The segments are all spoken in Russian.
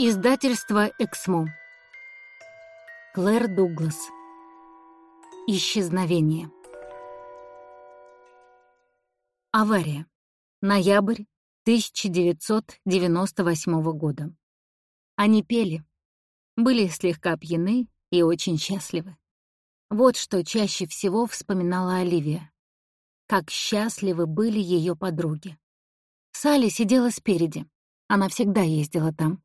Издательство «Эксмо». Клэр Дуглас. Исчезновение. Авария. Ноябрь 1998 года. Они пели, были слегка пьяны и очень счастливы. Вот что чаще всего вспоминала Оливия. Как счастливы были ее подруги. Салли сидела спереди. Она всегда ездила там.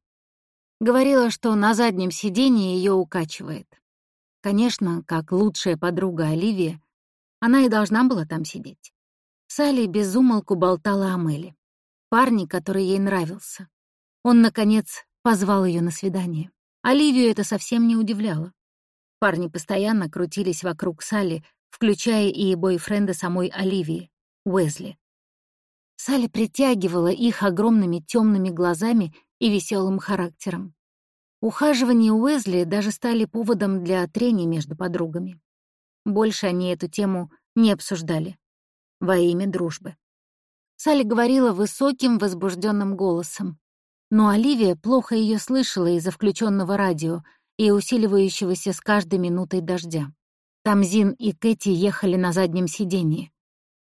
Говорила, что на заднем сиденье ее укачивает. Конечно, как лучшая подруга Оливия, она и должна была там сидеть. Салли безумолку болтала о Мэле, парне, который ей нравился. Он, наконец, позвал ее на свидание. Оливию это совсем не удивляло. Парни постоянно крутились вокруг Салли, включая и бойфренда самой Оливии, Уэзли. Салли притягивала их огромными темными глазами и веселым характером. Ухаживания Уэзли даже стали поводом для трения между подругами. Больше они эту тему не обсуждали. Во имя дружбы. Салли говорила высоким, возбужденным голосом. Но Оливия плохо ее слышала из-за включенного радио и усиливающегося с каждой минутой дождя. Тамзин и Кэти ехали на заднем сиденье.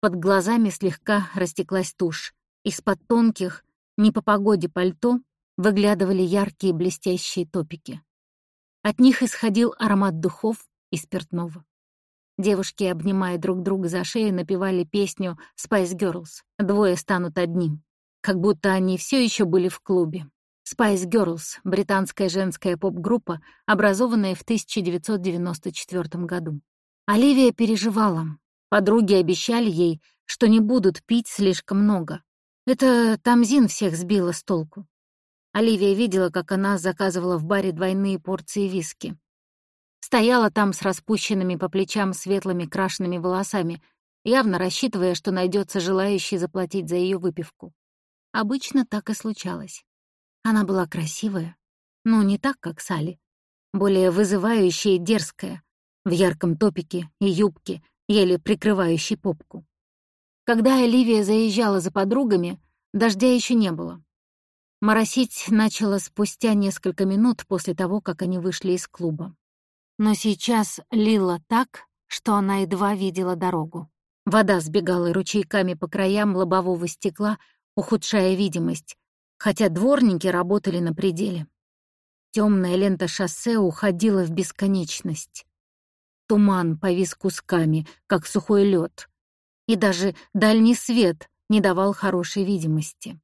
Под глазами слегка растеклась тушь. Из-под тонких, не по погоде пальто, выглядывали яркие блестящие топики. От них исходил аромат духов и спиртного. Девушки, обнимая друг друга за шею, напевали песню «Spice Girls» «Двое станут одним», как будто они все еще были в клубе. Spice Girls — британская женская поп-группа, образованная в 1994 году. Оливия переживала. Подруги обещали ей, что не будут пить слишком много. Это Тамзин всех сбила с толку. Оливия видела, как она заказывала в баре двойные порции виски. Стояла там с распущенными по плечам светлыми крашенными волосами, явно рассчитывая, что найдется желающий заплатить за ее выпивку. Обычно так и случалось. Она была красивая, но не так, как Салли. Более вызывающая и дерзкая, в ярком топике и юбке, еле прикрывающей попку. Когда Оливия заезжала за подругами, дождя еще не было. Моросить начало спустя несколько минут после того, как они вышли из клуба. Но сейчас лило так, что она едва видела дорогу. Вода сбегала ручейками по краям лобового стекла, ухудшая видимость, хотя дворники работали на пределе. Темная лента шоссе уходила в бесконечность. Туман повис кусками, как сухой лед, и даже дальний свет не давал хорошей видимости.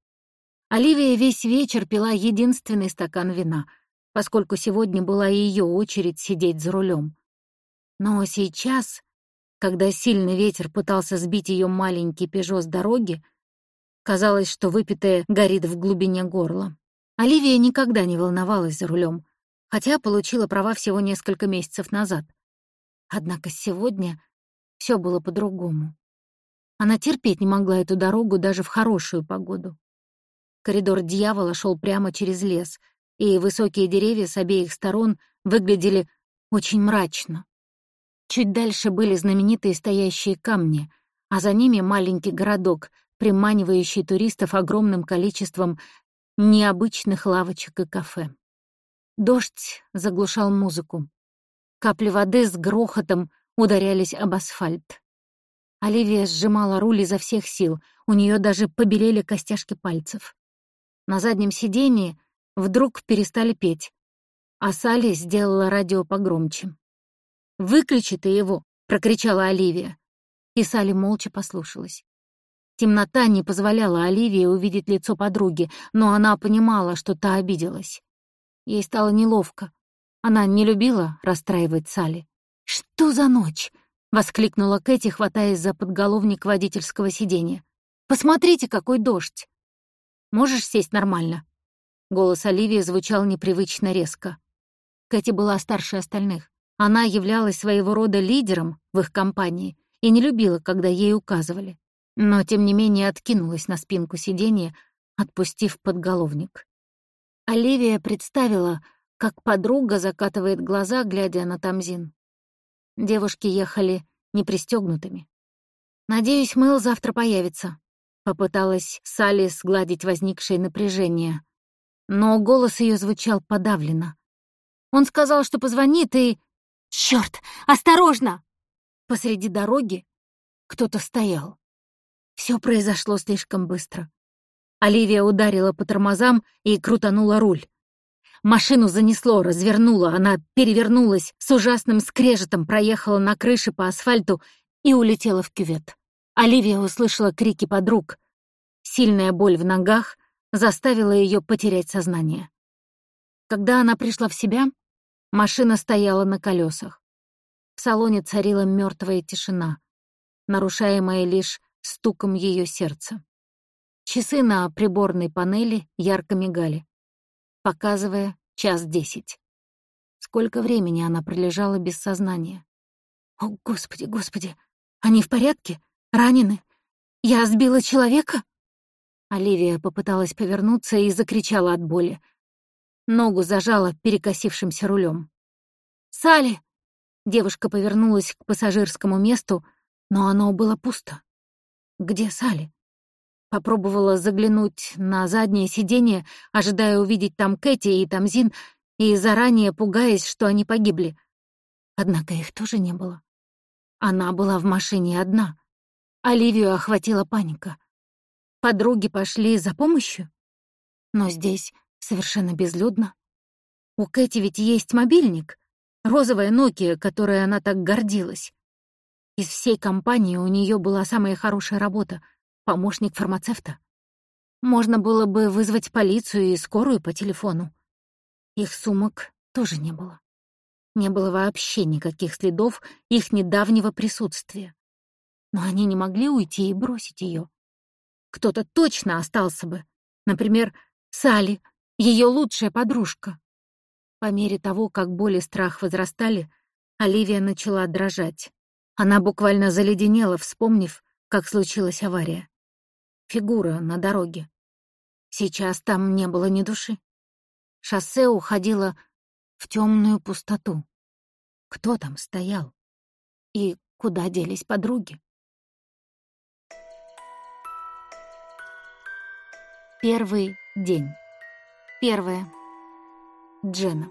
Оливия весь вечер пила единственный стакан вина, поскольку сегодня была ее очередь сидеть за рулем. Но сейчас, когда сильный ветер пытался сбить ее маленький пежо с дороги, казалось, что выпитое горит в глубине горла. Оливия никогда не волновалась за рулем, хотя получила права всего несколько месяцев назад. Однако сегодня все было по-другому. Она терпеть не могла эту дорогу даже в хорошую погоду. Коридор дьявола шел прямо через лес, и высокие деревья с обеих сторон выглядели очень мрачно. Чуть дальше были знаменитые стоящие камни, а за ними маленький городок, приманивающий туристов огромным количеством необычных лавочек и кафе. Дождь заглушал музыку. Капли воды с грохотом ударялись об асфальт. Оливия сжимала руль изо всех сил, у нее даже побелели костяшки пальцев. На заднем сидении вдруг перестали петь, а Салли сделала радио погромче. «Выключи ты его!» — прокричала Оливия. И Салли молча послушалась. Темнота не позволяла Оливии увидеть лицо подруги, но она понимала, что та обиделась. Ей стало неловко. Она не любила расстраивать Салли. «Что за ночь?» — воскликнула Кэти, хватаясь за подголовник водительского сиденья. «Посмотрите, какой дождь!» Можешь сесть нормально?» Голос Оливии звучал непривычно резко. Кэти была старше остальных. Она являлась своего рода лидером в их компании и не любила, когда ей указывали. Но, тем не менее, откинулась на спинку сиденья, отпустив подголовник. Оливия представила, как подруга закатывает глаза, глядя на Тамзин. Девушки ехали непристегнутыми. «Надеюсь, Мэл завтра появится», Попыталась Салли сгладить возникшее напряжение. Но голос ее звучал подавленно. Он сказал, что позвонит и... Черт, осторожно! Посреди дороги кто-то стоял. Все произошло слишком быстро. Оливия ударила по тормозам и крутанула руль. Машину занесло, развернуло, она перевернулась, с ужасным скрежетом проехала на крыше по асфальту и улетела в кювет. Оливия услышала крики подруг. Сильная боль в ногах заставила ее потерять сознание. Когда она пришла в себя, машина стояла на колесах. В салоне царила мертвая тишина, нарушаемая лишь стуком ее сердца. Часы на приборной панели ярко мигали показывая час десять. Сколько времени она пролежала без сознания. «О, Господи, Господи! Они в порядке? Ранены? Я сбила человека?» Оливия попыталась повернуться и закричала от боли. Ногу зажала перекосившимся рулем. «Салли!» Девушка повернулась к пассажирскому месту, но оно было пусто. «Где Салли?» Попробовала заглянуть на заднее сиденье, ожидая увидеть там Кэти и Тамзин, и заранее пугаясь, что они погибли. Однако их тоже не было. Она была в машине одна. Оливию охватила паника. Подруги пошли за помощью? Но здесь совершенно безлюдно. У Кэти ведь есть мобильник, розовая Nokia, которой она так гордилась. Из всей компании у нее была самая хорошая работа — помощник фармацевта. Можно было бы вызвать полицию и скорую по телефону. Их сумок тоже не было. Не было вообще никаких следов их недавнего присутствия. Но они не могли уйти и бросить ее. Кто-то точно остался бы. Например, Салли, ее лучшая подружка. По мере того, как боль и страх возрастали, Оливия начала дрожать. Она буквально заледенела, вспомнив, как случилась авария фигура на дороге. Сейчас там не было ни души. Шоссе уходило в темную пустоту. Кто там стоял? И куда делись подруги? Первый день. Первое. Джена.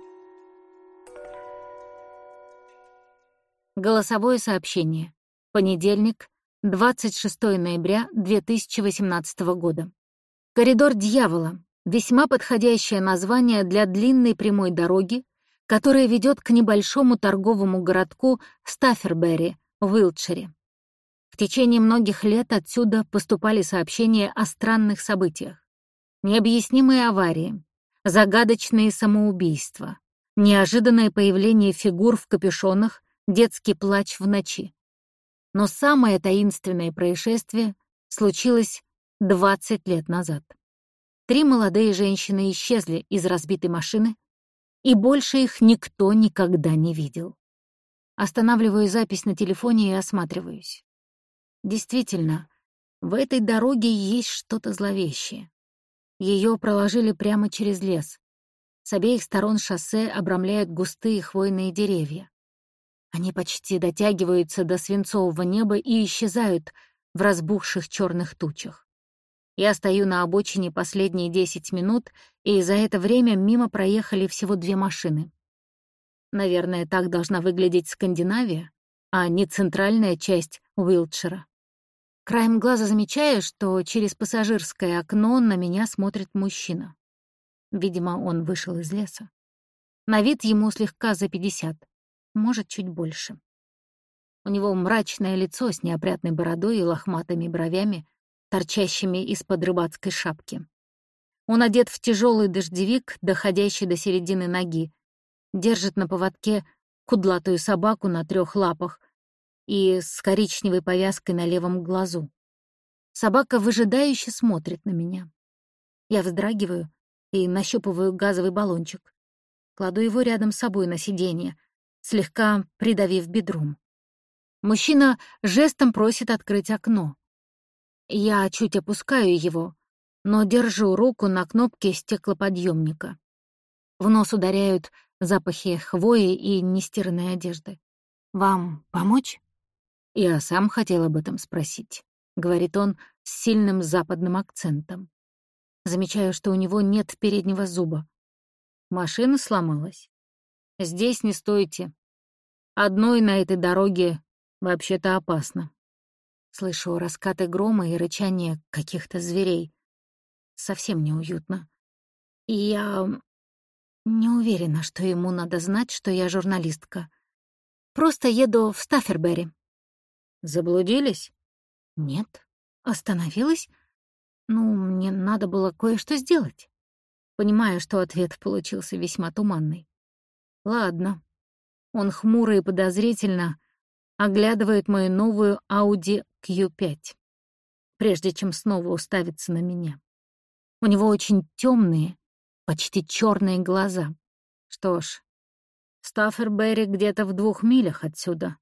Голосовое сообщение. Понедельник, 26 ноября 2018 года. Коридор дьявола — весьма подходящее название для длинной прямой дороги, которая ведет к небольшому торговому городку Стаффербери в Уилтшире. В течение многих лет отсюда поступали сообщения о странных событиях. Необъяснимые аварии, загадочные самоубийства, неожиданное появление фигур в капюшонах, детский плач в ночи. Но самое таинственное происшествие случилось 20 лет назад. Три молодые женщины исчезли из разбитой машины, и больше их никто никогда не видел. Останавливаю запись на телефоне и осматриваюсь. Действительно, в этой дороге есть что-то зловещее. Ее проложили прямо через лес. С обеих сторон шоссе обрамляют густые хвойные деревья. Они почти дотягиваются до свинцового неба и исчезают в разбухших черных тучах. Я стою на обочине последние 10 минут, и за это время мимо проехали всего две машины. Наверное, так должна выглядеть Скандинавия, а не центральная часть Уилтшира. Краем глаза замечаю, что через пассажирское окно на меня смотрит мужчина. Видимо, он вышел из леса. На вид ему слегка за пятьдесят может, чуть больше. У него мрачное лицо с неопрятной бородой и лохматыми бровями, торчащими из-под рыбацкой шапки. Он одет в тяжелый дождевик, доходящий до середины ноги, держит на поводке кудлатую собаку на трех лапах и с коричневой повязкой на левом глазу. Собака выжидающе смотрит на меня. Я вздрагиваю и нащупываю газовый баллончик. Кладу его рядом с собой на сиденье, слегка придавив бедром. Мужчина жестом просит открыть окно. Я чуть опускаю его, но держу руку на кнопке стеклоподъемника. В нос ударяют запахи хвои и нестиранной одежды. «Вам помочь?» «Я сам хотел об этом спросить», — говорит он с сильным западным акцентом. Замечаю, что у него нет переднего зуба. Машина сломалась. Здесь не стойте. Одной на этой дороге вообще-то опасно. Слышу раскаты грома и рычание каких-то зверей. Совсем неуютно. И я не уверена, что ему надо знать, что я журналистка. Просто еду в Стаффербери. Заблудились? Нет. Остановилась? Ну, мне надо было кое-что сделать. Понимаю, что ответ получился весьма туманный. Ладно. Он хмуро и подозрительно оглядывает мою новую Audi Q5, прежде чем снова уставиться на меня. У него очень темные, почти черные глаза. Что ж, Стафферберри где-то в двух милях отсюда.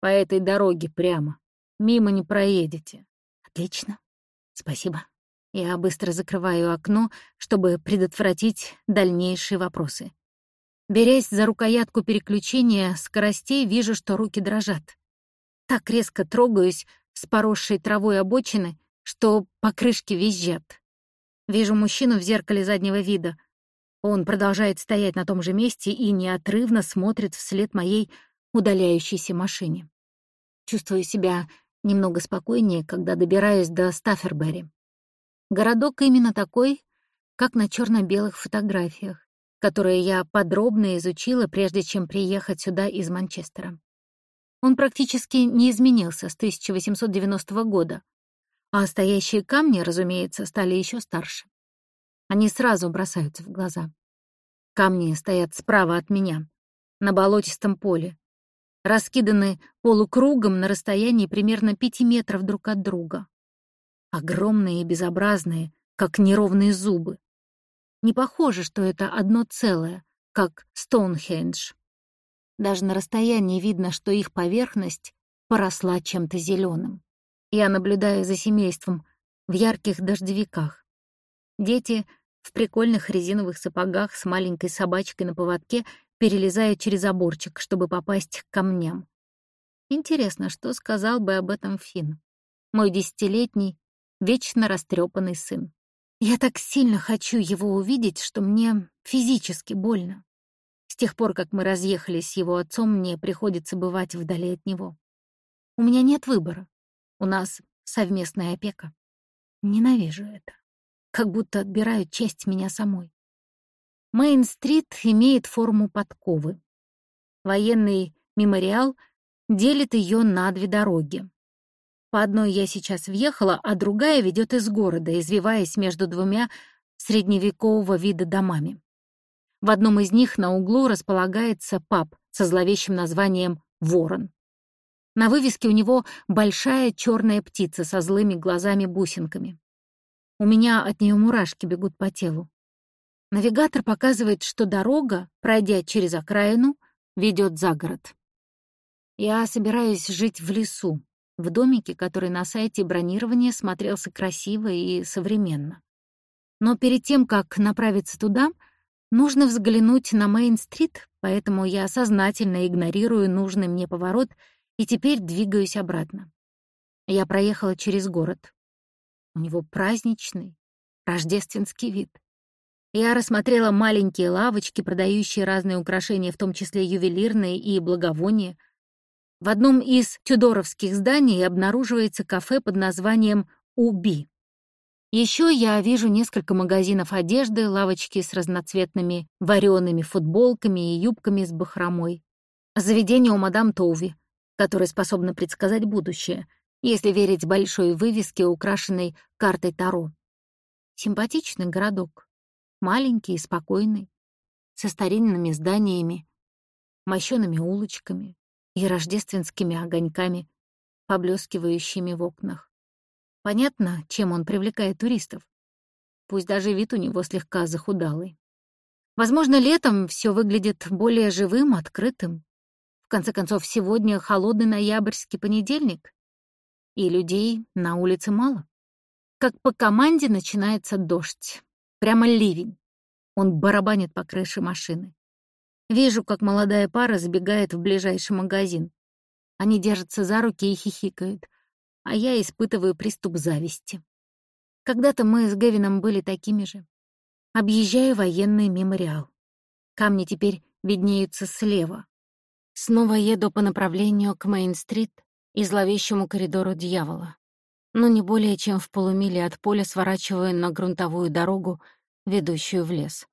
По этой дороге прямо. Мимо не проедете. Отлично. Спасибо. Я быстро закрываю окно, чтобы предотвратить дальнейшие вопросы. Берясь за рукоятку переключения скоростей, вижу, что руки дрожат. Так резко трогаюсь с поросшей травой обочины, что покрышки визжат. Вижу мужчину в зеркале заднего вида. Он продолжает стоять на том же месте и неотрывно смотрит вслед моей удаляющейся машине. Чувствую себя немного спокойнее, когда добираюсь до Стаффербери. Городок именно такой, как на черно белых фотографиях которые я подробно изучила, прежде чем приехать сюда из Манчестера. Он практически не изменился с 1890 года, а стоящие камни, разумеется, стали еще старше. Они сразу бросаются в глаза. Камни стоят справа от меня, на болотистом поле, раскиданы полукругом на расстоянии примерно пяти метров друг от друга. Огромные и безобразные, как неровные зубы. Не похоже, что это одно целое, как Стоунхендж. Даже на расстоянии видно, что их поверхность поросла чем-то зеленым. Я наблюдаю за семейством в ярких дождевиках. Дети в прикольных резиновых сапогах с маленькой собачкой на поводке перелезают через оборчик, чтобы попасть к камням. Интересно, что сказал бы об этом Финн, мой десятилетний, вечно растрепанный сын. Я так сильно хочу его увидеть, что мне физически больно. С тех пор, как мы разъехались с его отцом, мне приходится бывать вдали от него. У меня нет выбора. У нас совместная опека. Ненавижу это. Как будто отбирают часть меня самой. Мейн-стрит имеет форму подковы. Военный мемориал делит ее на две дороги. По одной я сейчас въехала, а другая ведет из города, извиваясь между двумя средневекового вида домами. В одном из них на углу располагается паб со зловещим названием «Ворон». На вывеске у него большая черная птица со злыми глазами-бусинками. У меня от нее мурашки бегут по телу. Навигатор показывает, что дорога, пройдя через окраину, ведет за город. Я собираюсь жить в лесу, в домике, который на сайте бронирования смотрелся красиво и современно. Но перед тем, как направиться туда, нужно взглянуть на Мейн-стрит, поэтому я сознательно игнорирую нужный мне поворот и теперь двигаюсь обратно. Я проехала через город. У него праздничный, рождественский вид. Я рассмотрела маленькие лавочки, продающие разные украшения, в том числе ювелирные и благовония, в одном из тюдоровских зданий обнаруживается кафе под названием «Уби». Еще я вижу несколько магазинов одежды, лавочки с разноцветными вареными футболками и юбками с бахромой. Заведение у мадам Тоуви, которое способно предсказать будущее, если верить большой вывеске, украшенной картой Таро. Симпатичный городок. Маленький и спокойный, со старинными зданиями, мощеными улочками, и рождественскими огоньками, поблескивающими в окнах. Понятно, чем он привлекает туристов. Пусть даже вид у него слегка захудалый. Возможно, летом все выглядит более живым, открытым. В конце концов, сегодня холодный ноябрьский понедельник, и людей на улице мало. Как по команде начинается дождь. Прямо ливень. Он барабанит по крыше машины. Вижу, как молодая пара забегает в ближайший магазин. Они держатся за руки и хихикают, а я испытываю приступ зависти. Когда-то мы с Гевином были такими же. Объезжаю военный мемориал. Камни теперь виднеются слева. Снова еду по направлению к Мейн-стрит и зловещему коридору дьявола. Но не более чем в полумиле от поля сворачиваю на грунтовую дорогу, ведущую в лес.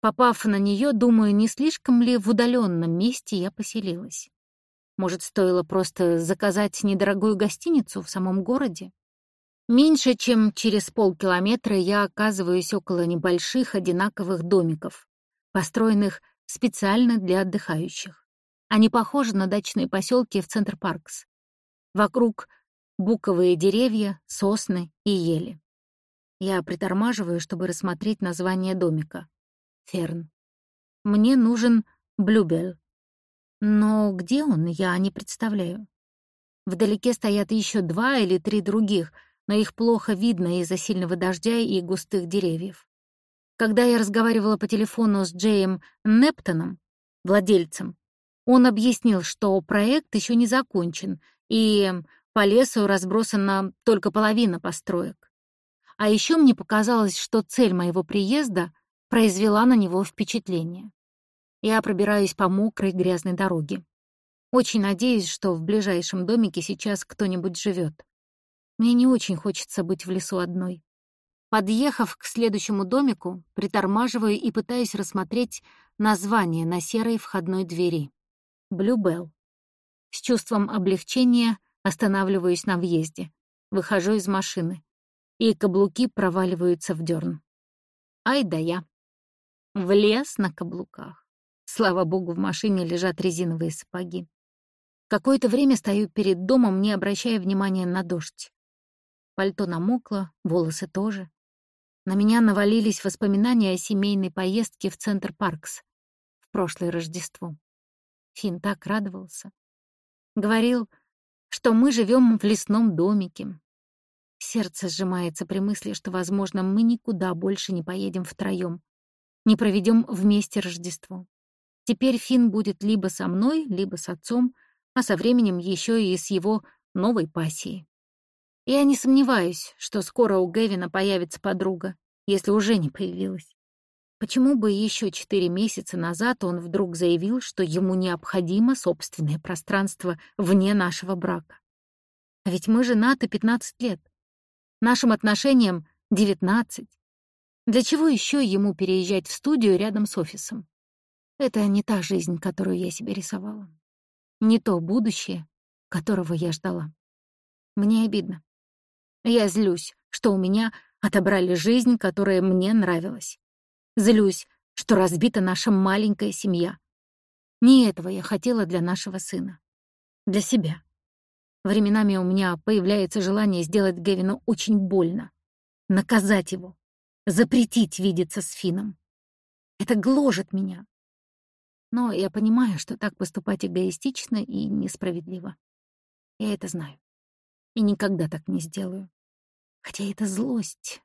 Попав на нее, думаю, не слишком ли в удаленном месте я поселилась. Может, стоило просто заказать недорогую гостиницу в самом городе? Меньше чем через полкилометра я оказываюсь около небольших одинаковых домиков, построенных специально для отдыхающих. Они похожи на дачные поселки в Центр Паркс. Вокруг буковые деревья, сосны и ели. Я притормаживаю, чтобы рассмотреть название домика. Ферн. Мне нужен Блюбель. Но где он, я не представляю. Вдалеке стоят еще два или три других — но их плохо видно из-за сильного дождя и густых деревьев. Когда я разговаривала по телефону с Джеем Нептоном, владельцем, он объяснил, что проект еще не закончен, и по лесу разбросана только половина построек. А еще мне показалось, что цель моего приезда произвела на него впечатление. Я пробираюсь по мокрой грязной дороге. Очень надеюсь, что в ближайшем домике сейчас кто-нибудь живет. Мне не очень хочется быть в лесу одной. Подъехав к следующему домику, притормаживаю и пытаюсь рассмотреть название на серой входной двери. Блюбелл. С чувством облегчения останавливаюсь на въезде, выхожу из машины, и каблуки проваливаются в дерн. Ай да я. В лес на каблуках. Слава богу, в машине лежат резиновые сапоги. Какое-то время стою перед домом, не обращая внимания на дождь. Пальто намокло, волосы тоже. На меня навалились воспоминания о семейной поездке в Центр Паркс в прошлое Рождество. Фин так радовался. Говорил, что мы живем в лесном домике. Сердце сжимается при мысли, что, возможно, мы никуда больше не поедем втроем, не проведем вместе Рождество. Теперь Фин будет либо со мной, либо с отцом, а со временем еще и с его новой пассией. Я не сомневаюсь, что скоро у Гэвина появится подруга, если уже не появилась. Почему бы еще четыре месяца назад он вдруг заявил, что ему необходимо собственное пространство вне нашего брака? А ведь мы женаты 15 лет. Нашим отношениям 19. Для чего еще ему переезжать в студию рядом с офисом? Это не та жизнь, которую я себе рисовала. Не то будущее, которого я ждала. Мне обидно. Я злюсь, что у меня отобрали жизнь, которая мне нравилась. Злюсь, что разбита наша маленькая семья. Не этого я хотела для нашего сына. Для себя. Временами у меня появляется желание сделать Гевину очень больно. Наказать его. Запретить видеться с Фином. Это гложет меня. Но я понимаю, что так поступать эгоистично и несправедливо. Я это знаю и никогда так не сделаю. Хотя это злость.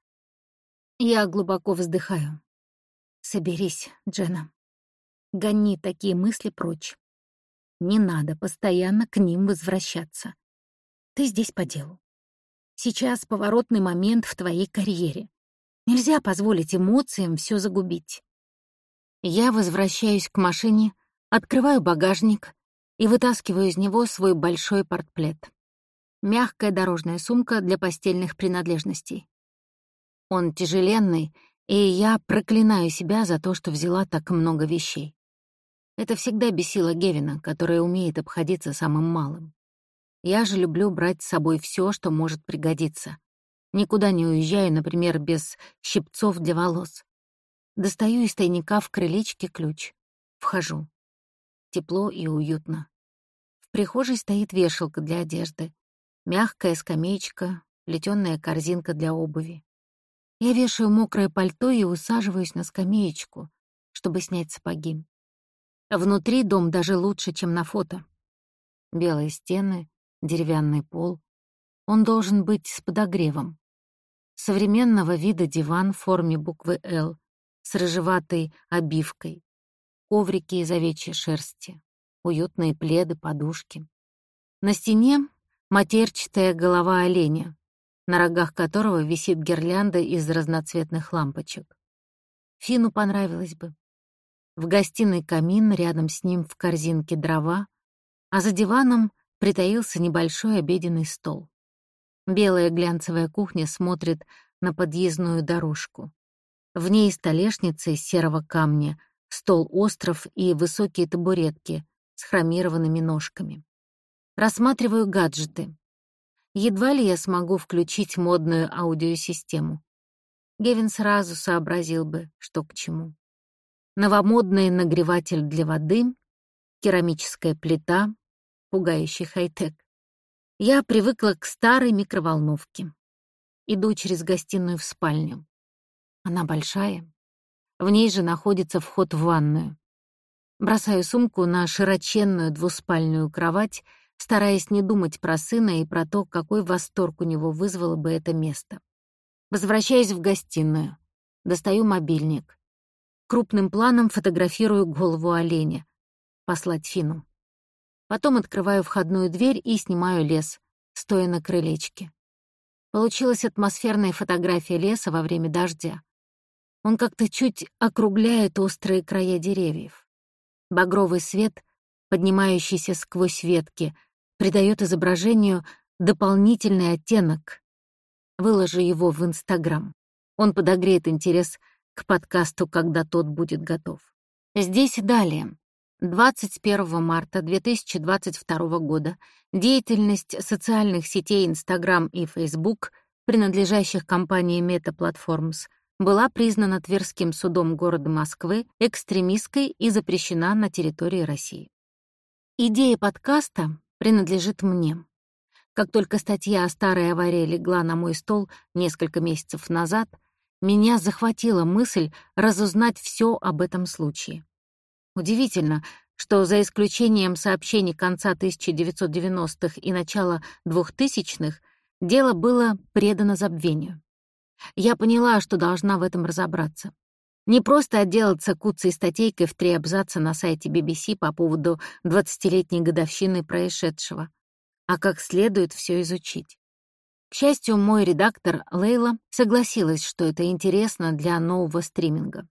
Я глубоко вздыхаю. Соберись, Джена. Гони такие мысли прочь. Не надо постоянно к ним возвращаться. Ты здесь по делу. Сейчас поворотный момент в твоей карьере. Нельзя позволить эмоциям все загубить. Я возвращаюсь к машине, открываю багажник и вытаскиваю из него свой большой портплет мягкая дорожная сумка для постельных принадлежностей. Он тяжеленный, и я проклинаю себя за то, что взяла так много вещей. Это всегда бесило Гевина, который умеет обходиться самым малым. Я же люблю брать с собой все, что может пригодиться. Никуда не уезжаю, например, без щипцов для волос. Достаю из тайника в крылечке ключ. Вхожу. Тепло и уютно. В прихожей стоит вешалка для одежды. Мягкая скамеечка, плетёная корзинка для обуви. Я вешаю мокрое пальто и усаживаюсь на скамеечку, чтобы снять сапоги. Внутри дом даже лучше, чем на фото. Белые стены, деревянный пол. Он должен быть с подогревом. Современного вида диван в форме буквы «Л» с рыжеватой обивкой, коврики из овечьей шерсти, уютные пледы, подушки. На стене матерчатая голова оленя, на рогах которого висит гирлянда из разноцветных лампочек. Фину понравилось бы. В гостиной камин, рядом с ним в корзинке дрова, а за диваном притаился небольшой обеденный стол. Белая глянцевая кухня смотрит на подъездную дорожку. В ней столешница из серого камня, стол-остров и высокие табуретки с хромированными ножками. Рассматриваю гаджеты. Едва ли я смогу включить модную аудиосистему. Гевин сразу сообразил бы, что к чему. Новомодный нагреватель для воды, керамическая плита, пугающий хай-тек. Я привыкла к старой микроволновке. Иду через гостиную в спальню. Она большая. В ней же находится вход в ванную. Бросаю сумку на широченную двуспальную кровать, стараясь не думать про сына и про то, какой восторг у него вызвало бы это место. Возвращаюсь в гостиную. Достаю мобильник. Крупным планом фотографирую голову оленя. Послать Фину. Потом открываю входную дверь и снимаю лес, стоя на крылечке. Получилась атмосферная фотография леса во время дождя. Он как-то чуть округляет острые края деревьев. Багровый свет, поднимающийся сквозь ветки, придает изображению дополнительный оттенок. Выложу его в Инстаграм. Он подогреет интерес к подкасту, когда тот будет готов. Здесь и далее. 21 марта 2022 года деятельность социальных сетей Instagram и Facebook, принадлежащих компании Meta Platforms, была признана Тверским судом города Москвы экстремистской и запрещена на территории России. Идея подкаста принадлежит мне. Как только статья о старой аварии легла на мой стол несколько месяцев назад, меня захватила мысль разузнать все об этом случае. Удивительно, что за исключением сообщений конца 1990-х и начала 2000-х дело было предано забвению. Я поняла, что должна в этом разобраться. Не просто отделаться куцей статейкой в три абзаца на сайте BBC по поводу 20-летней годовщины происшедшего, а как следует все изучить. К счастью, мой редактор Лейла согласилась, что это интересно для нового стриминга.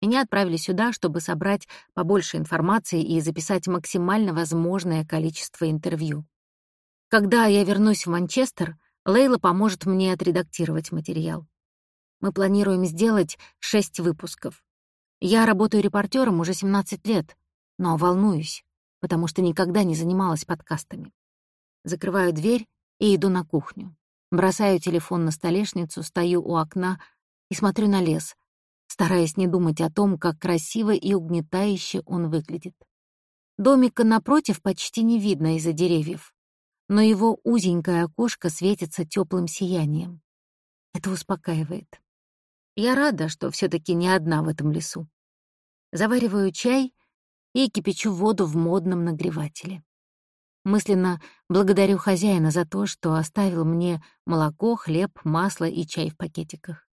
Меня отправили сюда, чтобы собрать побольше информации и записать максимально возможное количество интервью. Когда я вернусь в Манчестер, Лейла поможет мне отредактировать материал. Мы планируем сделать шесть выпусков. Я работаю репортером уже 17 лет, но волнуюсь, потому что никогда не занималась подкастами. Закрываю дверь и иду на кухню. Бросаю телефон на столешницу, стою у окна и смотрю на лес, стараясь не думать о том, как красиво и угнетающе он выглядит. Домика напротив почти не видно из-за деревьев, но его узенькое окошко светится теплым сиянием. Это успокаивает. Я рада, что все таки не одна в этом лесу. Завариваю чай и кипячу воду в модном нагревателе. Мысленно благодарю хозяина за то, что оставил мне молоко, хлеб, масло и чай в пакетиках.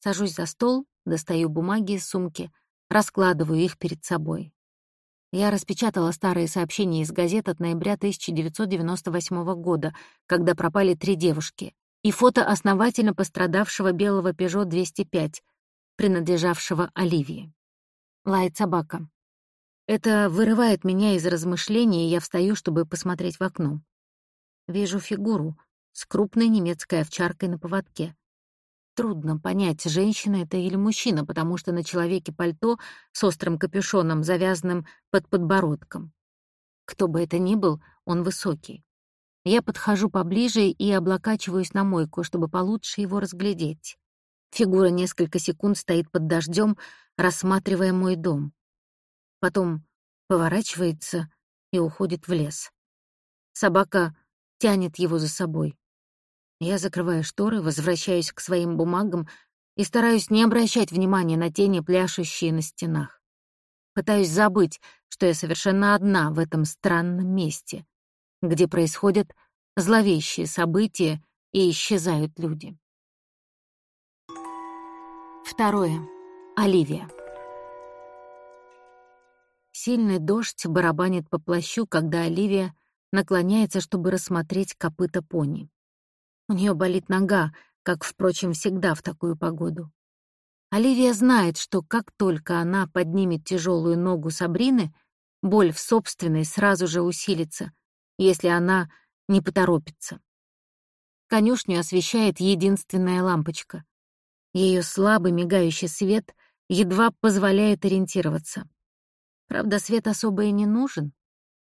Сажусь за стол Достаю бумаги из сумки, раскладываю их перед собой. Я распечатала старые сообщения из газет от ноября 1998 года, когда пропали три девушки, и фото основательно пострадавшего белого Peugeot 205, принадлежавшего Оливии. Лает собака. Это вырывает меня из размышлений, и я встаю, чтобы посмотреть в окно. Вижу фигуру с крупной немецкой овчаркой на поводке. Трудно понять, женщина это или мужчина, потому что на человеке пальто с острым капюшоном, завязанным под подбородком. Кто бы это ни был, он высокий. Я подхожу поближе и облокачиваюсь на мойку, чтобы получше его разглядеть. Фигура несколько секунд стоит под дождем, рассматривая мой дом. Потом поворачивается и уходит в лес. Собака тянет его за собой. Я закрываю шторы, возвращаюсь к своим бумагам и стараюсь не обращать внимания на тени, пляшущие на стенах. Пытаюсь забыть, что я совершенно одна в этом странном месте, где происходят зловещие события и исчезают люди. Второе. Оливия. Сильный дождь барабанит по плащу, когда Оливия наклоняется, чтобы рассмотреть копыта пони. У нее болит нога, как, впрочем, всегда в такую погоду. Оливия знает, что как только она поднимет тяжелую ногу Сабрины, боль в собственной сразу же усилится, если она не поторопится. Конюшню освещает единственная лампочка. Ее слабый мигающий свет едва позволяет ориентироваться. Правда, свет особо и не нужен.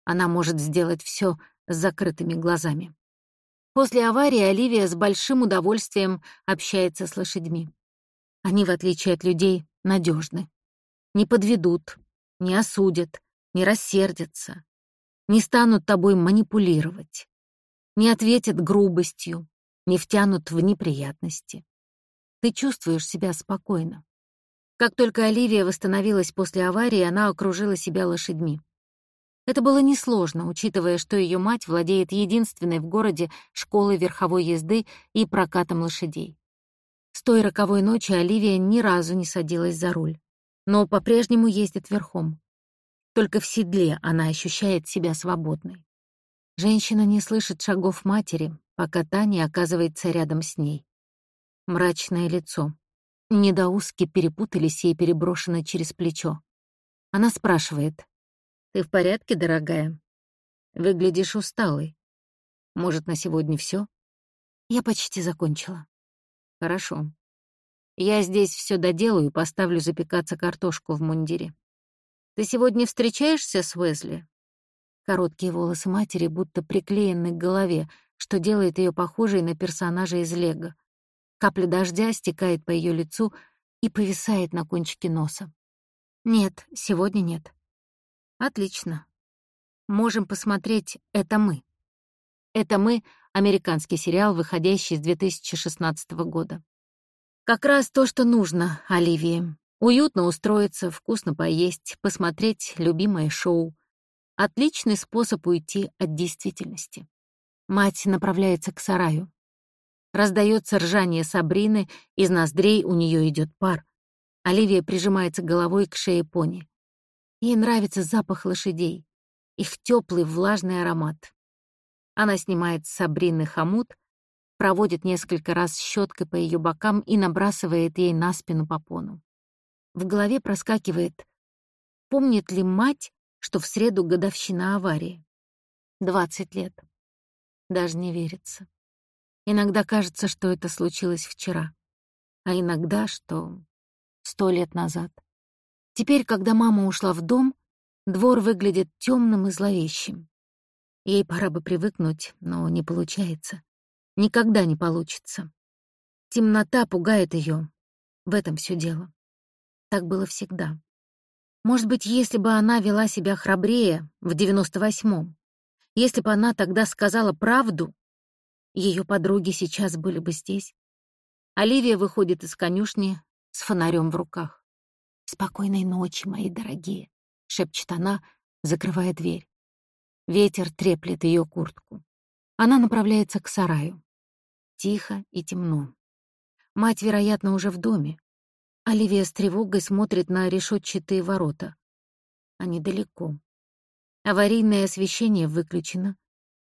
Она может сделать все с закрытыми глазами. После аварии Оливия с большим удовольствием общается с лошадьми. Они, в отличие от людей, надежны. Не подведут, не осудят, не рассердятся, не станут тобой манипулировать, не ответят грубостью, не втянут в неприятности. Ты чувствуешь себя спокойно. Как только Оливия восстановилась после аварии, она окружила себя лошадьми. Это было несложно, учитывая, что ее мать владеет единственной в городе школой верховой езды и прокатом лошадей. С той роковой ночи Оливия ни разу не садилась за руль, но по-прежнему ездит верхом. Только в седле она ощущает себя свободной. Женщина не слышит шагов матери, пока та не оказывается рядом с ней. Мрачное лицо. Недоуски перепутались и переброшены через плечо. Она спрашивает, «Ты в порядке, дорогая? Выглядишь усталой. Может, на сегодня все? Я почти закончила. Хорошо. Я здесь все доделаю и поставлю запекаться картошку в мундире. Ты сегодня встречаешься с Уэзли? Короткие волосы матери будто приклеены к голове, что делает ее похожей на персонажа из Лего. Капля дождя стекает по ее лицу и повисает на кончике носа. Нет, сегодня нет. Отлично. Можем посмотреть «Это мы». «Это мы» — американский сериал, выходящий с 2016 года. Как раз то, что нужно Оливии. Уютно устроиться, вкусно поесть, посмотреть любимое шоу. Отличный способ уйти от действительности. Мать направляется к сараю. Раздается ржание Сабрины, из ноздрей у нее идет пар. Оливия прижимается головой к шее пони. Ей нравится запах лошадей, их теплый влажный аромат. Она снимает с Сабрины хомут, проводит несколько раз щеткой по ее бокам и набрасывает ей на спину попону. В голове проскакивает, помнит ли мать, что в среду годовщина аварии? Двадцать лет. Даже не верится. Иногда кажется, что это случилось вчера, а иногда, что сто лет назад. Теперь, когда мама ушла в дом, двор выглядит темным и зловещим. Ей пора бы привыкнуть, но не получается. Никогда не получится. Темнота пугает ее. В этом все дело. Так было всегда. Может быть, если бы она вела себя храбрее в девяносто восьмом, если бы она тогда сказала правду, ее подруги сейчас были бы здесь. Оливия выходит из конюшни с фонарем в руках. «Спокойной ночи, мои дорогие», — шепчет она, закрывая дверь. Ветер треплет ее куртку. Она направляется к сараю. Тихо и темно. Мать, вероятно, уже в доме. Оливия с тревогой смотрит на решетчатые ворота. Они далеко. Аварийное освещение выключено,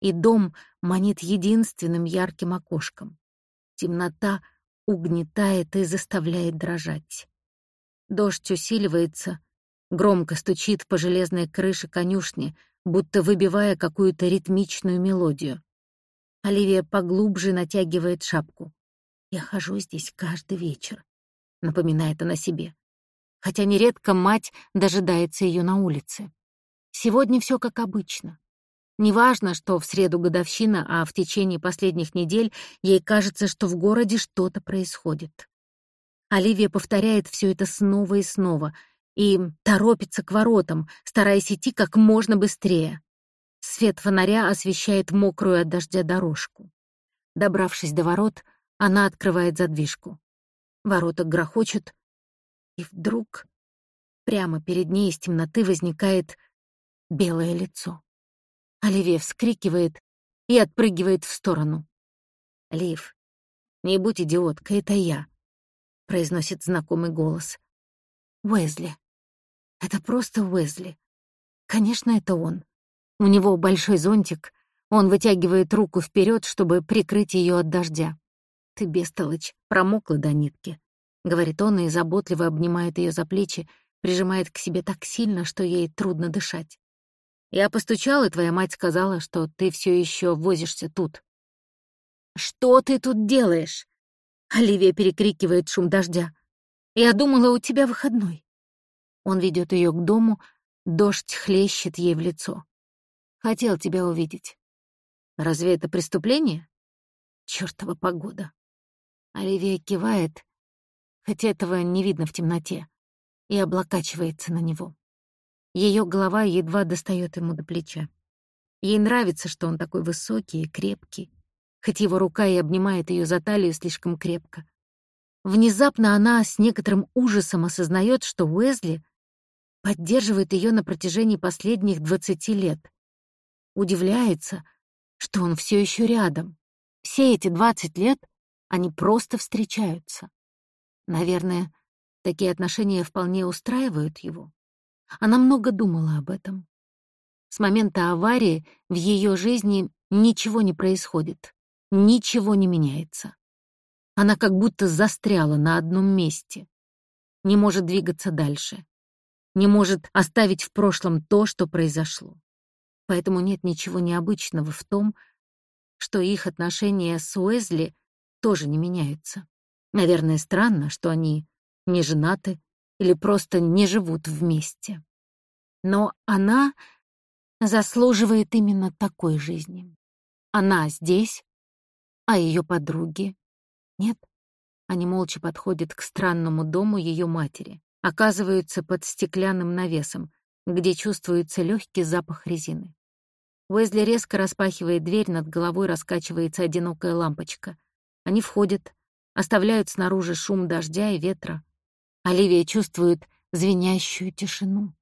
и дом манит единственным ярким окошком. Темнота угнетает и заставляет дрожать. Дождь усиливается, громко стучит по железной крыше конюшни, будто выбивая какую-то ритмичную мелодию. Оливия поглубже натягивает шапку. «Я хожу здесь каждый вечер», — напоминает она себе. Хотя нередко мать дожидается ее на улице. Сегодня все как обычно. Неважно, что в среду годовщина, а в течение последних недель ей кажется, что в городе что-то происходит. Оливия повторяет все это снова и снова и торопится к воротам, стараясь идти как можно быстрее. Свет фонаря освещает мокрую от дождя дорожку. Добравшись до ворот, она открывает задвижку. Ворота грохочут, и вдруг прямо перед ней из темноты возникает белое лицо. Оливия вскрикивает и отпрыгивает в сторону. «Лив, не будь идиоткой, это я произносит знакомый голос. Уэзли. Это просто Уэзли. Конечно, это он. У него большой зонтик, Он вытягивает руку вперед, чтобы прикрыть ее от дождя. «Ты, бестолочь, промокла до нитки», — говорит он и заботливо обнимает ее за плечи, прижимает к себе так сильно, что ей трудно дышать. «Я постучал, и твоя мать сказала, что ты все еще возишься тут». «Что ты тут делаешь?» Оливия перекрикивает шум дождя. «Я думала, у тебя выходной». Он ведет ее к дому, дождь хлещет ей в лицо. «Хотел тебя увидеть». «Разве это преступление?» Чёртова погода. Оливия кивает, хотя этого не видно в темноте, и облокачивается на него. Ее голова едва достает ему до плеча. Ей нравится, что он такой высокий и крепкий, хоть его рука и обнимает ее за талию слишком крепко. Внезапно она с некоторым ужасом осознает, что Уэзли поддерживает ее на протяжении последних двадцати лет. Удивляется, что он все еще рядом. Все эти двадцать лет они просто встречаются. Наверное, такие отношения вполне устраивают его. Она много думала об этом. С момента аварии в ее жизни ничего не происходит, ничего не меняется. Она как будто застряла на одном месте, не может двигаться дальше, не может оставить в прошлом то, что произошло. Поэтому нет ничего необычного в том, что их отношения с Уэзли тоже не меняются. Наверное, странно, что они не женаты или просто не живут вместе. Но она заслуживает именно такой жизни. Она здесь, а ее подруги нет. Они молча подходят к странному дому ее матери, оказываются под стеклянным навесом, где чувствуется легкий запах резины. Уэзли резко распахивает дверь, над головой раскачивается одинокая лампочка. Они входят, оставляют снаружи шум дождя и ветра. Оливия чувствует звенящую тишину.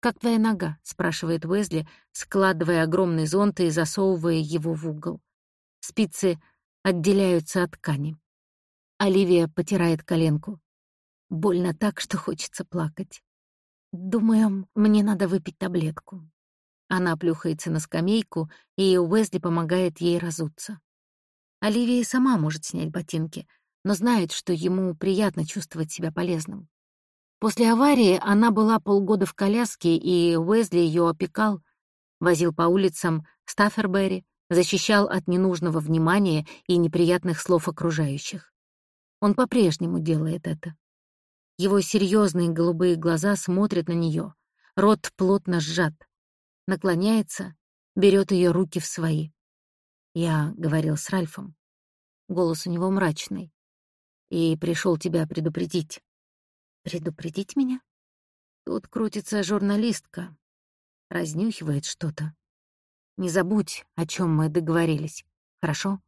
«Как твоя нога?» — спрашивает Уэзли, складывая огромный зонт и засовывая его в угол. Спицы отделяются от ткани. Оливия потирает коленку. Больно так, что хочется плакать. Думаю, мне надо выпить таблетку. Она плюхается на скамейку, и Уэзли помогает ей разуться. Оливия сама может снять ботинки, но знает, что ему приятно чувствовать себя полезным. После аварии она была полгода в коляске, и Уэзли ее опекал, возил по улицам Стаффербери, защищал от ненужного внимания и неприятных слов окружающих. Он по-прежнему делает это. Его серьезные голубые глаза смотрят на нее, рот плотно сжат, наклоняется, берет ее руки в свои. Я говорил с Ральфом. Голос у него мрачный. И пришел тебя предупредить. Предупредить меня? Тут крутится журналистка. Разнюхивает что-то. Не забудь, о чем мы договорились. Хорошо?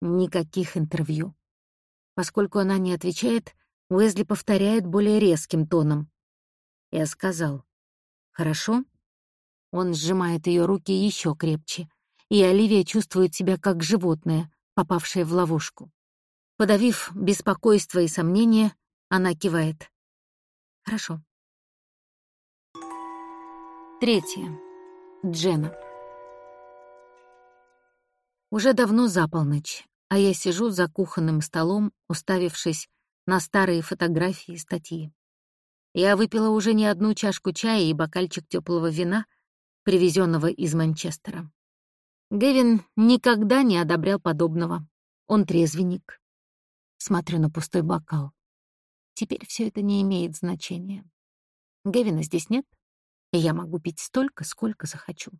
Никаких интервью. Поскольку она не отвечает, Уэзли повторяет более резким тоном. Я сказал. Хорошо? Он сжимает ее руки еще крепче и Оливия чувствует себя как животное, попавшее в ловушку. Подавив беспокойство и сомнения, она кивает. «Хорошо». Третье. Джена. Уже давно за полночь, а я сижу за кухонным столом, уставившись на старые фотографии и статьи. Я выпила уже не одну чашку чая и бокальчик теплого вина, привезенного из Манчестера. Гэвин никогда не одобрял подобного. Он трезвенник. Смотрю на пустой бокал. Теперь все это не имеет значения. Гэвина здесь нет, и я могу пить столько, сколько захочу.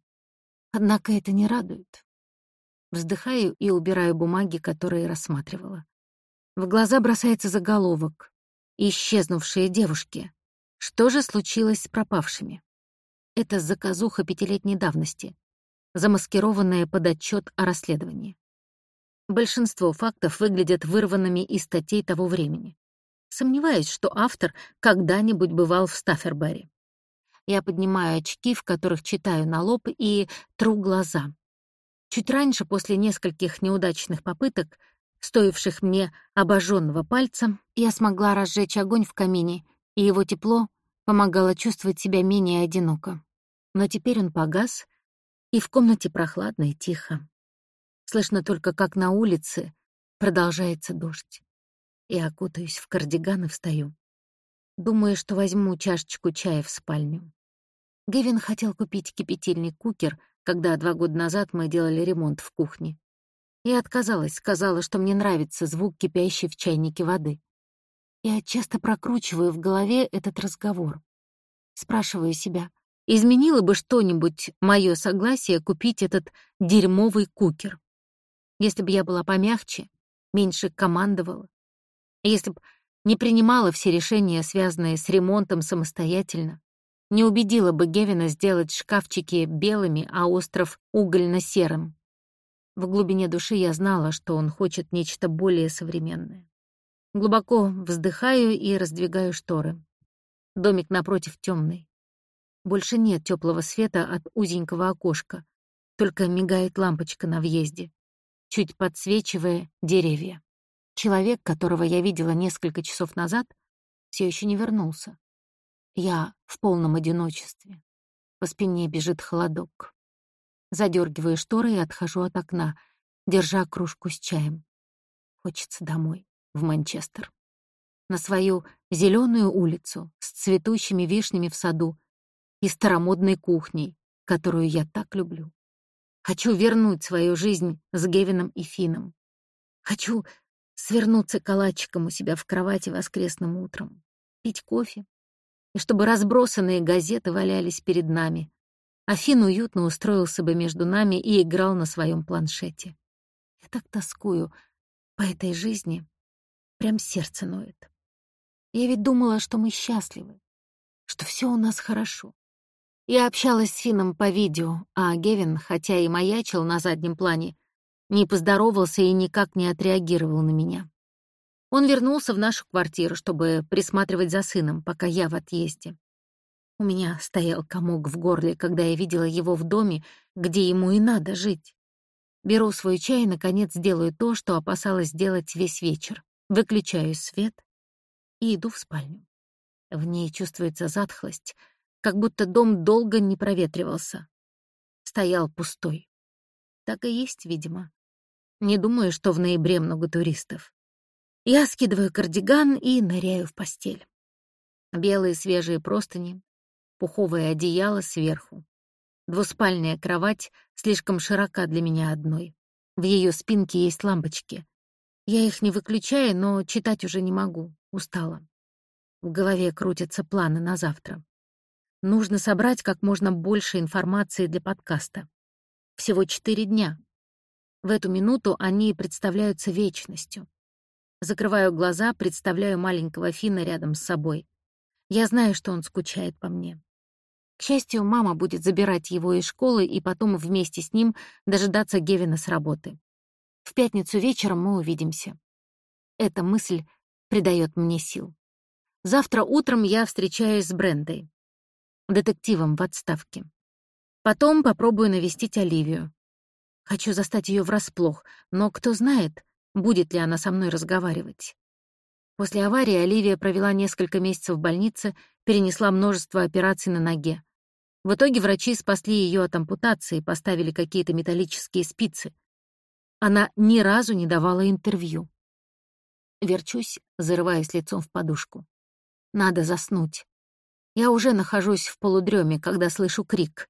Однако это не радует. Вздыхаю и убираю бумаги, которые рассматривала. В глаза бросается заголовок. «Исчезнувшие девушки». Что же случилось с пропавшими? Это заказуха пятилетней давности замаскированное под отчет о расследовании. Большинство фактов выглядят вырванными из статей того времени. Сомневаюсь, что автор когда-нибудь бывал в Стаффербери. Я поднимаю очки, в которых читаю на лоб, и тру глаза. Чуть раньше, после нескольких неудачных попыток, стоивших мне обожженного пальца, я смогла разжечь огонь в камине, и его тепло помогало чувствовать себя менее одиноко. Но теперь он погас, И в комнате прохладно и тихо. Слышно только, как на улице продолжается дождь. Я окутаюсь в кардиган и встаю. Думаю, что возьму чашечку чая в спальню. Гевин хотел купить кипятильный кукер, когда два года назад мы делали ремонт в кухне. Я отказалась, сказала, что мне нравится звук кипящей в чайнике воды. Я часто прокручиваю в голове этот разговор. Спрашиваю себя, изменило бы что-нибудь мое согласие купить этот дерьмовый кукер? Если бы я была помягче, меньше командовала, если бы не принимала все решения, связанные с ремонтом самостоятельно, не убедила бы Гевина сделать шкафчики белыми, а остров угольно-серым. В глубине души я знала, что он хочет нечто более современное. Глубоко вздыхаю и раздвигаю шторы. Домик напротив темный. Больше нет теплого света от узенького окошка, только мигает лампочка на въезде, чуть подсвечивая деревья. Человек, которого я видела несколько часов назад, все еще не вернулся. Я в полном одиночестве. По спине бежит холодок. Задергиваю шторы и отхожу от окна, держа кружку с чаем. Хочется домой, в Манчестер. На свою зеленую улицу с цветущими вишнями в саду и старомодной кухней, которую я так люблю. Хочу вернуть свою жизнь с Гевином и Фином. Хочу свернуться калачиком у себя в кровати воскресным утром, пить кофе, и чтобы разбросанные газеты валялись перед нами, Афин уютно устроился бы между нами и играл на своем планшете. Я так тоскую по этой жизни, прям сердце ноет. Я ведь думала, что мы счастливы, что все у нас хорошо. Я общалась с Фином по видео, а Гевин, хотя и маячил на заднем плане, не поздоровался и никак не отреагировал на меня. Он вернулся в нашу квартиру, чтобы присматривать за сыном, пока я в отъезде. У меня стоял комок в горле, когда я видела его в доме, где ему и надо жить. Беру свой чай и, наконец, делаю то, что опасалась сделать весь вечер. Выключаю свет и иду в спальню. В ней чувствуется затхлость, как будто дом долго не проветривался. Стоял пустой. Так и есть, видимо. Не думаю, что в ноябре много туристов. Я скидываю кардиган и ныряю в постель. Белые свежие простыни, пуховое одеяло сверху. Двуспальная кровать слишком широка для меня одной. В ее спинке есть лампочки. Я их не выключаю, но читать уже не могу, устала. В голове крутятся планы на завтра. Нужно собрать как можно больше информации для подкаста. Всего четыре дня. В эту минуту они представляются вечностью. Закрываю глаза, представляю маленького Фина рядом с собой. Я знаю, что он скучает по мне. К счастью, мама будет забирать его из школы и потом вместе с ним дожидаться Гевина с работы. В пятницу вечером мы увидимся. Эта мысль придает мне сил. Завтра утром я встречаюсь с Брендой, детективом в отставке. Потом попробую навестить Оливию. Хочу застать ее врасплох, но кто знает, будет ли она со мной разговаривать. После аварии Оливия провела несколько месяцев в больнице, перенесла множество операций на ноге. В итоге врачи спасли ее от ампутации, поставили какие-то металлические спицы. Она ни разу не давала интервью. Верчусь, зарываясь лицом в подушку. Надо заснуть. Я уже нахожусь в полудреме, когда слышу крик.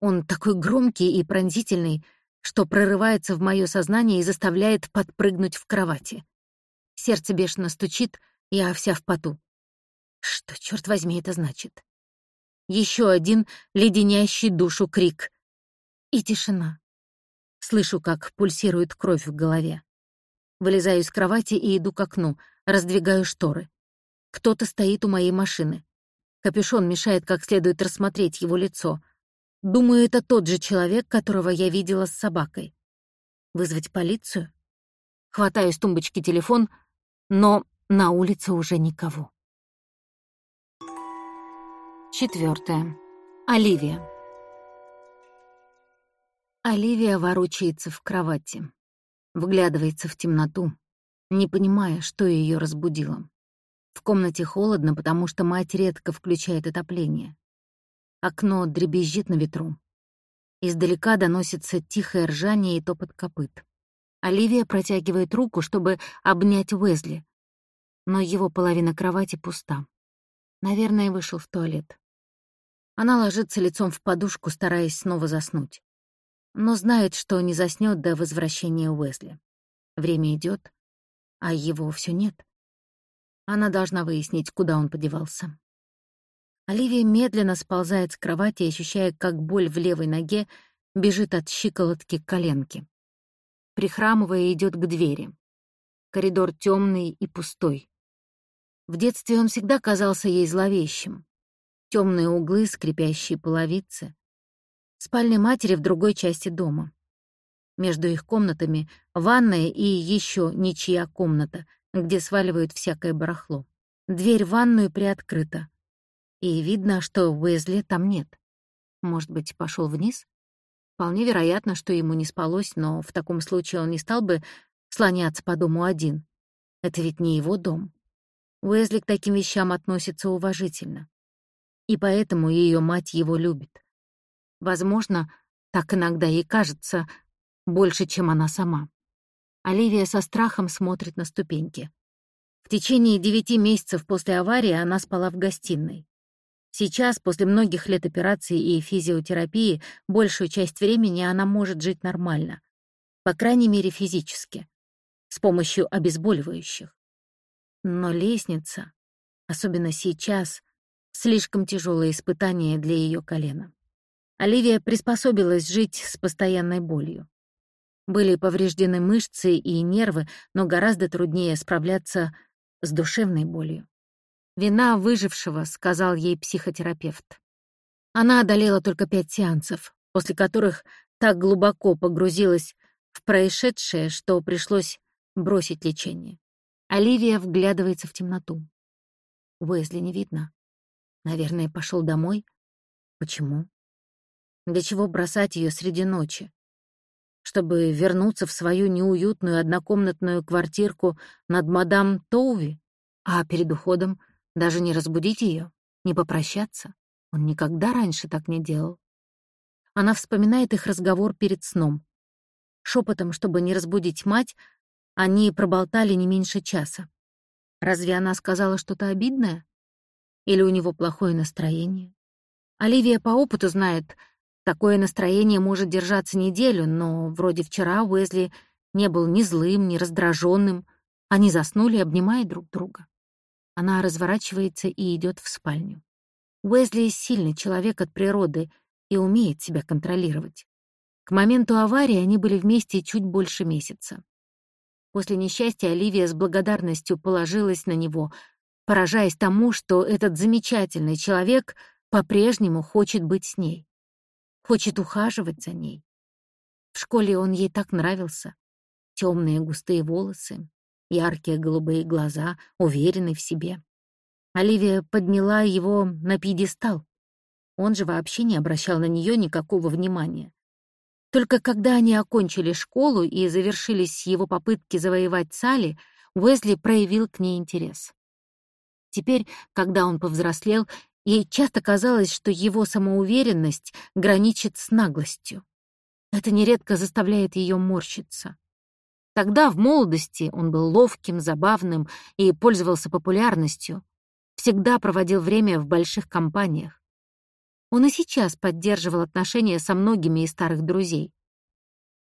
Он такой громкий и пронзительный, что прорывается в мое сознание и заставляет подпрыгнуть в кровати. Сердце бешено стучит, я вся в поту. Что, черт возьми, это значит? Еще один леденящий душу крик. И тишина. Слышу, как пульсирует кровь в голове. Вылезаю из кровати и иду к окну, раздвигаю шторы. Кто-то стоит у моей машины. Капюшон мешает как следует рассмотреть его лицо. Думаю, это тот же человек, которого я видела с собакой. Вызвать полицию? Хватаю с тумбочки телефон, но на улице уже никого. Четвертое. Оливия. Оливия ворочается в кровати, вглядывается в темноту, не понимая, что ее разбудило. В комнате холодно, потому что мать редко включает отопление. Окно дребезжит на ветру. Издалека доносится тихое ржание и топот копыт. Оливия протягивает руку, чтобы обнять Уэзли, но его половина кровати пуста. Наверное, вышел в туалет. Она ложится лицом в подушку, стараясь снова заснуть. Но знает, что не заснёт до возвращения Уэзли. Время идёт, а его всё нет. Она должна выяснить, куда он подевался. Оливия медленно сползает с кровати, ощущая, как боль в левой ноге бежит от щиколотки к коленке. Прихрамывая, идёт к двери. Коридор тёмный и пустой. В детстве он всегда казался ей зловещим. Темные углы, скрипящие половицы. Спальня матери в другой части дома. Между их комнатами ванная и еще ничья комната, где сваливают всякое барахло. Дверь в ванную приоткрыта. И видно, что Уэзли там нет. Может быть, пошел вниз? Вполне вероятно, что ему не спалось, но в таком случае он не стал бы слоняться по дому один. Это ведь не его дом. Уэзли к таким вещам относится уважительно. И поэтому ее мать его любит. Возможно, так иногда ей кажется больше, чем она сама. Оливия со страхом смотрит на ступеньки. В течение девяти месяцев после аварии она спала в гостиной. Сейчас, после многих лет операций и физиотерапии, большую часть времени она может жить нормально. По крайней мере, физически. С помощью обезболивающих. Но лестница, особенно сейчас, слишком тяжелое испытание для ее колена. Оливия приспособилась жить с постоянной болью. Были повреждены мышцы и нервы, но гораздо труднее справляться с душевной болью. «Вина выжившего», — сказал ей психотерапевт. Она одолела только пять сеансов, после которых так глубоко погрузилась в происшедшее, что пришлось бросить лечение. Оливия вглядывается в темноту. Уэзли не видно. Наверное, пошел домой. Почему? Для чего бросать ее среди ночи? Чтобы вернуться в свою неуютную однокомнатную квартирку над мадам Тоуви, а перед уходом даже не разбудить ее, не попрощаться. Он никогда раньше так не делал. Она вспоминает их разговор перед сном. Шепотом, чтобы не разбудить мать, они проболтали не меньше часа. Разве она сказала что-то обидное? Или у него плохое настроение? Оливия по опыту знает, такое настроение может держаться неделю, но вроде вчера Уэзли не был ни злым, ни раздраженным. Они заснули, обнимая друг друга. Она разворачивается и идет в спальню. Уэзли сильный человек от природы и умеет себя контролировать. К моменту аварии они были вместе чуть больше месяца. После несчастья Оливия с благодарностью положилась на него, поражаясь тому, что этот замечательный человек по-прежнему хочет быть с ней, хочет ухаживать за ней. В школе он ей так нравился. Темные густые волосы, яркие голубые глаза, уверенный в себе. Оливия подняла его на пьедестал. Он же вообще не обращал на нее никакого внимания. Только когда они окончили школу и завершились его попытки завоевать Салли, Уэзли проявил к ней интерес. Теперь, когда он повзрослел, ей часто казалось, что его самоуверенность граничит с наглостью. Это нередко заставляет ее морщиться. Тогда, в молодости, он был ловким, забавным и пользовался популярностью. Всегда проводил время в больших компаниях. Он и сейчас поддерживал отношения со многими из старых друзей.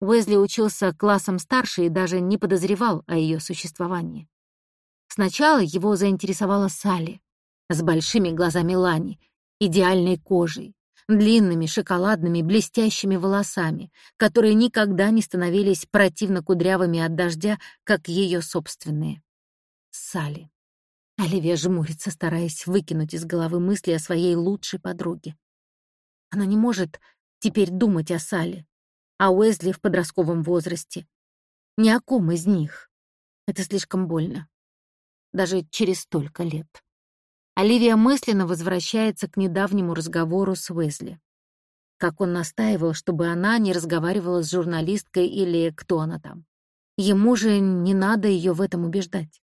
Уэзли учился классом старше и даже не подозревал о ее существовании. Сначала его заинтересовала Салли с большими глазами Лани, идеальной кожей, длинными шоколадными блестящими волосами, которые никогда не становились противно кудрявыми от дождя, как ее собственные. Салли. Оливия жмурится, стараясь выкинуть из головы мысли о своей лучшей подруге. Она не может теперь думать о Сале, о Уэзли в подростковом возрасте. Ни о ком из них. Это слишком больно. Даже через столько лет. Оливия мысленно возвращается к недавнему разговору с Уэзли. Как он настаивал, чтобы она не разговаривала с журналисткой или кто она там. Ему же не надо ее в этом убеждать.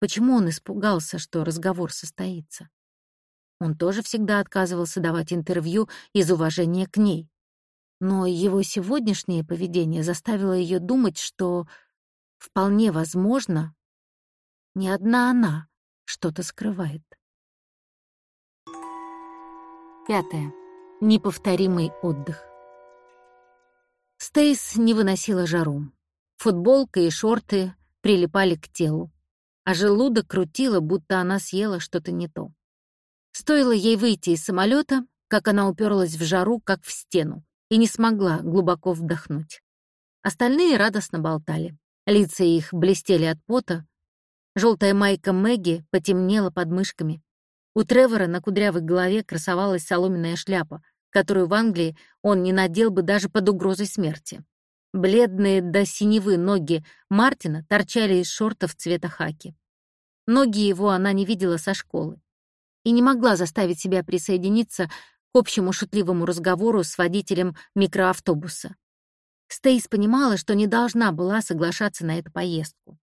Почему он испугался, что разговор состоится? Он тоже всегда отказывался давать интервью из уважения к ней. Но его сегодняшнее поведение заставило ее думать, что вполне возможно, не одна она что-то скрывает. Пятое. Неповторимый отдых. Стейс не выносила жару. Футболка и шорты прилипали к телу, а желудок крутило, будто она съела что-то не то. Стоило ей выйти из самолета, как она уперлась в жару, как в стену, и не смогла глубоко вдохнуть. Остальные радостно болтали. Лица их блестели от пота. Желтая майка Мэгги потемнела под мышками. У Тревора на кудрявой голове красовалась соломенная шляпа, которую в Англии он не надел бы даже под угрозой смерти. Бледные до синевы ноги Мартина торчали из шортов цвета хаки. Ноги его она не видела со школы и не могла заставить себя присоединиться к общему шутливому разговору с водителем микроавтобуса. Стейс понимала, что не должна была соглашаться на эту поездку.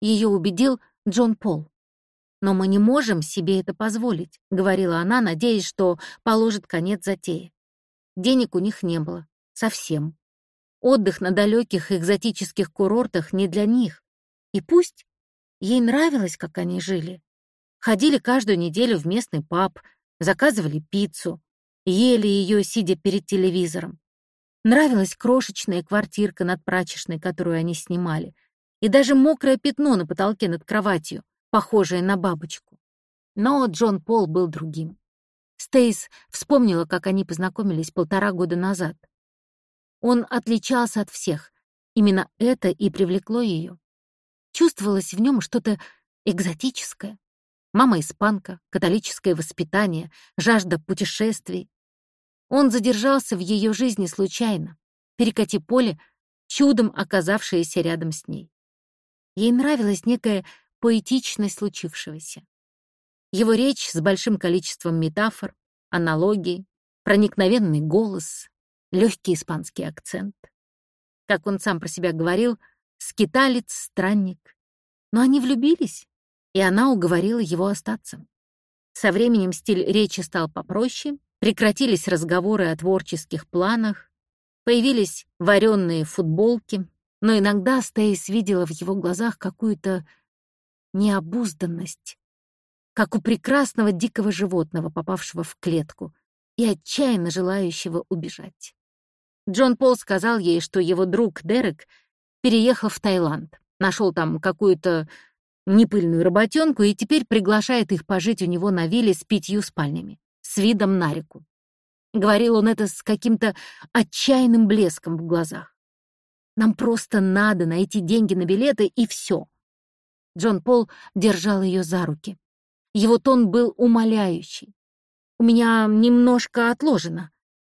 Ее убедил Джон Пол. «Но мы не можем себе это позволить», — говорила она, надеясь, что положит конец затее. Денег у них не было. Совсем. Отдых на далеких экзотических курортах не для них. И пусть ей нравилось, как они жили. Ходили каждую неделю в местный паб, заказывали пиццу, ели ее, сидя перед телевизором. Нравилась крошечная квартирка над прачечной, которую они снимали, и даже мокрое пятно на потолке над кроватью, похожее на бабочку. Но Джон Пол был другим. Стейс вспомнила, как они познакомились полтора года назад. Он отличался от всех. Именно это и привлекло ее. Чувствовалось в нем что-то экзотическое. Мама испанка, католическое воспитание, жажда путешествий. Он задержался в ее жизни случайно, перекати поле, чудом оказавшееся рядом с ней. Ей нравилась некая поэтичность случившегося. Его речь с большим количеством метафор, аналогий, проникновенный голос, легкий испанский акцент. Как он сам про себя говорил, скиталец, странник. Но они влюбились, и она уговорила его остаться. Со временем стиль речи стал попроще, прекратились разговоры о творческих планах, появились вареные футболки, но иногда Стейс видела в его глазах какую-то необузданность, как у прекрасного дикого животного, попавшего в клетку и отчаянно желающего убежать. Джон Пол сказал ей, что его друг Дерек переехал в Таиланд, нашел там какую-то непыльную работенку и теперь приглашает их пожить у него на вилле с пятью спальнями, с видом на реку. Говорил он это с каким-то отчаянным блеском в глазах. «Нам просто надо найти деньги на билеты, и все». Джон Пол держал ее за руки. Его тон был умоляющий. «У меня немножко отложено.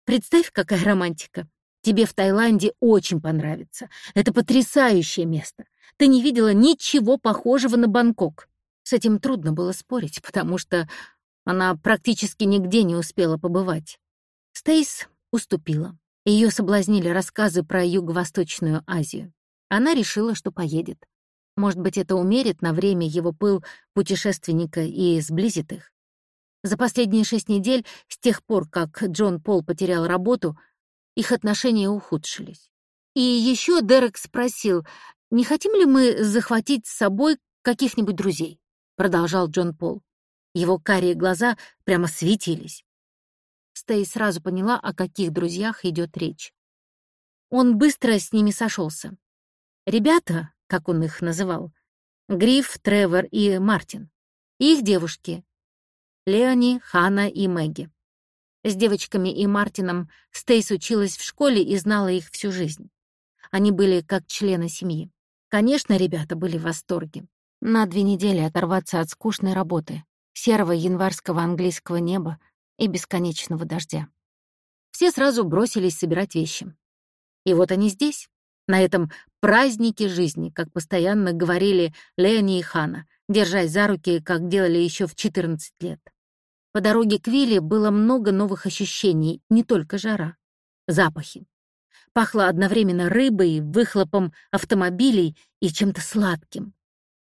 Представь, какая романтика. Тебе в Таиланде очень понравится. Это потрясающее место. Ты не видела ничего похожего на Бангкок. С этим трудно было спорить, потому что она практически нигде не успела побывать. Стейс уступила. Ее соблазнили рассказы про Юго-Восточную Азию. Она решила, что поедет. Может быть, это умерит на время его пыл путешественника и сблизит их. За последние шесть недель, с тех пор, как Джон Пол потерял работу, их отношения ухудшились. И еще Дерек спросил, не хотим ли мы захватить с собой каких-нибудь друзей? Продолжал Джон Пол. Его карие глаза прямо светились. Стей сразу поняла, о каких друзьях идет речь. Он быстро с ними сошелся. Ребята, как он их называл, Гриф, Тревор и Мартин. их девушки, Леони, Хана и Мэгги. С девочками и Мартином Стейс училась в школе и знала их всю жизнь. Они были как члены семьи. Конечно, ребята были в восторге. На две недели оторваться от скучной работы, серого январского английского неба и бесконечного дождя. Все сразу бросились собирать вещи. И вот они здесь, на этом празднике жизни, как постоянно говорили Леони и Хана, держась за руки, как делали еще в 14 лет. По дороге к Вилле было много новых ощущений, не только жара. Запахи. Пахло одновременно рыбой, выхлопом автомобилей и чем-то сладким.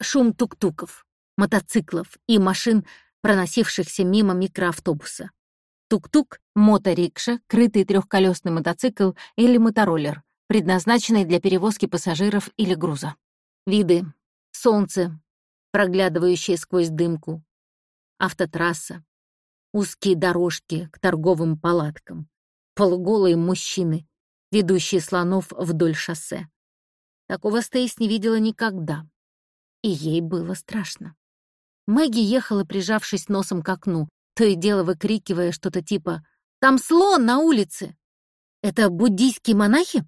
Шум тук-туков, мотоциклов и машин, проносившихся мимо микроавтобуса. Тук-тук — моторикша, крытый трехколесный мотоцикл или мотороллер, предназначенный для перевозки пассажиров или груза. Виды — солнце, проглядывающее сквозь дымку, автотрасса, узкие дорожки к торговым палаткам, полуголые мужчины, ведущие слонов вдоль шоссе. Такого Стейс не видела никогда, и ей было страшно. Мэгги ехала, прижавшись носом к окну, то и дело выкрикивая что-то типа «Там слон на улице!» «Это буддийские монахи?»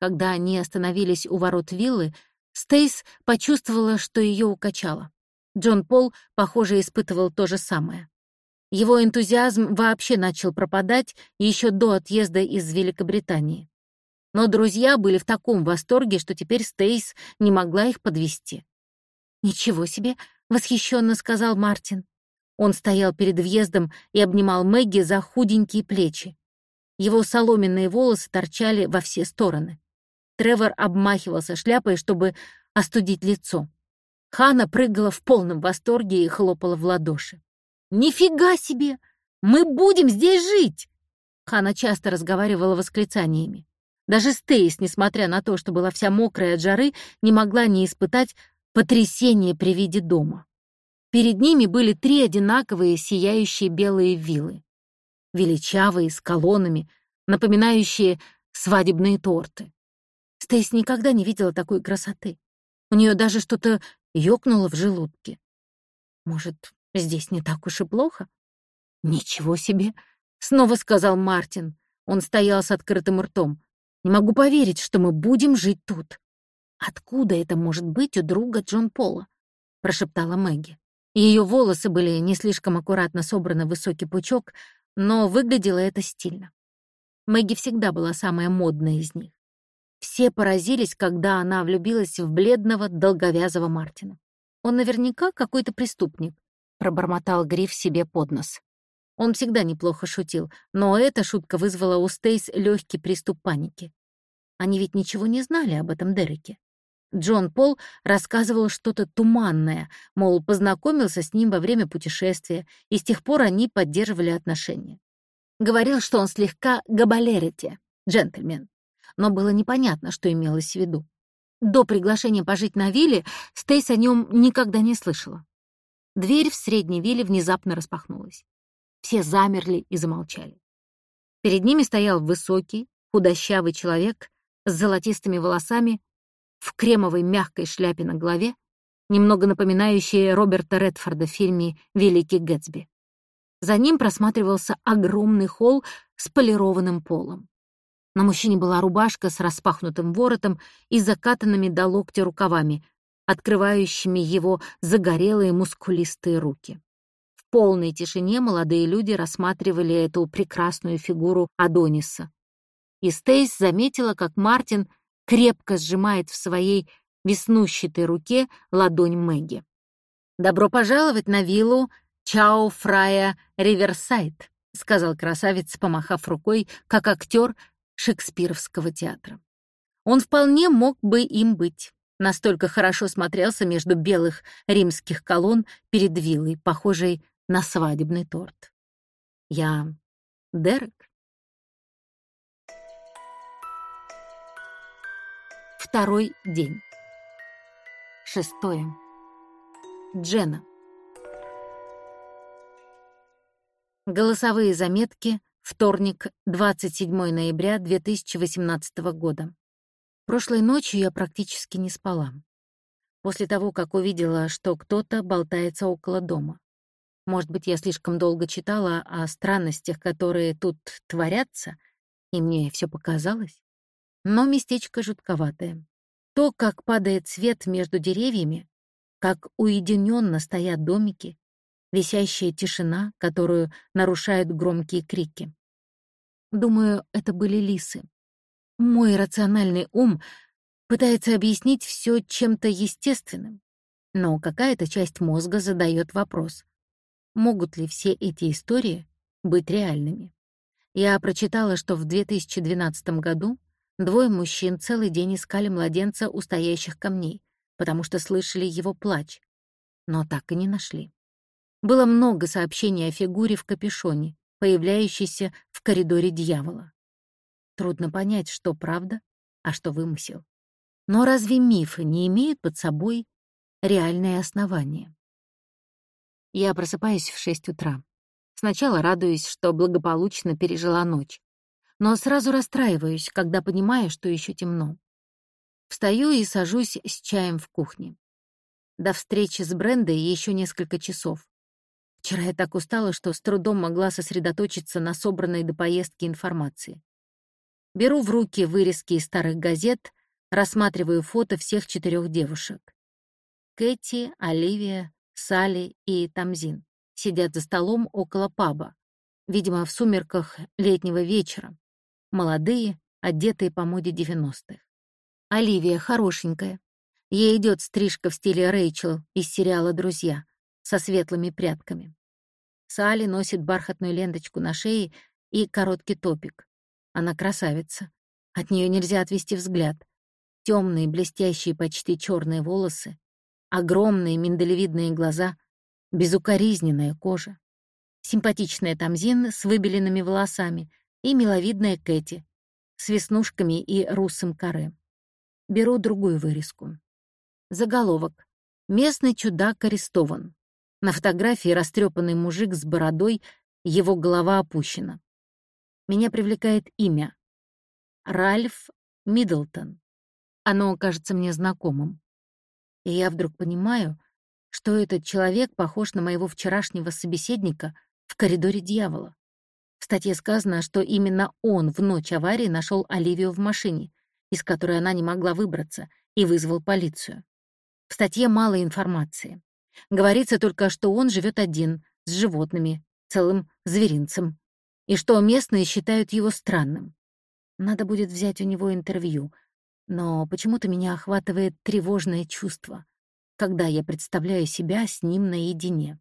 Когда они остановились у ворот виллы, Стейс почувствовала, что ее укачало. Джон Пол, похоже, испытывал то же самое. Его энтузиазм вообще начал пропадать еще до отъезда из Великобритании. Но друзья были в таком восторге, что теперь Стейс не могла их подвести. «Ничего себе!» — восхищенно сказал Мартин. Он стоял перед въездом и обнимал Мэгги за худенькие плечи. Его соломенные волосы торчали во все стороны. Тревор обмахивался шляпой, чтобы остудить лицо. Хана прыгала в полном восторге и хлопала в ладоши. «Нифига себе! Мы будем здесь жить!» Хана часто разговаривала восклицаниями. Даже Стейс, несмотря на то, что была вся мокрая от жары, не могла не испытать потрясение при виде дома. Перед ними были три одинаковые сияющие белые виллы. Величавые, с колоннами, напоминающие свадебные торты. Стейс никогда не видела такой красоты. У нее даже что-то ёкнуло в желудке. Может, здесь не так уж и плохо? Ничего себе! Снова сказал Мартин. Он стоял с открытым ртом. Не могу поверить, что мы будем жить тут. Откуда это может быть у друга Джон Пола? Прошептала Мэгги. Ее волосы были не слишком аккуратно собраны в высокий пучок, но выглядело это стильно. Мэгги всегда была самая модная из них. Все поразились, когда она влюбилась в бледного, долговязого Мартина. «Он наверняка какой-то преступник», — пробормотал Гриф себе под нос. Он всегда неплохо шутил, но эта шутка вызвала у Стейс легкий приступ паники. Они ведь ничего не знали об этом Дереке. Джон Пол рассказывал что-то туманное, мол, познакомился с ним во время путешествия, и с тех пор они поддерживали отношения. Говорил, что он слегка габалерите, джентльмен, но было непонятно, что имелось в виду. До приглашения пожить на вилле Стейс о нем никогда не слышала. Дверь в средней вилле внезапно распахнулась. Все замерли и замолчали. Перед ними стоял высокий, худощавый человек с золотистыми волосами в кремовой мягкой шляпе на голове, немного напоминающей Роберта Редфорда в фильме «Великий Гэтсби». За ним просматривался огромный холл с полированным полом. На мужчине была рубашка с распахнутым воротом и закатанными до локтя рукавами, открывающими его загорелые мускулистые руки. В полной тишине молодые люди рассматривали эту прекрасную фигуру Адониса. И Стейс заметила, как Мартин крепко сжимает в своей веснущатой руке ладонь Мэгги. «Добро пожаловать на виллу Чао Фрая Риверсайд», сказал красавец, помахав рукой, как актер шекспировского театра. Он вполне мог бы им быть. Настолько хорошо смотрелся между белых римских колонн перед виллой, похожей на свадебный торт. «Я Дерек?» Второй день. Шестое. Джена. Голосовые заметки. Вторник, 27 ноября 2018 года. Прошлой ночью я практически не спала. После того, как увидела, что кто-то болтается около дома. Может быть, я слишком долго читала о странностях, которые тут творятся, и мне все показалось? но местечко жутковатое. То, как падает свет между деревьями, как уединенно стоят домики, висящая тишина, которую нарушают громкие крики. Думаю, это были лисы. Мой рациональный ум пытается объяснить все чем-то естественным, но какая-то часть мозга задает вопрос, могут ли все эти истории быть реальными. Я прочитала, что в 2012 году Двое мужчин целый день искали младенца у стоящих камней, потому что слышали его плач, но так и не нашли. Было много сообщений о фигуре в капюшоне, появляющийся в коридоре дьявола. Трудно понять, что правда, а что вымысел. Но разве мифы не имеют под собой реальное основание? Я просыпаюсь в шесть утра. Сначала радуюсь, что благополучно пережила ночь. Но сразу расстраиваюсь, когда понимаю, что еще темно. Встаю и сажусь с чаем в кухне. До встречи с Брендой еще несколько часов. Вчера я так устала, что с трудом могла сосредоточиться на собранной до поездки информации. Беру в руки вырезки из старых газет, рассматриваю фото всех четырех девушек. Кэти, Оливия, Салли и Тамзин сидят за столом около паба, видимо, в сумерках летнего вечера. Молодые, одетые по моде 90-х. Оливия хорошенькая. Ей идет стрижка в стиле Рэйчел из сериала «Друзья» со светлыми прядками. Салли носит бархатную ленточку на шее и короткий топик. Она красавица. От нее нельзя отвести взгляд. Темные, блестящие, почти черные волосы, огромные миндалевидные глаза, безукоризненная кожа. Симпатичная Тамзин с выбеленными волосами и миловидная Кэти с веснушками и русым каре. Беру другую вырезку. Заголовок. Местный чудак арестован. На фотографии растрепанный мужик с бородой, его голова опущена. Меня привлекает имя. Ральф Миддлтон. Оно кажется мне знакомым. И я вдруг понимаю, что этот человек похож на моего вчерашнего собеседника в коридоре дьявола. В статье сказано, что именно он в ночь аварии нашел Оливию в машине, из которой она не могла выбраться, и вызвал полицию. В статье мало информации. Говорится только, что он живет один, с животными, целым зверинцем, и что местные считают его странным. Надо будет взять у него интервью, но почему-то меня охватывает тревожное чувство, когда я представляю себя с ним наедине.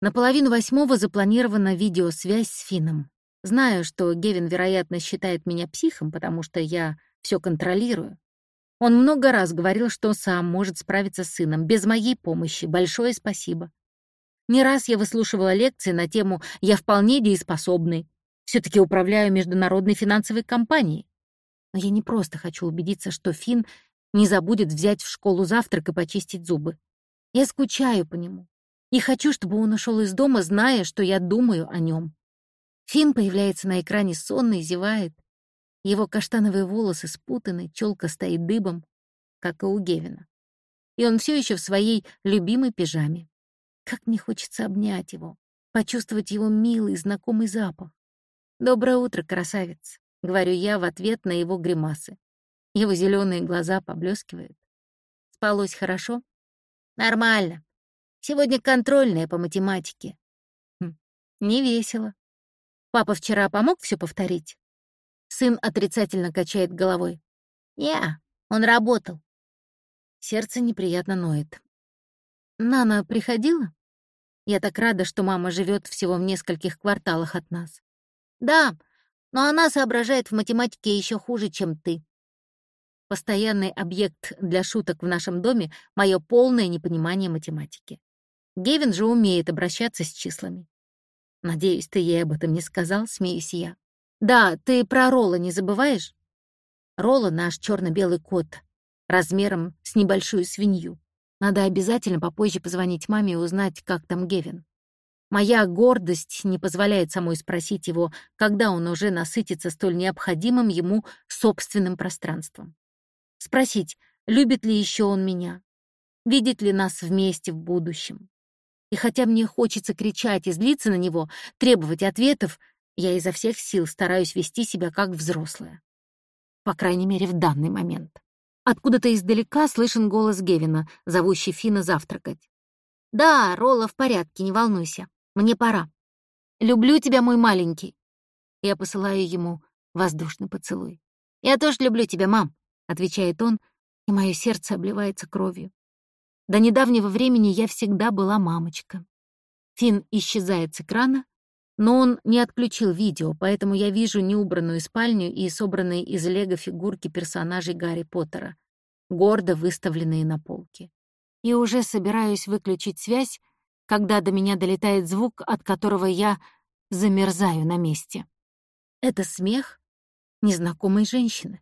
На половину восьмого запланирована видеосвязь с Фином. Знаю, что Гевин, вероятно, считает меня психом, потому что я все контролирую. Он много раз говорил, что сам может справиться с сыном, без моей помощи. Большое спасибо. Не раз я выслушивала лекции на тему «Я вполне дееспособный». все таки управляю международной финансовой компанией. Но я не просто хочу убедиться, что Финн не забудет взять в школу завтрак и почистить зубы. Я скучаю по нему. И хочу, чтобы он ушел из дома, зная, что я думаю о нем. Финн появляется на экране сонный, зевает. Его каштановые волосы спутаны, челка стоит дыбом, как и у Гевина. И он все еще в своей любимой пижаме. Как мне хочется обнять его, почувствовать его милый, знакомый запах. «Доброе утро, красавец», — говорю я в ответ на его гримасы. Его зеленые глаза поблескивают. Спалось хорошо? Нормально. Сегодня контрольная по математике. Хм, не весело. Папа вчера помог все повторить? Сын отрицательно качает головой. «Не, он работал». Сердце неприятно ноет. «Нана приходила?» Я так рада, что мама живет всего в нескольких кварталах от нас. «Да, но она соображает в математике еще хуже, чем ты». Постоянный объект для шуток в нашем доме — мое полное непонимание математики. Гевин же умеет обращаться с числами. Надеюсь, ты ей об этом не сказал, смеюсь я. Да, ты про Ролла не забываешь? Ролла — наш черно белый кот, размером с небольшую свинью. Надо обязательно попозже позвонить маме и узнать, как там Гевин. Моя гордость не позволяет самой спросить его, когда он уже насытится столь необходимым ему собственным пространством. Спросить, любит ли еще он меня, видит ли нас вместе в будущем. И хотя мне хочется кричать и злиться на него, требовать ответов — я изо всех сил стараюсь вести себя как взрослая. По крайней мере, в данный момент. Откуда-то издалека слышен голос Гевина, зовущий Фина завтракать. «Да, Ролла в порядке, не волнуйся. Мне пора. Люблю тебя, мой маленький». Я посылаю ему воздушный поцелуй. «Я тоже люблю тебя, мам», — отвечает он, и мое сердце обливается кровью. До недавнего времени я всегда была мамочка. Фин исчезает с экрана, но он не отключил видео, поэтому я вижу неубранную спальню и собранные из лего фигурки персонажей Гарри Поттера, гордо выставленные на полке. И уже собираюсь выключить связь, когда до меня долетает звук, от которого я замерзаю на месте. Это смех незнакомой женщины.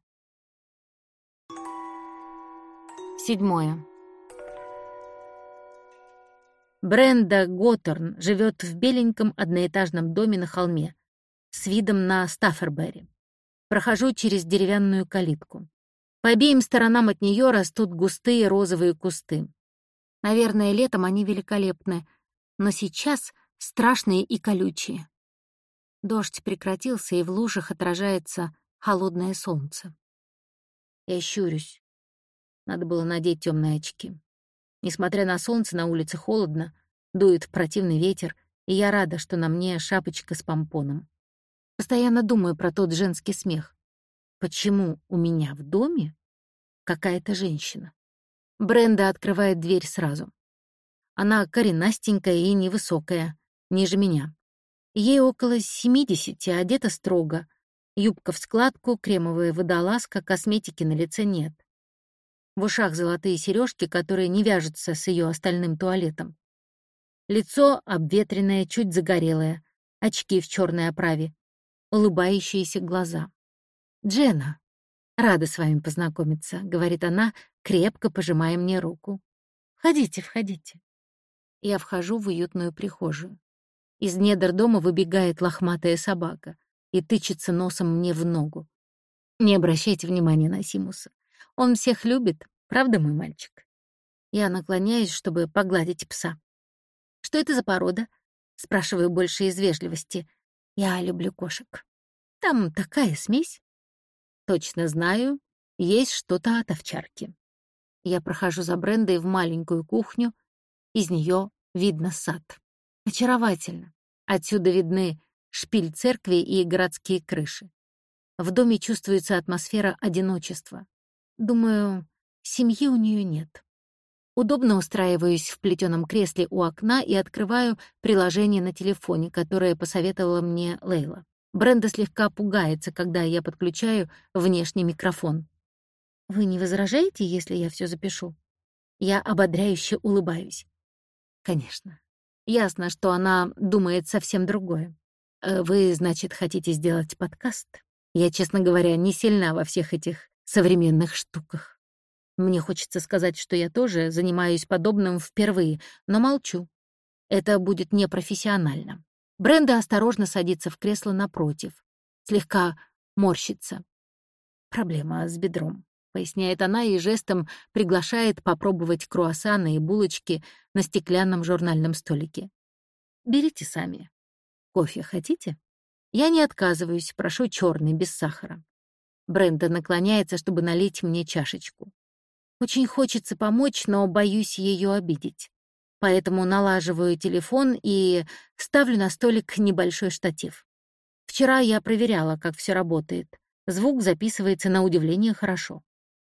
Седьмое. Бренда Готтерн живет в беленьком одноэтажном доме на холме с видом на Стаффербери. Прохожу через деревянную калитку. По обеим сторонам от нее растут густые розовые кусты. Наверное, летом они великолепны, но сейчас страшные и колючие. Дождь прекратился, и в лужах отражается холодное солнце. Я щурюсь. Надо было надеть темные очки. Несмотря на солнце, на улице холодно, дует противный ветер, и я рада, что на мне шапочка с помпоном. Постоянно думаю про тот женский смех. Почему у меня в доме какая-то женщина? Бренда открывает дверь сразу. Она коренастенькая и невысокая, ниже меня. Ей около 70, одета строго. Юбка в складку, кремовая водолазка, косметики на лице нет. В ушах золотые сережки, которые не вяжутся с ее остальным туалетом. Лицо обветренное, чуть загорелое, очки в черной оправе, улыбающиеся глаза. «Джена, рада с вами познакомиться», — говорит она, крепко пожимая мне руку. «Входите, входите». Я вхожу в уютную прихожую. Из недр дома выбегает лохматая собака и тычется носом мне в ногу. Не обращайте внимания на Симуса. Он всех любит, правда, мой мальчик? Я наклоняюсь, чтобы погладить пса. «Что это за порода?» — спрашиваю больше из вежливости. «Я люблю кошек. Там такая смесь». «Точно знаю, есть что-то от овчарки». Я прохожу за Брендой в маленькую кухню. Из нее видно сад. Очаровательно. Отсюда видны шпиль церкви и городские крыши. В доме чувствуется атмосфера одиночества. Думаю, семьи у нее нет. Удобно устраиваюсь в плетеном кресле у окна и открываю приложение на телефоне, которое посоветовала мне Лейла. Бренда слегка пугается, когда я подключаю внешний микрофон. «Вы не возражаете, если я все запишу?» Я ободряюще улыбаюсь. «Конечно. Ясно, что она думает совсем другое. Э, вы, значит, хотите сделать подкаст? Я, честно говоря, не сильна во всех этих современных штуках. Мне хочется сказать, что я тоже занимаюсь подобным впервые, но молчу. Это будет непрофессионально. Бренда осторожно садится в кресло напротив, слегка морщится. Проблема с бедром, поясняет она и жестом приглашает попробовать круассаны и булочки на стеклянном журнальном столике. Берите сами. Кофе хотите? Я не отказываюсь, прошу черный, без сахара. Бренда наклоняется, чтобы налить мне чашечку. Очень хочется помочь, но боюсь ее обидеть. Поэтому налаживаю телефон и ставлю на столик небольшой штатив. Вчера я проверяла, как все работает. Звук записывается на удивление хорошо.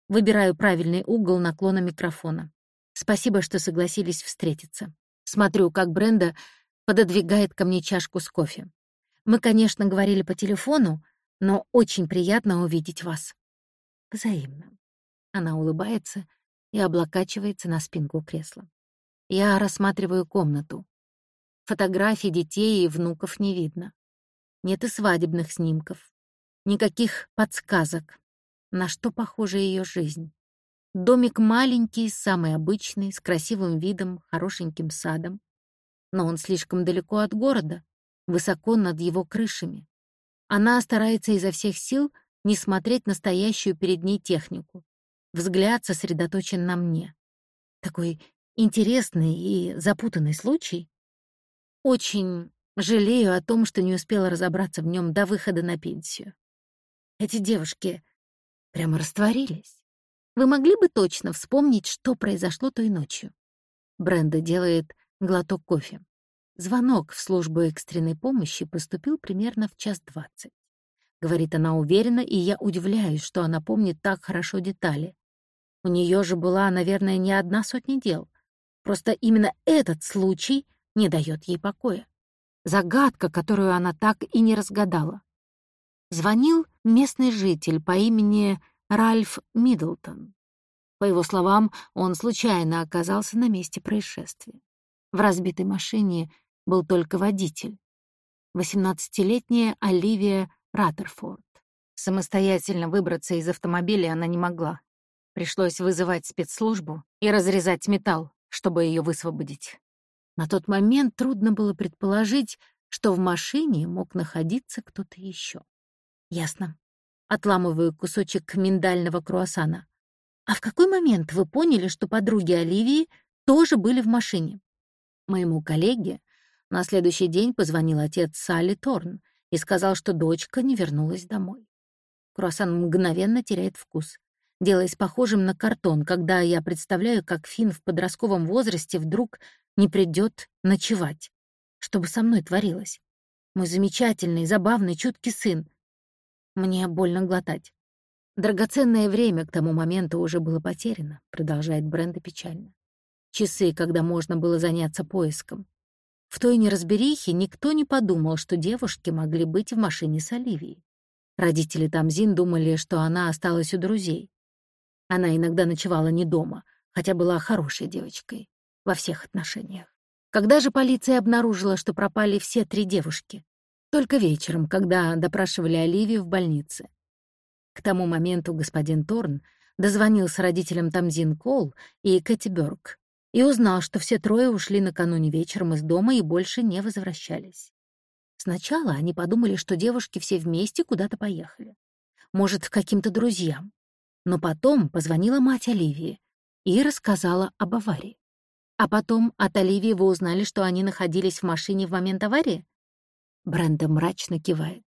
Выбираю правильный угол наклона микрофона. Спасибо, что согласились встретиться. Смотрю, как Бренда пододвигает ко мне чашку с кофе. Мы, конечно, говорили по телефону, но очень приятно увидеть вас. Взаимно. Она улыбается и облокачивается на спинку кресла. Я рассматриваю комнату. Фотографий детей и внуков не видно. Нет и свадебных снимков. Никаких подсказок, на что похожа ее жизнь. Домик маленький, самый обычный, с красивым видом, хорошеньким садом. Но он слишком далеко от города, высоко над его крышами. Она старается изо всех сил не смотреть настоящую перед ней технику. Взгляд сосредоточен на мне. Такой интересный и запутанный случай. Очень жалею о том, что не успела разобраться в нем до выхода на пенсию. Эти девушки прямо растворились. Вы могли бы точно вспомнить, что произошло той ночью? Бренда делает глоток кофе. Звонок в службу экстренной помощи поступил примерно в час двадцать. Говорит она уверенно, и я удивляюсь, что она помнит так хорошо детали. У нее же была, наверное, не одна сотня дел. Просто именно этот случай не дает ей покоя. Загадка, которую она так и не разгадала. Звонил местный житель по имени Ральф Миддлтон. По его словам, он случайно оказался на месте происшествия. В разбитой машине был только водитель. 18-летняя Оливия Раттерфорд. Самостоятельно выбраться из автомобиля она не могла. Пришлось вызывать спецслужбу и разрезать металл, чтобы ее высвободить. На тот момент трудно было предположить, что в машине мог находиться кто-то еще. Ясно. Отламываю кусочек миндального круассана. А в какой момент вы поняли, что подруги Оливии тоже были в машине? Моему коллеге на следующий день позвонил отец Салли Торн и сказал, что дочка не вернулась домой. Круассан мгновенно теряет вкус, делаясь похожим на картон, когда я представляю, как Финн в подростковом возрасте вдруг не придет ночевать. Что бы со мной творилось? Мой замечательный, забавный, чуткий сын. Мне больно глотать. Драгоценное время к тому моменту уже было потеряно, продолжает Бренда печально. Часы, когда можно было заняться поиском. В той неразберихе никто не подумал, что девушки могли быть в машине с Оливией. Родители Тамзин думали, что она осталась у друзей. Она иногда ночевала не дома, хотя была хорошей девочкой во всех отношениях. Когда же полиция обнаружила, что пропали все три девушки? Только вечером, когда допрашивали Оливию в больнице. К тому моменту господин Торн дозвонился родителям Тамзин Кол и Кэти Бёрк и узнал, что все трое ушли накануне вечером из дома и больше не возвращались. Сначала они подумали, что девушки все вместе куда-то поехали. Может, к каким-то друзьям. Но потом позвонила мать Оливии и рассказала об аварии. А потом от Оливии вы узнали, что они находились в машине в момент аварии? Бренда мрачно кивает.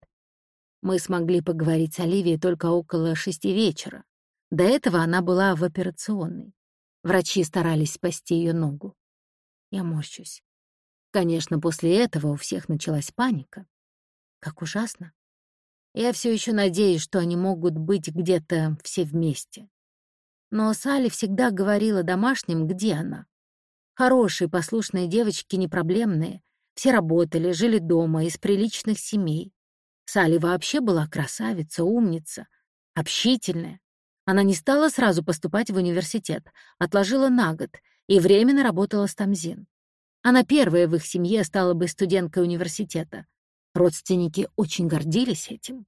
Мы смогли поговорить с Оливией только около шести вечера. До этого она была в операционной. Врачи старались спасти ее ногу. Я морщусь. Конечно, после этого у всех началась паника. Как ужасно. Я все еще надеюсь, что они могут быть где-то все вместе. Но Салли всегда говорила домашним, где она. Хорошие, послушные девочки, непроблемные. Все работали, жили дома, из приличных семей. Салли вообще была красавица, умница, общительная. Она не стала сразу поступать в университет, отложила на год и временно работала с Тамзин. Она первая в их семье стала бы студенткой университета. Родственники очень гордились этим.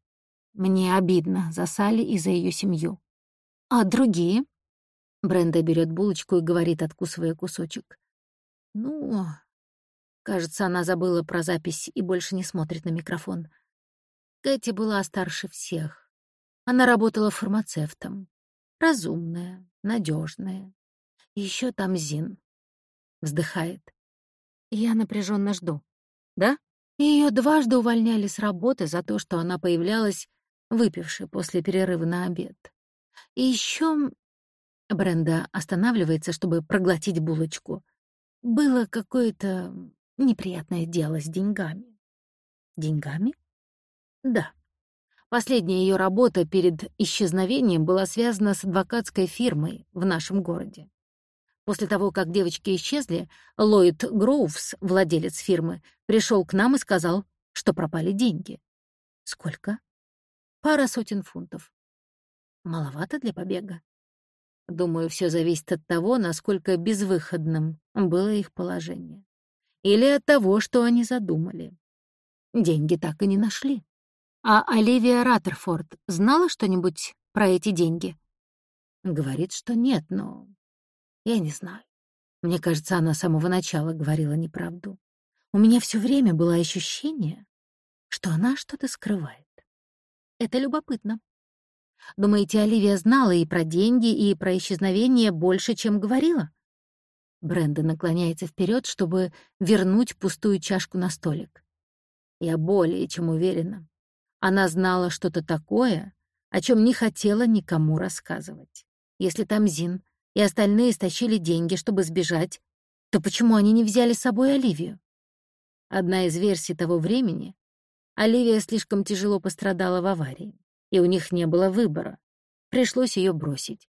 Мне обидно за Салли и за ее семью. А другие? Бренда берет булочку и говорит, откусывая кусочек. Ну, кажется, она забыла про запись и больше не смотрит на микрофон. Кэти была старше всех. Она работала фармацевтом. Разумная, надежная. Еще там Зин. Вздыхает. Я напряженно жду. Да? Ее дважды увольняли с работы за то, что она появлялась выпившей после перерыва на обед. И еще Бренда останавливается, чтобы проглотить булочку. Было какое-то неприятное дело с деньгами. Деньгами? Да. Последняя ее работа перед исчезновением была связана с адвокатской фирмой в нашем городе. После того, как девочки исчезли, Ллойд Гроувс, владелец фирмы, пришел к нам и сказал, что пропали деньги. Сколько? Пара сотен фунтов. Маловато для побега. Думаю, все зависит от того, насколько безвыходным было их положение. Или от того, что они задумали. Деньги так и не нашли. А Оливия Раттерфорд знала что-нибудь про эти деньги? Говорит, что нет, но я не знаю. Мне кажется, она с самого начала говорила неправду. У меня все время было ощущение, что она что-то скрывает. Это любопытно. Думаете, Оливия знала и про деньги, и про исчезновение больше, чем говорила? Бренда наклоняется вперед, чтобы вернуть пустую чашку на столик. Я более чем уверена. Она знала что-то такое, о чем не хотела никому рассказывать. Если там Зин и остальные стащили деньги, чтобы сбежать, то почему они не взяли с собой Оливию? Одна из версий того времени — Оливия слишком тяжело пострадала в аварии и у них не было выбора. Пришлось ее бросить.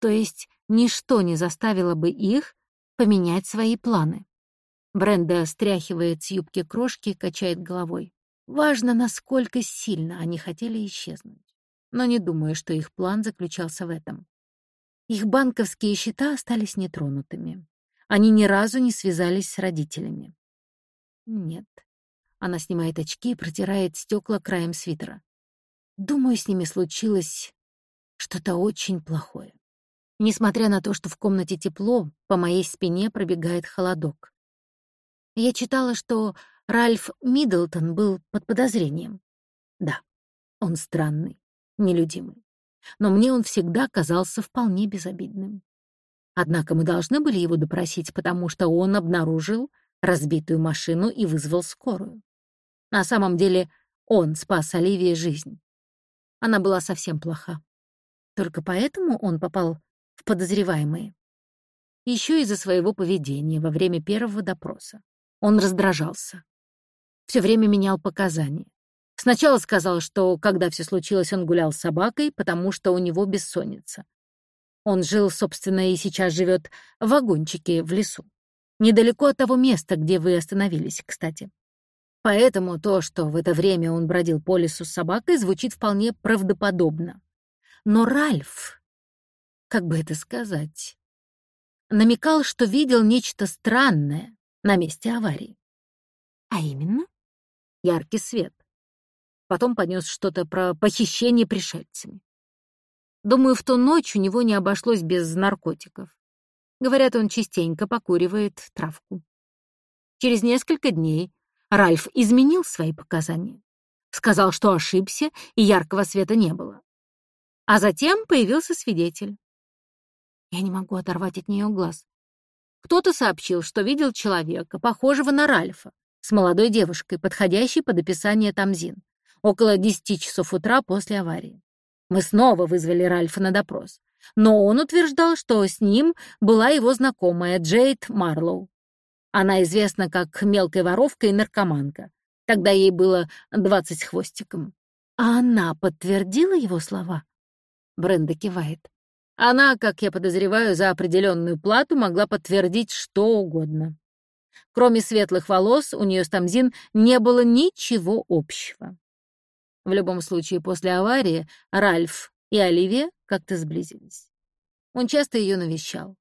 То есть ничто не заставило бы их поменять свои планы. Бренда стряхивает с юбки крошки, качает головой. Важно, насколько сильно они хотели исчезнуть. Но не думаю, что их план заключался в этом. Их банковские счета остались нетронутыми. Они ни разу не связались с родителями. Нет. Она снимает очки и протирает стекла краем свитера. Думаю, с ними случилось что-то очень плохое. Несмотря на то, что в комнате тепло, по моей спине пробегает холодок. Я читала, что Ральф Миддлтон был под подозрением. Да, он странный, нелюдимый. Но мне он всегда казался вполне безобидным. Однако мы должны были его допросить, потому что он обнаружил разбитую машину и вызвал скорую. На самом деле он спас Оливии жизнь. Она была совсем плоха. Только поэтому он попал в подозреваемые. Еще из-за своего поведения во время первого допроса. Он раздражался. Все время менял показания. Сначала сказал, что, когда все случилось, он гулял с собакой, потому что у него бессонница. Он жил, собственно, и сейчас живет в вагончике в лесу. Недалеко от того места, где вы остановились, кстати. Поэтому то, что в это время он бродил по лесу с собакой, звучит вполне правдоподобно. Но Ральф, как бы это сказать, намекал, что видел нечто странное на месте аварии. А именно, яркий свет. Потом понес что-то про похищение пришельцами. Думаю, в ту ночь у него не обошлось без наркотиков. Говорят, он частенько покуривает травку. Через несколько дней Ральф изменил свои показания. Сказал, что ошибся, и яркого света не было. А затем появился свидетель. Я не могу оторвать от нее глаз. Кто-то сообщил, что видел человека, похожего на Ральфа, с молодой девушкой, подходящей под описание Тамзин, около 10 часов утра после аварии. Мы снова вызвали Ральфа на допрос. Но он утверждал, что с ним была его знакомая Джейд Марлоу. Она известна как мелкая воровка и наркоманка. Тогда ей было двадцать с хвостиком. А она подтвердила его слова? Бренда кивает. Она, как я подозреваю, за определенную плату могла подтвердить что угодно. Кроме светлых волос, у нее с Тамзин не было ничего общего. В любом случае, после аварии Ральф и Оливия как-то сблизились. Он часто ее навещал.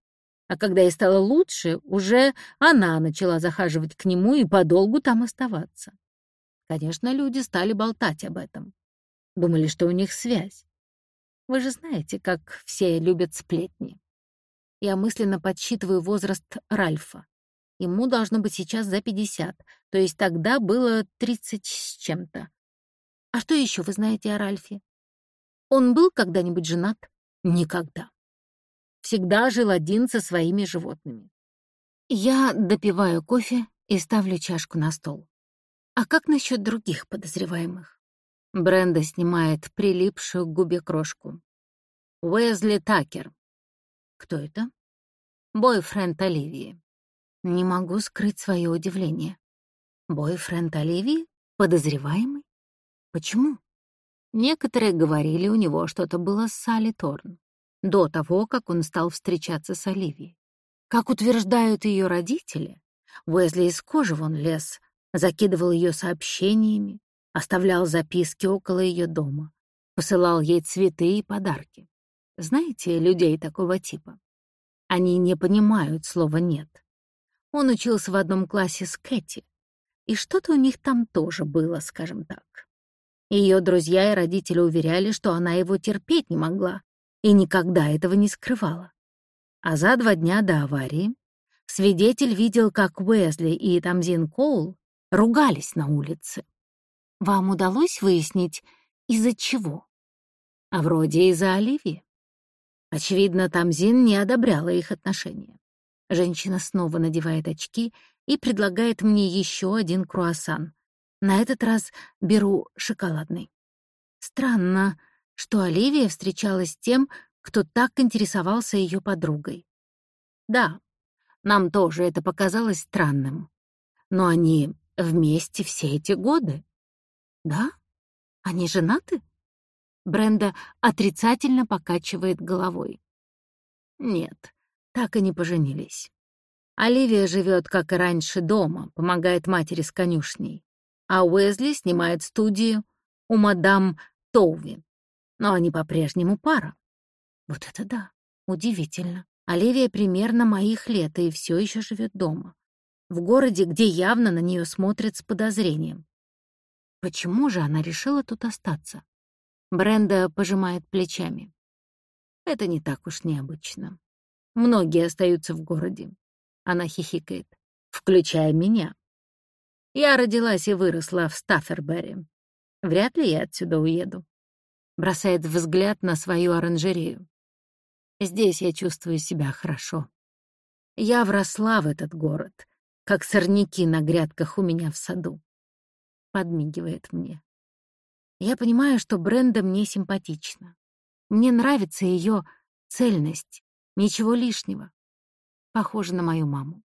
А когда ей стало лучше, уже она начала захаживать к нему и подолгу там оставаться. Конечно, люди стали болтать об этом. Думали, что у них связь. Вы же знаете, как все любят сплетни. Я мысленно подсчитываю возраст Ральфа. Ему должно быть сейчас за 50, то есть тогда было 30 с чем-то. А что еще вы знаете о Ральфе? Он был когда-нибудь женат? Никогда. Всегда жил один со своими животными. Я допиваю кофе и ставлю чашку на стол. А как насчет других подозреваемых? Бренда снимает прилипшую к губе крошку. Уэзли Такер. Кто это? Бойфренд Оливии. Не могу скрыть свое удивление. Бойфренд Оливии? Подозреваемый? Почему? Некоторые говорили, у него что-то было с Салли Торн, до того, как он стал встречаться с Оливией. Как утверждают ее родители, Уэзли из кожи вон лез, закидывал ее сообщениями, оставлял записки около ее дома, посылал ей цветы и подарки. Знаете, людей такого типа? Они не понимают слова «нет». Он учился в одном классе с Кэти, и что-то у них там тоже было, скажем так. Ее друзья и родители уверяли, что она его терпеть не могла и никогда этого не скрывала. А за два дня до аварии свидетель видел, как Уэсли и Тамзин Коул ругались на улице. Вам удалось выяснить, из-за чего? А вроде из-за Оливии. Очевидно, Тамзин не одобряла их отношения. Женщина снова надевает очки и предлагает мне еще один круассан, на этот раз беру шоколадный. Странно, что Оливия встречалась с тем, кто так интересовался ее подругой. Да, нам тоже это показалось странным. Но они вместе все эти годы. Да? Они женаты? Бренда отрицательно покачивает головой. Нет, так и не поженились. Оливия живет, как и раньше, дома, помогает матери с конюшней а Уэзли снимает студию у мадам Тоуви. Но они по-прежнему пара. Вот это да, удивительно. Оливия примерно моих лет и все еще живет дома. В городе, где явно на нее смотрят с подозрением. Почему же она решила тут остаться? Бренда пожимает плечами. Это не так уж необычно. Многие остаются в городе. Она хихикает, включая меня. Я родилась и выросла в Стаффербери. Вряд ли я отсюда уеду. Бросает взгляд на свою оранжерею. Здесь я чувствую себя хорошо. Я вросла в этот город, как сорняки на грядках у меня в саду. Подмигивает мне. Я понимаю, что Бренда мне симпатична. Мне нравится ее цельность, ничего лишнего. Похоже на мою маму.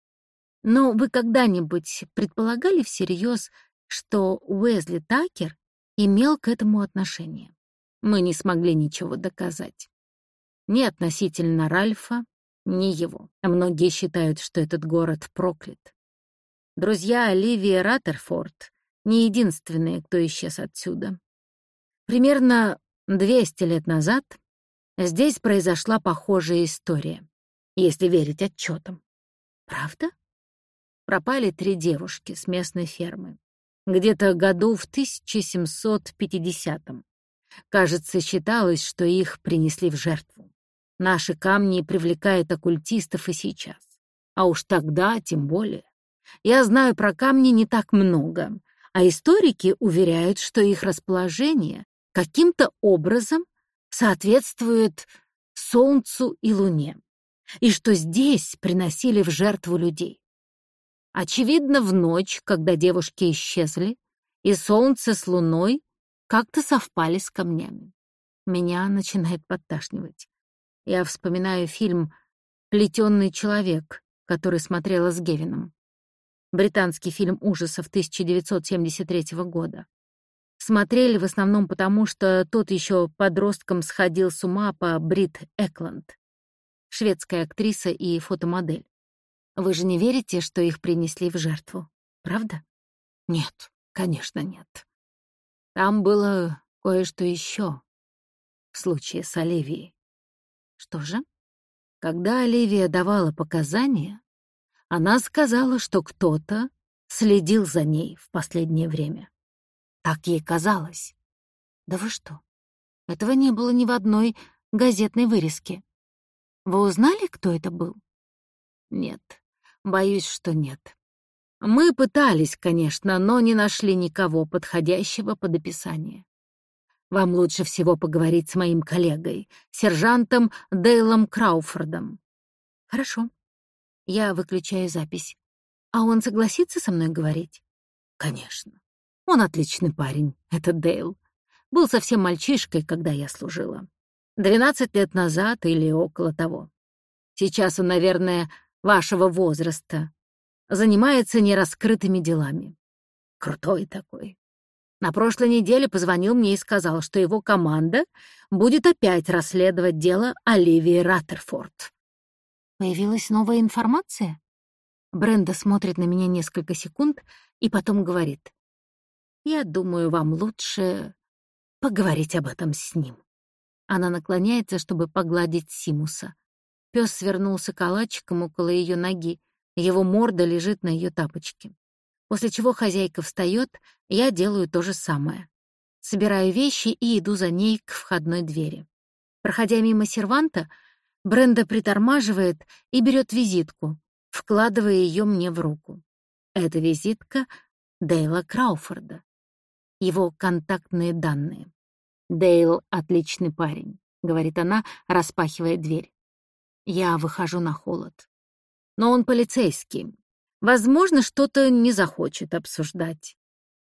Но вы когда-нибудь предполагали всерьез, что Уэзли Такер имел к этому отношение? Мы не смогли ничего доказать. Ни относительно Ральфа, ни его. Многие считают, что этот город проклят. Друзья Оливии Раттерфорд не единственные, кто исчез отсюда. Примерно 200 лет назад здесь произошла похожая история, если верить отчетам. Правда? Пропали три девушки с местной фермы. Где-то году в 1750-м. Кажется, считалось, что их принесли в жертву. Наши камни привлекают оккультистов и сейчас. А уж тогда тем более. Я знаю про камни не так много, а историки уверяют, что их расположение каким-то образом соответствует Солнцу и Луне, и что здесь приносили в жертву людей. Очевидно, в ночь, когда девушки исчезли, и Солнце с Луной как-то совпали с камнями. Меня начинает подташнивать. Я вспоминаю фильм «Плетённый человек», который смотрела с Гевином. Британский фильм ужасов 1973 года. Смотрели в основном потому, что тот еще подростком сходил с ума по Брит Экланд, шведская актриса и фотомодель. Вы же не верите, что их принесли в жертву, правда? Нет, конечно, нет. Там было кое-что еще в случае с Оливией. Что же? Когда Оливия давала показания, она сказала, что кто-то следил за ней в последнее время. Так ей казалось. Да вы что? Этого не было ни в одной газетной вырезке. Вы узнали, кто это был? Нет, боюсь, что нет. Мы пытались, конечно, но не нашли никого подходящего под описание. Вам лучше всего поговорить с моим коллегой, сержантом Дейлом Крауфордом. Хорошо. Я выключаю запись. А он согласится со мной говорить? Конечно. Он отличный парень, этот Дейл. Был совсем мальчишкой, когда я служила. Двенадцать лет назад или около того. Сейчас он, наверное, вашего возраста. Занимается нераскрытыми делами. Крутой такой. На прошлой неделе позвонил мне и сказал, что его команда будет опять расследовать дело Оливии Раттерфорд. Появилась новая информация? Бренда смотрит на меня несколько секунд и потом говорит. «Я думаю, вам лучше поговорить об этом с ним». Она наклоняется, чтобы погладить Симуса. Пес свернулся калачиком около ее ноги, его морда лежит на ее тапочке. После чего хозяйка встает, я делаю то же самое. Собираю вещи и иду за ней к входной двери. Проходя мимо серванта, Бренда притормаживает и берет визитку, вкладывая ее мне в руку. Это визитка Дейла Крауфорда. Его контактные данные. «Дейл — отличный парень», — говорит она, распахивая дверь. Я выхожу на холод. Но он полицейский, Возможно, что-то не захочет обсуждать.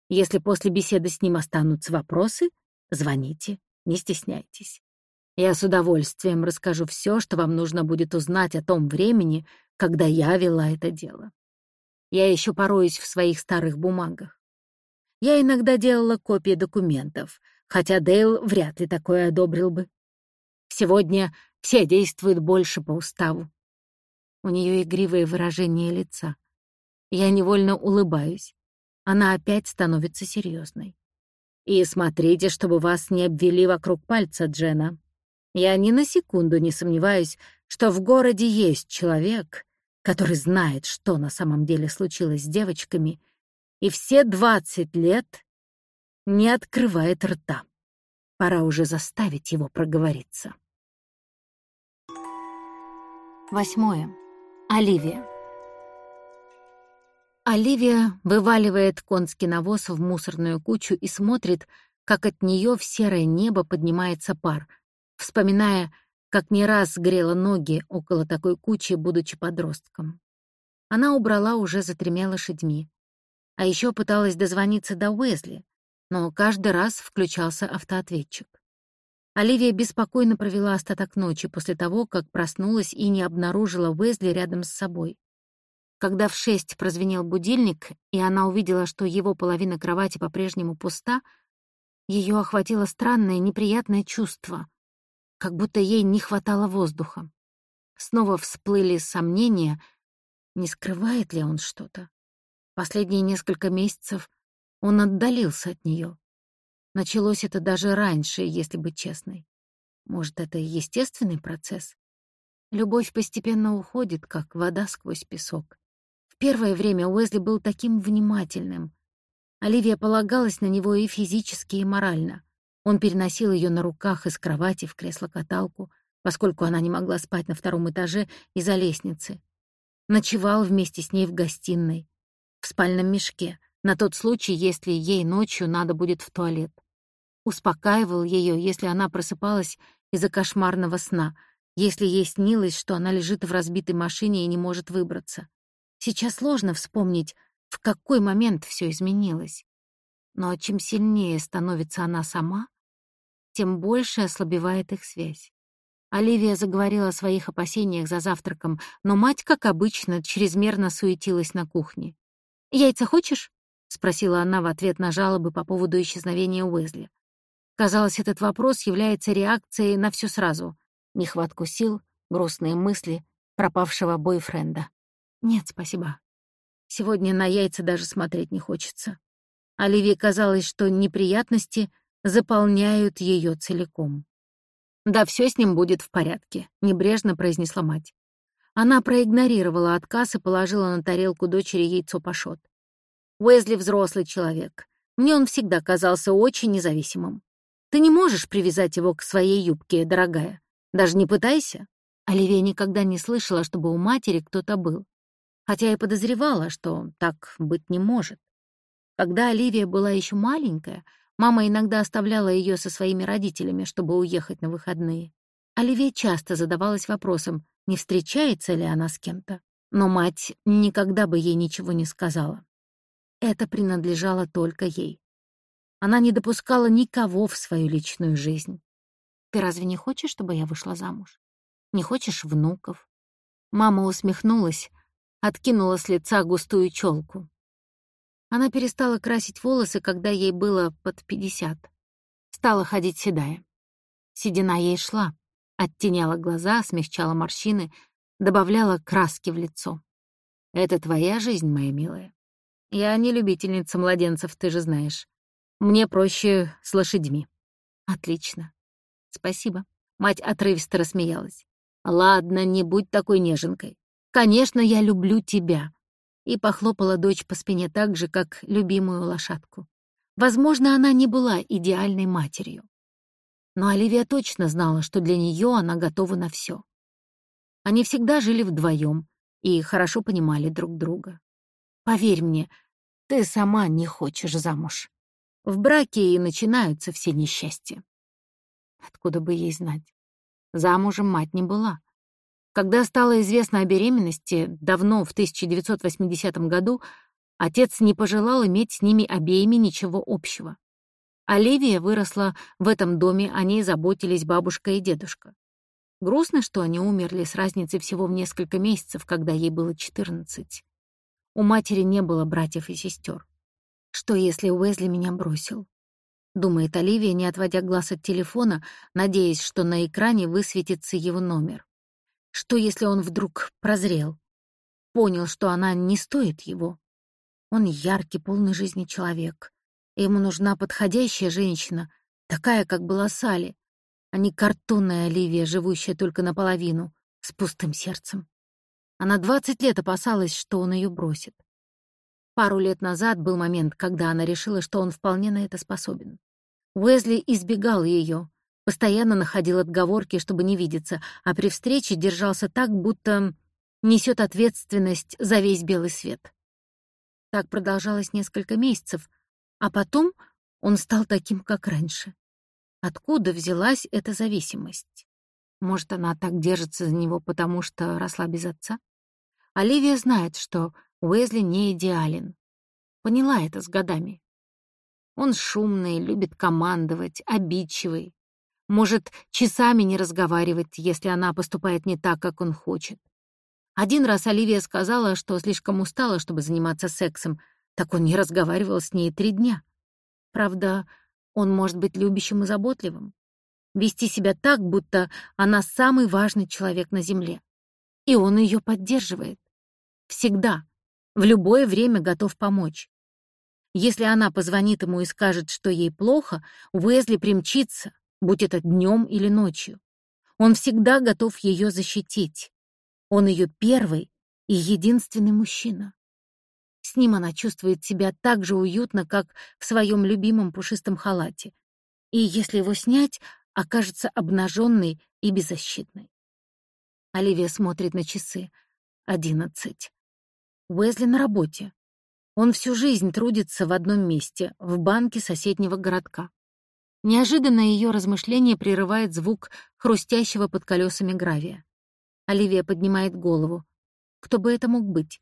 Если после беседы с ним останутся вопросы, звоните, не стесняйтесь. Я с удовольствием расскажу все, что вам нужно будет узнать о том времени, когда я вела это дело. Я еще пороюсь в своих старых бумагах. Я иногда делала копии документов, хотя Дейл вряд ли такое одобрил бы. Сегодня все действуют больше по уставу. У нее игривое выражение лица — я невольно улыбаюсь. Она опять становится серьезной. И смотрите, чтобы вас не обвели вокруг пальца, Джена. Я ни на секунду не сомневаюсь, что в городе есть человек, который знает, что на самом деле случилось с девочками, и все двадцать лет не открывает рта. Пора уже заставить его проговориться. Восьмое. Оливия. Оливия вываливает конский навоз в мусорную кучу и смотрит, как от нее в серое небо поднимается пар, вспоминая, как не раз грела ноги около такой кучи, будучи подростком. Она убрала уже за тремя лошадьми. А еще пыталась дозвониться до Уэзли, но каждый раз включался автоответчик. Оливия беспокойно провела остаток ночи после того, как проснулась и не обнаружила Уэзли рядом с собой. Когда в шесть прозвенел будильник, и она увидела, что его половина кровати по-прежнему пуста, ее охватило странное неприятное чувство, как будто ей не хватало воздуха. Снова всплыли сомнения, не скрывает ли он что-то. Последние несколько месяцев он отдалился от нее. Началось это даже раньше, если быть честной. Может, это естественный процесс? Любовь постепенно уходит, как вода сквозь песок. В первое время Уэзли был таким внимательным. Оливия полагалась на него и физически, и морально. Он переносил ее на руках из кровати в кресло-каталку, поскольку она не могла спать на втором этаже из-за лестницы. Ночевал вместе с ней в гостиной, в спальном мешке, на тот случай, если ей ночью надо будет в туалет. Успокаивал ее, если она просыпалась из-за кошмарного сна, если ей снилось, что она лежит в разбитой машине и не может выбраться. Сейчас сложно вспомнить, в какой момент все изменилось. Но чем сильнее становится она сама, тем больше ослабевает их связь. Оливия заговорила о своих опасениях за завтраком, но мать, как обычно, чрезмерно суетилась на кухне. «Яйца хочешь?» — спросила она в ответ на жалобы по поводу исчезновения Уэзли. Казалось, этот вопрос является реакцией на все сразу. Нехватку сил, грустные мысли пропавшего бойфренда. «Нет, спасибо. Сегодня на яйца даже смотреть не хочется». Оливии казалось, что неприятности заполняют ее целиком. «Да все с ним будет в порядке», — небрежно произнесла мать. Она проигнорировала отказ и положила на тарелку дочери яйцо пашот. «Уэзли взрослый человек. Мне он всегда казался очень независимым. Ты не можешь привязать его к своей юбке, дорогая. Даже не пытайся». Оливия никогда не слышала, чтобы у матери кто-то был. Хотя и подозревала, что так быть не может. Когда Оливия была еще маленькая, мама иногда оставляла ее со своими родителями, чтобы уехать на выходные. Оливия часто задавалась вопросом, не встречается ли она с кем-то. Но мать никогда бы ей ничего не сказала. Это принадлежало только ей. Она не допускала никого в свою личную жизнь. «Ты разве не хочешь, чтобы я вышла замуж? Не хочешь внуков?» Мама усмехнулась, откинула с лица густую челку. Она перестала красить волосы, когда ей было под пятьдесят. Стала ходить седая. Седина ей шла, оттеняла глаза, смягчала морщины, добавляла краски в лицо. «Это твоя жизнь, моя милая. Я не любительница младенцев, ты же знаешь. Мне проще с лошадьми». «Отлично. Спасибо». Мать отрывисто рассмеялась. «Ладно, не будь такой неженкой. Конечно, я люблю тебя и похлопала дочь по спине так же, как любимую лошадку. Возможно, она не была идеальной матерью. Но Оливия точно знала, что для нее она готова на все. Они всегда жили вдвоем и хорошо понимали друг друга. Поверь мне, ты сама не хочешь замуж. В браке и начинаются все несчастья. Откуда бы ей знать? Замужем мать не была. Когда стало известно о беременности, давно, в 1980 году, отец не пожелал иметь с ними обеими ничего общего. Оливия выросла в этом доме, о ней заботились бабушка и дедушка. Грустно, что они умерли с разницей всего в несколько месяцев, когда ей было 14. У матери не было братьев и сестер. Что, если Уэзли меня бросил? Думает Оливия, не отводя глаз от телефона, надеясь, что на экране высветится его номер. Что, если он вдруг прозрел? Понял, что она не стоит его? Он яркий, полный жизни человек. Ему нужна подходящая женщина, такая, как была Салли, а не картонная Оливия, живущая только наполовину, с пустым сердцем. Она двадцать лет опасалась, что он ее бросит. Пару лет назад был момент, когда она решила, что он вполне на это способен. Уэзли избегал ее, постоянно находил отговорки, чтобы не видеться, а при встрече держался так, будто несет ответственность за весь белый свет. Так продолжалось несколько месяцев, а потом он стал таким, как раньше. Откуда взялась эта зависимость? Может, она так держится за него, потому что росла без отца? Оливия знает, что Уэзли не идеален. Поняла это с годами. Он шумный, любит командовать, обидчивый. Может часами не разговаривать, если она поступает не так, как он хочет. Один раз Оливия сказала, что слишком устала, чтобы заниматься сексом, так он не разговаривал с ней три дня. Правда, он может быть любящим и заботливым, вести себя так, будто она самый важный человек на Земле. И он ее поддерживает. Всегда, в любое время готов помочь. Если она позвонит ему и скажет, что ей плохо, Уэзли примчится, будь это днем или ночью. Он всегда готов ее защитить. Он ее первый и единственный мужчина. С ним она чувствует себя так же уютно, как в своем любимом пушистом халате. И если его снять, окажется обнаженной и беззащитной. Оливия смотрит на часы. Одиннадцать. Уэзли на работе. Он всю жизнь трудится в одном месте, в банке соседнего городка. Неожиданно ее размышление прерывает звук хрустящего под колесами гравия. Оливия поднимает голову. Кто бы это мог быть?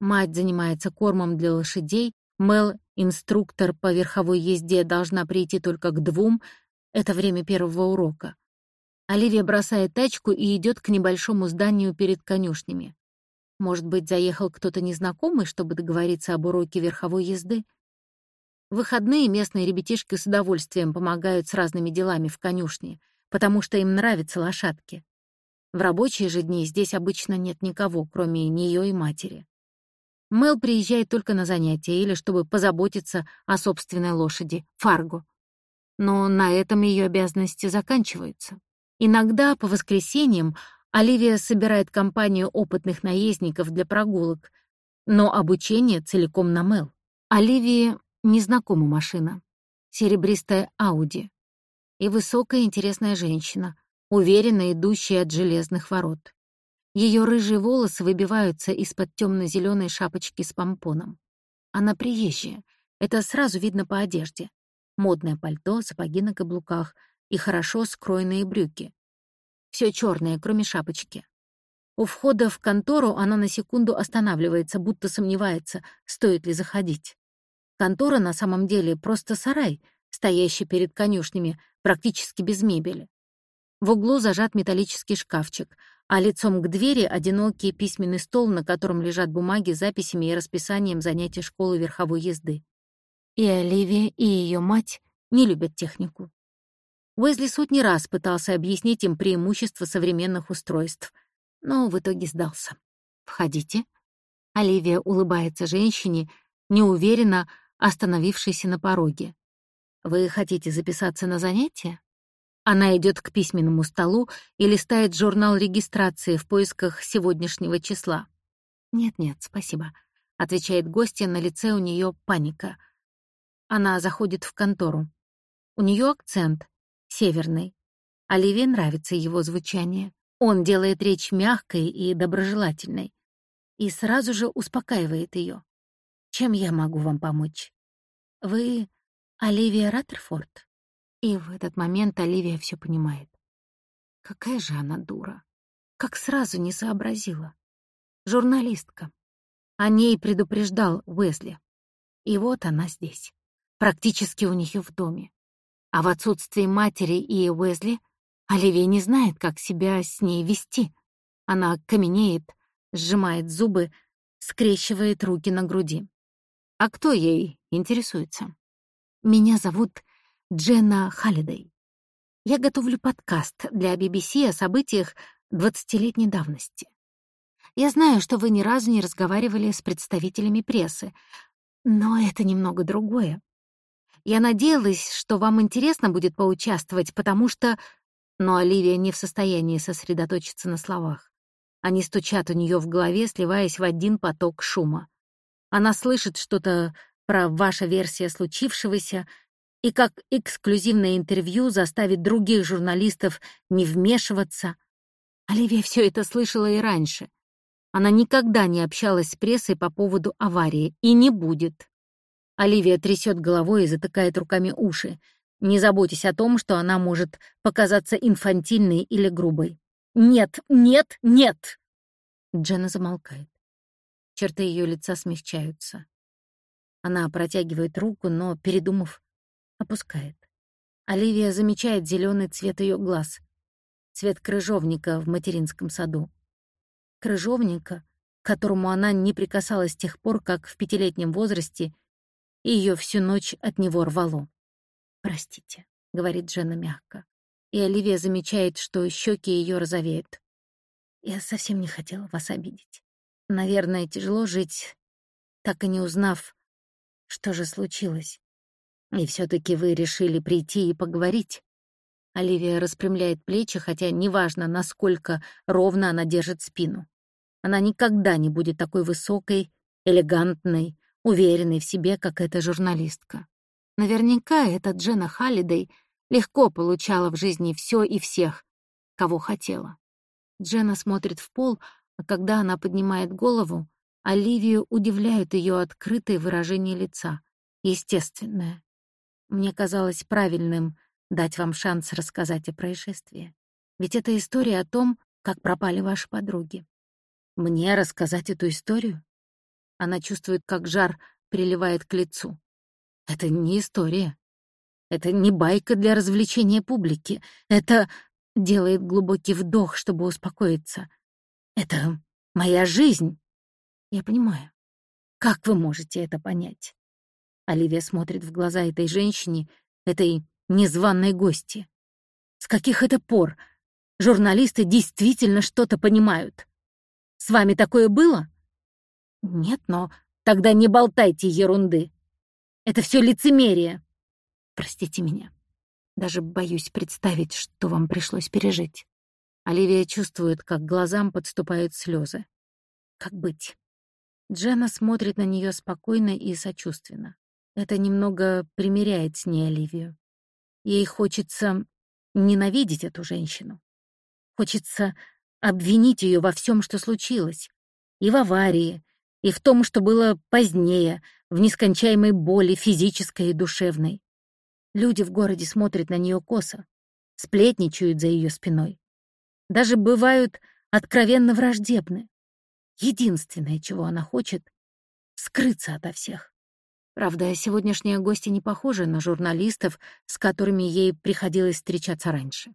Мать занимается кормом для лошадей, Мел, инструктор по верховой езде, должна прийти только к двум. Это время первого урока. Оливия бросает тачку и идет к небольшому зданию перед конюшнями. Может быть, заехал кто-то незнакомый, чтобы договориться об уроке верховой езды? В выходные местные ребятишки с удовольствием помогают с разными делами в конюшне, потому что им нравятся лошадки. В рабочие же дни здесь обычно нет никого, кроме нее и матери. Мел приезжает только на занятия или чтобы позаботиться о собственной лошади, Фарго. Но на этом ее обязанности заканчиваются. Иногда по воскресеньям Оливия собирает компанию опытных наездников для прогулок, но обучение целиком на Мел. Оливии незнакома машина. Серебристая Ауди. И высокая интересная женщина, уверенно идущая от железных ворот. Ее рыжие волосы выбиваются из-под темно-зеленой шапочки с помпоном. Она приезжая. Это сразу видно по одежде. Модное пальто, сапоги на каблуках и хорошо скроенные брюки. Все черное, кроме шапочки. У входа в контору она на секунду останавливается, будто сомневается, стоит ли заходить. Контора на самом деле просто сарай, стоящий перед конюшнями, практически без мебели. В углу зажат металлический шкафчик, а лицом к двери одинокий письменный стол, на котором лежат бумаги с записями и расписанием занятий школы верховой езды. И Оливия, и ее мать не любят технику. Уэзли сотни раз пытался объяснить им преимущества современных устройств, но в итоге сдался. «Входите». Оливия улыбается женщине, неуверенно остановившейся на пороге. «Вы хотите записаться на занятия?» Она идет к письменному столу и листает журнал регистрации в поисках сегодняшнего числа. «Нет-нет, спасибо», — отвечает гостья, на лице у нее паника. Она заходит в контору. У нее акцент, северный. Оливии нравится его звучание. Он делает речь мягкой и доброжелательной и сразу же успокаивает ее. «Чем я могу вам помочь?» «Вы Оливия Раттерфорд?» И в этот момент Оливия все понимает. Какая же она дура. Как сразу не сообразила. Журналистка. О ней предупреждал Уэсли. И вот она здесь. Практически у нее в доме. А в отсутствии матери и Уэсли Оливия не знает, как себя с ней вести. Она каменеет, сжимает зубы, скрещивает руки на груди. А кто ей интересуется? Меня зовут Дженна Халлидей. Я готовлю подкаст для BBC о событиях двадцатилетней давности. Я знаю, что вы ни разу не разговаривали с представителями прессы, но это немного другое. Я надеялась, что вам интересно будет поучаствовать, потому что... Но Оливия не в состоянии сосредоточиться на словах. Они стучат у нее в голове, сливаясь в один поток шума. Она слышит что-то про ваша версия случившегося и как эксклюзивное интервью заставит других журналистов не вмешиваться. Оливия все это слышала и раньше. Она никогда не общалась с прессой по поводу аварии и не будет. Оливия трясет головой и затыкает руками уши. Не заботьтесь о том, что она может показаться инфантильной или грубой. «Нет, нет, нет!» Дженна замолкает. Черты ее лица смягчаются. Она протягивает руку, но, передумав, опускает. Оливия замечает зеленый цвет ее глаз, цвет крыжовника в материнском саду. Крыжовника, к которому она не прикасалась с тех пор, как в пятилетнем возрасте ее всю ночь от него рвало. «Простите», — говорит Дженна мягко, и Оливия замечает, что щеки ее розовеют. «Я совсем не хотела вас обидеть. Наверное, тяжело жить, так и не узнав, что же случилось. И все таки вы решили прийти и поговорить?» Оливия распрямляет плечи, хотя неважно, насколько ровно она держит спину. Она никогда не будет такой высокой, элегантной, уверенной в себе, как эта журналистка. Наверняка эта Джена Халлидей легко получала в жизни все и всех, кого хотела. Джена смотрит в пол, а когда она поднимает голову, Оливию удивляют ее открытые выражения лица, естественное. Мне казалось правильным дать вам шанс рассказать о происшествии. Ведь это история о том, как пропали ваши подруги. Мне рассказать эту историю? Она чувствует, как жар приливает к лицу. Это не история. Это не байка для развлечения публики. Это делает глубокий вдох, чтобы успокоиться. Это моя жизнь. Я понимаю. Как вы можете это понять? Оливия смотрит в глаза этой женщине, этой незваной гости. С каких это пор журналисты действительно что-то понимают? С вами такое было? Нет, но тогда не болтайте ерунды. Это все лицемерие. Простите меня. Даже боюсь представить, что вам пришлось пережить. Оливия чувствует, как глазам подступают слезы. Как быть? Джена смотрит на нее спокойно и сочувственно. Это немного примиряет с ней Оливию. Ей хочется ненавидеть эту женщину. Хочется обвинить ее во всем, что случилось. И в аварии, и в том, что было позднее, в нескончаемой боли физической и душевной. Люди в городе смотрят на нее косо, сплетничают за ее спиной. Даже бывают откровенно враждебны. Единственное, чего она хочет — скрыться ото всех. Правда, сегодняшняя гостья не похожа на журналистов, с которыми ей приходилось встречаться раньше.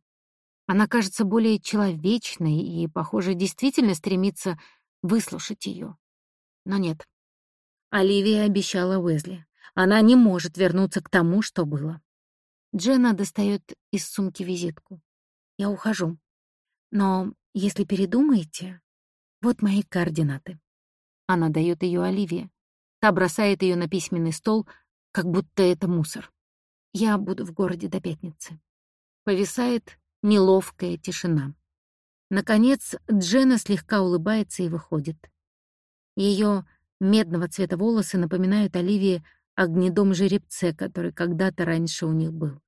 Она кажется более человечной и, похоже, действительно стремится выслушать ее. Но нет. Оливия обещала Уэзли. Она не может вернуться к тому, что было. Дженна достает из сумки визитку. Я ухожу. Но если передумаете, вот мои координаты. Она дает ее Оливии. Та бросает ее на письменный стол, как будто это мусор. Я буду в городе до пятницы. Повисает неловкая тишина. Наконец, Джена слегка улыбается и выходит. Ее медного цвета волосы напоминают Оливии о гнедом жеребце, который когда-то раньше у них был.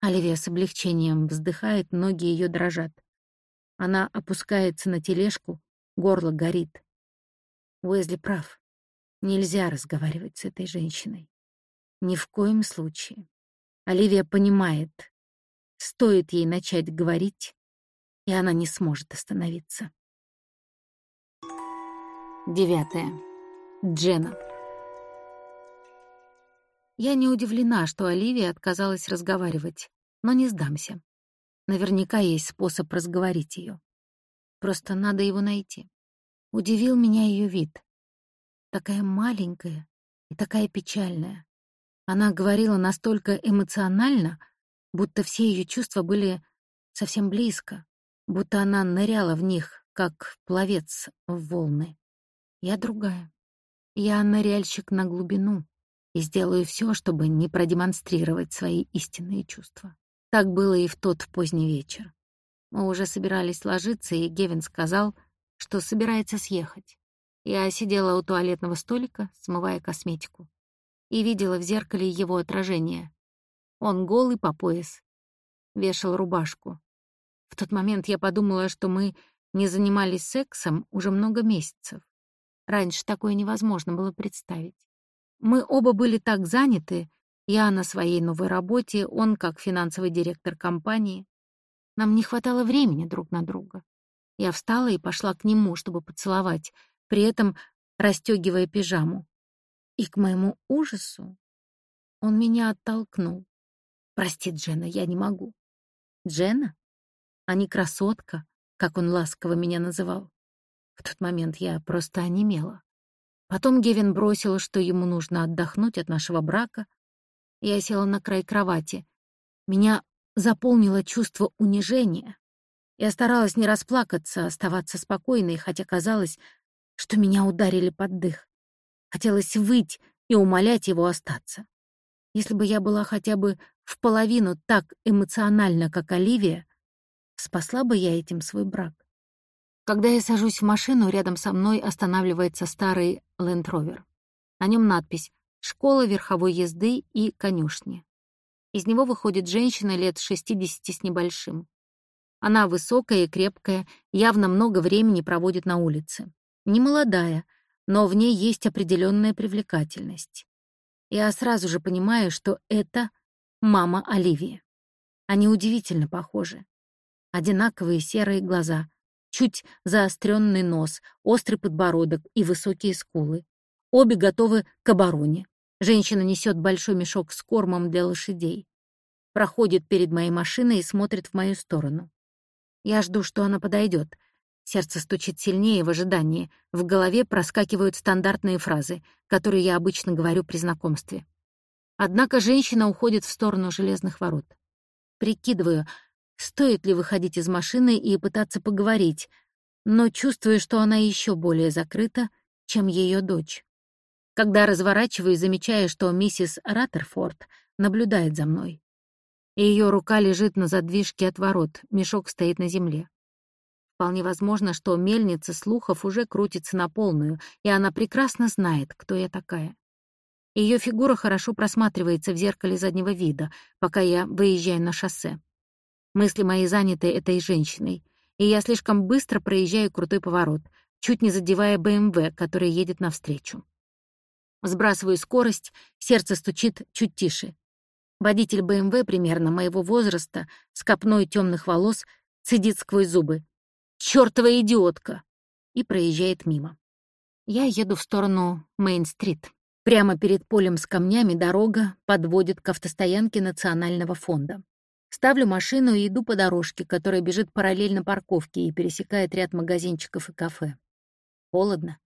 Оливия с облегчением вздыхает, ноги ее дрожат. Она опускается на тележку, горло горит. Уэзли прав. Нельзя разговаривать с этой женщиной. Ни в коем случае. Оливия понимает, стоит ей начать говорить, и она не сможет остановиться. Девятое. Джена. Я не удивлена, что Оливия отказалась разговаривать, но не сдамся. Наверняка есть способ разговорить ее. Просто надо его найти. Удивил меня ее вид такая маленькая и такая печальная. Она говорила настолько эмоционально, будто все ее чувства были совсем близко, будто она ныряла в них, как пловец в волны. Я другая. Я ныряльщик на глубину и сделаю все, чтобы не продемонстрировать свои истинные чувства. Так было и в тот поздний вечер. Мы уже собирались ложиться, и Гевин сказал, что собирается съехать. Я сидела у туалетного столика, смывая косметику, и видела в зеркале его отражение. Он голый по пояс, вешал рубашку. В тот момент я подумала, что мы не занимались сексом уже много месяцев. Раньше такое невозможно было представить. Мы оба были так заняты, я на своей новой работе, он как финансовый директор компании. Нам не хватало времени друг на друга. Я встала и пошла к нему, чтобы поцеловать, при этом расстегивая пижаму. И к моему ужасу он меня оттолкнул. «Прости, Джена, я не могу». «Джена? А не красотка, как он ласково меня называл?» В тот момент я просто онемела. Потом Гевин бросил, что ему нужно отдохнуть от нашего брака. Я села на край кровати. Меня заполнило чувство унижения. Я старалась не расплакаться, оставаться спокойной, хотя казалось, что меня ударили под дых. Хотелось выть и умолять его остаться. Если бы я была хотя бы в половину так эмоциональна, как Оливия, спасла бы я этим свой брак. Когда я сажусь в машину, рядом со мной останавливается старый Rover. На нем надпись «Школа верховой езды и конюшни». Из него выходит женщина лет 60 с небольшим. Она высокая и крепкая, явно много времени проводит на улице. Не молодая, но в ней есть определенная привлекательность. Я сразу же понимаю, что это мама Оливии. Они удивительно похожи. Одинаковые серые глаза, чуть заостренный нос, острый подбородок и высокие скулы. Обе готовы к обороне. Женщина несет большой мешок с кормом для лошадей. Проходит перед моей машиной и смотрит в мою сторону. Я жду, что она подойдет. Сердце стучит сильнее в ожидании. В голове проскакивают стандартные фразы, которые я обычно говорю при знакомстве. Однако женщина уходит в сторону железных ворот. Прикидываю, Стоит ли выходить из машины и пытаться поговорить, но чувствую, что она еще более закрыта, чем ее дочь. Когда разворачиваюсь, замечаю, что миссис Раттерфорд наблюдает за мной. Ее рука лежит на задвижке от ворот, мешок стоит на земле. Вполне возможно, что мельница слухов уже крутится на полную, и она прекрасно знает, кто я такая. Ее фигура хорошо просматривается в зеркале заднего вида, пока я выезжаю на шоссе. Мысли мои заняты этой женщиной, и я слишком быстро проезжаю крутой поворот, чуть не задевая БМВ, который едет навстречу. Сбрасываю скорость, сердце стучит чуть тише. Водитель БМВ примерно моего возраста, с копной темных волос, цедит сквозь зубы. «Чёртова идиотка!» и проезжает мимо. Я еду в сторону Мейн-стрит. Прямо перед полем с камнями дорога подводит к автостоянке Национального фонда. Ставлю машину и иду по дорожке, которая бежит параллельно парковке и пересекает ряд магазинчиков и кафе. Холодно.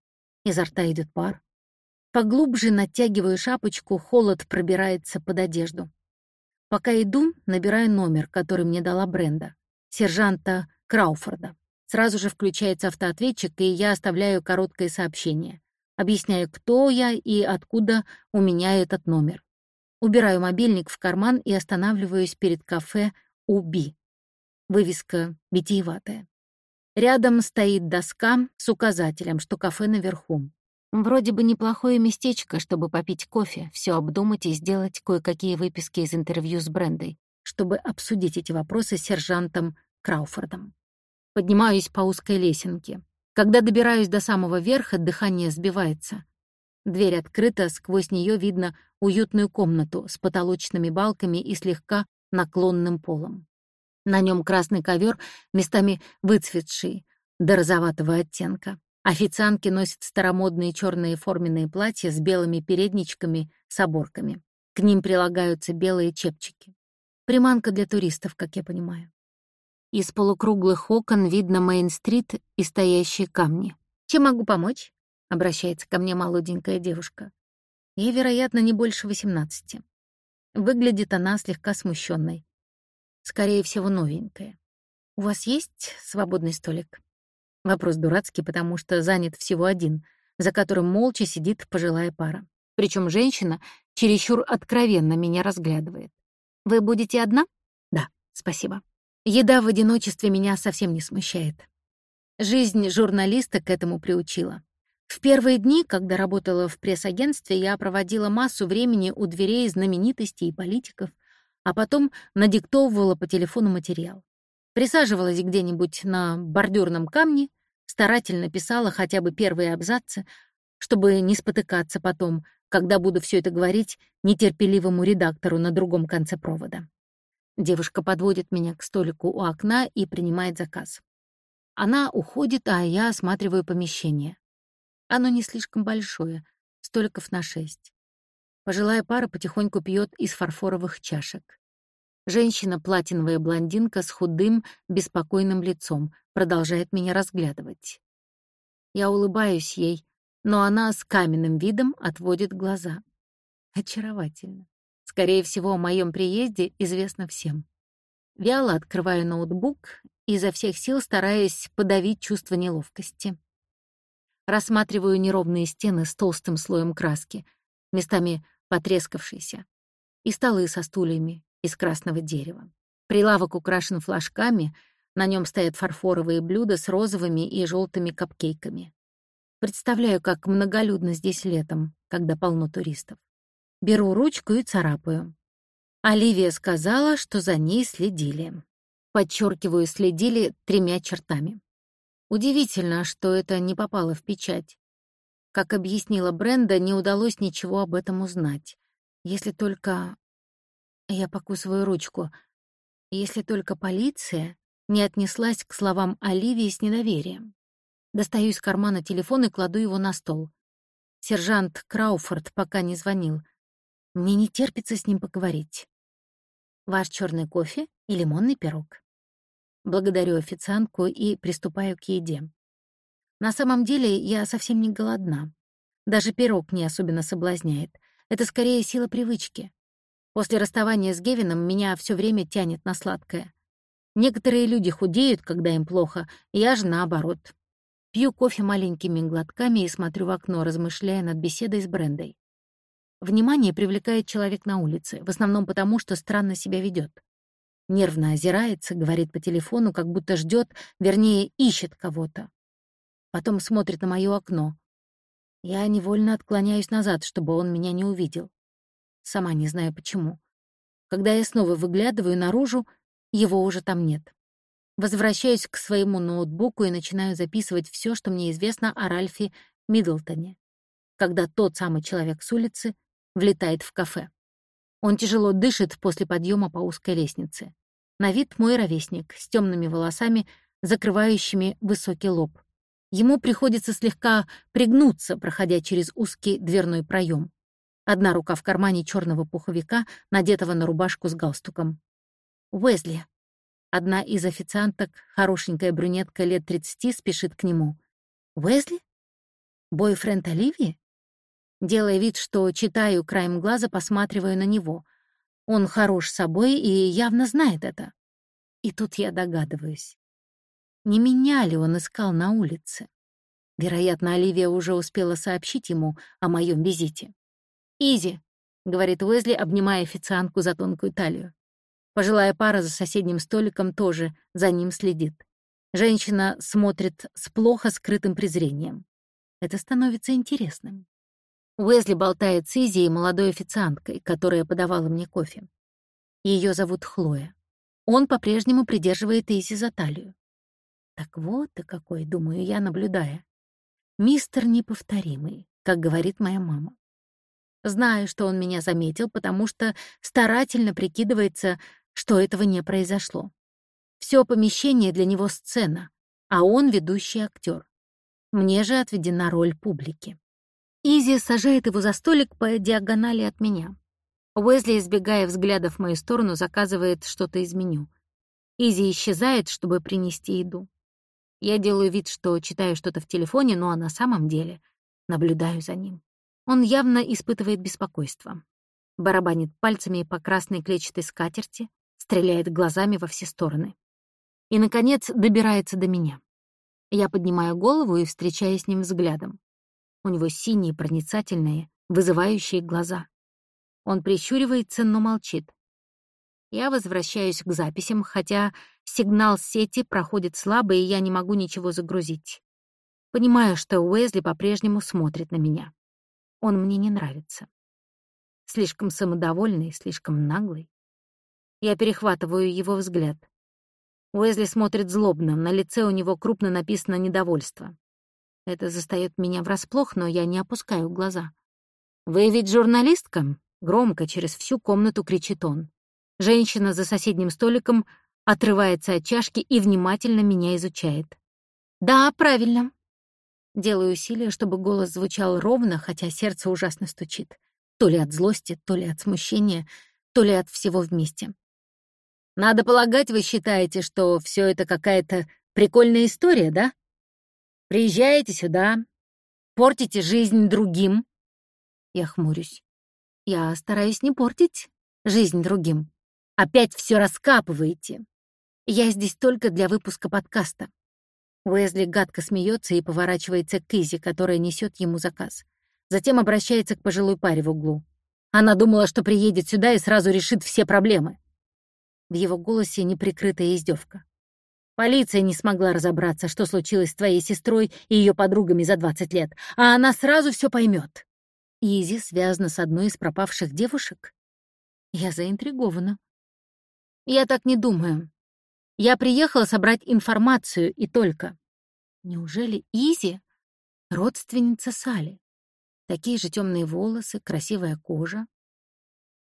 Изо рта идет пар. Поглубже натягиваю шапочку, холод пробирается под одежду. Пока иду, набираю номер, который мне дала Бренда, сержанта Крауфорда. Сразу же включается автоответчик, и я оставляю короткое сообщение. Объясняю, кто я и откуда у меня этот номер. Убираю мобильник в карман и останавливаюсь перед кафе «Уби». Вывеска витиеватая. Рядом стоит доска с указателем, что кафе наверху. Вроде бы неплохое местечко, чтобы попить кофе, все обдумать и сделать кое-какие выписки из интервью с Брендой, чтобы обсудить эти вопросы с сержантом Крауфордом. Поднимаюсь по узкой лесенке. Когда добираюсь до самого верха, дыхание сбивается. Дверь открыта, сквозь нее видно уютную комнату с потолочными балками и слегка наклонным полом. На нем красный ковер, местами выцветший, до розоватого оттенка. Официантки носят старомодные черные форменные платья с белыми передничками с оборками. К ним прилагаются белые чепчики. Приманка для туристов, как я понимаю. Из полукруглых окон видно Мейн-стрит и стоящие камни. «Чем могу помочь?» — обращается ко мне молоденькая девушка. Ей, вероятно, не больше восемнадцати. Выглядит она слегка смущенной. Скорее всего, новенькая. «У вас есть свободный столик?» Вопрос дурацкий, потому что занят всего один, за которым молча сидит пожилая пара. Причем женщина чересчур откровенно меня разглядывает. «Вы будете одна?» «Да, спасибо. Еда в одиночестве меня совсем не смущает. Жизнь журналиста к этому приучила. В первые дни, когда работала в пресс-агентстве, я проводила массу времени у дверей знаменитостей и политиков, а потом надиктовывала по телефону материал. Присаживалась где-нибудь на бордюрном камне, старательно писала хотя бы первые абзацы, чтобы не спотыкаться потом, когда буду все это говорить нетерпеливому редактору на другом конце провода. Девушка подводит меня к столику у окна и принимает заказ. Она уходит, а я осматриваю помещение. Оно не слишком большое, столиков на шесть. Пожилая пара потихоньку пьет из фарфоровых чашек. Женщина, платиновая блондинка с худым, беспокойным лицом, продолжает меня разглядывать. Я улыбаюсь ей, но она с каменным видом отводит глаза. Очаровательно. Скорее всего, о моем приезде известно всем. Вяло открываю ноутбук, изо всех сил стараясь подавить чувство неловкости. Рассматриваю неровные стены с толстым слоем краски, местами потрескавшиеся, и столы со стульями, из красного дерева. Прилавок украшен флажками, на нем стоят фарфоровые блюда с розовыми и желтыми капкейками. Представляю, как многолюдно здесь летом, когда полно туристов. Беру ручку и царапаю. Оливия сказала, что за ней следили. Подчеркиваю, следили тремя чертами. Удивительно, что это не попало в печать. Как объяснила Бренда, не удалось ничего об этом узнать. Если только я покусываю ручку. Если только полиция не отнеслась к словам Оливии с недоверием. Достаю из кармана телефон и кладу его на стол. Сержант Крауфорд пока не звонил. Мне не терпится с ним поговорить. Ваш черный кофе и лимонный пирог. Благодарю официантку и приступаю к еде. На самом деле я совсем не голодна. Даже пирог не особенно соблазняет. Это скорее сила привычки. После расставания с Гевином меня все время тянет на сладкое. Некоторые люди худеют, когда им плохо, я же наоборот. Пью кофе маленькими глотками и смотрю в окно, размышляя над беседой с Брендой. Внимание привлекает человек на улице, в основном потому, что странно себя ведет. Нервно озирается, говорит по телефону, как будто ждет, вернее, ищет кого-то. Потом смотрит на мое окно. Я невольно отклоняюсь назад, чтобы он меня не увидел. Сама не знаю почему. Когда я снова выглядываю наружу, его уже там нет. Возвращаюсь к своему ноутбуку и начинаю записывать все, что мне известно о Ральфе Миддлтоне, когда тот самый человек с улицы влетает в кафе. Он тяжело дышит после подъема по узкой лестнице. На вид мой ровесник, с темными волосами, закрывающими высокий лоб. Ему приходится слегка пригнуться, проходя через узкий дверной проем. Одна рука в кармане черного пуховика, надетого на рубашку с галстуком. Уэзли. Одна из официанток, хорошенькая брюнетка лет 30, спешит к нему. Уэзли? Бойфренд Оливии? Делая вид, что читаю краем глаза, посматриваю на него. Он хорош собой и явно знает это. И тут я догадываюсь. Не меня ли он искал на улице? Вероятно, Оливия уже успела сообщить ему о моем визите. «Изи», — говорит Уэзли, обнимая официантку за тонкую талию. Пожилая пара за соседним столиком тоже за ним следит. Женщина смотрит с плохо скрытым презрением. Это становится интересным. Уэзли болтает с Изи и молодой официанткой, которая подавала мне кофе. Ее зовут Хлоя. Он по-прежнему придерживает Изи за талию. Так вот ты какой, думаю я, наблюдая. Мистер неповторимый, как говорит моя мама. Знаю, что он меня заметил, потому что старательно прикидывается, что этого не произошло. Все помещение для него сцена, а он ведущий актер. Мне же отведена роль публики. Изи сажает его за столик по диагонали от меня. Уэзли, избегая взглядов в мою сторону, заказывает что-то из меню. Изи исчезает, чтобы принести еду. Я делаю вид, что читаю что-то в телефоне, но на самом деле наблюдаю за ним. Он явно испытывает беспокойство. Барабанит пальцами по красной клетчатой скатерти, стреляет глазами во все стороны. И, наконец, добирается до меня. Я поднимаю голову и встречаюсь с ним взглядом. У него синие, проницательные, вызывающие глаза. Он прищуривается, но молчит. Я возвращаюсь к записям, хотя сигнал сети проходит слабо, и я не могу ничего загрузить. Понимаю, что Уэзли по-прежнему смотрит на меня. Он мне не нравится. Слишком самодовольный, слишком наглый. Я перехватываю его взгляд. Уэзли смотрит злобно, на лице у него крупно написано недовольство. Это застаёт меня врасплох, но я не опускаю глаза. «Вы ведь журналистка?» — громко через всю комнату кричит он. Женщина за соседним столиком отрывается от чашки и внимательно меня изучает. «Да, правильно». Делаю усилие, чтобы голос звучал ровно, хотя сердце ужасно стучит. То ли от злости, то ли от смущения, то ли от всего вместе. Надо полагать, вы считаете, что все это какая-то прикольная история, да? Приезжаете сюда, портите жизнь другим. Я хмурюсь. Я стараюсь не портить жизнь другим. Опять все раскапываете. Я здесь только для выпуска подкаста. Уэзли гадко смеется и поворачивается к Изи, которая несет ему заказ. Затем обращается к пожилой паре в углу. Она думала, что приедет сюда и сразу решит все проблемы. В его голосе неприкрытая издевка. Полиция не смогла разобраться, что случилось с твоей сестрой и ее подругами за 20 лет, а она сразу все поймет. Изи связана с одной из пропавших девушек? Я заинтригована. Я так не думаю. Я приехала собрать информацию и только. Неужели Изи — родственница Сали? Такие же темные волосы, красивая кожа.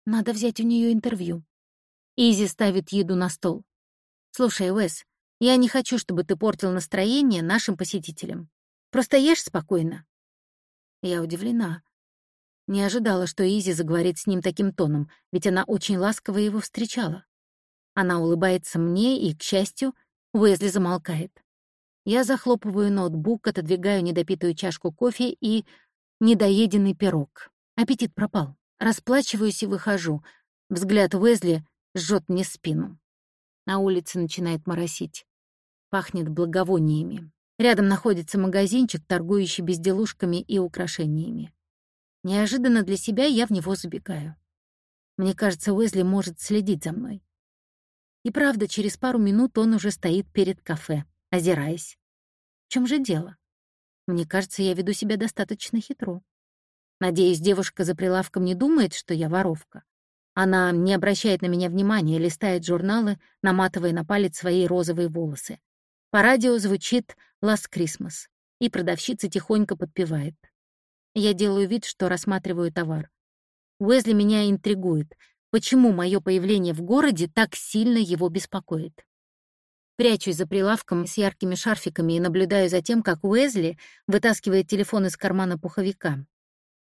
Надо взять у нее интервью. Изи ставит еду на стол. «Слушай, Уэс, я не хочу, чтобы ты портил настроение нашим посетителям. Просто ешь спокойно». Я удивлена. Не ожидала, что Изи заговорит с ним таким тоном, ведь она очень ласково его встречала. Она улыбается мне, и, к счастью, Уэзли замолкает. Я захлопываю ноутбук, отодвигаю недопитую чашку кофе и недоеденный пирог. Аппетит пропал. Расплачиваюсь и выхожу. Взгляд Уэзли жжет мне спину. На улице начинает моросить. Пахнет благовониями. Рядом находится магазинчик, торгующий безделушками и украшениями. Неожиданно для себя я в него забегаю. Мне кажется, Уэзли может следить за мной. И правда, через пару минут он уже стоит перед кафе, озираясь. В чем же дело? Мне кажется, я веду себя достаточно хитро. Надеюсь, девушка за прилавком не думает, что я воровка. Она не обращает на меня внимания, листает журналы, наматывая на палец свои розовые волосы. По радио звучит «Last Christmas», и продавщица тихонько подпевает. Я делаю вид, что рассматриваю товар. Уэзли меня интригует. Почему мое появление в городе так сильно его беспокоит? Прячусь за прилавком с яркими шарфиками и наблюдаю за тем, как Уэзли вытаскивает телефон из кармана пуховика.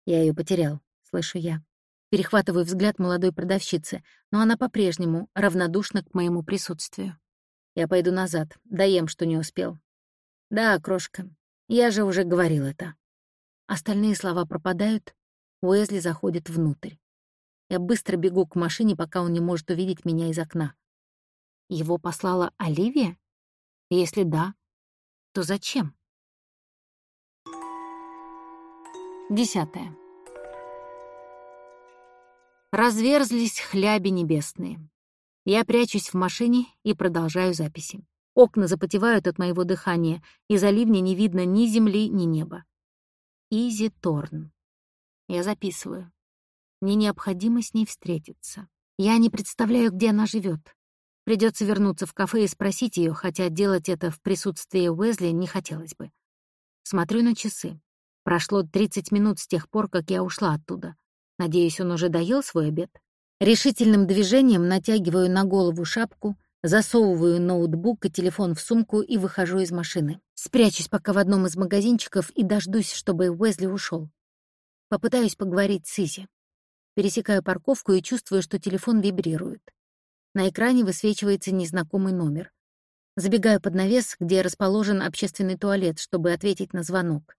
Я ее потерял, слышу я. Перехватываю взгляд молодой продавщицы, но она по-прежнему равнодушна к моему присутствию. Я пойду назад, доем, что не успел. Да, крошка, я же уже говорил это. Остальные слова пропадают, Уэзли заходит внутрь. Я быстро бегу к машине, пока он не может увидеть меня из окна. Его послала Оливия? Если да, то зачем? Десятое. Разверзлись хляби небесные. Я прячусь в машине и продолжаю записи. Окна запотевают от моего дыхания, и за ливня не видно ни земли, ни неба. Изи Торн. Я записываю. Мне необходимо с ней встретиться. Я не представляю, где она живет. Придется вернуться в кафе и спросить ее, хотя делать это в присутствии Уэзли не хотелось бы. Смотрю на часы. Прошло 30 минут с тех пор, как я ушла оттуда. Надеюсь, он уже доел свой обед. Решительным движением натягиваю на голову шапку, засовываю ноутбук и телефон в сумку и выхожу из машины. Спрячусь пока в одном из магазинчиков и дождусь, чтобы Уэзли ушел. Попытаюсь поговорить с Изи. Пересекаю парковку и чувствую, что телефон вибрирует. На экране высвечивается незнакомый номер. Забегаю под навес, где расположен общественный туалет, чтобы ответить на звонок.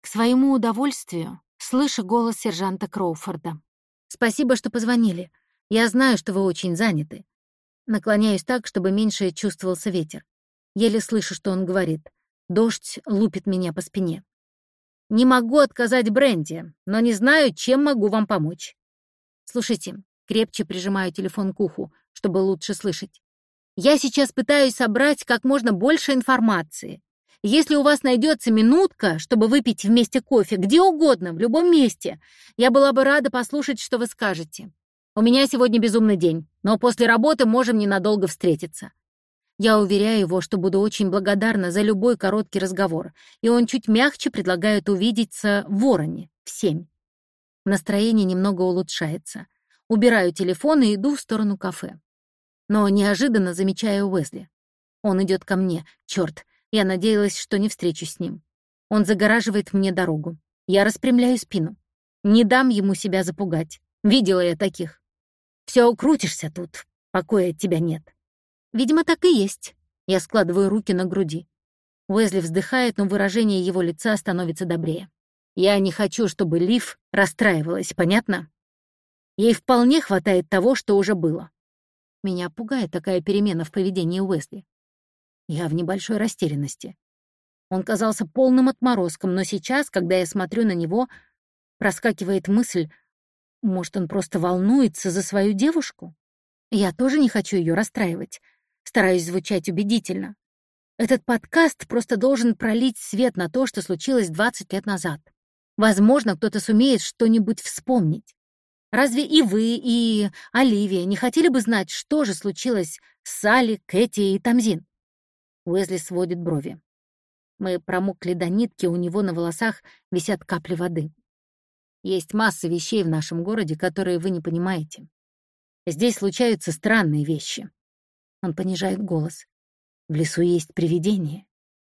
К своему удовольствию Слышу голос сержанта Кроуфорда. «Спасибо, что позвонили. Я знаю, что вы очень заняты». Наклоняюсь так, чтобы меньше чувствовался ветер. Еле слышу, что он говорит. Дождь лупит меня по спине. «Не могу отказать Бренди, но не знаю, чем могу вам помочь». «Слушайте», — крепче прижимаю телефон к уху, чтобы лучше слышать. «Я сейчас пытаюсь собрать как можно больше информации. Если у вас найдется минутка, чтобы выпить вместе кофе, где угодно, в любом месте, я была бы рада послушать, что вы скажете. У меня сегодня безумный день, но после работы можем ненадолго встретиться. Я уверяю его, что буду очень благодарна за любой короткий разговор, и он чуть мягче предлагает увидеться в Вороне в семь. Настроение немного улучшается. Убираю телефон и иду в сторону кафе. Но неожиданно замечаю Уэзли. Он идет ко мне. Черт, я надеялась, что не встречусь с ним. Он загораживает мне дорогу. Я распрямляю спину. Не дам ему себя запугать. Видела я таких. Все укрутишься тут, покоя от тебя нет. Видимо, так и есть. Я складываю руки на груди. Уэзли вздыхает, но выражение его лица становится добрее. Я не хочу, чтобы Лив расстраивалась, понятно? Ей вполне хватает того, что уже было. Меня пугает такая перемена в поведении Уэсли. Я в небольшой растерянности. Он казался полным отморозком, но сейчас, когда я смотрю на него, проскакивает мысль, может, он просто волнуется за свою девушку? Я тоже не хочу ее расстраивать. Стараюсь звучать убедительно. Этот подкаст просто должен пролить свет на то, что случилось 20 лет назад. Возможно, кто-то сумеет что-нибудь вспомнить. Разве и вы, и Оливия не хотели бы знать, что же случилось с Салли, Кэти и Тамзин? Уэзли сводит брови. Мы промокли до нитки, у него на волосах висят капли воды. Есть масса вещей в нашем городе, которые вы не понимаете. Здесь случаются странные вещи. Он понижает голос. В лесу есть привидения.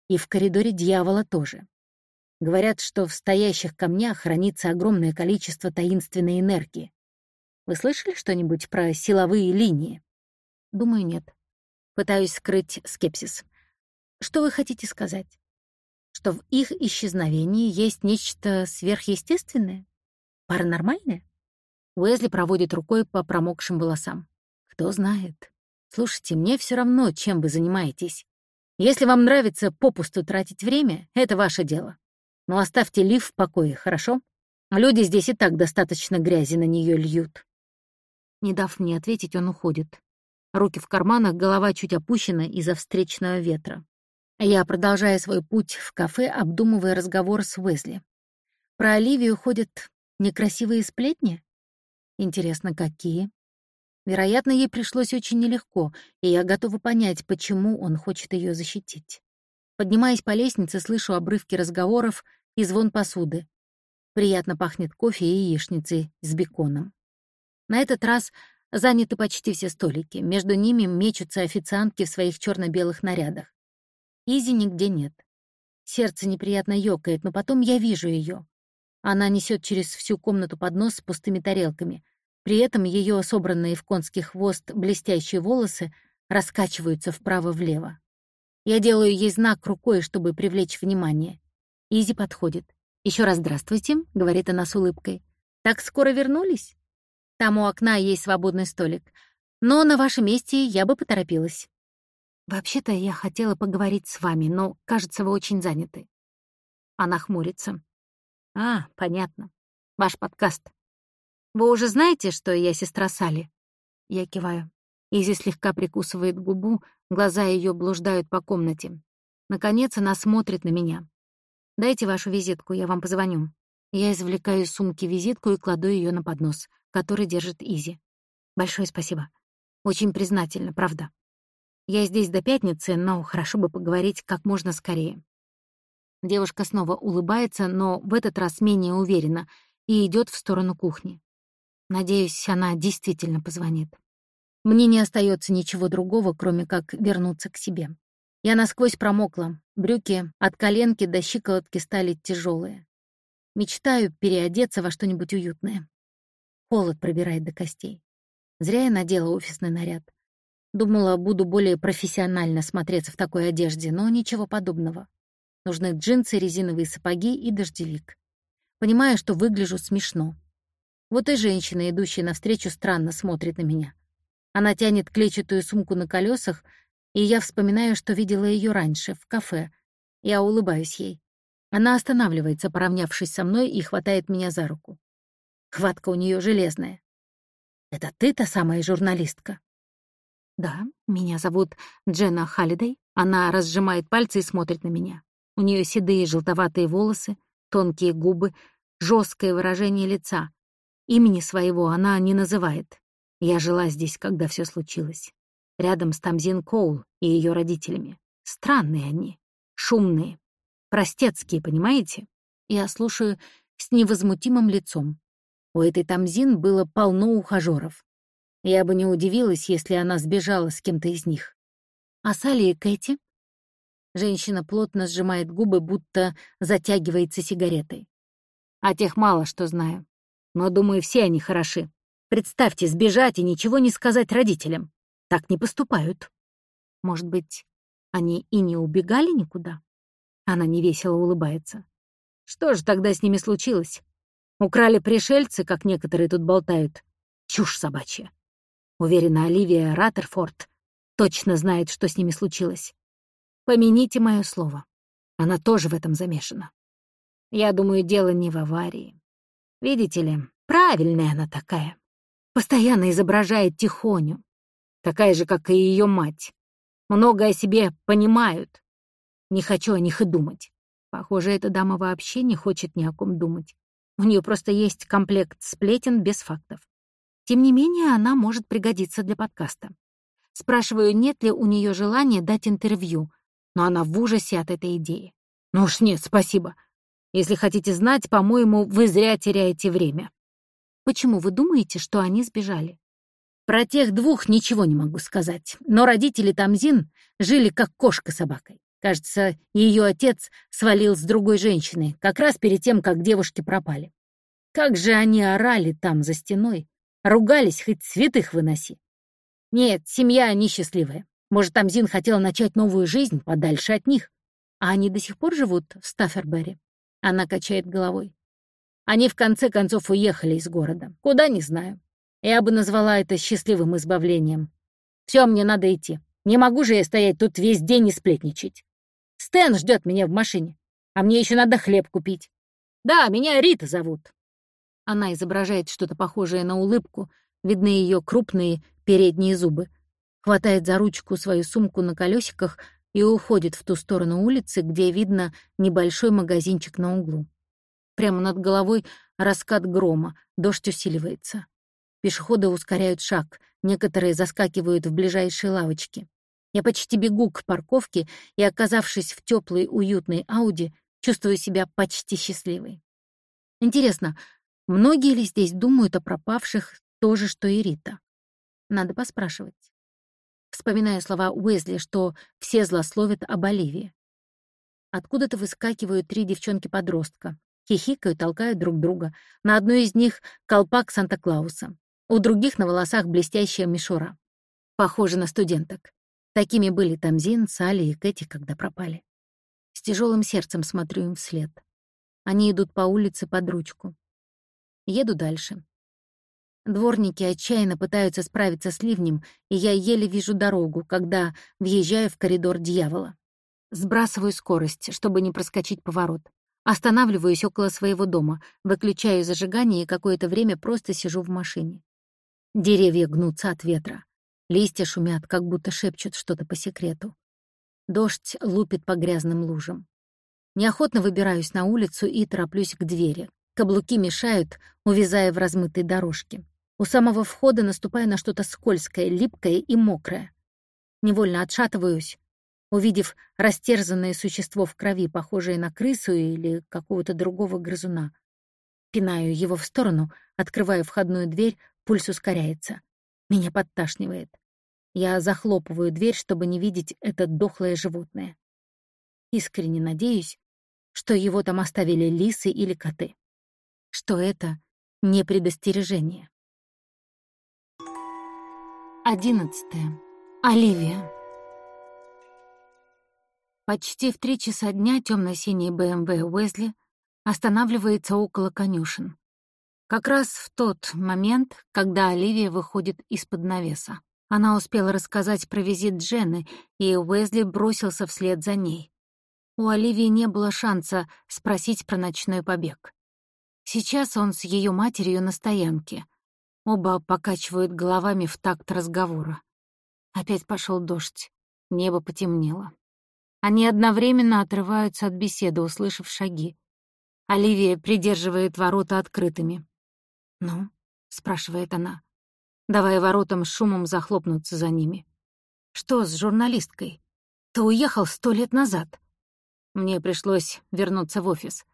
И в коридоре дьявола тоже. Говорят, что в стоящих камнях хранится огромное количество таинственной энергии. Вы слышали что-нибудь про силовые линии? Думаю, нет. Пытаюсь скрыть скепсис. Что вы хотите сказать? Что в их исчезновении есть нечто сверхъестественное? Паранормальное? Уэзли проводит рукой по промокшим волосам. Кто знает. Слушайте, мне все равно, чем вы занимаетесь. Если вам нравится попусту тратить время, это ваше дело. Но оставьте Лив в покое, хорошо? Люди здесь и так достаточно грязи на нее льют». Не дав мне ответить, он уходит. Руки в карманах, голова чуть опущена из-за встречного ветра. Я продолжаю свой путь в кафе, обдумывая разговор с Уэзли. Про Оливию ходят некрасивые сплетни? Интересно, какие? Вероятно, ей пришлось очень нелегко, и я готова понять, почему он хочет ее защитить. Поднимаясь по лестнице, слышу обрывки разговоров и звон посуды. Приятно пахнет кофе и яичницей с беконом. На этот раз заняты почти все столики. Между ними мечутся официантки в своих черно белых нарядах. Изи нигде нет. Сердце неприятно ёкает, но потом я вижу ее. Она несет через всю комнату поднос с пустыми тарелками. При этом ее собранные в конский хвост блестящие волосы раскачиваются вправо-влево. Я делаю ей знак рукой, чтобы привлечь внимание. Изи подходит. Еще раз здравствуйте», — говорит она с улыбкой. «Так скоро вернулись? Там у окна есть свободный столик. Но на вашем месте я бы поторопилась». «Вообще-то я хотела поговорить с вами, но, кажется, вы очень заняты». Она хмурится. «А, понятно. Ваш подкаст. Вы уже знаете, что я сестра Сали?» Я киваю. Изи слегка прикусывает губу, глаза ее блуждают по комнате. Наконец она смотрит на меня. «Дайте вашу визитку, я вам позвоню». Я извлекаю из сумки визитку и кладу ее на поднос, который держит Изи. «Большое спасибо. Очень признательна, правда. Я здесь до пятницы, но хорошо бы поговорить как можно скорее». Девушка снова улыбается, но в этот раз менее уверенно, и идет в сторону кухни. Надеюсь, она действительно позвонит. Мне не остается ничего другого, кроме как вернуться к себе. Я насквозь промокла, брюки от коленки до щиколотки стали тяжелые. Мечтаю переодеться во что-нибудь уютное. Холод пробирает до костей. Зря я надела офисный наряд. Думала, буду более профессионально смотреться в такой одежде, но ничего подобного. Нужны джинсы, резиновые сапоги и дождевик. Понимаю, что выгляжу смешно. Вот и женщина, идущая навстречу, странно смотрит на меня. Она тянет клетчатую сумку на колесах, и я вспоминаю, что видела ее раньше, в кафе. Я улыбаюсь ей. Она останавливается, поравнявшись со мной, и хватает меня за руку. Хватка у нее железная. «Это ты та самая журналистка?» «Да, меня зовут Дженна Халлидей». Она разжимает пальцы и смотрит на меня. У нее седые желтоватые волосы, тонкие губы, жесткое выражение лица. Имени своего она не называет. Я жила здесь, когда все случилось. Рядом с Тамзин Коул и ее родителями. Странные они, шумные, простецкие, понимаете? Я слушаю с невозмутимым лицом. У этой Тамзин было полно ухажеров. Я бы не удивилась, если она сбежала с кем-то из них. А Салли и Кэти? Женщина плотно сжимает губы, будто затягивается сигаретой. О тех мало что знаю. Но, думаю, все они хороши. Представьте, сбежать и ничего не сказать родителям. Так не поступают. Может быть, они и не убегали никуда? Она невесело улыбается. Что же тогда с ними случилось? Украли пришельцы, как некоторые тут болтают. Чушь собачья. Уверена, Оливия Раттерфорд точно знает, что с ними случилось. Помяните мое слово. Она тоже в этом замешана. Я думаю, дело не в аварии. Видите ли, правильная она такая. Постоянно изображает тихоню. Такая же, как и ее мать. Много о себе понимают. Не хочу о них и думать. Похоже, эта дама вообще не хочет ни о ком думать. У нее просто есть комплект сплетен без фактов. Тем не менее, она может пригодиться для подкаста. Спрашиваю, нет ли у нее желания дать интервью, но она в ужасе от этой идеи. «Ну уж нет, спасибо. Если хотите знать, по-моему, вы зря теряете время». «Почему вы думаете, что они сбежали?» «Про тех двух ничего не могу сказать, но родители Тамзин жили как кошка с собакой. Кажется, ее отец свалил с другой женщины, как раз перед тем, как девушки пропали. Как же они орали там за стеной, ругались, хоть святых выноси. Нет, семья несчастливая. Может, Тамзин хотел начать новую жизнь подальше от них. А они до сих пор живут в Стаффербери? Она качает головой. Они в конце концов уехали из города. Куда, не знаю. Я бы назвала это счастливым избавлением. Все, мне надо идти. Не могу же я стоять тут весь день и сплетничать. Стэн ждет меня в машине, а мне еще надо хлеб купить. Да, меня Рита зовут. Она изображает что-то похожее на улыбку, видны ее крупные передние зубы хватает за ручку свою сумку на колесиках и уходит в ту сторону улицы, где видно небольшой магазинчик на углу. Прямо над головой раскат грома, дождь усиливается. Пешеходы ускоряют шаг, некоторые заскакивают в ближайшие лавочки. Я почти бегу к парковке и, оказавшись в теплой, уютной Ауди, чувствую себя почти счастливой. Интересно, многие ли здесь думают о пропавших то же, что и Рита? Надо поспрашивать вспоминая слова Уэзли, что все злословят об Оливии. Откуда-то выскакивают три девчонки-подростка. Хихикают, толкают друг друга. На одной из них — колпак Санта-Клауса. У других на волосах блестящая мишура. Похоже на студенток. Такими были Тамзин, Салли и Кэти, когда пропали. С тяжелым сердцем смотрю им вслед. Они идут по улице под ручку. Еду дальше. Дворники отчаянно пытаются справиться с ливнем, и я еле вижу дорогу, когда въезжаю в коридор дьявола. Сбрасываю скорость, чтобы не проскочить поворот. Останавливаюсь около своего дома, выключаю зажигание и какое-то время просто сижу в машине. Деревья гнутся от ветра. Листья шумят, как будто шепчут что-то по секрету. Дождь лупит по грязным лужам. Неохотно выбираюсь на улицу и тороплюсь к двери. Каблуки мешают, увязая в размытой дорожке. У самого входа наступаю на что-то скользкое, липкое и мокрое. Невольно отшатываюсь, увидев растерзанное существо в крови, похожее на крысу или какого-то другого грызуна. Пинаю его в сторону, открываю входную дверь, пульс ускоряется. Меня подташнивает. Я захлопываю дверь, чтобы не видеть это дохлое животное. Искренне надеюсь, что его там оставили лисы или коты. Что это не предостережение. Одиннадцатое. Оливия. Почти в три часа дня темно-синий БМВ Уэзли останавливается около конюшен. Как раз в тот момент, когда Оливия выходит из-под навеса. Она успела рассказать про визит Дженны, и Уэзли бросился вслед за ней. У Оливии не было шанса спросить про ночной побег. Сейчас он с ее матерью на стоянке — Оба покачивают головами в такт разговора. Опять пошел дождь. Небо потемнело. Они одновременно отрываются от беседы, услышав шаги. Оливия придерживает ворота открытыми. «Ну?» — спрашивает она, давая воротам шумом захлопнуться за ними. «Что с журналисткой? Ты уехал сто лет назад». Мне пришлось вернуться в офис.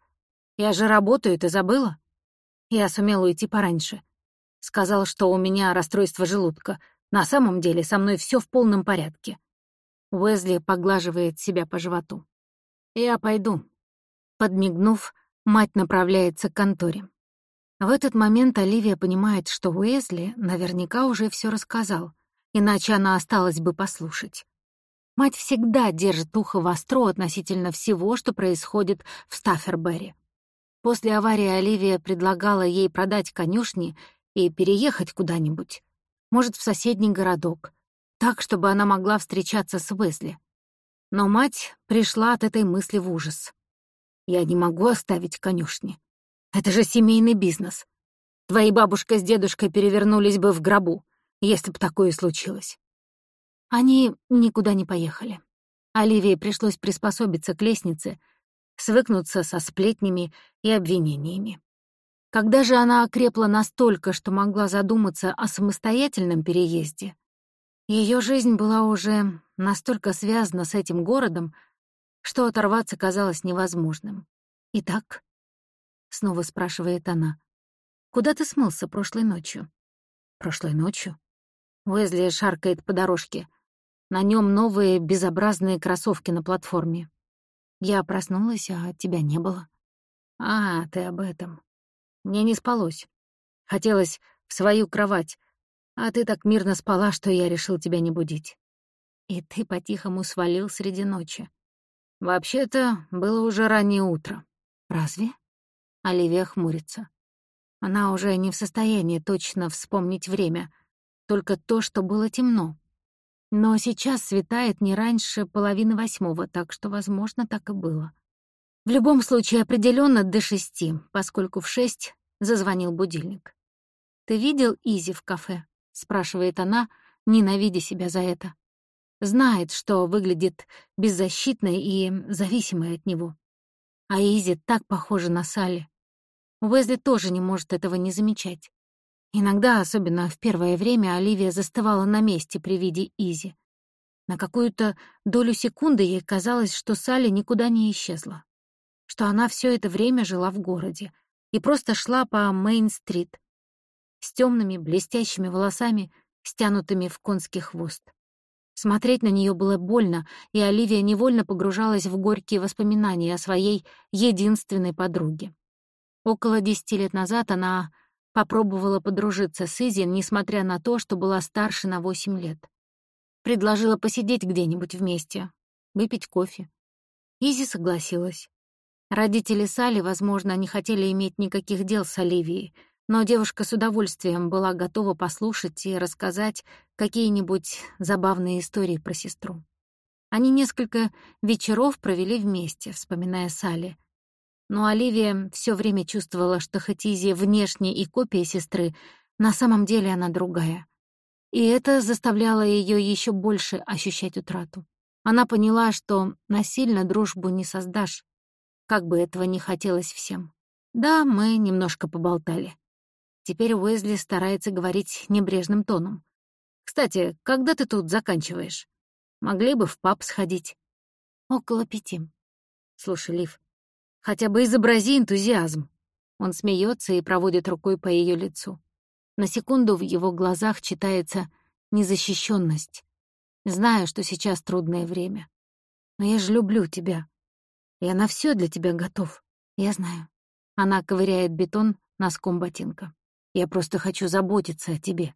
Я же работаю, ты забыла? Я сумела уйти пораньше. Сказал, что у меня расстройство желудка. На самом деле со мной все в полном порядке. Уэзли поглаживает себя по животу. «Я пойду». Подмигнув, мать направляется к конторе. В этот момент Оливия понимает, что Уэзли наверняка уже все рассказал, иначе она осталась бы послушать. Мать всегда держит ухо востро относительно всего, что происходит в Стаффербери. После аварии Оливия предлагала ей продать конюшни и переехать куда-нибудь, может, в соседний городок, так, чтобы она могла встречаться с Уэзли. Но мать пришла от этой мысли в ужас. «Я не могу оставить конюшни. Это же семейный бизнес. Твои бабушка с дедушкой перевернулись бы в гробу, если бы такое случилось». Они никуда не поехали. Оливии пришлось приспособиться к лестнице, свыкнуться со сплетнями и обвинениями. Когда же она окрепла настолько, что могла задуматься о самостоятельном переезде, ее жизнь была уже настолько связана с этим городом, что оторваться казалось невозможным. «Итак?» — снова спрашивает она. «Куда ты смылся прошлой ночью?» «Прошлой ночью?» Уэзли шаркает по дорожке. На нем новые безобразные кроссовки на платформе. Я проснулась, а тебя не было. А, ты об этом. Мне не спалось. Хотелось в свою кровать, а ты так мирно спала, что я решил тебя не будить. И ты по-тихому свалил среди ночи. Вообще-то, было уже раннее утро. Разве? Оливия хмурится. Она уже не в состоянии точно вспомнить время, только то, что было темно. Но сейчас светает не раньше половины восьмого, так что, возможно, так и было. В любом случае, определенно до шести, поскольку в шесть зазвонил будильник. «Ты видел Изи в кафе?» — спрашивает она, ненавидя себя за это. Знает, что выглядит беззащитной и зависимой от него. А Изи так похожа на Салли. Уэзли тоже не может этого не замечать. Иногда, особенно в первое время, Оливия застывала на месте при виде Изи. На какую-то долю секунды ей казалось, что Салли никуда не исчезла, что она все это время жила в городе и просто шла по Мейн-стрит, с темными блестящими волосами, стянутыми в конский хвост. Смотреть на нее было больно, и Оливия невольно погружалась в горькие воспоминания о своей единственной подруге. Около десяти лет назад она попробовала подружиться с Изи, несмотря на то, что была старше на восемь лет. Предложила посидеть где-нибудь вместе, выпить кофе. Изи согласилась. Родители Сали, возможно, не хотели иметь никаких дел с Оливией, но девушка с удовольствием была готова послушать и рассказать какие-нибудь забавные истории про сестру. Они несколько вечеров провели вместе, вспоминая Салли. Но Оливия все время чувствовала, что хоть Изи внешне и копия сестры, на самом деле она другая. И это заставляло ее еще больше ощущать утрату. Она поняла, что насильно дружбу не создашь, как бы этого не хотелось всем. Да, мы немножко поболтали. Теперь Уэзли старается говорить небрежным тоном. «Кстати, когда ты тут заканчиваешь? Могли бы в паб сходить». «Около пяти». «Слушай, Лив, хотя бы изобрази энтузиазм». Он смеется и проводит рукой по ее лицу. На секунду в его глазах читается незащищенность. Знаю, что сейчас трудное время. Но я же люблю тебя. Я на все для тебя готов. Я знаю. Она ковыряет бетон носком ботинка. Я просто хочу заботиться о тебе.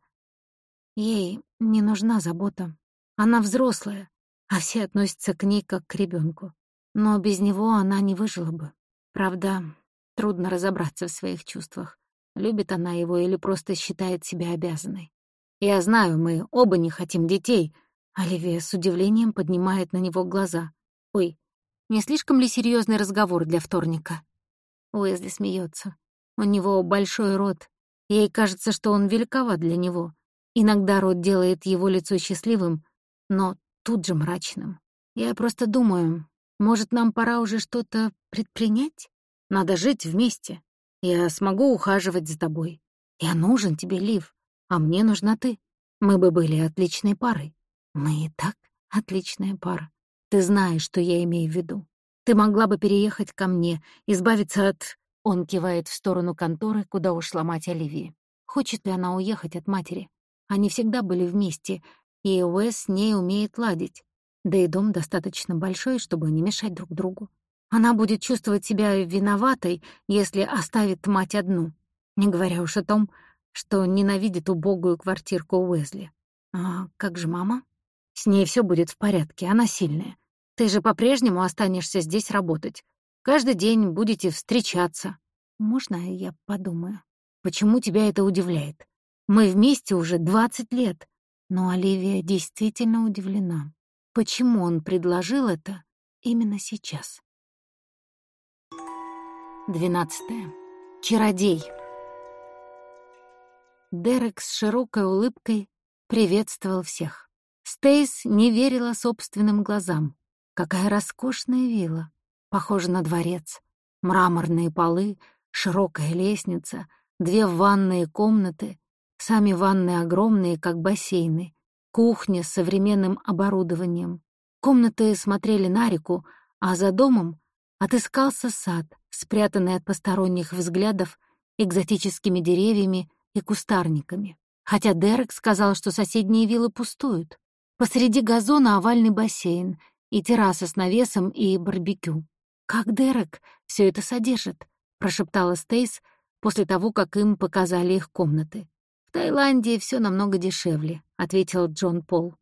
Ей не нужна забота. Она взрослая, а все относятся к ней как к ребенку. Но без него она не выжила бы. Правда, трудно разобраться в своих чувствах. Любит она его или просто считает себя обязанной. Я знаю, мы оба не хотим детей. Оливия с удивлением поднимает на него глаза. Ой, не слишком ли серьезный разговор для вторника? Уэзли смеется. У него большой рот, Ей кажется, что он великоват для него. Иногда рот делает его лицо счастливым, но тут же мрачным. Я просто думаю, может, нам пора уже что-то предпринять? Надо жить вместе. Я смогу ухаживать за тобой. Я нужен тебе, Лив, а мне нужна ты. Мы бы были отличной парой. Мы и так отличная пара. Ты знаешь, что я имею в виду. Ты могла бы переехать ко мне, избавиться от... Он кивает в сторону конторы, куда ушла мать Оливии. Хочет ли она уехать от матери? Они всегда были вместе, и Уэс с ней умеет ладить. Да и дом достаточно большой, чтобы не мешать друг другу. Она будет чувствовать себя виноватой, если оставит мать одну, не говоря уж о том, что ненавидит убогую квартирку Уэзли. А как же мама? С ней все будет в порядке, она сильная. Ты же по-прежнему останешься здесь работать. Каждый день будете встречаться. Можно я подумаю? Почему тебя это удивляет? Мы вместе уже 20 лет. Но Оливия действительно удивлена. Почему он предложил это именно сейчас? Двенадцатое. Чародей. Дерек с широкой улыбкой приветствовал всех. Стейс не верила собственным глазам. Какая роскошная вилла. Похожа на дворец. Мраморные полы, широкая лестница, две ванные комнаты, сами ванны огромные, как бассейны, кухня с современным оборудованием. Комнаты смотрели на реку, а за домом отыскался сад, спрятанный от посторонних взглядов экзотическими деревьями и кустарниками. Хотя Дерек сказал, что соседние виллы пустуют. Посреди газона овальный бассейн и терраса с навесом и барбекю. «Как Дерек все это содержит?» — прошептала Стейс после того, как им показали их комнаты. «В Таиланде все намного дешевле», — ответил Джон Пол,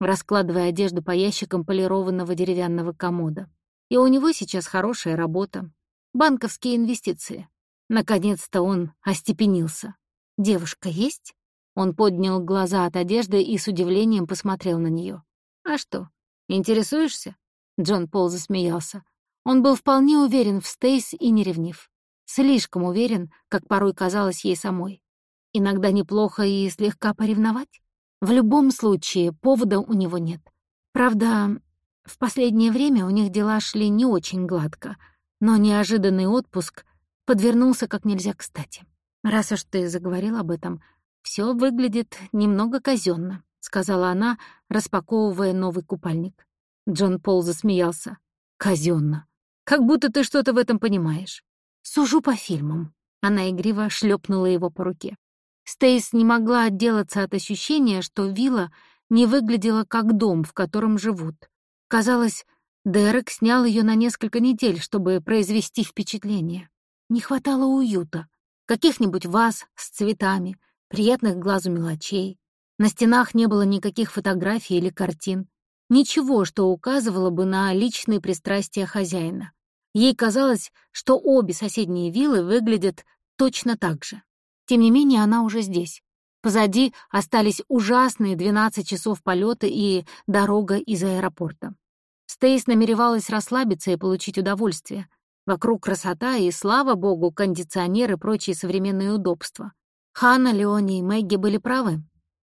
раскладывая одежду по ящикам полированного деревянного комода. «И у него сейчас хорошая работа. Банковские инвестиции. Наконец-то он остепенился. Девушка есть?» Он поднял глаза от одежды и с удивлением посмотрел на нее. «А что, интересуешься?» Джон Пол засмеялся. Он был вполне уверен в Стейс и не ревнив. Слишком уверен, как порой казалось ей самой. Иногда неплохо и слегка поревновать. В любом случае, повода у него нет. Правда, в последнее время у них дела шли не очень гладко, но неожиданный отпуск подвернулся как нельзя кстати. Раз уж ты заговорил об этом, все выглядит немного казенно, сказала она, распаковывая новый купальник. Джон Пол засмеялся. Казенно. Как будто ты что-то в этом понимаешь. Сужу по фильмам. Она игриво шлепнула его по руке. Стейс не могла отделаться от ощущения, что вилла не выглядела как дом, в котором живут. Казалось, Дерек снял ее на несколько недель, чтобы произвести впечатление. Не хватало уюта, каких-нибудь ваз с цветами, приятных глазу мелочей. На стенах не было никаких фотографий или картин. Ничего, что указывало бы на личные пристрастия хозяина. Ей казалось, что обе соседние виллы выглядят точно так же. Тем не менее, она уже здесь. Позади остались ужасные 12 часов полета и дорога из аэропорта. Стейс намеревалась расслабиться и получить удовольствие. Вокруг красота и, слава богу, кондиционер и прочие современные удобства. Ханна, Леони и Мэгги были правы.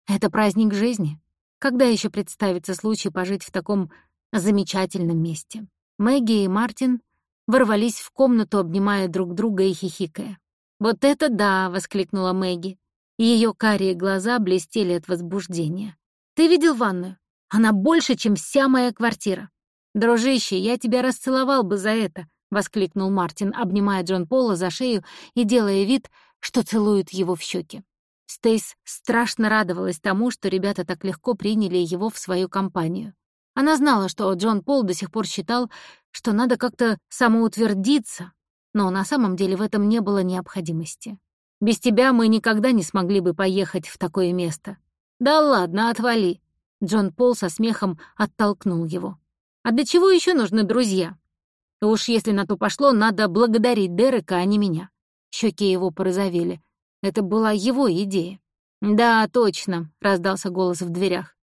Это праздник жизни. Когда еще представится случай пожить в таком замечательном месте? Мэгги и Мартин ворвались в комнату, обнимая друг друга и хихикая. «Вот это да!» — воскликнула Мэгги. Ее карие глаза блестели от возбуждения. «Ты видел ванную? Она больше, чем вся моя квартира. Дружище, я тебя расцеловал бы за это!» — воскликнул Мартин, обнимая Джон Пола за шею и делая вид, что целует его в щеки. Стейс страшно радовалась тому, что ребята так легко приняли его в свою компанию. Она знала, что Джон Пол до сих пор считал, что надо как-то самоутвердиться, но на самом деле в этом не было необходимости. «Без тебя мы никогда не смогли бы поехать в такое место». «Да ладно, отвали!» Джон Пол со смехом оттолкнул его. «А для чего еще нужны друзья? Уж если на то пошло, надо благодарить Дерека, а не меня. Щеки его порозовели. Это была его идея. «Да, точно», — раздался голос в дверях.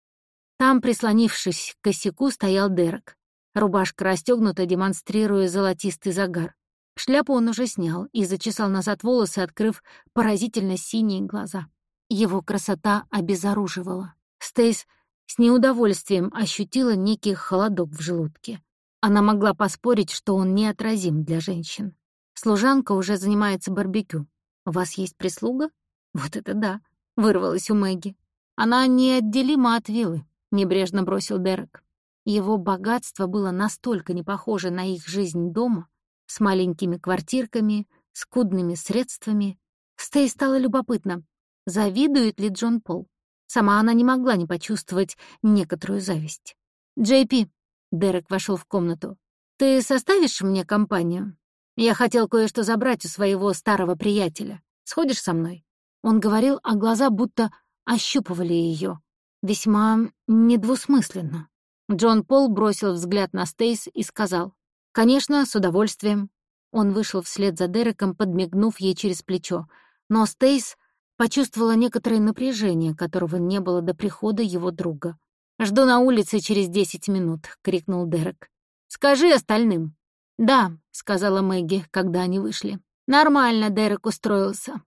Там, прислонившись к косяку, стоял Дерек. Рубашка расстегнута, демонстрируя золотистый загар. Шляпу он уже снял и зачесал назад волосы, открыв поразительно синие глаза. Его красота обезоруживала. Стейс с неудовольствием ощутила некий холодок в желудке. Она могла поспорить, что он неотразим для женщин. Служанка уже занимается барбекю. «У вас есть прислуга?» «Вот это да!» — вырвалась у Мэгги. «Она неотделима от виллы», — небрежно бросил Дерек. Его богатство было настолько не похоже на их жизнь дома, с маленькими квартирками, скудными средствами. Стей стало любопытно, завидует ли Джон Пол. Сама она не могла не почувствовать некоторую зависть. «Джей Пи», — Дерек вошел в комнату, — «ты составишь мне компанию? Я хотел кое-что забрать у своего старого приятеля. Сходишь со мной?» Он говорил, а глаза будто ощупывали ее. Весьма недвусмысленно. Джон Пол бросил взгляд на Стейс и сказал, «Конечно, с удовольствием». Он вышел вслед за Дереком, подмигнув ей через плечо, но Стейс почувствовала некоторое напряжение, которого не было до прихода его друга. «Жду на улице через десять минут», — крикнул Дерек. «Скажи остальным». «Да», — сказала Мэгги, когда они вышли. «Нормально Дерек устроился».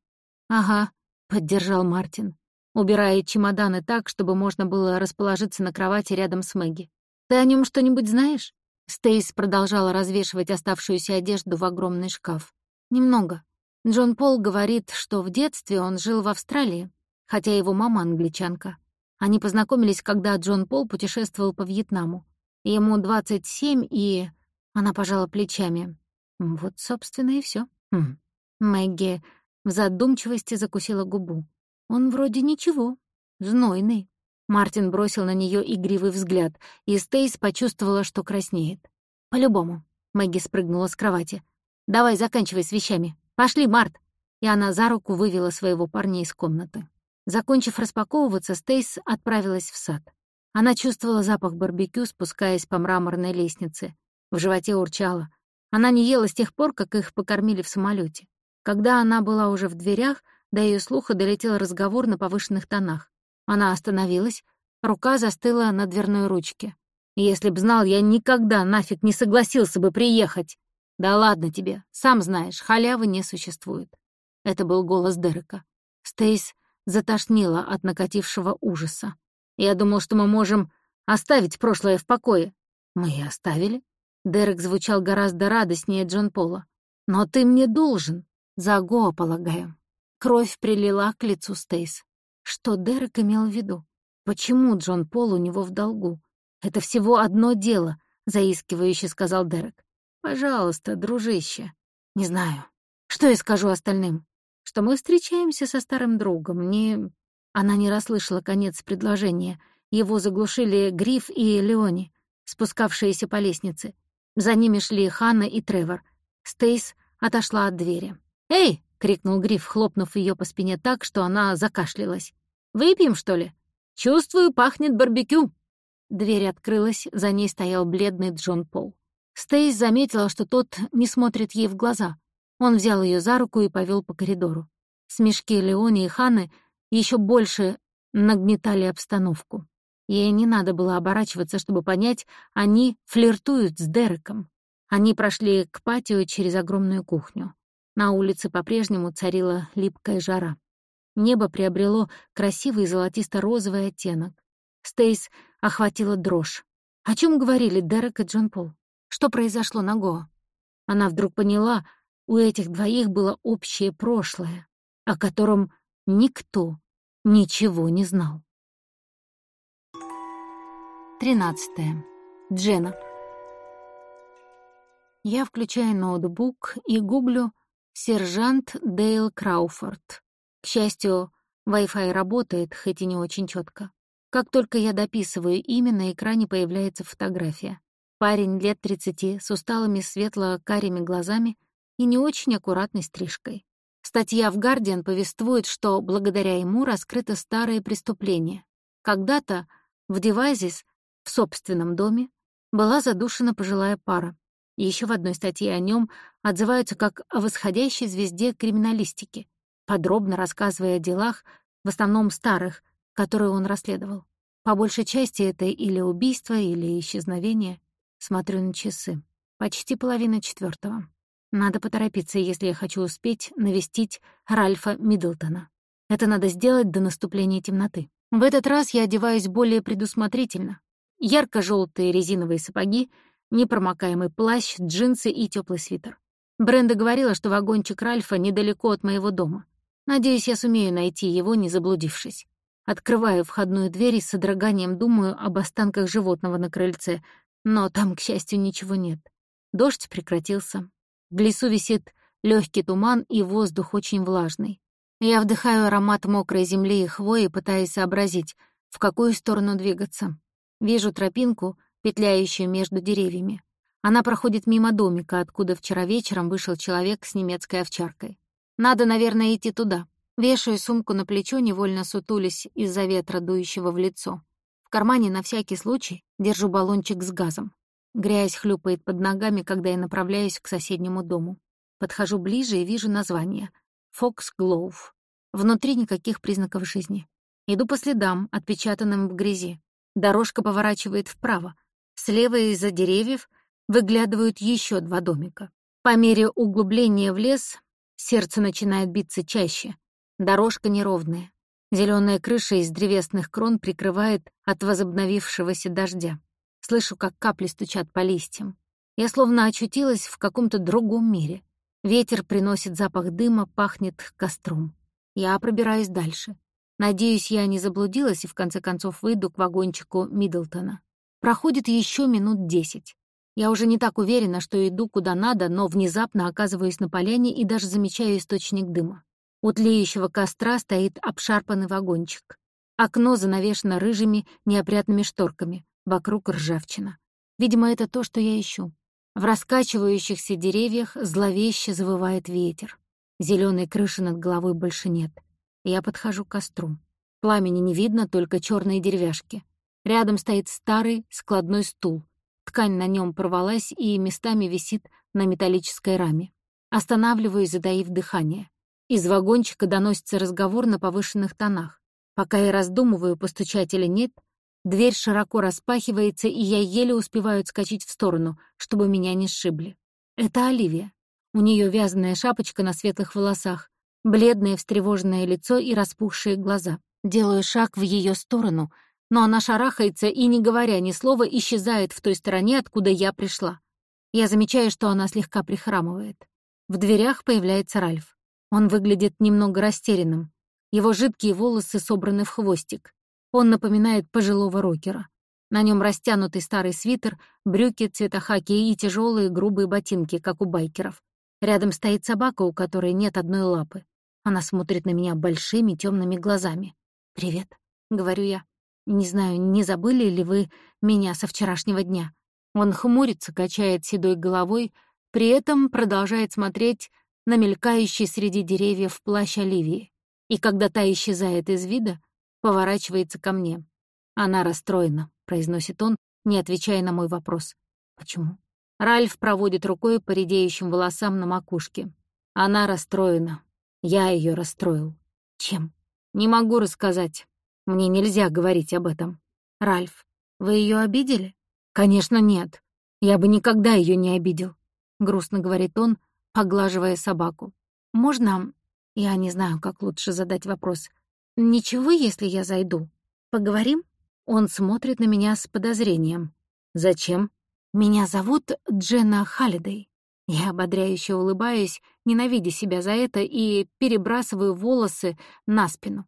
«Ага», — поддержал Мартин убирая чемоданы так, чтобы можно было расположиться на кровати рядом с Мэгги. «Ты о нем что-нибудь знаешь?» Стейс продолжала развешивать оставшуюся одежду в огромный шкаф. «Немного. Джон Пол говорит, что в детстве он жил в Австралии, хотя его мама англичанка. Они познакомились, когда Джон Пол путешествовал по Вьетнаму. Ему 27, и... Она пожала плечами. Вот, собственно, и все. Хм. Мэгги в задумчивости закусила губу. Он вроде ничего, знойный. Мартин бросил на нее игривый взгляд, и Стейс почувствовала, что краснеет. «По-любому». Мэгги спрыгнула с кровати. «Давай, заканчивай с вещами. Пошли, Март!» И она за руку вывела своего парня из комнаты. Закончив распаковываться, Стейс отправилась в сад. Она чувствовала запах барбекю, спускаясь по мраморной лестнице. В животе урчала. Она не ела с тех пор, как их покормили в самолете. Когда она была уже в дверях, до ее слуха долетел разговор на повышенных тонах. Она остановилась, рука застыла на дверной ручке. «Если б знал, я никогда нафиг не согласился бы приехать!» «Да ладно тебе, сам знаешь, халявы не существует». Это был голос Дерека. Стейс затошнила от накатившего ужаса. «Я думал, что мы можем оставить прошлое в покое». «Мы и оставили». Дерек звучал гораздо радостнее Джон Пола. «Но ты мне должен. За Гоа, полагаю». Кровь прилила к лицу Стейс. Что Дерек имел в виду? Почему Джон Пол у него в долгу? Это всего одно дело, заискивающе сказал Дерек. Пожалуйста, дружище. Не знаю. Что я скажу остальным? Что мы встречаемся со старым другом. Не... Она не расслышала конец предложения. Его заглушили Гриф и Леони, спускавшиеся по лестнице. За ними шли Ханна и Тревор. Стейс отошла от двери. «Эй!» Крикнул Гриф, хлопнув ее по спине так, что она закашлялась. «Выпьем, что ли? Чувствую, пахнет барбекю!» Дверь открылась, за ней стоял бледный Джон Пол. Стейс заметила, что тот не смотрит ей в глаза. Он взял ее за руку и повел по коридору. Смешки Леони и Ханы еще больше нагнетали обстановку. Ей не надо было оборачиваться, чтобы понять, они флиртуют с Дереком. Они прошли к патио через огромную кухню. На улице по-прежнему царила липкая жара. Небо приобрело красивый золотисто-розовый оттенок. Стейс охватила дрожь. О чем говорили Дерек и Джон Пол? Что произошло на Гоа? Она вдруг поняла, у этих двоих было общее прошлое, о котором никто ничего не знал. 13. Джена. Я включаю ноутбук и гуглю Сержант Дейл Крауфорд. К счастью, Wi-Fi работает, хоть и не очень четко. Как только я дописываю имя, на экране появляется фотография. Парень лет 30 с усталыми светло-карими глазами и не очень аккуратной стрижкой. Статья в «Гардиан» повествует, что благодаря ему раскрыто старое преступление. Когда-то в Девайзис, в собственном доме, была задушена пожилая пара. Еще в одной статье о нем отзываются как о восходящей звезде криминалистики, подробно рассказывая о делах, в основном старых, которые он расследовал. По большей части это или убийство, или исчезновение. Смотрю на часы. Почти половина четвертого. Надо поторопиться, если я хочу успеть навестить Ральфа Миддлтона. Это надо сделать до наступления темноты. В этот раз я одеваюсь более предусмотрительно. Ярко-желтые резиновые сапоги, непромокаемый плащ, джинсы и теплый свитер. Бренда говорила, что вагончик Ральфа недалеко от моего дома. Надеюсь, я сумею найти его, не заблудившись. Открываю входную дверь и с содроганием думаю об останках животного на крыльце, но там, к счастью, ничего нет. Дождь прекратился. В лесу висит легкий туман, и воздух очень влажный. Я вдыхаю аромат мокрой земли и хвои, пытаясь сообразить, в какую сторону двигаться. Вижу тропинку, петляющую между деревьями. Она проходит мимо домика, откуда вчера вечером вышел человек с немецкой овчаркой. Надо, наверное, идти туда. Вешаю сумку на плечо, невольно сутулись из-за ветра, дующего в лицо. В кармане на всякий случай держу баллончик с газом. Грязь хлюпает под ногами, когда я направляюсь к соседнему дому. Подхожу ближе и вижу название — «Фокс Глоув». Внутри никаких признаков жизни. Иду по следам, отпечатанным в грязи. Дорожка поворачивает вправо. Слева из-за деревьев выглядывают еще два домика. По мере углубления в лес сердце начинает биться чаще. Дорожка неровная. Зеленая крыша из древесных крон прикрывает от возобновившегося дождя. Слышу, как капли стучат по листьям. Я словно очутилась в каком-то другом мире. Ветер приносит запах дыма, пахнет костром. Я пробираюсь дальше. Надеюсь, я не заблудилась и в конце концов выйду к вагончику Миддлтона. Проходит еще минут десять. Я уже не так уверена, что иду куда надо, но внезапно оказываюсь на поляне и даже замечаю источник дыма. У тлеющего костра стоит обшарпанный вагончик. Окно занавешено рыжими, неопрятными шторками. Вокруг ржавчина. Видимо, это то, что я ищу. В раскачивающихся деревьях зловеще завывает ветер. Зеленой крыши над головой больше нет. Я подхожу к костру. Пламени не видно, только черные деревяшки. Рядом стоит старый складной стул. Ткань на нем порвалась и местами висит на металлической раме. Останавливаюсь, задаив дыхание. Из вагончика доносится разговор на повышенных тонах. Пока я раздумываю, постучать или нет, дверь широко распахивается, и я еле успеваю отскочить в сторону, чтобы меня не сшибли. Это Оливия. У нее вязаная шапочка на светлых волосах, бледное встревоженное лицо и распухшие глаза. Делаю шаг в ее сторону, но она шарахается и, не говоря ни слова, исчезает в той стороне, откуда я пришла. Я замечаю, что она слегка прихрамывает. В дверях появляется Ральф. Он выглядит немного растерянным. Его жидкие волосы собраны в хвостик. Он напоминает пожилого рокера. На нем растянутый старый свитер, брюки цвета хаки и тяжелые грубые ботинки, как у байкеров. Рядом стоит собака, у которой нет одной лапы. Она смотрит на меня большими темными глазами. «Привет», — говорю я. «Не знаю, не забыли ли вы меня со вчерашнего дня?» Он хмурится, качает седой головой, при этом продолжает смотреть на мелькающий среди деревьев плащ Оливии. И когда та исчезает из вида, поворачивается ко мне. «Она расстроена», — произносит он, не отвечая на мой вопрос. «Почему?» Ральф проводит рукой по редеющим волосам на макушке. «Она расстроена. Я ее расстроил. Чем? Не могу рассказать. Мне нельзя говорить об этом. Ральф, вы ее обидели? Конечно, нет. Я бы никогда ее не обидел. Грустно говорит он, поглаживая собаку. Можно... Я не знаю, как лучше задать вопрос. Ничего, если я зайду? Поговорим? Он смотрит на меня с подозрением. Зачем? Меня зовут Дженна Халлидей. Я ободряюще улыбаюсь, ненавидя себя за это, и перебрасываю волосы на спину.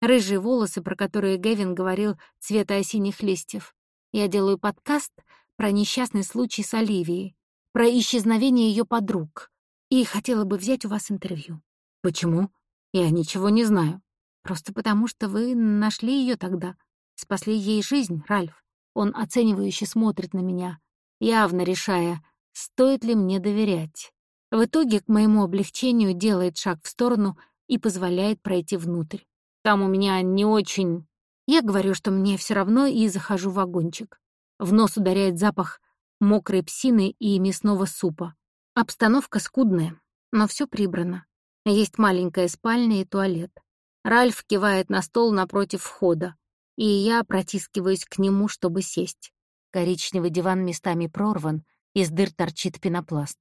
Рыжие волосы, про которые Гэвин говорил, цвета осенних листьев. Я делаю подкаст про несчастный случай с Оливией, про исчезновение ее подруг, и хотела бы взять у вас интервью. Почему? Я ничего не знаю. Просто потому, что вы нашли ее тогда, спасли ей жизнь, Ральф. Он оценивающе смотрит на меня, явно решая, стоит ли мне доверять. В итоге, к моему облегчению, делает шаг в сторону и позволяет пройти внутрь. Там у меня не очень... Я говорю, что мне все равно, и захожу в вагончик. В нос ударяет запах мокрой псины и мясного супа. Обстановка скудная, но все прибрано. Есть маленькая спальня и туалет. Ральф кивает на стол напротив входа, и я протискиваюсь к нему, чтобы сесть. Коричневый диван местами прорван, из дыр торчит пенопласт.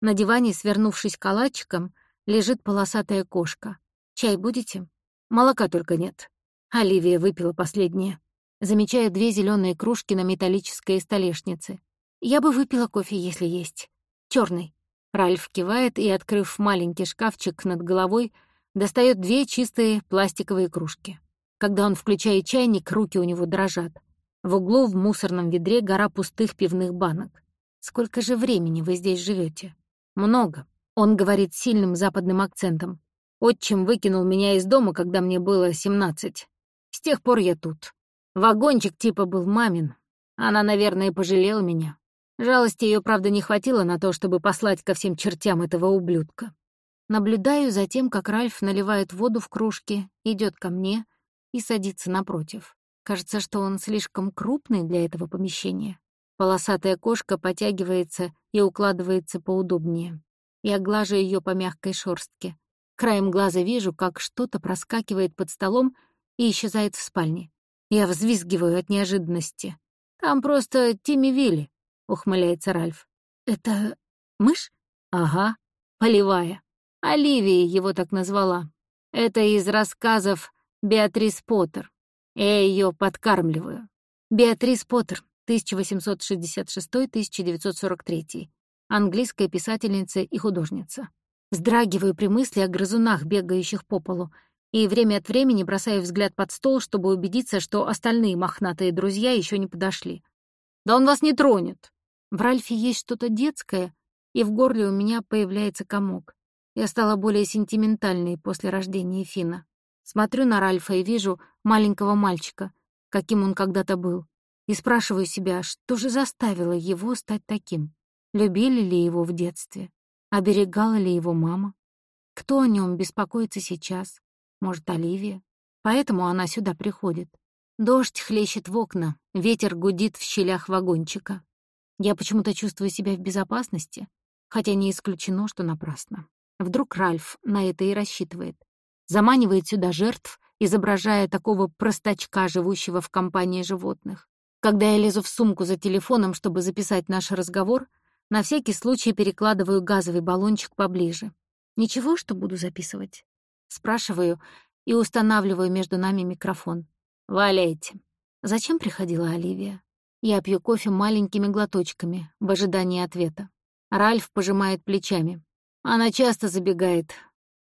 На диване, свернувшись калачиком, лежит полосатая кошка. «Чай будете?» «Молока только нет». Оливия выпила последнее. Замечаю две зеленые кружки на металлической столешнице. Я бы выпила кофе, если есть. Черный. Ральф кивает и, открыв маленький шкафчик над головой, достает две чистые пластиковые кружки. Когда он включает чайник, руки у него дрожат. В углу в мусорном ведре гора пустых пивных банок. «Сколько же времени вы здесь живете? «Много», — он говорит сильным западным акцентом. «Отчим выкинул меня из дома, когда мне было семнадцать. С тех пор я тут. Вагончик типа был мамин. Она, наверное, пожалела меня. Жалости ее, правда, не хватило на то, чтобы послать ко всем чертям этого ублюдка. Наблюдаю за тем, как Ральф наливает воду в кружки, идет ко мне и садится напротив. Кажется, что он слишком крупный для этого помещения. Полосатая кошка потягивается и укладывается поудобнее. Я глажу ее по мягкой шорстке. Краем глаза вижу, как что-то проскакивает под столом и исчезает в спальне. Я взвизгиваю от неожиданности. «Там просто Тимми Вилли», — ухмыляется Ральф. «Это мышь?» «Ага, полевая. Оливия его так назвала. Это из рассказов Беатрис Поттер. Я ее подкармливаю. Беатрис Поттер, 1866-1943. Английская писательница и художница. Вздрагиваю при мысли о грызунах, бегающих по полу, и время от времени бросаю взгляд под стол, чтобы убедиться, что остальные мохнатые друзья еще не подошли. «Да он вас не тронет!» В Ральфе есть что-то детское, и в горле у меня появляется комок. Я стала более сентиментальной после рождения Фина. Смотрю на Ральфа и вижу маленького мальчика, каким он когда-то был, и спрашиваю себя, что же заставило его стать таким? Любили ли его в детстве? Оберегала ли его мама? Кто о нем беспокоится сейчас? Может, Оливия? Поэтому она сюда приходит. Дождь хлещет в окна, ветер гудит в щелях вагончика. Я почему-то чувствую себя в безопасности, хотя не исключено, что напрасно. Вдруг Ральф на это и рассчитывает заманивает сюда жертв, изображая такого простачка, живущего в компании животных. Когда я лезу в сумку за телефоном, чтобы записать наш разговор, на всякий случай перекладываю газовый баллончик поближе. Ничего, что буду записывать? Спрашиваю и устанавливаю между нами микрофон. «Валяйте». Зачем приходила Оливия? Я пью кофе маленькими глоточками, в ожидании ответа. Ральф пожимает плечами. Она часто забегает.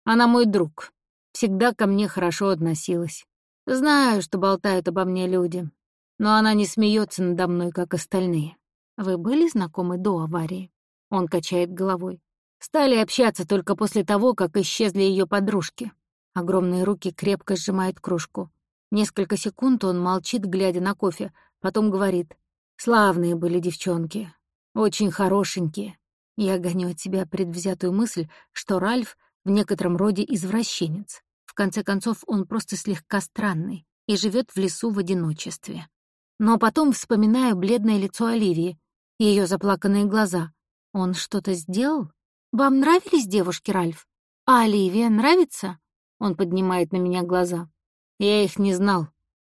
Она мой друг всегда ко мне хорошо относилась. Знаю, что болтают обо мне люди, но она не смеется надо мной, как остальные. Вы были знакомы до аварии? Он качает головой. Стали общаться только после того, как исчезли ее подружки. Огромные руки крепко сжимают кружку. Несколько секунд он молчит, глядя на кофе, потом говорит. «Славные были девчонки. Очень хорошенькие». Я гоню от себя предвзятую мысль, что Ральф в некотором роде извращенец конце концов, он просто слегка странный и живет в лесу в одиночестве. Но потом вспоминаю бледное лицо Оливии, ее заплаканные глаза. Он что-то сделал? Вам нравились девушки, Ральф? А Оливия нравится? Он поднимает на меня глаза. Я их не знал.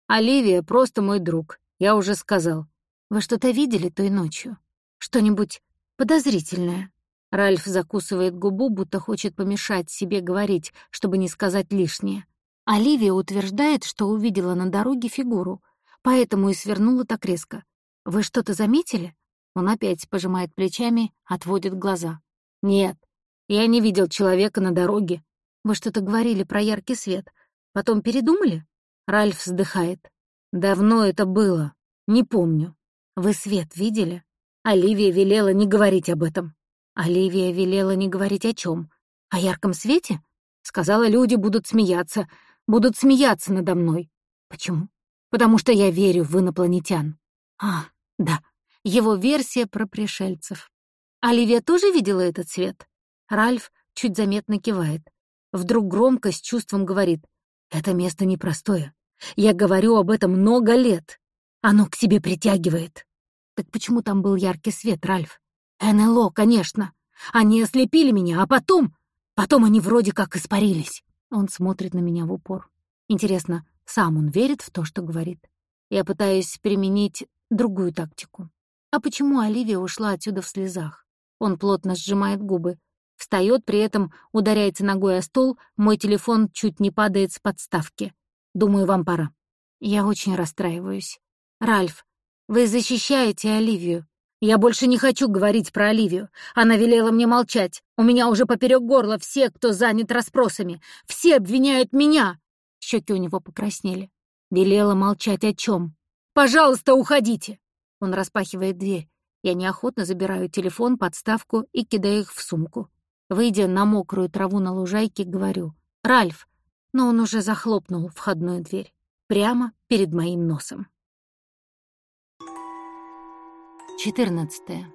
Оливия просто мой друг, я уже сказал. Вы что-то видели той ночью? Что-нибудь подозрительное? Ральф закусывает губу, будто хочет помешать себе говорить, чтобы не сказать лишнее. Оливия утверждает, что увидела на дороге фигуру, поэтому и свернула так резко. «Вы что-то заметили?» Он опять пожимает плечами, отводит глаза. «Нет, я не видел человека на дороге. Вы что-то говорили про яркий свет. Потом передумали?» Ральф вздыхает. «Давно это было. Не помню. Вы свет видели?» Оливия велела не говорить об этом. Оливия велела не говорить о чем. О ярком свете? Сказала, люди будут смеяться, будут смеяться надо мной. Почему? Потому что я верю в инопланетян. А, да, его версия про пришельцев. Оливия тоже видела этот свет? Ральф чуть заметно кивает. Вдруг громко, с чувством говорит. Это место непростое. Я говорю об этом много лет. Оно к себе притягивает. Так почему там был яркий свет, Ральф? НЛО, конечно. Они ослепили меня, а потом... Потом они вроде как испарились. Он смотрит на меня в упор. Интересно, сам он верит в то, что говорит? Я пытаюсь применить другую тактику. А почему Оливия ушла отсюда в слезах? Он плотно сжимает губы. Встает, при этом ударяется ногой о стол, мой телефон чуть не падает с подставки. Думаю, вам пора. Я очень расстраиваюсь. Ральф, вы защищаете Оливию. Я больше не хочу говорить про Оливию. Она велела мне молчать. У меня уже поперек горла все, кто занят расспросами. Все обвиняют меня. Щеки у него покраснели. Велела молчать о чем? Пожалуйста, уходите. Он распахивает дверь. Я неохотно забираю телефон, подставку и кидаю их в сумку. Выйдя на мокрую траву на лужайке, говорю «Ральф», но он уже захлопнул входную дверь прямо перед моим носом. 14.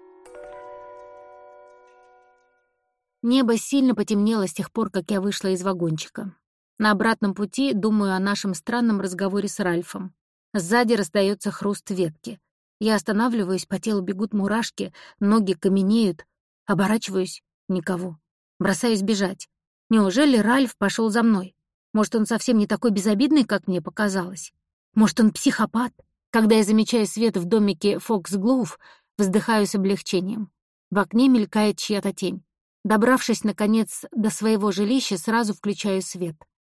Небо сильно потемнело с тех пор, как я вышла из вагончика. На обратном пути думаю о нашем странном разговоре с Ральфом. Сзади раздается хруст ветки. Я останавливаюсь, по телу бегут мурашки, ноги каменеют. Оборачиваюсь — никого. Бросаюсь бежать. Неужели Ральф пошел за мной? Может, он совсем не такой безобидный, как мне показалось? Может, он психопат? Когда я замечаю свет в домике Фокс Глоув, вздыхаю с облегчением. В окне мелькает чья-то тень. Добравшись, наконец, до своего жилища, сразу включаю свет.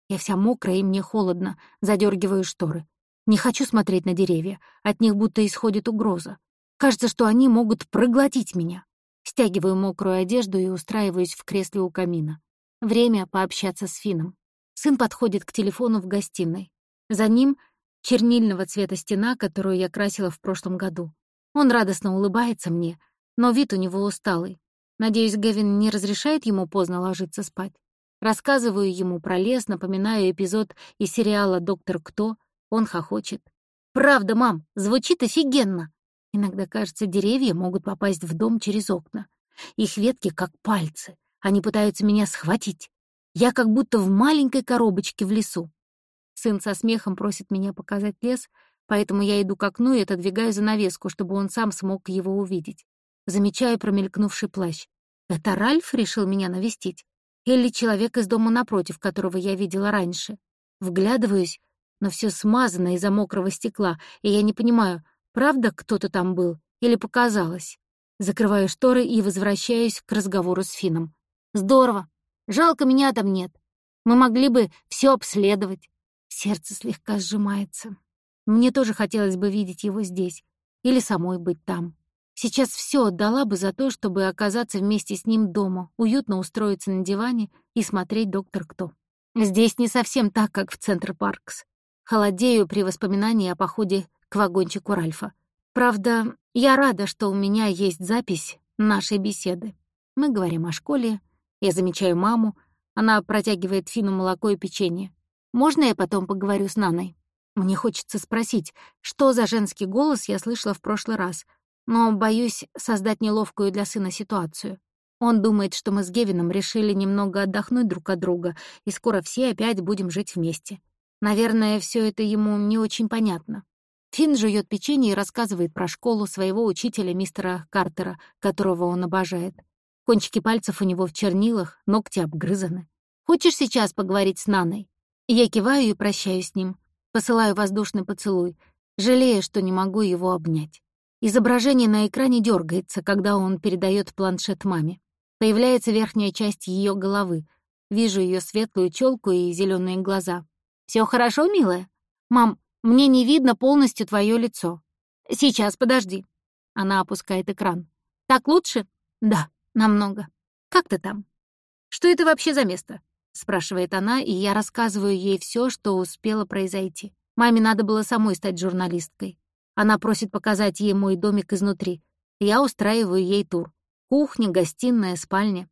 Я вся мокрая, и мне холодно, задергиваю шторы. Не хочу смотреть на деревья, от них будто исходит угроза. Кажется, что они могут проглотить меня. Стягиваю мокрую одежду и устраиваюсь в кресле у камина. Время пообщаться с Фином. Сын подходит к телефону в гостиной. За ним чернильного цвета стена, которую я красила в прошлом году. Он радостно улыбается мне, но вид у него усталый. Надеюсь, Гевин не разрешает ему поздно ложиться спать. Рассказываю ему про лес, напоминаю эпизод из сериала «Доктор Кто». Он хохочет. «Правда, мам, звучит офигенно!» Иногда, кажется, деревья могут попасть в дом через окна. Их ветки как пальцы. Они пытаются меня схватить. Я как будто в маленькой коробочке в лесу. Сын со смехом просит меня показать лес, поэтому я иду к окну и отодвигаю занавеску, чтобы он сам смог его увидеть. Замечаю промелькнувший плащ. Это Ральф решил меня навестить? Или человек из дома напротив, которого я видела раньше? Вглядываюсь, но все смазано из-за мокрого стекла, и я не понимаю, правда кто-то там был или показалось. Закрываю шторы и возвращаюсь к разговору с Фином. «Здорово. Жалко, меня там нет. Мы могли бы все обследовать. Сердце слегка сжимается. Мне тоже хотелось бы видеть его здесь. Или самой быть там. Сейчас все отдала бы за то, чтобы оказаться вместе с ним дома, уютно устроиться на диване и смотреть «Доктор Кто». Здесь не совсем так, как в Центр Паркс. Холодею при воспоминании о походе к вагончику Ральфа. Правда, я рада, что у меня есть запись нашей беседы. Мы говорим о школе, я замечаю маму, она протягивает Фину молоко и печенье. Можно я потом поговорю с Наной? Мне хочется спросить, что за женский голос я слышала в прошлый раз, но боюсь создать неловкую для сына ситуацию. Он думает, что мы с Гевином решили немного отдохнуть друг от друга, и скоро все опять будем жить вместе. Наверное, все это ему не очень понятно. Финн жует печенье и рассказывает про школу своего учителя мистера Картера, которого он обожает. Кончики пальцев у него в чернилах, ногти обгрызаны. «Хочешь сейчас поговорить с Наной?» Я киваю и прощаюсь с ним. Посылаю воздушный поцелуй, жалея, что не могу его обнять. Изображение на экране дергается, когда он передает планшет маме. Появляется верхняя часть ее головы. Вижу ее светлую челку и зеленые глаза. Все хорошо, милая? Мам, мне не видно полностью твое лицо. Сейчас, подожди. Она опускает экран. Так лучше? Да, намного. Как ты там? Что это вообще за место? — спрашивает она, и я рассказываю ей все, что успело произойти. Маме надо было самой стать журналисткой. Она просит показать ей мой домик изнутри. Я устраиваю ей тур. Кухня, гостиная, спальня.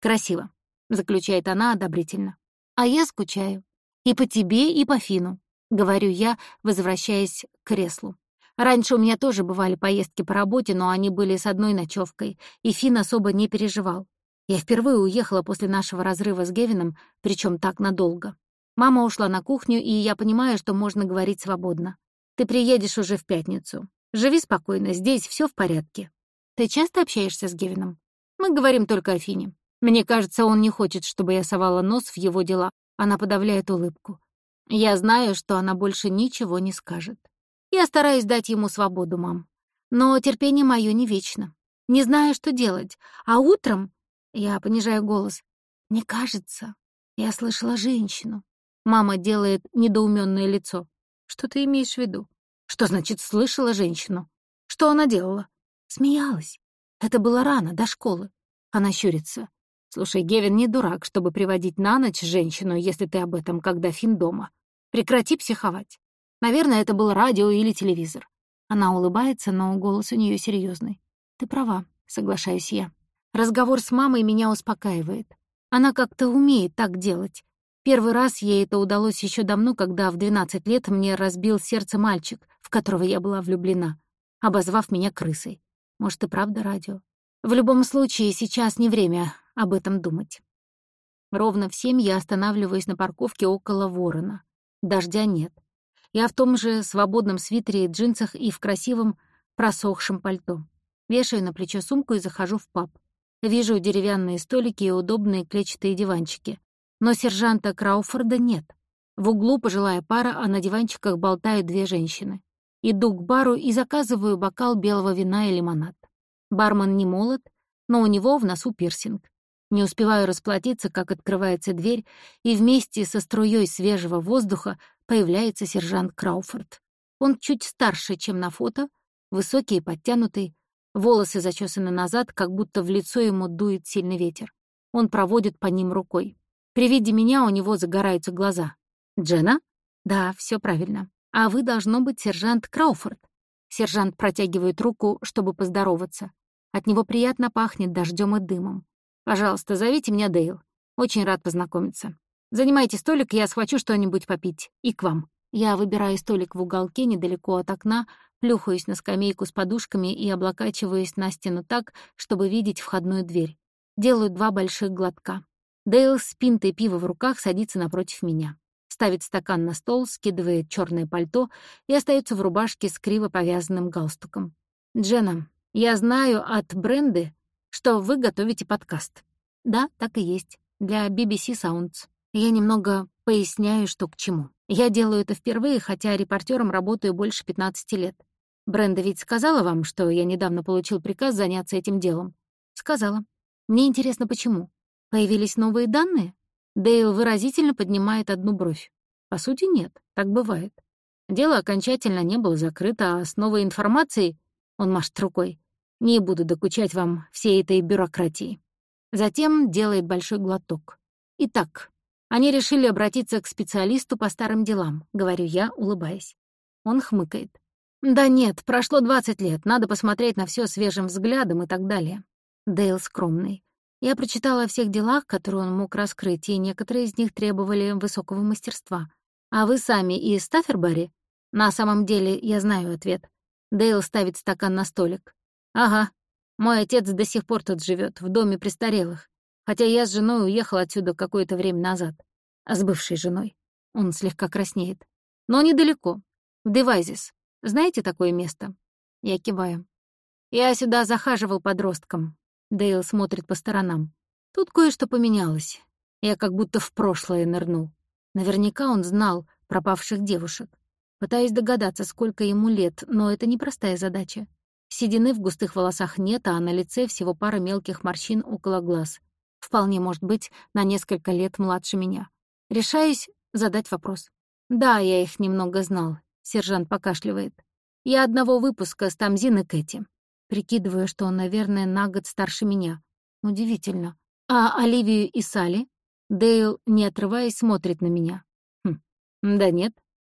Красиво, — заключает она одобрительно. А я скучаю. И по тебе, и по Фину, — говорю я, возвращаясь к креслу. Раньше у меня тоже бывали поездки по работе, но они были с одной ночевкой, и Фин особо не переживал. Я впервые уехала после нашего разрыва с Гевином, причем так надолго. Мама ушла на кухню, и я понимаю, что можно говорить свободно. Ты приедешь уже в пятницу. Живи спокойно, здесь все в порядке. Ты часто общаешься с Гевином? Мы говорим только о Фине. Мне кажется, он не хочет, чтобы я совала нос в его дела. Она подавляет улыбку. Я знаю, что она больше ничего не скажет. Я стараюсь дать ему свободу, мам. Но терпение мое не вечно. Не знаю, что делать. А утром я понижаю голос. «Мне кажется, я слышала женщину». Мама делает недоуменное лицо. Что ты имеешь в виду? Что значит «слышала женщину»? Что она делала? Смеялась. Это было рано, до школы. Она щурится. Слушай, Гевин не дурак, чтобы приводить на ночь женщину, если ты об этом, когда Фин дома. Прекрати психовать. Наверное, это был радио или телевизор. Она улыбается, но голос у нее серьезный. Ты права, соглашаюсь я. Разговор с мамой меня успокаивает. Она как-то умеет так делать. Первый раз ей это удалось еще давно, когда в 12 лет мне разбил сердце мальчик, в которого я была влюблена, обозвав меня крысой. Может, и правда радио. В любом случае, сейчас не время об этом думать. Ровно в семь я останавливаюсь на парковке около ворона. Дождя нет. Я в том же свободном свитере и джинсах и в красивом просохшем пальто. Вешаю на плечо сумку и захожу в паб. Вижу деревянные столики и удобные клетчатые диванчики. Но сержанта Крауфорда нет. В углу пожилая пара, а на диванчиках болтают две женщины. Иду к бару и заказываю бокал белого вина и лимонад. Бармен не молод, но у него в носу пирсинг. Не успеваю расплатиться, как открывается дверь, и вместе со струей свежего воздуха появляется сержант Крауфорд. Он чуть старше, чем на фото, высокий и подтянутый, волосы зачесаны назад, как будто в лицо ему дует сильный ветер. Он проводит по ним рукой. При виде меня у него загораются глаза. «Джена?» «Да, все правильно. А вы, должно быть, сержант Крауфорд». Сержант протягивает руку, чтобы поздороваться. От него приятно пахнет дождем и дымом. «Пожалуйста, зовите меня Дейл. Очень рад познакомиться. Занимайте столик, я схвачу что-нибудь попить. И к вам». Я выбираю столик в уголке недалеко от окна, плюхаюсь на скамейку с подушками и облокачиваюсь на стену так, чтобы видеть входную дверь. Делаю два больших глотка. Дейл с пинтой пива в руках садится напротив меня. Ставит стакан на стол, скидывает черное пальто и остается в рубашке с криво повязанным галстуком. «Дженна, я знаю от Бренды, что вы готовите подкаст». «Да, так и есть. Для BBC Sounds». Я немного поясняю, что к чему. Я делаю это впервые, хотя репортером работаю больше 15 лет. Бренда ведь сказала вам, что я недавно получил приказ заняться этим делом? Сказала. Мне интересно, почему. Появились новые данные? Дейл выразительно поднимает одну бровь. По сути, нет, так бывает. Дело окончательно не было закрыто, а с новой информацией, он машет рукой, не буду докучать вам всей этой бюрократии. Затем делает большой глоток. Итак, они решили обратиться к специалисту по старым делам, говорю я, улыбаясь. Он хмыкает. Да нет, прошло 20 лет, надо посмотреть на все свежим взглядом и так далее. Дейл скромный. Я прочитала о всех делах, которые он мог раскрыть, и некоторые из них требовали высокого мастерства. А вы сами из Стаффербери? На самом деле, я знаю ответ. Дейл ставит стакан на столик. Ага. Мой отец до сих пор тут живет, в доме престарелых. Хотя я с женой уехал отсюда какое-то время назад. А с бывшей женой. Он слегка краснеет. Но недалеко. В Девайзис. Знаете такое место? Я киваю. Я сюда захаживал подростком. Дейл смотрит по сторонам. Тут кое-что поменялось. Я как будто в прошлое нырнул. Наверняка он знал пропавших девушек. Пытаюсь догадаться, сколько ему лет, но это непростая задача. Седины в густых волосах нет, а на лице всего пара мелких морщин около глаз. Вполне может быть на несколько лет младше меня. Решаюсь задать вопрос. Да, я их немного знал. Сержант покашливает. Я одного выпуска с Тамзин и Кэти. Прикидываю, что он, наверное, на год старше меня. Удивительно. А Оливию и Салли? Дейл, не отрываясь, смотрит на меня. Хм. Да нет.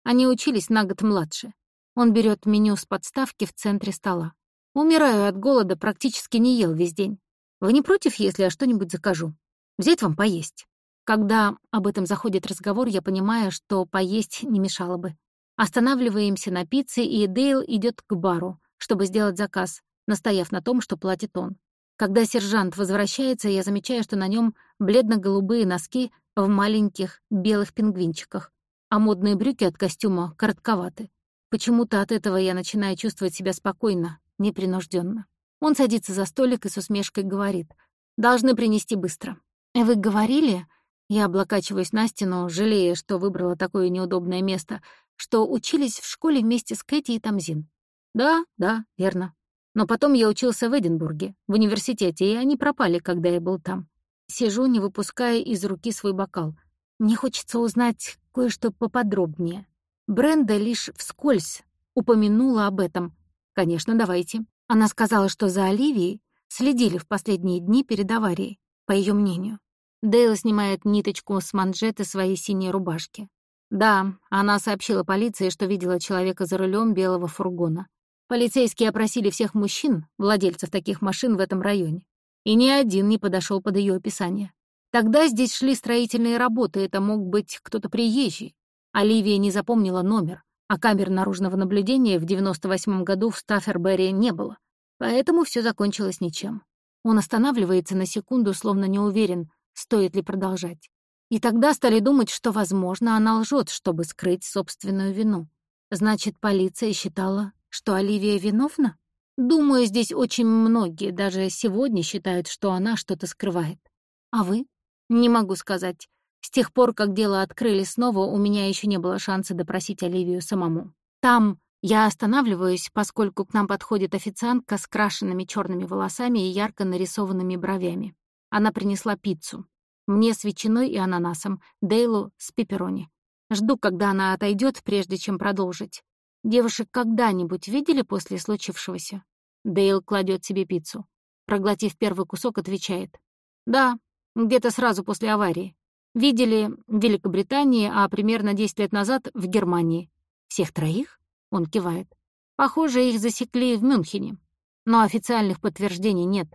Они учились на год младше. Он берет меню с подставки в центре стола. Умираю от голода, практически не ел весь день. Вы не против, если я что-нибудь закажу? Взять вам поесть? Когда об этом заходит разговор, я понимаю, что поесть не мешало бы. Останавливаемся на пицце, и Дейл идет к бару, чтобы сделать заказ, настояв на том, что платит он. Когда сержант возвращается, я замечаю, что на нем бледно-голубые носки в маленьких белых пингвинчиках, а модные брюки от костюма коротковаты. Почему-то от этого я начинаю чувствовать себя спокойно, непринужденно. Он садится за столик и с усмешкой говорит. «Должны принести быстро». «Вы говорили...» Я облокачиваюсь на стену, жалея, что выбрала такое неудобное место, что учились в школе вместе с Кэти и Тамзин. «Да, да, верно. Но потом я учился в Эдинбурге, в университете, и они пропали, когда я был там. Сижу, не выпуская из руки свой бокал. Мне хочется узнать кое-что поподробнее. Бренда лишь вскользь упомянула об этом. «Конечно, давайте». Она сказала, что за Оливией следили в последние дни перед аварией, по ее мнению. Дейл снимает ниточку с манжеты своей синей рубашки. Да, она сообщила полиции, что видела человека за рулем белого фургона. Полицейские опросили всех мужчин, владельцев таких машин в этом районе. И ни один не подошел под ее описание. Тогда здесь шли строительные работы, это мог быть кто-то приезжий. Оливия не запомнила номер, а камер наружного наблюдения в 98 году в Стафферберри не было. Поэтому все закончилось ничем. Он останавливается на секунду, словно не уверен, стоит ли продолжать. И тогда стали думать, что, возможно, она лжет, чтобы скрыть собственную вину. Значит, полиция считала, что Оливия виновна? Думаю, здесь очень многие даже сегодня считают, что она что-то скрывает. А вы? Не могу сказать. С тех пор, как дело открыли снова, у меня еще не было шанса допросить Оливию самому. Там я останавливаюсь, поскольку к нам подходит официантка с крашенными черными волосами и ярко нарисованными бровями. Она принесла пиццу. Мне с ветчиной и ананасом, Дейлу с пепперони. Жду, когда она отойдет, прежде чем продолжить. Девушек когда-нибудь видели после случившегося? Дейл кладет себе пиццу. Проглотив первый кусок, отвечает. Да, где-то сразу после аварии. Видели в Великобритании, а примерно 10 лет назад в Германии. Всех троих? Он кивает. Похоже, их засекли в Мюнхене. Но официальных подтверждений нет.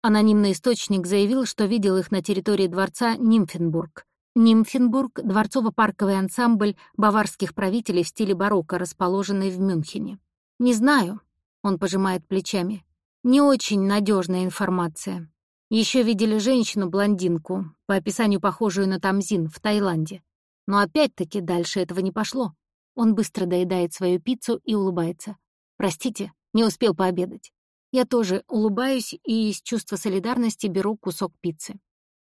Анонимный источник заявил, что видел их на территории дворца Нимфенбург. Нимфенбург — дворцово-парковый ансамбль баварских правителей в стиле барокко, расположенный в Мюнхене. «Не знаю», — он пожимает плечами. «Не очень надежная информация. Еще видели женщину-блондинку, по описанию похожую на Тамзин, в Таиланде. Но опять-таки дальше этого не пошло. Он быстро доедает свою пиццу и улыбается. «Простите, не успел пообедать». Я тоже улыбаюсь и из чувства солидарности беру кусок пиццы.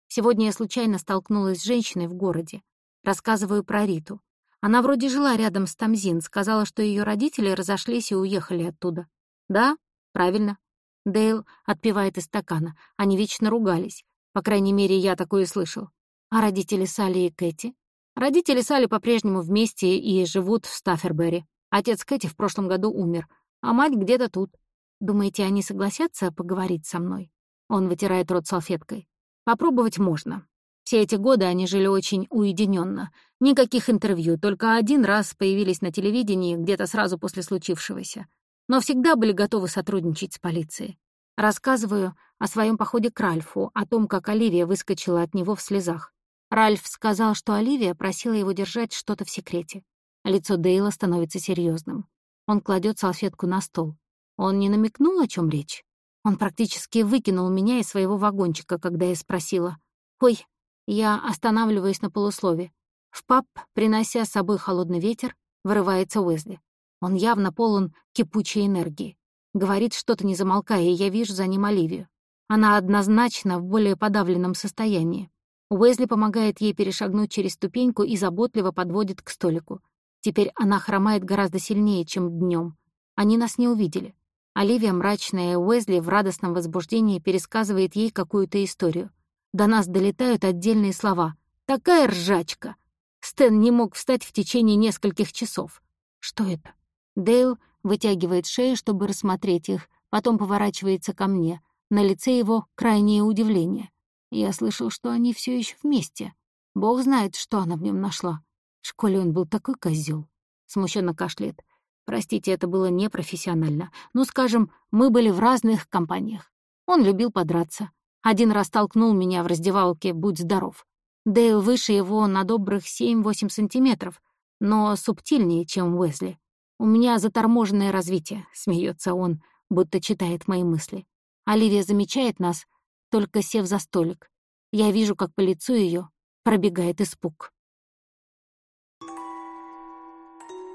Сегодня я случайно столкнулась с женщиной в городе. Рассказываю про Риту. Она вроде жила рядом с Тамзин, сказала, что ее родители разошлись и уехали оттуда. Да, правильно. Дейл отпивает из стакана. Они вечно ругались. По крайней мере, я такое слышал. А родители Салли и Кэти? Родители Салли по-прежнему вместе и живут в Стаффербери. Отец Кэти в прошлом году умер, а мать где-то тут. Думаете, они согласятся поговорить со мной? Он вытирает рот салфеткой. Попробовать можно. Все эти годы они жили очень уединенно. Никаких интервью, только один раз появились на телевидении где-то сразу после случившегося. Но всегда были готовы сотрудничать с полицией. Рассказываю о своем походе к Ральфу, о том, как Оливия выскочила от него в слезах. Ральф сказал, что Оливия просила его держать что-то в секрете. Лицо Дейла становится серьезным. Он кладет салфетку на стол. Он не намекнул, о чем речь? Он практически выкинул меня из своего вагончика, когда я спросила. «Ой, я останавливаюсь на полуслове. В паб, принося с собой холодный ветер, вырывается Уэзли. Он явно полон кипучей энергии. Говорит что-то не замолкая, и я вижу за ним Оливию. Она однозначно в более подавленном состоянии. Уэзли помогает ей перешагнуть через ступеньку и заботливо подводит к столику. Теперь она хромает гораздо сильнее, чем днем. Они нас не увидели. Оливия, мрачная Уэзли, в радостном возбуждении пересказывает ей какую-то историю. До нас долетают отдельные слова. «Такая ржачка!» Стэн не мог встать в течение нескольких часов. Что это? Дейл вытягивает шею, чтобы рассмотреть их, потом поворачивается ко мне. На лице его крайнее удивление. Я слышал, что они все еще вместе. Бог знает, что она в нем нашла. В школе он был такой козел. Смущенно кашляет. Простите, это было непрофессионально. Ну, скажем, мы были в разных компаниях. Он любил подраться. Один раз толкнул меня в раздевалке «Будь здоров». Дейл выше его на добрых 7-8 сантиметров, но субтильнее, чем Уэсли. «У меня заторможенное развитие», — смеется он, будто читает мои мысли. Оливия замечает нас, только сев за столик. Я вижу, как по лицу ее пробегает испуг.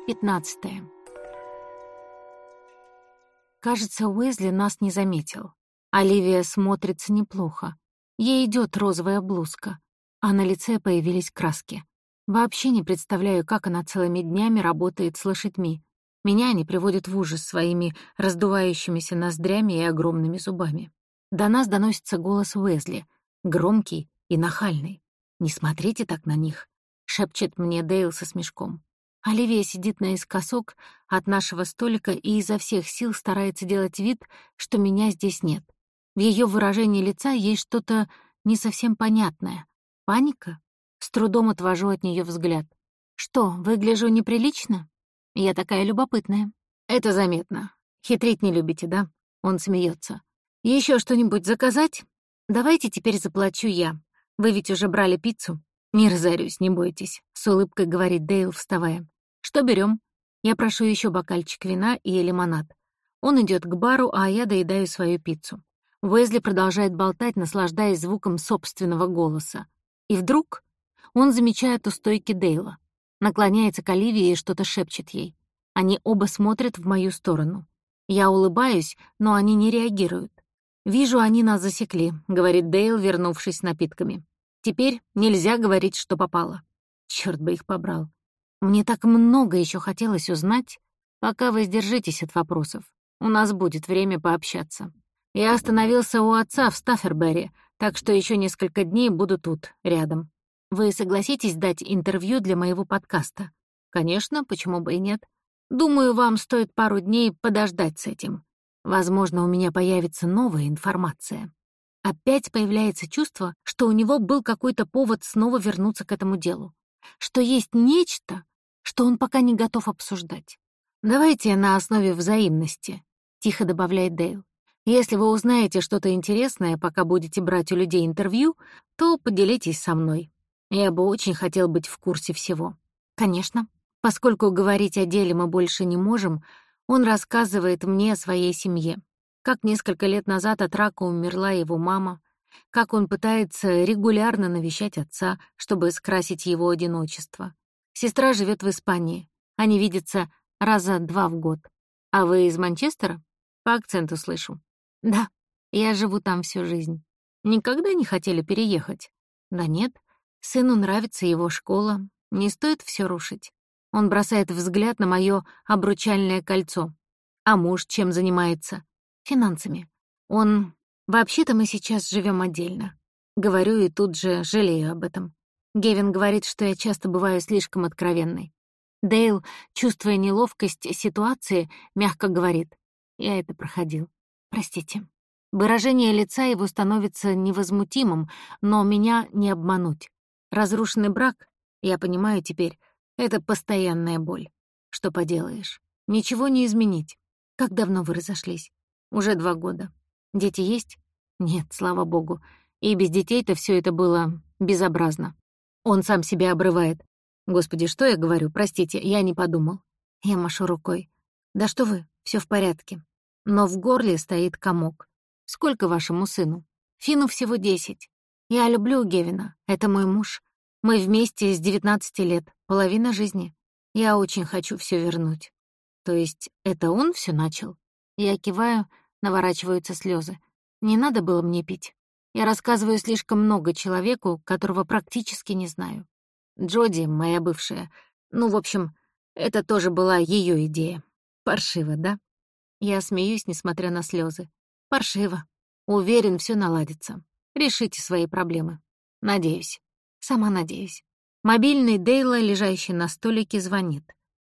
Пятнадцатое. Кажется, Уэзли нас не заметил. Оливия смотрится неплохо. Ей идет розовая блузка, а на лице появились краски. Вообще не представляю, как она целыми днями работает с лошадьми. Меня они приводят в ужас своими раздувающимися ноздрями и огромными зубами. До нас доносится голос Уэзли, громкий и нахальный. «Не смотрите так на них», — шепчет мне Дейл со смешком. Оливия сидит наискосок от нашего столика и изо всех сил старается делать вид, что меня здесь нет. В ее выражении лица есть что-то не совсем понятное. Паника? С трудом отвожу от нее взгляд. Что, выгляжу неприлично? Я такая любопытная. Это заметно. Хитрить не любите, да? Он смеется. Еще что-нибудь заказать? Давайте теперь заплачу я. Вы ведь уже брали пиццу. Не разорюсь, не бойтесь, с улыбкой говорит Дейл, вставая. Что берем? Я прошу еще бокальчик вина и лимонад. Он идет к бару, а я доедаю свою пиццу. Уэзли продолжает болтать, наслаждаясь звуком собственного голоса. И вдруг он замечает у стойки Дейла. Наклоняется к Оливии и что-то шепчет ей. Они оба смотрят в мою сторону. Я улыбаюсь, но они не реагируют. «Вижу, они нас засекли», — говорит Дейл, вернувшись с напитками. «Теперь нельзя говорить, что попало». Черт бы их побрал. Мне так много еще хотелось узнать. Пока вы сдержитесь от вопросов. У нас будет время пообщаться. Я остановился у отца в Стаффербери, так что еще несколько дней буду тут, рядом. Вы согласитесь дать интервью для моего подкаста? Конечно, почему бы и нет. Думаю, вам стоит пару дней подождать с этим. Возможно, у меня появится новая информация. Опять появляется чувство, что у него был какой-то повод снова вернуться к этому делу. Что есть нечто, что он пока не готов обсуждать. «Давайте на основе взаимности», — тихо добавляет Дейл. «Если вы узнаете что-то интересное, пока будете брать у людей интервью, то поделитесь со мной. Я бы очень хотел быть в курсе всего. Конечно. Поскольку говорить о деле мы больше не можем, он рассказывает мне о своей семье. Как несколько лет назад от рака умерла его мама, как он пытается регулярно навещать отца, чтобы скрасить его одиночество. Сестра живет в Испании. Они видятся раза два в год. А вы из Манчестера? По акценту слышу. Да, я живу там всю жизнь. Никогда не хотели переехать? Да нет, Сыну нравится его школа, не стоит все рушить. Он бросает взгляд на мое обручальное кольцо. А муж чем занимается? Финансами. Он... Вообще-то мы сейчас живем отдельно. Говорю и тут же жалею об этом. Гевин говорит, что я часто бываю слишком откровенной. Дейл, чувствуя неловкость ситуации, мягко говорит. Я это проходил. Простите. Выражение лица его становится невозмутимым, но меня не обмануть. Разрушенный брак, я понимаю теперь, это постоянная боль. Что поделаешь? Ничего не изменить. Как давно вы разошлись? Уже два года. Дети есть? Нет, слава богу. И без детей-то все это было безобразно. Он сам себя обрывает. Господи, что я говорю? Простите, я не подумал. Я машу рукой. Да что вы, все в порядке. Но в горле стоит комок. Сколько вашему сыну? Фину всего десять. Я люблю Гевина, это мой муж. Мы вместе с 19 лет, половина жизни. Я очень хочу все вернуть. То есть это он все начал? Я киваю, наворачиваются слезы. Не надо было мне пить. Я рассказываю слишком много человеку, которого практически не знаю. Джоди, моя бывшая. Ну, в общем, это тоже была ее идея. Паршиво, да? Я смеюсь, несмотря на слезы. Паршиво. Уверен, все наладится. Решите свои проблемы. Надеюсь. Сама надеюсь. Мобильный Дейла, лежащий на столике, звонит.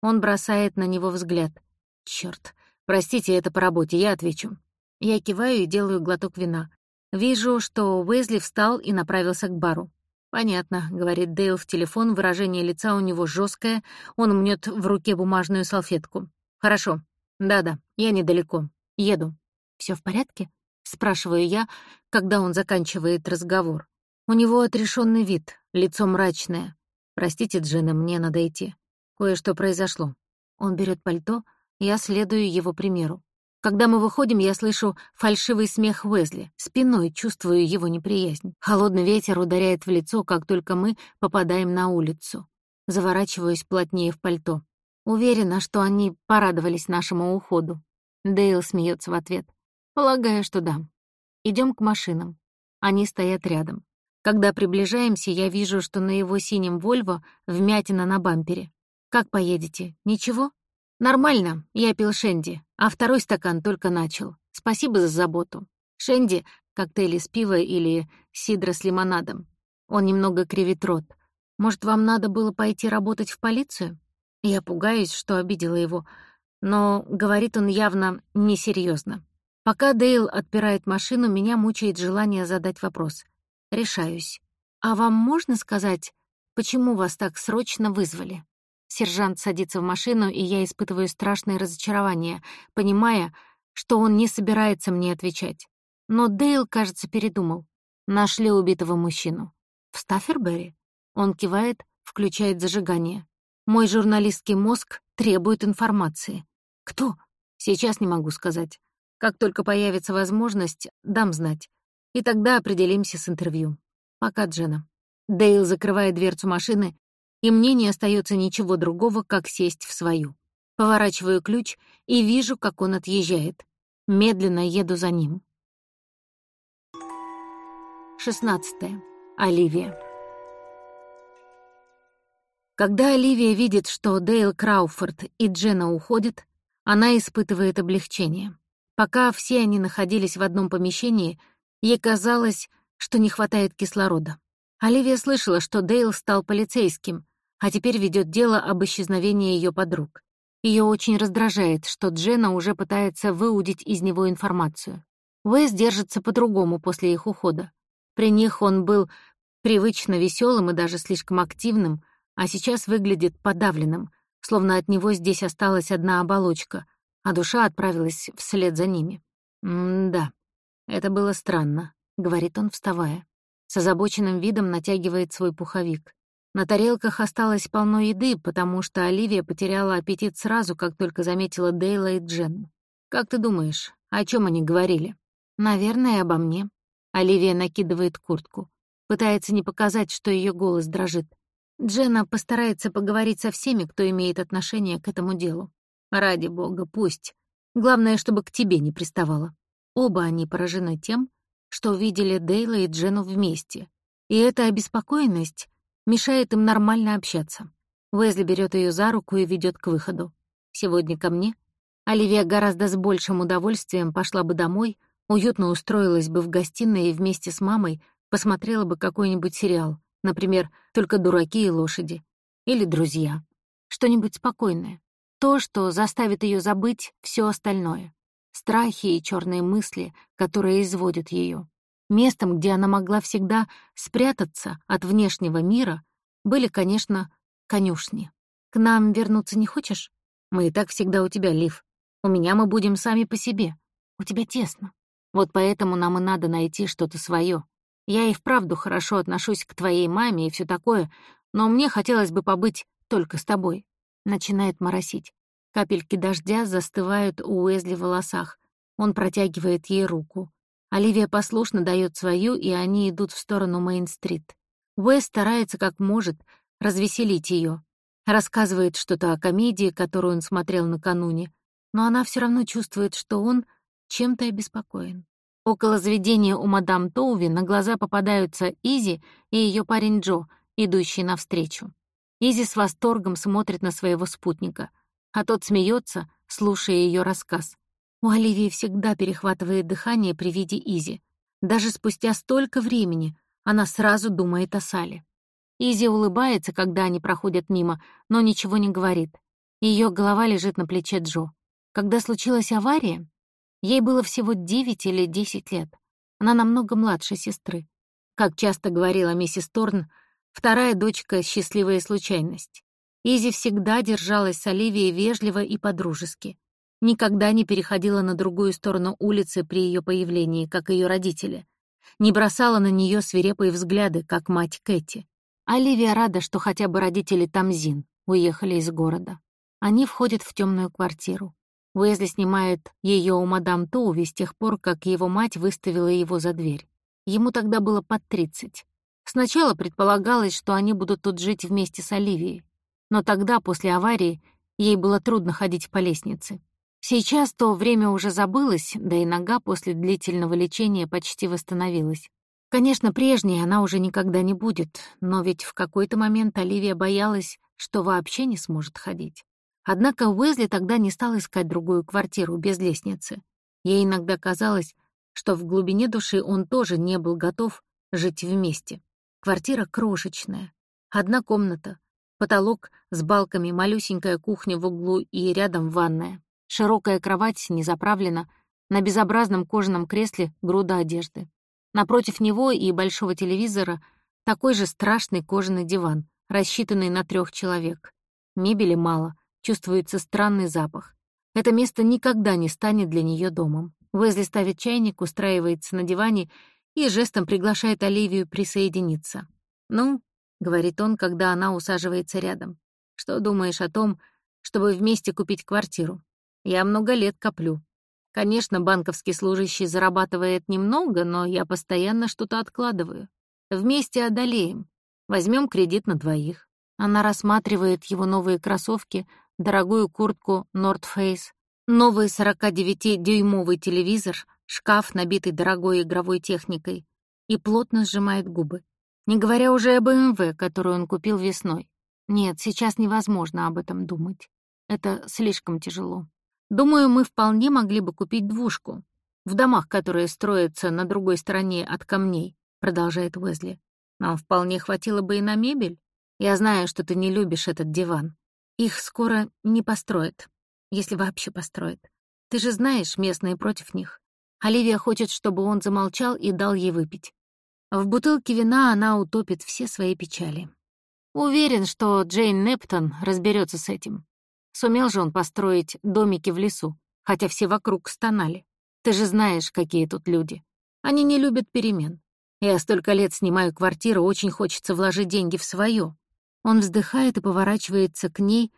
Он бросает на него взгляд. Чёрт, простите, это по работе, я отвечу. Я киваю и делаю глоток вина. Вижу, что Уэзли встал и направился к бару. «Понятно», — говорит Дейл в телефон, выражение лица у него жесткое, он мнет в руке бумажную салфетку. «Хорошо. Да-да, я недалеко. Еду. Все в порядке?» Спрашиваю я, когда он заканчивает разговор. У него отрешенный вид, лицо мрачное. Простите, Джина, мне надо идти. Кое-что произошло. Он берет пальто, я следую его примеру. Когда мы выходим, я слышу фальшивый смех Уэзли. Спиной чувствую его неприязнь. Холодный ветер ударяет в лицо, как только мы попадаем на улицу. Заворачиваюсь плотнее в пальто. Уверена, что они порадовались нашему уходу. Дейл смеется в ответ. Полагаю, что да. Идем к машинам. Они стоят рядом. Когда приближаемся, я вижу, что на его синем «Вольво» вмятина на бампере. «Как поедете? Ничего?» «Нормально, я пил шенди, а второй стакан только начал. Спасибо за заботу. Шенди — коктейль из пива или сидра с лимонадом. Он немного кривит рот. Может, вам надо было пойти работать в полицию?» Я пугаюсь, что обидела его, но говорит он явно несерьезно. Пока Дейл отпирает машину, меня мучает желание задать вопрос. Решаюсь. «А вам можно сказать, почему вас так срочно вызвали?» Сержант садится в машину, и я испытываю страшное разочарование, понимая, что он не собирается мне отвечать. Но Дейл, кажется, передумал. Нашли убитого мужчину. В Стаффербери? Он кивает, включает зажигание. Мой журналистский мозг требует информации. Кто? Сейчас не могу сказать. Как только появится возможность, дам знать. И тогда определимся с интервью. Пока, Джена. Дейл закрывает дверцу машины, и мне не остается ничего другого, как сесть в свою. Поворачиваю ключ и вижу, как он отъезжает. Медленно еду за ним. 16. Оливия. Когда Оливия видит, что Дейл Крауфорд и Джена уходят, она испытывает облегчение. Пока все они находились в одном помещении, ей казалось, что не хватает кислорода. Оливия слышала, что Дейл стал полицейским, а теперь ведет дело об исчезновении ее подруг. Ее очень раздражает, что Джена уже пытается выудить из него информацию. Уэс держится по-другому после их ухода. При них он был привычно веселым и даже слишком активным, а сейчас выглядит подавленным, словно от него здесь осталась одна оболочка, а душа отправилась вслед за ними. «М-да, это было странно», — говорит он, вставая. С озабоченным видом натягивает свой пуховик. На тарелках осталось полно еды, потому что Оливия потеряла аппетит сразу, как только заметила Дейла и Джен. «Как ты думаешь, о чем они говорили?» «Наверное, обо мне». Оливия накидывает куртку. Пытается не показать, что ее голос дрожит. Дженна постарается поговорить со всеми, кто имеет отношение к этому делу. Ради бога, пусть. Главное, чтобы к тебе не приставала. Оба они поражены тем, что увидели Дейла и Джену вместе. И эта обеспокоенность мешает им нормально общаться. Уэзли берет ее за руку и ведет к выходу. Сегодня ко мне. Оливия гораздо с большим удовольствием пошла бы домой, уютно устроилась бы в гостиной и вместе с мамой посмотрела бы какой-нибудь сериал, Например, «Только дураки и лошади». Или «Друзья». Что-нибудь спокойное. То, что заставит ее забыть все остальное. Страхи и черные мысли, которые изводят ее. Местом, где она могла всегда спрятаться от внешнего мира, были, конечно, конюшни. «К нам вернуться не хочешь? Мы и так всегда у тебя, Лив. У меня мы будем сами по себе. У тебя тесно. Вот поэтому нам и надо найти что-то свое. Я и вправду хорошо отношусь к твоей маме и все такое, но мне хотелось бы побыть только с тобой. Начинает моросить. Капельки дождя застывают у Уэзли в волосах. Он протягивает ей руку. Оливия послушно дает свою, и они идут в сторону Мейн-стрит. Уэс старается как может развеселить ее, рассказывает что-то о комедии, которую он смотрел накануне, но она все равно чувствует, что он чем-то обеспокоен. Около заведения у мадам Тоуви на глаза попадаются Изи и ее парень Джо, идущие навстречу. Изи с восторгом смотрит на своего спутника, а тот смеется, слушая ее рассказ. У Оливии всегда перехватывает дыхание при виде Изи. Даже спустя столько времени она сразу думает о Салли. Изи улыбается, когда они проходят мимо, но ничего не говорит. Ее голова лежит на плече Джо. Когда случилась авария, Ей было всего 9 или 10 лет. Она намного младше сестры. Как часто говорила миссис Торн, вторая дочка — счастливая случайность. Изи всегда держалась с Оливией вежливо и подружески. Никогда не переходила на другую сторону улицы при ее появлении, как ее родители. Не бросала на нее свирепые взгляды, как мать Кэти. Оливия рада, что хотя бы родители Тамзин уехали из города. Они входят в темную квартиру. Уэзли снимает ее у мадам Тоуви с тех пор, как его мать выставила его за дверь. Ему тогда было под 30. Сначала предполагалось, что они будут тут жить вместе с Оливией. Но тогда, после аварии, ей было трудно ходить по лестнице. Сейчас то время уже забылось, да и нога после длительного лечения почти восстановилась. Конечно, прежней она уже никогда не будет, но ведь в какой-то момент Оливия боялась, что вообще не сможет ходить. Однако Уэзли тогда не стал искать другую квартиру без лестницы. Ей иногда казалось, что в глубине души он тоже не был готов жить вместе. Квартира крошечная. Одна комната, Потолок с балками, малюсенькая кухня в углу и рядом ванная. Широкая кровать не заправлена, на безобразном кожаном кресле груда одежды. Напротив него и большого телевизора такой же страшный кожаный диван, рассчитанный на трех человек. Мебели мало, чувствуется странный запах. Это место никогда не станет для нее домом. Уэзли ставит чайник, устраивается на диване и жестом приглашает Оливию присоединиться. «Ну, — говорит он, когда она усаживается рядом. «Что думаешь о том, чтобы вместе купить квартиру? Я много лет коплю. Конечно, банковский служащий зарабатывает немного, но я постоянно что-то откладываю. Вместе одолеем. Возьмем кредит на двоих». Она рассматривает его новые кроссовки, дорогую куртку North новый 49-дюймовый телевизор, шкаф, набитый дорогой игровой техникой, и плотно сжимает губы. Не говоря уже о БМВ, которую он купил весной. Нет, сейчас невозможно об этом думать. Это слишком тяжело. Думаю, мы вполне могли бы купить двушку. В домах, которые строятся на другой стороне от камней, продолжает Уэзли. Нам вполне хватило бы и на мебель. Я знаю, что ты не любишь этот диван. Их скоро не построят, если вообще построят. Ты же знаешь, местные против них. Оливия хочет, чтобы он замолчал и дал ей выпить. В бутылке вина она утопит все свои печали. Уверен, что Джейн Нептон разберется с этим. Сумел же он построить домики в лесу, хотя все вокруг стонали. Ты же знаешь, какие тут люди. Они не любят перемен. Я столько лет снимаю квартиру, очень хочется вложить деньги в свое. Он вздыхает и поворачивается к ней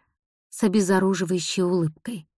с обезоруживающей улыбкой.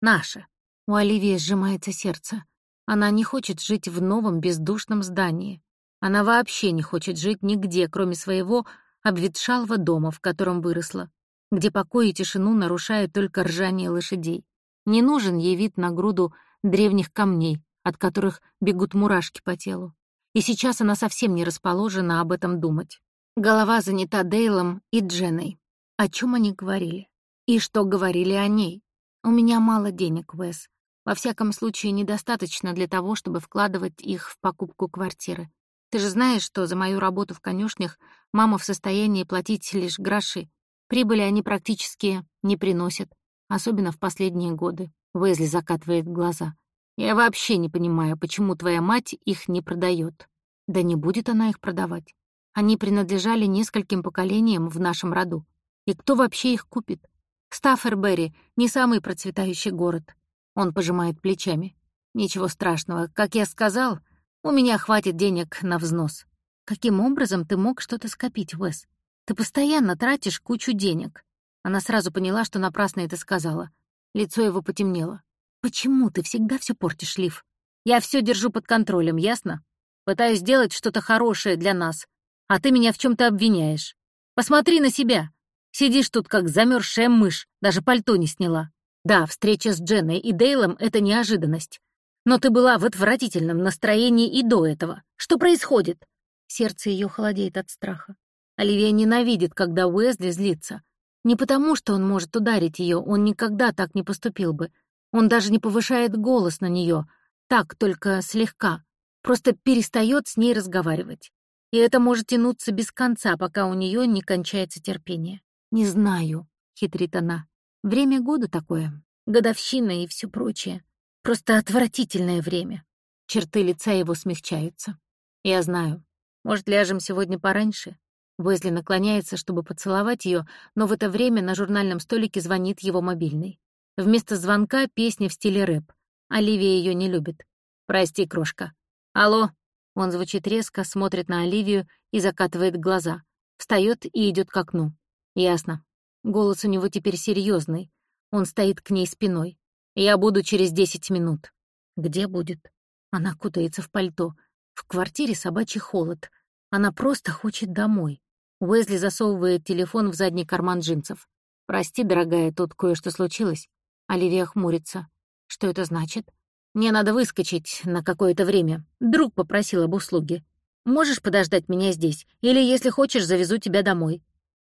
Наша. У Оливии сжимается сердце. Она не хочет жить в новом бездушном здании. Она вообще не хочет жить нигде, кроме своего обветшалого дома, в котором выросла, где покой и тишину нарушает только ржание лошадей. Не нужен ей вид на груду древних камней, от которых бегут мурашки по телу. И сейчас она совсем не расположена об этом думать. Голова занята Дейлом и Дженой. О чем они говорили? И что говорили о ней? У меня мало денег, Уэс. Во всяком случае, недостаточно для того, чтобы вкладывать их в покупку квартиры. Ты же знаешь, что за мою работу в конюшнях мама в состоянии платить лишь гроши. Прибыли они практически не приносят, особенно в последние годы. Уэзли закатывает глаза. Я вообще не понимаю, почему твоя мать их не продает. Да не будет она их продавать. Они принадлежали нескольким поколениям в нашем роду. И кто вообще их купит? Стаффербери — не самый процветающий город. Он пожимает плечами. Ничего страшного. Как я сказал, у меня хватит денег на взнос. Каким образом ты мог что-то скопить, Уэс? Ты постоянно тратишь кучу денег. Она сразу поняла, что напрасно это сказала. Лицо его потемнело. Почему ты всегда все портишь, Лив? Я все держу под контролем, ясно? Пытаюсь сделать что-то хорошее для нас, а ты меня в чем то обвиняешь. Посмотри на себя. Сидишь тут как замерзшая мышь, даже пальто не сняла. Да, встреча с Дженной и Дейлом — это неожиданность. Но ты была в отвратительном настроении и до этого. Что происходит?» Сердце ее холодеет от страха. Оливия ненавидит, когда Уэзли злится. Не потому, что он может ударить ее, он никогда так не поступил бы. Он даже не повышает голос на нее, так, только слегка. Просто перестает с ней разговаривать. И это может тянуться без конца, пока у нее не кончается терпение. «Не знаю», — хитрит она. «Время года такое, годовщина и все прочее. Просто отвратительное время. Черты лица его смягчаются. Я знаю. Может, ляжем сегодня пораньше? Уэзли наклоняется, чтобы поцеловать ее, но в это время на журнальном столике звонит его мобильный. Вместо звонка песня в стиле рэп. Оливия ее не любит. «Прости, крошка». «Алло». Он звучит резко, смотрит на Оливию и закатывает глаза. Встает и идет к окну. Ясно. Голос у него теперь серьезный. Он стоит к ней спиной. Я буду через десять минут. Где будет? Она кутается в пальто. В квартире собачий холод. Она просто хочет домой. Уэзли засовывает телефон в задний карман джинсов. «Прости, дорогая, тут кое-что случилось». Оливия хмурится. «Что это значит?» «Мне надо выскочить на какое-то время. Друг попросил об услуге. Можешь подождать меня здесь? Или, если хочешь, завезу тебя домой».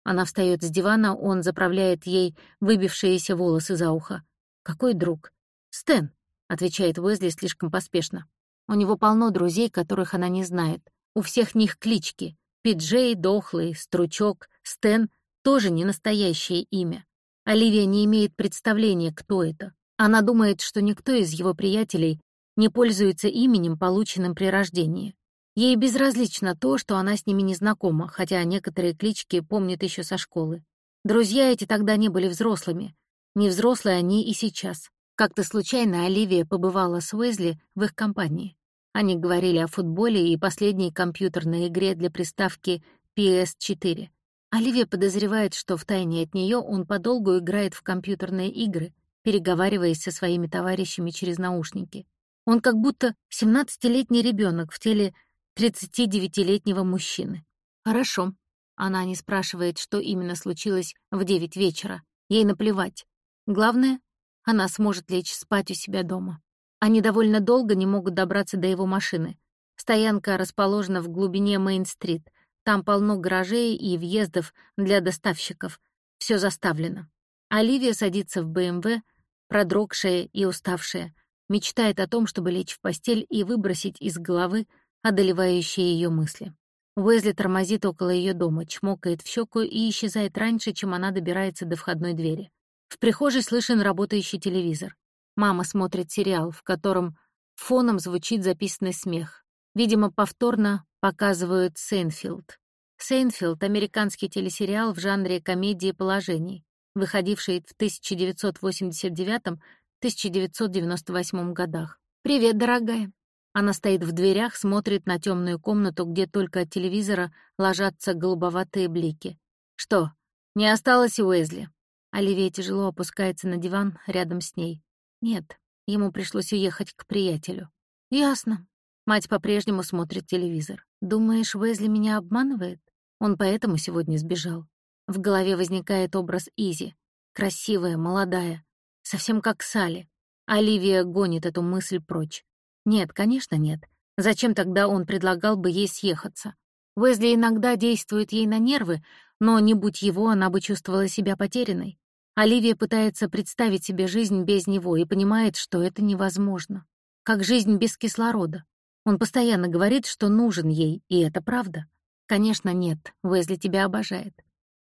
Она встает с дивана, он заправляет ей выбившиеся волосы за ухо. «Какой друг?» «Стэн», — отвечает Уэзли слишком поспешно. У него полно друзей, которых она не знает. У всех них клички. Пиджей, Дохлый, Стручок, Стэн. Тоже не настоящее имя. Оливия не имеет представления, кто это. Она думает, что никто из его приятелей не пользуется именем, полученным при рождении. Ей безразлично то, что она с ними не знакома, хотя некоторые клички помнит еще со школы. Друзья эти тогда не были взрослыми. Не взрослые они и сейчас. Как-то случайно Оливия побывала с Уэзли в их компании. Они говорили о футболе и последней компьютерной игре для приставки PS4. Оливия подозревает, что втайне от нее он подолгу играет в компьютерные игры, переговариваясь со своими товарищами через наушники. Он как будто 17-летний ребенок в теле 39-летнего мужчины. Хорошо. Она не спрашивает, что именно случилось в 9 вечера. Ей наплевать. Главное, она сможет лечь спать у себя дома. Они довольно долго не могут добраться до его машины. Стоянка расположена в глубине Мейн-стрит. Там полно гаражей и въездов для доставщиков. Все заставлено. Оливия садится в БМВ, продрогшая и уставшая, мечтает о том, чтобы лечь в постель и выбросить из головы одолевающие ее мысли. Уэзли тормозит около ее дома, чмокает в щеку и исчезает раньше, чем она добирается до входной двери. В прихожей слышен работающий телевизор. Мама смотрит сериал, в котором фоном звучит записанный смех. Видимо, повторно показывают «Сейнфилд». «Сейнфилд» — американский телесериал в жанре комедии положений выходивший в 1989-1998 годах. «Привет, дорогая». Она стоит в дверях, смотрит на темную комнату, где только от телевизора ложатся голубоватые блики. «Что, не осталось Уэзли?» Оливия тяжело опускается на диван рядом с ней. «Нет, ему пришлось уехать к приятелю». «Ясно». Мать по-прежнему смотрит телевизор. «Думаешь, Уэзли меня обманывает? Он поэтому сегодня сбежал. В голове возникает образ Изи. Красивая, молодая. Совсем как Салли. Оливия гонит эту мысль прочь. Нет, конечно, нет. Зачем тогда он предлагал бы ей съехаться? Уэзли иногда действует ей на нервы, но не будь его, она бы чувствовала себя потерянной. Оливия пытается представить себе жизнь без него и понимает, что это невозможно. Как жизнь без кислорода. Он постоянно говорит, что нужен ей, и это правда. Конечно, нет, Уэзли тебя обожает.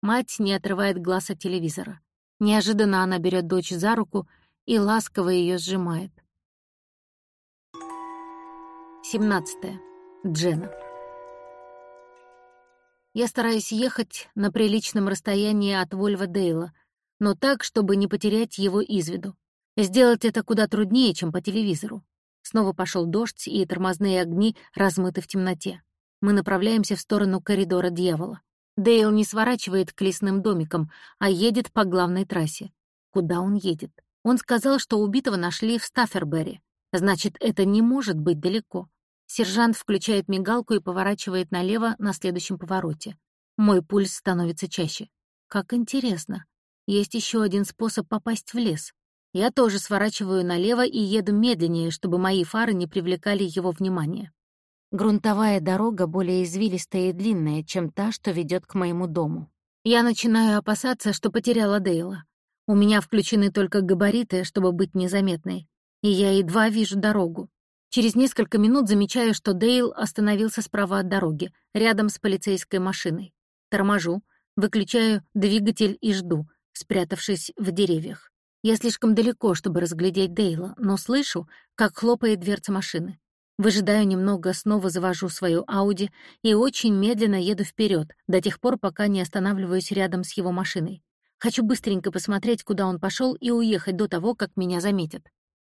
Мать не отрывает глаз от телевизора. Неожиданно она берет дочь за руку и ласково ее сжимает. 17. Джена. Я стараюсь ехать на приличном расстоянии от Вольва Дейла, но так, чтобы не потерять его из виду. Сделать это куда труднее, чем по телевизору. Снова пошел дождь, и тормозные огни размыты в темноте. Мы направляемся в сторону коридора дьявола. Дейл не сворачивает к лесным домикам, а едет по главной трассе. Куда он едет? Он сказал, что убитого нашли в Стаффербери. Значит, это не может быть далеко. Сержант включает мигалку и поворачивает налево на следующем повороте. Мой пульс становится чаще. Как интересно. Есть еще один способ попасть в лес. Я тоже сворачиваю налево и еду медленнее, чтобы мои фары не привлекали его внимание. Грунтовая дорога более извилистая и длинная, чем та, что ведет к моему дому. Я начинаю опасаться, что потеряла Дейла. У меня включены только габариты, чтобы быть незаметной, и я едва вижу дорогу. Через несколько минут замечаю, что Дейл остановился справа от дороги, рядом с полицейской машиной. Торможу, выключаю двигатель и жду, спрятавшись в деревьях. Я слишком далеко, чтобы разглядеть Дейла, но слышу, как хлопает дверца машины. Выжидаю немного, снова завожу свою Ауди и очень медленно еду вперед до тех пор, пока не останавливаюсь рядом с его машиной. Хочу быстренько посмотреть, куда он пошел, и уехать до того, как меня заметят.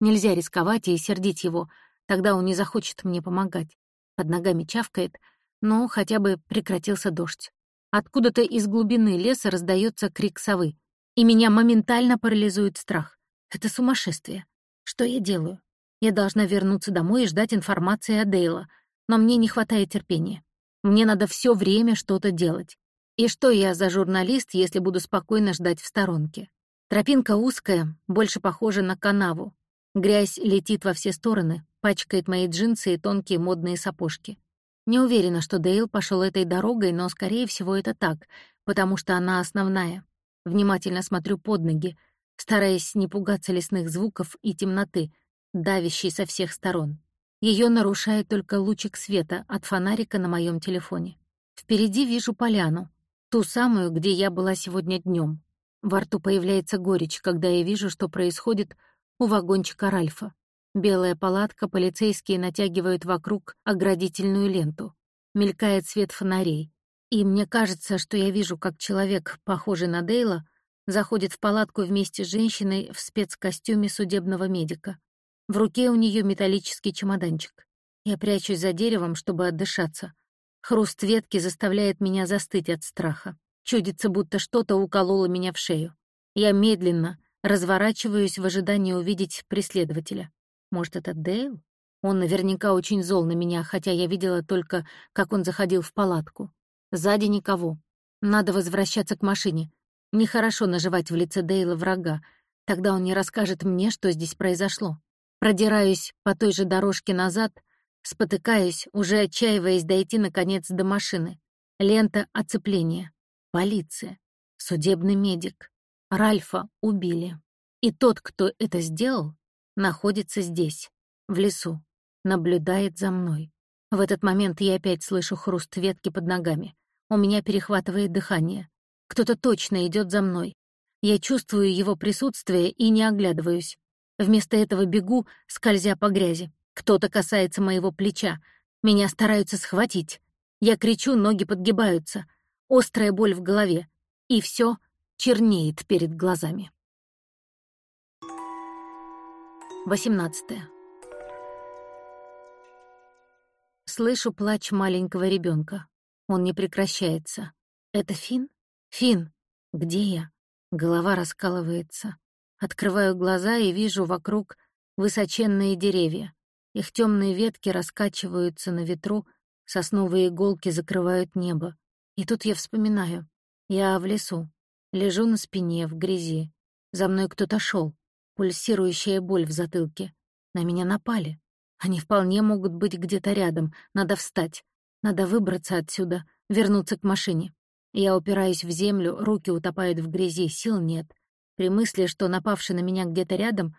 Нельзя рисковать и сердить его, тогда он не захочет мне помогать. Под ногами чавкает, но хотя бы прекратился дождь. Откуда-то из глубины леса раздается крик совы, и меня моментально парализует страх. Это сумасшествие. Что я делаю? Я должна вернуться домой и ждать информации о Дейла, но мне не хватает терпения. Мне надо все время что-то делать. И что я за журналист, если буду спокойно ждать в сторонке? Тропинка узкая, больше похожа на канаву. Грязь летит во все стороны, пачкает мои джинсы и тонкие модные сапожки. Не уверена, что Дейл пошел этой дорогой, но, скорее всего, это так, потому что она основная. Внимательно смотрю под ноги, стараясь не пугаться лесных звуков и темноты, давящий со всех сторон. Ее нарушает только лучик света от фонарика на моем телефоне. Впереди вижу поляну. Ту самую, где я была сегодня днем. Во рту появляется горечь, когда я вижу, что происходит у вагончика Ральфа. Белая палатка, полицейские натягивают вокруг оградительную ленту. Мелькает свет фонарей. И мне кажется, что я вижу, как человек, похожий на Дейла, заходит в палатку вместе с женщиной в спецкостюме судебного медика. В руке у нее металлический чемоданчик. Я прячусь за деревом, чтобы отдышаться. Хруст ветки заставляет меня застыть от страха. Чудится, будто что-то укололо меня в шею. Я медленно разворачиваюсь в ожидании увидеть преследователя. Может, это Дейл? Он наверняка очень зол на меня, хотя я видела только, как он заходил в палатку. Сзади никого. Надо возвращаться к машине. Нехорошо наживать в лице Дейла врага. Тогда он не расскажет мне, что здесь произошло. Продираюсь по той же дорожке назад, спотыкаюсь, уже отчаиваясь дойти, наконец, до машины. Лента оцепления. Полиция. Судебный медик. Ральфа убили. И тот, кто это сделал, находится здесь, в лесу, наблюдает за мной. В этот момент я опять слышу хруст ветки под ногами. У меня перехватывает дыхание. Кто-то точно идет за мной. Я чувствую его присутствие и не оглядываюсь. Вместо этого бегу, скользя по грязи. Кто-то касается моего плеча. Меня стараются схватить. Я кричу, ноги подгибаются. Острая боль в голове. И все чернеет перед глазами. 18. Слышу плач маленького ребенка. Он не прекращается. Это Фин? Фин, где я? Голова раскалывается. Открываю глаза и вижу вокруг высоченные деревья. Их темные ветки раскачиваются на ветру, сосновые иголки закрывают небо. И тут я вспоминаю. Я в лесу. Лежу на спине, в грязи. За мной кто-то шел. Пульсирующая боль в затылке. На меня напали. Они вполне могут быть где-то рядом. Надо встать. Надо выбраться отсюда, вернуться к машине. Я упираюсь в землю, руки утопают в грязи, сил нет. При мысли, что напавший на меня где-то рядом,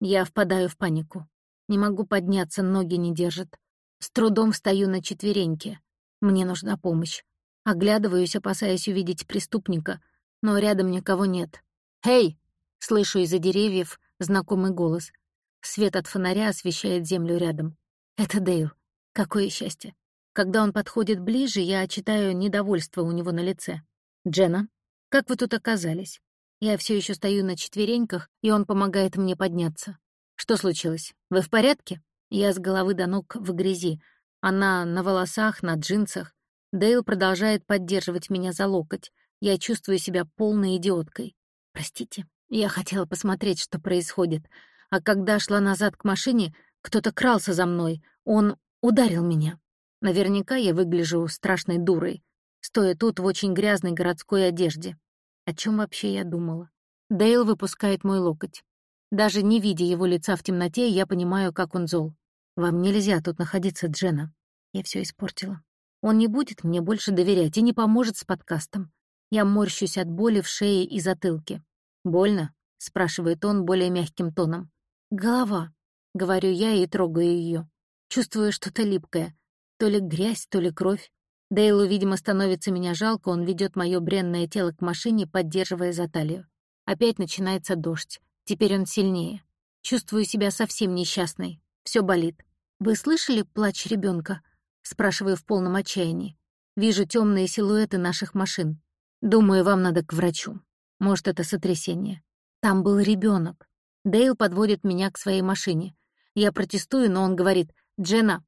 я впадаю в панику. Не могу подняться, ноги не держат. С трудом встаю на четвереньки. Мне нужна помощь. Оглядываюсь, опасаясь увидеть преступника, но рядом никого нет. «Эй!» — слышу из-за деревьев знакомый голос. Свет от фонаря освещает землю рядом. Это Дейл. Какое счастье. Когда он подходит ближе, я читаю недовольство у него на лице. «Дженна, как вы тут оказались?» Я все еще стою на четвереньках, и он помогает мне подняться. Что случилось? Вы в порядке? Я с головы до ног в грязи. Она на волосах, на джинсах. Дейл продолжает поддерживать меня за локоть. Я чувствую себя полной идиоткой. Простите, я хотела посмотреть, что происходит. А когда шла назад к машине, кто-то крался за мной. Он ударил меня. Наверняка я выгляжу страшной дурой, стоя тут в очень грязной городской одежде. О чем вообще я думала? Дейл выпускает мой локоть. Даже не видя его лица в темноте, я понимаю, как он зол. Вам нельзя тут находиться, Джена. Я все испортила. Он не будет мне больше доверять и не поможет с подкастом. Я морщусь от боли в шее и затылке. «Больно?» — спрашивает он более мягким тоном. «Голова», — говорю я и трогаю ее. Чувствую что-то липкое. То ли грязь, то ли кровь. Дейлу, видимо, становится меня жалко, он ведет мое бренное тело к машине, поддерживая за талию. Опять начинается дождь. Теперь он сильнее. Чувствую себя совсем несчастной. Все болит. «Вы слышали плач ребенка? спрашиваю в полном отчаянии. Вижу темные силуэты наших машин. Думаю, вам надо к врачу. Может, это сотрясение. Там был ребенок. Дейл подводит меня к своей машине. Я протестую, но он говорит, «Джена,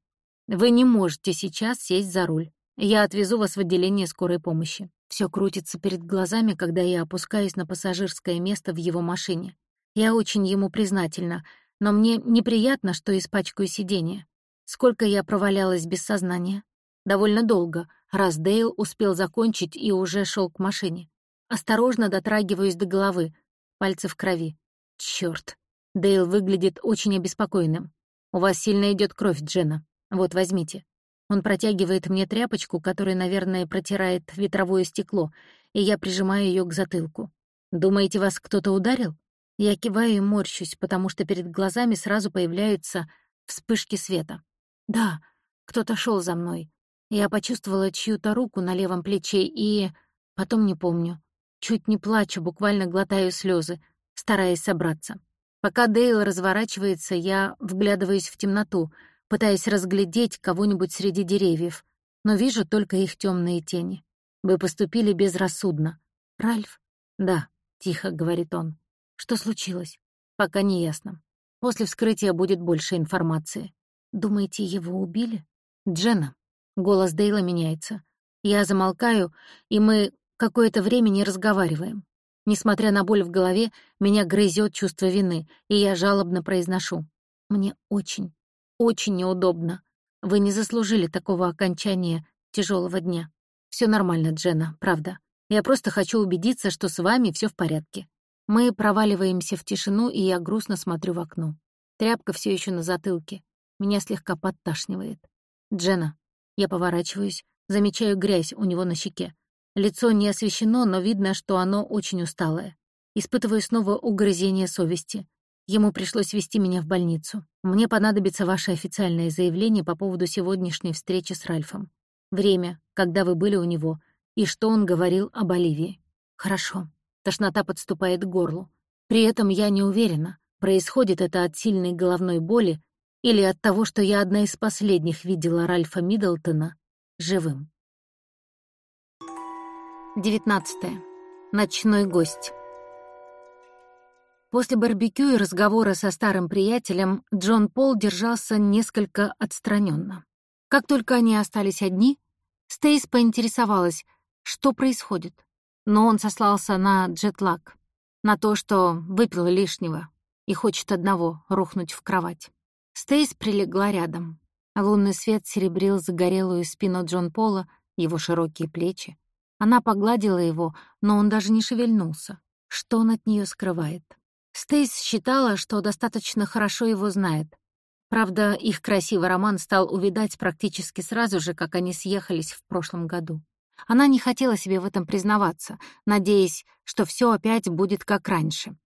вы не можете сейчас сесть за руль. Я отвезу вас в отделение скорой помощи. Все крутится перед глазами, когда я опускаюсь на пассажирское место в его машине. Я очень ему признательна, но мне неприятно, что испачкаю сиденье. Сколько я провалялась без сознания? Довольно долго, раз Дейл успел закончить и уже шел к машине. Осторожно дотрагиваюсь до головы, пальцы в крови. Черт! Дейл выглядит очень обеспокоенным. «У вас сильно идет кровь, Джена. Вот, возьмите». Он протягивает мне тряпочку, которая, наверное, протирает ветровое стекло, и я прижимаю ее к затылку. «Думаете, вас кто-то ударил?» Я киваю и морщусь, потому что перед глазами сразу появляются вспышки света. «Да, кто-то шел за мной. Я почувствовала чью-то руку на левом плече и... Потом не помню. Чуть не плачу, буквально глотаю слезы, стараясь собраться. Пока Дейл разворачивается, я вглядываюсь в темноту, пытаясь разглядеть кого-нибудь среди деревьев, но вижу только их темные тени. Вы поступили безрассудно. Ральф? Да, тихо говорит он. Что случилось? Пока не ясно. После вскрытия будет больше информации. Думаете, его убили? Дженна. Голос Дейла меняется. Я замолкаю, и мы какое-то время не разговариваем. Несмотря на боль в голове, меня грызет чувство вины, и я жалобно произношу. Мне очень, очень неудобно. Вы не заслужили такого окончания тяжелого дня. Все нормально, Дженна, правда. Я просто хочу убедиться, что с вами все в порядке. Мы проваливаемся в тишину, и я грустно смотрю в окно. Тряпка все еще на затылке. Меня слегка подташнивает. Дженна. Я поворачиваюсь, замечаю грязь у него на щеке. Лицо не освещено, но видно, что оно очень усталое. Испытываю снова угрызение совести. Ему пришлось вести меня в больницу. Мне понадобится ваше официальное заявление по поводу сегодняшней встречи с Ральфом. Время, когда вы были у него, и что он говорил об Оливии. Хорошо. Тошнота подступает к горлу. При этом я не уверена, происходит это от сильной головной боли или от того, что я одна из последних видела Ральфа Миддлтона живым. 19. Ночной гость. После барбекю и разговора со старым приятелем Джон Пол держался несколько отстраненно. Как только они остались одни, Стейс поинтересовалась, что происходит. Но он сослался на джетлаг, на то, что выпил лишнего и хочет одного — рухнуть в кровать. Стейс прилегла рядом. Лунный свет серебрил загорелую спину Джон Пола, его широкие плечи. Она погладила его, но он даже не шевельнулся. Что он от нее скрывает? Стейс считала, что достаточно хорошо его знает. Правда, их красивый роман стал увидать практически сразу же, как они съехались в прошлом году. Она не хотела себе в этом признаваться, надеясь, что все опять будет как раньше.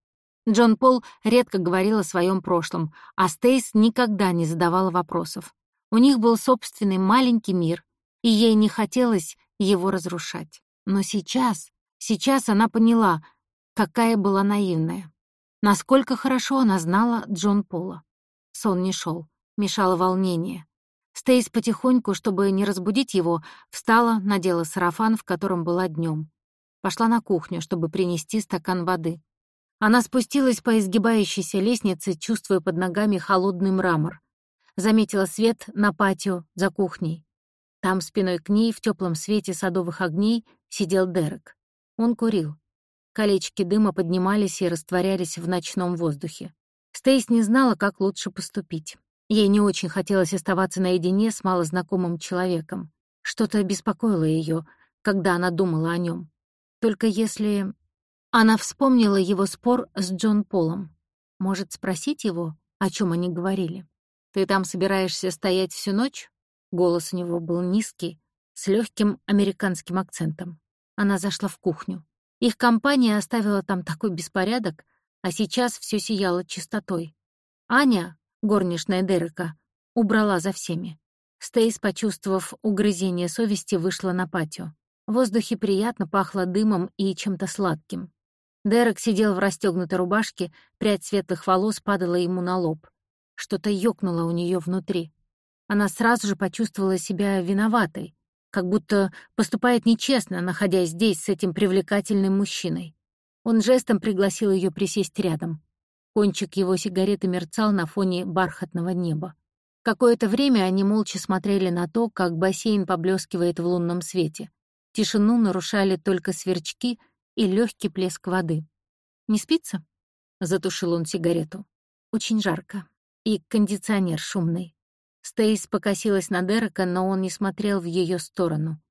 Джон Пол редко говорил о своем прошлом, а Стейс никогда не задавала вопросов. У них был собственный маленький мир, и ей не хотелось его разрушать. Но сейчас, сейчас она поняла, какая была наивная. Насколько хорошо она знала Джон Пола. Сон не шел, мешало волнение. Стейс потихоньку, чтобы не разбудить его, встала, надела сарафан, в котором была днем. Пошла на кухню, чтобы принести стакан воды. Она спустилась по изгибающейся лестнице, чувствуя под ногами холодный мрамор. Заметила свет на патио за кухней. Там спиной к ней в теплом свете садовых огней сидел Дерек. Он курил. Колечки дыма поднимались и растворялись в ночном воздухе. Стейс не знала, как лучше поступить. Ей не очень хотелось оставаться наедине с малознакомым человеком. Что-то беспокоило ее, когда она думала о нем. Только если... Она вспомнила его спор с Джон Полом. Может, спросить его, о чем они говорили? «Ты там собираешься стоять всю ночь?» Голос у него был низкий, с легким американским акцентом. Она зашла в кухню. Их компания оставила там такой беспорядок, а сейчас все сияло чистотой. Аня, горничная Дерека, убрала за всеми. Стейс, почувствовав угрызение совести, вышла на патио. В воздухе приятно пахло дымом и чем-то сладким. Дерек сидел в расстегнутой рубашке, прядь светлых волос падала ему на лоб. Что-то ёкнуло у нее внутри. Она сразу же почувствовала себя виноватой, как будто поступает нечестно, находясь здесь с этим привлекательным мужчиной. Он жестом пригласил ее присесть рядом. Кончик его сигареты мерцал на фоне бархатного неба. Какое-то время они молча смотрели на то, как бассейн поблескивает в лунном свете. Тишину нарушали только сверчки и легкий плеск воды. «Не спится?» — затушил он сигарету. «Очень жарко. И кондиционер шумный. Стейс покосилась на Дерека, но он не смотрел в ее сторону.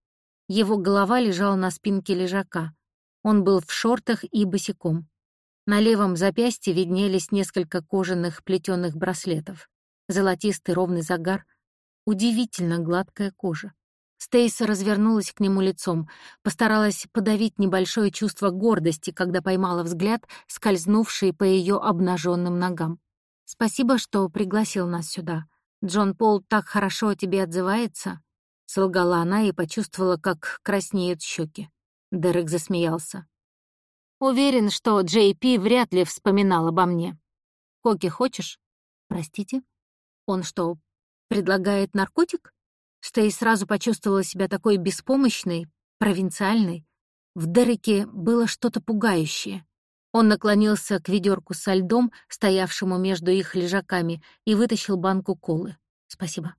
Его голова лежала на спинке лежака. Он был в шортах и босиком. На левом запястье виднелись несколько кожаных плетеных браслетов. Золотистый ровный загар, удивительно гладкая кожа. Стейса развернулась к нему лицом, постаралась подавить небольшое чувство гордости, когда поймала взгляд, скользнувший по ее обнаженным ногам. «Спасибо, что пригласил нас сюда», Джон Пол так хорошо о тебе отзывается?» — солгала она и почувствовала, как краснеют щеки. Дерек засмеялся. Уверен, что Джей Пи вряд ли вспоминал обо мне. Коки хочешь? Простите? Он что, предлагает наркотик? Стей сразу почувствовала себя такой беспомощной, провинциальной. В Дереке было что-то пугающее. Он наклонился к ведерку со льдом, стоявшему между их лежаками, и вытащил банку колы. «Спасибо».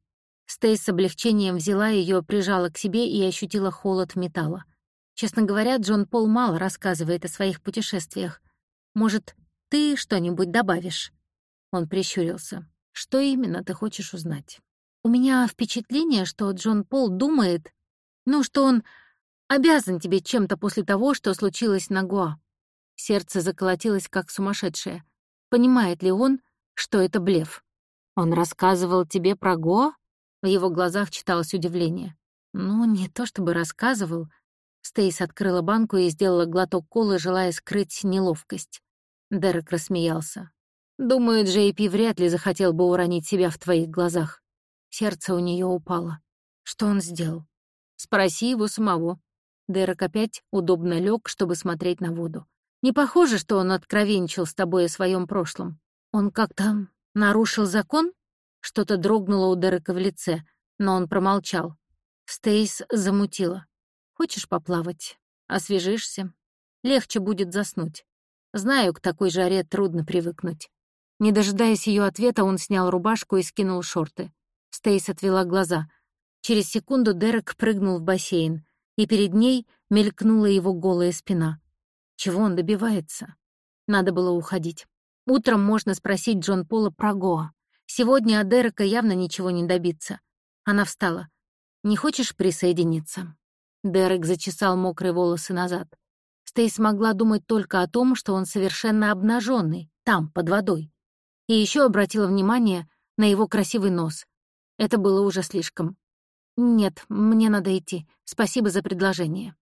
Стей с облегчением взяла ее, прижала к себе и ощутила холод металла. Честно говоря, Джон Пол мало рассказывает о своих путешествиях. Может, ты что-нибудь добавишь?» Он прищурился. «Что именно ты хочешь узнать?» «У меня впечатление, что Джон Пол думает, ну, что он обязан тебе чем-то после того, что случилось на Гуа». Сердце заколотилось, как сумасшедшее. Понимает ли он, что это блеф? «Он рассказывал тебе про Гоа?» В его глазах читалось удивление. «Ну, не то чтобы рассказывал, Стейс открыла банку и сделала глоток колы, желая скрыть неловкость. Дерек рассмеялся. «Думаю, Джей Пи вряд ли захотел бы уронить себя в твоих глазах». Сердце у нее упало. Что он сделал? Спроси его самого. Дерек опять удобно лег, чтобы смотреть на воду. Не похоже, что он откровенничал с тобой о своем прошлом. Он как-то нарушил закон? Что-то дрогнуло у Дерека в лице, но он промолчал. Стейс замутила. Хочешь поплавать? Освежишься? Легче будет заснуть. Знаю, к такой жаре трудно привыкнуть. Не дожидаясь ее ответа, он снял рубашку и скинул шорты. Стейс отвела глаза. Через секунду Дерек прыгнул в бассейн, и перед ней мелькнула его голая спина. Чего он добивается? Надо было уходить. Утром можно спросить Джон Пола про Гоа. Сегодня от Дерека явно ничего не добиться. Она встала. «Не хочешь присоединиться?» Дерек зачесал мокрые волосы назад. Стейс могла думать только о том, что он совершенно обнаженный, там, под водой. И еще обратила внимание на его красивый нос. Это было уже слишком. «Нет, мне надо идти. Спасибо за предложение».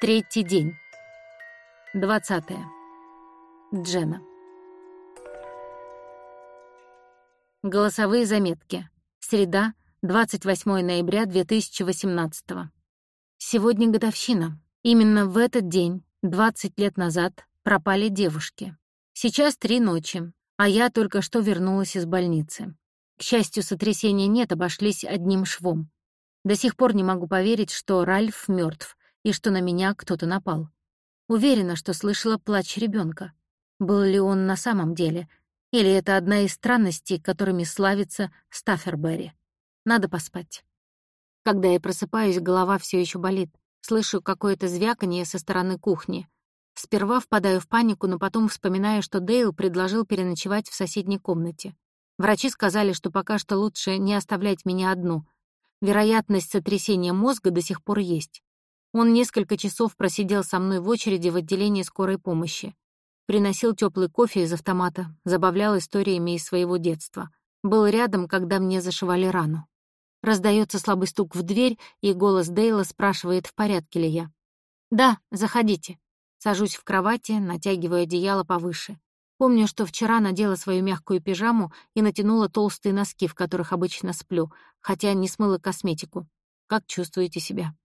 Третий день. Двадцатое. Джена. Голосовые заметки. Среда, 28 ноября 2018 Сегодня годовщина. Именно в этот день, 20 лет назад, пропали девушки. Сейчас три ночи, а я только что вернулась из больницы. К счастью, сотрясения нет, обошлись одним швом. До сих пор не могу поверить, что Ральф мертв и что на меня кто-то напал. Уверена, что слышала плач ребенка. Был ли он на самом деле — или это одна из странностей, которыми славится Стафферберри. Надо поспать. Когда я просыпаюсь, голова все еще болит. Слышу какое-то звяканье со стороны кухни. Сперва впадаю в панику, но потом вспоминаю, что Дейл предложил переночевать в соседней комнате. Врачи сказали, что пока что лучше не оставлять меня одну. Вероятность сотрясения мозга до сих пор есть. Он несколько часов просидел со мной в очереди в отделении скорой помощи. Приносил теплый кофе из автомата, забавлял историями из своего детства. Был рядом, когда мне зашивали рану. Раздается слабый стук в дверь, и голос Дейла спрашивает, в порядке ли я. «Да, заходите». Сажусь в кровати, натягиваю одеяло повыше. Помню, что вчера надела свою мягкую пижаму и натянула толстые носки, в которых обычно сплю, хотя не смыла косметику. «Как чувствуете себя?»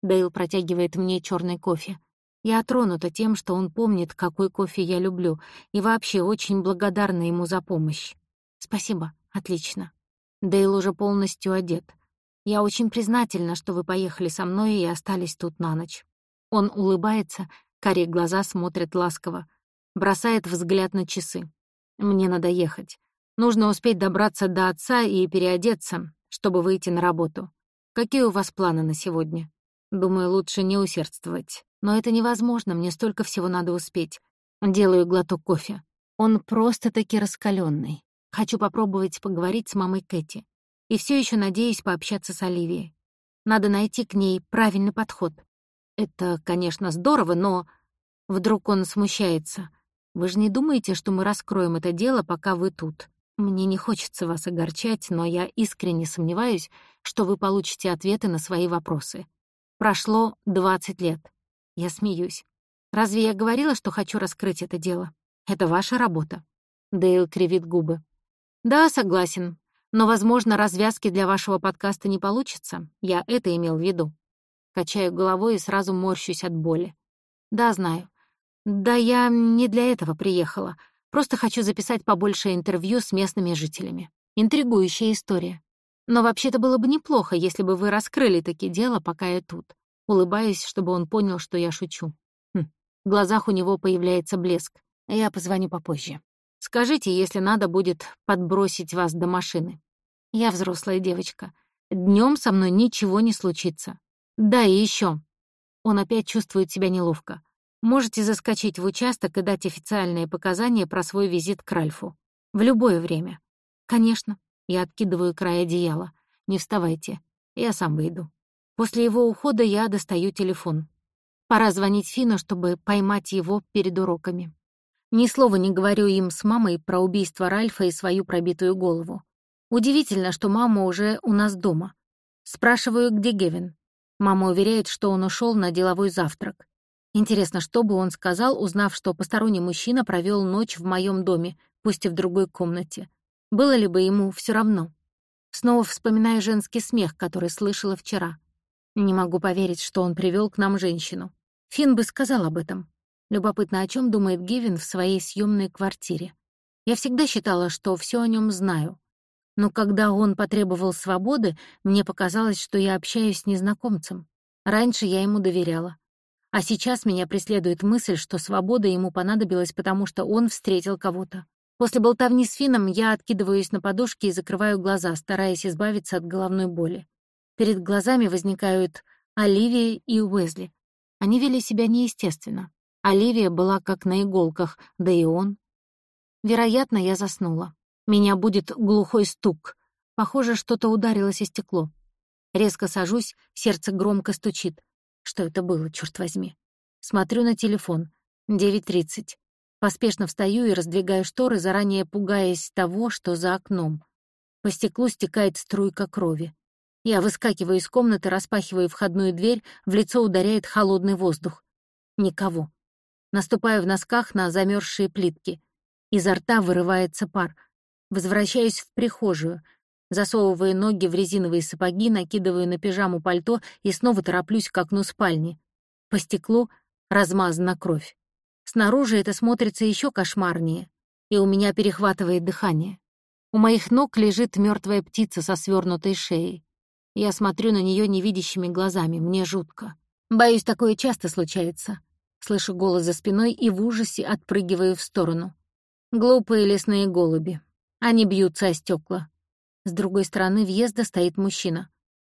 Дейл протягивает мне черный кофе. Я тронута тем, что он помнит, какой кофе я люблю, и вообще очень благодарна ему за помощь. Спасибо, отлично. Дейл уже полностью одет. Я очень признательна, что вы поехали со мной и остались тут на ночь. Он улыбается, карие глаза смотрят ласково, бросает взгляд на часы. Мне надо ехать. Нужно успеть добраться до отца и переодеться, чтобы выйти на работу. Какие у вас планы на сегодня? Думаю, лучше не усердствовать. Но это невозможно, мне столько всего надо успеть. Делаю глоток кофе. Он просто-таки раскаленный. Хочу попробовать поговорить с мамой Кэти. И все еще надеюсь пообщаться с Оливией. Надо найти к ней правильный подход. Это, конечно, здорово, но... Вдруг он смущается. Вы же не думаете, что мы раскроем это дело, пока вы тут? Мне не хочется вас огорчать, но я искренне сомневаюсь, что вы получите ответы на свои вопросы. Прошло 20 лет. Я смеюсь. Разве я говорила, что хочу раскрыть это дело? Это ваша работа. Дейл кривит губы. Да, согласен. Но, возможно, развязки для вашего подкаста не получится. Я это имел в виду. Качаю головой и сразу морщусь от боли. Да, знаю. Да я не для этого приехала. Просто хочу записать побольше интервью с местными жителями. Интригующая история. Но вообще-то было бы неплохо, если бы вы раскрыли таки дело, пока я тут. Улыбаюсь, чтобы он понял, что я шучу. Хм. В глазах у него появляется блеск. Я позвоню попозже. Скажите, если надо будет подбросить вас до машины. Я взрослая девочка. Днем со мной ничего не случится. Да, и еще. Он опять чувствует себя неловко. Можете заскочить в участок и дать официальные показания про свой визит к Ральфу. В любое время. Конечно. Я откидываю край одеяла. Не вставайте. Я сам выйду. После его ухода я достаю телефон. Пора звонить Фину, чтобы поймать его перед уроками. Ни слова не говорю им с мамой про убийство Ральфа и свою пробитую голову. Удивительно, что мама уже у нас дома. Спрашиваю, где Гевин. Мама уверяет, что он ушел на деловой завтрак. Интересно, что бы он сказал, узнав, что посторонний мужчина провел ночь в моем доме, пусть и в другой комнате. Было ли бы ему все равно? Снова вспоминаю женский смех, который слышала вчера. Не могу поверить, что он привел к нам женщину. Финн бы сказал об этом. Любопытно, о чем думает Гевин в своей съемной квартире. Я всегда считала, что все о нем знаю. Но когда он потребовал свободы, мне показалось, что я общаюсь с незнакомцем. Раньше я ему доверяла. А сейчас меня преследует мысль, что свобода ему понадобилась, потому что он встретил кого-то. После болтовни с Фином я откидываюсь на подушке и закрываю глаза, стараясь избавиться от головной боли. Перед глазами возникают Оливия и Уэзли. Они вели себя неестественно. Оливия была как на иголках, да и он. Вероятно, я заснула. Меня будет глухой стук. Похоже, что-то ударилось о стекло. Резко сажусь, сердце громко стучит. Что это было, черт возьми? Смотрю на телефон. 9.30. Поспешно встаю и раздвигаю шторы, заранее пугаясь того, что за окном. По стеклу стекает струйка крови. Я выскакиваю из комнаты, распахиваю входную дверь, в лицо ударяет холодный воздух. Никого. Наступаю в носках на замерзшие плитки. Изо рта вырывается пар. Возвращаюсь в прихожую, засовываю ноги в резиновые сапоги, накидываю на пижаму пальто и снова тороплюсь к окну спальни. По стеклу размазана кровь. Снаружи это смотрится еще кошмарнее, и у меня перехватывает дыхание. У моих ног лежит мертвая птица со свернутой шеей. Я смотрю на нее невидящими глазами, мне жутко. Боюсь, такое часто случается. Слышу голос за спиной и в ужасе отпрыгиваю в сторону. Глупые лесные голуби. Они бьются о стекла. С другой стороны въезда стоит мужчина.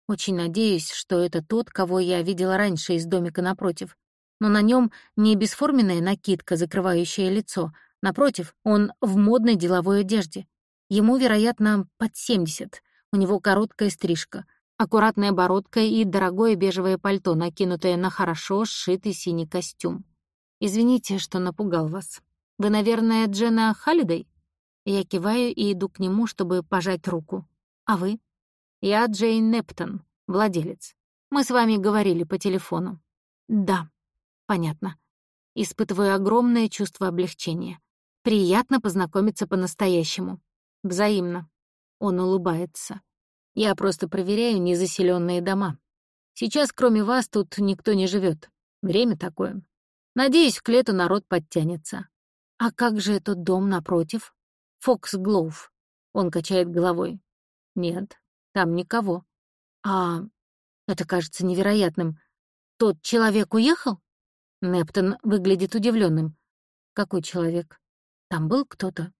Очень надеюсь, что это тот, кого я видела раньше из домика напротив. Но на нем не бесформенная накидка, закрывающая лицо. Напротив, он в модной деловой одежде. Ему, вероятно, под 70. У него короткая стрижка, аккуратная бородка и дорогое бежевое пальто, накинутое на хорошо сшитый синий костюм. «Извините, что напугал вас. Вы, наверное, Джена Халлидей?» Я киваю и иду к нему, чтобы пожать руку. «А вы?» «Я Джейн Нептон, владелец. Мы с вами говорили по телефону». «Да, понятно. Испытываю огромное чувство облегчения. Приятно познакомиться по-настоящему. Взаимно». Он улыбается. «Я просто проверяю незаселенные дома. Сейчас, кроме вас, тут никто не живет. Время такое. Надеюсь, к лету народ подтянется. А как же этот дом напротив?» Фокс Глоув. Он качает головой. Нет, там никого. А это кажется невероятным. Тот человек уехал? Нептон выглядит удивленным. Какой человек? Там был кто-то?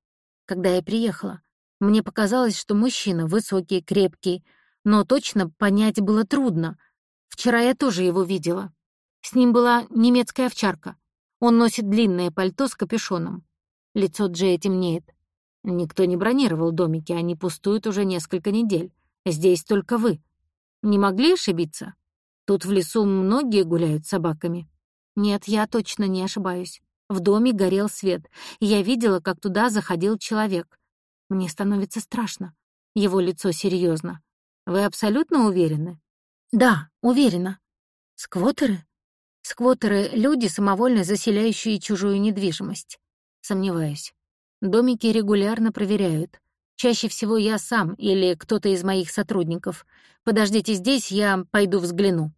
Когда я приехала, мне показалось, что мужчина высокий, крепкий, но точно понять было трудно. Вчера я тоже его видела. С ним была немецкая овчарка. Он носит длинное пальто с капюшоном. Лицо Джея темнеет. Никто не бронировал домики, они пустуют уже несколько недель. Здесь только вы. Не могли ошибиться? Тут в лесу многие гуляют с собаками. Нет, я точно не ошибаюсь. В доме горел свет, и я видела, как туда заходил человек. Мне становится страшно. Его лицо серьезно. Вы абсолютно уверены? Да, уверена. Сквотеры? Сквотеры — люди, самовольно заселяющие чужую недвижимость. Сомневаюсь. Домики регулярно проверяют. Чаще всего я сам или кто-то из моих сотрудников. Подождите здесь, я пойду взгляну.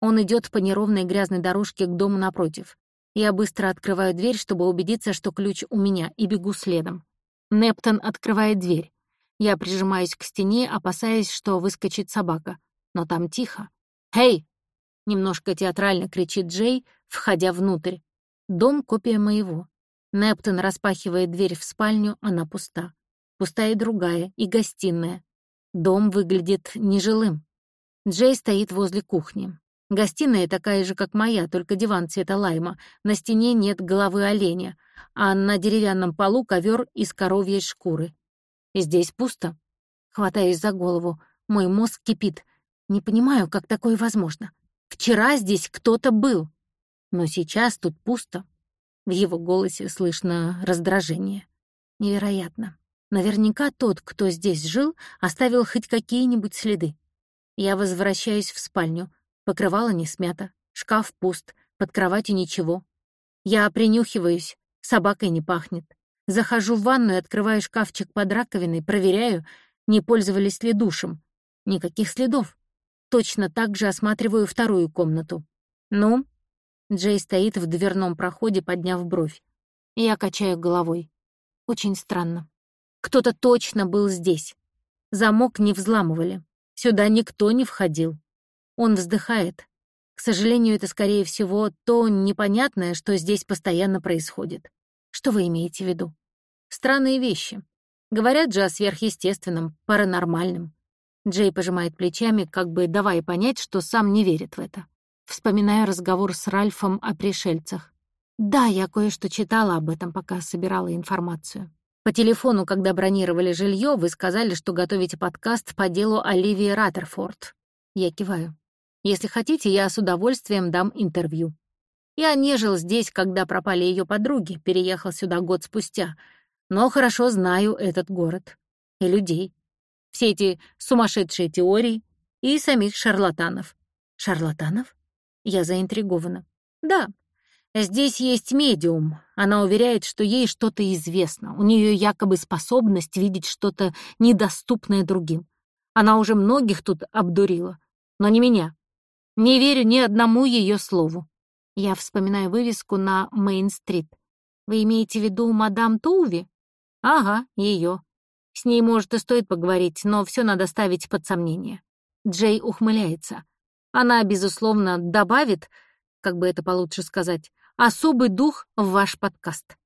Он идет по неровной грязной дорожке к дому напротив. Я быстро открываю дверь, чтобы убедиться, что ключ у меня, и бегу следом. Нептон открывает дверь. Я прижимаюсь к стене, опасаясь, что выскочит собака. Но там тихо. «Эй!» — немножко театрально кричит Джей, входя внутрь. Дом — копия моего. Нептон распахивает дверь в спальню, она пуста. Пустая и другая, и гостиная. Дом выглядит нежилым. Джей стоит возле кухни. Гостиная такая же, как моя, только диван цвета лайма. На стене нет головы оленя, а на деревянном полу ковер из коровьей шкуры. Здесь пусто. Хватаюсь за голову. Мой мозг кипит. Не понимаю, как такое возможно. Вчера здесь кто-то был. Но сейчас тут пусто. В его голосе слышно раздражение. Невероятно. Наверняка тот, кто здесь жил, оставил хоть какие-нибудь следы. Я возвращаюсь в спальню. Покрывало не смято, шкаф пуст, под кроватью ничего. Я принюхиваюсь, собакой не пахнет. Захожу в ванную, открываю шкафчик под раковиной, проверяю, не пользовались ли душем. Никаких следов. Точно так же осматриваю вторую комнату. «Ну?» Джей стоит в дверном проходе, подняв бровь. Я качаю головой. Очень странно. Кто-то точно был здесь. Замок не взламывали. Сюда никто не входил. Он вздыхает. К сожалению, это, скорее всего, то непонятное, что здесь постоянно происходит. Что вы имеете в виду? Странные вещи. Говорят же о сверхъестественном, паранормальном. Джей пожимает плечами, как бы давая понять, что сам не верит в это. Вспоминаю разговор с Ральфом о пришельцах. Да, я кое-что читала об этом, пока собирала информацию. По телефону, когда бронировали жилье, вы сказали, что готовите подкаст по делу Оливии Раттерфорд. Я киваю. Если хотите, я с удовольствием дам интервью. Я не жил здесь, когда пропали ее подруги, переехал сюда год спустя, но хорошо знаю этот город и людей. Все эти сумасшедшие теории и самих шарлатанов. Шарлатанов? Я заинтригована. Да, здесь есть медиум. Она уверяет, что ей что-то известно. У нее якобы способность видеть что-то недоступное другим. Она уже многих тут обдурила, но не меня. Не верю ни одному ее слову. Я вспоминаю вывеску на Мейн-стрит. Вы имеете в виду мадам Туви? Ага, ее. С ней, может, и стоит поговорить, но все надо ставить под сомнение. Джей ухмыляется. Она, безусловно, добавит, как бы это получше сказать, особый дух в ваш подкаст.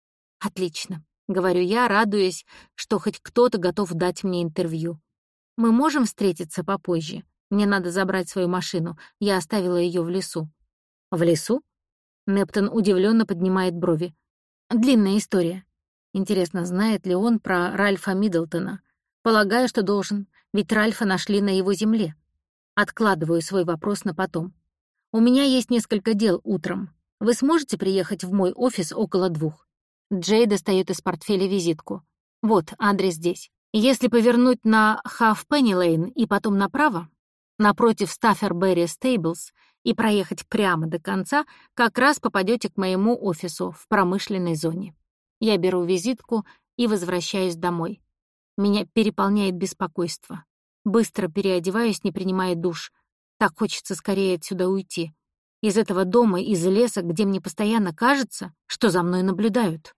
Отлично, говорю я, радуясь, что хоть кто-то готов дать мне интервью. Мы можем встретиться попозже. Мне надо забрать свою машину. Я оставила ее в лесу. В лесу? Нептон удивленно поднимает брови. Длинная история. Интересно, знает ли он про Ральфа Миддлтона? Полагаю, что должен, ведь Ральфа нашли на его земле. Откладываю свой вопрос на потом. У меня есть несколько дел утром. Вы сможете приехать в мой офис около двух? Джей достает из портфеля визитку. Вот, адрес здесь. Если повернуть на Lane и потом направо, напротив Стафферберри Стейблс и проехать прямо до конца, как раз попадете к моему офису в промышленной зоне. Я беру визитку и возвращаюсь домой. Меня переполняет беспокойство. Быстро переодеваюсь, не принимая душ. Так хочется скорее отсюда уйти. Из этого дома, из леса, где мне постоянно кажется, что за мной наблюдают.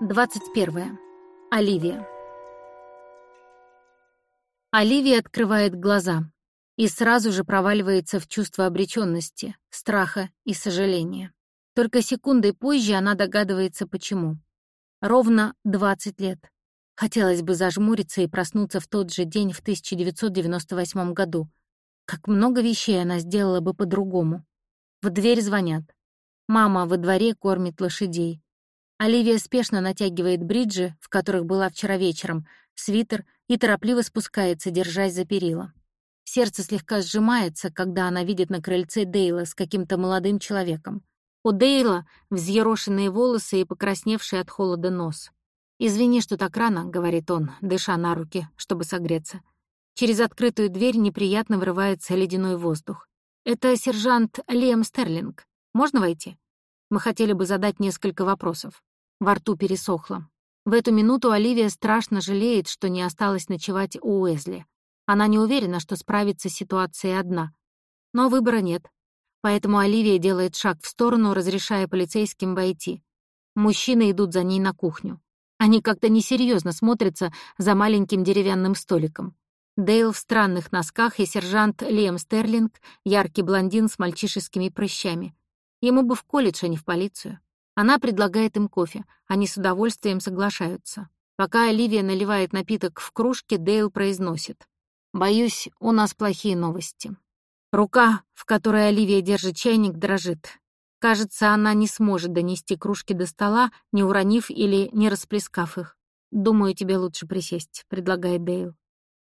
21. Оливия. Оливия открывает глаза и сразу же проваливается в чувство обреченности, страха и сожаления. Только секундой позже она догадывается, почему. Ровно 20 лет. Хотелось бы зажмуриться и проснуться в тот же день в 1998 году. Как много вещей она сделала бы по-другому. В дверь звонят. Мама во дворе кормит лошадей. Оливия спешно натягивает бриджи, в которых была вчера вечером, свитер и торопливо спускается, держась за перила. Сердце слегка сжимается, когда она видит на крыльце Дейла с каким-то молодым человеком. У Дейла взъерошенные волосы и покрасневший от холода нос. «Извини, что так рано», — говорит он, дыша на руки, чтобы согреться. Через открытую дверь неприятно вырывается ледяной воздух. «Это сержант Лиам Стерлинг. Можно войти? Мы хотели бы задать несколько вопросов». Во рту пересохло. В эту минуту Оливия страшно жалеет, что не осталась ночевать у Уэзли. Она не уверена, что справится с ситуацией одна. Но выбора нет. Поэтому Оливия делает шаг в сторону, разрешая полицейским войти. Мужчины идут за ней на кухню. Они как-то несерьезно смотрятся за маленьким деревянным столиком. Дейл в странных носках и сержант Лем Стерлинг, яркий блондин с мальчишескими прыщами. Ему бы в колледж, а не в полицию. Она предлагает им кофе, они с удовольствием соглашаются. Пока Оливия наливает напиток в кружке, Дейл произносит. «Боюсь, у нас плохие новости. Рука, в которой Оливия держит чайник, дрожит. Кажется, она не сможет донести кружки до стола, не уронив или не расплескав их. «Думаю, тебе лучше присесть», — предлагает Дейл.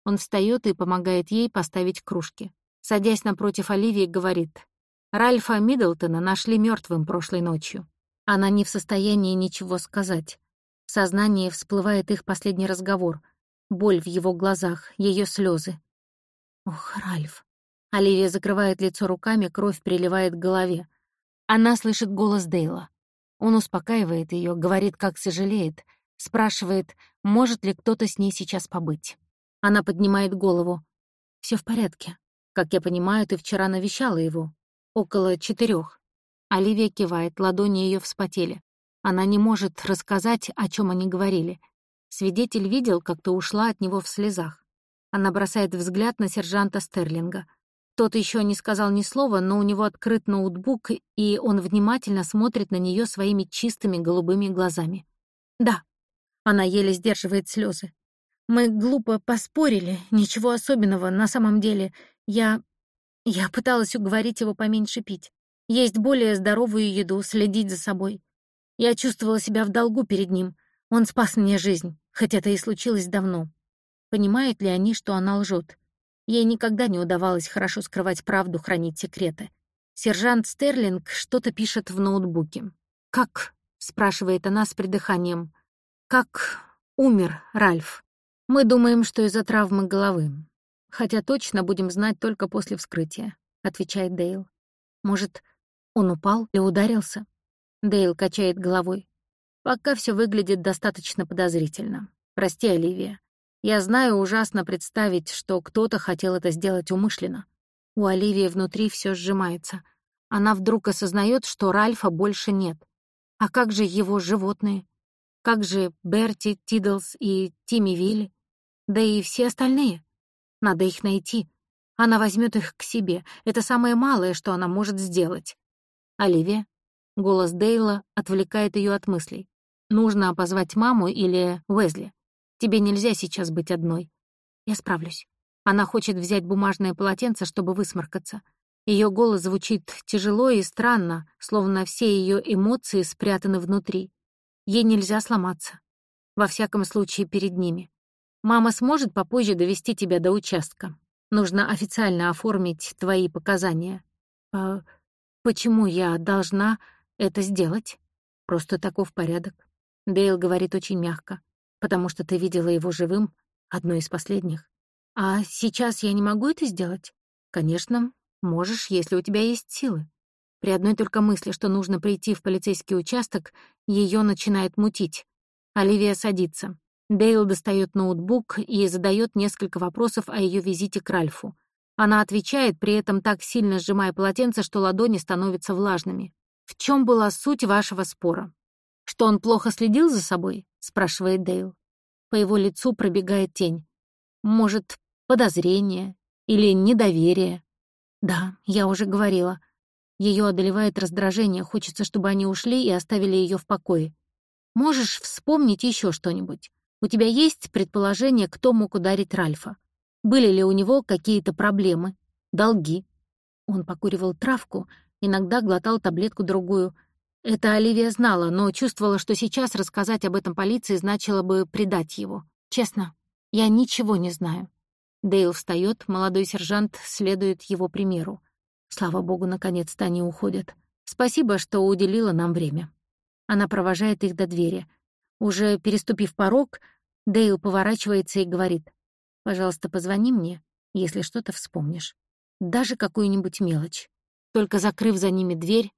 Он встает и помогает ей поставить кружки. Садясь напротив Оливии, говорит. «Ральфа Миддлтона нашли мертвым прошлой ночью. Она не в состоянии ничего сказать. В сознании всплывает их последний разговор. Боль в его глазах, ее слезы. Ох, Ральф. Оливия закрывает лицо руками, кровь приливает к голове. Она слышит голос Дейла. Он успокаивает ее, говорит, как сожалеет, спрашивает, может ли кто-то с ней сейчас побыть. Она поднимает голову. Все в порядке. Как я понимаю, ты вчера навещала его. Около четырех. Оливия кивает, ладони ее вспотели. Она не может рассказать, о чем они говорили. Свидетель видел, как ты ушла от него в слезах. Она бросает взгляд на сержанта Стерлинга. Тот еще не сказал ни слова, но у него открыт ноутбук, и он внимательно смотрит на нее своими чистыми голубыми глазами. Да, она еле сдерживает слезы. Мы глупо поспорили, ничего особенного, на самом деле. Я... Я пыталась уговорить его поменьше пить есть более здоровую еду, следить за собой. Я чувствовала себя в долгу перед ним. Он спас мне жизнь, хоть это и случилось давно. Понимают ли они, что она лжет? Ей никогда не удавалось хорошо скрывать правду, хранить секреты. Сержант Стерлинг что-то пишет в ноутбуке. «Как?» — спрашивает она с придыханием. «Как умер Ральф?» «Мы думаем, что из-за травмы головы. Хотя точно будем знать только после вскрытия», — отвечает Дейл. «Может, он упал и ударился. Дейл качает головой. Пока все выглядит достаточно подозрительно. Прости, Оливия. Я знаю ужасно представить, что кто-то хотел это сделать умышленно. У Оливии внутри все сжимается. Она вдруг осознает, что Ральфа больше нет. А как же его животные? Как же Берти, Тидлс и Тимми Вилли? Да и все остальные. Надо их найти. Она возьмет их к себе. Это самое малое, что она может сделать. «Оливия?» Голос Дейла отвлекает ее от мыслей. «Нужно позвать маму или Уэзли. Тебе нельзя сейчас быть одной. Я справлюсь». Она хочет взять бумажное полотенце, чтобы высморкаться. Ее голос звучит тяжело и странно, словно все ее эмоции спрятаны внутри. Ей нельзя сломаться. Во всяком случае, перед ними. Мама сможет попозже довести тебя до участка. Нужно официально оформить твои показания. А Почему я должна это сделать? Просто таков порядок. Дейл говорит очень мягко. Потому что ты видела его живым, одной из последних. А сейчас я не могу это сделать? Конечно, можешь, если у тебя есть силы. При одной только мысли, что нужно прийти в полицейский участок, ее начинает мутить. Оливия садится. Дейл достает ноутбук и задает несколько вопросов о ее визите к Ральфу. Она отвечает, при этом так сильно сжимая полотенце, что ладони становятся влажными. «В чем была суть вашего спора?» «Что он плохо следил за собой?» — спрашивает Дейл. По его лицу пробегает тень. «Может, подозрение или недоверие?» «Да, я уже говорила». Ее одолевает раздражение, хочется, чтобы они ушли и оставили ее в покое. «Можешь вспомнить еще что-нибудь? У тебя есть предположение, кто мог ударить Ральфа?» Были ли у него какие-то проблемы, долги? Он покуривал травку, иногда глотал таблетку-другую. Это Оливия знала, но чувствовала, что сейчас рассказать об этом полиции значило бы предать его. Честно, я ничего не знаю. Дейл встает, молодой сержант следует его примеру. Слава богу, наконец-то они уходят. Спасибо, что уделила нам время. Она провожает их до двери. Уже переступив порог, Дейл поворачивается и говорит. Пожалуйста, позвони мне, если что-то вспомнишь. Даже какую-нибудь мелочь. Только закрыв за ними дверь,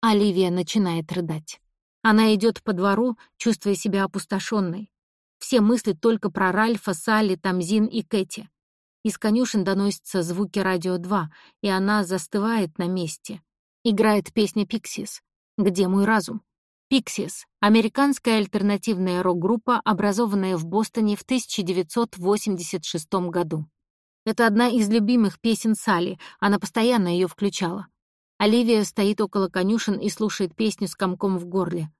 Оливия начинает рыдать. Она идет по двору, чувствуя себя опустошенной. Все мысли только про Ральфа, Салли, Тамзин и Кэти. Из конюшен доносятся звуки радио 2, и она застывает на месте. Играет песня «Пиксис». «Где мой разум?» «Пиксис» — американская альтернативная рок-группа, образованная в Бостоне в 1986 году. Это одна из любимых песен Салли, она постоянно ее включала. Оливия стоит около конюшен и слушает песню с комком в горле.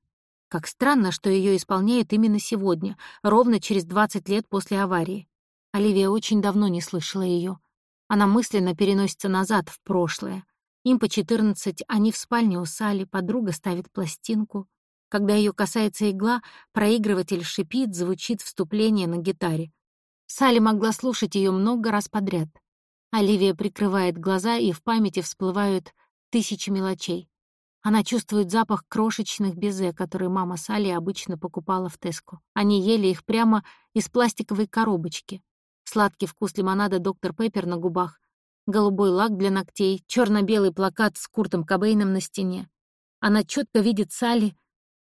Как странно, что ее исполняют именно сегодня, ровно через 20 лет после аварии. Оливия очень давно не слышала ее. Она мысленно переносится назад, в прошлое. Им по 14, они в спальне у Сали, подруга ставит пластинку. Когда ее касается игла, проигрыватель шипит, звучит вступление на гитаре. Салли могла слушать ее много раз подряд. Оливия прикрывает глаза, и в памяти всплывают тысячи мелочей. Она чувствует запах крошечных безе, которые мама Салли обычно покупала в Теско. Они ели их прямо из пластиковой коробочки. Сладкий вкус лимонада «Доктор Пеппер» на губах, голубой лак для ногтей, черно белый плакат с Куртом Кобейном на стене. Она четко видит Салли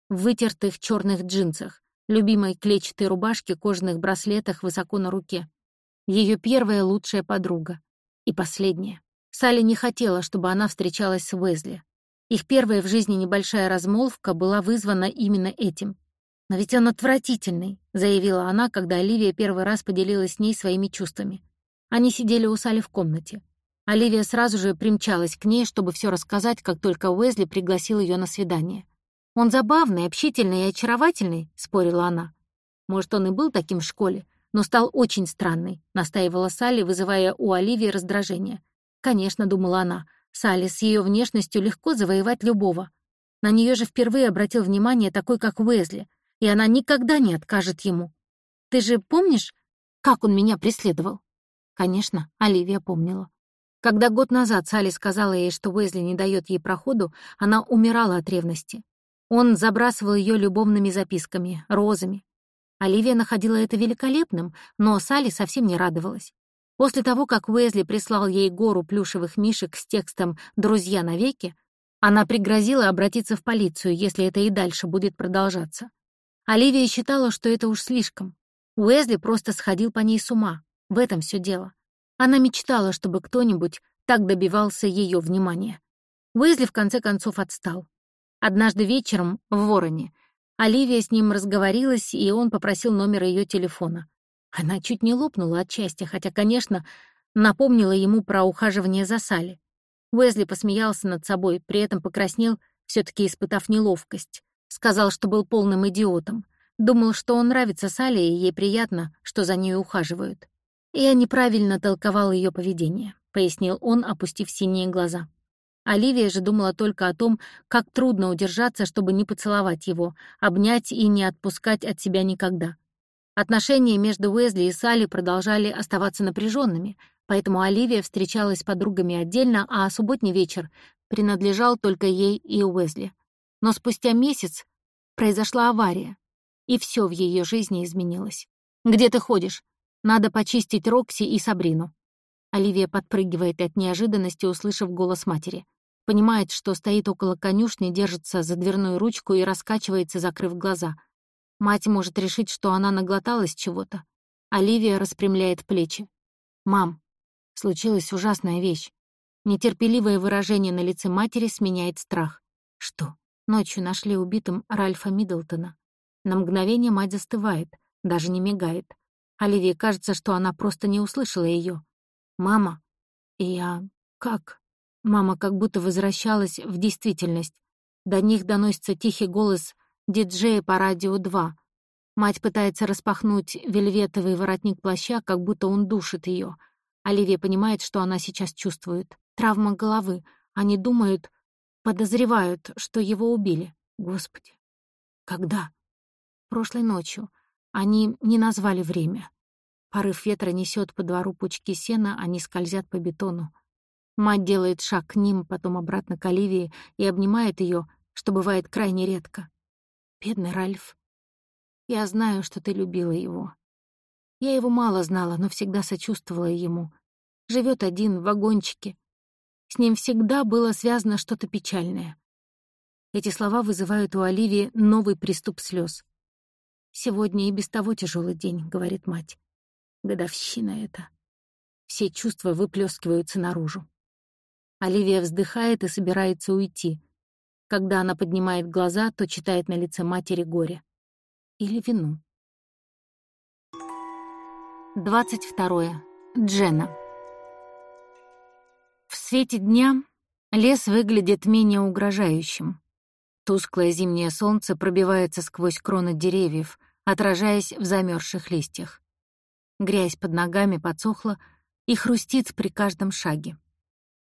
в вытертых черных джинсах, любимой клетчатой рубашке, кожаных браслетах высоко на руке. Ее первая лучшая подруга. И последняя. Салли не хотела, чтобы она встречалась с Уэзли. Их первая в жизни небольшая размолвка была вызвана именно этим. «Но ведь он отвратительный», — заявила она, когда Оливия первый раз поделилась с ней своими чувствами. Они сидели у Сали в комнате. Оливия сразу же примчалась к ней, чтобы все рассказать, как только Уэзли пригласил ее на свидание. «Он забавный, общительный и очаровательный», — спорила она. «Может, он и был таким в школе, но стал очень странный», — настаивала Салли, вызывая у Оливии раздражение. «Конечно», — думала она, — Салли с ее внешностью легко завоевать любого. На нее же впервые обратил внимание такой, как Уэзли, и она никогда не откажет ему. «Ты же помнишь, как он меня преследовал?» Конечно, Оливия помнила. Когда год назад Салли сказала ей, что Уэзли не дает ей проходу, она умирала от ревности. Он забрасывал ее любовными записками, розами. Оливия находила это великолепным, но Салли совсем не радовалась. После того, как Уэзли прислал ей гору плюшевых мишек с текстом «Друзья навеки», она пригрозила обратиться в полицию, если это и дальше будет продолжаться. Оливия считала, что это уж слишком. Уэзли просто сходил по ней с ума. В этом все дело. Она мечтала, чтобы кто-нибудь так добивался ее внимания. Уэзли в конце концов отстал. Однажды вечером в Вороне Оливия с ним разговорилась, и он попросил номер ее телефона. Она чуть не лопнула от счастья, хотя, конечно, напомнила ему про ухаживание за Салли. Уэзли посмеялся над собой, при этом покраснел, все таки испытав неловкость. Сказал, что был полным идиотом. Думал, что он нравится Салли, и ей приятно, что за ней ухаживают. «Я неправильно толковал ее поведение», — пояснил он, опустив синие глаза. Оливия же думала только о том, как трудно удержаться, чтобы не поцеловать его, обнять и не отпускать от себя никогда. Отношения между Уэзли и Салли продолжали оставаться напряженными, поэтому Оливия встречалась с подругами отдельно, а субботний вечер принадлежал только ей и Уэзли. Но спустя месяц произошла авария, и все в ее жизни изменилось. «Где ты ходишь? Надо почистить Рокси и Сабрину». Оливия подпрыгивает от неожиданности, услышав голос матери. Понимает, что стоит около конюшни, держится за дверную ручку и раскачивается, закрыв глаза — Мать может решить, что она наглоталась чего-то. Оливия распрямляет плечи. «Мам, случилась ужасная вещь». Нетерпеливое выражение на лице матери сменяет страх. «Что?» Ночью нашли убитым Ральфа Миддлтона. На мгновение мать застывает, даже не мигает. Оливии кажется, что она просто не услышала ее. «Мама?» И я... Как? Мама как будто возвращалась в действительность. До них доносится тихий голос диджея по радио 2. Мать пытается распахнуть вельветовый воротник плаща, как будто он душит ее. Оливия понимает, что она сейчас чувствует. Травма головы. Они думают, подозревают, что его убили. Господи. Когда? Прошлой ночью. Они не назвали время. Порыв ветра несет по двору пучки сена, они скользят по бетону. Мать делает шаг к ним, потом обратно к Оливии и обнимает ее, что бывает крайне редко. Бедный Ральф. Я знаю, что ты любила его. Я его мало знала, но всегда сочувствовала ему. Живет один в вагончике. С ним всегда было связано что-то печальное. Эти слова вызывают у Оливии новый приступ слез. «Сегодня и без того тяжелый день», — говорит мать. «Годовщина это». Все чувства выплескиваются наружу. Оливия вздыхает и собирается уйти. Когда она поднимает глаза, то читает на лице матери горе. Или вину. 22. Джена. В свете дня лес выглядит менее угрожающим. Тусклое зимнее солнце пробивается сквозь кроны деревьев, отражаясь в замерзших листьях. Грязь под ногами подсохла и хрустит при каждом шаге.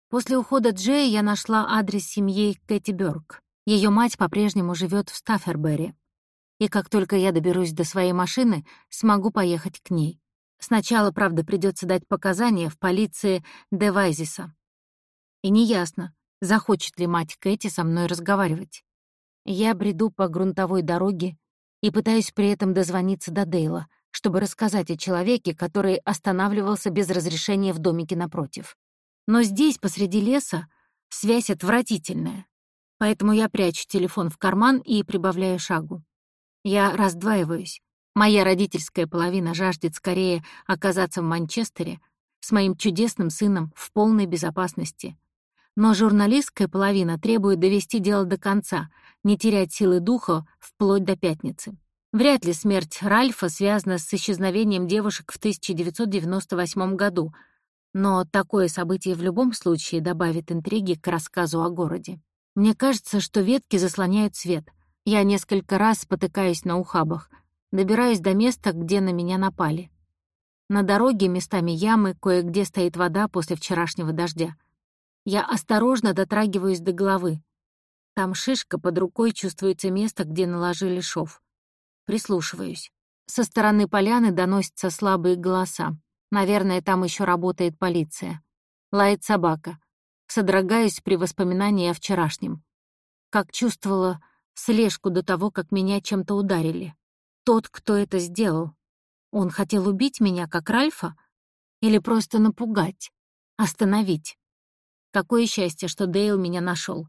После ухода Джея я нашла адрес семьи Кэти Бёрк. Ее мать по-прежнему живет в Стаффербери. И как только я доберусь до своей машины, смогу поехать к ней. Сначала, правда, придется дать показания в полиции Девайзиса. И неясно, захочет ли мать Кэти со мной разговаривать. Я бреду по грунтовой дороге и пытаюсь при этом дозвониться до Дейла, чтобы рассказать о человеке, который останавливался без разрешения в домике напротив. Но здесь, посреди леса, связь отвратительная. Поэтому я прячу телефон в карман и прибавляю шагу. Я раздваиваюсь. Моя родительская половина жаждет скорее оказаться в Манчестере с моим чудесным сыном в полной безопасности. Но журналистская половина требует довести дело до конца, не терять силы духа вплоть до пятницы. Вряд ли смерть Ральфа связана с исчезновением девушек в 1998 году, но такое событие в любом случае добавит интриги к рассказу о городе. Мне кажется, что ветки заслоняют свет. Я несколько раз спотыкаюсь на ухабах, добираюсь до места, где на меня напали. На дороге местами ямы, кое-где стоит вода после вчерашнего дождя. Я осторожно дотрагиваюсь до головы. Там шишка, под рукой чувствуется место, где наложили шов. Прислушиваюсь. Со стороны поляны доносятся слабые голоса. Наверное, там еще работает полиция. Лает собака. Содрогаюсь при воспоминании о вчерашнем. Как чувствовала слежку до того, как меня чем-то ударили. Тот, кто это сделал. Он хотел убить меня, как Ральфа? Или просто напугать? Остановить? Какое счастье, что Дейл меня нашел.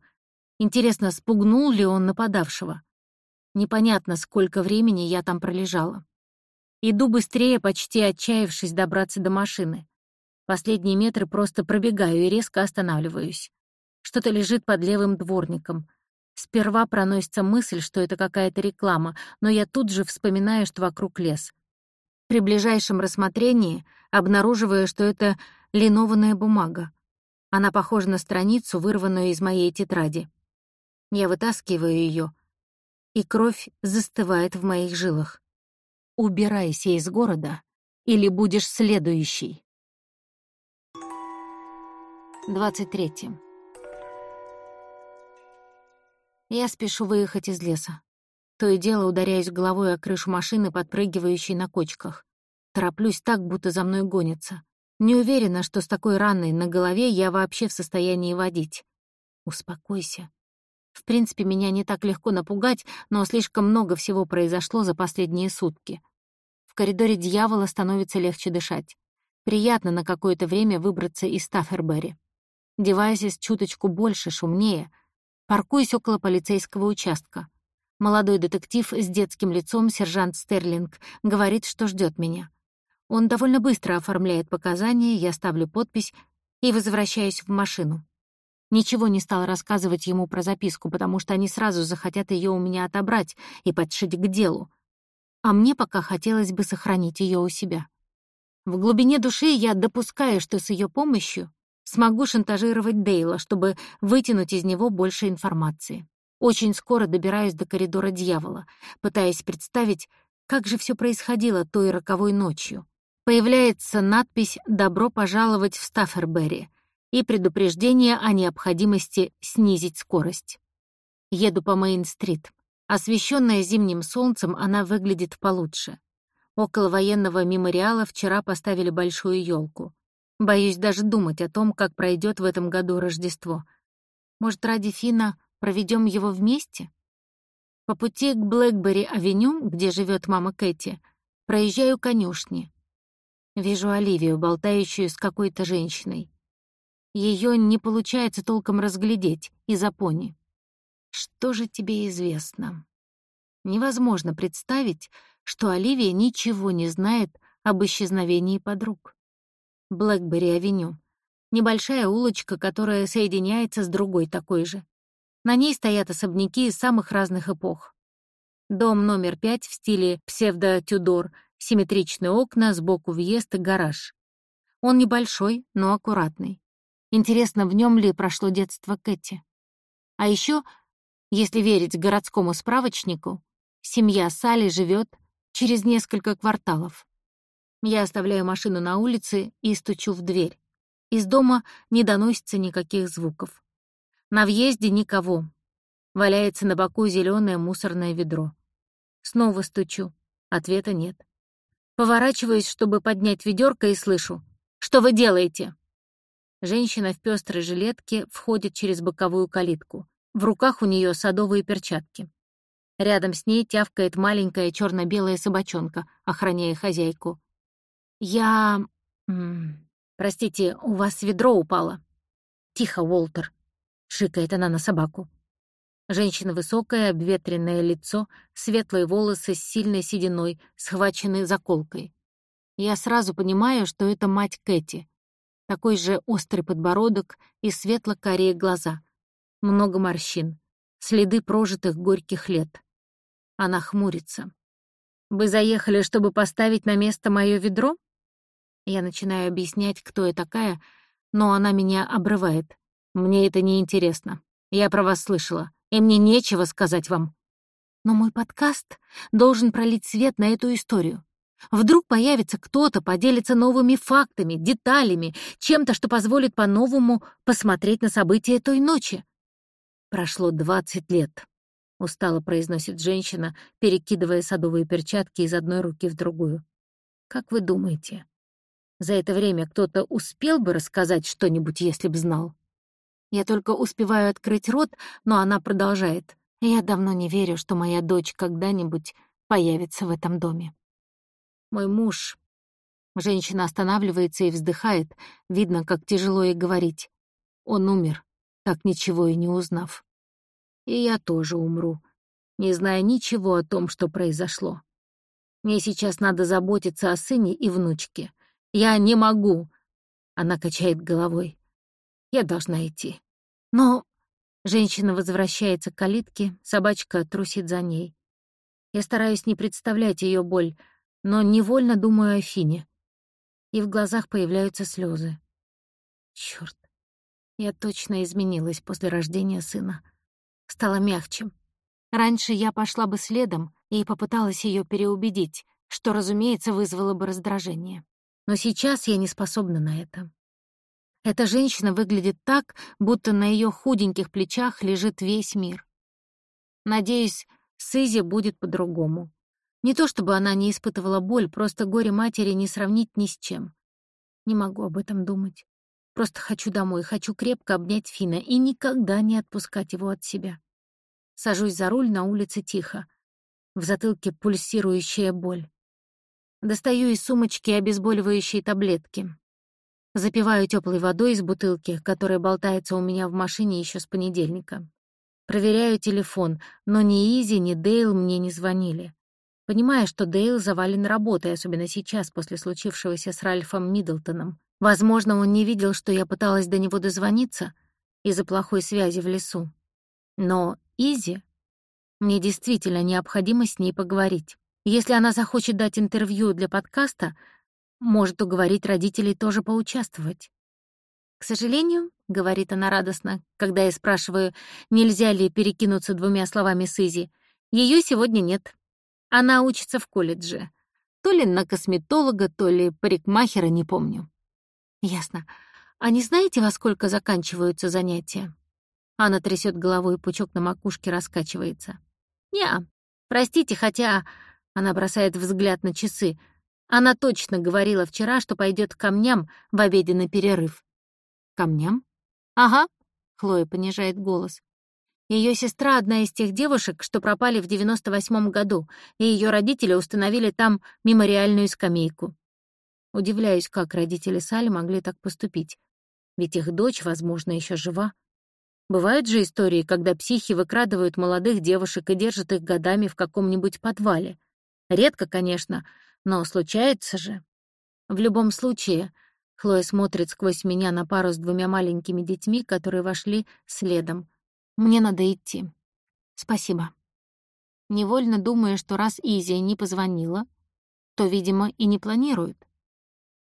Интересно, спугнул ли он нападавшего? Непонятно, сколько времени я там пролежала. Иду быстрее, почти отчаявшись добраться до машины. Последние метры просто пробегаю и резко останавливаюсь. Что-то лежит под левым дворником. Сперва проносится мысль, что это какая-то реклама, но я тут же вспоминаю, что вокруг лес. При ближайшем рассмотрении обнаруживаю, что это линованная бумага. Она похожа на страницу, вырванную из моей тетради. Я вытаскиваю ее, и кровь застывает в моих жилах. Убирайся из города, или будешь следующий. 23. Я спешу выехать из леса. То и дело ударяюсь головой о крышу машины, подпрыгивающей на кочках. Тороплюсь так, будто за мной гонится. Не уверена, что с такой раной на голове я вообще в состоянии водить. Успокойся. В принципе, меня не так легко напугать, но слишком много всего произошло за последние сутки. В коридоре дьявола становится легче дышать. Приятно на какое-то время выбраться из Стаффербери. Девайсис чуточку больше, шумнее. Паркуюсь около полицейского участка. Молодой детектив с детским лицом, сержант Стерлинг, говорит, что ждет меня. Он довольно быстро оформляет показания, я ставлю подпись и возвращаюсь в машину. Ничего не стал рассказывать ему про записку, потому что они сразу захотят ее у меня отобрать и подшить к делу. А мне пока хотелось бы сохранить ее у себя. В глубине души я допускаю, что с ее помощью смогу шантажировать Дейла, чтобы вытянуть из него больше информации. Очень скоро добираюсь до коридора дьявола, пытаясь представить, как же все происходило той роковой ночью. Появляется надпись «Добро пожаловать в Стаффербери», и предупреждение о необходимости снизить скорость. Еду по Мейн-стрит. Освещенная зимним солнцем, она выглядит получше. Около военного мемориала вчера поставили большую елку. Боюсь даже думать о том, как пройдет в этом году Рождество. Может, ради Фина проведем его вместе? По пути к Блэкбери-авеню, где живет мама Кэти, проезжаю конюшни. Вижу Оливию, болтающую с какой-то женщиной. Ее не получается толком разглядеть из-за пони. Что же тебе известно? Невозможно представить, что Оливия ничего не знает об исчезновении подруг. Блэкбери-авеню. Небольшая улочка, которая соединяется с другой такой же. На ней стоят особняки из самых разных эпох. Дом номер пять в стиле псевдо-тюдор, симметричные окна, сбоку въезд и гараж. Он небольшой, но аккуратный. Интересно, в нем ли прошло детство Кэти? А еще, если верить городскому справочнику, семья Салли живет через несколько кварталов. Я оставляю машину на улице и стучу в дверь. Из дома не доносится никаких звуков. На въезде никого. Валяется на боку зеленое мусорное ведро. Снова стучу. Ответа нет. Поворачиваюсь, чтобы поднять ведерко, и слышу. «Что вы делаете?» Женщина в пестрой жилетке входит через боковую калитку. В руках у нее садовые перчатки. Рядом с ней тявкает маленькая черно белая собачонка, охраняя хозяйку. «Я... простите, у вас ведро упало?» «Тихо, Уолтер», — шикает она на собаку. Женщина высокая, обветренное лицо, светлые волосы с сильной сединой, схвачены заколкой. Я сразу понимаю, что это мать Кэти. Такой же острый подбородок и светло-карие глаза. Много морщин. Следы прожитых горьких лет. Она хмурится. «Вы заехали, чтобы поставить на место мое ведро?» Я начинаю объяснять, кто я такая, но она меня обрывает. «Мне это не интересно. Я про вас слышала и мне нечего сказать вам. Но мой подкаст должен пролить свет на эту историю. Вдруг появится кто-то, поделится новыми фактами, деталями, чем-то, что позволит по-новому посмотреть на события той ночи. Прошло двадцать лет, — устало произносит женщина, перекидывая садовые перчатки из одной руки в другую. Как вы думаете, за это время кто-то успел бы рассказать что-нибудь, если б знал? Я только успеваю открыть рот, но она продолжает. Я давно не верю, что моя дочь когда-нибудь появится в этом доме. Мой муж... Женщина останавливается и вздыхает. Видно, как тяжело ей говорить. Он умер, так ничего и не узнав. И я тоже умру, не зная ничего о том, что произошло. Мне сейчас надо заботиться о сыне и внучке. Я не могу. Она качает головой. Я должна идти. Но женщина возвращается к калитке, собачка трусит за ней. Я стараюсь не представлять ее боль, но невольно думаю о Фине. И в глазах появляются слезы. Черт, я точно изменилась после рождения сына. Стала мягче. Раньше я пошла бы следом и попыталась ее переубедить, что, разумеется, вызвало бы раздражение. Но сейчас я не способна на это. Эта женщина выглядит так, будто на ее худеньких плечах лежит весь мир. Надеюсь, с Изи будет по-другому. Не то чтобы она не испытывала боль, просто горе матери не сравнить ни с чем. Не могу об этом думать. Просто хочу домой, хочу крепко обнять Фина и никогда не отпускать его от себя. Сажусь за руль на улице тихо. В затылке пульсирующая боль. Достаю из сумочки обезболивающие таблетки. Запиваю теплой водой из бутылки, которая болтается у меня в машине еще с понедельника. Проверяю телефон, но ни Изи, ни Дейл мне не звонили. Понимая, что Дейл завален работой, особенно сейчас, после случившегося с Ральфом Миддлтоном. Возможно, он не видел, что я пыталась до него дозвониться из-за плохой связи в лесу. Но Изи... Мне действительно необходимо с ней поговорить. Если она захочет дать интервью для подкаста, может уговорить родителей тоже поучаствовать. «К сожалению», — говорит она радостно, когда я спрашиваю, нельзя ли перекинуться двумя словами с Изи, ее сегодня нет. Она учится в колледже. То ли на косметолога, то ли парикмахера, не помню. Ясно. А не знаете, во сколько заканчиваются занятия? Она трясет головой, пучок на макушке раскачивается. «Не, простите, хотя...» Она бросает взгляд на часы. Она точно говорила вчера, что пойдет к камням в обеденный перерыв. Камням? Ага, Хлоя понижает голос. Ее сестра — одна из тех девушек, что пропали в 98-м году, и ее родители установили там мемориальную скамейку. Удивляюсь, как родители Сали могли так поступить. Ведь их дочь, возможно, еще жива. Бывают же истории, когда психи выкрадывают молодых девушек и держат их годами в каком-нибудь подвале. Редко, конечно, но случается же. В любом случае, Хлоя смотрит сквозь меня на пару с двумя маленькими детьми, которые вошли следом. Мне надо идти. Спасибо. Невольно думая, что раз Изия не позвонила, то, видимо, и не планирует.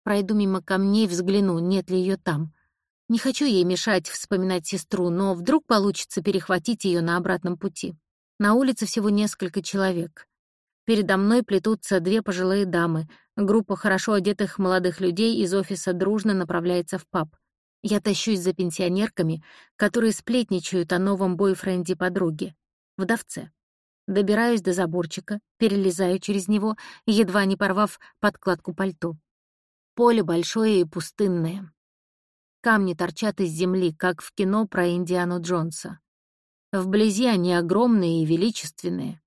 Пройду мимо камней, взгляну, нет ли ее там. Не хочу ей мешать вспоминать сестру, но вдруг получится перехватить ее на обратном пути. На улице всего несколько человек. Передо мной плетутся две пожилые дамы. Группа хорошо одетых молодых людей из офиса дружно направляется в паб. Я тащусь за пенсионерками, которые сплетничают о новом бойфренде подруги, вдовце. Добираюсь до заборчика, перелезаю через него, едва не порвав подкладку пальто. Поле большое и пустынное. Камни торчат из земли, как в кино про Индиану Джонса. Вблизи они огромные и величественные.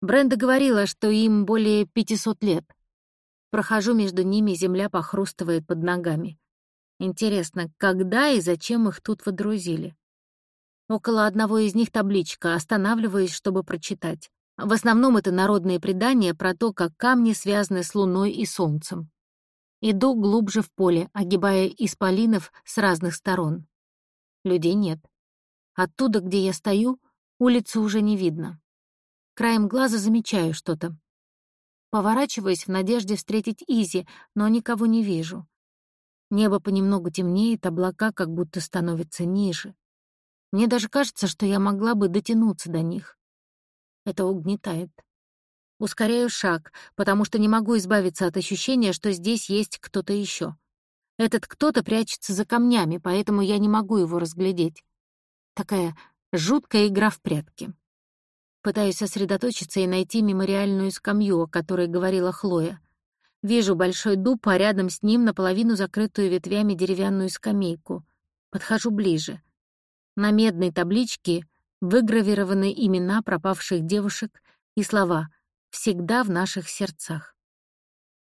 Бренда говорила, что им более 500 лет. Прохожу между ними, земля похрустывает под ногами. Интересно, когда и зачем их тут водрузили? Около одного из них табличка, останавливаюсь, чтобы прочитать. В основном это народные предания про то, как камни связаны с луной и солнцем. Иду глубже в поле, огибая исполинов с разных сторон. Людей нет. Оттуда, где я стою, улицы уже не видно. Краем глаза замечаю что-то. Поворачиваюсь в надежде встретить Изи, но никого не вижу. Небо понемногу темнеет, облака как будто становятся ниже. Мне даже кажется, что я могла бы дотянуться до них. Это угнетает. Ускоряю шаг, потому что не могу избавиться от ощущения, что здесь есть кто-то еще. Этот кто-то прячется за камнями, поэтому я не могу его разглядеть. Такая жуткая игра в прятки. Пытаюсь сосредоточиться и найти мемориальную скамью, о которой говорила Хлоя. Вижу большой дуб, а рядом с ним наполовину закрытую ветвями деревянную скамейку. Подхожу ближе. На медной табличке выгравированы имена пропавших девушек и слова всегда в наших сердцах.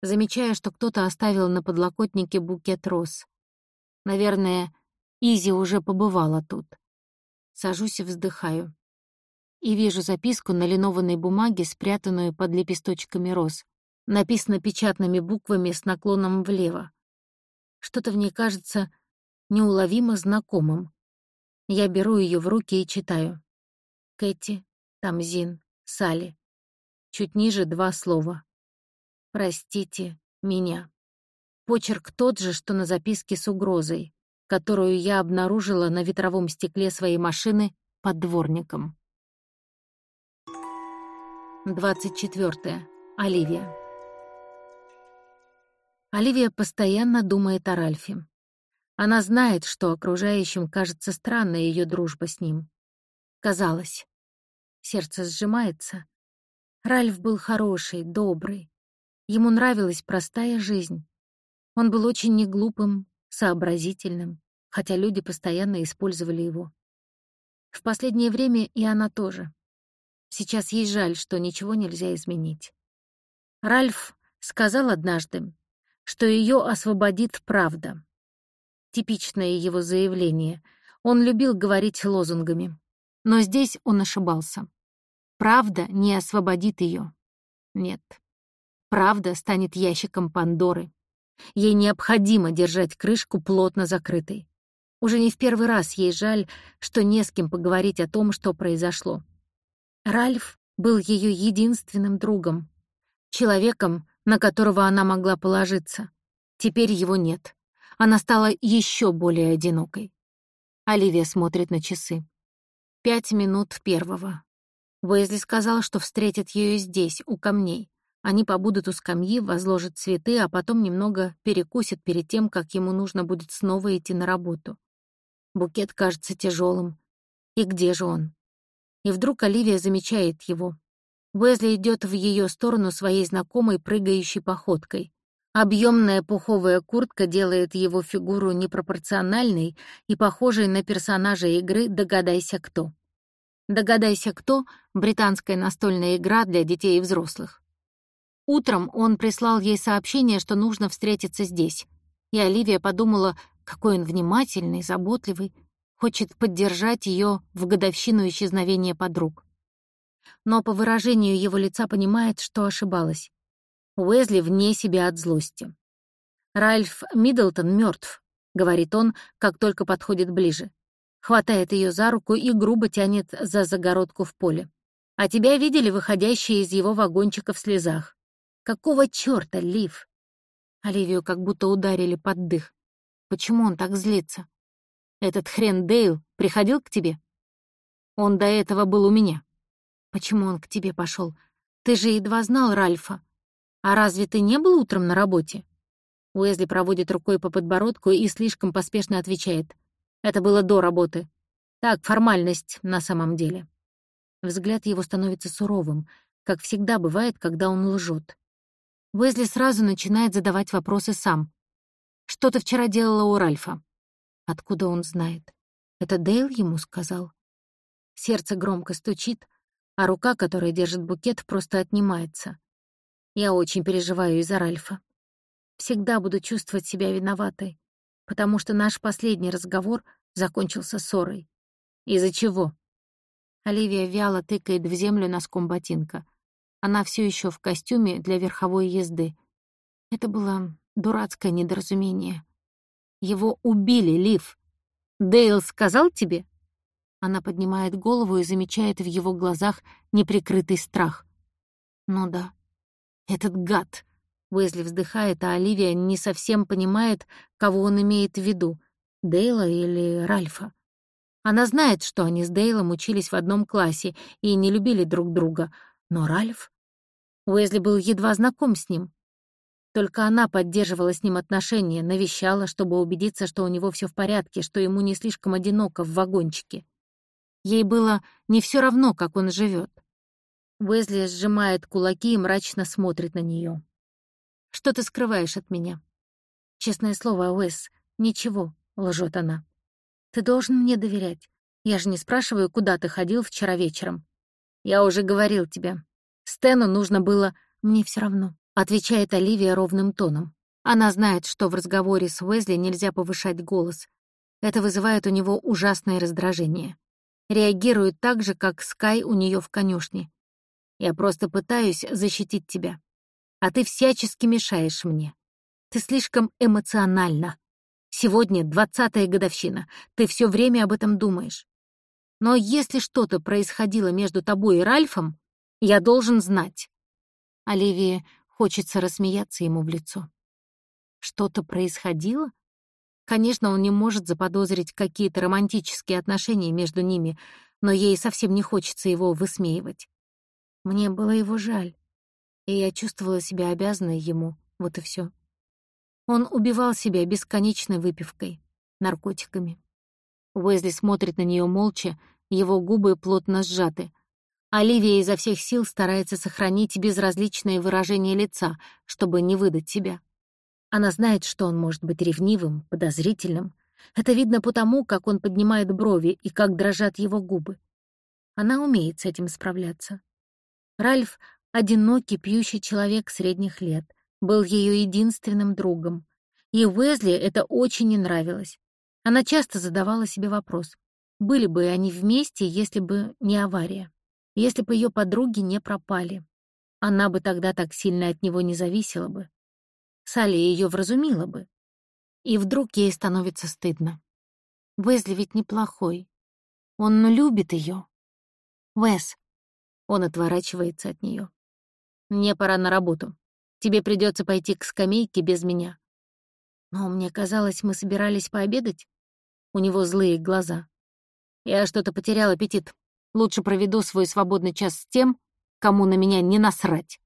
Замечая, что кто-то оставил на подлокотнике букет роз. Наверное, Изи уже побывала тут. Сажусь и вздыхаю. И вижу записку на линованной бумаге, спрятанную под лепесточками роз. Написано печатными буквами с наклоном влево. Что-то в ней кажется неуловимо знакомым. Я беру ее в руки и читаю. Кэти, Тамзин, Салли. Чуть ниже два слова. «Простите меня». Почерк тот же, что на записке с угрозой, которую я обнаружила на ветровом стекле своей машины под дворником. 24. Оливия. Оливия постоянно думает о Ральфе. Она знает, что окружающим кажется странной ее дружба с ним. Казалось. Сердце сжимается, Ральф был хороший, добрый. Ему нравилась простая жизнь. Он был очень неглупым, сообразительным, хотя люди постоянно использовали его. В последнее время и она тоже. Сейчас ей жаль, что ничего нельзя изменить. Ральф сказал однажды, что ее освободит правда. Типичное его заявление. Он любил говорить лозунгами. Но здесь он ошибался. Правда не освободит ее. Нет. Правда станет ящиком Пандоры. Ей необходимо держать крышку плотно закрытой. Уже не в первый раз ей жаль, что не с кем поговорить о том, что произошло. Ральф был ее единственным другом, человеком, на которого она могла положиться. Теперь его нет. Она стала еще более одинокой. Оливия смотрит на часы. Пять минут первого. Уэйзли сказал, что встретит ее здесь, у камней. Они побудут у скамьи, возложат цветы, а потом немного перекусят перед тем, как ему нужно будет снова идти на работу. Букет кажется тяжелым. И где же он? И вдруг Оливия замечает его. Уэзли идет в ее сторону своей знакомой прыгающей походкой. Объемная пуховая куртка делает его фигуру непропорциональной и похожей на персонажа игры «Догадайся, кто». Догадайся, кто — британская настольная игра для детей и взрослых. Утром он прислал ей сообщение, что нужно встретиться здесь. И Оливия подумала, какой он внимательный, заботливый. хочет поддержать ее в годовщину исчезновения подруг. Но по выражению его лица понимает, что ошибалась. Уэзли вне себя от злости. «Ральф Миддлтон мертв, говорит он, как только подходит ближе. Хватает ее за руку и грубо тянет за загородку в поле. «А тебя видели выходящие из его вагончика в слезах? Какого чёрта, Лив?» Оливию как будто ударили под дых. Почему он так злится? Этот хрен Дейл приходил к тебе? Он до этого был у меня. Почему он к тебе пошел? Ты же едва знал Ральфа. А разве ты не был утром на работе? Уэзли проводит рукой по подбородку и слишком поспешно отвечает. Это было до работы. Так, формальность на самом деле. Взгляд его становится суровым, как всегда бывает, когда он лжет. Уэзли сразу начинает задавать вопросы сам. «Что ты вчера делала у Ральфа?» Откуда он знает? Это Дейл ему сказал? Сердце громко стучит, а рука, которая держит букет, просто отнимается. Я очень переживаю из-за Ральфа. Всегда буду чувствовать себя виноватой, потому что наш последний разговор закончился ссорой. Из-за чего? Оливия вяло тыкает в землю носком ботинка. Она все еще в костюме для верховой езды. Это было дурацкое недоразумение. Его убили, Лив. Дейл сказал тебе? Она поднимает голову и замечает в его глазах неприкрытый страх. Ну да, этот гад. Уэзли вздыхает, а Оливия не совсем понимает, кого он имеет в виду — Дейла или Ральфа. Она знает, что они с Дейлом учились в одном классе и не любили друг друга, но Ральф... Уэзли был едва знаком с ним. Только она поддерживала с ним отношения, навещала, чтобы убедиться, что у него все в порядке, что ему не слишком одиноко в вагончике. Ей было не все равно, как он живет. Уэзли сжимает кулаки и мрачно смотрит на нее. «Что ты скрываешь от меня?» «Честное слово, Уэс, ничего», — лжет она. «Ты должен мне доверять. Я же не спрашиваю, куда ты ходил вчера вечером. Я уже говорил тебе. Стэну нужно было... Мне все равно. — отвечает Оливия ровным тоном. Она знает, что в разговоре с Уэзли нельзя повышать голос. Это вызывает у него ужасное раздражение. Реагирует так же, как Скай у нее в конюшне. «Я просто пытаюсь защитить тебя. А ты всячески мешаешь мне. Ты слишком эмоциональна. Сегодня двадцатая годовщина. Ты все время об этом думаешь. Но если что-то происходило между тобой и Ральфом, я должен знать». Оливия Хочется рассмеяться ему в лицо. Что-то происходило? Конечно, он не может заподозрить какие-то романтические отношения между ними, но ей совсем не хочется его высмеивать. Мне было его жаль, и я чувствовала себя обязанной ему, вот и все. Он убивал себя бесконечной выпивкой, наркотиками. Уэзли смотрит на нее молча, его губы плотно сжаты — Оливия изо всех сил старается сохранить безразличное выражение лица, чтобы не выдать себя. Она знает, что он может быть ревнивым, подозрительным. Это видно потому, как он поднимает брови и как дрожат его губы. Она умеет с этим справляться. Ральф — одинокий, пьющий человек средних лет, был ее единственным другом. И Уэзли это очень не нравилось. Она часто задавала себе вопрос, были бы они вместе, если бы не авария если бы ее подруги не пропали. Она бы тогда так сильно от него не зависела бы. Салли ее вразумила бы. И вдруг ей становится стыдно. Уэсли ведь неплохой. Он любит ее. Уэс. Он отворачивается от нее. Мне пора на работу. Тебе придется пойти к скамейке без меня. Но мне казалось, мы собирались пообедать. У него злые глаза. Я что-то потерял аппетит. Лучше проведу свой свободный час с тем, кому на меня не насрать.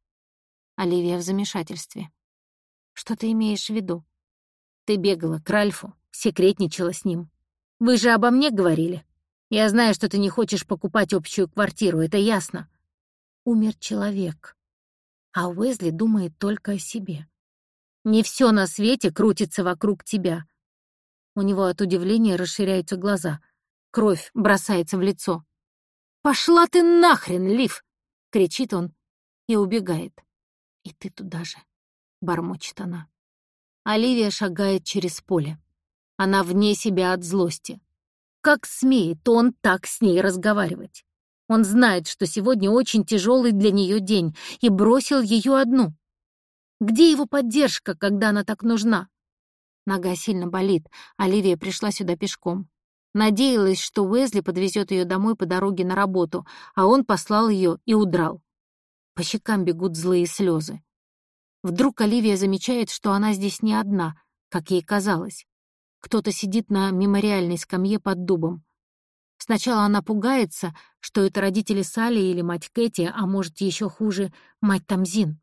Оливия в замешательстве. Что ты имеешь в виду? Ты бегала к Ральфу, секретничала с ним. Вы же обо мне говорили. Я знаю, что ты не хочешь покупать общую квартиру, это ясно. Умер человек. А Уэзли думает только о себе. Не все на свете крутится вокруг тебя. У него от удивления расширяются глаза. Кровь бросается в лицо. «Пошла ты нахрен, Лив!» — кричит он и убегает. «И ты туда же», — бормочет она. Оливия шагает через поле. Она вне себя от злости. Как смеет он так с ней разговаривать? Он знает, что сегодня очень тяжелый для нее день, и бросил ее одну. Где его поддержка, когда она так нужна? Нога сильно болит. Оливия пришла сюда пешком. Надеялась, что Уэзли подвезет ее домой по дороге на работу, а он послал ее и удрал. По щекам бегут злые слезы. Вдруг Оливия замечает, что она здесь не одна, как ей казалось. Кто-то сидит на мемориальной скамье под дубом. Сначала она пугается, что это родители Салли или мать Кэти, а может, еще хуже, мать Тамзин.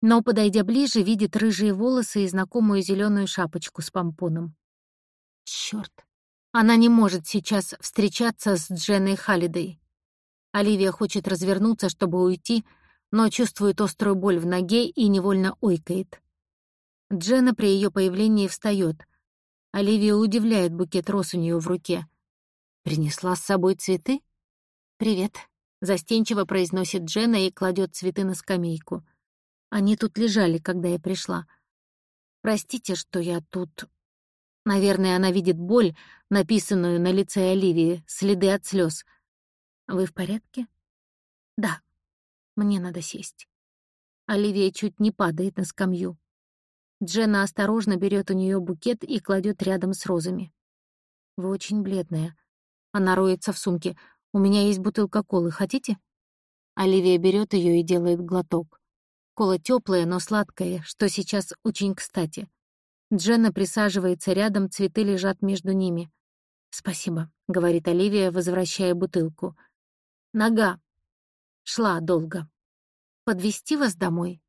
Но, подойдя ближе, видит рыжие волосы и знакомую зеленую шапочку с помпоном. Черт! Она не может сейчас встречаться с Дженной Халлидей. Оливия хочет развернуться, чтобы уйти, но чувствует острую боль в ноге и невольно ойкает. Дженна при ее появлении встает. Оливия удивляет букет роз у нее в руке. «Принесла с собой цветы?» «Привет», — застенчиво произносит Дженна и кладет цветы на скамейку. Они тут лежали, когда я пришла. Простите, что я тут Наверное, она видит боль, написанную на лице Оливии, следы от слез. «Вы в порядке?» «Да. Мне надо сесть». Оливия чуть не падает на скамью. Дженна осторожно берет у нее букет и кладет рядом с розами. «Вы очень бледная». Она роется в сумке. «У меня есть бутылка колы, хотите?» Оливия берет ее и делает глоток. Кола теплая, но сладкая, что сейчас очень кстати. Дженна присаживается рядом, цветы лежат между ними. «Спасибо», — говорит Оливия, возвращая бутылку. «Нога. Шла долго. Подвести вас домой?»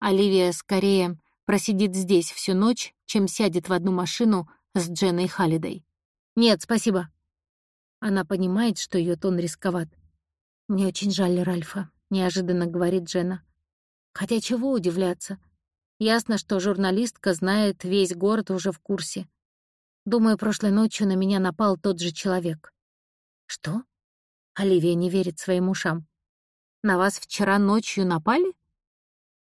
Оливия скорее просидит здесь всю ночь, чем сядет в одну машину с Дженной Халлидой. «Нет, спасибо». Она понимает, что ее тон рисковат. «Мне очень жаль Ральфа», — неожиданно говорит Дженна. «Хотя чего удивляться?» Ясно, что журналистка знает весь город уже в курсе. Думаю, прошлой ночью на меня напал тот же человек. Что? Оливия не верит своим ушам. На вас вчера ночью напали?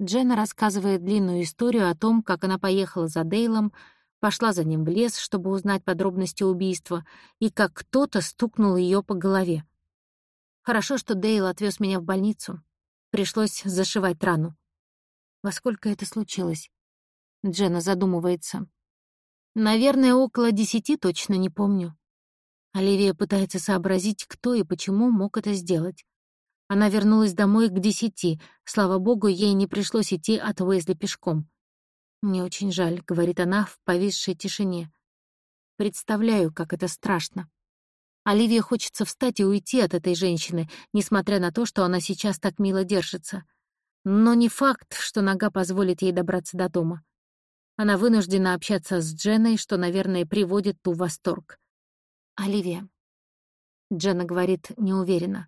Дженна рассказывает длинную историю о том, как она поехала за Дейлом, пошла за ним в лес, чтобы узнать подробности убийства, и как кто-то стукнул ее по голове. Хорошо, что Дейл отвез меня в больницу. Пришлось зашивать рану. Во сколько это случилось? Дженна задумывается. Наверное, около десяти, точно не помню. Оливия пытается сообразить, кто и почему мог это сделать. Она вернулась домой к десяти. Слава богу, ей не пришлось идти от Уэзли пешком. «Мне очень жаль», — говорит она в повисшей тишине. «Представляю, как это страшно». Оливия хочется встать и уйти от этой женщины, несмотря на то, что она сейчас так мило держится. Но не факт, что нога позволит ей добраться до дома. Она вынуждена общаться с Дженной, что, наверное, приводит ту в восторг. «Оливия», — Дженна говорит неуверенно,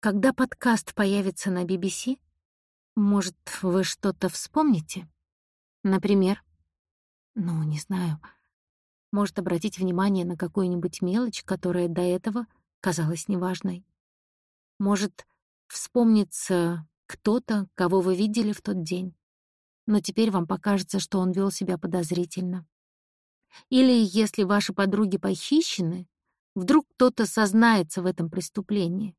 «когда подкаст появится на BBC, может, вы что-то вспомните? Например?» «Ну, не знаю. Может, обратить внимание на какую-нибудь мелочь, которая до этого казалась неважной. Может, вспомнится кто-то, кого вы видели в тот день. Но теперь вам покажется, что он вел себя подозрительно. Или если ваши подруги похищены, вдруг кто-то сознается в этом преступлении.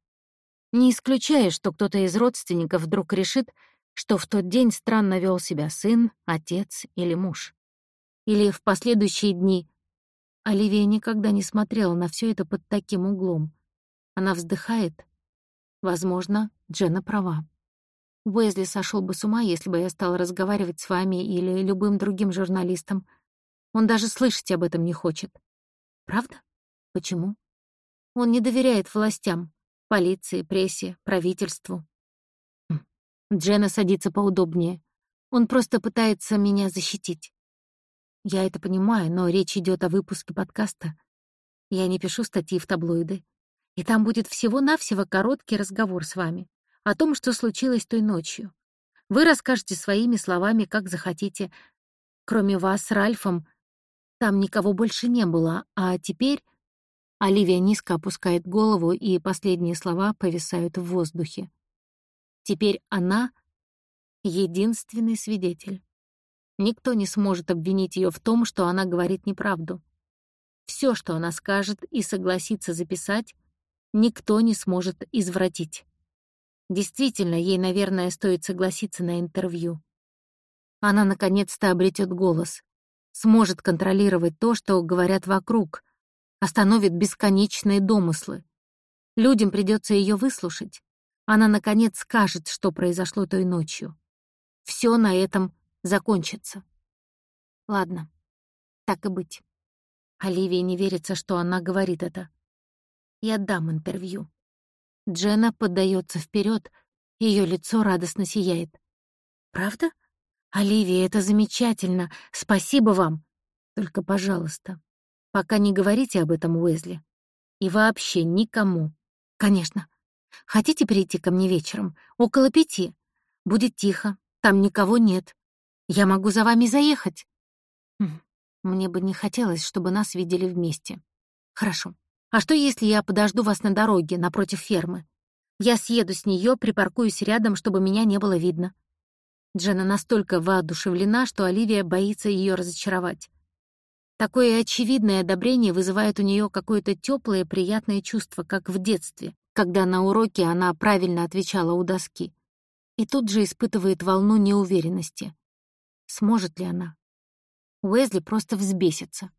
Не исключая, что кто-то из родственников вдруг решит, что в тот день странно вел себя сын, отец или муж. Или в последующие дни. Оливия никогда не смотрела на все это под таким углом. Она вздыхает. Возможно, Дженна права. Уэзли сошел бы с ума, если бы я стала разговаривать с вами или любым другим журналистом. Он даже слышать об этом не хочет. Правда? Почему? Он не доверяет властям, полиции, прессе, правительству. Хм. Дженна садится поудобнее. Он просто пытается меня защитить. Я это понимаю, но речь идет о выпуске подкаста. Я не пишу статьи в таблоиды. И там будет всего-навсего короткий разговор с вами о том, что случилось той ночью. Вы расскажете своими словами, как захотите. Кроме вас Ральфом, там никого больше не было, а теперь... Оливия низко опускает голову, и последние слова повисают в воздухе. Теперь она — единственный свидетель. Никто не сможет обвинить ее в том, что она говорит неправду. Все, что она скажет и согласится записать, никто не сможет извратить. Действительно, ей, наверное, стоит согласиться на интервью. Она наконец-то обретет голос, сможет контролировать то, что говорят вокруг, остановит бесконечные домыслы. Людям придется ее выслушать. Она, наконец, скажет, что произошло той ночью. Все на этом закончится. Ладно, так и быть. Оливии не верится, что она говорит это. Я дам интервью. Дженна поддается вперед, ее лицо радостно сияет. «Правда? Оливия, это замечательно. Спасибо вам. Только, пожалуйста, пока не говорите об этом Уэзли. И вообще никому. Конечно. Хотите прийти ко мне вечером? Около пяти. Будет тихо, там никого нет. Я могу за вами заехать. Хм, мне бы не хотелось, чтобы нас видели вместе. Хорошо. А что, если я подожду вас на дороге, напротив фермы? Я съеду с нее, припаркуюсь рядом, чтобы меня не было видно. Джена настолько воодушевлена, что Оливия боится ее разочаровать. Такое очевидное одобрение вызывает у нее какое-то теплое, приятное чувство, как в детстве, когда на уроке она правильно отвечала у доски. И тут же испытывает волну неуверенности. Сможет ли она? Уэзли просто взбесится.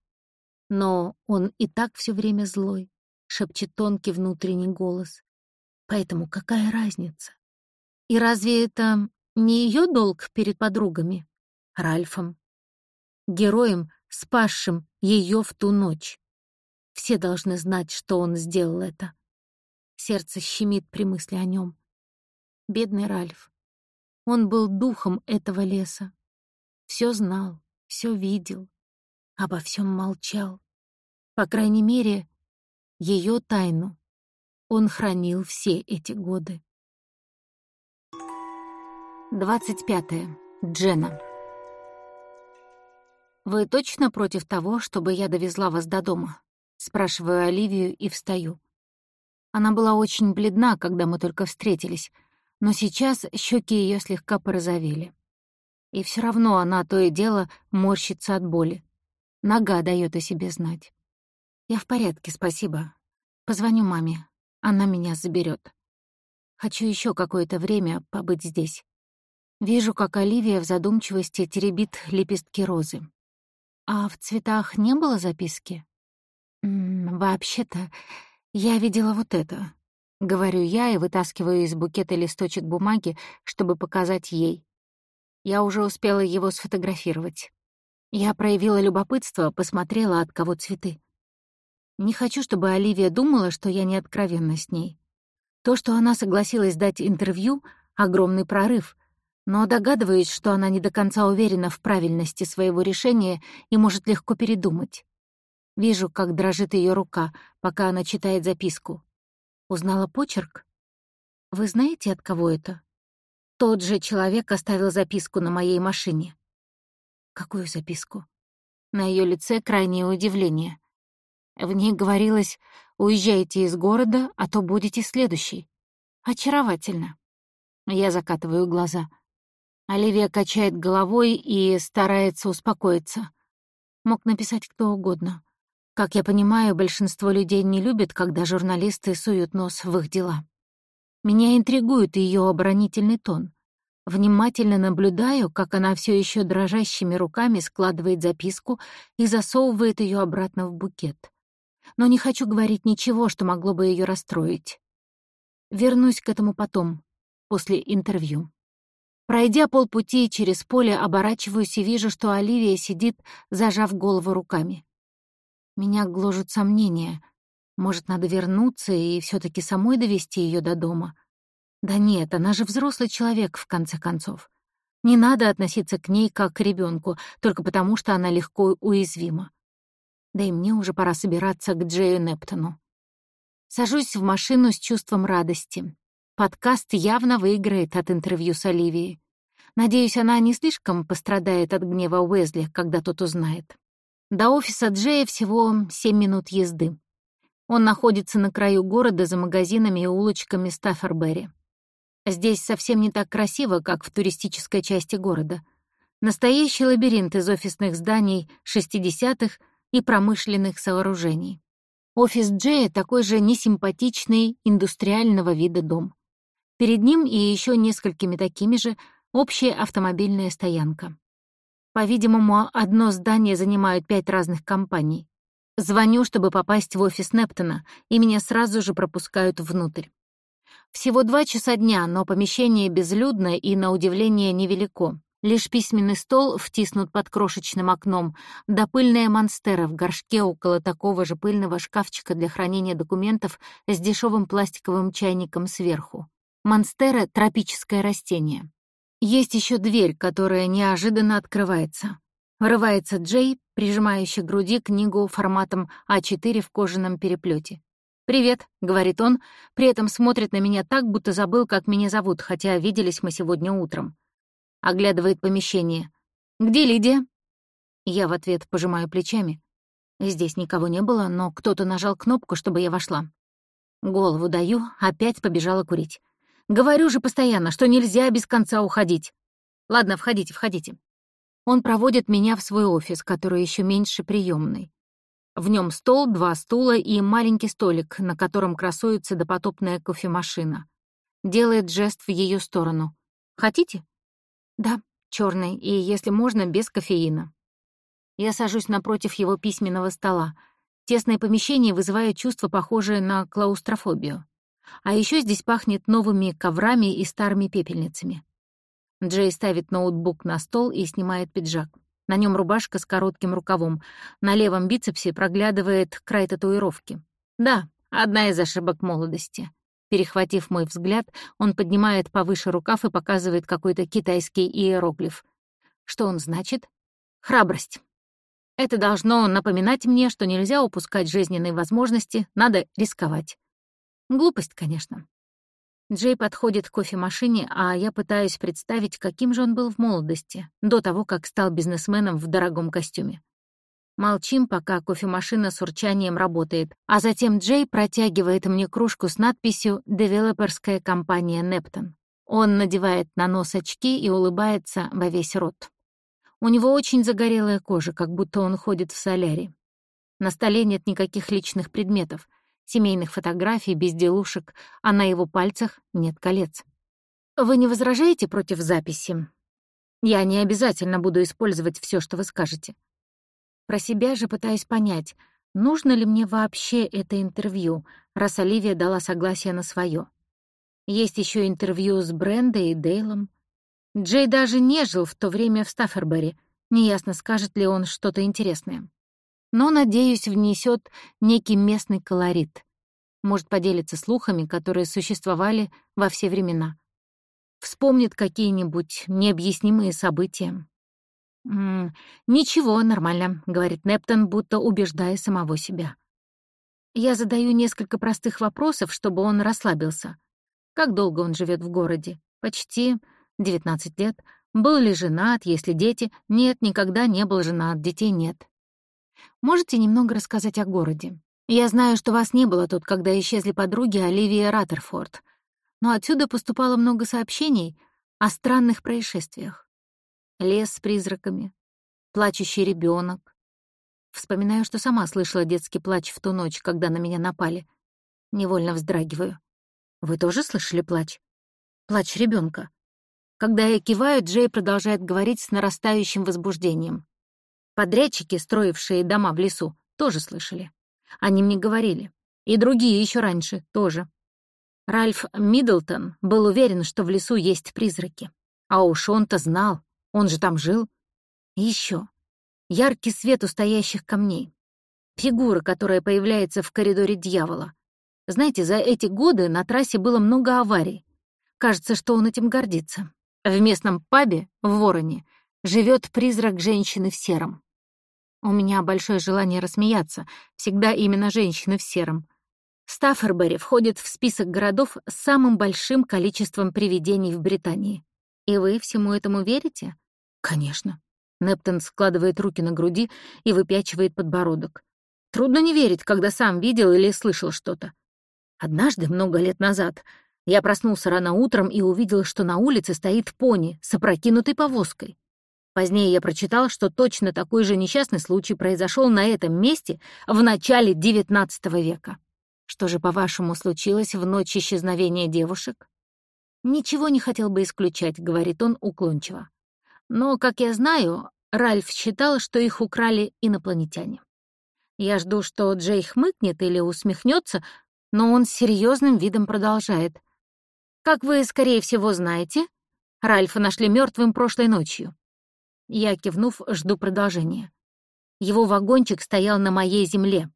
Но он и так все время злой, шепчет тонкий внутренний голос. Поэтому какая разница? И разве это не ее долг перед подругами? Ральфом. Героем, спасшим ее в ту ночь. Все должны знать, что он сделал это. Сердце щемит при мысли о нем. Бедный Ральф. Он был духом этого леса. Все знал, все видел, обо всем молчал. По крайней мере, ее тайну он хранил все эти годы. 25. Джена. «Вы точно против того, чтобы я довезла вас до дома?» Спрашиваю Оливию и встаю. Она была очень бледна, когда мы только встретились, но сейчас щеки ее слегка порозовели. И все равно она то и дело морщится от боли. Нога дает о себе знать. «Я в порядке, спасибо. Позвоню маме. Она меня заберет. Хочу еще какое-то время побыть здесь». Вижу, как Оливия в задумчивости теребит лепестки розы. «А в цветах не было записки?» «Вообще-то, я видела вот это», — говорю я и вытаскиваю из букета листочек бумаги, чтобы показать ей. Я уже успела его сфотографировать. Я проявила любопытство, посмотрела, от кого цветы. Не хочу, чтобы Оливия думала, что я не откровенна с ней. То, что она согласилась дать интервью — огромный прорыв, но догадываюсь, что она не до конца уверена в правильности своего решения и может легко передумать. Вижу, как дрожит ее рука, пока она читает записку. Узнала почерк? Вы знаете, от кого это? Тот же человек оставил записку на моей машине. Какую записку? На ее лице крайнее удивление. В ней говорилось «Уезжайте из города, а то будете следующий». Очаровательно. Я закатываю глаза. Оливия качает головой и старается успокоиться. Мог написать кто угодно. Как я понимаю, большинство людей не любят, когда журналисты суют нос в их дела. Меня интригует ее оборонительный тон. Внимательно наблюдаю, как она все еще дрожащими руками складывает записку и засовывает ее обратно в букет но не хочу говорить ничего, что могло бы ее расстроить. Вернусь к этому потом, после интервью. Пройдя полпути через поле, оборачиваюсь и вижу, что Оливия сидит, зажав голову руками. Меня гложут сомнения. Может, надо вернуться и все таки самой довести ее до дома? Да нет, она же взрослый человек, в конце концов. Не надо относиться к ней как к ребенку, только потому что она легко уязвима. Да и мне уже пора собираться к Джею Нептону. Сажусь в машину с чувством радости. Подкаст явно выиграет от интервью с Оливией. Надеюсь, она не слишком пострадает от гнева Уэзли, когда тот узнает. До офиса Джея всего семь минут езды. Он находится на краю города за магазинами и улочками Стаффербери. Здесь совсем не так красиво, как в туристической части города. Настоящий лабиринт из офисных зданий 60-х — и промышленных сооружений. Офис Джея такой же несимпатичный индустриального вида дом. Перед ним и еще несколькими такими же общая автомобильная стоянка. По-видимому, одно здание занимают пять разных компаний. Звоню, чтобы попасть в офис Нептона, и меня сразу же пропускают внутрь. Всего два часа дня, но помещение безлюдное и, на удивление, невелико. Лишь письменный стол втиснут под крошечным окном, да пыльная монстера в горшке около такого же пыльного шкафчика для хранения документов с дешевым пластиковым чайником сверху. Монстера — тропическое растение. Есть еще дверь, которая неожиданно открывается. Врывается Джей, прижимающий к груди книгу форматом А4 в кожаном переплете. «Привет», — говорит он, при этом смотрит на меня так, будто забыл, как меня зовут, хотя виделись мы сегодня утром. Оглядывает помещение. «Где Лидия?» Я в ответ пожимаю плечами. Здесь никого не было, но кто-то нажал кнопку, чтобы я вошла. Голову даю, опять побежала курить. Говорю же постоянно, что нельзя без конца уходить. Ладно, входите, входите. Он проводит меня в свой офис, который еще меньше приемной. В нем стол, два стула и маленький столик, на котором красуется допотопная кофемашина. Делает жест в ее сторону. «Хотите?» «Да, черный, и, если можно, без кофеина». Я сажусь напротив его письменного стола. Тесное помещение вызывает чувство, похожее на клаустрофобию. А еще здесь пахнет новыми коврами и старыми пепельницами. Джей ставит ноутбук на стол и снимает пиджак. На нем рубашка с коротким рукавом. На левом бицепсе проглядывает край татуировки. Да, одна из ошибок молодости. Перехватив мой взгляд, он поднимает повыше рукав и показывает какой-то китайский иероглиф. Что он значит? Храбрость. Это должно напоминать мне, что нельзя упускать жизненные возможности, надо рисковать. Глупость, конечно. Джей подходит к кофемашине, а я пытаюсь представить, каким же он был в молодости, до того, как стал бизнесменом в дорогом костюме. Молчим, пока кофемашина с урчанием работает, а затем Джей протягивает мне кружку с надписью «Девелоперская компания Нептон». Он надевает на нос очки и улыбается во весь рот. У него очень загорелая кожа, как будто он ходит в солярий. На столе нет никаких личных предметов — семейных фотографий, безделушек, а на его пальцах нет колец. Вы не возражаете против записи? Я не обязательно буду использовать все, что вы скажете. Про себя же пытаюсь понять, нужно ли мне вообще это интервью, раз Оливия дала согласие на свое. Есть еще интервью с Брендой и Дейлом. Джей даже не жил в то время в Стаффербери. Неясно, скажет ли он что-то интересное но, надеюсь, внесет некий местный колорит. Может поделиться слухами, которые существовали во все времена. Вспомнит какие-нибудь необъяснимые события. «М -м, «Ничего, нормально», — говорит Нептон, будто убеждая самого себя. Я задаю несколько простых вопросов, чтобы он расслабился. Как долго он живет в городе? Почти 19 лет. Был ли женат, если дети? Нет, никогда не был женат, детей нет. Можете немного рассказать о городе? Я знаю, что вас не было тут, когда исчезли подруги Оливия Раттерфорд, но отсюда поступало много сообщений о странных происшествиях. Лес с призраками, плачущий ребенок. Вспоминаю, что сама слышала детский плач в ту ночь, когда на меня напали. Невольно вздрагиваю. Вы тоже слышали плач? Плач ребенка. Когда я киваю, Джей продолжает говорить с нарастающим возбуждением. Подрядчики, строившие дома в лесу, тоже слышали. Они мне говорили. И другие еще раньше тоже. Ральф Миддлтон был уверен, что в лесу есть призраки. А уж он-то знал, он же там жил. И еще. Яркий свет у стоящих камней. Фигура, которая появляется в коридоре дьявола. Знаете, за эти годы на трассе было много аварий. Кажется, что он этим гордится. В местном пабе, в Вороне, живет призрак женщины в сером. У меня большое желание рассмеяться, всегда именно женщины в сером. Стаффербери входит в список городов с самым большим количеством привидений в Британии. И вы всему этому верите? Конечно. Нептон складывает руки на груди и выпячивает подбородок. Трудно не верить, когда сам видел или слышал что-то. Однажды, много лет назад, я проснулся рано утром и увидел, что на улице стоит пони с опрокинутой повозкой. Позднее я прочитал, что точно такой же несчастный случай произошел на этом месте в начале XIX века. Что же, по-вашему, случилось в ночь исчезновения девушек? Ничего не хотел бы исключать, говорит он уклончиво. Но, как я знаю, Ральф считал, что их украли инопланетяне. Я жду, что Джей хмыкнет или усмехнется, но он с серьезным видом продолжает. Как вы, скорее всего, знаете, Ральфа нашли мертвым прошлой ночью. Я, кивнув, жду продолжения. Его вагончик стоял на моей земле,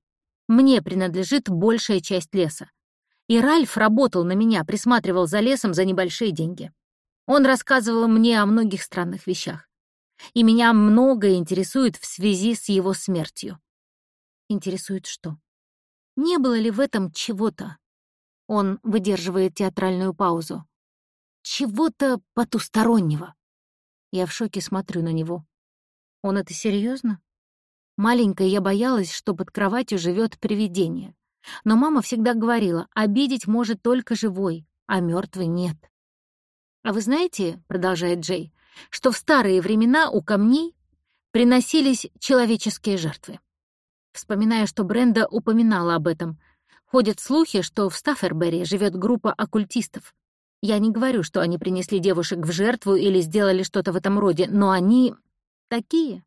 мне принадлежит большая часть леса. И Ральф работал на меня, присматривал за лесом за небольшие деньги. Он рассказывал мне о многих странных вещах. И меня многое интересует в связи с его смертью. Интересует что? Не было ли в этом чего-то? Он выдерживает театральную паузу. Чего-то потустороннего. Я в шоке смотрю на него. Он это серьезно? Маленькая я боялась, что под кроватью живет привидение. Но мама всегда говорила, обидеть может только живой, а мертвый нет. «А вы знаете, — продолжает Джей, — что в старые времена у камней приносились человеческие жертвы. Вспоминаю, что Бренда упоминала об этом. Ходят слухи, что в Стаффербери живет группа оккультистов. Я не говорю, что они принесли девушек в жертву или сделали что-то в этом роде, но они такие,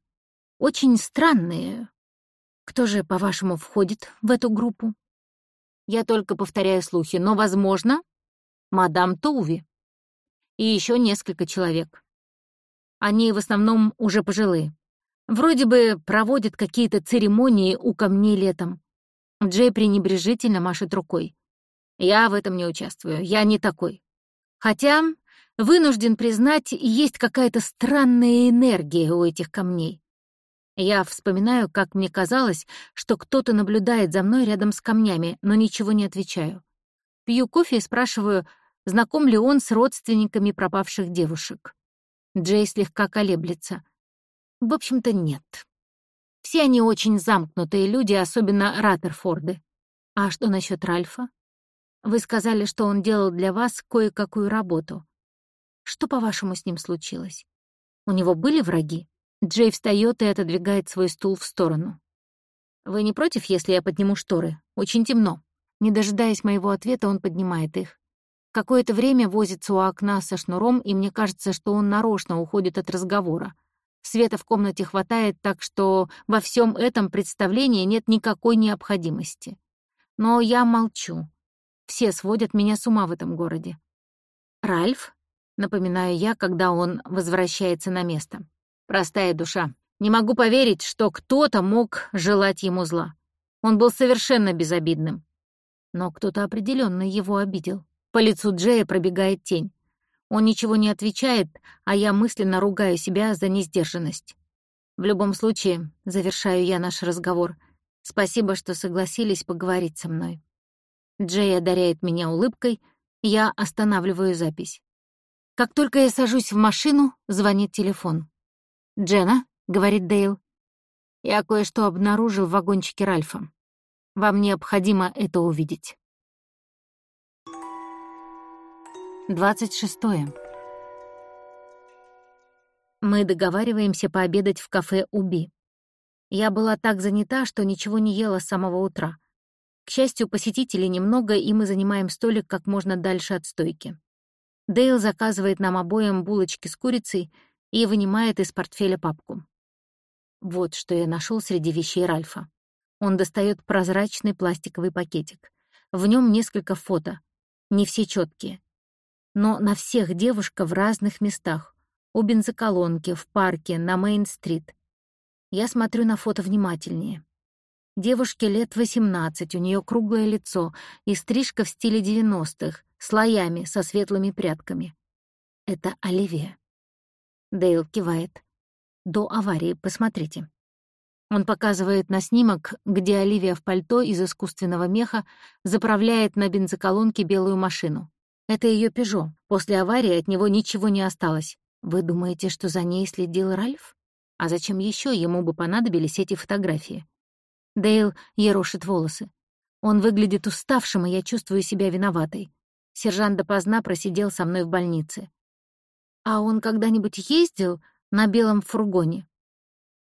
очень странные. Кто же, по-вашему, входит в эту группу? Я только повторяю слухи, но, возможно, мадам Тоуви и еще несколько человек. Они в основном уже пожилые. Вроде бы проводят какие-то церемонии у камней летом. Джей пренебрежительно машет рукой. Я в этом не участвую, я не такой. Хотя, вынужден признать, есть какая-то странная энергия у этих камней. Я вспоминаю, как мне казалось, что кто-то наблюдает за мной рядом с камнями, но ничего не отвечаю. Пью кофе и спрашиваю, знаком ли он с родственниками пропавших девушек. Джей слегка колеблется. В общем-то, нет. Все они очень замкнутые люди, особенно Раттерфорды. А что насчет Ральфа? Вы сказали, что он делал для вас кое-какую работу. Что, по-вашему, с ним случилось? У него были враги? Джей встает и отодвигает свой стул в сторону. «Вы не против, если я подниму шторы? Очень темно». Не дожидаясь моего ответа, он поднимает их. Какое-то время возится у окна со шнуром, и мне кажется, что он нарочно уходит от разговора. Света в комнате хватает, так что во всем этом представлении нет никакой необходимости. Но я молчу. Все сводят меня с ума в этом городе. «Ральф?» — напоминаю я, когда он возвращается на место. Простая душа. Не могу поверить, что кто-то мог желать ему зла. Он был совершенно безобидным. Но кто-то определенно его обидел. По лицу Джея пробегает тень. Он ничего не отвечает, а я мысленно ругаю себя за несдержанность. В любом случае, завершаю я наш разговор. Спасибо, что согласились поговорить со мной. Джей одаряет меня улыбкой, я останавливаю запись. Как только я сажусь в машину, звонит телефон. «Джена», — говорит Дейл, — «я кое-что обнаружил в вагончике Ральфа. Вам необходимо это увидеть». Двадцать шестое. Мы договариваемся пообедать в кафе «Уби». Я была так занята, что ничего не ела с самого утра. К счастью, посетителей немного, и мы занимаем столик как можно дальше от стойки. Дейл заказывает нам обоим булочки с курицей — и вынимает из портфеля папку. Вот что я нашел среди вещей Ральфа. Он достает прозрачный пластиковый пакетик. В нем несколько фото, не все четкие. Но на всех девушка в разных местах. У бензоколонки, в парке, на Мейн-стрит. Я смотрю на фото внимательнее. Девушке лет 18, у нее круглое лицо и стрижка в стиле 90-х, слоями, со светлыми прядками. Это Оливия. Дейл кивает. До аварии, посмотрите. Он показывает на снимок, где Оливия в пальто из искусственного меха заправляет на бензоколонке белую машину. Это ее «Пежо». После аварии от него ничего не осталось. Вы думаете, что за ней следил Ральф? А зачем еще ему бы понадобились эти фотографии? Дейл ерошит волосы. Он выглядит уставшим, и я чувствую себя виноватой. Сержант допоздна просидел со мной в больнице. «А он когда-нибудь ездил на белом фургоне.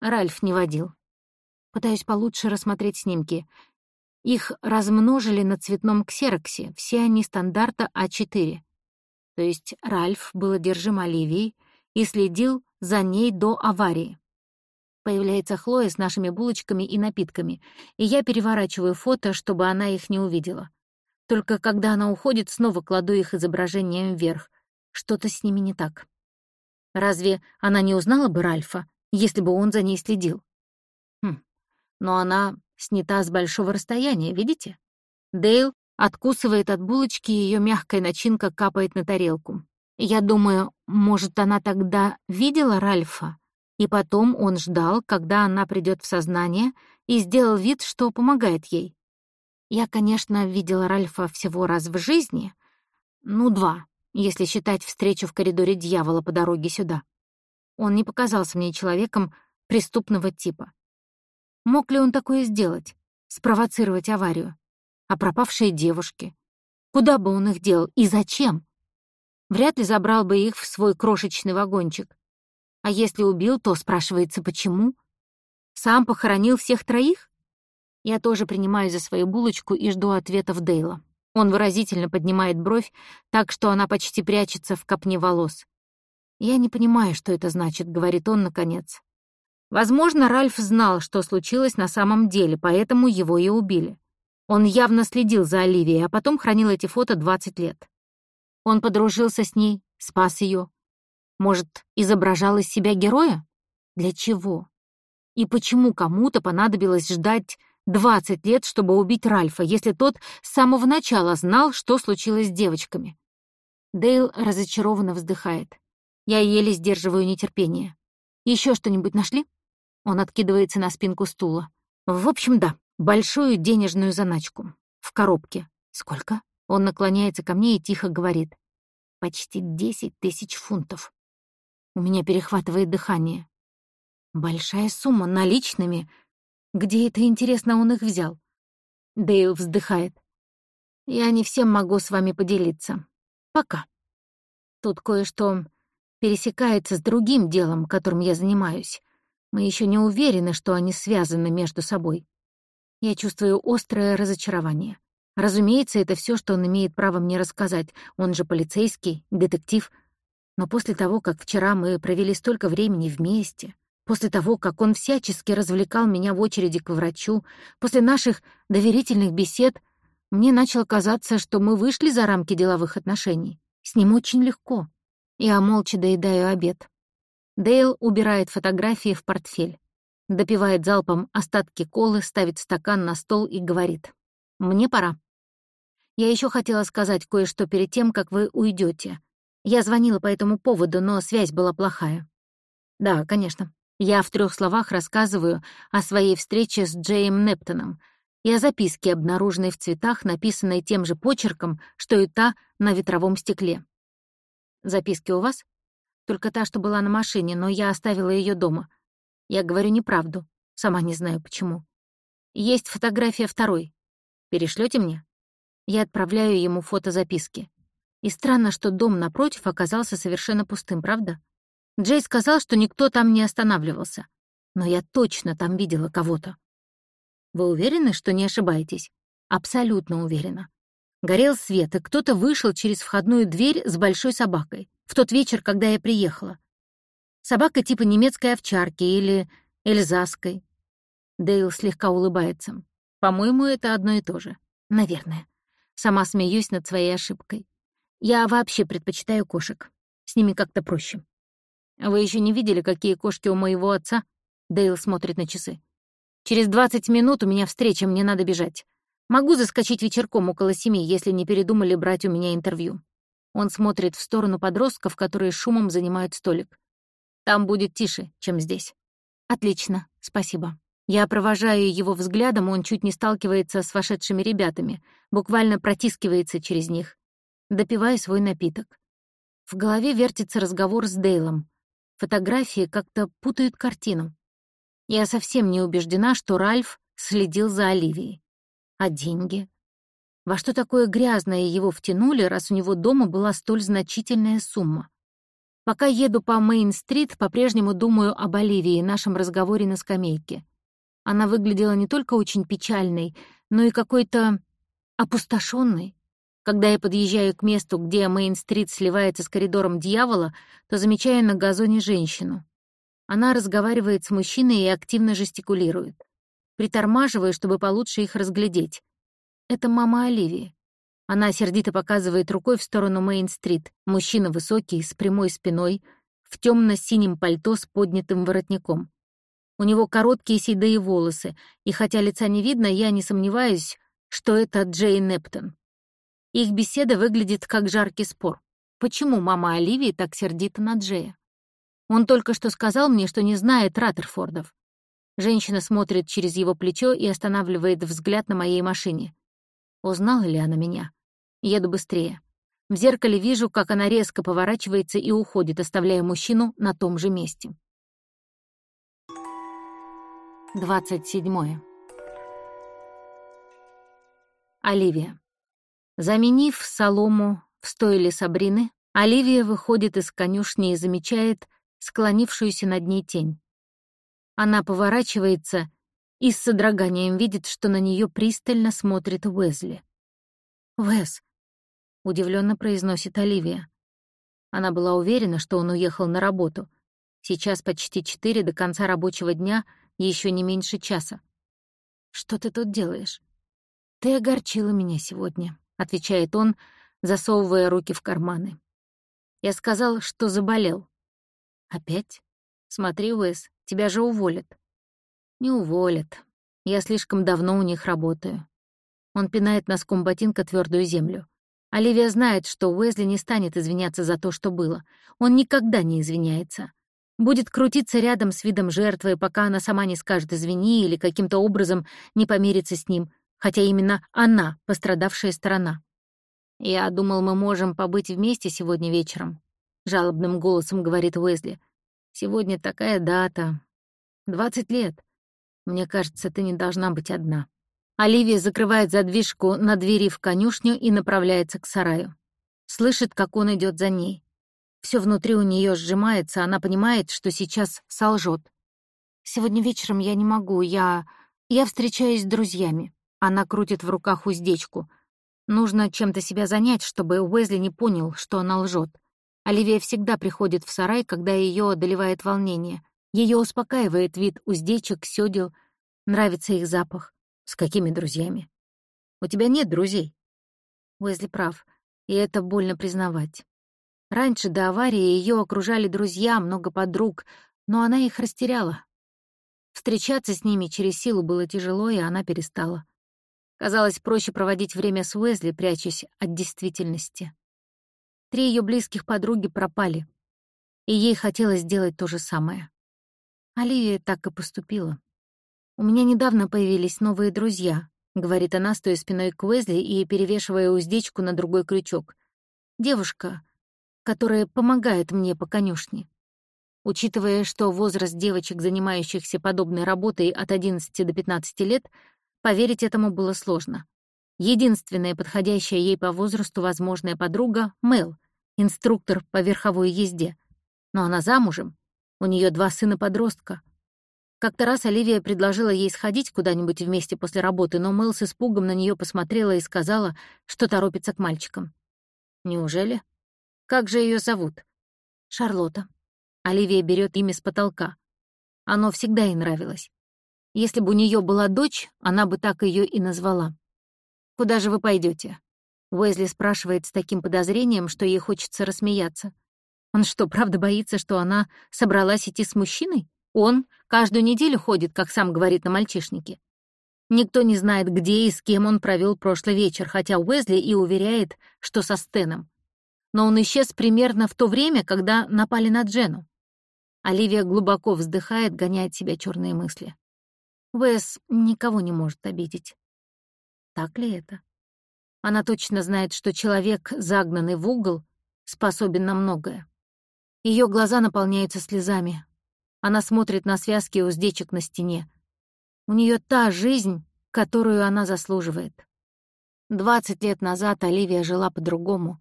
Ральф не водил. Пытаюсь получше рассмотреть снимки. Их размножили на цветном ксероксе, все они стандарта А4. То есть Ральф был одержим Оливией и следил за ней до аварии. Появляется Хлоя с нашими булочками и напитками, и я переворачиваю фото, чтобы она их не увидела. Только когда она уходит, снова кладу их изображением вверх. Что-то с ними не так. Разве она не узнала бы Ральфа, если бы он за ней следил? Хм. Но она снята с большого расстояния, видите? Дейл откусывает от булочки, и ее мягкая начинка капает на тарелку. Я думаю, может, она тогда видела Ральфа, и потом он ждал, когда она придет в сознание, и сделал вид, что помогает ей. Я, конечно, видела Ральфа всего раз в жизни. Ну, два, если считать встречу в коридоре дьявола по дороге сюда. Он не показался мне человеком преступного типа. Мог ли он такое сделать? Спровоцировать аварию? А пропавшие девушки? Куда бы он их делал и зачем? Вряд ли забрал бы их в свой крошечный вагончик. А если убил, то спрашивается, почему? Сам похоронил всех троих? Я тоже принимаю за свою булочку и жду ответов Дейла. Он выразительно поднимает бровь, так что она почти прячется в копне волос. «Я не понимаю, что это значит», — говорит он наконец. Возможно, Ральф знал, что случилось на самом деле, поэтому его и убили. Он явно следил за Оливией, а потом хранил эти фото 20 лет. Он подружился с ней, спас ее. Может, изображал из себя героя? Для чего? И почему кому-то понадобилось ждать 20 лет, чтобы убить Ральфа, если тот с самого начала знал, что случилось с девочками. Дейл разочарованно вздыхает. Я еле сдерживаю нетерпение. Еще что-нибудь нашли? Он откидывается на спинку стула. В общем, да, большую денежную заначку. В коробке. Сколько? Он наклоняется ко мне и тихо говорит. Почти 10 тысяч фунтов. У меня перехватывает дыхание. Большая сумма наличными — где это, интересно, он их взял? Дейл вздыхает. Я не всем могу с вами поделиться. Пока. Тут кое-что пересекается с другим делом, которым я занимаюсь. Мы еще не уверены, что они связаны между собой. Я чувствую острое разочарование. Разумеется, это все, что он имеет право мне рассказать. Он же полицейский, детектив. Но после того, как вчера мы провели столько времени вместе, После того, как он всячески развлекал меня в очереди к врачу, после наших доверительных бесед, мне начало казаться, что мы вышли за рамки деловых отношений. С ним очень легко. Я молча доедаю обед. Дейл убирает фотографии в портфель. Допивает залпом остатки колы, ставит стакан на стол и говорит. «Мне пора. Я еще хотела сказать кое-что перед тем, как вы уйдете. Я звонила по этому поводу, но связь была плохая». «Да, конечно. Я в трех словах рассказываю о своей встрече с Джеем Нептоном и о записке, обнаруженной в цветах, написанной тем же почерком, что и та на ветровом стекле. «Записки у вас?» «Только та, что была на машине, но я оставила ее дома. Я говорю неправду, сама не знаю почему. Есть фотография второй. Перешлете мне?» Я отправляю ему фото записки. И странно, что дом напротив оказался совершенно пустым, правда? Джей сказал, что никто там не останавливался. Но я точно там видела кого-то. Вы уверены, что не ошибаетесь? Абсолютно уверена. Горел свет, и кто-то вышел через входную дверь с большой собакой. В тот вечер, когда я приехала. Собака типа немецкой овчарки или эльзасской. Дейл слегка улыбается. По-моему, это одно и то же. Наверное. Сама смеюсь над своей ошибкой. Я вообще предпочитаю кошек. С ними как-то проще. «Вы еще не видели, какие кошки у моего отца?» Дейл смотрит на часы. «Через двадцать минут у меня встреча, мне надо бежать. Могу заскочить вечерком около семи, если не передумали брать у меня интервью». Он смотрит в сторону подростков, которые шумом занимают столик. «Там будет тише, чем здесь». «Отлично, спасибо». Я провожаю его взглядом, он чуть не сталкивается с вошедшими ребятами, буквально протискивается через них. Допиваю свой напиток. В голове вертится разговор с Дейлом. Фотографии как-то путают картину. Я совсем не убеждена, что Ральф следил за Оливией. А деньги? Во что такое грязное его втянули, раз у него дома была столь значительная сумма? Пока еду по Мейн-стрит, по-прежнему думаю об Оливии и нашем разговоре на скамейке. Она выглядела не только очень печальной, но и какой-то опустошенной. Когда я подъезжаю к месту, где Мейн-стрит сливается с коридором дьявола, то замечаю на газоне женщину. Она разговаривает с мужчиной и активно жестикулирует. Притормаживаю, чтобы получше их разглядеть. Это мама Оливии. Она сердито показывает рукой в сторону Мейн-стрит. Мужчина высокий, с прямой спиной, в темно синем пальто с поднятым воротником. У него короткие седые волосы, и хотя лица не видно, я не сомневаюсь, что это Джей Нептон. Их беседа выглядит как жаркий спор. Почему мама Оливии так сердита на Джея? Он только что сказал мне, что не знает Раттерфордов. Женщина смотрит через его плечо и останавливает взгляд на моей машине. Узнала ли она меня? Еду быстрее. В зеркале вижу, как она резко поворачивается и уходит, оставляя мужчину на том же месте. 27. Оливия. Заменив солому в стойле Сабрины, Оливия выходит из конюшни и замечает склонившуюся над ней тень. Она поворачивается и с содроганием видит, что на нее пристально смотрит Уэзли. «Уэз, — удивленно произносит Оливия. Она была уверена, что он уехал на работу. Сейчас почти четыре до конца рабочего дня, еще не меньше часа. «Что ты тут делаешь?» «Ты огорчила меня сегодня», — отвечает он, засовывая руки в карманы. «Я сказал, что заболел». «Опять? Смотри, Уэс, тебя же уволят». «Не уволят. Я слишком давно у них работаю». Он пинает носком ботинка твердую землю. Оливия знает, что Уэзли не станет извиняться за то, что было. Он никогда не извиняется. Будет крутиться рядом с видом жертвы, пока она сама не скажет «извини» или каким-то образом не помирится с ним, хотя именно она — пострадавшая сторона. «Я думал, мы можем побыть вместе сегодня вечером», — жалобным голосом говорит Уэзли. «Сегодня такая дата. Двадцать лет. Мне кажется, ты не должна быть одна». Оливия закрывает задвижку на двери в конюшню и направляется к сараю. Слышит, как он идет за ней. Все внутри у нее сжимается, она понимает, что сейчас солжет. «Сегодня вечером я не могу, я... я встречаюсь с друзьями». Она крутит в руках уздечку. Нужно чем-то себя занять, чтобы Уэзли не понял, что она лжет. Оливия всегда приходит в сарай, когда ее одолевает волнение. Ее успокаивает вид уздечек, сёдел, нравится их запах. С какими друзьями? У тебя нет друзей. Уэзли прав, и это больно признавать. Раньше до аварии ее окружали друзья, много подруг, но она их растеряла. Встречаться с ними через силу было тяжело, и она перестала. Казалось, проще проводить время с Уэзли, прячась от действительности. Три ее близких подруги пропали, и ей хотелось сделать то же самое. Оливия так и поступила. «У меня недавно появились новые друзья», — говорит она, стоя спиной к Уэзли и перевешивая уздечку на другой крючок. «Девушка, которая помогает мне по конюшне». Учитывая, что возраст девочек, занимающихся подобной работой от 11 до 15 лет, поверить этому было сложно. Единственная подходящая ей по возрасту возможная подруга — Мел, инструктор по верховой езде. Но она замужем, у нее два сына-подростка — как-то раз Оливия предложила ей сходить куда-нибудь вместе после работы, но Мэл с испугом на нее посмотрела и сказала, что торопится к мальчикам. «Неужели? Как же ее зовут?» «Шарлотта». Оливия берет имя с потолка. Оно всегда ей нравилось. Если бы у нее была дочь, она бы так ее и назвала. «Куда же вы пойдете? Уэзли спрашивает с таким подозрением, что ей хочется рассмеяться. Он что, правда боится, что она собралась идти с мужчиной? Он каждую неделю ходит, как сам говорит, на мальчишнике. Никто не знает, где и с кем он провел прошлый вечер, хотя Уэзли и уверяет, что со Стеном. Но он исчез примерно в то время, когда напали на Джену. Оливия глубоко вздыхает, гоняя от себя черные мысли. Уэс никого не может обидеть. Так ли это? Она точно знает, что человек, загнанный в угол, способен на многое. Ее глаза наполняются слезами, она смотрит на связки уздечек на стене. У нее та жизнь, которую она заслуживает. Двадцать лет назад Оливия жила по-другому.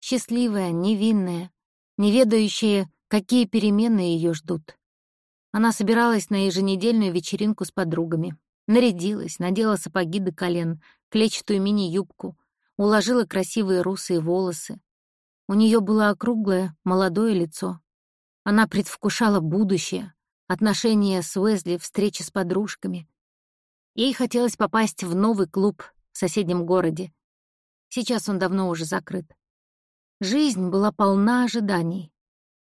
Счастливая, невинная. не ведающая, какие перемены ее ждут. Она собиралась на еженедельную вечеринку с подругами. Нарядилась, надела сапоги до колен, клетчатую мини-юбку, уложила красивые русые волосы. У нее было округлое, молодое лицо. Она предвкушала будущее, отношения с Уэзли, встречи с подружками. Ей хотелось попасть в новый клуб в соседнем городе. Сейчас он давно уже закрыт. Жизнь была полна ожиданий.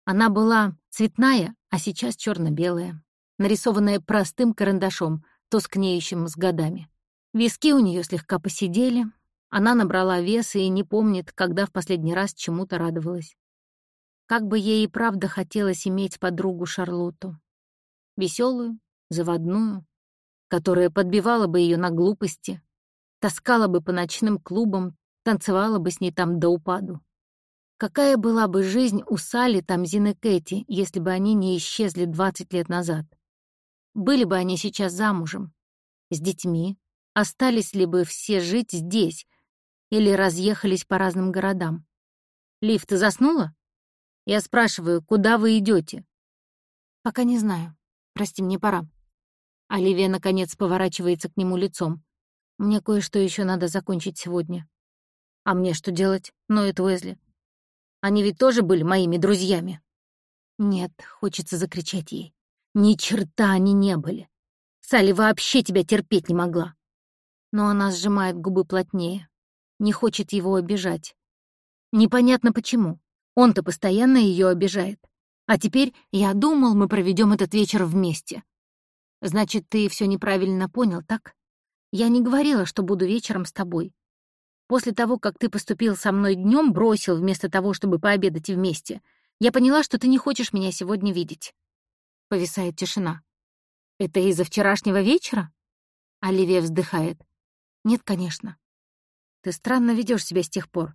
Она была цветная, а сейчас черно белая нарисованная простым карандашом, тускнеющим с годами. Виски у нее слегка посидели, она набрала вес и не помнит, когда в последний раз чему-то радовалась. Как бы ей и правда хотелось иметь подругу Шарлотту. Веселую, заводную, которая подбивала бы ее на глупости, таскала бы по ночным клубам, танцевала бы с ней там до упаду. Какая была бы жизнь у Сали, Тамзин и Кэти, если бы они не исчезли 20 лет назад? Были бы они сейчас замужем, с детьми, остались ли бы все жить здесь или разъехались по разным городам? Лив, ты заснула? Я спрашиваю, куда вы идете? Пока не знаю. Прости, мне пора. Оливия, наконец, поворачивается к нему лицом. Мне кое-что еще надо закончить сегодня. А мне что делать? Ноет Уэзли. Они ведь тоже были моими друзьями. Нет, хочется закричать ей. Ни черта они не были. Салли вообще тебя терпеть не могла. Но она сжимает губы плотнее. Не хочет его обижать. Непонятно почему. Он-то постоянно ее обижает. А теперь я думал, мы проведем этот вечер вместе. Значит, ты все неправильно понял, так? Я не говорила, что буду вечером с тобой. После того, как ты поступил со мной днем, бросил вместо того, чтобы пообедать вместе, я поняла, что ты не хочешь меня сегодня видеть. Повисает тишина. Это из-за вчерашнего вечера? Оливия вздыхает. Нет, конечно. Ты странно ведешь себя с тех пор.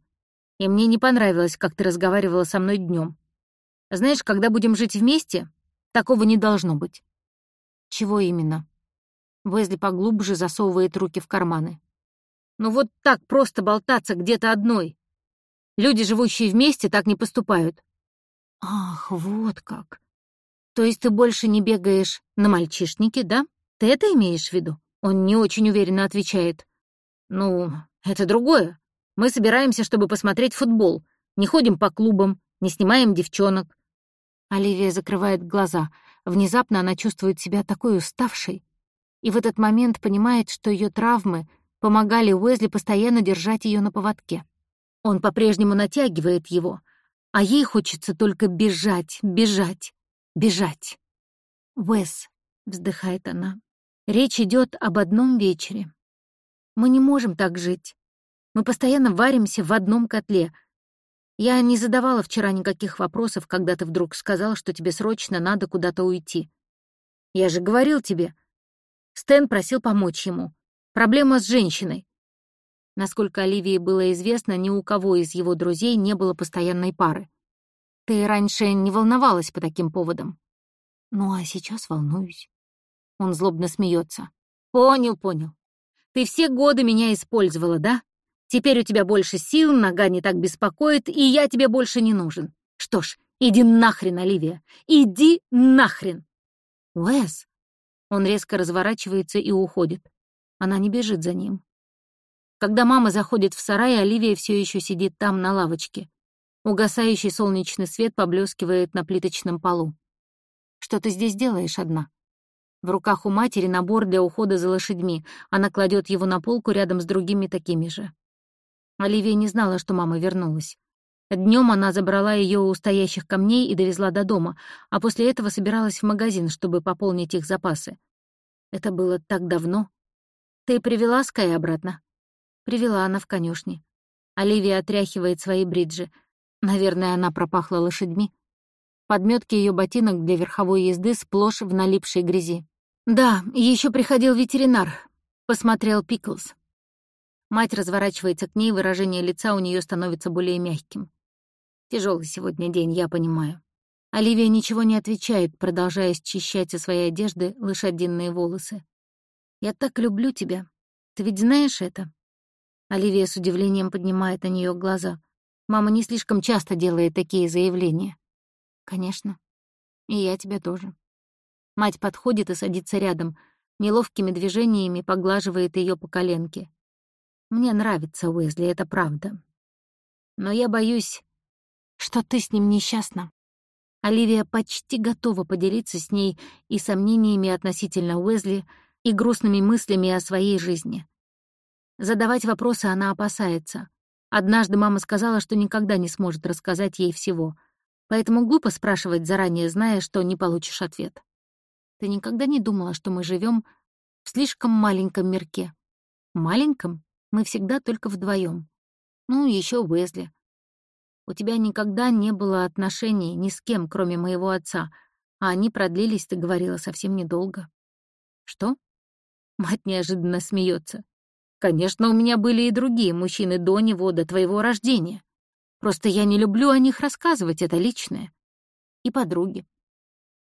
И мне не понравилось, как ты разговаривала со мной днем. Знаешь, когда будем жить вместе, такого не должно быть. Чего именно? Уэзли поглубже засовывает руки в карманы. Ну вот так просто болтаться где-то одной. Люди, живущие вместе, так не поступают. Ах, вот как. То есть ты больше не бегаешь на мальчишнике, да? Ты это имеешь в виду? Он не очень уверенно отвечает. Ну, это другое. Мы собираемся, чтобы посмотреть футбол. Не ходим по клубам, не снимаем девчонок. Оливия закрывает глаза. Внезапно она чувствует себя такой уставшей. И в этот момент понимает, что ее травмы — помогали Уэзли постоянно держать ее на поводке. Он по-прежнему натягивает его, а ей хочется только бежать, бежать, бежать. «Уэс», — вздыхает она, — «речь идет об одном вечере. Мы не можем так жить. Мы постоянно варимся в одном котле. Я не задавала вчера никаких вопросов, когда ты вдруг сказал, что тебе срочно надо куда-то уйти. Я же говорил тебе. Стэн просил помочь ему. Проблема с женщиной. Насколько Оливии было известно, ни у кого из его друзей не было постоянной пары. Ты раньше не волновалась по таким поводам. Ну а сейчас волнуюсь. Он злобно смеется. Понял, понял. Ты все годы меня использовала, да? Теперь у тебя больше сил, нога не так беспокоит, и я тебе больше не нужен. Что ж, иди нахрен, Оливия. Иди нахрен. Уэс. Он резко разворачивается и уходит. Она не бежит за ним. Когда мама заходит в сарай, Оливия все еще сидит там, на лавочке. Угасающий солнечный свет поблескивает на плиточном полу. «Что ты здесь делаешь одна?» В руках у матери набор для ухода за лошадьми. Она кладет его на полку рядом с другими такими же. Оливия не знала, что мама вернулась. Днем она забрала ее у стоящих камней и довезла до дома, а после этого собиралась в магазин, чтобы пополнить их запасы. Это было так давно. «Ты привела Скай обратно?» Привела она в конюшне. Оливия отряхивает свои бриджи. Наверное, она пропахла лошадьми. Подметки ее ботинок для верховой езды сплошь в налипшей грязи. «Да, еще приходил ветеринар», — посмотрел Пиклс. Мать разворачивается к ней, выражение лица у нее становится более мягким. Тяжелый сегодня день, я понимаю. Оливия ничего не отвечает, продолжая счищать со своей одежды лошадиные волосы. Я так люблю тебя. Ты ведь знаешь это?» Оливия с удивлением поднимает на нее глаза. Мама не слишком часто делает такие заявления. Конечно. И я тебя тоже. Мать подходит и садится рядом, неловкими движениями поглаживает ее по коленке. Мне нравится Уэзли, это правда. Но я боюсь, что ты с ним несчастна. Оливия почти готова поделиться с ней и сомнениями относительно Уэзли, и грустными мыслями о своей жизни. Задавать вопросы она опасается. Однажды мама сказала, что никогда не сможет рассказать ей всего, поэтому глупо спрашивать заранее, зная, что не получишь ответ. Ты никогда не думала, что мы живем в слишком маленьком мирке? Маленьком? Мы всегда только вдвоем. Ну, еще Уэзли. У тебя никогда не было отношений ни с кем, кроме моего отца, а они продлились, ты говорила, совсем недолго. Что? Мать неожиданно смеется. Конечно, у меня были и другие мужчины до него, до твоего рождения. Просто я не люблю о них рассказывать, это личное. И подруги.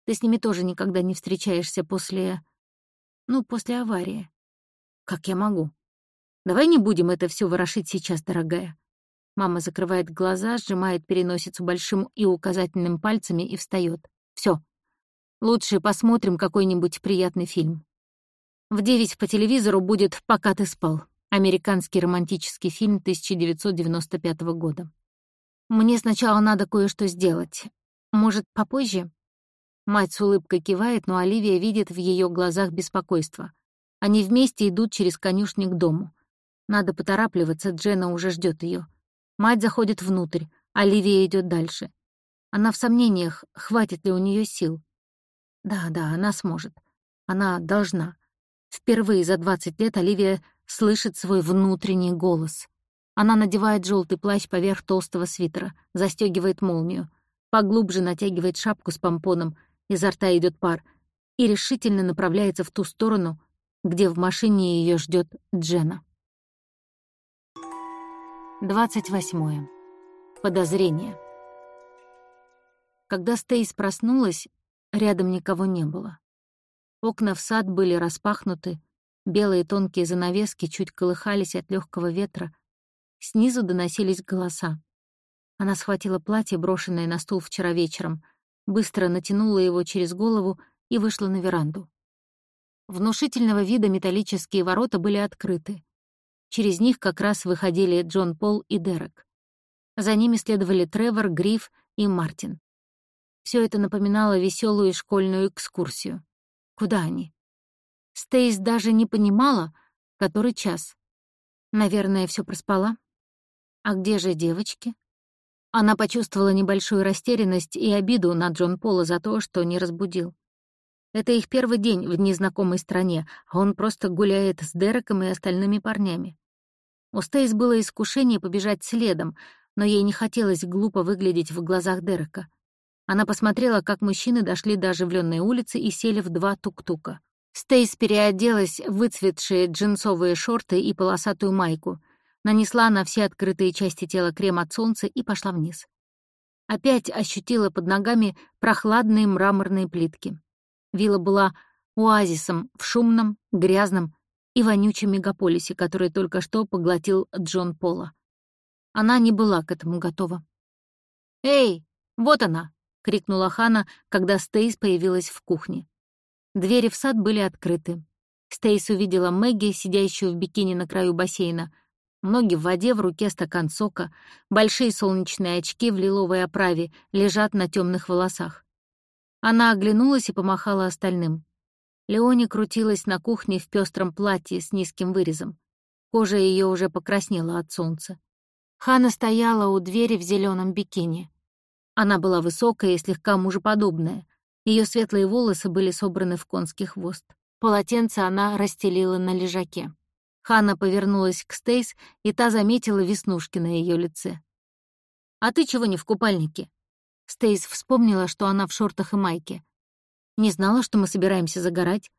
Ты с ними тоже никогда не встречаешься после... Ну, после аварии. Как я могу? Давай не будем это все ворошить сейчас, дорогая. Мама закрывает глаза, сжимает переносицу большим и указательным пальцами и встает. Все. Лучше посмотрим какой-нибудь приятный фильм. В девять по телевизору будет «Пока ты спал» — американский романтический фильм 1995 года. Мне сначала надо кое-что сделать. Может, попозже? Мать с улыбкой кивает, но Оливия видит в ее глазах беспокойство. Они вместе идут через конюшни к дому. Надо поторапливаться, Джена уже ждет ее. Мать заходит внутрь, Оливия идет дальше. Она в сомнениях, хватит ли у нее сил. Да, да, она сможет. Она должна. Впервые за 20 лет Оливия слышит свой внутренний голос. Она надевает желтый плащ поверх толстого свитера, застегивает молнию, поглубже натягивает шапку с помпоном, изо рта идет пар, и решительно направляется в ту сторону, где в машине ее ждет Джена. 28. Подозрение. Когда Стейс проснулась, рядом никого не было. Окна в сад были распахнуты, белые тонкие занавески чуть колыхались от легкого ветра. Снизу доносились голоса. Она схватила платье, брошенное на стул вчера вечером, быстро натянула его через голову и вышла на веранду. Внушительного вида металлические ворота были открыты. Через них как раз выходили Джон Пол и Дерек. За ними следовали Тревор, Гриф и Мартин. Все это напоминало веселую школьную экскурсию. Куда они? Стейс даже не понимала, который час. Наверное, все проспала. А где же девочки? Она почувствовала небольшую растерянность и обиду на Джон Пола за то, что не разбудил. Это их первый день в незнакомой стране, а он просто гуляет с Дереком и остальными парнями. У Стейс было искушение побежать следом, но ей не хотелось глупо выглядеть в глазах Дерека. Она посмотрела, как мужчины дошли до оживленной улицы и сели в два тук-тука. Стейс переоделась в выцветшие джинсовые шорты и полосатую майку, нанесла на все открытые части тела крем от солнца и пошла вниз. Опять ощутила под ногами прохладные мраморные плитки. Вилла была оазисом в шумном, грязном и вонючем мегаполисе, который только что поглотил Джон Пола. Она не была к этому готова. «Эй, вот она!» — крикнула Хана, когда Стейс появилась в кухне. Двери в сад были открыты. Стейс увидела Мэгги, сидящую в бикини на краю бассейна. Ноги в воде, в руке стакан сока, большие солнечные очки в лиловой оправе лежат на темных волосах. Она оглянулась и помахала остальным. Леони крутилась на кухне в пестром платье с низким вырезом. Кожа ее уже покраснела от солнца. Хана стояла у двери в зеленом бикини. Она была высокая и слегка мужеподобная. Ее светлые волосы были собраны в конский хвост. Полотенце она расстелила на лежаке. Ханна повернулась к Стейс, и та заметила веснушки на ее лице. «А ты чего не в купальнике?» Стейс вспомнила, что она в шортах и майке. «Не знала, что мы собираемся загорать.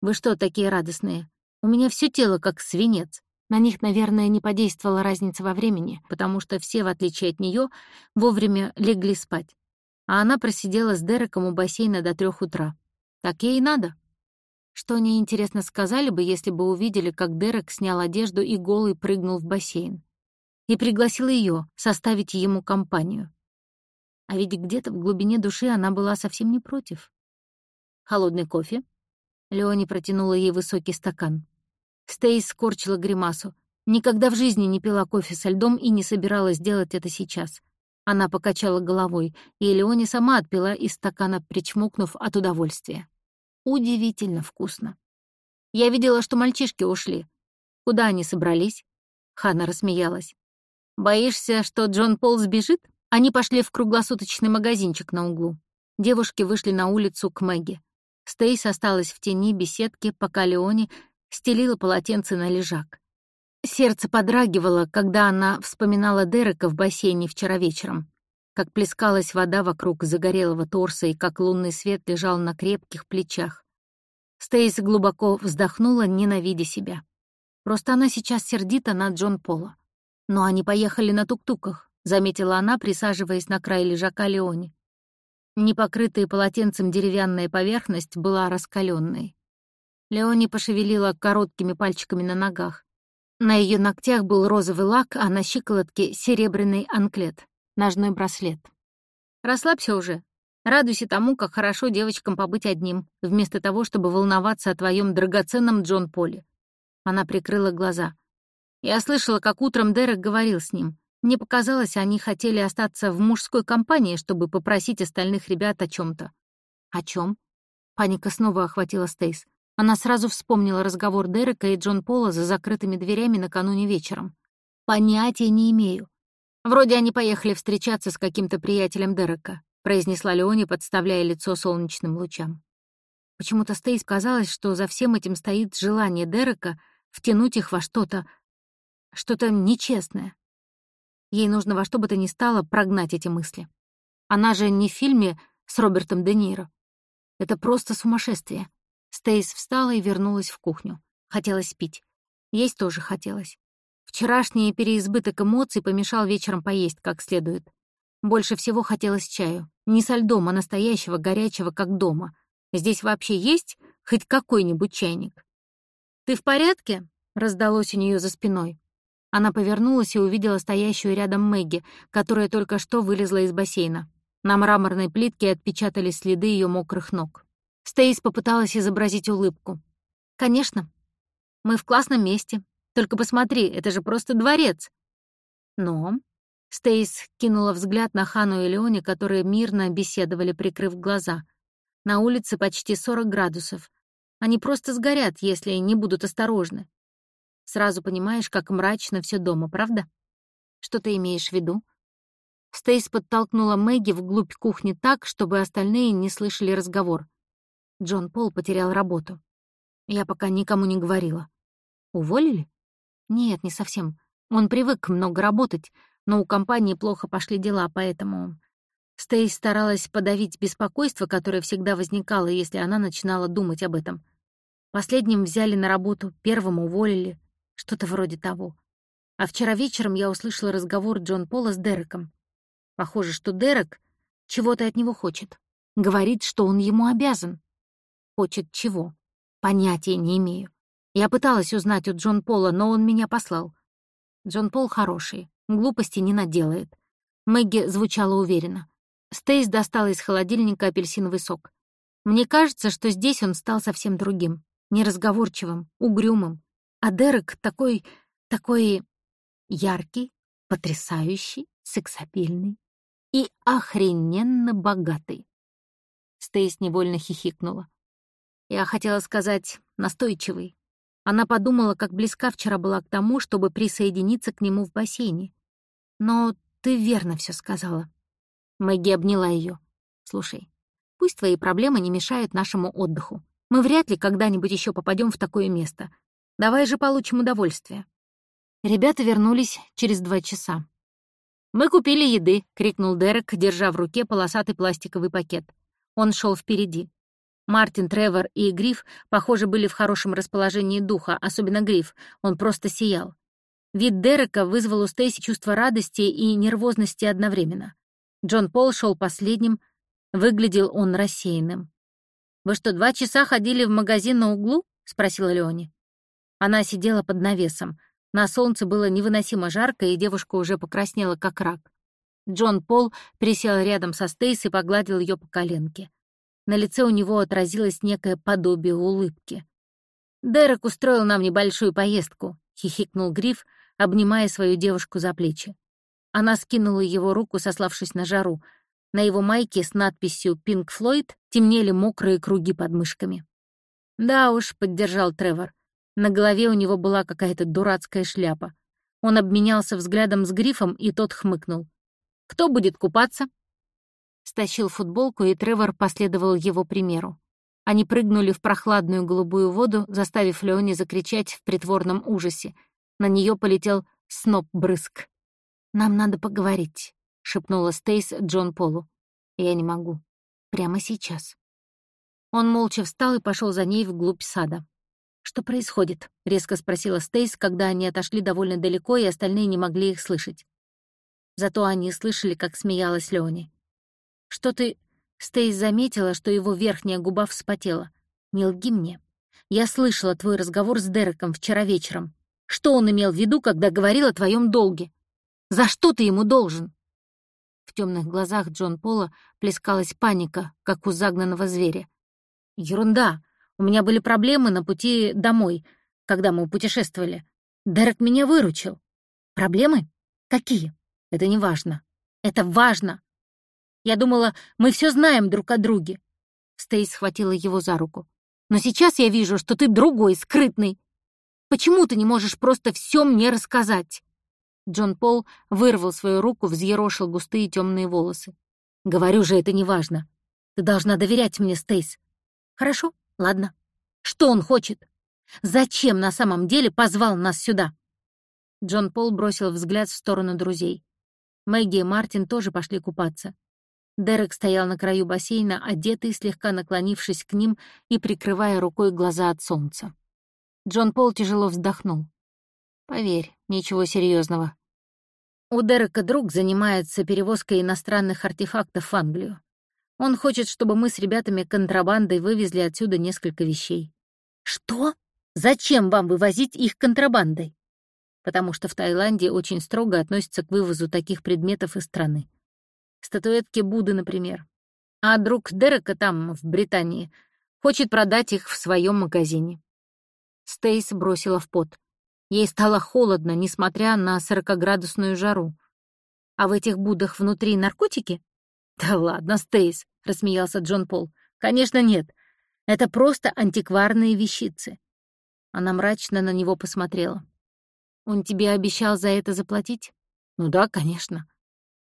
Вы что, такие радостные? У меня все тело как свинец». На них, наверное, не подействовала разница во времени, потому что все, в отличие от нее, вовремя легли спать. А она просидела с Дереком у бассейна до трех утра. Так ей и надо. Что они, интересно, сказали бы, если бы увидели, как Дерек снял одежду и голый прыгнул в бассейн? и пригласил ее составить ему компанию. А ведь где-то в глубине души она была совсем не против. «Холодный кофе?» Леони протянула ей высокий стакан. Стейс скорчила гримасу. Никогда в жизни не пила кофе со льдом и не собиралась делать это сейчас. Она покачала головой, и Леони сама отпила из стакана, причмокнув от удовольствия. Удивительно вкусно. Я видела, что мальчишки ушли. Куда они собрались? Ханна рассмеялась. «Боишься, что Джон Пол сбежит?» Они пошли в круглосуточный магазинчик на углу. Девушки вышли на улицу к Мэгги. Стейс осталась в тени беседки, пока Леони стелила полотенце на лежак. Сердце подрагивало, когда она вспоминала Дерека в бассейне вчера вечером, как плескалась вода вокруг загорелого торса и как лунный свет лежал на крепких плечах. Стейс глубоко вздохнула, ненавидя себя. Просто она сейчас сердита на Джон Пола. Но они поехали на тук-туках, заметила она, присаживаясь на край лежака Леони. Непокрытая полотенцем деревянная поверхность была раскаленной. Леони пошевелила короткими пальчиками на ногах. На ее ногтях был розовый лак, а на щиколотке — серебряный анклет, ножной браслет. «Расслабься уже. Радуйся тому, как хорошо девочкам побыть одним, вместо того, чтобы волноваться о твоем драгоценном Джон Поле». Она прикрыла глаза. Я слышала, как утром Дерек говорил с ним. Мне показалось, они хотели остаться в мужской компании, чтобы попросить остальных ребят о чем то О чем? Паника снова охватила Стейс. Она сразу вспомнила разговор Дерека и Джон Пола за закрытыми дверями накануне вечером. «Понятия не имею. Вроде они поехали встречаться с каким-то приятелем Дерека», произнесла Леони, подставляя лицо солнечным лучам. Почему-то Стейс казалось, что за всем этим стоит желание Дерека втянуть их во что-то, что-то нечестное. Ей нужно во что бы то ни стало прогнать эти мысли. Она же не в фильме с Робертом Де Ниро. Это просто сумасшествие. Стейс встала и вернулась в кухню. Хотелось пить. Есть тоже хотелось. Вчерашний переизбыток эмоций помешал вечером поесть как следует. Больше всего хотелось чаю. Не со льдом, а настоящего, горячего, как дома. Здесь вообще есть хоть какой-нибудь чайник? «Ты в порядке?» — раздалось у нее за спиной. Она повернулась и увидела стоящую рядом Мэгги, которая только что вылезла из бассейна. На мраморной плитке отпечатались следы ее мокрых ног. Стейс попыталась изобразить улыбку. «Конечно. Мы в классном месте. Только посмотри, это же просто дворец». «Но...» Стейс кинула взгляд на Хану и Леоне, которые мирно беседовали, прикрыв глаза. На улице почти 40 градусов. Они просто сгорят, если не будут осторожны. Сразу понимаешь, как мрачно все дома, правда? Что ты имеешь в виду? Стейс подтолкнула Мэгги вглубь кухни так, чтобы остальные не слышали разговор. Джон Пол потерял работу. Я пока никому не говорила. Уволили? Нет, не совсем. Он привык много работать, но у компании плохо пошли дела, поэтому... Стейс старалась подавить беспокойство, которое всегда возникало, если она начинала думать об этом. Последним взяли на работу, первым уволили. Что-то вроде того. А вчера вечером я услышала разговор Джон Пола с Дереком. Похоже, что Дерек чего-то от него хочет. Говорит, что он ему обязан. Хочет чего? Понятия не имею. Я пыталась узнать у Джон Пола, но он меня послал. Джон Пол хороший, глупости не наделает. Мэгги звучала уверенно. Стейс достала из холодильника апельсиновый сок. Мне кажется, что здесь он стал совсем другим, неразговорчивым, угрюмым, а Дерек такой, такой яркий, потрясающий, сексапильный и охрененно богатый. Стейс невольно хихикнула. Я хотела сказать «настойчивый». Она подумала, как близка вчера была к тому, чтобы присоединиться к нему в бассейне. Но ты верно все сказала. Мэгги обняла ее. Слушай, пусть твои проблемы не мешают нашему отдыху. Мы вряд ли когда-нибудь еще попадем в такое место. Давай же получим удовольствие». Ребята вернулись через два часа. «Мы купили еды», — крикнул Дерек, держа в руке полосатый пластиковый пакет. Он шел впереди. Мартин, Тревор и Гриф, похоже, были в хорошем расположении духа, особенно Гриф, он просто сиял. Вид Дерека вызвал у Стейси чувство радости и нервозности одновременно. Джон Пол шел последним, выглядел он рассеянным. «Вы что, два часа ходили в магазин на углу?» — спросила Леони. Она сидела под навесом. На солнце было невыносимо жарко, и девушка уже покраснела, как рак. Джон Пол присел рядом со Стейс и погладил ее по коленке. На лице у него отразилось некое подобие улыбки. «Дерек устроил нам небольшую поездку», — хихикнул Гриф, обнимая свою девушку за плечи. Она скинула его руку, сославшись на жару. На его майке с надписью «Пинк Флойд» темнели мокрые круги под мышками. «Да уж», — поддержал Тревор. На голове у него была какая-то дурацкая шляпа. Он обменялся взглядом с Грифом, и тот хмыкнул. «Кто будет купаться?» Стащил футболку, и Тревор последовал его примеру. Они прыгнули в прохладную голубую воду, заставив Леони закричать в притворном ужасе. На нее полетел сноп-брызг. «Нам надо поговорить», — шепнула Стейс Джон Полу. «Я не могу. Прямо сейчас». Он молча встал и пошел за ней вглубь сада. «Что происходит?» — резко спросила Стейс, когда они отошли довольно далеко, и остальные не могли их слышать. Зато они слышали, как смеялась Леони. «Что ты...» Стейс заметила, что его верхняя губа вспотела. «Не лги мне. Я слышала твой разговор с Дереком вчера вечером. Что он имел в виду, когда говорил о твоем долге? За что ты ему должен?» В темных глазах Джон Пола плескалась паника, как у загнанного зверя. «Ерунда. У меня были проблемы на пути домой, когда мы путешествовали. Дерек меня выручил. Проблемы? Какие? Это не важно. Это важно. Я думала, мы все знаем друг о друге. Стейс схватила его за руку. Но сейчас я вижу, что ты другой, скрытный. Почему ты не можешь просто все мне рассказать? Джон Пол вырвал свою руку, взъерошил густые темные волосы. «Говорю же, это не важно. Ты должна доверять мне, Стейс. Хорошо, ладно. Что он хочет? Зачем на самом деле позвал нас сюда?» Джон Пол бросил взгляд в сторону друзей. Мэгги и Мартин тоже пошли купаться. Дерек стоял на краю бассейна, одетый, слегка наклонившись к ним и прикрывая рукой глаза от солнца. Джон Пол тяжело вздохнул. «Поверь, ничего серьезного. У Дерека друг занимается перевозкой иностранных артефактов в Англию. Он хочет, чтобы мы с ребятами контрабандой вывезли отсюда несколько вещей». «Что? Зачем вам вывозить их контрабандой?» «Потому что в Таиланде очень строго относятся к вывозу таких предметов из страны статуэтки Будды, например. А друг Дерека там, в Британии, хочет продать их в своем магазине. Стейс бросила в пот. Ей стало холодно, несмотря на сорокоградусную жару. А в этих Буддах внутри наркотики? Да ладно, Стейс, рассмеялся Джон Пол. Конечно, нет. Это просто антикварные вещицы. Она мрачно на него посмотрела. Он тебе обещал за это заплатить? Ну да, конечно.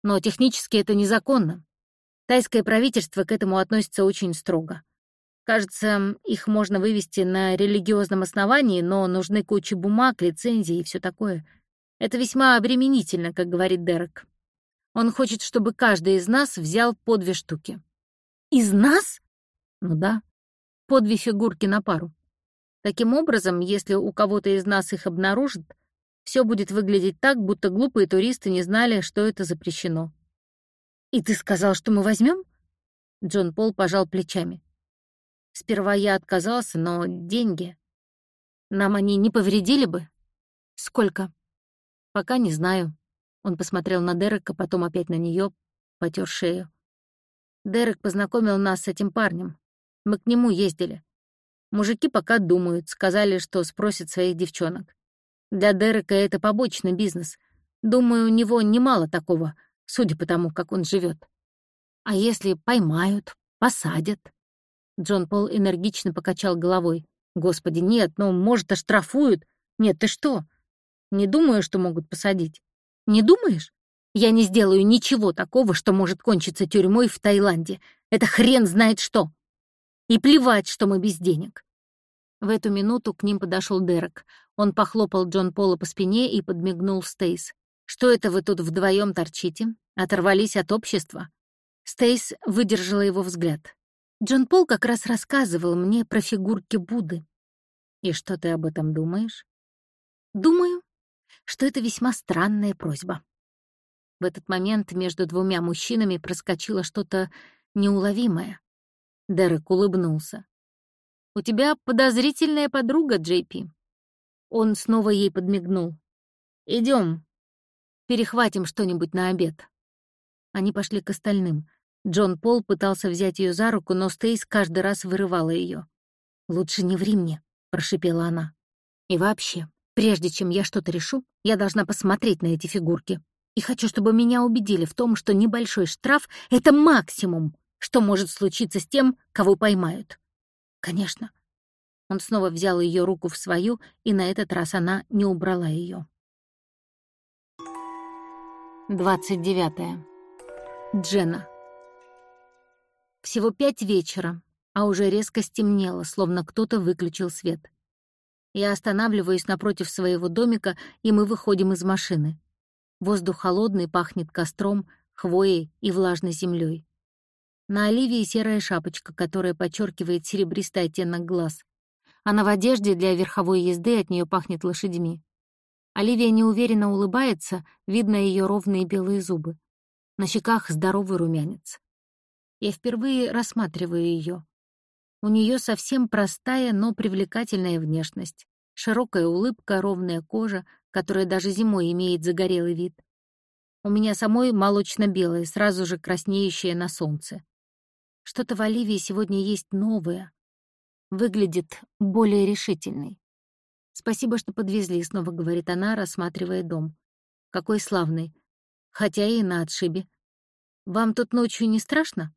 Но технически это незаконно. Тайское правительство к этому относится очень строго. Кажется, их можно вывести на религиозном основании, но нужны куча бумаг, лицензий и все такое. Это весьма обременительно, как говорит Дерек. Он хочет, чтобы каждый из нас взял по две штуки. Из нас? Ну да, по две фигурки на пару. Таким образом, если у кого-то из нас их обнаружат, все будет выглядеть так, будто глупые туристы не знали, что это запрещено. «И ты сказал, что мы возьмем? Джон Пол пожал плечами. «Сперва я отказался, но деньги... Нам они не повредили бы? Сколько?» «Пока не знаю». Он посмотрел на Дерека, потом опять на нее, потер шею. Дерек познакомил нас с этим парнем. Мы к нему ездили. Мужики пока думают, сказали, что спросят своих девчонок. Для Дерека это побочный бизнес. Думаю, у него немало такого, судя по тому, как он живет. А если поймают, посадят? Джон Пол энергично покачал головой. Господи, нет, ну, может, оштрафуют. Нет, ты что? Не думаю, что могут посадить. Не думаешь? Я не сделаю ничего такого, что может кончиться тюрьмой в Таиланде. Это хрен знает что. И плевать, что мы без денег. В эту минуту к ним подошел Дерек. Он похлопал Джон Пола по спине и подмигнул Стейс. «Что это вы тут вдвоем торчите? Оторвались от общества?» Стейс выдержала его взгляд. «Джон Пол как раз рассказывал мне про фигурки Будды». «И что ты об этом думаешь?» «Думаю, что это весьма странная просьба». В этот момент между двумя мужчинами проскочило что-то неуловимое. Дерек улыбнулся. «У тебя подозрительная подруга, Джей Пи». Он снова ей подмигнул. Идем, перехватим что-нибудь на обед». Они пошли к остальным. Джон Пол пытался взять ее за руку, но Стейс каждый раз вырывала ее. «Лучше не ври мне», — прошипела она. «И вообще, прежде чем я что-то решу, я должна посмотреть на эти фигурки. И хочу, чтобы меня убедили в том, что небольшой штраф — это максимум, что может случиться с тем, кого поймают. Конечно. Он снова взял ее руку в свою, и на этот раз она не убрала ее. 29. Дженна. Всего пять вечера, а уже резко стемнело, словно кто-то выключил свет. Я останавливаюсь напротив своего домика, и мы выходим из машины. Воздух холодный, пахнет костром, хвоей и влажной землей. На Оливии серая шапочка, которая подчеркивает серебристый оттенок глаз. Она в одежде для верховой езды, от нее пахнет лошадьми. Оливия неуверенно улыбается, видно ее ровные белые зубы. На щеках здоровый румянец. Я впервые рассматриваю ее. У нее совсем простая, но привлекательная внешность. Широкая улыбка, ровная кожа, которая даже зимой имеет загорелый вид. У меня самой молочно-белая, сразу же краснеющая на солнце. Что-то в Оливии сегодня есть новое. Выглядит более решительной. «Спасибо, что подвезли», — снова говорит она, рассматривая дом. «Какой славный. Хотя и на отшибе. Вам тут ночью не страшно?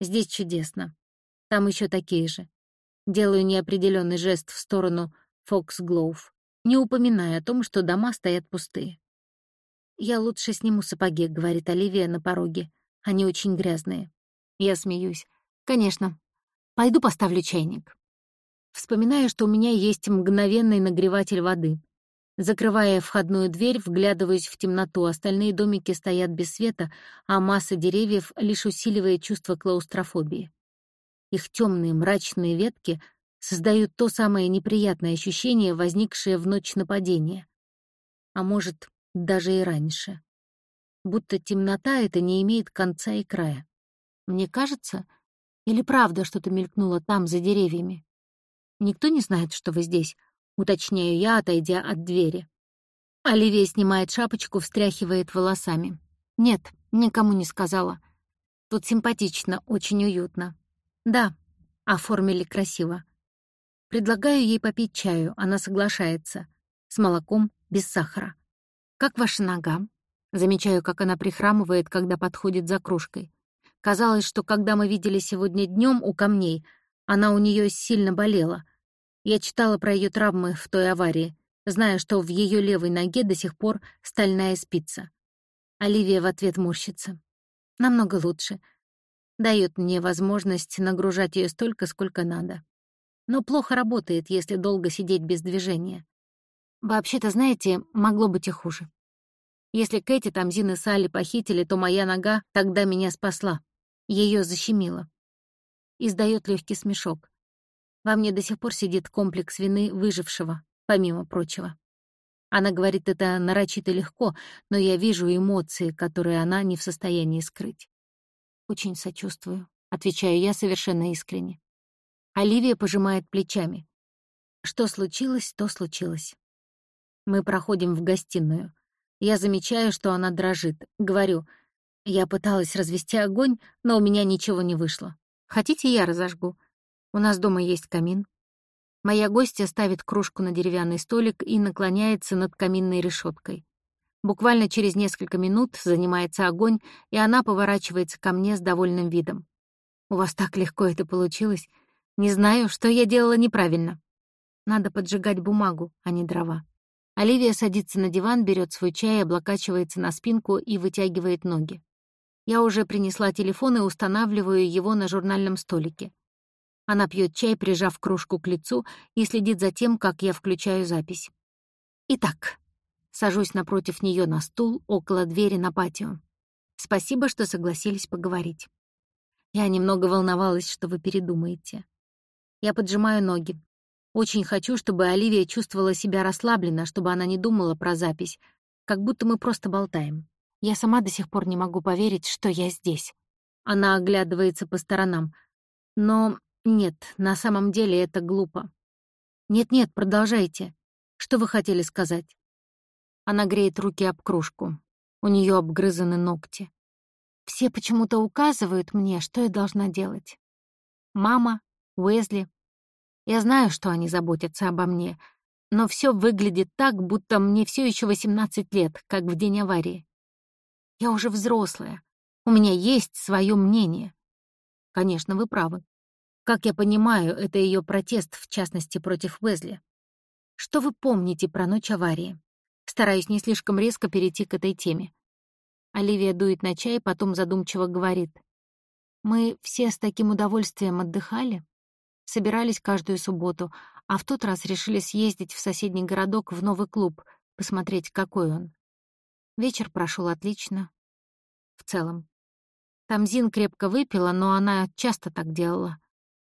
Здесь чудесно. Там еще такие же. Делаю неопределенный жест в сторону Фоксглоув, не упоминая о том, что дома стоят пустые. «Я лучше сниму сапоги», — говорит Оливия на пороге. «Они очень грязные». Я смеюсь. «Конечно. Пойду поставлю чайник». Вспоминаю, что у меня есть мгновенный нагреватель воды. Закрывая входную дверь, вглядываюсь в темноту, остальные домики стоят без света, а масса деревьев лишь усиливает чувство клаустрофобии. Их темные мрачные ветки создают то самое неприятное ощущение, возникшее в ночь нападения. А может, даже и раньше. Будто темнота это не имеет конца и края. Мне кажется, или правда что-то мелькнуло там, за деревьями? Никто не знает, что вы здесь, уточняю я, отойдя от двери. Оливия снимает шапочку, встряхивает волосами. Нет, никому не сказала. Тут симпатично, очень уютно. «Да», — оформили красиво. Предлагаю ей попить чаю, она соглашается. С молоком, без сахара. «Как ваша нога?» Замечаю, как она прихрамывает, когда подходит за кружкой. Казалось, что когда мы видели сегодня днем у камней, она у нее сильно болела. Я читала про ее травмы в той аварии, зная, что в ее левой ноге до сих пор стальная спица. Оливия в ответ морщится. «Намного лучше дает мне возможность нагружать ее столько, сколько надо. Но плохо работает, если долго сидеть без движения. Вообще-то, знаете, могло быть и хуже. Если Кэти, Тамзин и Салли похитили, то моя нога тогда меня спасла. Ее защемило. Издает легкий смешок. Во мне до сих пор сидит комплекс вины выжившего, помимо прочего. Она говорит это нарочито легко, но я вижу эмоции, которые она не в состоянии скрыть. «Очень сочувствую», — отвечаю я совершенно искренне. Оливия пожимает плечами. Что случилось, то случилось. Мы проходим в гостиную. Я замечаю, что она дрожит. Говорю, я пыталась развести огонь, но у меня ничего не вышло. Хотите, я разожгу? У нас дома есть камин. Моя гостья ставит кружку на деревянный столик и наклоняется над каминной решеткой. Буквально через несколько минут занимается огонь, и она поворачивается ко мне с довольным видом. «У вас так легко это получилось. Не знаю, что я делала неправильно. Надо поджигать бумагу, а не дрова». Оливия садится на диван, берет свой чай, облокачивается на спинку и вытягивает ноги. Я уже принесла телефон и устанавливаю его на журнальном столике. Она пьет чай, прижав кружку к лицу, и следит за тем, как я включаю запись. Итак, Сажусь напротив нее на стул около двери на патио. Спасибо, что согласились поговорить. Я немного волновалась, что вы передумаете. Я поджимаю ноги. Очень хочу, чтобы Оливия чувствовала себя расслабленно, чтобы она не думала про запись, как будто мы просто болтаем. Я сама до сих пор не могу поверить, что я здесь. Она оглядывается по сторонам. Но нет, на самом деле это глупо. Нет-нет, продолжайте. Что вы хотели сказать? Она греет руки об кружку. У нее обгрызаны ногти. Все почему-то указывают мне, что я должна делать. Мама, Уэзли. Я знаю, что они заботятся обо мне, но все выглядит так, будто мне все еще 18 лет, как в день аварии. Я уже взрослая. У меня есть свое мнение. Конечно, вы правы. Как я понимаю, это ее протест, в частности, против Уэзли. Что вы помните про ночь аварии? Стараюсь не слишком резко перейти к этой теме. Оливия дует на чай, потом задумчиво говорит. Мы все с таким удовольствием отдыхали, собирались каждую субботу, а в тот раз решили съездить в соседний городок в новый клуб, посмотреть, какой он. Вечер прошел отлично. В целом. Тамзин крепко выпила, но она часто так делала.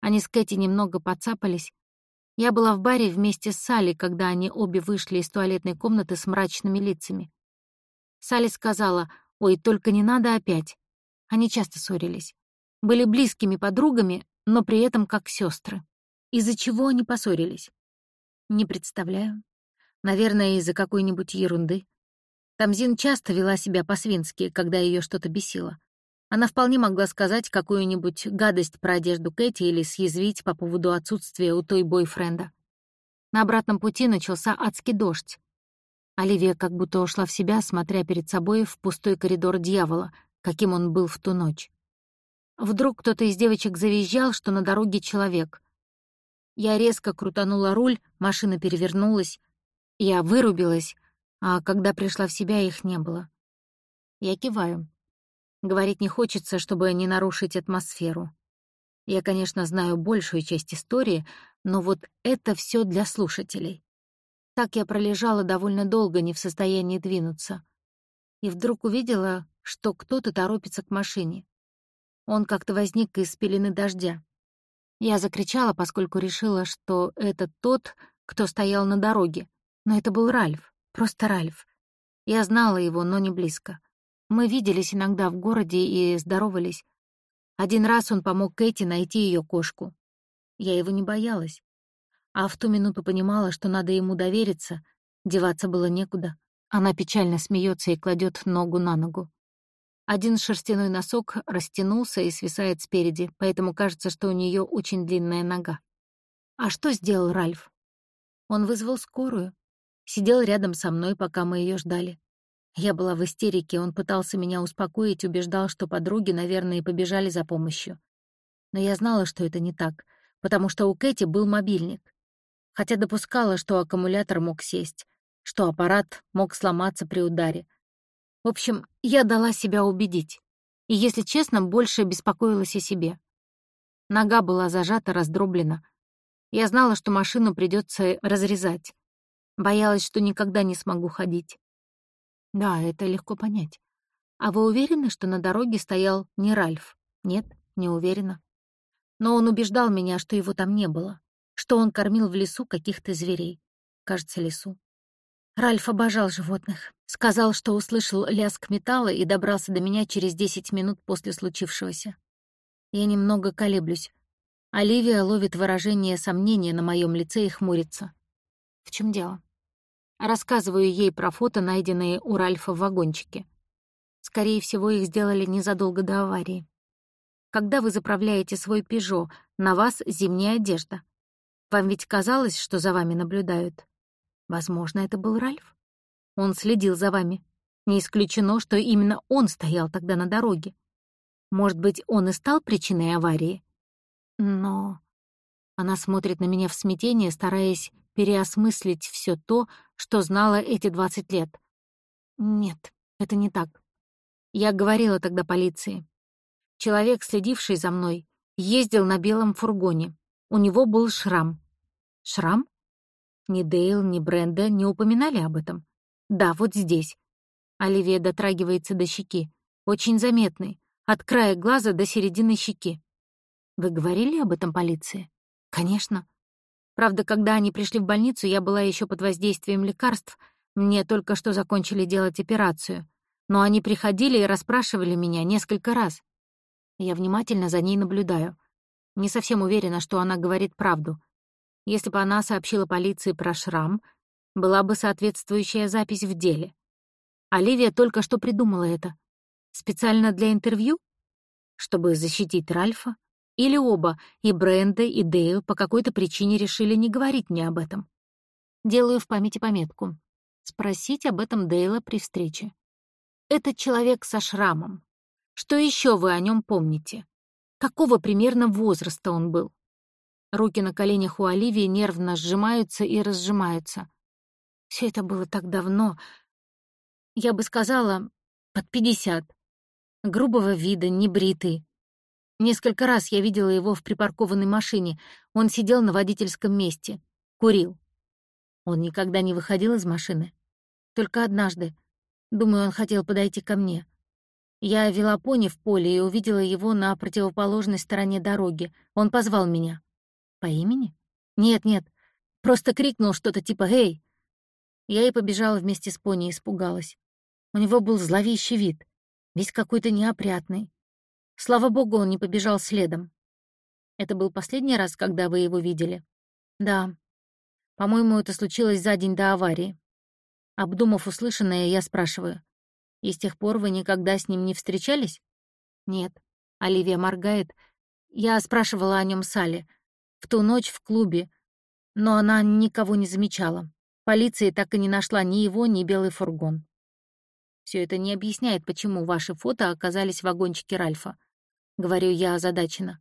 Они с Кэти немного подцапались, я была в баре вместе с Салли, когда они обе вышли из туалетной комнаты с мрачными лицами. Салли сказала, «Ой, только не надо опять». Они часто ссорились. Были близкими подругами, но при этом как сестры. Из-за чего они поссорились? Не представляю. Наверное, из-за какой-нибудь ерунды. Тамзин часто вела себя по-свински, когда ее что-то бесило. Она вполне могла сказать какую-нибудь гадость про одежду Кэти или съязвить по поводу отсутствия у той бойфренда. На обратном пути начался адский дождь. Оливия как будто ушла в себя, смотря перед собой в пустой коридор дьявола, каким он был в ту ночь. Вдруг кто-то из девочек завизжал, что на дороге человек. Я резко крутанула руль, машина перевернулась. Я вырубилась, а когда пришла в себя, их не было. Я киваю. Говорить не хочется, чтобы не нарушить атмосферу. Я, конечно, знаю большую часть истории, но вот это все для слушателей. Так я пролежала довольно долго, не в состоянии двинуться. И вдруг увидела, что кто-то торопится к машине. Он как-то возник из пелены дождя. Я закричала, поскольку решила, что это тот, кто стоял на дороге. Но это был Ральф, просто Ральф. Я знала его, но не близко. Мы виделись иногда в городе и здоровались. Один раз он помог Кэти найти ее кошку. Я его не боялась. А в ту минуту понимала, что надо ему довериться, деваться было некуда. Она печально смеется и кладет ногу на ногу. Один шерстяной носок растянулся и свисает спереди, поэтому кажется, что у нее очень длинная нога. А что сделал Ральф? Он вызвал скорую. Сидел рядом со мной, пока мы ее ждали. Я была в истерике, он пытался меня успокоить, убеждал, что подруги, наверное, побежали за помощью. Но я знала, что это не так, потому что у Кэти был мобильник. Хотя допускала, что аккумулятор мог сесть, что аппарат мог сломаться при ударе. В общем, я дала себя убедить. И, если честно, больше беспокоилась о себе. Нога была зажата, раздроблена. Я знала, что машину придется разрезать. Боялась, что никогда не смогу ходить. Да, это легко понять. А вы уверены, что на дороге стоял не Ральф? Нет, не уверена. Но он убеждал меня, что его там не было, что он кормил в лесу каких-то зверей. Кажется, лесу. Ральф обожал животных. Сказал, что услышал лязг металла и добрался до меня через 10 минут после случившегося. Я немного колеблюсь. Оливия ловит выражение сомнения на моем лице и хмурится. В чем дело? Рассказываю ей про фото, найденные у Ральфа в вагончике. Скорее всего, их сделали незадолго до аварии. Когда вы заправляете свой «Пежо», на вас зимняя одежда. Вам ведь казалось, что за вами наблюдают? Возможно, это был Ральф. Он следил за вами. Не исключено, что именно он стоял тогда на дороге. Может быть, он и стал причиной аварии? Но... Она смотрит на меня в смятении, стараясь переосмыслить все то, что знала эти 20 лет. Нет, это не так. Я говорила тогда полиции. Человек, следивший за мной, ездил на белом фургоне. У него был шрам. Шрам? Ни Дейл, ни Бренда не упоминали об этом. Да, вот здесь. Оливия дотрагивается до щеки. Очень заметный. От края глаза до середины щеки. Вы говорили об этом полиции? Конечно. Правда, когда они пришли в больницу, я была еще под воздействием лекарств. Мне только что закончили делать операцию. Но они приходили и расспрашивали меня несколько раз. Я внимательно за ней наблюдаю. Не совсем уверена, что она говорит правду. Если бы она сообщила полиции про шрам, Была бы соответствующая запись в деле. Оливия только что придумала это. Специально для интервью? Чтобы защитить Ральфа? Или оба, и Бренда, и Дейл, по какой-то причине решили не говорить мне об этом? Делаю в памяти пометку. Спросить об этом Дейла при встрече. Это человек со шрамом. Что еще вы о нем помните? Какого примерно возраста он был? Руки на коленях у Оливии нервно сжимаются и разжимаются. Все это было так давно. Я бы сказала, под пятьдесят. Грубого вида, небритый. Несколько раз я видела его в припаркованной машине. Он сидел на водительском месте. Курил. Он никогда не выходил из машины. Только однажды. Думаю, он хотел подойти ко мне. Я вела пони в поле и увидела его на противоположной стороне дороги. Он позвал меня. По имени? Нет-нет, просто крикнул что-то типа «Эй!». Я и побежала вместе с пони и испугалась. У него был зловещий вид, весь какой-то неопрятный. Слава богу, он не побежал следом. Это был последний раз, когда вы его видели? Да. По-моему, это случилось за день до аварии. Обдумав услышанное, я спрашиваю. И с тех пор вы никогда с ним не встречались? Нет. Оливия моргает. Я спрашивала о нем Салли. В ту ночь в клубе. Но она никого не замечала. Полиция так и не нашла ни его, ни белый фургон. Все это не объясняет, почему ваши фото оказались в вагончике Ральфа. Говорю я озадаченно.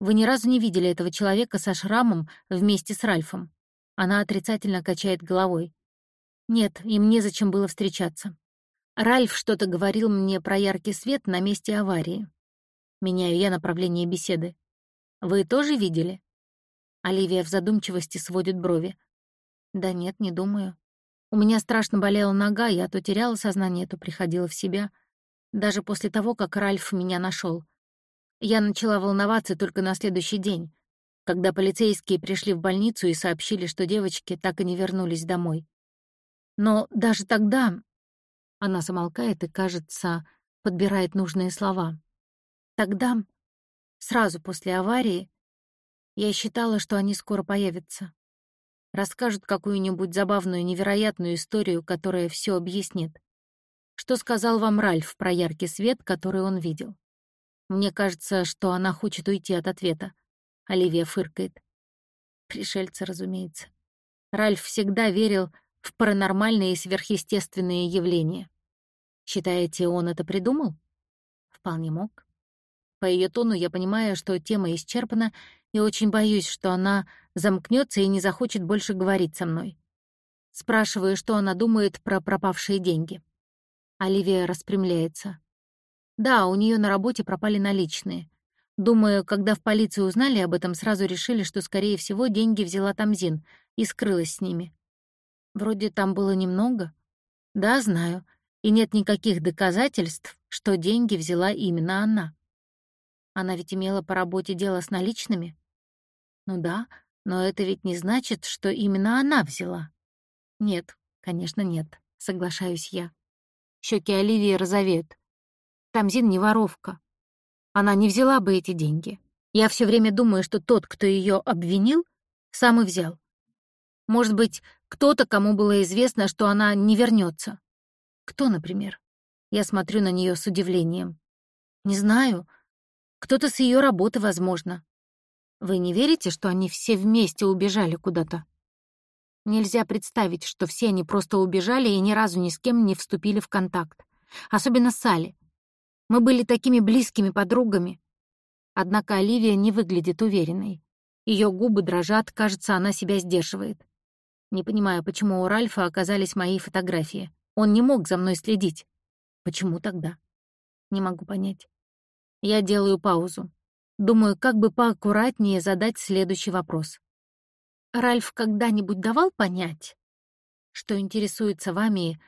Вы ни разу не видели этого человека со шрамом вместе с Ральфом. Она отрицательно качает головой. Нет, им незачем было встречаться. Ральф что-то говорил мне про яркий свет на месте аварии. Меняю я направление беседы. Вы тоже видели? Оливия в задумчивости сводит брови. Да нет, не думаю. У меня страшно болела нога, я то теряла сознание, то приходила в себя. Даже после того, как Ральф меня нашел. Я начала волноваться только на следующий день, когда полицейские пришли в больницу и сообщили, что девочки так и не вернулись домой. Но даже тогда она замолкает и, кажется, подбирает нужные слова. Тогда, сразу после аварии, я считала, что они скоро появятся. Расскажут какую-нибудь забавную, невероятную историю, которая все объяснит. Что сказал вам Ральф про яркий свет, который он видел? Мне кажется, что она хочет уйти от ответа. Оливия фыркает. Пришельцы, разумеется. Ральф всегда верил в паранормальные и сверхъестественные явления. Считаете, он это придумал? Вполне мог. По ее тону я понимаю, что тема исчерпана, и очень боюсь, что она замкнется и не захочет больше говорить со мной. Спрашиваю, что она думает про пропавшие деньги. Оливия распрямляется. Да, у нее на работе пропали наличные. Думаю, когда в полиции узнали об этом, сразу решили, что, скорее всего, деньги взяла Тамзин и скрылась с ними. Вроде там было немного. Да, знаю и нет никаких доказательств, что деньги взяла именно она. Она ведь имела по работе дело с наличными? Ну да, но это ведь не значит, что именно она взяла. Нет, конечно, нет, соглашаюсь я. Щеки Оливии розовеют. Тамзин не воровка. Она не взяла бы эти деньги. Я все время думаю, что тот, кто ее обвинил, сам и взял. Может быть, кто-то, кому было известно, что она не вернется. Кто, например? Я смотрю на нее с удивлением. Не знаю. Кто-то с ее работы, возможно. Вы не верите, что они все вместе убежали куда-то? Нельзя представить, что все они просто убежали и ни разу ни с кем не вступили в контакт. Особенно Салли. Мы были такими близкими подругами. Однако Оливия не выглядит уверенной. Ее губы дрожат, кажется, она себя сдерживает. Не понимаю, почему у Ральфа оказались мои фотографии. Он не мог за мной следить. Почему тогда? Не могу понять. Я делаю паузу. Думаю, как бы поаккуратнее задать следующий вопрос. Ральф когда-нибудь давал понять, что интересуется вами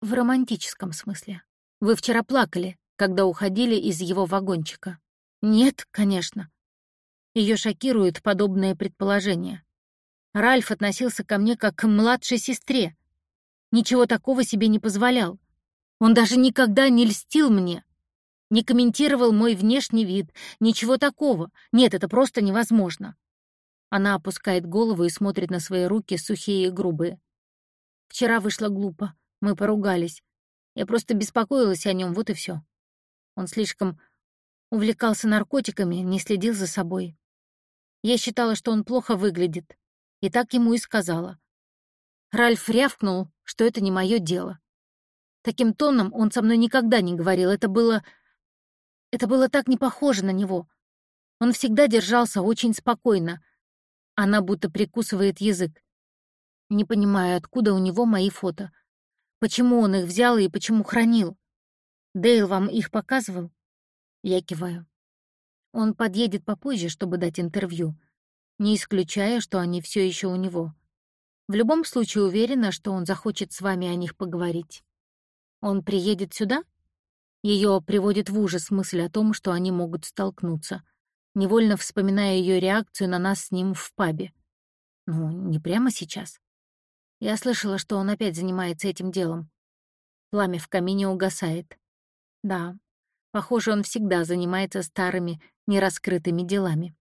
в романтическом смысле? Вы вчера плакали, когда уходили из его вагончика. Нет, конечно. Ее шокирует подобное предположение. Ральф относился ко мне как к младшей сестре, ничего такого себе не позволял. Он даже никогда не льстил мне, не комментировал мой внешний вид, ничего такого. Нет, это просто невозможно. Она опускает голову и смотрит на свои руки, сухие и грубые. Вчера вышло глупо. Мы поругались. Я просто беспокоилась о нем, вот и все. Он слишком увлекался наркотиками, не следил за собой. Я считала, что он плохо выглядит, и так ему и сказала. Ральф рявкнул, что это не мое дело. Таким тоном он со мной никогда не говорил. Это было... Это было так не похоже на него. Он всегда держался очень спокойно. Она будто прикусывает язык. Не понимаю, откуда у него мои фото. Почему он их взял и почему хранил? Дейл вам их показывал? Я киваю. Он подъедет попозже, чтобы дать интервью, не исключая, что они все еще у него. В любом случае уверена, что он захочет с вами о них поговорить. Он приедет сюда? Ее приводит в ужас мысль о том, что они могут столкнуться, невольно вспоминая ее реакцию на нас с ним в пабе. Ну, не прямо сейчас. Я слышала, что он опять занимается этим делом. Пламя в камине угасает. Да, похоже, он всегда занимается старыми, нераскрытыми делами.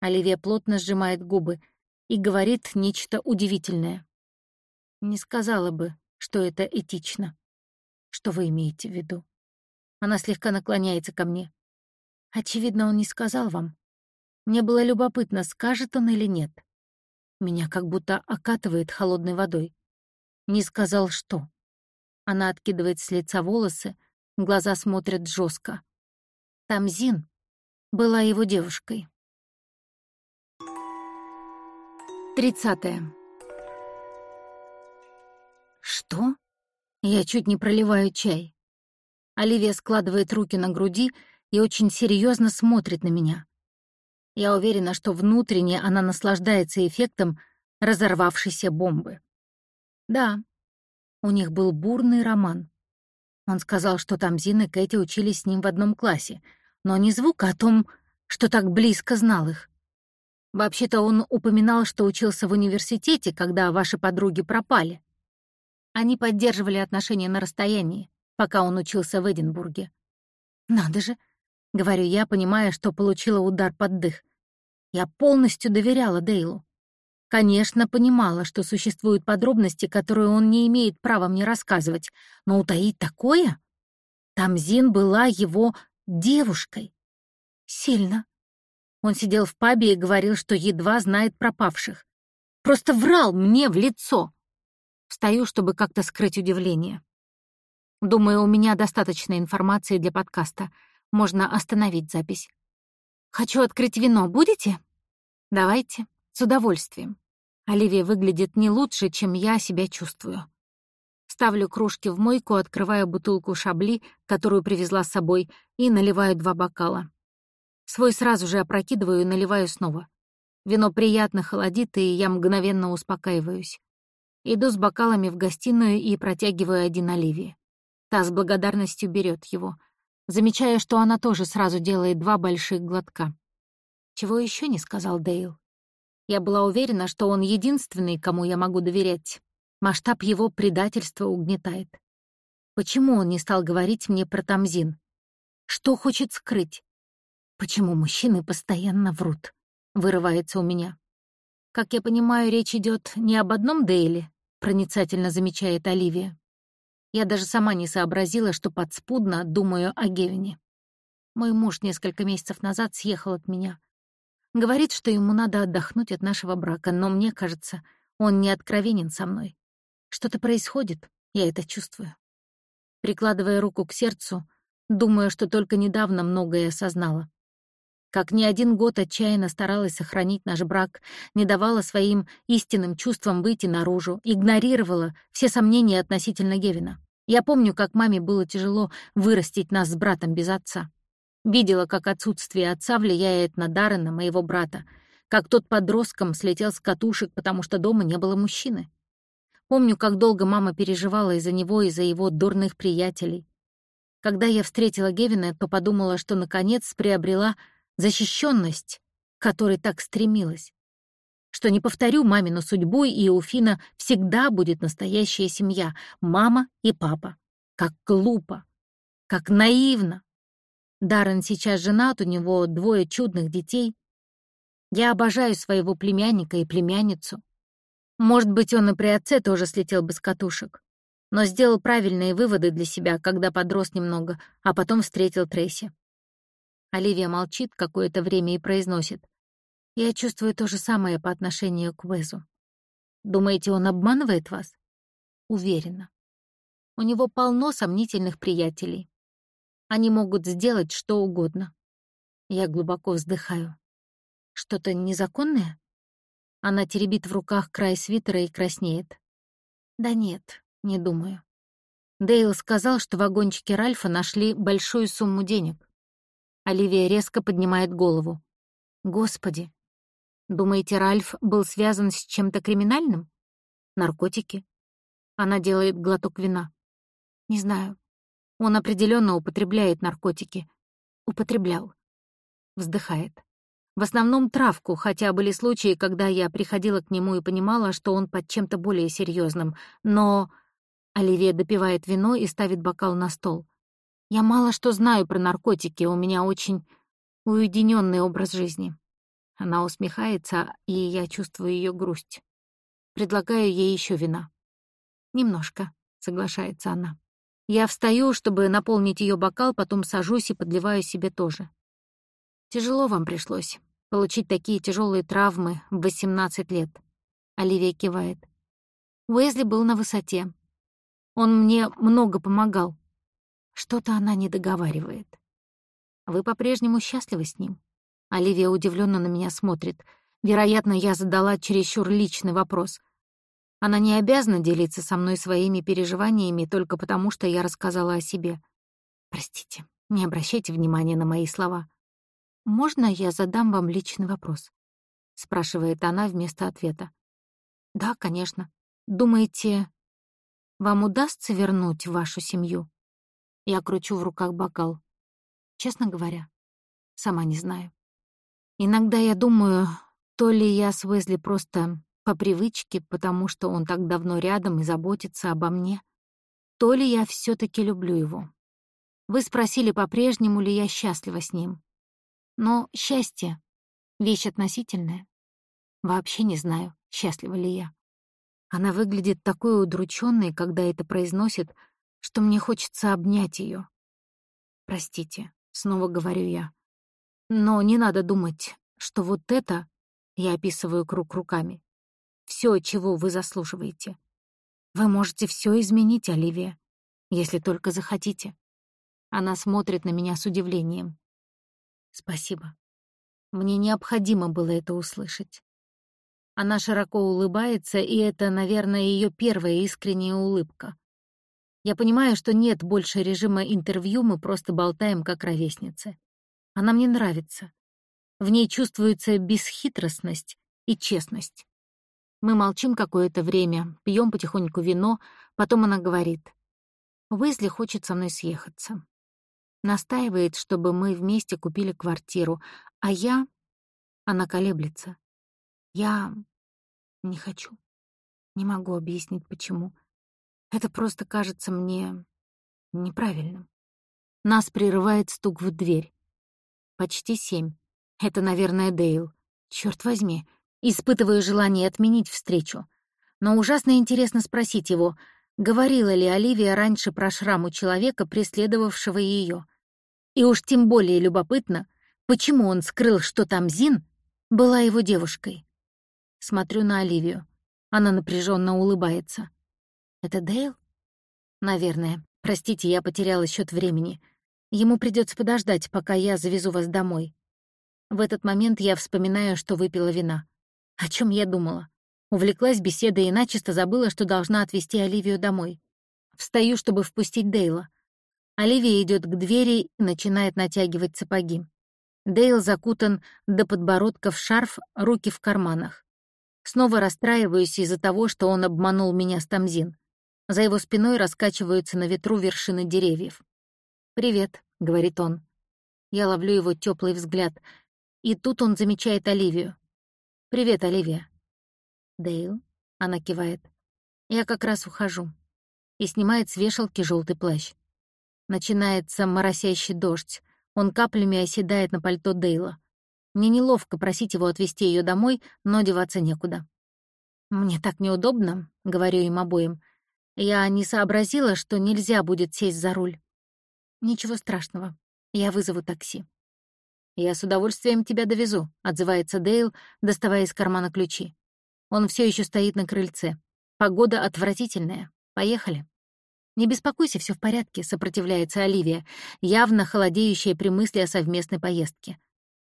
Оливия плотно сжимает губы и говорит нечто удивительное. Не сказала бы, что это этично. Что вы имеете в виду? Она слегка наклоняется ко мне. Очевидно, он не сказал вам. Мне было любопытно, скажет он или нет. Меня как будто окатывает холодной водой. Не сказал, что. Она откидывает с лица волосы, глаза смотрят жестко. Тамзин была его девушкой. Тридцатое. Что? Я чуть не проливаю чай. Оливия складывает руки на груди и очень серьезно смотрит на меня. Я уверена, что внутренне она наслаждается эффектом разорвавшейся бомбы. Да, у них был бурный роман. Он сказал, что там Зин и Кэти учились с ним в одном классе, но ни звука о том, что так близко знал их. Вообще-то он упоминал, что учился в университете, когда ваши подруги пропали. Они поддерживали отношения на расстоянии, пока он учился в Эдинбурге. Надо же, — говорю я, понимая, что получила удар под дых. Я полностью доверяла Дейлу. Конечно, понимала, что существуют подробности, которые он не имеет права мне рассказывать, но утаить такое? Тамзин была его девушкой. Сильно. Он сидел в пабе и говорил, что едва знает пропавших. Просто врал мне в лицо. Встаю, чтобы как-то скрыть удивление. Думаю, у меня достаточно информации для подкаста — можно остановить запись. «Хочу открыть вино. Будете?» «Давайте. С удовольствием». Оливия выглядит не лучше, чем я себя чувствую. Ставлю кружки в мойку, открываю бутылку шабли, которую привезла с собой, и наливаю два бокала. Свой сразу же опрокидываю и наливаю снова. Вино приятно холодит, и я мгновенно успокаиваюсь. Иду с бокалами в гостиную и протягиваю один Оливии. Та с благодарностью берет его замечая, что она тоже сразу делает два больших глотка. Чего еще не сказал Дейл. Я была уверена, что он единственный, кому я могу доверять. Масштаб его предательства угнетает. Почему он не стал говорить мне про Тамзин? Что хочет скрыть? Почему мужчины постоянно врут? Вырывается у меня. Как я понимаю, речь идет не об одном Дейле, проницательно замечает Оливия. Я даже сама не сообразила, что подспудно думаю о Гевине. Мой муж несколько месяцев назад съехал от меня. Говорит, что ему надо отдохнуть от нашего брака, но мне кажется, он не откровенен со мной. Что-то происходит, я это чувствую. Прикладывая руку к сердцу, думаю, что только недавно многое осознала. Как ни один год отчаянно старалась сохранить наш брак, не давала своим истинным чувствам выйти наружу, игнорировала все сомнения относительно Гевина. Я помню, как маме было тяжело вырастить нас с братом без отца. Видела, как отсутствие отца влияет на Даррена, моего брата, как тот подростком слетел с катушек, потому что дома не было мужчины. Помню, как долго мама переживала из-за него и за его дурных приятелей. Когда я встретила Гевина, то подумала, что наконец приобрела защищенность, к которой так стремилась что не повторю мамину судьбу, и у Фина всегда будет настоящая семья — мама и папа. Как глупо, как наивно. Даррен сейчас женат, у него двое чудных детей. Я обожаю своего племянника и племянницу. Может быть, он и при отце тоже слетел бы с катушек, но сделал правильные выводы для себя, когда подрос немного, а потом встретил Трейси. Оливия молчит какое-то время и произносит. «Я чувствую то же самое по отношению к Уэзу. Думаете, он обманывает вас?» «Уверена. У него полно сомнительных приятелей. Они могут сделать что угодно. Я глубоко вздыхаю. Что-то незаконное? Она теребит в руках край свитера и краснеет. Да нет, не думаю. Дейл сказал, что в вагончике Ральфа нашли большую сумму денег. Оливия резко поднимает голову. Господи, думаете, Ральф был связан с чем-то криминальным? Наркотики? Она делает глоток вина. Не знаю. Он определенно употребляет наркотики. Употреблял вздыхает. В основном травку, хотя были случаи, когда я приходила к нему и понимала, что он под чем-то более серьезным. Но Оливия допивает вино и ставит бокал на стол. Я мало что знаю про наркотики, у меня очень уединенный образ жизни. Она усмехается, и я чувствую ее грусть. Предлагаю ей еще вина. Немножко, соглашается она. Я встаю, чтобы наполнить ее бокал, потом сажусь и подливаю себе тоже. Тяжело вам пришлось получить такие тяжелые травмы в 18 лет. Оливия кивает. Уэзли был на высоте. Он мне много помогал. Что-то она не договаривает. Вы по-прежнему счастливы с ним? Оливия удивленно на меня смотрит. Вероятно, я задала чересчур личный вопрос. Она не обязана делиться со мной своими переживаниями только потому, что я рассказала о себе. Простите, не обращайте внимания на мои слова. «Можно я задам вам личный вопрос?» — спрашивает она вместо ответа. «Да, конечно. Думаете, вам удастся вернуть вашу семью?» Я кручу в руках бокал. Честно говоря, сама не знаю. Иногда я думаю, то ли я с Уэзли просто по привычке, потому что он так давно рядом и заботится обо мне, то ли я все таки люблю его. Вы спросили, по-прежнему ли я счастлива с ним. Но счастье — вещь относительная. Вообще не знаю, счастлива ли я. Она выглядит такой удрученной, когда это произносит, что мне хочется обнять ее. Простите, снова говорю я. Но не надо думать, что вот это, я описываю круг руками, все, чего вы заслуживаете. Вы можете все изменить, Оливия, если только захотите. Она смотрит на меня с удивлением. Спасибо. Мне необходимо было это услышать. Она широко улыбается, и это, наверное, ее первая искренняя улыбка. Я понимаю, что нет больше режима интервью, мы просто болтаем как ровесницы. Она мне нравится. В ней чувствуется бесхитростность и честность. Мы молчим какое-то время, пьем потихоньку вино, потом она говорит. Уэзли хочет со мной съехаться. Настаивает, чтобы мы вместе купили квартиру, а я... Она колеблется. Я не хочу. Не могу объяснить, почему. Это просто кажется мне неправильным. Нас прерывает стук в дверь. Почти семь. Это, наверное, Дейл. Черт возьми. Испытываю желание отменить встречу. Но ужасно интересно спросить его, говорила ли Оливия раньше про шрам у человека, преследовавшего ее. И уж тем более любопытно, почему он скрыл, что там Зин была его девушкой. Смотрю на Оливию. Она напряженно улыбается. «Это Дейл?» «Наверное. Простите, я потеряла счет времени. Ему придется подождать, пока я завезу вас домой». В этот момент я вспоминаю, что выпила вина. О чем я думала? Увлеклась беседой и начисто забыла, что должна отвезти Оливию домой. Встаю, чтобы впустить Дейла. Оливия идет к двери и начинает натягивать сапоги. Дейл закутан до подбородка в шарф, руки в карманах. Снова расстраиваюсь из-за того, что он обманул меня с Тамзин. За его спиной раскачиваются на ветру вершины деревьев. «Привет», — говорит он. Я ловлю его теплый взгляд, и тут он замечает Оливию. «Привет, Оливия». «Дейл?» — она кивает. «Я как раз ухожу». И снимает с вешалки желтый плащ. Начинается моросящий дождь. Он каплями оседает на пальто Дейла. Мне неловко просить его отвезти ее домой, но деваться некуда. Мне так неудобно, говорю им обоим. Я не сообразила, что нельзя будет сесть за руль. Ничего страшного. Я вызову такси. «Я с удовольствием тебя довезу», — отзывается Дейл, доставая из кармана ключи. Он все еще стоит на крыльце. Погода отвратительная. Поехали. «Не беспокойся, все в порядке», — сопротивляется Оливия, явно холодеющая при мысли о совместной поездке.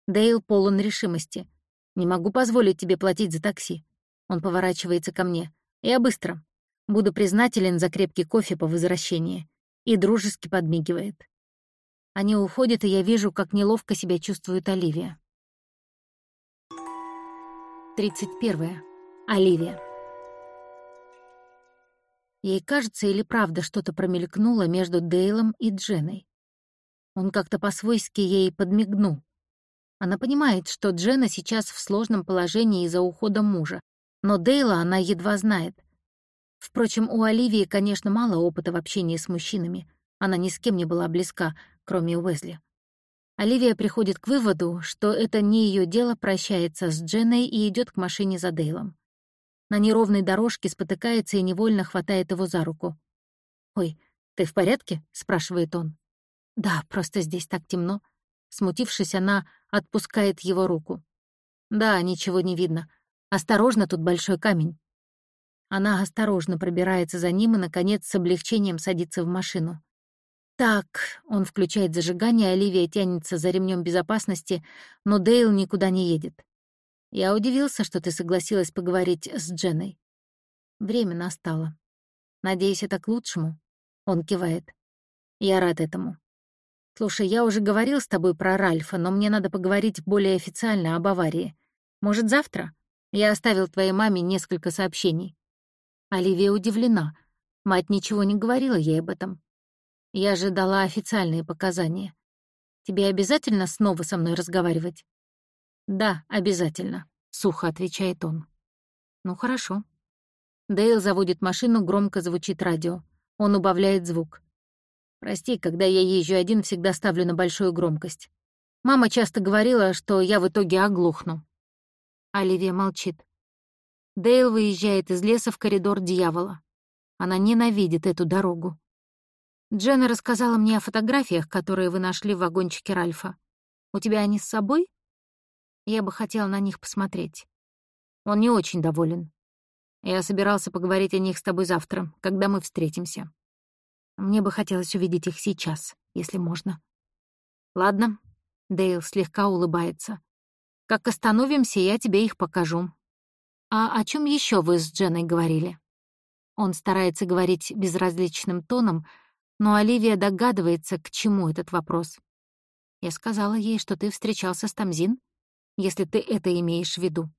Дейл полон решимости. «Не могу позволить тебе платить за такси». Он поворачивается ко мне. «Я быстро. Буду признателен за крепкий кофе по возвращении». И дружески подмигивает. Они уходят, и я вижу, как неловко себя чувствует Оливия. 31. Оливия. Ей кажется или правда что-то промелькнуло между Дейлом и Дженой. Он как-то по-свойски ей подмигнул. Она понимает, что Джена сейчас в сложном положении из-за ухода мужа, но Дейла она едва знает. Впрочем, у Оливии, конечно, мало опыта в общении с мужчинами. Она ни с кем не была близка, кроме Уэзли. Оливия приходит к выводу, что это не ее дело, прощается с Дженной и идет к машине за Дейлом. На неровной дорожке спотыкается и невольно хватает его за руку. «Ой, ты в порядке?» — спрашивает он. «Да, просто здесь так темно». Смутившись, она отпускает его руку. «Да, ничего не видно. Осторожно, тут большой камень». Она осторожно пробирается за ним и, наконец, с облегчением садится в машину. Так, он включает зажигание, Оливия тянется за ремнем безопасности, но Дейл никуда не едет. Я удивился, что ты согласилась поговорить с Дженной. Время настало. Надеюсь, это к лучшему. Он кивает. Я рад этому. Слушай, я уже говорил с тобой про Ральфа, но мне надо поговорить более официально об аварии. Может, завтра? Я оставил твоей маме несколько сообщений. Оливия удивлена. Мать ничего не говорила ей об этом. Я же дала официальные показания. Тебе обязательно снова со мной разговаривать? Да, обязательно, сухо отвечает он. Ну хорошо. Дейл заводит машину, громко звучит радио. Он убавляет звук. Прости, когда я езжу один, всегда ставлю на большую громкость. Мама часто говорила, что я в итоге оглохну. Оливия молчит. Дейл выезжает из леса в коридор дьявола. Она ненавидит эту дорогу. Дженна рассказала мне о фотографиях, которые вы нашли в вагончике Ральфа. У тебя они с собой? Я бы хотела на них посмотреть. Он не очень доволен. Я собирался поговорить о них с тобой завтра, когда мы встретимся. Мне бы хотелось увидеть их сейчас, если можно. Ладно. Дейл слегка улыбается. Как остановимся, я тебе их покажу. А о чем еще вы с Дженной говорили? Он старается говорить безразличным тоном, но Оливия догадывается, к чему этот вопрос. Я сказала ей, что ты встречался с Тамзин, если ты это имеешь в виду.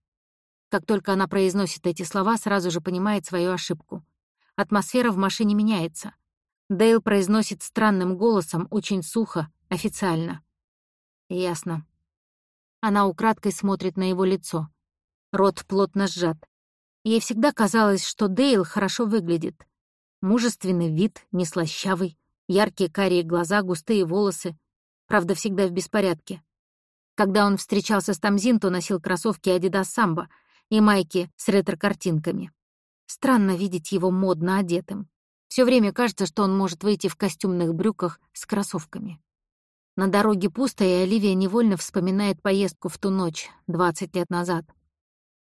Как только она произносит эти слова, сразу же понимает свою ошибку. Атмосфера в машине меняется. Дейл произносит странным голосом, очень сухо, официально. Ясно. Она украдкой смотрит на его лицо. Рот плотно сжат. Ей всегда казалось, что Дейл хорошо выглядит. Мужественный вид, не слащавый, яркие карие глаза, густые волосы. Правда, всегда в беспорядке. Когда он встречался с Тамзин, то носил кроссовки Adidas Samba и майки с ретро-картинками. Странно видеть его модно одетым. Все время кажется, что он может выйти в костюмных брюках с кроссовками. На дороге пусто, и Оливия невольно вспоминает поездку в ту ночь, 20 лет назад.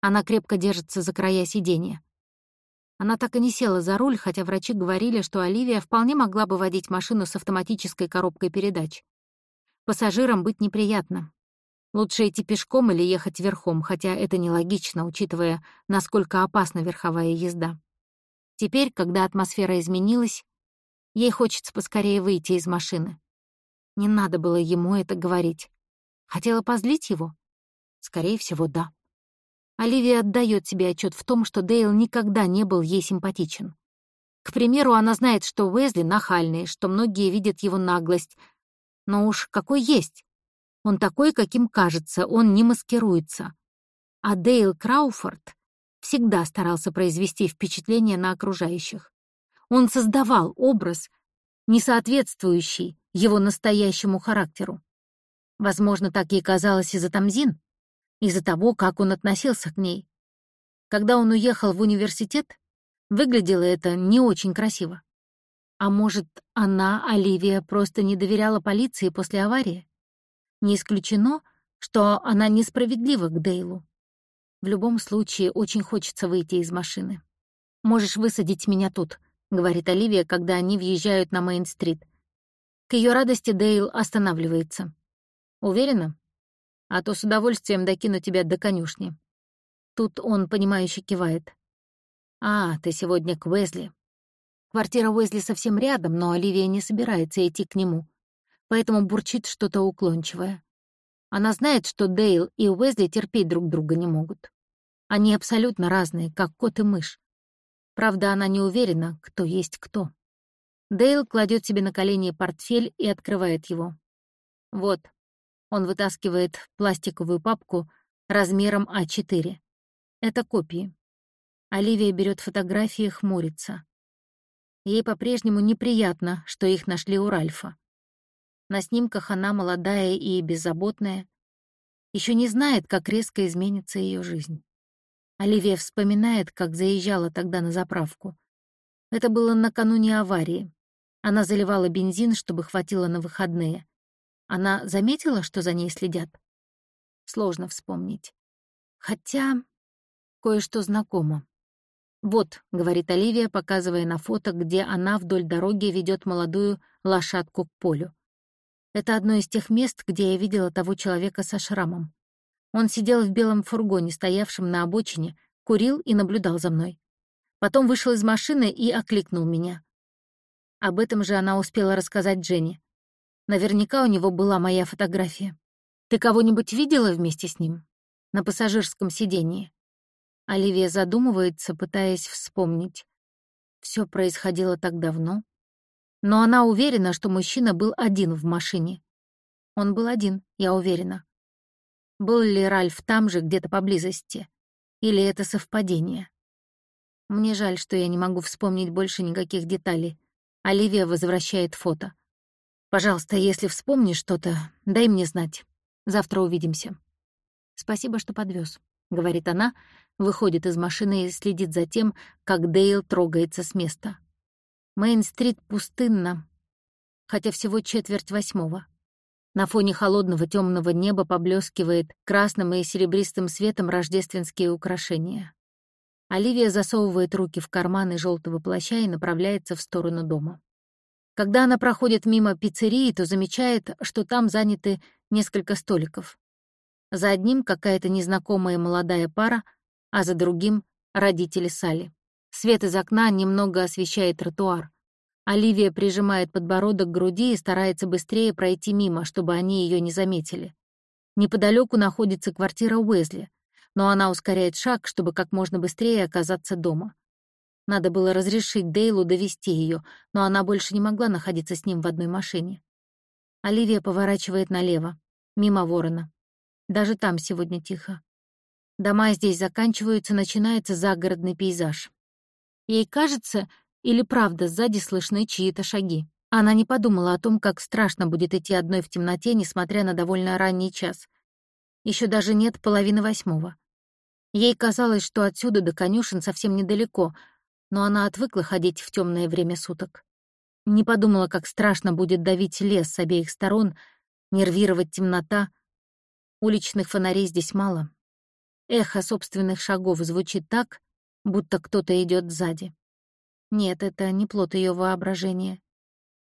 Она крепко держится за края сиденья. Она так и не села за руль, хотя врачи говорили, что Оливия вполне могла бы водить машину с автоматической коробкой передач. Пассажирам быть неприятно. Лучше идти пешком или ехать верхом, хотя это нелогично, учитывая, насколько опасна верховая езда. Теперь, когда атмосфера изменилась, ей хочется поскорее выйти из машины. Не надо было ему это говорить. Хотела позлить его? Скорее всего, да. Оливия отдает себе отчет в том, что Дейл никогда не был ей симпатичен. К примеру, она знает, что Уэзли нахальный, что многие видят его наглость. Но уж какой есть. Он такой, каким кажется, он не маскируется. А Дейл Крауфорд всегда старался произвести впечатление на окружающих. Он создавал образ, не соответствующий его настоящему характеру. Возможно, так ей казалось из-за Тамзин, из-за того, как он относился к ней. Когда он уехал в университет, выглядело это не очень красиво. А может, она, Оливия, просто не доверяла полиции после аварии? Не исключено, что она несправедлива к Дейлу. В любом случае, очень хочется выйти из машины. «Можешь высадить меня тут», — говорит Оливия, когда они въезжают на Мейн-стрит. К ее радости Дейл останавливается. «Уверена? А то с удовольствием докину тебя до конюшни». Тут он, понимающе кивает. «А, ты сегодня к Уэзли». Квартира Уэзли совсем рядом, но Оливия не собирается идти к нему, поэтому бурчит что-то уклончивое. Она знает, что Дейл и Уэзли терпеть друг друга не могут. Они абсолютно разные, как кот и мышь. Правда, она не уверена, кто есть кто. Дейл кладет себе на колени портфель и открывает его. Вот. Он вытаскивает пластиковую папку размером А4. Это копии. Оливия берет фотографии и хмурится. Ей по-прежнему неприятно, что их нашли у Ральфа. На снимках она молодая и беззаботная, еще не знает, как резко изменится ее жизнь. Оливия вспоминает, как заезжала тогда на заправку. Это было накануне аварии. Она заливала бензин, чтобы хватило на выходные. Она заметила, что за ней следят? Сложно вспомнить. Хотя кое-что знакомо. «Вот», — говорит Оливия, показывая на фото, где она вдоль дороги ведет молодую лошадку к полю. Это одно из тех мест, где я видела того человека со шрамом. Он сидел в белом фургоне, стоявшем на обочине, курил и наблюдал за мной. Потом вышел из машины и окликнул меня. Об этом же она успела рассказать Дженни. Наверняка у него была моя фотография. «Ты кого-нибудь видела вместе с ним?» «На пассажирском сидении». Оливия задумывается, пытаясь вспомнить. Все происходило так давно но она уверена, что мужчина был один в машине. Он был один, я уверена. Был ли Ральф там же, где-то поблизости? Или это совпадение? Мне жаль, что я не могу вспомнить больше никаких деталей. Оливия возвращает фото. «Пожалуйста, если вспомнишь что-то, дай мне знать. Завтра увидимся». «Спасибо, что подвез, говорит она, выходит из машины и следит за тем, как Дейл трогается с места. Мейн-стрит пустынна, хотя всего четверть восьмого. На фоне холодного темного неба поблескивает красным и серебристым светом рождественские украшения. Оливия засовывает руки в карманы желтого плаща и направляется в сторону дома. Когда она проходит мимо пиццерии, то замечает, что там заняты несколько столиков. За одним какая-то незнакомая молодая пара, а за другим — родители Сали. Свет из окна немного освещает тротуар. Оливия прижимает подбородок к груди и старается быстрее пройти мимо, чтобы они ее не заметили. Неподалеку находится квартира Уэзли, но она ускоряет шаг, чтобы как можно быстрее оказаться дома. Надо было разрешить Дейлу довести ее, но она больше не могла находиться с ним в одной машине. Оливия поворачивает налево, мимо ворона. Даже там сегодня тихо. Дома здесь заканчиваются, начинается загородный пейзаж. Ей кажется, или правда сзади слышны чьи-то шаги. Она не подумала о том, как страшно будет идти одной в темноте, несмотря на довольно ранний час. Еще даже нет половины восьмого. Ей казалось, что отсюда до конюшен совсем недалеко, но она отвыкла ходить в темное время суток. Не подумала, как страшно будет давить лес с обеих сторон, нервировать темнота. Уличных фонарей здесь мало. Эхо собственных шагов звучит так, будто кто-то идет сзади. Нет, это не плод ее воображения.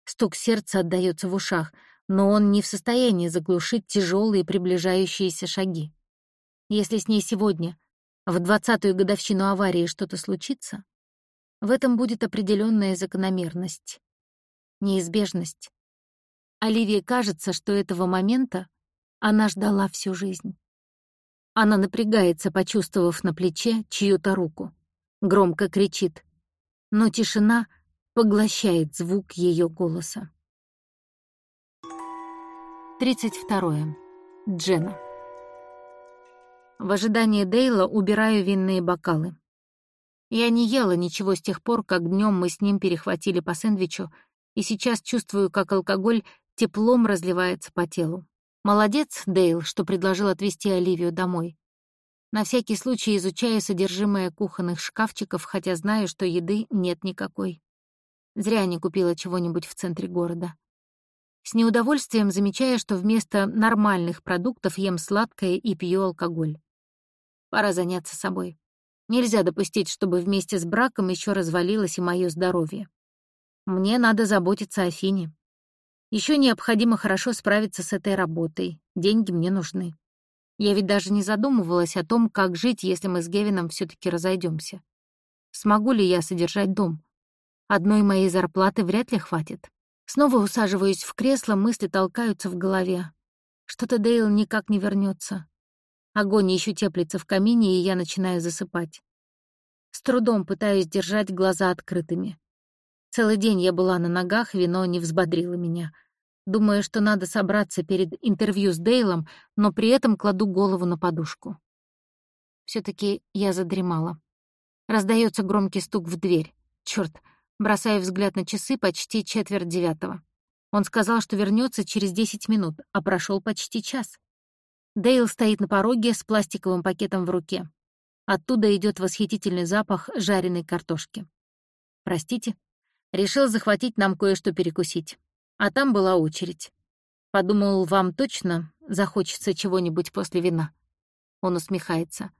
Стук сердца отдаётся в ушах, но он не в состоянии заглушить тяжелые приближающиеся шаги. Если с ней сегодня, в двадцатую годовщину аварии, что-то случится, в этом будет определенная закономерность, неизбежность. Оливии кажется, что этого момента она ждала всю жизнь. Она напрягается, почувствовав на плече чью-то руку громко кричит, но тишина поглощает звук ее голоса. 32. Джена. В ожидании Дейла убираю винные бокалы. Я не ела ничего с тех пор, как днем мы с ним перехватили по сэндвичу, и сейчас чувствую, как алкоголь теплом разливается по телу. Молодец, Дейл, что предложил отвезти Оливию домой. На всякий случай изучаю содержимое кухонных шкафчиков, хотя знаю, что еды нет никакой. Зря не купила чего-нибудь в центре города. С неудовольствием замечаю, что вместо нормальных продуктов ем сладкое и пью алкоголь. Пора заняться собой. Нельзя допустить, чтобы вместе с браком еще развалилось и мое здоровье. Мне надо заботиться о Фине. Еще необходимо хорошо справиться с этой работой. Деньги мне нужны. Я ведь даже не задумывалась о том, как жить, если мы с Гевином все таки разойдемся. Смогу ли я содержать дом? Одной моей зарплаты вряд ли хватит. Снова усаживаюсь в кресло, мысли толкаются в голове. Что-то Дейл никак не вернется. Огонь еще теплится в камине, и я начинаю засыпать. С трудом пытаюсь держать глаза открытыми. Целый день я была на ногах, вино не взбодрило меня — Думаю, что надо собраться перед интервью с Дейлом, но при этом кладу голову на подушку. все таки я задремала. Раздается громкий стук в дверь. Черт, бросаю взгляд на часы почти четверть девятого. Он сказал, что вернется через десять минут, а прошел почти час. Дейл стоит на пороге с пластиковым пакетом в руке. Оттуда идет восхитительный запах жареной картошки. «Простите, решил захватить нам кое-что перекусить а там была очередь. Подумал, вам точно захочется чего-нибудь после вина. Он усмехается.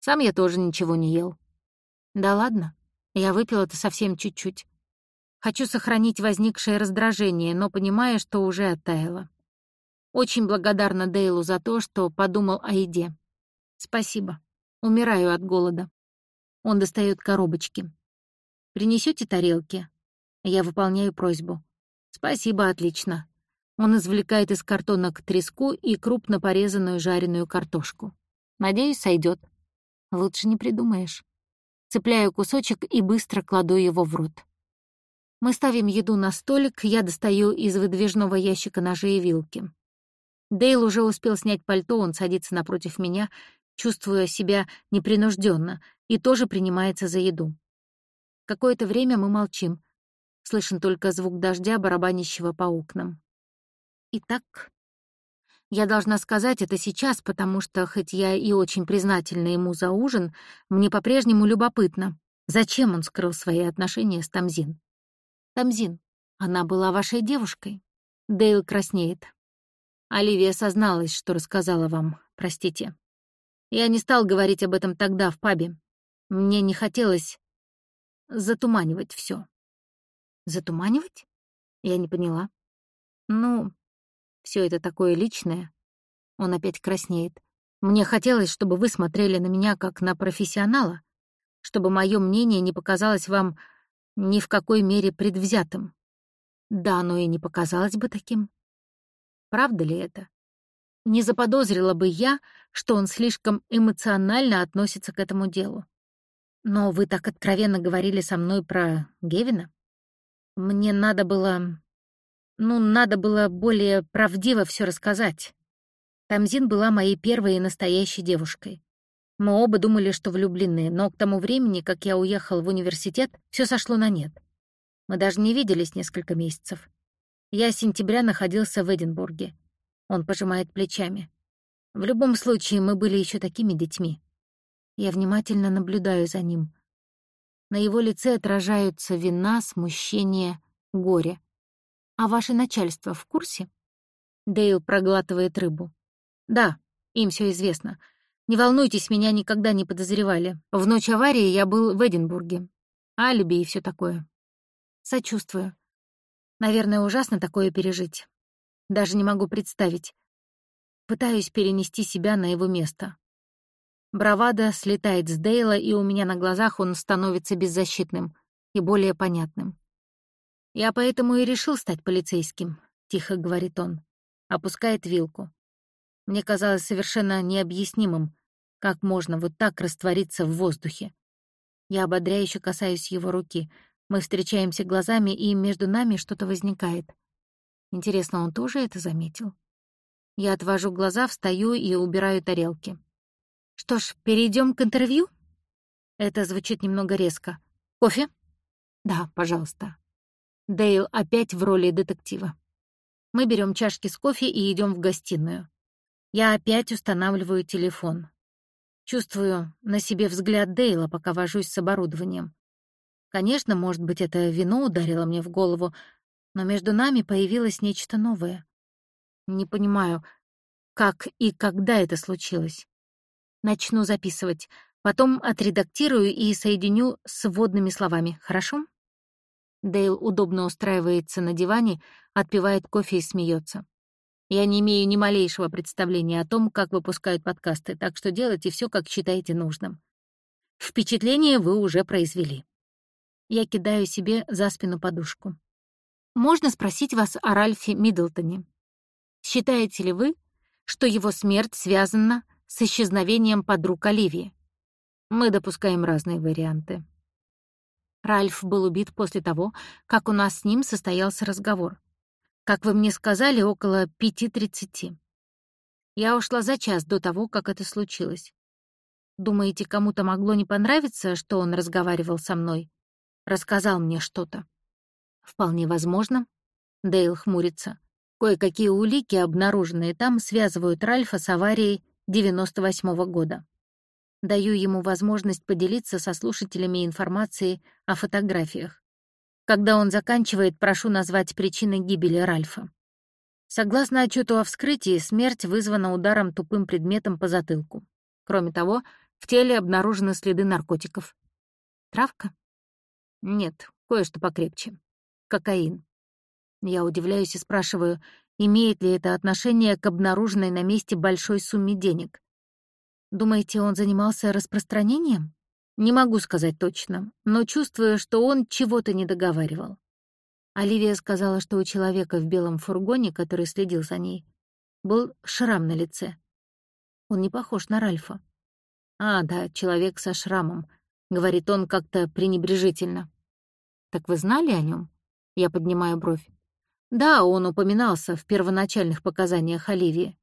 Сам я тоже ничего не ел. Да ладно, я выпил это совсем чуть-чуть. Хочу сохранить возникшее раздражение, но понимая, что уже оттаяло. Очень благодарна Дейлу за то, что подумал о еде. Спасибо. Умираю от голода. Он достает коробочки. Принесете тарелки? Я выполняю просьбу. «Спасибо, отлично». Он извлекает из картонок треску и крупно порезанную жареную картошку. «Надеюсь, сойдет. Лучше не придумаешь». Цепляю кусочек и быстро кладу его в рот. Мы ставим еду на столик, я достаю из выдвижного ящика ножи и вилки. Дейл уже успел снять пальто, он садится напротив меня, чувствуя себя непринужденно, и тоже принимается за еду. Какое-то время мы молчим, Слышен только звук дождя, барабанящего по окнам. Итак, я должна сказать это сейчас, потому что, хоть я и очень признательна ему за ужин, мне по-прежнему любопытно, зачем он скрыл свои отношения с Тамзин. Тамзин, она была вашей девушкой. Дейл краснеет. Оливия созналась, что рассказала вам, простите. Я не стал говорить об этом тогда в пабе. Мне не хотелось затуманивать все. Затуманивать? Я не поняла. Ну, все это такое личное. Он опять краснеет. Мне хотелось, чтобы вы смотрели на меня как на профессионала, чтобы мое мнение не показалось вам ни в какой мере предвзятым. Да, оно и не показалось бы таким. Правда ли это? Не заподозрила бы я, что он слишком эмоционально относится к этому делу. Но вы так откровенно говорили со мной про Гевина. Мне надо было... Ну, надо было более правдиво все рассказать. Тамзин была моей первой и настоящей девушкой. Мы оба думали, что влюблены, но к тому времени, как я уехал в университет, все сошло на нет. Мы даже не виделись несколько месяцев. Я с сентября находился в Эдинбурге. Он пожимает плечами. В любом случае, мы были еще такими детьми. Я внимательно наблюдаю за ним. На его лице отражаются вина, смущение, горе. «А ваше начальство в курсе?» Дейл проглатывает рыбу. «Да, им все известно. Не волнуйтесь, меня никогда не подозревали. В ночь аварии я был в Эдинбурге. Алиби и все такое. Сочувствую. Наверное, ужасно такое пережить. Даже не могу представить. Пытаюсь перенести себя на его место. Бравада слетает с Дейла, и у меня на глазах он становится беззащитным и более понятным. «Я поэтому и решил стать полицейским», — тихо говорит он. Опускает вилку. Мне казалось совершенно необъяснимым, как можно вот так раствориться в воздухе. Я ободряюще касаюсь его руки. Мы встречаемся глазами, и между нами что-то возникает. Интересно, он тоже это заметил? Я отвожу глаза, встаю и убираю тарелки. Что ж, перейдем к интервью? Это звучит немного резко. Кофе? Да, пожалуйста. Дейл опять в роли детектива. Мы берем чашки с кофе и идем в гостиную. Я опять устанавливаю телефон. Чувствую на себе взгляд Дейла, пока вожусь с оборудованием. Конечно, может быть, это вино ударило мне в голову, но между нами появилось нечто новое. Не понимаю, как и когда это случилось. Начну записывать, потом отредактирую и соединю с вводными словами, хорошо? Дейл удобно устраивается на диване, отпивает кофе и смеется. Я не имею ни малейшего представления о том, как выпускают подкасты, так что делайте все, как считаете нужным. Впечатление вы уже произвели. Я кидаю себе за спину подушку. Можно спросить вас о Ральфе Миддлтоне. Считаете ли вы, что его смерть связана с исчезновением подруг Оливии? Мы допускаем разные варианты. Ральф был убит после того, как у нас с ним состоялся разговор. Как вы мне сказали, около 5.30. Я ушла за час до того, как это случилось. Думаете, кому-то могло не понравиться, что он разговаривал со мной? Рассказал мне что-то? Вполне возможно. Дейл хмурится. Кое-какие улики, обнаруженные там, связывают Ральфа с аварией 98-го года. Даю ему возможность поделиться со слушателями информацией о фотографиях. Когда он заканчивает, прошу назвать причины гибели Ральфа. Согласно отчету о вскрытии, смерть вызвана ударом тупым предметом по затылку. Кроме того, в теле обнаружены следы наркотиков. Травка? Нет, кое-что покрепче. Кокаин. Я удивляюсь и спрашиваю, имеет ли это отношение к обнаруженной на месте большой сумме денег. Думаете, он занимался распространением? Не могу сказать точно, но чувствую, что он чего-то не договаривал. Оливия сказала, что у человека в белом фургоне, который следил за ней, был шрам на лице. Он не похож на Ральфа. «А, да, человек со шрамом», — говорит он как-то пренебрежительно. «Так вы знали о нем? Я поднимаю бровь. Да, он упоминался в первоначальных показаниях Оливии.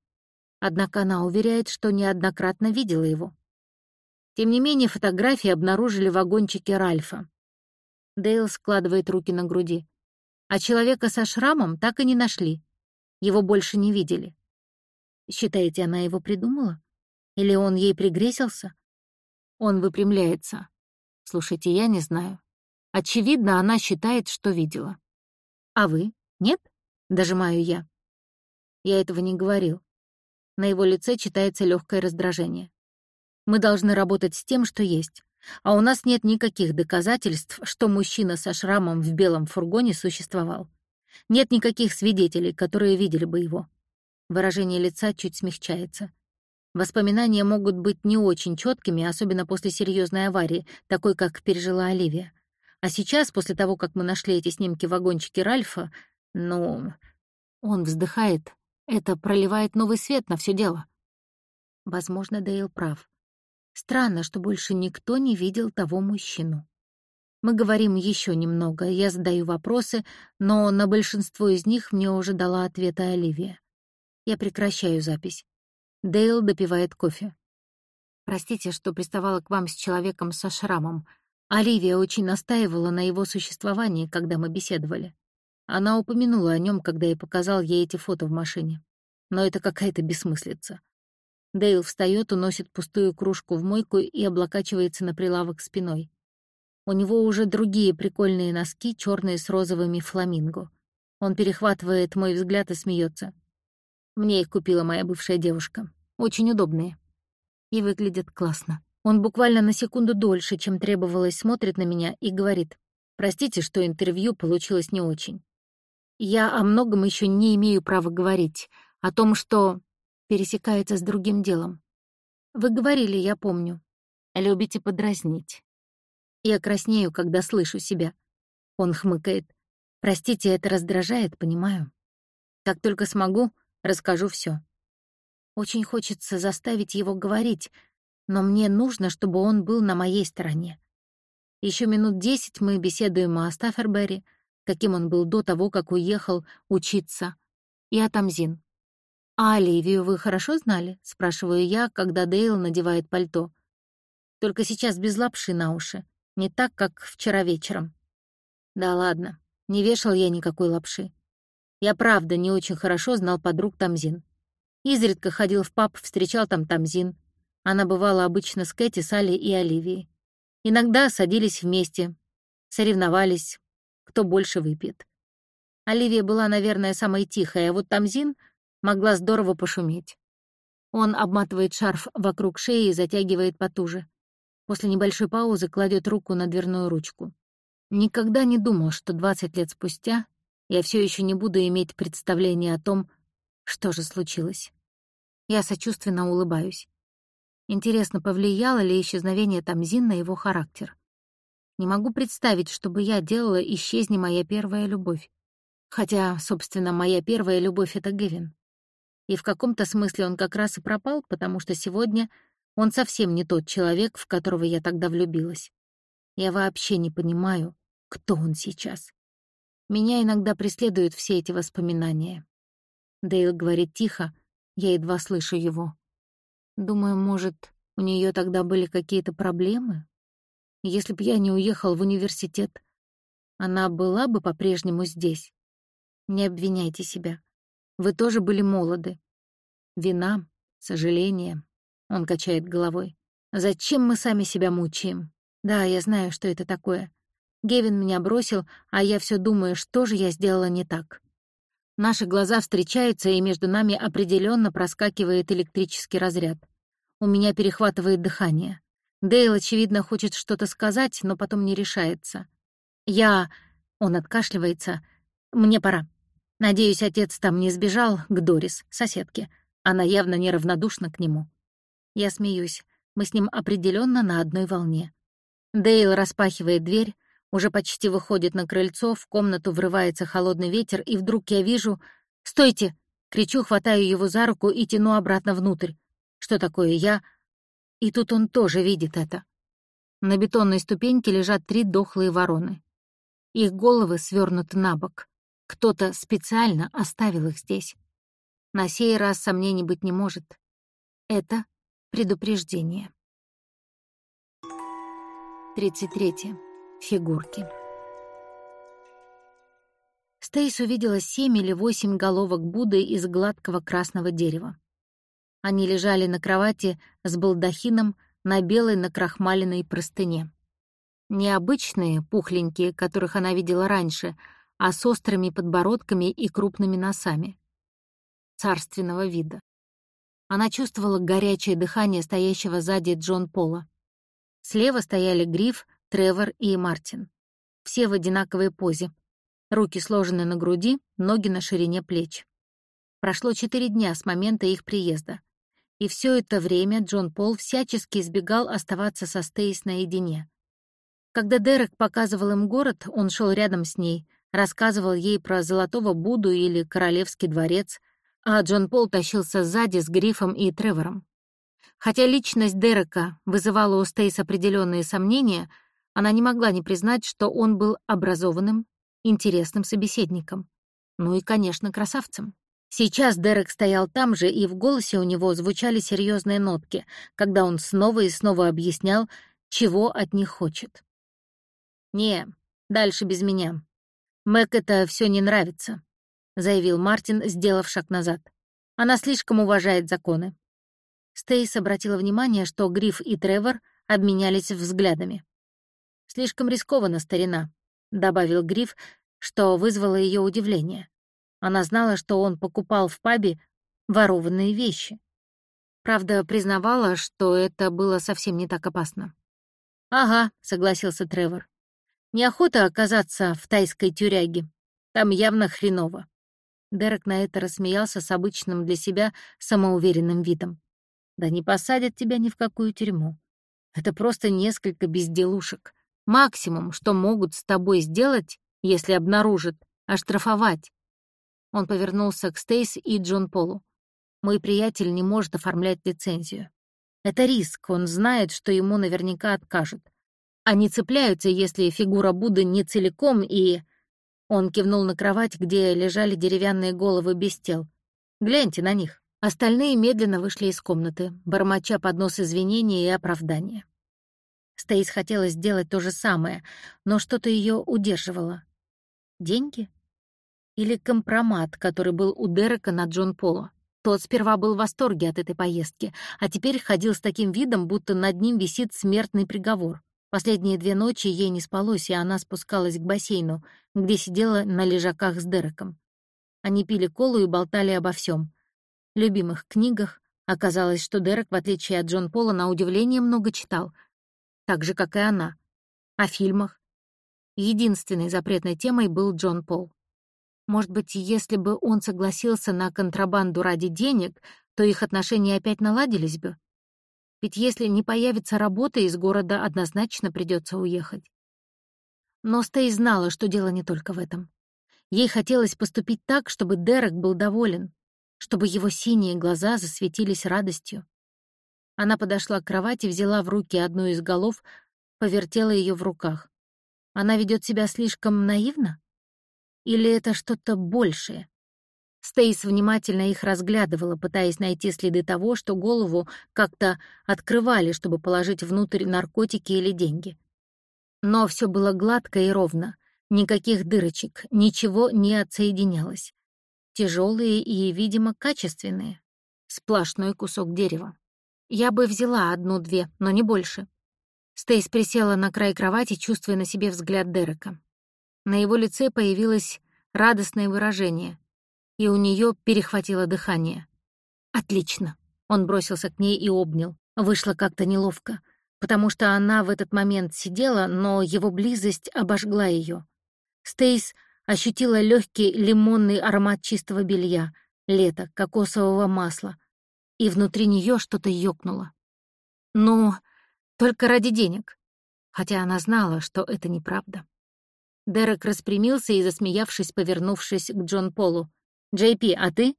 Однако она уверяет, что неоднократно видела его. Тем не менее, фотографии обнаружили вагончики Ральфа. Дейл складывает руки на груди. А человека со шрамом так и не нашли. Его больше не видели. Считаете, она его придумала? Или он ей пригрезился? Он выпрямляется. Слушайте, я не знаю. Очевидно, она считает, что видела. А вы? Нет? Дожимаю я. Я этого не говорил. На его лице читается легкое раздражение. Мы должны работать с тем, что есть. А у нас нет никаких доказательств, что мужчина со шрамом в белом фургоне существовал. Нет никаких свидетелей, которые видели бы его. Выражение лица чуть смягчается. Воспоминания могут быть не очень четкими, особенно после серьезной аварии, такой, как пережила Оливия. А сейчас, после того, как мы нашли эти снимки вагончики Ральфа, ну... Он вздыхает. Это проливает новый свет на все дело. Возможно, Дейл прав. Странно, что больше никто не видел того мужчину. Мы говорим еще немного, я задаю вопросы, но на большинство из них мне уже дала ответы Оливия. Я прекращаю запись. Дейл допивает кофе. Простите, что приставала к вам с человеком со шрамом. Оливия очень настаивала на его существовании, когда мы беседовали. Она упомянула о нем, когда я показал ей эти фото в машине. Но это какая-то бессмыслица. Дейл встает, уносит пустую кружку в мойку и облокачивается на прилавок спиной. У него уже другие прикольные носки, черные с розовыми фламинго. Он перехватывает мой взгляд и смеется. Мне их купила моя бывшая девушка. Очень удобные. И выглядят классно. Он буквально на секунду дольше, чем требовалось, смотрит на меня и говорит, «Простите, что интервью получилось не очень. Я о многом еще не имею права говорить, о том, что пересекается с другим делом. Вы говорили, я помню. Любите подразнить. Я краснею, когда слышу себя. Он хмыкает. Простите, это раздражает, понимаю. Как только смогу, расскажу все. Очень хочется заставить его говорить, но мне нужно, чтобы он был на моей стороне. Еще минут десять мы беседуем о Стаффербери, каким он был до того, как уехал учиться, и о Тамзин. «А Оливию вы хорошо знали?» — спрашиваю я, когда Дейл надевает пальто. Только сейчас без лапши на уши, не так, как вчера вечером. Да ладно, не вешал я никакой лапши. Я правда не очень хорошо знал подруг Тамзин. Изредка ходил в паб, встречал там Тамзин. Она бывала обычно с Кэти, Салли и Оливией. Иногда садились вместе, соревновались, кто больше выпьет. Оливия была, наверное, самой тихой, а вот Тамзин могла здорово пошуметь. Он обматывает шарф вокруг шеи и затягивает потуже. После небольшой паузы кладет руку на дверную ручку. Никогда не думал, что 20 лет спустя я все еще не буду иметь представления о том, что же случилось. Я сочувственно улыбаюсь. Интересно, повлияло ли исчезновение Тамзин на его характер? Не могу представить, чтобы я делала «Исчезни моя первая любовь». Хотя, собственно, моя первая любовь — это Гевин. И в каком-то смысле он как раз и пропал, потому что сегодня он совсем не тот человек, в которого я тогда влюбилась. Я вообще не понимаю, кто он сейчас. Меня иногда преследуют все эти воспоминания. Дейл говорит тихо, я едва слышу его. Думаю, может, у нее тогда были какие-то проблемы? Если б я не уехал в университет, она была бы по-прежнему здесь. Не обвиняйте себя. Вы тоже были молоды. Вина, сожаление. Он качает головой. Зачем мы сами себя мучаем? Да, я знаю, что это такое. Гевин меня бросил, а я все думаю, что же я сделала не так. Наши глаза встречаются, и между нами определенно проскакивает электрический разряд. У меня перехватывает дыхание. Дейл, очевидно, хочет что-то сказать, но потом не решается. Я... Он откашливается. Мне пора. Надеюсь, отец там не сбежал к Дорис, соседке. Она явно неравнодушна к нему. Я смеюсь. Мы с ним определенно на одной волне. Дейл распахивает дверь, уже почти выходит на крыльцо, в комнату врывается холодный ветер, и вдруг я вижу... «Стойте!» — кричу, хватаю его за руку и тяну обратно внутрь. Что такое я? И тут он тоже видит это. На бетонной ступеньке лежат три дохлые вороны. Их головы свернуты на бок. Кто-то специально оставил их здесь. На сей раз сомнений быть не может. Это предупреждение. 33 фигурки. Стейс увидела семь или восемь головок Будды из гладкого красного дерева. Они лежали на кровати с балдахином на белой накрахмаленной простыне. Необычные, пухленькие, которых она видела раньше, а с острыми подбородками и крупными носами. Царственного вида. Она чувствовала горячее дыхание стоящего сзади Джон Пола. Слева стояли Гриф, Тревор и Мартин. Все в одинаковой позе. Руки сложены на груди, ноги на ширине плеч. Прошло четыре дня с момента их приезда. И все это время Джон Пол всячески избегал оставаться со Стейс наедине. Когда Дерек показывал им город, он шел рядом с ней, рассказывал ей про Золотого Буду или Королевский дворец, а Джон Пол тащился сзади с Грифом и Тревором. Хотя личность Дерека вызывала у Стейс определенные сомнения — она не могла не признать, что он был образованным, интересным собеседником. Ну и, конечно, красавцем. Сейчас Дерек стоял там же, и в голосе у него звучали серьезные нотки, когда он снова и снова объяснял, чего от них хочет. «Не, дальше без меня. Мэг это все не нравится», — заявил Мартин, сделав шаг назад. «Она слишком уважает законы». Стейс обратила внимание, что Гриф и Тревор обменялись взглядами. «Слишком рискованно, старина», — добавил Гриф, что вызвало ее удивление. Она знала, что он покупал в пабе ворованные вещи. Правда, признавала, что это было совсем не так опасно. «Ага», — согласился Тревор. «Неохота оказаться в тайской тюряге. Там явно хреново». Дерек на это рассмеялся с обычным для себя самоуверенным видом. «Да не посадят тебя ни в какую тюрьму. Это просто несколько безделушек. Максимум, что могут с тобой сделать, если обнаружат, оштрафовать. Он повернулся к Стейс и Джон Полу. Мой приятель не может оформлять лицензию. Это риск, он знает, что ему наверняка откажут. Они цепляются, если фигура Будды не целиком и... Он кивнул на кровать, где лежали деревянные головы без тел. Гляньте на них. Остальные медленно вышли из комнаты, бормоча под нос извинения и оправдания. Стейс хотела сделать то же самое, но что-то ее удерживало. Деньги? Или компромат, который был у Дерека на Джон Поло? Тот сперва был в восторге от этой поездки, а теперь ходил с таким видом, будто над ним висит смертный приговор. Последние две ночи ей не спалось, и она спускалась к бассейну, где сидела на лежаках с Дереком. Они пили колу и болтали обо всем. Любимых книгах. Оказалось, что Дерек, в отличие от Джон Пола, на удивление много читал. Так же, как и она. О фильмах. Единственной запретной темой был Джон Пол. Может быть, если бы он согласился на контрабанду ради денег, то их отношения опять наладились бы. Ведь если не появится работа, из города однозначно придется уехать. Но Стей знала, что дело не только в этом. Ей хотелось поступить так, чтобы Дерек был доволен, чтобы его синие глаза засветились радостью. Она подошла к кровати, взяла в руки одну из голов, повертела ее в руках. Она ведет себя слишком наивно? Или это что-то большее? Стейс внимательно их разглядывала, пытаясь найти следы того, что голову как-то открывали, чтобы положить внутрь наркотики или деньги. Но все было гладко и ровно, никаких дырочек, ничего не отсоединялось. Тяжелые и, видимо, качественные. Сплошной кусок дерева. Я бы взяла одну-две, но не больше. Стейс присела на край кровати, чувствуя на себе взгляд Дерека. На его лице появилось радостное выражение, и у нее перехватило дыхание. «Отлично!» Он бросился к ней и обнял. Вышло как-то неловко, потому что она в этот момент сидела, но его близость обожгла ее. Стейс ощутила легкий лимонный аромат чистого белья, лета, кокосового масла, и внутри нее что-то ёкнуло. «Ну, только ради денег», хотя она знала, что это неправда. Дерек распрямился и, засмеявшись, повернувшись к Джон Полу. «Джей Пи, а ты?»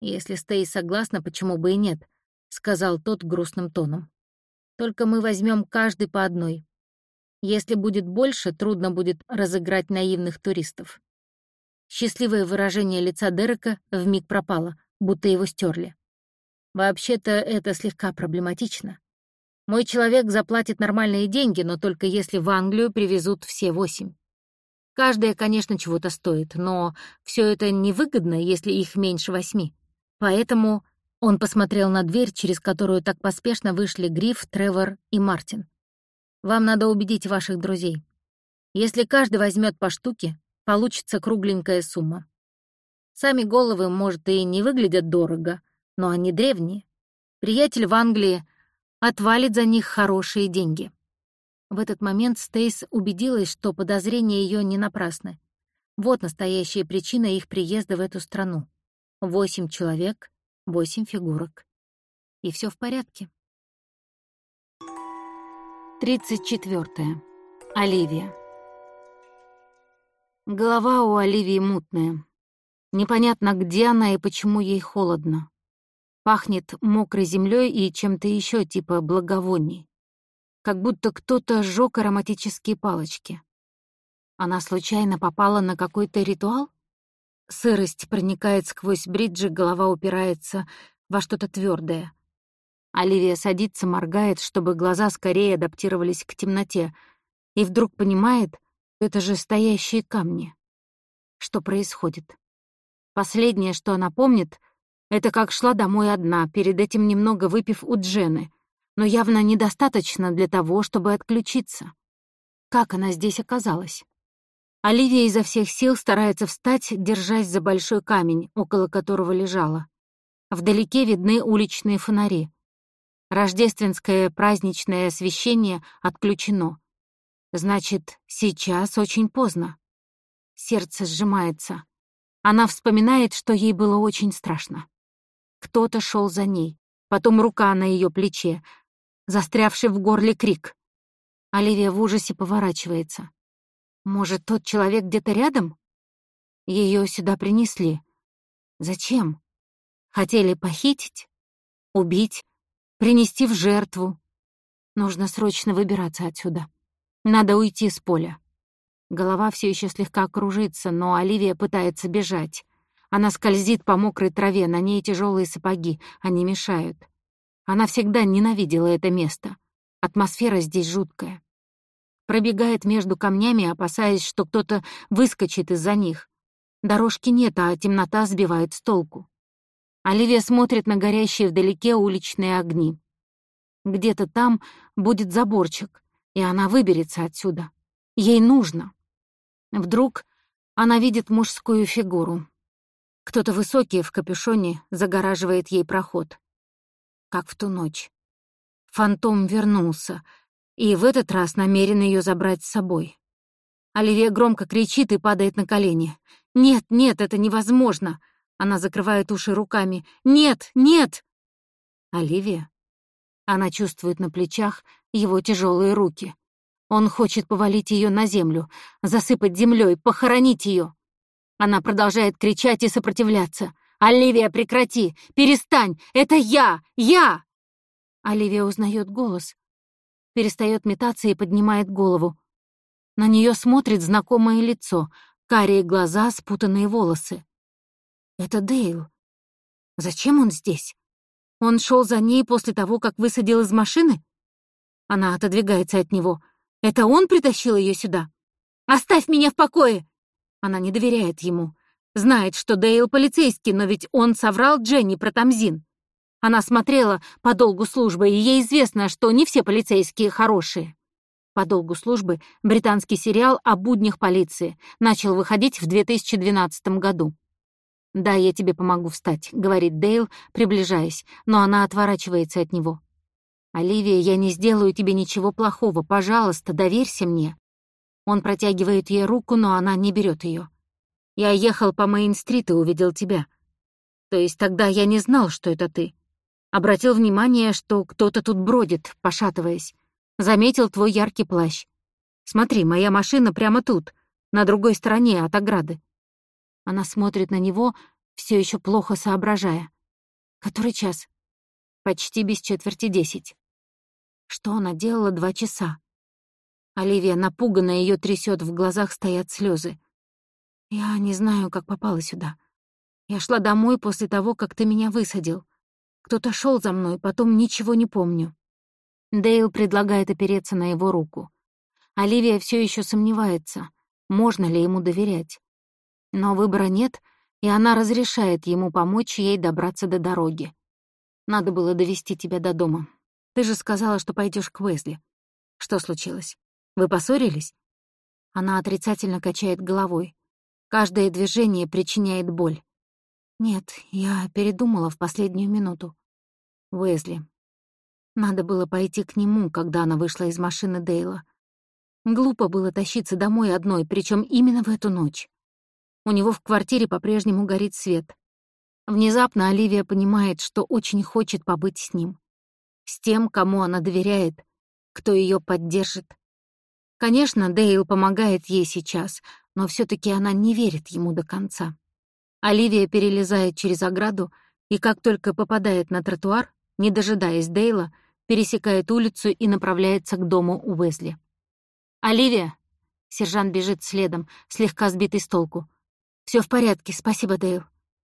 «Если Стей согласна, почему бы и нет», — сказал тот грустным тоном. «Только мы возьмем каждый по одной. Если будет больше, трудно будет разыграть наивных туристов». Счастливое выражение лица Дерека вмиг пропало, будто его стерли. «Вообще-то это слегка проблематично. Мой человек заплатит нормальные деньги, но только если в Англию привезут все восемь. Каждая, конечно, чего-то стоит, но все это невыгодно, если их меньше восьми. Поэтому он посмотрел на дверь, через которую так поспешно вышли Гриф, Тревор и Мартин. «Вам надо убедить ваших друзей. Если каждый возьмет по штуке, получится кругленькая сумма. Сами головы, может, и не выглядят дорого, но они древние. Приятель в Англии отвалит за них хорошие деньги. В этот момент Стейс убедилась, что подозрения ее не напрасны. Вот настоящая причина их приезда в эту страну. Восемь человек, восемь фигурок. И все в порядке. 34. Оливия. Голова у Оливии мутная. Непонятно, где она и почему ей холодно. Пахнет мокрой землей и чем-то еще типа благовоний как будто кто-то сжёг ароматические палочки. Она случайно попала на какой-то ритуал? Сырость проникает сквозь бриджи, голова упирается во что-то твердое. Оливия садится, моргает, чтобы глаза скорее адаптировались к темноте, и вдруг понимает, это же стоящие камни. Что происходит? Последнее, что она помнит, это как шла домой одна, перед этим немного выпив у Джены, но явно недостаточно для того, чтобы отключиться. Как она здесь оказалась? Оливия изо всех сил старается встать, держась за большой камень, около которого лежала. Вдалеке видны уличные фонари. Рождественское праздничное освещение отключено. Значит, сейчас очень поздно. Сердце сжимается. Она вспоминает, что ей было очень страшно. Кто-то шел за ней, потом рука на ее плече, застрявший в горле крик. Оливия в ужасе поворачивается. Может, тот человек где-то рядом? Ее сюда принесли. Зачем? Хотели похитить? Убить? Принести в жертву? Нужно срочно выбираться отсюда. Надо уйти с поля. Голова все еще слегка кружится, но Оливия пытается бежать. Она скользит по мокрой траве, на ней тяжелые сапоги, они мешают. Она всегда ненавидела это место. Атмосфера здесь жуткая. Пробегает между камнями, опасаясь, что кто-то выскочит из-за них. Дорожки нет, а темнота сбивает с толку. Оливия смотрит на горящие вдалеке уличные огни. Где-то там будет заборчик, и она выберется отсюда. Ей нужно. Вдруг она видит мужскую фигуру. Кто-то высокий в капюшоне загораживает ей проход. Как в ту ночь. Фантом вернулся, и в этот раз намерен ее забрать с собой. Оливия громко кричит и падает на колени. «Нет, нет, это невозможно!» Она закрывает уши руками. «Нет, нет!» «Оливия?» Она чувствует на плечах его тяжелые руки. Он хочет повалить ее на землю, засыпать землей, похоронить ее. Она продолжает кричать и сопротивляться. «Оливия, прекрати! Перестань! Это я! Я!» Оливия узнает голос, перестает метаться и поднимает голову. На нее смотрит знакомое лицо, карие глаза, спутанные волосы. Это Дейл. Зачем он здесь? Он шел за ней после того, как высадил из машины? Она отодвигается от него. Это он притащил ее сюда? Оставь меня в покое! Она не доверяет ему. Знает, что Дейл полицейский, но ведь он соврал Дженни про Тамзин. Она смотрела по долгу службы, и ей известно, что не все полицейские хорошие. По долгу службы британский сериал о буднях полиции начал выходить в 2012 году. «Да, я тебе помогу встать», — говорит Дейл, приближаясь, но она отворачивается от него. «Оливия, я не сделаю тебе ничего плохого. Пожалуйста, доверься мне». Он протягивает ей руку, но она не берет ее. «Я ехал по Мейн-стрит и увидел тебя. То есть тогда я не знал, что это ты. Обратил внимание, что кто-то тут бродит, пошатываясь. Заметил твой яркий плащ. Смотри, моя машина прямо тут, на другой стороне от ограды. Она смотрит на него, все еще плохо соображая. Который час? Почти без четверти десять. Что она делала два часа? Оливия, напуганная, ее трясет, в глазах стоят слезы. Я не знаю, как попала сюда. Я шла домой после того, как ты меня высадил. Кто-то шел за мной, потом ничего не помню. Дейл предлагает опереться на его руку. Оливия все еще сомневается, можно ли ему доверять. Но выбора нет, и она разрешает ему помочь ей добраться до дороги. Надо было довести тебя до дома. Ты же сказала, что пойдешь к Уэзли. Что случилось? Вы поссорились? Она отрицательно качает головой. Каждое движение причиняет боль. Нет, я передумала в последнюю минуту. Уэзли. Надо было пойти к нему, когда она вышла из машины Дейла. Глупо было тащиться домой одной, причем именно в эту ночь. У него в квартире по-прежнему горит свет. Внезапно Оливия понимает, что очень хочет побыть с ним. С тем, кому она доверяет, кто ее поддержит. Конечно, Дейл помогает ей сейчас, но все таки она не верит ему до конца. Оливия перелезает через ограду и, как только попадает на тротуар, не дожидаясь Дейла, пересекает улицу и направляется к дому Уэзли. «Оливия!» — сержант бежит следом, слегка сбитый с толку. Все в порядке, спасибо, Дейл».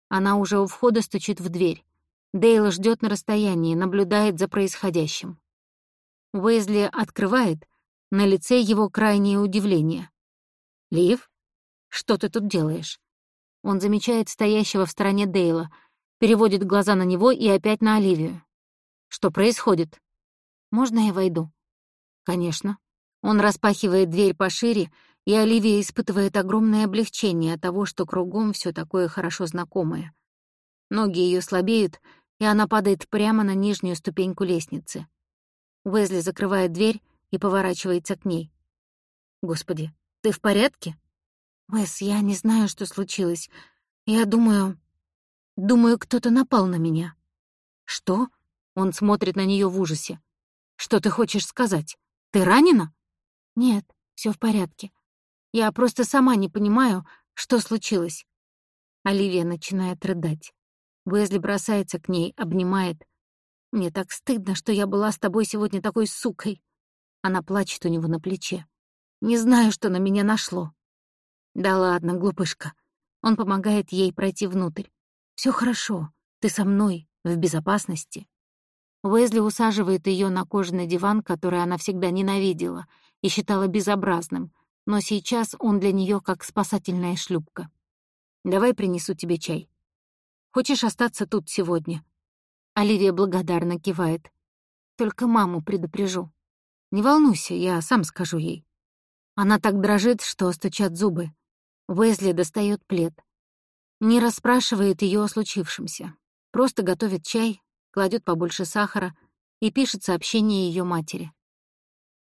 Она уже у входа стучит в дверь. Дейл ждет на расстоянии, наблюдает за происходящим. Уэзли открывает, на лице его крайнее удивление. «Лив, что ты тут делаешь?» Он замечает стоящего в стороне Дейла, переводит глаза на него и опять на Оливию. «Что происходит?» «Можно я войду?» «Конечно». Он распахивает дверь пошире, и Оливия испытывает огромное облегчение от того, что кругом все такое хорошо знакомое. Ноги ее слабеют, и она падает прямо на нижнюю ступеньку лестницы. Уэзли закрывает дверь и поворачивается к ней. «Господи, ты в порядке?» «Уэс, я не знаю, что случилось. Я думаю... Думаю, кто-то напал на меня». «Что?» Он смотрит на нее в ужасе. «Что ты хочешь сказать? Ты ранена?» «Нет, все в порядке. Я просто сама не понимаю, что случилось». Оливия начинает рыдать. Уэзли бросается к ней, обнимает. «Мне так стыдно, что я была с тобой сегодня такой сукой». Она плачет у него на плече. «Не знаю, что на меня нашло». «Да ладно, глупышка». Он помогает ей пройти внутрь. Все хорошо, ты со мной, в безопасности». Уэзли усаживает ее на кожаный диван, который она всегда ненавидела и считала безобразным, но сейчас он для нее как спасательная шлюпка. «Давай принесу тебе чай». Хочешь остаться тут сегодня?» Оливия благодарно кивает. «Только маму предупрежу. Не волнуйся, я сам скажу ей». Она так дрожит, что стучат зубы. Уэзли достает плед. Не расспрашивает ее о случившемся. Просто готовит чай, кладет побольше сахара и пишет сообщение ее матери.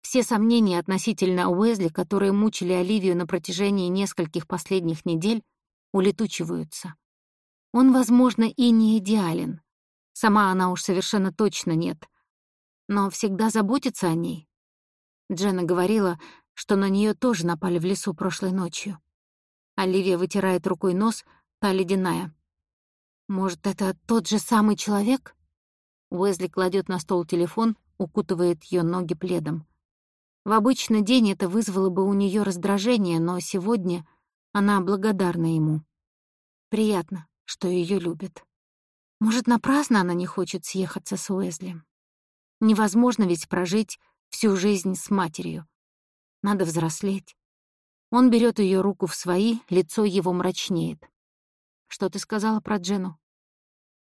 Все сомнения относительно Уэзли, которые мучили Оливию на протяжении нескольких последних недель, улетучиваются. Он, возможно, и не идеален. Сама она уж совершенно точно нет. Но всегда заботится о ней. Дженна говорила, что на нее тоже напали в лесу прошлой ночью. Оливия вытирает рукой нос, та ледяная. «Может, это тот же самый человек?» Уэзли кладет на стол телефон, укутывает ее ноги пледом. В обычный день это вызвало бы у нее раздражение, но сегодня она благодарна ему. Приятно, что ее любят. Может, напрасно она не хочет съехаться с Уэзли. Невозможно ведь прожить всю жизнь с матерью. Надо взрослеть. Он берет ее руку в свои, лицо его мрачнеет. «Что ты сказала про Джену?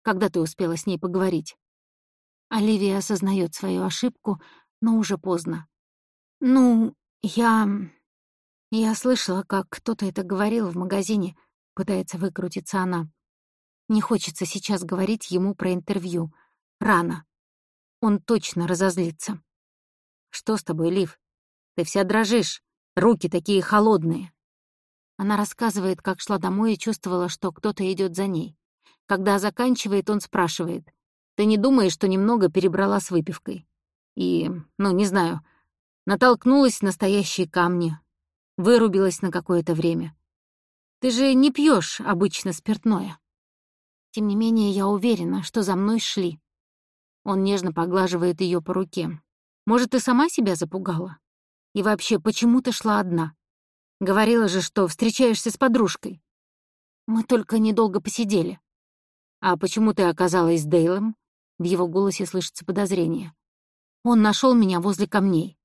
Когда ты успела с ней поговорить?» Оливия осознает свою ошибку, но уже поздно. «Ну, я... я слышала, как кто-то это говорил в магазине», — пытается выкрутиться она. Не хочется сейчас говорить ему про интервью. Рано. Он точно разозлится. «Что с тобой, Лив? Ты вся дрожишь. Руки такие холодные». Она рассказывает, как шла домой и чувствовала, что кто-то идет за ней. Когда заканчивает, он спрашивает. «Ты не думаешь, что немного перебрала с выпивкой?» И, ну, не знаю, натолкнулась на настоящие камни, вырубилась на какое-то время. Ты же не пьешь обычно спиртное. Тем не менее, я уверена, что за мной шли. Он нежно поглаживает ее по руке. Может, ты сама себя запугала? И вообще, почему ты шла одна? Говорила же, что встречаешься с подружкой. Мы только недолго посидели. А почему ты оказалась с Дейлом? В его голосе слышится подозрение. Он нашел меня возле камней.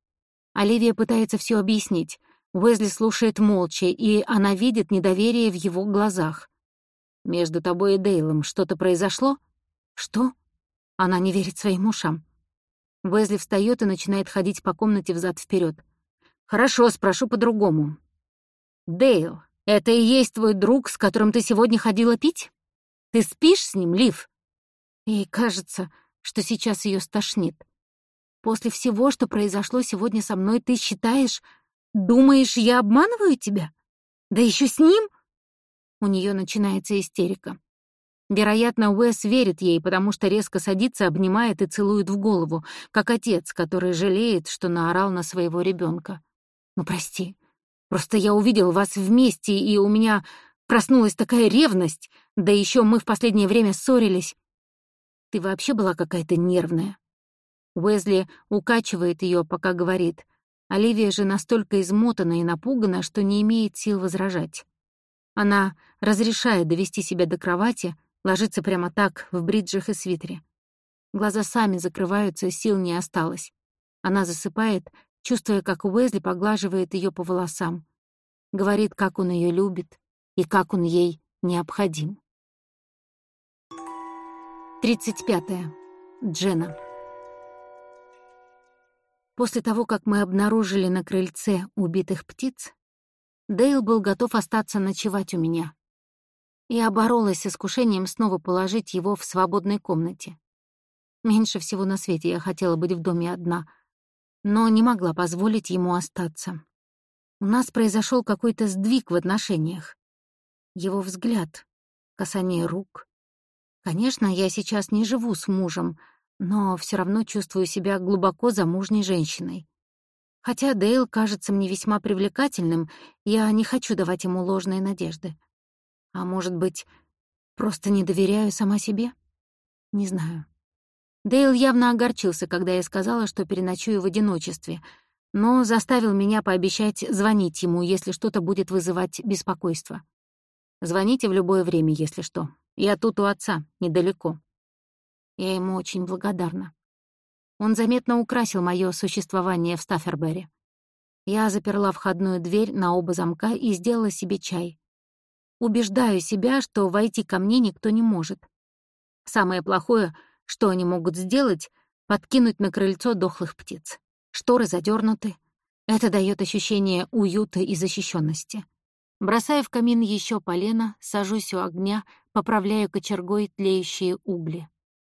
Оливия пытается все объяснить. Уэзли слушает молча, и она видит недоверие в его глазах. «Между тобой и Дейлом что-то произошло?» «Что?» Она не верит своим ушам. Уэзли встает и начинает ходить по комнате взад вперед. «Хорошо, спрошу по-другому. Дейл, это и есть твой друг, с которым ты сегодня ходила пить? Ты спишь с ним, Лив?» Ей кажется, что сейчас ее стошнит. После всего, что произошло сегодня со мной, ты считаешь, думаешь, я обманываю тебя? Да еще с ним? У нее начинается истерика. Вероятно, Уэс верит ей, потому что резко садится, обнимает и целует в голову, как отец, который жалеет, что наорал на своего ребенка. «Ну, прости. Просто я увидел вас вместе, и у меня проснулась такая ревность, да еще мы в последнее время ссорились. Ты вообще была какая-то нервная. Уэзли укачивает ее, пока говорит. Оливия же настолько измотана и напугана, что не имеет сил возражать. Она разрешает довести себя до кровати, ложится прямо так, в бриджах и свитере. Глаза сами закрываются, сил не осталось. Она засыпает, чувствуя, как Уэзли поглаживает ее по волосам. Говорит, как он ее любит и как он ей необходим. 35. -е. Джена. После того, как мы обнаружили на крыльце убитых птиц, Дейл был готов остаться ночевать у меня. Я боролась с искушением снова положить его в свободной комнате. Меньше всего на свете я хотела быть в доме одна, но не могла позволить ему остаться. У нас произошел какой-то сдвиг в отношениях. Его взгляд, касание рук. Конечно, я сейчас не живу с мужем — но все равно чувствую себя глубоко замужней женщиной. Хотя Дейл кажется мне весьма привлекательным, я не хочу давать ему ложные надежды. А может быть, просто не доверяю сама себе? Не знаю. Дейл явно огорчился, когда я сказала, что переночую в одиночестве, но заставил меня пообещать звонить ему, если что-то будет вызывать беспокойство. Звоните в любое время, если что. Я тут у отца, недалеко. Я ему очень благодарна. Он заметно украсил мое существование в Стаффербери. Я заперла входную дверь на оба замка и сделала себе чай. Убеждаю себя, что войти ко мне никто не может. Самое плохое, что они могут сделать, подкинуть на крыльцо дохлых птиц. Шторы задернуты. Это дает ощущение уюта и защищенности. Бросаю в камин еще полено, сажусь у огня, поправляю кочергой тлеющие угли.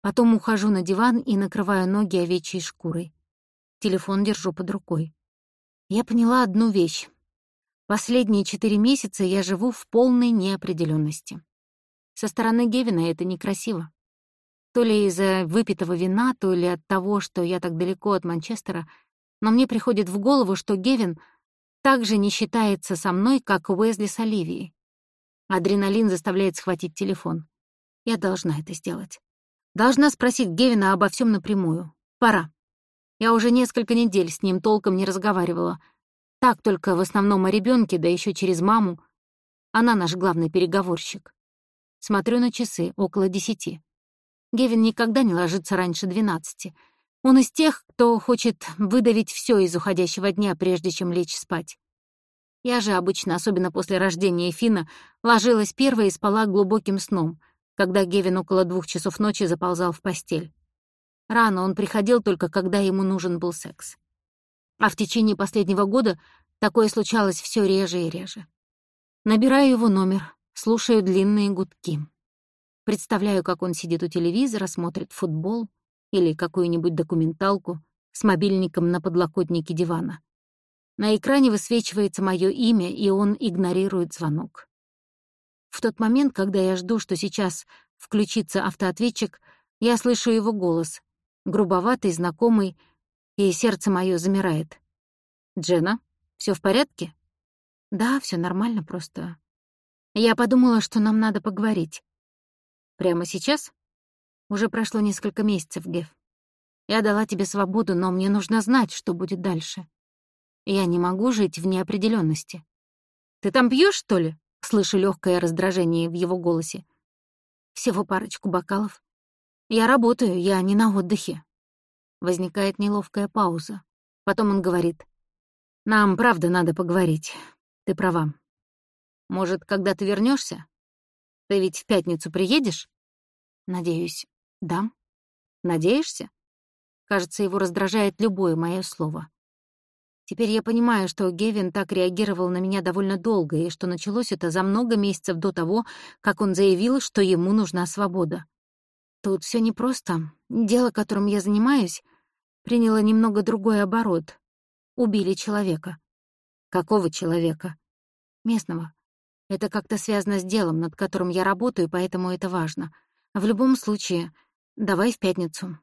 Потом ухожу на диван и накрываю ноги овечьей шкурой. Телефон держу под рукой. Я поняла одну вещь. Последние четыре месяца я живу в полной неопределенности. Со стороны Гевина это некрасиво. То ли из-за выпитого вина, то ли от того, что я так далеко от Манчестера, но мне приходит в голову, что Гевин также не считается со мной, как Уэзли с Оливией. Адреналин заставляет схватить телефон. Я должна это сделать. Должна спросить Гевина обо всем напрямую. Пора. Я уже несколько недель с ним толком не разговаривала. Так только в основном о ребенке, да еще через маму. Она наш главный переговорщик. Смотрю на часы, около десяти. Гевин никогда не ложится раньше двенадцати. Он из тех, кто хочет выдавить все из уходящего дня, прежде чем лечь спать. Я же обычно, особенно после рождения Фина, ложилась первой и спала глубоким сном — когда Гевин около двух часов ночи заползал в постель. Рано он приходил только, когда ему нужен был секс. А в течение последнего года такое случалось все реже и реже. Набираю его номер, слушаю длинные гудки. Представляю, как он сидит у телевизора, смотрит футбол или какую-нибудь документалку с мобильником на подлокотнике дивана. На экране высвечивается мое имя, и он игнорирует звонок. В тот момент, когда я жду, что сейчас включится автоответчик, я слышу его голос, грубоватый, знакомый, и сердце мое замирает. «Джена, все в порядке?» «Да, все нормально, просто...» Я подумала, что нам надо поговорить. «Прямо сейчас?» Уже прошло несколько месяцев, Геф. Я дала тебе свободу, но мне нужно знать, что будет дальше. Я не могу жить в неопределенности. Ты там пьешь, что ли? Слышу легкое раздражение в его голосе. Всего парочку бокалов. Я работаю, я не на отдыхе. Возникает неловкая пауза. Потом он говорит. Нам правда надо поговорить. Ты права. Может, когда ты вернешься? Ты ведь в пятницу приедешь? Надеюсь, да. Надеешься? Кажется, его раздражает любое мое слово. Теперь я понимаю, что Гевин так реагировал на меня довольно долго, и что началось это за много месяцев до того, как он заявил, что ему нужна свобода. Тут все непросто. Дело, которым я занимаюсь, приняло немного другой оборот. Убили человека. Какого человека? Местного. Это как-то связано с делом, над которым я работаю, поэтому это важно. В любом случае, давай в пятницу.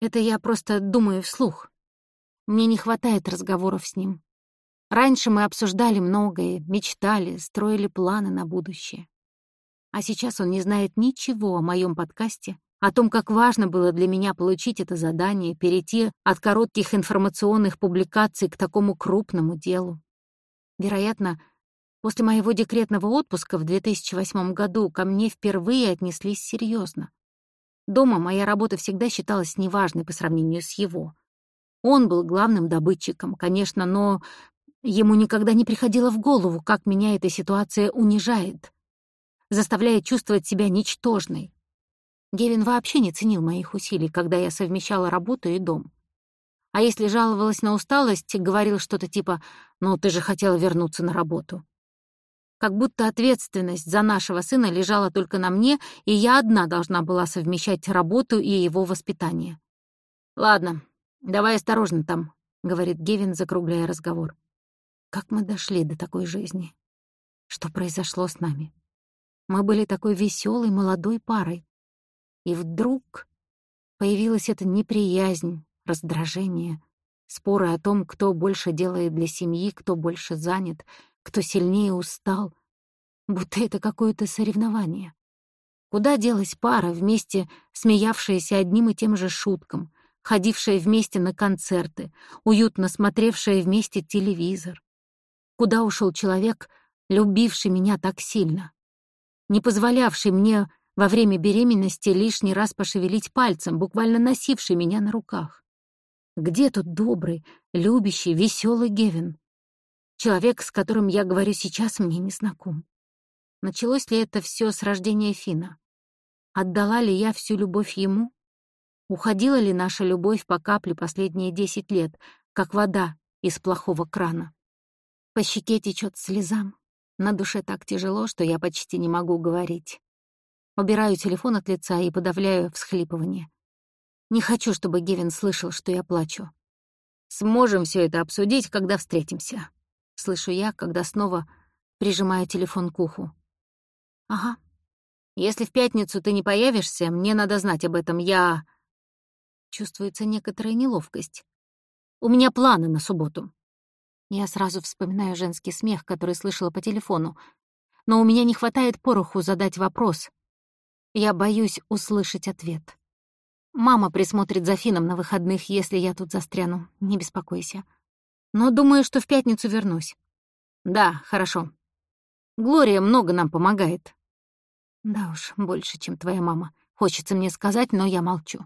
Это я просто думаю вслух. Мне не хватает разговоров с ним. Раньше мы обсуждали многое, мечтали, строили планы на будущее. А сейчас он не знает ничего о моем подкасте, о том, как важно было для меня получить это задание, перейти от коротких информационных публикаций к такому крупному делу. Вероятно, после моего декретного отпуска в 2008 году ко мне впервые отнеслись серьезно. Дома моя работа всегда считалась неважной по сравнению с его — он был главным добытчиком, конечно, но ему никогда не приходило в голову, как меня эта ситуация унижает, заставляет чувствовать себя ничтожной. Гевин вообще не ценил моих усилий, когда я совмещала работу и дом. А если жаловалась на усталость, говорил что-то типа «ну, ты же хотела вернуться на работу». Как будто ответственность за нашего сына лежала только на мне, и я одна должна была совмещать работу и его воспитание. Ладно, «Давай осторожно там», — говорит Гевин, закругляя разговор. «Как мы дошли до такой жизни? Что произошло с нами? Мы были такой веселой молодой парой. И вдруг появилась эта неприязнь, раздражение, споры о том, кто больше делает для семьи, кто больше занят, кто сильнее устал, будто это какое-то соревнование. Куда делась пара, вместе смеявшаяся одним и тем же шуткам, ходившая вместе на концерты, уютно смотревшая вместе телевизор. Куда ушел человек, любивший меня так сильно, не позволявший мне во время беременности лишний раз пошевелить пальцем, буквально носивший меня на руках? Где тот добрый, любящий, веселый Гевин? Человек, с которым я говорю сейчас, мне не знаком. Началось ли это все с рождения Фина? Отдала ли я всю любовь ему? Уходила ли наша любовь по капле последние десять лет, как вода из плохого крана? По щеке течет слезам. На душе так тяжело, что я почти не могу говорить. Убираю телефон от лица и подавляю всхлипывание. Не хочу, чтобы Гевин слышал, что я плачу. Сможем все это обсудить, когда встретимся. Слышу я, когда снова прижимаю телефон к уху. Ага. Если в пятницу ты не появишься, мне надо знать об этом. Я... Чувствуется некоторая неловкость. У меня планы на субботу. Я сразу вспоминаю женский смех, который слышала по телефону. Но у меня не хватает пороху задать вопрос. Я боюсь услышать ответ. Мама присмотрит за Фином на выходных, если я тут застряну. Не беспокойся. Но думаю, что в пятницу вернусь. Да, хорошо. Глория много нам помогает. Да уж, больше, чем твоя мама. Хочется мне сказать, но я молчу.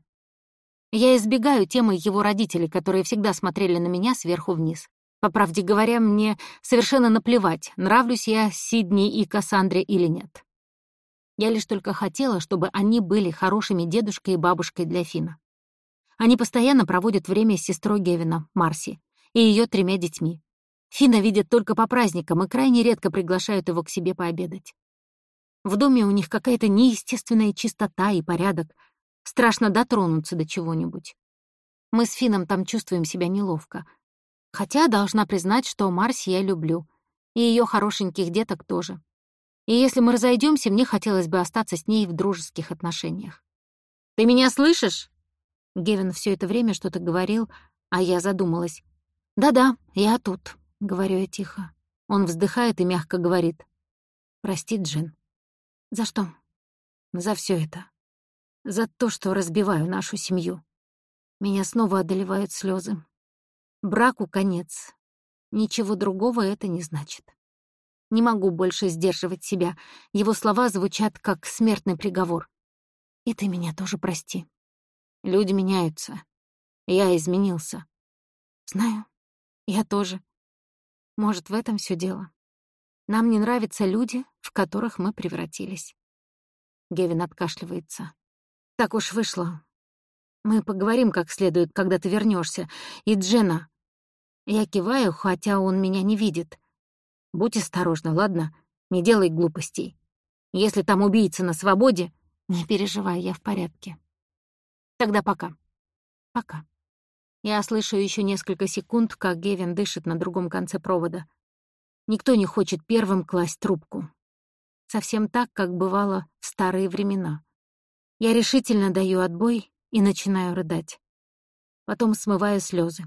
Я избегаю темы его родителей, которые всегда смотрели на меня сверху вниз. По правде говоря, мне совершенно наплевать, нравлюсь я Сидни и Кассандре или нет. Я лишь только хотела, чтобы они были хорошими дедушкой и бабушкой для Фина. Они постоянно проводят время с сестрой Гевина, Марси, и ее тремя детьми. Фина видят только по праздникам и крайне редко приглашают его к себе пообедать. В доме у них какая-то неестественная чистота и порядок. Страшно дотронуться до чего-нибудь. Мы с Фином там чувствуем себя неловко — Хотя должна признать, что Марси я люблю. И ее хорошеньких деток тоже. И если мы разойдемся, мне хотелось бы остаться с ней в дружеских отношениях. «Ты меня слышишь?» Гевин все это время что-то говорил, а я задумалась. «Да-да, я тут», — говорю я тихо. Он вздыхает и мягко говорит. «Прости, Джин». «За что?» «За все это. За то, что разбиваю нашу семью. Меня снова одолевают слезы. Браку конец. Ничего другого это не значит. Не могу больше сдерживать себя. Его слова звучат как смертный приговор. И ты меня тоже прости. Люди меняются. Я изменился. Знаю. Я тоже. Может, в этом все дело. Нам не нравятся люди, в которых мы превратились. Гевин откашливается. Так уж вышло. Мы поговорим как следует, когда ты вернешься. И Джена, я киваю, хотя он меня не видит. Будь осторожна, ладно? Не делай глупостей. Если там убийца на свободе, не переживай, я в порядке. Тогда пока. Пока. Я слышу еще несколько секунд, как Гевин дышит на другом конце провода. Никто не хочет первым класть трубку. Совсем так, как бывало в старые времена. Я решительно даю отбой и начинаю рыдать. Потом смываю слезы.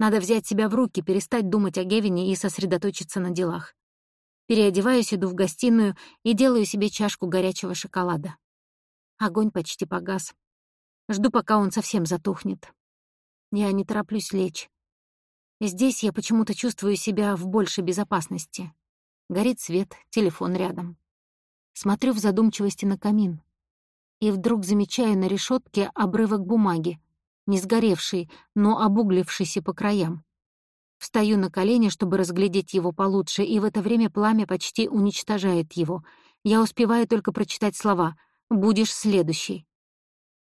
Надо взять себя в руки, перестать думать о Гевине и сосредоточиться на делах. Переодеваюсь, иду в гостиную и делаю себе чашку горячего шоколада. Огонь почти погас. Жду, пока он совсем затухнет. Я не тороплюсь лечь. Здесь я почему-то чувствую себя в большей безопасности. Горит свет, телефон рядом. Смотрю в задумчивости на камин. И вдруг замечаю на решетке обрывок бумаги, не сгоревший, но обуглившийся по краям. Встаю на колени, чтобы разглядеть его получше, и в это время пламя почти уничтожает его. Я успеваю только прочитать слова «Будешь следующий».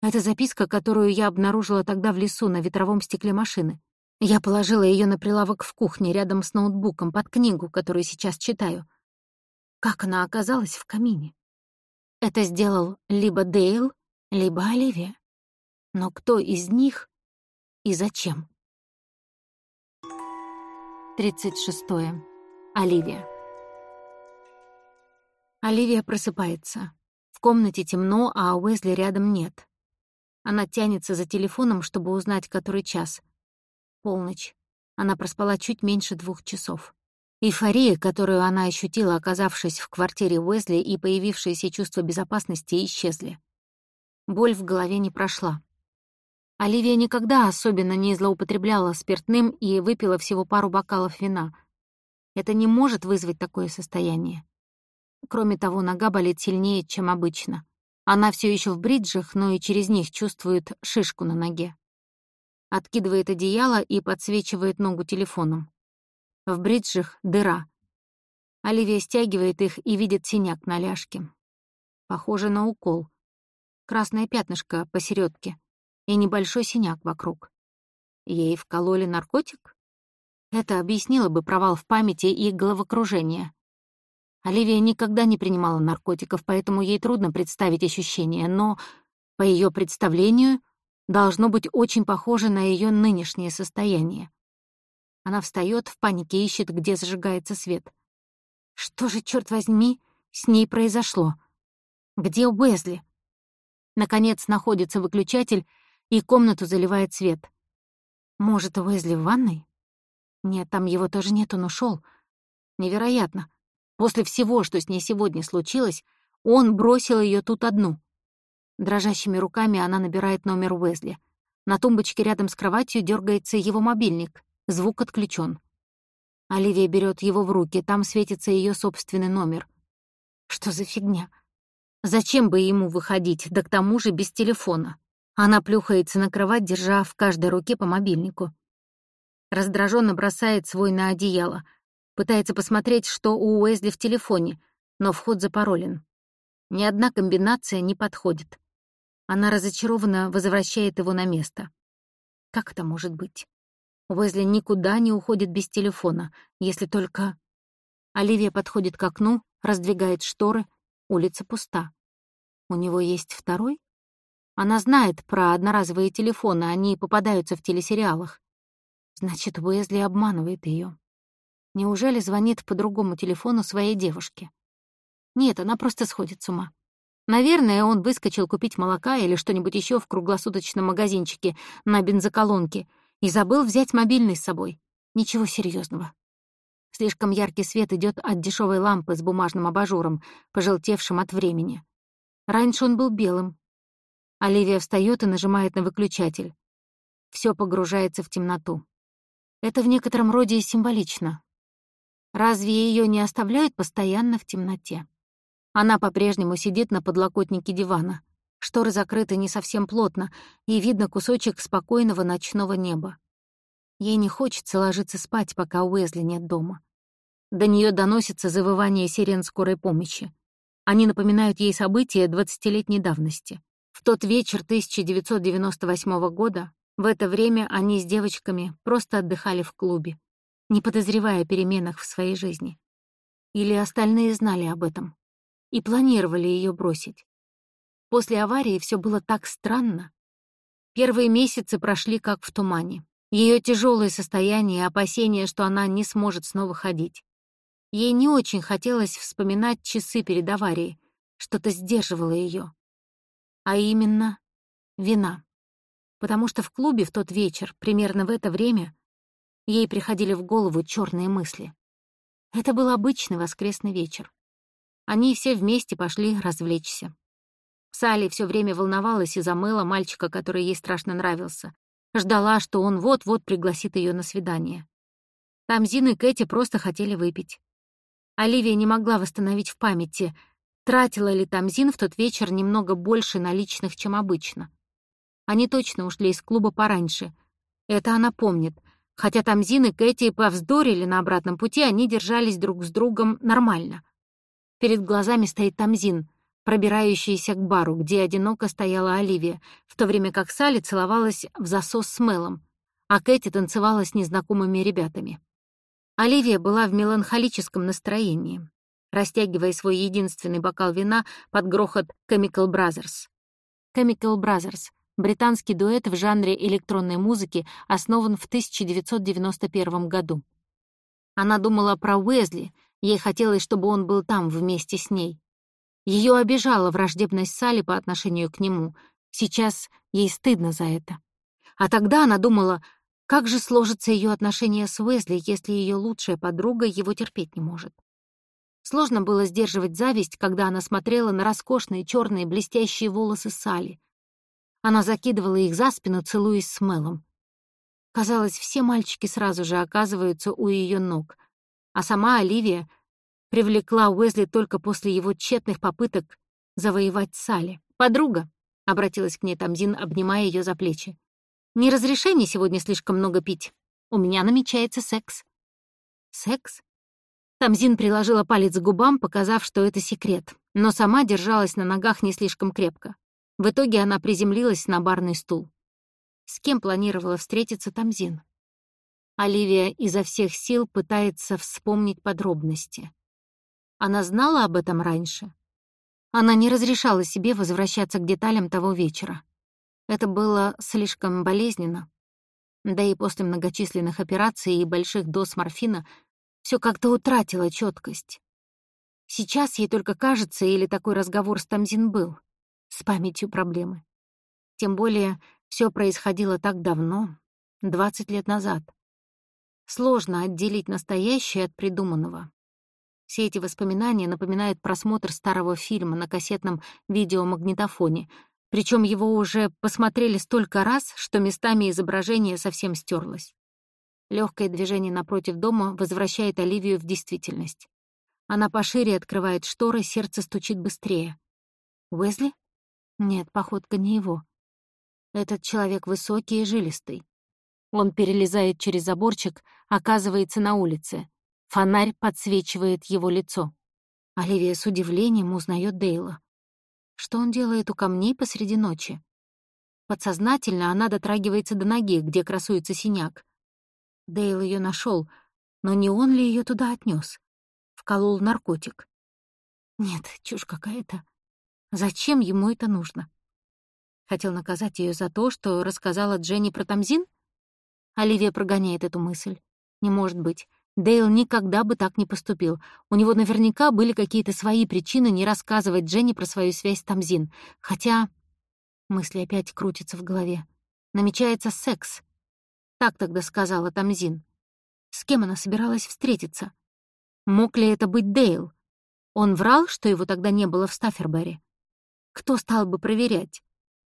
Это записка, которую я обнаружила тогда в лесу на ветровом стекле машины. Я положила ее на прилавок в кухне рядом с ноутбуком под книгу, которую сейчас читаю. Как она оказалась в камине? Это сделал либо Дейл, либо Оливия. Но кто из них и зачем? 36. Оливия. Оливия просыпается. В комнате темно, а Уэзли рядом нет. Она тянется за телефоном, чтобы узнать, который час. Полночь. Она проспала чуть меньше двух часов. Эйфория, которую она ощутила, оказавшись в квартире Уэзли, и появившееся чувство безопасности исчезли. Боль в голове не прошла. Оливия никогда особенно не злоупотребляла спиртным и выпила всего пару бокалов вина. Это не может вызвать такое состояние. Кроме того, нога болит сильнее, чем обычно. Она все еще в бриджах, но и через них чувствует шишку на ноге. Откидывает одеяло и подсвечивает ногу телефоном. В бриджах дыра. Оливия стягивает их и видит синяк на ляжке. Похоже на укол. Красное пятнышко посередке и небольшой синяк вокруг. Ей вкололи наркотик? Это объяснило бы провал в памяти и головокружение. Оливия никогда не принимала наркотиков, поэтому ей трудно представить ощущения, но, по ее представлению, должно быть очень похоже на ее нынешнее состояние. Она встает в панике ищет, где зажигается свет. Что же, черт возьми, с ней произошло? Где Уэзли? Наконец находится выключатель, и комнату заливает свет. Может, Уэзли в ванной? Нет, там его тоже нет, он ушел. Невероятно. После всего, что с ней сегодня случилось, он бросил ее тут одну. Дрожащими руками она набирает номер Уэзли. На тумбочке рядом с кроватью дергается его мобильник. Звук отключен. Оливия берет его в руки, там светится ее собственный номер. Что за фигня? Зачем бы ему выходить, да к тому же без телефона? Она плюхается на кровать, держа в каждой руке по мобильнику. Раздраженно бросает свой на одеяло — Пытается посмотреть, что у Уэзли в телефоне, но вход запаролен. Ни одна комбинация не подходит. Она разочарованно возвращает его на место. Как это может быть? Уэзли никуда не уходит без телефона, если только... Оливия подходит к окну, раздвигает шторы, улица пуста. У него есть второй? Она знает про одноразовые телефоны, они попадаются в телесериалах. Значит, Уэзли обманывает ее. Неужели звонит по другому телефону своей девушке? Нет, она просто сходит с ума. Наверное, он выскочил купить молока или что-нибудь еще в круглосуточном магазинчике на бензоколонке и забыл взять мобильный с собой. Ничего серьезного. Слишком яркий свет идет от дешевой лампы с бумажным абажуром, пожелтевшим от времени. Раньше он был белым. Оливия встает и нажимает на выключатель. Все погружается в темноту. Это в некотором роде и символично. Разве ее не оставляют постоянно в темноте? Она по-прежнему сидит на подлокотнике дивана. Шторы закрыты не совсем плотно, и видно кусочек спокойного ночного неба. Ей не хочется ложиться спать, пока Уэзли нет дома. До нее доносится завывание сирен скорой помощи. Они напоминают ей события двадцатилетней давности. В тот вечер 1998 года, в это время они с девочками просто отдыхали в клубе не подозревая о переменах в своей жизни. Или остальные знали об этом и планировали ее бросить. После аварии все было так странно. Первые месяцы прошли как в тумане. Ее тяжелое состояние и опасения, что она не сможет снова ходить. Ей не очень хотелось вспоминать часы перед аварией, что-то сдерживало ее. А именно вина. Потому что в клубе в тот вечер, примерно в это время, Ей приходили в голову черные мысли. Это был обычный воскресный вечер. Они все вместе пошли развлечься. Салли все время волновалась из-за Мэла, мальчика, который ей страшно нравился. Ждала, что он вот-вот пригласит ее на свидание. Тамзин и Кэти просто хотели выпить. Оливия не могла восстановить в памяти, тратила ли Тамзин в тот вечер немного больше наличных, чем обычно. Они точно ушли из клуба пораньше. Это она помнит — Хотя Тамзин и Кэти повздорили на обратном пути, они держались друг с другом нормально. Перед глазами стоит Тамзин, пробирающийся к бару, где одиноко стояла Оливия, в то время как Салли целовалась в засос с Мелом, а Кэти танцевала с незнакомыми ребятами. Оливия была в меланхолическом настроении, растягивая свой единственный бокал вина под грохот Chemical Brothers. Chemical Brothers Британский дуэт в жанре электронной музыки основан в 1991 году. Она думала про Уэзли, ей хотелось, чтобы он был там вместе с ней. Ее обижала враждебность Салли по отношению к нему. Сейчас ей стыдно за это. А тогда она думала, как же сложится ее отношение с Уэзли, если ее лучшая подруга его терпеть не может. Сложно было сдерживать зависть, когда она смотрела на роскошные черные блестящие волосы Салли, она закидывала их за спину, целуясь с Мелом. Казалось, все мальчики сразу же оказываются у ее ног, а сама Оливия привлекла Уэзли только после его тщетных попыток завоевать Салли. «Подруга», — обратилась к ней Тамзин, обнимая ее за плечи, «не разрешай мне сегодня слишком много пить. У меня намечается секс». «Секс?» Тамзин приложила палец к губам, показав, что это секрет, но сама держалась на ногах не слишком крепко. В итоге она приземлилась на барный стул. С кем планировала встретиться Тамзин? Оливия изо всех сил пытается вспомнить подробности. Она знала об этом раньше? Она не разрешала себе возвращаться к деталям того вечера. Это было слишком болезненно. Да и после многочисленных операций и больших доз морфина все как-то утратило четкость. Сейчас ей только кажется, или такой разговор с Тамзин был. С памятью проблемы. Тем более, все происходило так давно, 20 лет назад. Сложно отделить настоящее от придуманного. Все эти воспоминания напоминают просмотр старого фильма на кассетном видеомагнитофоне, причем его уже посмотрели столько раз, что местами изображение совсем стерлось. Легкое движение напротив дома возвращает Оливию в действительность. Она пошире открывает шторы, сердце стучит быстрее. Уэзли? Нет, походка не его. Этот человек высокий и жилистый. Он перелезает через заборчик, оказывается на улице. Фонарь подсвечивает его лицо. Оливия с удивлением узнает Дейла. Что он делает у камней посреди ночи? Подсознательно она дотрагивается до ноги, где красуется синяк. Дейл ее нашел, но не он ли ее туда отнес? Вколол наркотик. Нет, чушь какая-то. Зачем ему это нужно? Хотел наказать ее за то, что рассказала Дженни про Тамзин? Оливия прогоняет эту мысль. Не может быть. Дейл никогда бы так не поступил. У него наверняка были какие-то свои причины не рассказывать Дженни про свою связь с Тамзин. Хотя... Мысли опять крутятся в голове. Намечается секс. Так тогда сказала Тамзин. С кем она собиралась встретиться? Мог ли это быть Дейл? Он врал, что его тогда не было в Стаффербери? Кто стал бы проверять?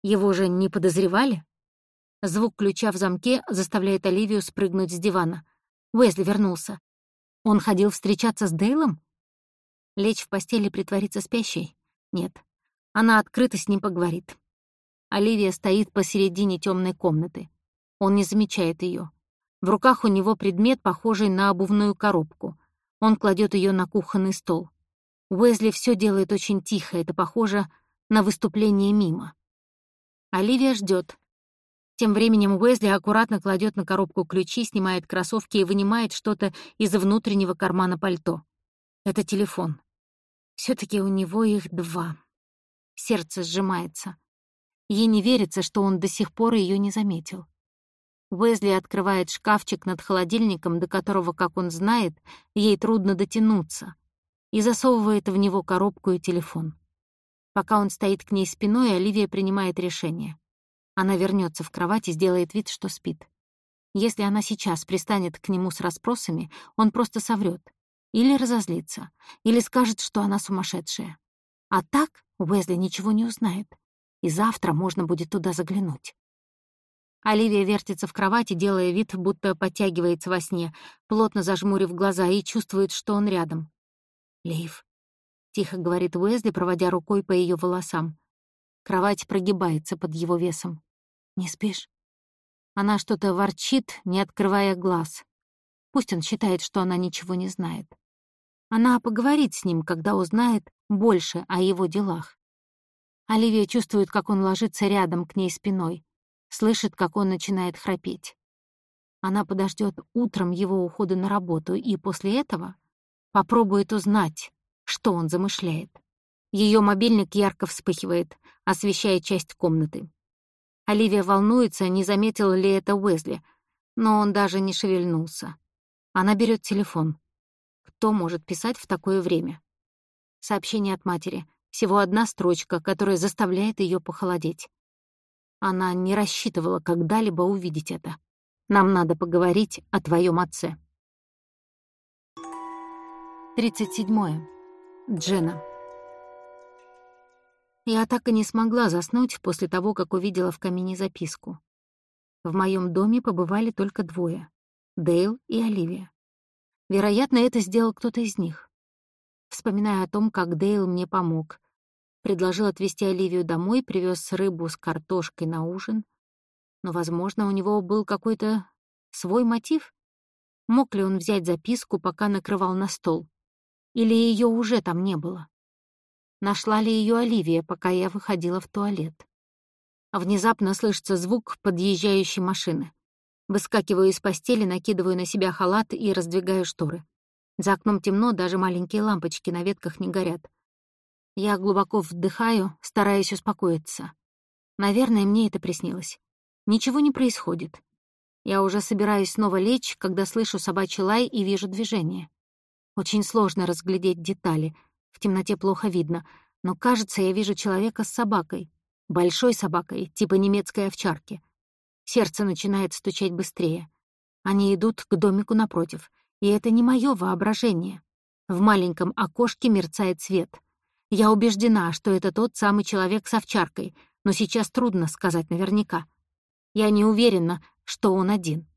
Его же не подозревали? Звук ключа в замке заставляет Оливию спрыгнуть с дивана — Уэсли вернулся. Он ходил встречаться с Дейлом? Лечь в постели и притвориться спящей? Нет. Она открыто с ним поговорит. Оливия стоит посередине темной комнаты. Он не замечает ее. В руках у него предмет, похожий на обувную коробку. Он кладет ее на кухонный стол. Уэзли все делает очень тихо, это похоже на выступление мимо. Оливия ждет, тем временем Уэзли аккуратно кладет на коробку ключи, снимает кроссовки и вынимает что-то из внутреннего кармана пальто. Это телефон. все таки у него их два. Сердце сжимается. Ей не верится, что он до сих пор ее не заметил. Уэзли открывает шкафчик над холодильником, до которого, как он знает, ей трудно дотянуться, и засовывает в него коробку и телефон. Пока он стоит к ней спиной, Оливия принимает решение. Она вернется в кровать и сделает вид, что спит. Если она сейчас пристанет к нему с расспросами, он просто соврет. Или разозлится, или скажет, что она сумасшедшая. А так Уэзли ничего не узнает. И завтра можно будет туда заглянуть. Оливия вертится в кровати, делая вид, будто подтягивается во сне, плотно зажмурив глаза и чувствует, что он рядом. «Лив», — тихо говорит Уэзли, проводя рукой по ее волосам. Кровать прогибается под его весом. «Не спишь?» Она что-то ворчит, не открывая глаз. Пусть он считает, что она ничего не знает. Она поговорит с ним, когда узнает больше о его делах. Оливия чувствует, как он ложится рядом к ней спиной, слышит, как он начинает храпеть. Она подождет утром его ухода на работу и после этого попробует узнать, что он замышляет. Ее мобильник ярко вспыхивает, освещая часть комнаты. Оливия волнуется, не заметил ли это Уэзли, но он даже не шевельнулся. Она берет телефон. Кто может писать в такое время? Сообщение от матери. Всего одна строчка, которая заставляет ее похолодеть. Она не рассчитывала когда-либо увидеть это. Нам надо поговорить о твоем отце. 37. Джена. Я так и не смогла заснуть после того, как увидела в камине записку. В моем доме побывали только двое — Дейл и Оливия. Вероятно, это сделал кто-то из них. Вспоминая о том, как Дейл мне помог. Предложил отвезти Оливию домой, привез рыбу с картошкой на ужин. Но, возможно, у него был какой-то свой мотив. Мог ли он взять записку, пока накрывал на стол? Или ее уже там не было? Нашла ли ее Оливия, пока я выходила в туалет? Внезапно слышится звук подъезжающей машины. Выскакиваю из постели, накидываю на себя халат и раздвигаю шторы. За окном темно, даже маленькие лампочки на ветках не горят. Я глубоко вдыхаю, стараясь успокоиться. Наверное, мне это приснилось. Ничего не происходит. Я уже собираюсь снова лечь, когда слышу собачий лай и вижу движение. Очень сложно разглядеть детали, в темноте плохо видно, но кажется, я вижу человека с собакой. Большой собакой, типа немецкой овчарки. Сердце начинает стучать быстрее. Они идут к домику напротив, и это не мое воображение. В маленьком окошке мерцает свет. Я убеждена, что это тот самый человек с овчаркой, но сейчас трудно сказать наверняка. Я не уверена, что он один.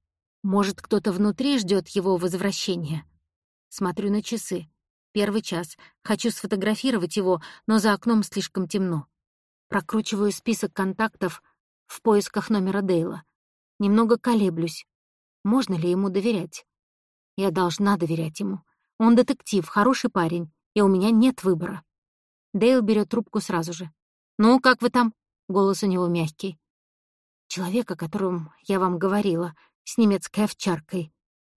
Может, кто-то внутри ждет его возвращения. Смотрю на часы. Первый час. Хочу сфотографировать его, но за окном слишком темно. Прокручиваю список контактов в поисках номера Дейла. Немного колеблюсь. Можно ли ему доверять? Я должна доверять ему. Он детектив, хороший парень, и у меня нет выбора. Дейл берет трубку сразу же. «Ну, как вы там?» Голос у него мягкий. Человек, о котором я вам говорила, с немецкой овчаркой.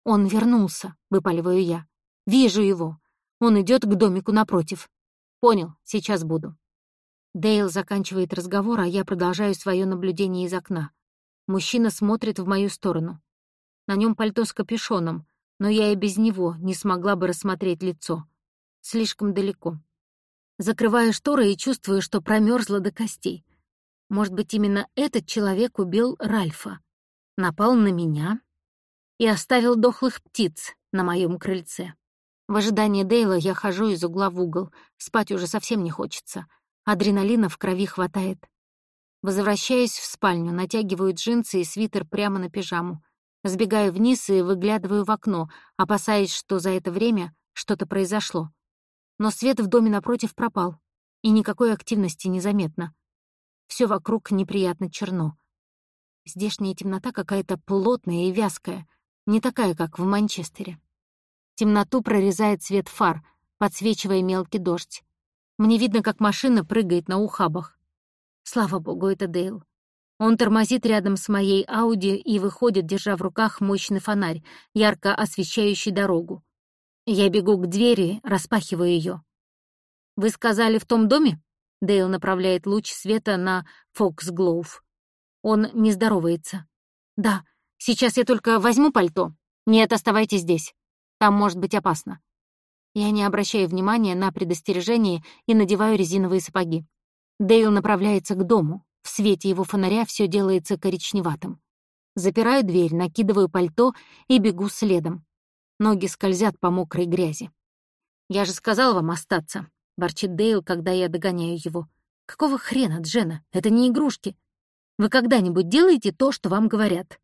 Он вернулся, выпаливаю я. Вижу его. Он идет к домику напротив. Понял, сейчас буду. Дейл заканчивает разговор, а я продолжаю свое наблюдение из окна. Мужчина смотрит в мою сторону. На нем пальто с капюшоном, но я и без него не смогла бы рассмотреть лицо. Слишком далеко. Закрываю шторы и чувствую, что промерзла до костей. Может быть, именно этот человек убил Ральфа, напал на меня и оставил дохлых птиц на моем крыльце. В ожидании Дейла я хожу из угла в угол, спать уже совсем не хочется. Адреналина в крови хватает. Возвращаясь в спальню, натягиваю джинсы и свитер прямо на пижаму. Сбегаю вниз и выглядываю в окно, опасаясь, что за это время что-то произошло. Но свет в доме напротив пропал, и никакой активности незаметно. Все вокруг неприятно черно. Здешняя темнота какая-то плотная и вязкая, не такая, как в Манчестере. Темноту прорезает свет фар, подсвечивая мелкий дождь. Мне видно, как машина прыгает на ухабах. Слава богу, это Дейл. Он тормозит рядом с моей Ауди и выходит, держа в руках мощный фонарь, ярко освещающий дорогу. Я бегу к двери, распахиваю ее. «Вы сказали, в том доме?» Дейл направляет луч света на Фоксглоув. Он не здоровается. «Да, сейчас я только возьму пальто. Нет, оставайтесь здесь. Там может быть опасно». Я не обращаю внимания на предостережение и надеваю резиновые сапоги. Дейл направляется к дому. В свете его фонаря все делается коричневатым. Запираю дверь, накидываю пальто и бегу следом. Ноги скользят по мокрой грязи. «Я же сказал вам остаться», — ворчит Дейл, когда я догоняю его. «Какого хрена, Джена? Это не игрушки. Вы когда-нибудь делаете то, что вам говорят?»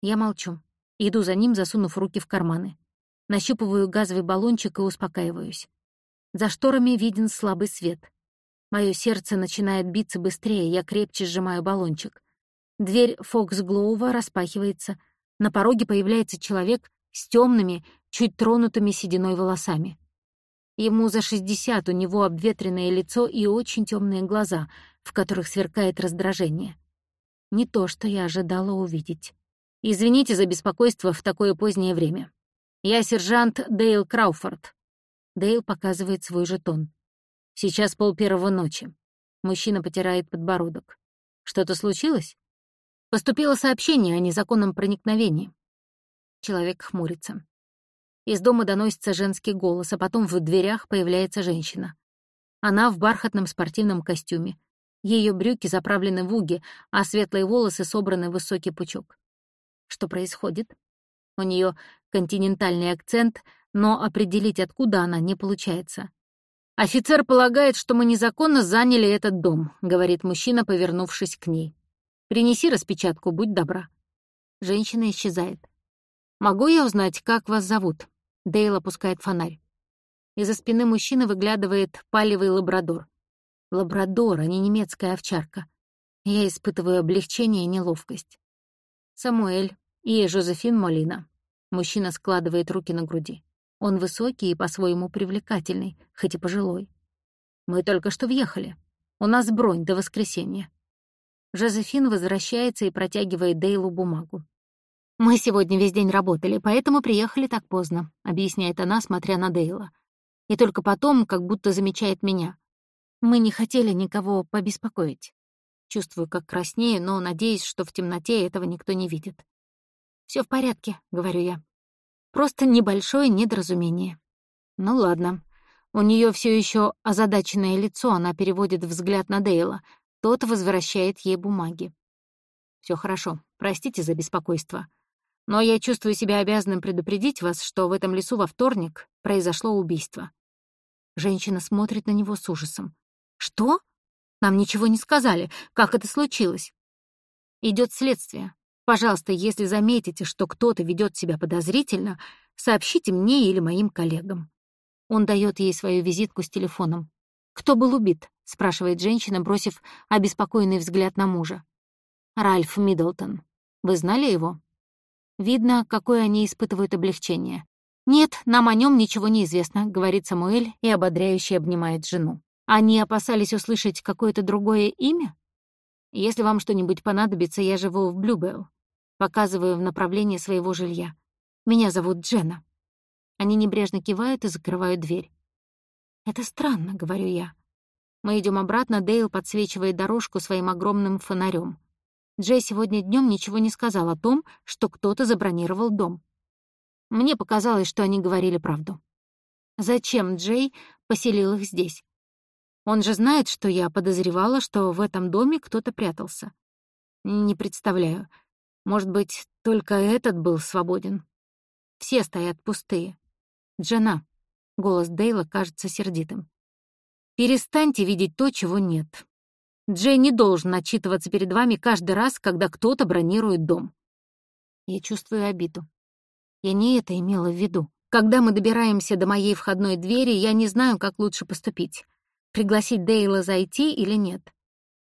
Я молчу. Иду за ним, засунув руки в карманы. Нащупываю газовый баллончик и успокаиваюсь. За шторами виден слабый свет. Мое сердце начинает биться быстрее, я крепче сжимаю баллончик. Дверь Фоксглоува распахивается. На пороге появляется человек с темными, чуть тронутыми сединой волосами. Ему за шестьдесят, у него обветренное лицо и очень темные глаза, в которых сверкает раздражение. Не то, что я ожидала увидеть. Извините за беспокойство в такое позднее время. Я сержант Дейл Крауфорд. Дейл показывает свой жетон. Сейчас пол первого ночи. Мужчина потирает подбородок. Что-то случилось? Поступило сообщение о незаконном проникновении. Человек хмурится. Из дома доносится женский голос, а потом в дверях появляется женщина. Она в бархатном спортивном костюме. Ее брюки заправлены в уги, а светлые волосы собраны в высокий пучок. Что происходит? У нее континентальный акцент, но определить, откуда она, не получается. «Офицер полагает, что мы незаконно заняли этот дом», — говорит мужчина, повернувшись к ней. «Принеси распечатку, будь добра». Женщина исчезает. «Могу я узнать, как вас зовут?» Дейл опускает фонарь. Из-за спины мужчины выглядывает палевый лабрадор. Лабрадор, а не немецкая овчарка. Я испытываю облегчение и неловкость. Самуэль и Жозефин Молина. Мужчина складывает руки на груди. Он высокий и по-своему привлекательный, хоть и пожилой. Мы только что въехали. У нас бронь до воскресенья. Жозефин возвращается и протягивает Дейлу бумагу. «Мы сегодня весь день работали, поэтому приехали так поздно», — объясняет она, смотря на Дейла. И только потом, как будто замечает меня. Мы не хотели никого побеспокоить. Чувствую, как краснею, но надеюсь, что в темноте этого никто не видит. Все в порядке», — говорю я. «Просто небольшое недоразумение». «Ну ладно». У нее все еще озадаченное лицо, она переводит взгляд на Дейла. Тот возвращает ей бумаги. Все хорошо, простите за беспокойство. Но я чувствую себя обязанным предупредить вас, что в этом лесу во вторник произошло убийство». Женщина смотрит на него с ужасом. «Что? Нам ничего не сказали. Как это случилось?» Идет следствие. Пожалуйста, если заметите, что кто-то ведет себя подозрительно, сообщите мне или моим коллегам». Он дает ей свою визитку с телефоном. «Кто был убит?» — спрашивает женщина, бросив обеспокоенный взгляд на мужа. «Ральф Миддлтон. Вы знали его?» Видно, какое они испытывают облегчение. «Нет, нам о нем ничего не известно», — говорит Самуэль и ободряюще обнимает жену. «Они опасались услышать какое-то другое имя?» «Если вам что-нибудь понадобится, я живу в Блюбелл. Показываю в направлении своего жилья. Меня зовут Джена». Они небрежно кивают и закрывают дверь. «Это странно», — говорю я. Мы идем обратно, Дейл подсвечивает дорожку своим огромным фонарем. Джей сегодня днем ничего не сказал о том, что кто-то забронировал дом. Мне показалось, что они говорили правду. Зачем Джей поселил их здесь? Он же знает, что я подозревала, что в этом доме кто-то прятался. Не представляю. Может быть, только этот был свободен. Все стоят пустые. Джена. Голос Дейла кажется сердитым. Перестаньте видеть то, чего нет. Джей не должен отчитываться перед вами каждый раз, когда кто-то бронирует дом. Я чувствую обиду. Я не это имела в виду. Когда мы добираемся до моей входной двери, я не знаю, как лучше поступить. Пригласить Дейла зайти или нет.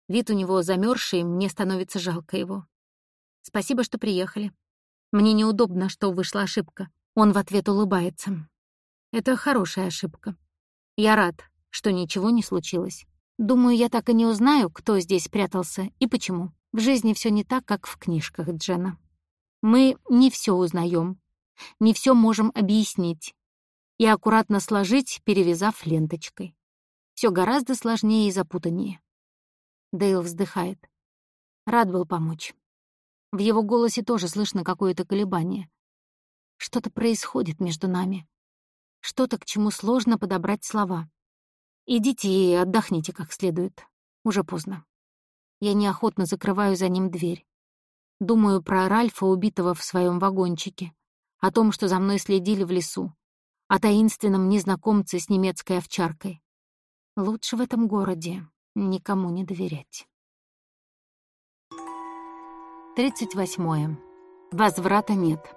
Вид у него замерзший, мне становится жалко его. Спасибо, что приехали. Мне неудобно, что вышла ошибка. Он в ответ улыбается. Это хорошая ошибка. Я рад, что ничего не случилось. Думаю, я так и не узнаю, кто здесь прятался и почему. В жизни все не так, как в книжках Джена. Мы не все узнаем, не все можем объяснить и аккуратно сложить, перевязав ленточкой. Все гораздо сложнее и запутаннее. Дейл вздыхает. Рад был помочь. В его голосе тоже слышно какое-то колебание. Что-то происходит между нами. Что-то, к чему сложно подобрать слова. Идите и отдохните как следует. Уже поздно. Я неохотно закрываю за ним дверь. Думаю про Ральфа, убитого в своем вагончике, о том, что за мной следили в лесу, о таинственном незнакомце с немецкой овчаркой. Лучше в этом городе никому не доверять. 38. Возврата нет.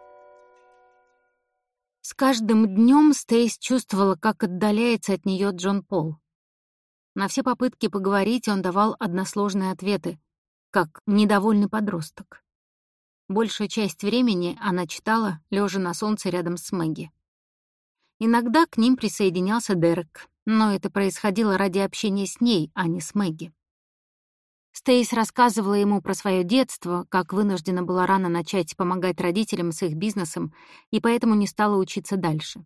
С каждым днем Стейс чувствовала, как отдаляется от нее Джон Пол. На все попытки поговорить он давал односложные ответы, как недовольный подросток. Большую часть времени она читала, лежа на солнце рядом с Мэгги. Иногда к ним присоединялся Дерек, но это происходило ради общения с ней, а не с Мэгги. Стейс рассказывала ему про свое детство, как вынуждена была рано начать помогать родителям с их бизнесом и поэтому не стала учиться дальше.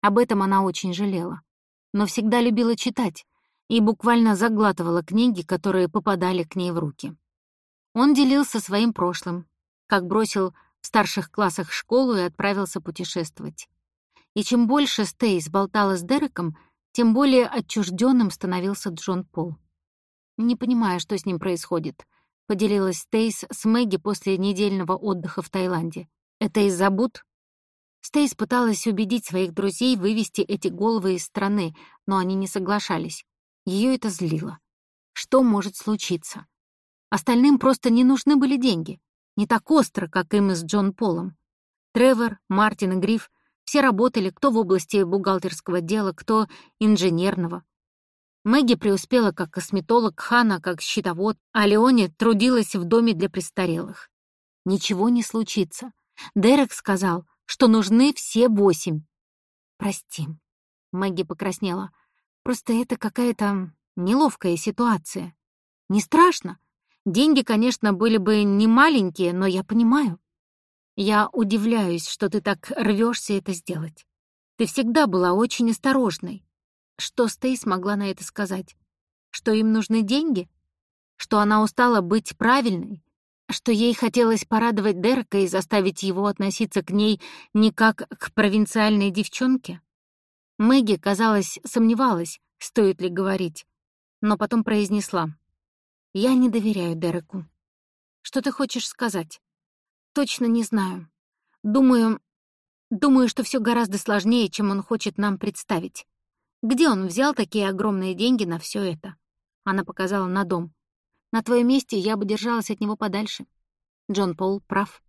Об этом она очень жалела. Но всегда любила читать и буквально заглатывала книги, которые попадали к ней в руки. Он делился своим прошлым, как бросил в старших классах школу и отправился путешествовать. И чем больше Стейс болтала с Дереком, тем более отчужденным становился Джон Пол. Не понимая, что с ним происходит, поделилась Стейс с Мэгги после недельного отдыха в Таиланде. Это из-за Бут? Стейс пыталась убедить своих друзей вывести эти головы из страны, но они не соглашались. Ее это злило. Что может случиться? Остальным просто не нужны были деньги. Не так остро, как им с Джон Полом. Тревор, Мартин и Гриф все работали кто в области бухгалтерского дела, кто инженерного. Мэгги преуспела как косметолог, Хана как счетовод, а Леоне трудилась в доме для престарелых. Ничего не случится. Дерек сказал, что нужны все восемь. Прости. Мэгги покраснела. Просто это какая-то неловкая ситуация. Не страшно. Деньги, конечно, были бы не маленькие, но я понимаю. Я удивляюсь, что ты так рвешься это сделать. Ты всегда была очень осторожной. Что Стейс могла на это сказать? Что им нужны деньги? Что она устала быть правильной? Что ей хотелось порадовать Дерека и заставить его относиться к ней не как к провинциальной девчонке? Мэгги, казалось, сомневалась, стоит ли говорить, но потом произнесла. «Я не доверяю Дереку. Что ты хочешь сказать?» Точно не знаю. Думаю, думаю, что все гораздо сложнее, чем он хочет нам представить. Где он взял такие огромные деньги на все это? Она показала на дом. На твоем месте я бы держалась от него подальше. Джон Пол прав.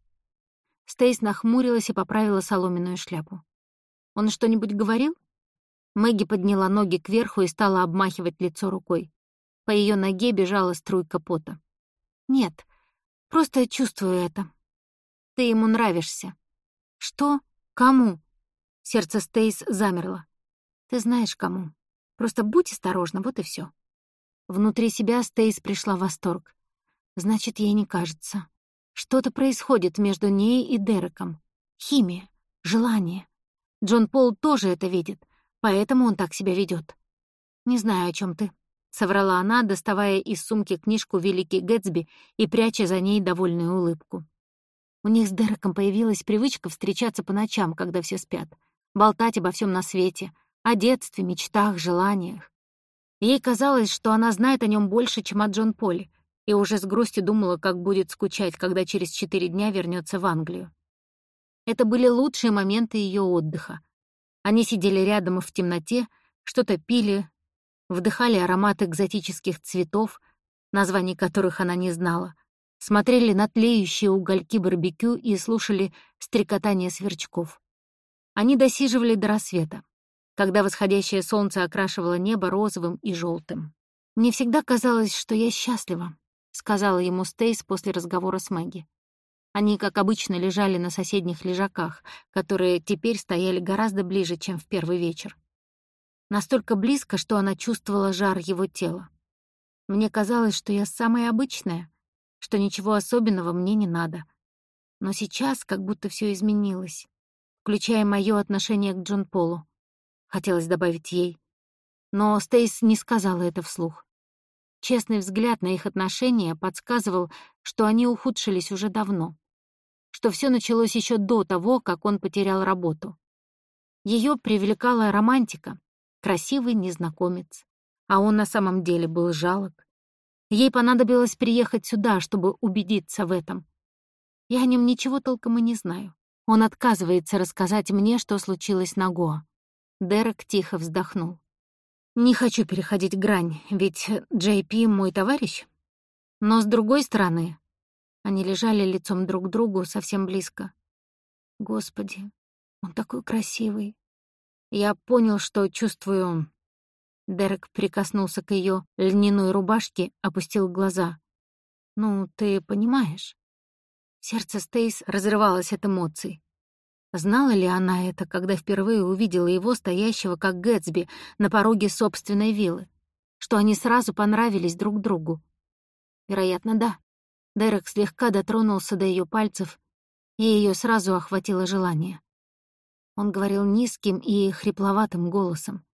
Стейс нахмурилась и поправила соломенную шляпу. Он что-нибудь говорил? Мэгги подняла ноги кверху и стала обмахивать лицо рукой. По ее ноге бежала струйка пота. «Нет, просто чувствую это. Ты ему нравишься». «Что? Кому?» Сердце Стейс замерло. «Ты знаешь, кому. Просто будь осторожна, вот и все. Внутри себя Стейс пришла в восторг. Значит, ей не кажется. Что-то происходит между ней и Дереком. Химия, желание. Джон Пол тоже это видит, поэтому он так себя ведет. «Не знаю, о чем ты», — соврала она, доставая из сумки книжку «Великий Гэтсби» и пряча за ней довольную улыбку. У них с Дереком появилась привычка встречаться по ночам, когда все спят, болтать обо всем на свете, о детстве, мечтах, желаниях. Ей казалось, что она знает о нем больше, чем о Джон Поле, и уже с грустью думала, как будет скучать, когда через четыре дня вернется в Англию. Это были лучшие моменты ее отдыха. Они сидели рядом в темноте, что-то пили, вдыхали аромат экзотических цветов, названий которых она не знала, смотрели на тлеющие угольки барбекю и слушали стрекотание сверчков. Они досиживали до рассвета, когда восходящее солнце окрашивало небо розовым и желтым. «Мне всегда казалось, что я счастлива», — сказала ему Стейс после разговора с Мэгги. Они, как обычно, лежали на соседних лежаках, которые теперь стояли гораздо ближе, чем в первый вечер. Настолько близко, что она чувствовала жар его тела. Мне казалось, что я самая обычная, что ничего особенного мне не надо. Но сейчас как будто все изменилось, включая мое отношение к Джон Полу. Хотелось добавить ей. Но Стейс не сказала это вслух. Честный взгляд на их отношения подсказывал, что они ухудшились уже давно, что все началось еще до того, как он потерял работу. Ее привлекала романтика, красивый незнакомец, а он на самом деле был жалок, Ей понадобилось приехать сюда, чтобы убедиться в этом. Я о нем ничего толком и не знаю. Он отказывается рассказать мне, что случилось на Гоа. Дерек тихо вздохнул. Не хочу переходить грань, ведь Джей Пи мой товарищ. Но с другой стороны, они лежали лицом друг к другу совсем близко. Господи, он такой красивый. Я понял, что чувствую Дерек прикоснулся к ее льняной рубашке, опустил глаза. «Ну, ты понимаешь?» Сердце Стейс разрывалось от эмоций. Знала ли она это, когда впервые увидела его, стоящего как Гэтсби, на пороге собственной виллы? Что они сразу понравились друг другу? Вероятно, да. Дерек слегка дотронулся до ее пальцев, и ее сразу охватило желание. Он говорил низким и хрипловатым голосом.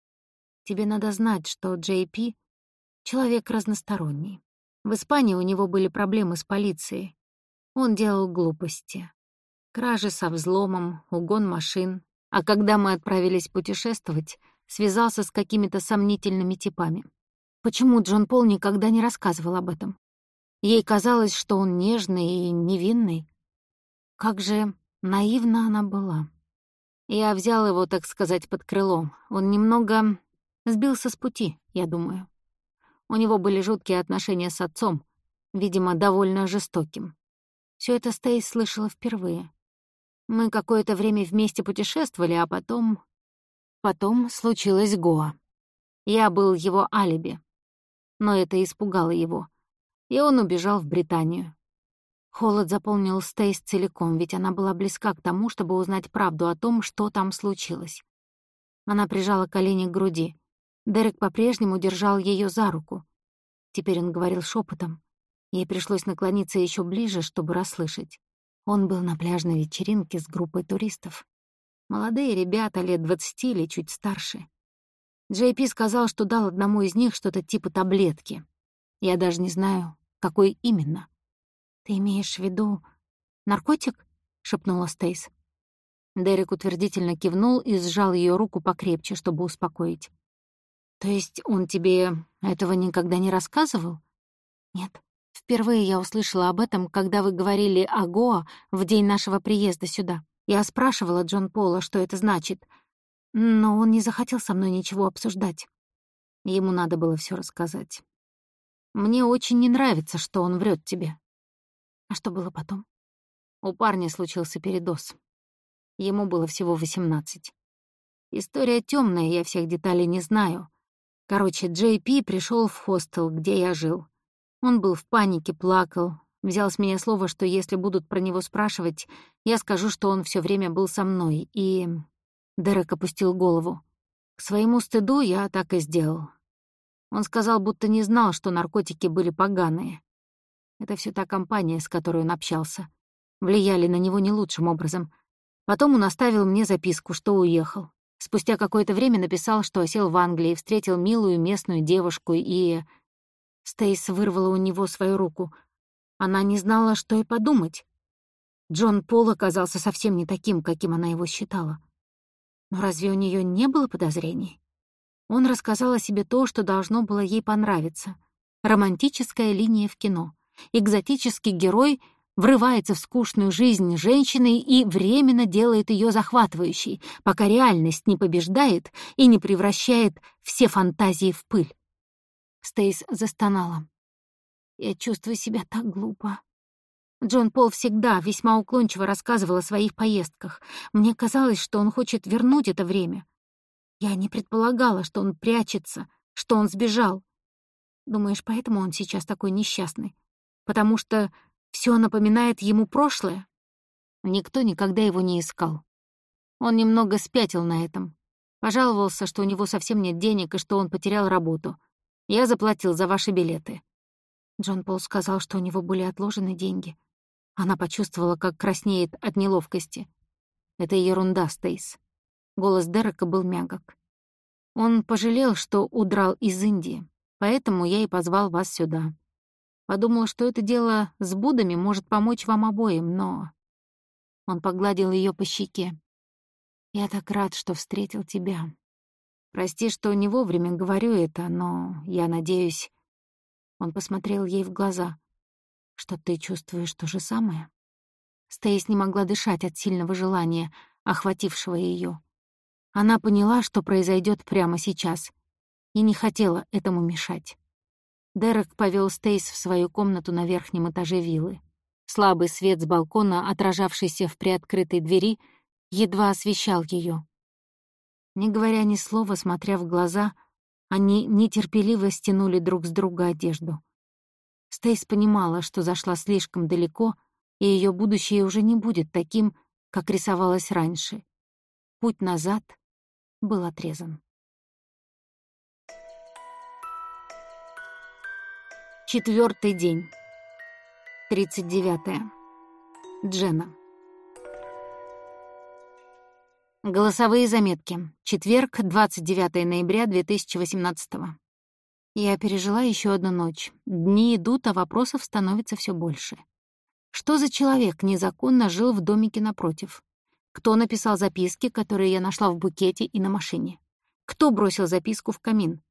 Тебе надо знать, что Джей Пи — человек разносторонний. В Испании у него были проблемы с полицией. Он делал глупости. Кражи со взломом, угон машин. А когда мы отправились путешествовать, связался с какими-то сомнительными типами. Почему Джон Пол никогда не рассказывал об этом? Ей казалось, что он нежный и невинный. Как же наивна она была. Я взял его, так сказать, под крыло. Он немного Сбился с пути, я думаю. У него были жуткие отношения с отцом, видимо, довольно жестоким. Все это Стейс слышала впервые. Мы какое-то время вместе путешествовали, а потом... Потом случилось Гоа. Я был его алиби. Но это испугало его, и он убежал в Британию. Холод заполнил Стейс целиком, ведь она была близка к тому, чтобы узнать правду о том, что там случилось. Она прижала колени к груди. Дерек по-прежнему держал ее за руку. Теперь он говорил шепотом. Ей пришлось наклониться еще ближе, чтобы расслышать. Он был на пляжной вечеринке с группой туристов. Молодые ребята, лет двадцати или чуть старше. Джей Пи сказал, что дал одному из них что-то типа таблетки. Я даже не знаю, какой именно. «Ты имеешь в виду наркотик?» — шепнула Стейс. Дерек утвердительно кивнул и сжал ее руку покрепче, чтобы успокоить. «То есть он тебе этого никогда не рассказывал?» «Нет. Впервые я услышала об этом, когда вы говорили о Гоа в день нашего приезда сюда. Я спрашивала Джон Пола, что это значит, но он не захотел со мной ничего обсуждать. Ему надо было все рассказать. Мне очень не нравится, что он врет тебе. А что было потом? У парня случился передоз. Ему было всего 18. История темная, я всех деталей не знаю. Короче, Джей Пи пришел в хостел, где я жил. Он был в панике, плакал, взял с меня слово, что если будут про него спрашивать, я скажу, что он все время был со мной, и... Дерек опустил голову. К своему стыду я так и сделал. Он сказал, будто не знал, что наркотики были поганые. Это все та компания, с которой он общался. Влияли на него не лучшим образом. Потом он оставил мне записку, что уехал. Спустя какое-то время написал, что осел в Англии, встретил милую местную девушку и... Стейс вырвала у него свою руку. Она не знала, что и подумать. Джон Пол оказался совсем не таким, каким она его считала. Но разве у нее не было подозрений? Он рассказал о себе то, что должно было ей понравиться. Романтическая линия в кино. Экзотический герой — врывается в скучную жизнь женщины и временно делает ее захватывающей, пока реальность не побеждает и не превращает все фантазии в пыль. Стейс застонала. «Я чувствую себя так глупо». Джон Пол всегда весьма уклончиво рассказывал о своих поездках. Мне казалось, что он хочет вернуть это время. Я не предполагала, что он прячется, что он сбежал. Думаешь, поэтому он сейчас такой несчастный? Потому что все напоминает ему прошлое. Никто никогда его не искал. Он немного спятил на этом. Пожаловался, что у него совсем нет денег и что он потерял работу. Я заплатил за ваши билеты. Джон Пол сказал, что у него были отложены деньги. Она почувствовала, как краснеет от неловкости. Это ерунда, Стейс. Голос Дерека был мягок. Он пожалел, что удрал из Индии, поэтому я и позвал вас сюда. Подумал, что это дело с Будами может помочь вам обоим, но... Он погладил ее по щеке. «Я так рад, что встретил тебя. Прости, что не вовремя говорю это, но я надеюсь...» Он посмотрел ей в глаза. «Что ты чувствуешь то же самое?» Стейс не могла дышать от сильного желания, охватившего ее. Она поняла, что произойдет прямо сейчас, и не хотела этому мешать. Дерек повел Стейс в свою комнату на верхнем этаже виллы. Слабый свет с балкона, отражавшийся в приоткрытой двери, едва освещал ее. Не говоря ни слова, смотря в глаза, они нетерпеливо стянули друг с друга одежду. Стейс понимала, что зашла слишком далеко, и ее будущее уже не будет таким, как рисовалось раньше. Путь назад был отрезан. Четвертый день. Тридцать девятое. Джена. Голосовые заметки. Четверг, 29 ноября 2018 Я пережила еще одну ночь. Дни идут, а вопросов становится все больше. Что за человек незаконно жил в домике напротив? Кто написал записки, которые я нашла в букете и на машине? Кто бросил записку в камин?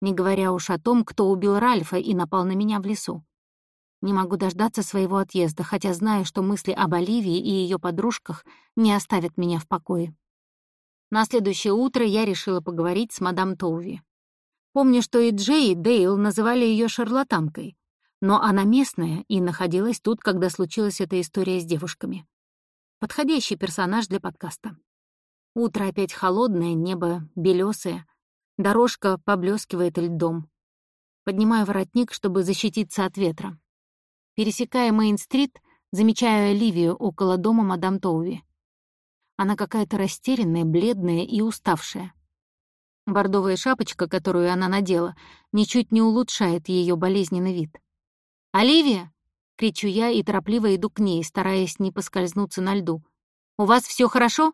не говоря уж о том, кто убил Ральфа и напал на меня в лесу. Не могу дождаться своего отъезда, хотя знаю, что мысли об Оливии и ее подружках не оставят меня в покое. На следующее утро я решила поговорить с мадам Тоуви. Помню, что и Джей, и Дейл называли ее шарлатанкой, но она местная и находилась тут, когда случилась эта история с девушками. Подходящий персонаж для подкаста. Утро опять холодное, небо белесое, Дорожка поблескивает льдом. Поднимаю воротник, чтобы защититься от ветра. Пересекая Мейн-стрит, замечаю Оливию около дома мадам Тоуви. Она какая-то растерянная, бледная и уставшая. Бордовая шапочка, которую она надела, ничуть не улучшает ее болезненный вид. «Оливия!» — кричу я и торопливо иду к ней, стараясь не поскользнуться на льду. «У вас все хорошо?»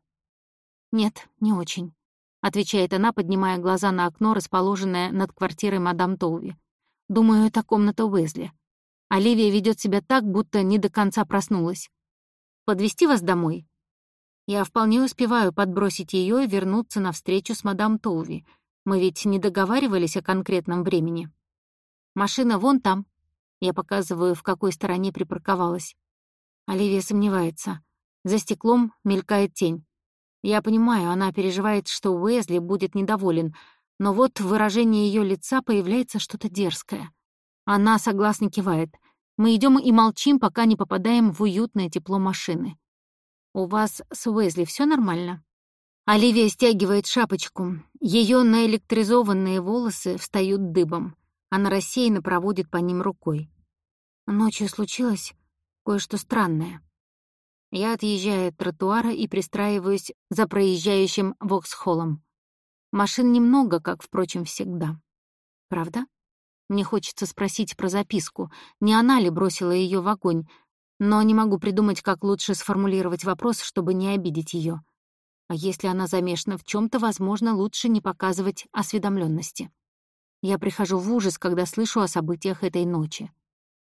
«Нет, не очень», — отвечает она, поднимая глаза на окно, расположенное над квартирой мадам Тоуви. «Думаю, это комната Уэзли. Оливия ведет себя так, будто не до конца проснулась. Подвести вас домой?» Я вполне успеваю подбросить ее и вернуться на встречу с мадам Тоуви. Мы ведь не договаривались о конкретном времени. Машина вон там. Я показываю, в какой стороне припарковалась. Оливия сомневается. За стеклом мелькает тень. Я понимаю, она переживает, что Уэзли будет недоволен, но вот в выражении ее лица появляется что-то дерзкое. Она согласно кивает. Мы идем и молчим, пока не попадаем в уютное тепло машины. «У вас с Уэзли все нормально?» Оливия стягивает шапочку. Ее наэлектризованные волосы встают дыбом. Она рассеянно проводит по ним рукой. Ночью случилось кое-что странное. Я отъезжаю от тротуара и пристраиваюсь за проезжающим Воксхоллом. Машин немного, как, впрочем, всегда. Правда? Мне хочется спросить про записку. Не она ли бросила ее в огонь, но не могу придумать, как лучше сформулировать вопрос, чтобы не обидеть ее. А если она замешана в чем то возможно, лучше не показывать осведомленности. Я прихожу в ужас, когда слышу о событиях этой ночи.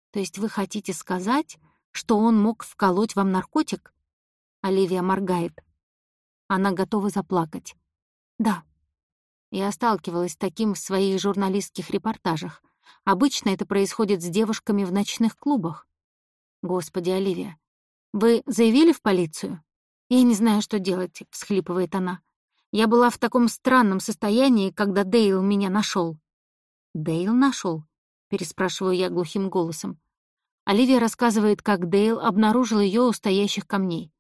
То есть вы хотите сказать, что он мог вколоть вам наркотик? Оливия моргает. Она готова заплакать. Да. Я сталкивалась с таким в своих журналистских репортажах. Обычно это происходит с девушками в ночных клубах. «Господи, Оливия, вы заявили в полицию?» «Я не знаю, что делать», — всхлипывает она. «Я была в таком странном состоянии, когда Дейл меня нашел. «Дейл нашел? переспрашиваю я глухим голосом. Оливия рассказывает, как Дейл обнаружил ее у стоящих камней.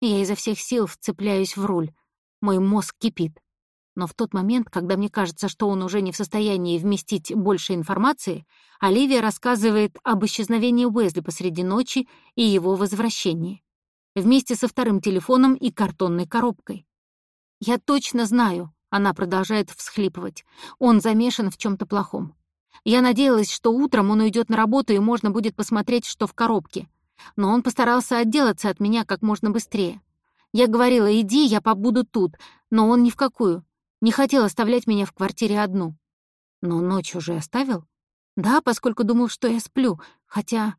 Я изо всех сил вцепляюсь в руль. Мой мозг кипит. Но в тот момент, когда мне кажется, что он уже не в состоянии вместить больше информации, Оливия рассказывает об исчезновении Уэзли посреди ночи и его возвращении. Вместе со вторым телефоном и картонной коробкой. «Я точно знаю», — она продолжает всхлипывать, «он замешан в чем то плохом. Я надеялась, что утром он уйдет на работу и можно будет посмотреть, что в коробке. Но он постарался отделаться от меня как можно быстрее. Я говорила, иди, я побуду тут, но он ни в какую. Не хотел оставлять меня в квартире одну. Но ночь уже оставил? Да, поскольку думал, что я сплю, хотя...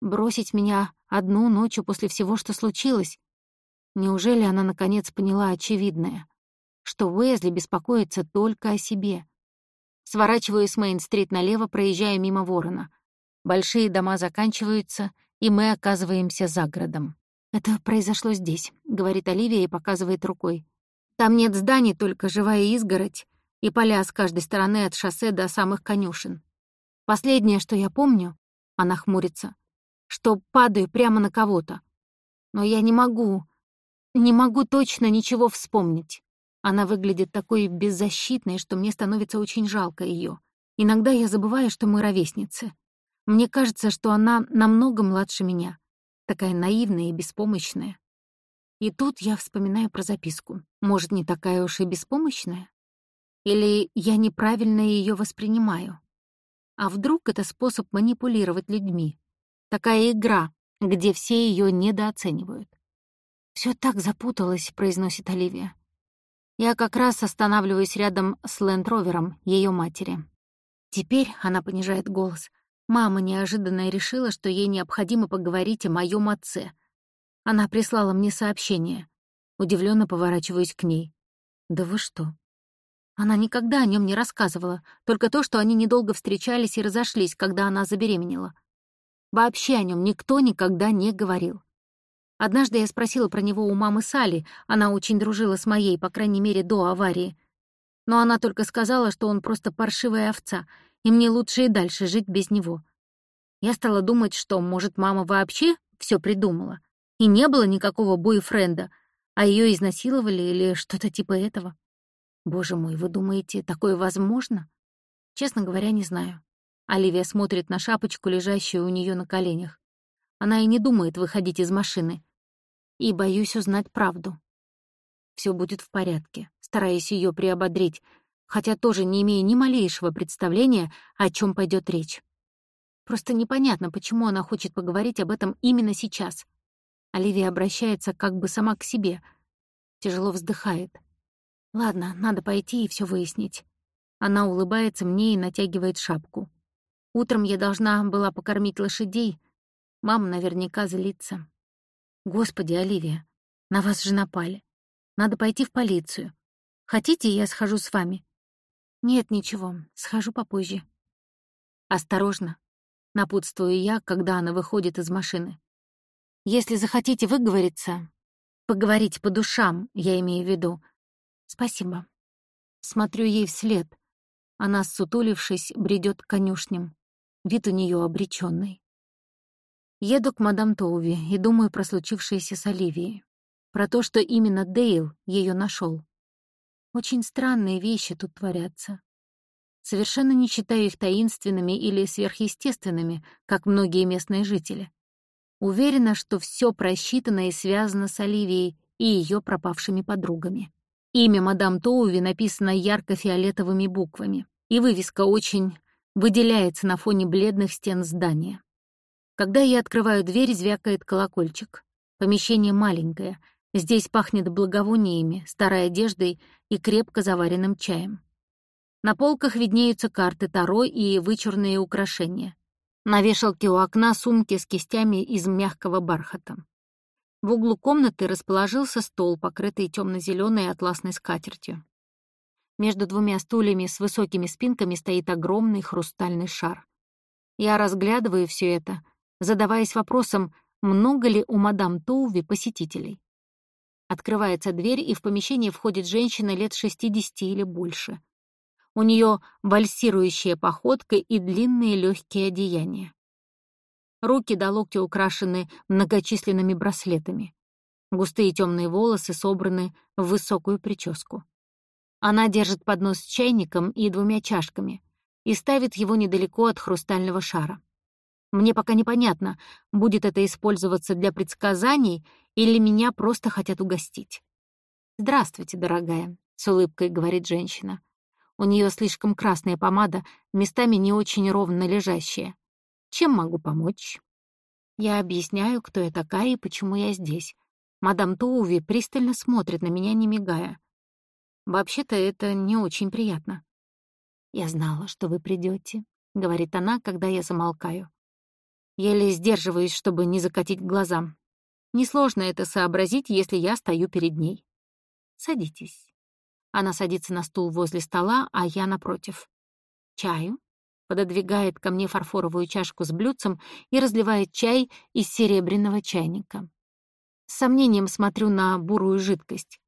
Бросить меня одну ночью после всего, что случилось? Неужели она наконец поняла очевидное? Что Уэзли беспокоится только о себе. Сворачиваю с Мейн-стрит налево, проезжая мимо Ворона. Большие дома заканчиваются, и мы оказываемся за городом. «Это произошло здесь», — говорит Оливия и показывает рукой. Там нет зданий, только живая изгородь и поля с каждой стороны от шоссе до самых конюшен. Последнее, что я помню, она хмурится, что падаю прямо на кого-то. Но я не могу, не могу точно ничего вспомнить. Она выглядит такой беззащитной, что мне становится очень жалко ее. Иногда я забываю, что мы ровесницы. Мне кажется, что она намного младше меня, такая наивная и беспомощная. И тут я вспоминаю про записку. Может, не такая уж и беспомощная? Или я неправильно ее воспринимаю? А вдруг это способ манипулировать людьми? Такая игра, где все ее недооценивают. Все так запуталось», — произносит Оливия. Я как раз останавливаюсь рядом с Лэндровером, ее матери. Теперь она понижает голос. Мама неожиданно решила, что ей необходимо поговорить о моем отце — она прислала мне сообщение. Удивленно поворачиваюсь к ней. «Да вы что?» Она никогда о нем не рассказывала, только то, что они недолго встречались и разошлись, когда она забеременела. Вообще о нем никто никогда не говорил. Однажды я спросила про него у мамы Сали, она очень дружила с моей, по крайней мере, до аварии. Но она только сказала, что он просто паршивая овца, и мне лучше и дальше жить без него. Я стала думать, что, может, мама вообще все придумала, и не было никакого бойфренда, а ее изнасиловали или что-то типа этого. Боже мой, вы думаете, такое возможно? Честно говоря, не знаю. Оливия смотрит на шапочку, лежащую у нее на коленях. Она и не думает выходить из машины. И боюсь узнать правду. Все будет в порядке, стараясь ее приободрить, хотя тоже не имею ни малейшего представления, о чем пойдет речь. Просто непонятно, почему она хочет поговорить об этом именно сейчас. Оливия обращается как бы сама к себе. Тяжело вздыхает. Ладно, надо пойти и все выяснить. Она улыбается мне и натягивает шапку. Утром я должна была покормить лошадей. Мама наверняка злится. Господи, Оливия, на вас же напали. Надо пойти в полицию. Хотите, я схожу с вами? Нет, ничего, схожу попозже. Осторожно, напутствую я, когда она выходит из машины. Если захотите выговориться, поговорить по душам, я имею в виду. Спасибо. Смотрю ей вслед. Она, сутулившись, бредет к конюшням. Вид у нее обреченный. Еду к мадам Тоуви и думаю про случившееся с Оливией. Про то, что именно Дейл ее нашел. Очень странные вещи тут творятся. Совершенно не считаю их таинственными или сверхъестественными, как многие местные жители. Уверена, что все просчитано и связано с Оливией и ее пропавшими подругами. Имя мадам Тоуви написано ярко-фиолетовыми буквами, и вывеска очень выделяется на фоне бледных стен здания. Когда я открываю дверь, звякает колокольчик. Помещение маленькое — Здесь пахнет благовониями, старой одеждой и крепко заваренным чаем. На полках виднеются карты Таро и вычурные украшения. На вешалке у окна сумки с кистями из мягкого бархата. В углу комнаты расположился стол, покрытый темно-зеленой атласной скатертью. Между двумя стульями с высокими спинками стоит огромный хрустальный шар. Я разглядываю все это, задаваясь вопросом, много ли у мадам Тоуви посетителей. Открывается дверь, и в помещение входит женщина лет 60 или больше. У нее вальсирующая походка и длинные легкие одеяния. Руки до локтя украшены многочисленными браслетами. Густые темные волосы собраны в высокую прическу. Она держит поднос с чайником и двумя чашками и ставит его недалеко от хрустального шара. Мне пока непонятно, будет это использоваться для предсказаний или меня просто хотят угостить. «Здравствуйте, дорогая», — с улыбкой говорит женщина. У нее слишком красная помада, местами не очень ровно лежащая. Чем могу помочь? Я объясняю, кто я такая и почему я здесь. Мадам Тоуви пристально смотрит на меня, не мигая. Вообще-то это не очень приятно. «Я знала, что вы придете, говорит она, когда я замолкаю. Еле сдерживаюсь, чтобы не закатить глаза. Несложно это сообразить, если я стою перед ней. Садитесь. Она садится на стул возле стола, а я напротив. Чаю? Пододвигает ко мне фарфоровую чашку с блюдцем и разливает чай из серебряного чайника. С сомнением смотрю на бурую жидкость.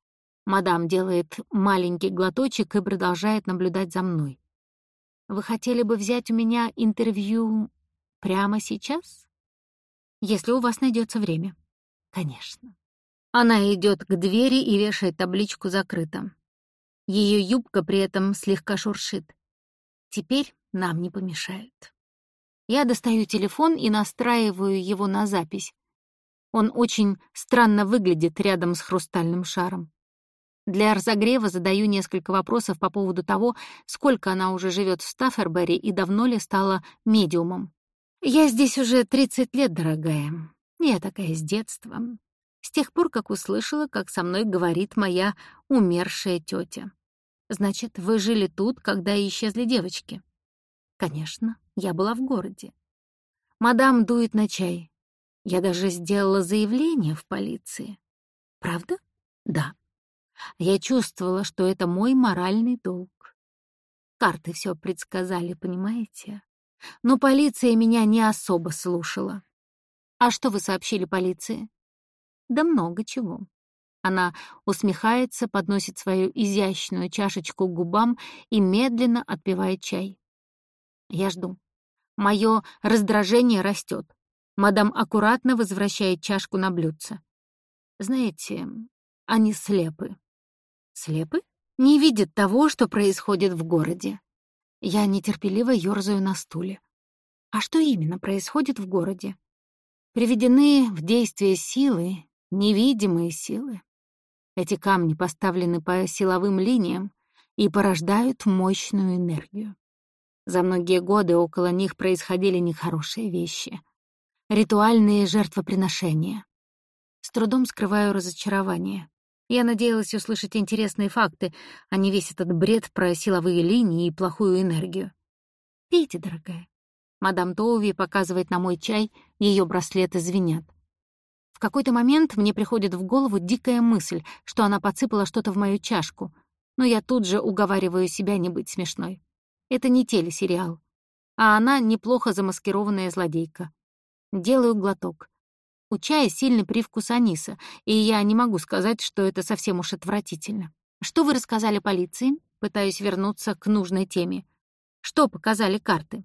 Мадам делает маленький глоточек и продолжает наблюдать за мной. «Вы хотели бы взять у меня интервью Прямо сейчас? Если у вас найдется время. Конечно. Она идет к двери и вешает табличку «Закрыто». Ее юбка при этом слегка шуршит. Теперь нам не помешают. Я достаю телефон и настраиваю его на запись. Он очень странно выглядит рядом с хрустальным шаром. Для разогрева задаю несколько вопросов по поводу того, сколько она уже живет в Стаффербери и давно ли стала медиумом. Я здесь уже 30 лет, дорогая. Я такая с детства. С тех пор, как услышала, как со мной говорит моя умершая тетя. Значит, вы жили тут, когда исчезли девочки? Конечно, я была в городе. Мадам дует на чай. Я даже сделала заявление в полиции. Правда? Да. Я чувствовала, что это мой моральный долг. Карты все предсказали, понимаете? Но полиция меня не особо слушала. «А что вы сообщили полиции?» «Да много чего». Она усмехается, подносит свою изящную чашечку к губам и медленно отпивает чай. Я жду. Мое раздражение растет. Мадам аккуратно возвращает чашку на блюдце. Знаете, они слепы. Слепы? Не видят того, что происходит в городе. Я нетерпеливо ёрзаю на стуле. А что именно происходит в городе? Приведены в действие силы, невидимые силы. Эти камни поставлены по силовым линиям и порождают мощную энергию. За многие годы около них происходили нехорошие вещи. Ритуальные жертвоприношения. С трудом скрываю разочарование. Я надеялась услышать интересные факты, а не весь этот бред про силовые линии и плохую энергию. «Пейте, дорогая». Мадам Тоуви показывает на мой чай, ее браслеты звенят. В какой-то момент мне приходит в голову дикая мысль, что она подсыпала что-то в мою чашку, но я тут же уговариваю себя не быть смешной. Это не телесериал, а она неплохо замаскированная злодейка. Делаю глоток. У чая сильный привкус аниса, и я не могу сказать, что это совсем уж отвратительно. Что вы рассказали полиции? Пытаюсь вернуться к нужной теме. Что показали карты?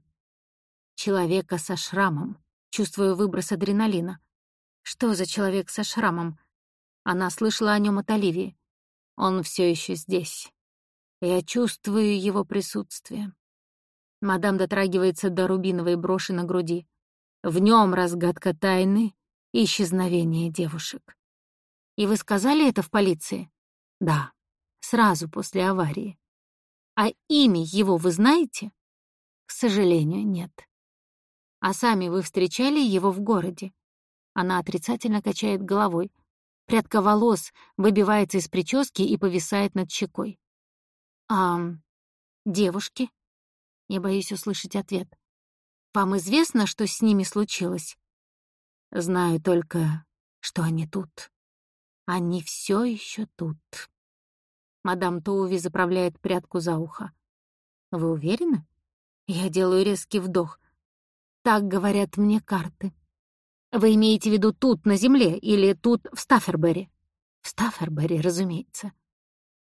Человека со шрамом. Чувствую выброс адреналина. Что за человек со шрамом? Она слышала о нем от Оливии. Он все еще здесь. Я чувствую его присутствие. Мадам дотрагивается до рубиновой броши на груди. В нем разгадка тайны и исчезновение девушек. И вы сказали это в полиции? Да, сразу после аварии. А имя его вы знаете? К сожалению, нет. А сами вы встречали его в городе? Она отрицательно качает головой. Прядка волос выбивается из прически и повисает над щекой. «А девушки?» Я боюсь услышать ответ. «Вам известно, что с ними случилось?» «Знаю только, что они тут. Они все еще тут». Мадам Тоуви заправляет прядку за ухо. «Вы уверены?» Я делаю резкий вдох. Так говорят мне карты. Вы имеете в виду тут, на Земле, или тут, в Стаффербери? В Стаффербери, разумеется.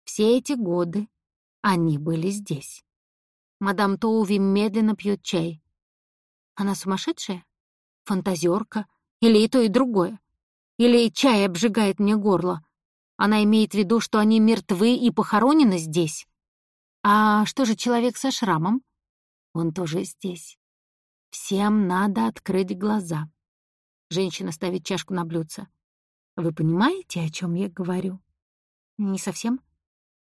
Все эти годы они были здесь. Мадам Тоуви медленно пьет чай. Она сумасшедшая? Фантазерка? Или и то, и другое? Или чай обжигает мне горло? Она имеет в виду, что они мертвы и похоронены здесь? А что же человек со шрамом? Он тоже здесь. Всем надо открыть глаза. Женщина ставит чашку на блюдце. Вы понимаете, о чем я говорю? Не совсем.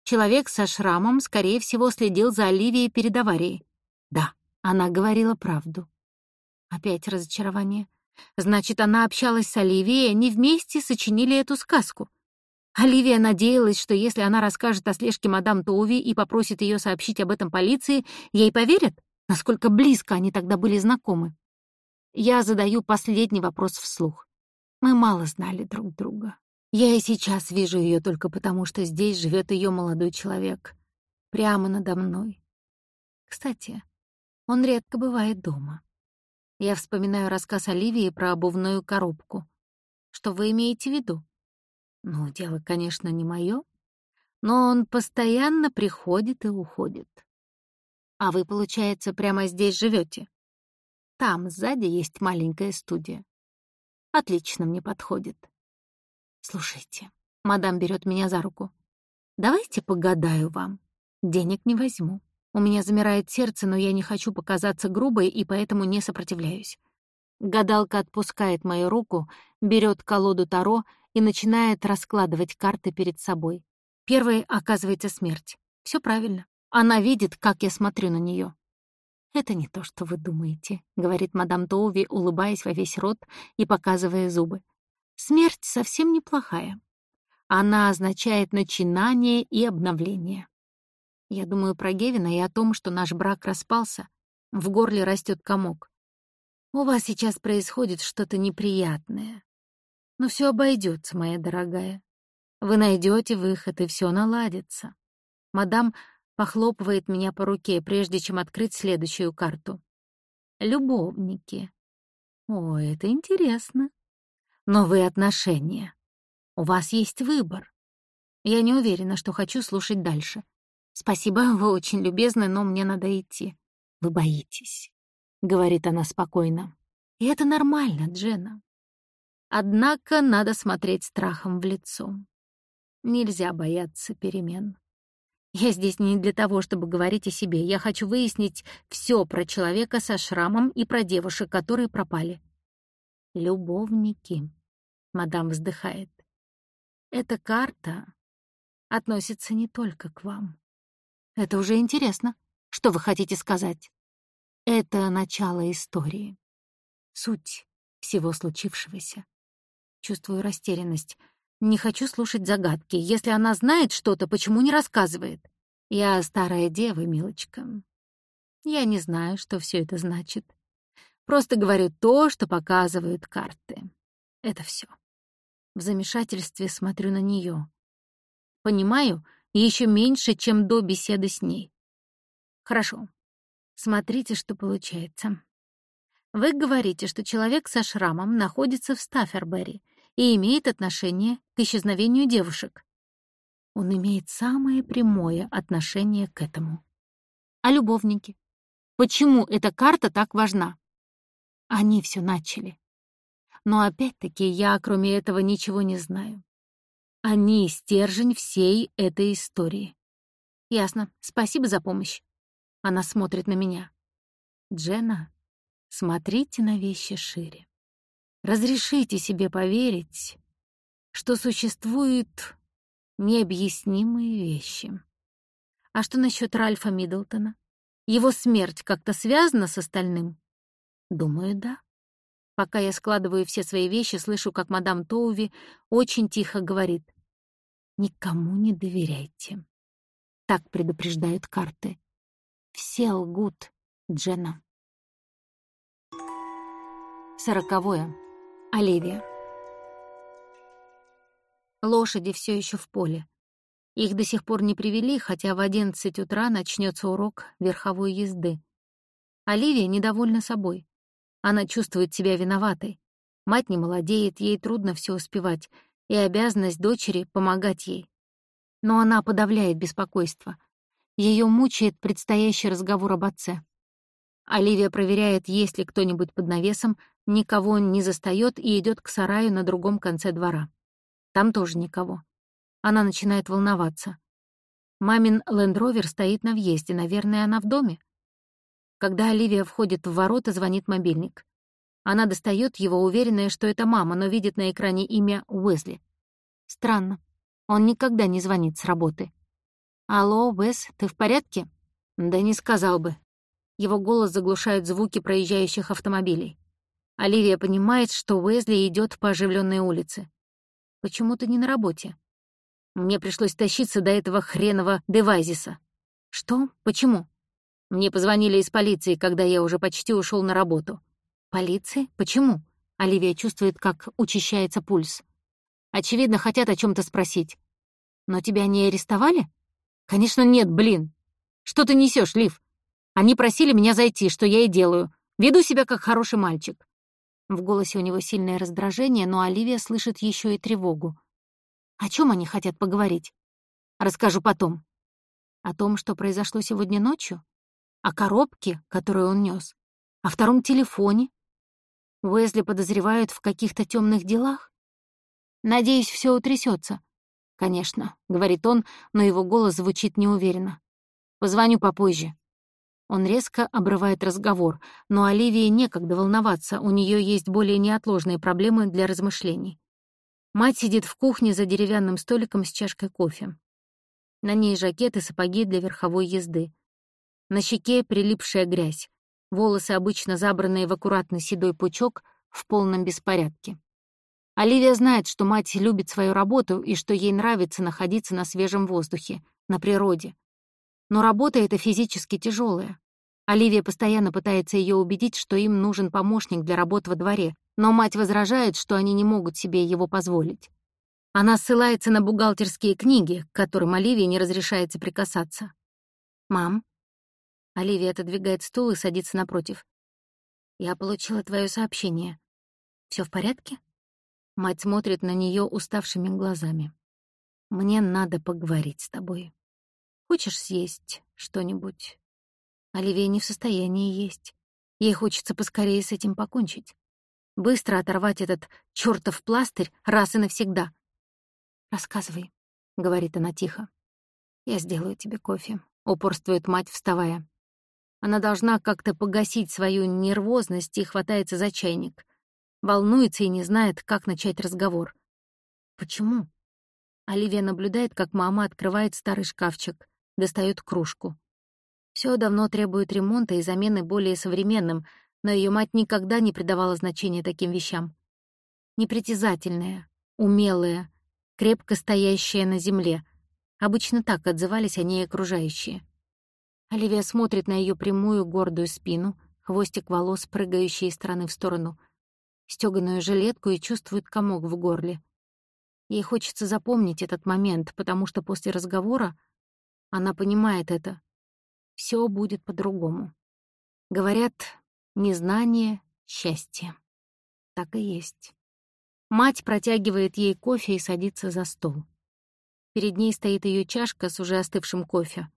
Человек со шрамом, скорее всего, следил за Оливией перед аварией. Да, она говорила правду. Опять разочарование. Значит, она общалась с Оливией, и они вместе сочинили эту сказку. Оливия надеялась, что если она расскажет о слежке мадам Тоуви и попросит ее сообщить об этом полиции, ей поверят, насколько близко они тогда были знакомы. Я задаю последний вопрос вслух. Мы мало знали друг друга. Я и сейчас вижу ее только потому, что здесь живет ее молодой человек. Прямо надо мной. Кстати, он редко бывает дома. Я вспоминаю рассказ Оливии про обувную коробку. Что вы имеете в виду? Ну, дело, конечно, не мое, но он постоянно приходит и уходит. А вы, получается, прямо здесь живете? Там сзади есть маленькая студия. Отлично мне подходит. Слушайте, мадам берет меня за руку. Давайте погадаю вам. Денег не возьму. У меня замирает сердце, но я не хочу показаться грубой и поэтому не сопротивляюсь. Гадалка отпускает мою руку, берет колоду Таро и начинает раскладывать карты перед собой. Первой оказывается смерть. Все правильно. Она видит, как я смотрю на нее. «Это не то, что вы думаете», — говорит мадам Тоуви, улыбаясь во весь рот и показывая зубы. «Смерть совсем неплохая. Она означает начинание и обновление. Я думаю про Гевина и о том, что наш брак распался. В горле растет комок. У вас сейчас происходит что-то неприятное. Но все обойдется, моя дорогая. Вы найдете выход, и все наладится. Мадам похлопывает меня по руке, прежде чем открыть следующую карту. Любовники. О, это интересно. Новые отношения. У вас есть выбор. Я не уверена, что хочу слушать дальше. Спасибо, вы очень любезны, но мне надо идти. Вы боитесь, — говорит она спокойно. И это нормально, Джена. Однако надо смотреть страхом в лицо. Нельзя бояться перемен. Я здесь не для того, чтобы говорить о себе. Я хочу выяснить все про человека со шрамом и про девушек, которые пропали. Любовники. Мадам вздыхает. Эта карта относится не только к вам. Это уже интересно. Что вы хотите сказать? Это начало истории. Суть всего случившегося. Чувствую растерянность. Не хочу слушать загадки. Если она знает что-то, почему не рассказывает? Я старая дева, милочка. Я не знаю, что все это значит. Просто говорю то, что показывают карты. Это все. В замешательстве смотрю на нее. Понимаю, еще меньше, чем до беседы с ней. Хорошо. Смотрите, что получается. Вы говорите, что человек со шрамом находится в Стаффербери и имеет отношение к исчезновению девушек. Он имеет самое прямое отношение к этому. А любовники? Почему эта карта так важна? Они все начали. Но опять-таки я, кроме этого, ничего не знаю. Они — стержень всей этой истории. Ясно. Спасибо за помощь. Она смотрит на меня. Джена, смотрите на вещи шире. Разрешите себе поверить, что существуют необъяснимые вещи. А что насчет Ральфа Миддлтона? Его смерть как-то связана с остальным? Думаю, да. Пока я складываю все свои вещи, слышу, как мадам Тоуви очень тихо говорит. «Никому не доверяйте». Так предупреждают карты. Все лгут, Джена. Сороковое. Оливия. Лошади все еще в поле. Их до сих пор не привели, хотя в одиннадцать утра начнется урок верховой езды. Оливия недовольна собой. Она чувствует себя виноватой. Мать не молодеет, ей трудно все успевать, и обязанность дочери — помогать ей. Но она подавляет беспокойство. Ее мучает предстоящий разговор об отце. Оливия проверяет, есть ли кто-нибудь под навесом, никого не застаёт и идет к сараю на другом конце двора. Там тоже никого. Она начинает волноваться. Мамин лендровер стоит на въезде, наверное, она в доме. Когда Оливия входит в ворота, звонит мобильник. Она достает его, уверенная, что это мама, но видит на экране имя Уэзли. Странно. Он никогда не звонит с работы. «Алло, Уэс, ты в порядке?» «Да не сказал бы». Его голос заглушает звуки проезжающих автомобилей. Оливия понимает, что Уэзли идет по оживленной улице. «Почему ты не на работе?» «Мне пришлось тащиться до этого хренового девайзиса». «Что? Почему?» Мне позвонили из полиции, когда я уже почти ушел на работу. Полиции? Почему? Оливия чувствует, как учащается пульс. Очевидно, хотят о чем то спросить. Но тебя не арестовали? Конечно, нет, блин. Что ты несешь, Лив? Они просили меня зайти, что я и делаю. Веду себя как хороший мальчик. В голосе у него сильное раздражение, но Оливия слышит еще и тревогу. О чем они хотят поговорить? Расскажу потом. О том, что произошло сегодня ночью? о коробке, которую он нес, о втором телефоне. Уэсли подозревают в каких-то темных делах. Надеюсь, все утрясется. Конечно, говорит он, но его голос звучит неуверенно. Позвоню попозже. Он резко обрывает разговор, но Оливии некогда волноваться, у нее есть более неотложные проблемы для размышлений. Мать сидит в кухне за деревянным столиком с чашкой кофе. На ней жакет и сапоги для верховой езды. На щеке прилипшая грязь, волосы, обычно забранные в аккуратный седой пучок, в полном беспорядке. Оливия знает, что мать любит свою работу и что ей нравится находиться на свежем воздухе, на природе. Но работа эта физически тяжелая. Оливия постоянно пытается ее убедить, что им нужен помощник для работы во дворе, но мать возражает, что они не могут себе его позволить. Она ссылается на бухгалтерские книги, к которым Оливии не разрешается прикасаться. «Мам, Оливия отодвигает стул и садится напротив. «Я получила твое сообщение. Все в порядке?» Мать смотрит на нее уставшими глазами. «Мне надо поговорить с тобой. Хочешь съесть что-нибудь?» Оливия не в состоянии есть. Ей хочется поскорее с этим покончить. Быстро оторвать этот чертов пластырь раз и навсегда. «Рассказывай», — говорит она тихо. «Я сделаю тебе кофе», — упорствует мать, вставая. Она должна как-то погасить свою нервозность и хватается за чайник. волнуется и не знает, как начать разговор. Почему? Оливия наблюдает, как мама открывает старый шкафчик, достает кружку. Все давно требует ремонта и замены более современным, но ее мать никогда не придавала значения таким вещам. Непритязательная, умелая, крепко стоящая на земле. Обычно так отзывались о ней окружающие. Оливия смотрит на ее прямую гордую спину, хвостик волос, прыгающий из стороны в сторону, стёганую жилетку и чувствует комок в горле. Ей хочется запомнить этот момент, потому что после разговора она понимает это. Все будет по-другому. Говорят, незнание — счастье. Так и есть. Мать протягивает ей кофе и садится за стол. Перед ней стоит ее чашка с уже остывшим кофе,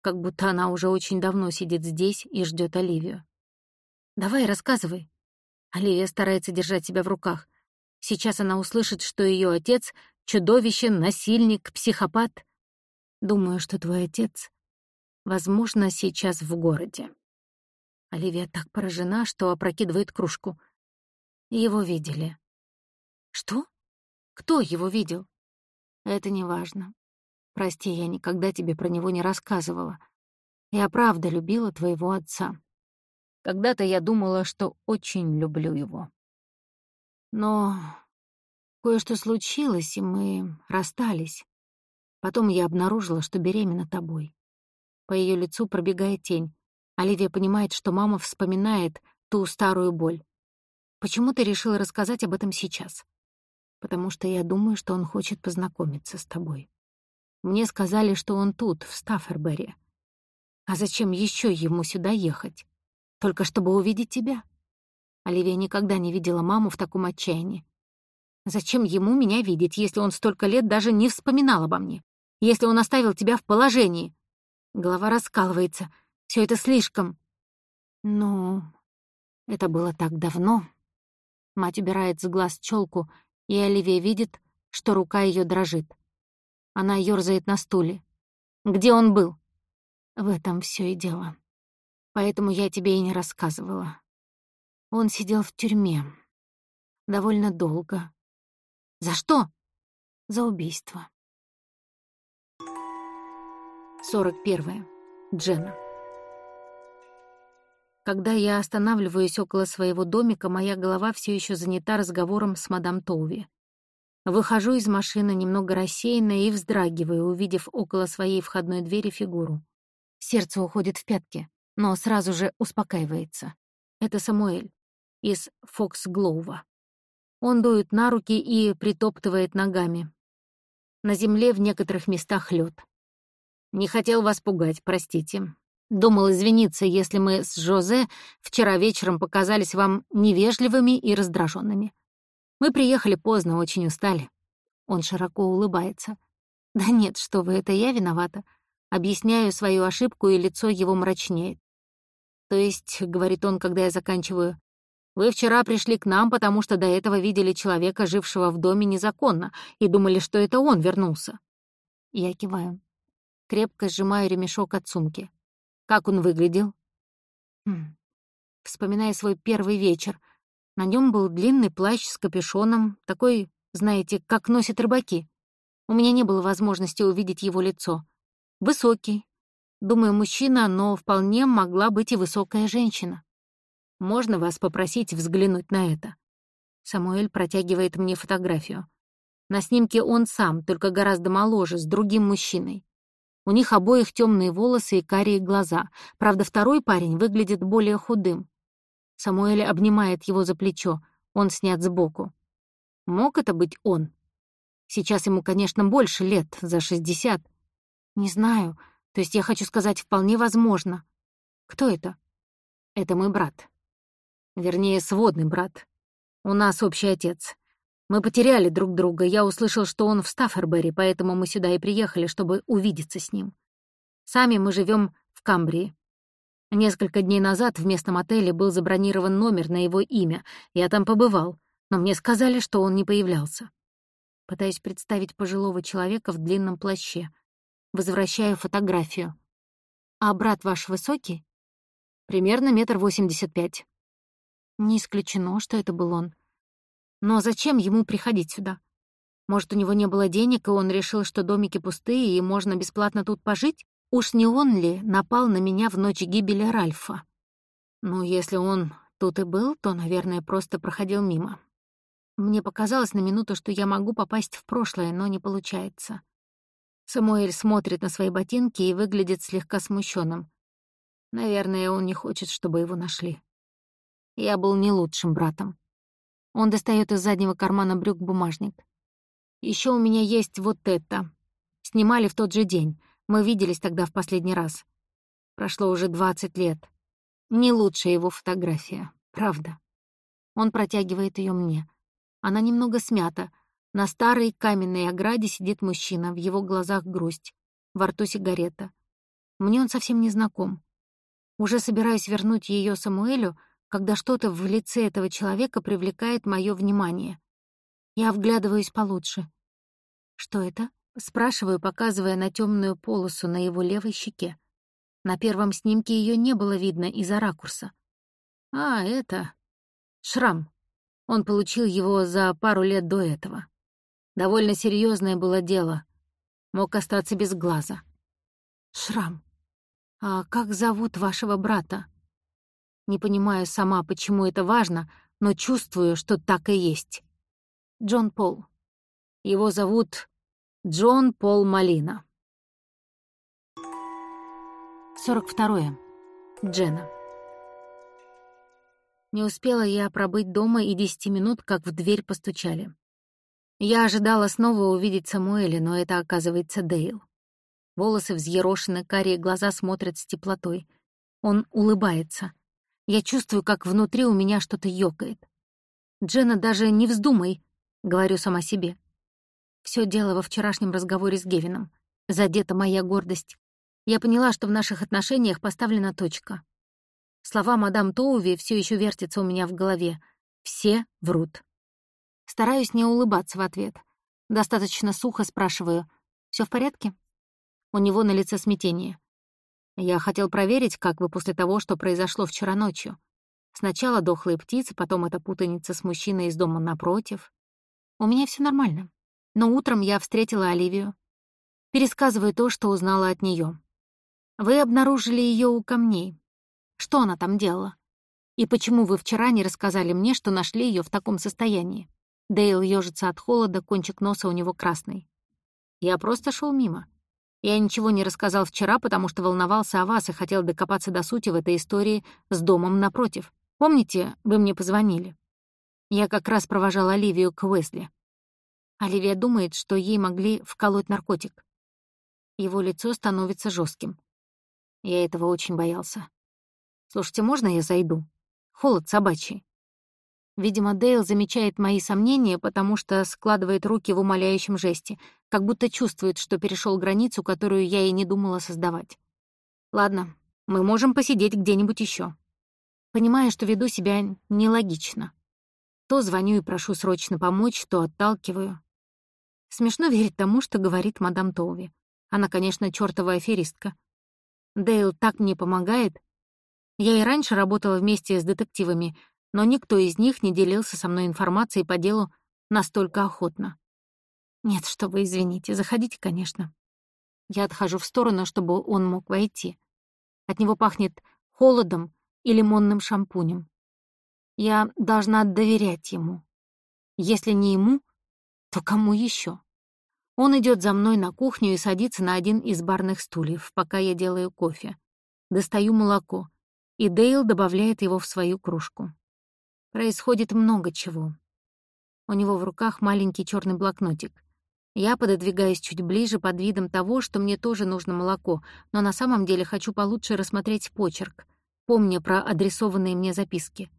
как будто она уже очень давно сидит здесь и ждет Оливию. «Давай, рассказывай». Оливия старается держать себя в руках. Сейчас она услышит, что ее отец — чудовище, насильник, психопат. Думаю, что твой отец, возможно, сейчас в городе. Оливия так поражена, что опрокидывает кружку. Его видели. Что? Кто его видел? Это не важно. Прости, я никогда тебе про него не рассказывала. Я правда любила твоего отца. Когда-то я думала, что очень люблю его. Но кое-что случилось, и мы расстались. Потом я обнаружила, что беременна тобой. По ее лицу пробегает тень. Оливия понимает, что мама вспоминает ту старую боль. Почему ты решила рассказать об этом сейчас? Потому что я думаю, что он хочет познакомиться с тобой. Мне сказали, что он тут, в Стаффербери. А зачем еще ему сюда ехать? Только чтобы увидеть тебя? Оливия никогда не видела маму в таком отчаянии. Зачем ему меня видеть, если он столько лет даже не вспоминал обо мне? Если он оставил тебя в положении? Голова раскалывается. Все это слишком. Ну, это было так давно. Мать убирает с глаз челку, и Оливия видит, что рука ее дрожит. Она ёрзает на стуле. «Где он был?» В этом все и дело. Поэтому я тебе и не рассказывала. Он сидел в тюрьме. Довольно долго. За что? За убийство. 41. Джена. Когда я останавливаюсь около своего домика, моя голова все еще занята разговором с мадам Тоуви. Выхожу из машины немного рассеянно и вздрагиваю, увидев около своей входной двери фигуру. Сердце уходит в пятки, но сразу же успокаивается. Это Самуэль из Фокс Глоува. Он дует на руки и притоптывает ногами. На земле в некоторых местах лед. «Не хотел вас пугать, простите. Думал извиниться, если мы с Жозе вчера вечером показались вам невежливыми и раздраженными. Мы приехали поздно, очень устали». Он широко улыбается. «Да нет, что вы, это я виновата. Объясняю свою ошибку, и лицо его мрачнеет. То есть, — говорит он, когда я заканчиваю, — вы вчера пришли к нам, потому что до этого видели человека, жившего в доме незаконно, и думали, что это он вернулся. Я киваю. Крепко сжимаю ремешок от сумки. Как он выглядел? Хм. Вспоминая свой первый вечер, на нем был длинный плащ с капюшоном, такой, знаете, как носят рыбаки. У меня не было возможности увидеть его лицо. Высокий. Думаю, мужчина, но вполне могла быть и высокая женщина. Можно вас попросить взглянуть на это? Самуэль протягивает мне фотографию. На снимке он сам, только гораздо моложе, с другим мужчиной. У них обоих темные волосы и карие глаза. Правда, второй парень выглядит более худым. Самуэль обнимает его за плечо. Он снят сбоку. Мог это быть он? Сейчас ему, конечно, больше лет, за шестьдесят. Не знаю. То есть я хочу сказать, вполне возможно. Кто это? Это мой брат. Вернее, сводный брат. У нас общий отец. Мы потеряли друг друга. Я услышал, что он в Стаффербери, поэтому мы сюда и приехали, чтобы увидеться с ним. Сами мы живем в Камбрии. Несколько дней назад в местном отеле был забронирован номер на его имя. Я там побывал, но мне сказали, что он не появлялся. Пытаюсь представить пожилого человека в длинном плаще. Возвращаю фотографию. «А брат ваш высокий?» «Примерно метр восемьдесят пять». Не исключено, что это был он. Но зачем ему приходить сюда? Может, у него не было денег, и он решил, что домики пустые, и можно бесплатно тут пожить? Уж не он ли напал на меня в ночь гибели Ральфа? Ну, если он тут и был, то, наверное, просто проходил мимо. Мне показалось на минуту, что я могу попасть в прошлое, но не получается. Самуэль смотрит на свои ботинки и выглядит слегка смущенным. Наверное, он не хочет, чтобы его нашли. Я был не лучшим братом. Он достает из заднего кармана брюк бумажник. Еще у меня есть вот это. Снимали в тот же день. Мы виделись тогда в последний раз. Прошло уже 20 лет. Не лучшая его фотография, правда. Он протягивает ее мне. Она немного смята. На старой каменной ограде сидит мужчина, в его глазах грусть, во рту сигарета. Мне он совсем не знаком. Уже собираюсь вернуть ее Самуэлю, когда что-то в лице этого человека привлекает мое внимание. Я вглядываюсь получше. Что это? Спрашиваю, показывая на темную полосу на его левой щеке. На первом снимке ее не было видно из-за ракурса. А, это... Шрам. Он получил его за пару лет до этого. Довольно серьезное было дело. Мог остаться без глаза. Шрам. А как зовут вашего брата? Не понимаю сама, почему это важно, но чувствую, что так и есть. Джон Пол. Его зовут Джон Пол Малина. 42. Джена. Не успела я пробыть дома и десяти минут, как в дверь постучали. Я ожидала снова увидеть Самуэля, но это, оказывается, Дейл. Волосы взъерошены, карие глаза смотрят с теплотой. Он улыбается. Я чувствую, как внутри у меня что-то ёкает. «Джена, даже не вздумай», — говорю сама себе. Все дело во вчерашнем разговоре с Гевином. Задета моя гордость. Я поняла, что в наших отношениях поставлена точка. Слова мадам Тоуви все еще вертятся у меня в голове. Все врут. Стараюсь не улыбаться в ответ. Достаточно сухо спрашиваю. Все в порядке?» У него на лице смятение. «Я хотел проверить, как вы после того, что произошло вчера ночью. Сначала дохлые птицы, потом эта путаница с мужчиной из дома напротив. У меня все нормально. Но утром я встретила Оливию. Пересказываю то, что узнала от нее. Вы обнаружили ее у камней. Что она там делала? И почему вы вчера не рассказали мне, что нашли ее в таком состоянии? Дейл ежится от холода, кончик носа у него красный. Я просто шел мимо. Я ничего не рассказал вчера, потому что волновался о вас и хотел докопаться до сути в этой истории с домом напротив. Помните, вы мне позвонили? Я как раз провожал Оливию к Уэсли. Оливия думает, что ей могли вколоть наркотик. Его лицо становится жестким. Я этого очень боялся. «Слушайте, можно я зайду? Холод собачий». Видимо, Дейл замечает мои сомнения, потому что складывает руки в умоляющем жесте, как будто чувствует, что перешел границу, которую я и не думала создавать. «Ладно, мы можем посидеть где-нибудь еще. Понимаю, что веду себя нелогично. То звоню и прошу срочно помочь, то отталкиваю. Смешно верить тому, что говорит мадам Тоуви. Она, конечно, чёртова аферистка. Дейл так мне помогает. Я и раньше работала вместе с детективами, но никто из них не делился со мной информацией по делу настолько охотно. Нет, что вы, извините, заходите, конечно. Я отхожу в сторону, чтобы он мог войти. От него пахнет холодом и лимонным шампунем. Я должна доверять ему. Если не ему, то кому еще? Он идет за мной на кухню и садится на один из барных стульев, пока я делаю кофе. Достаю молоко, и Дейл добавляет его в свою кружку. Происходит много чего. У него в руках маленький черный блокнотик. Я пододвигаюсь чуть ближе под видом того, что мне тоже нужно молоко, но на самом деле хочу получше рассмотреть почерк, помня про адресованные мне записки.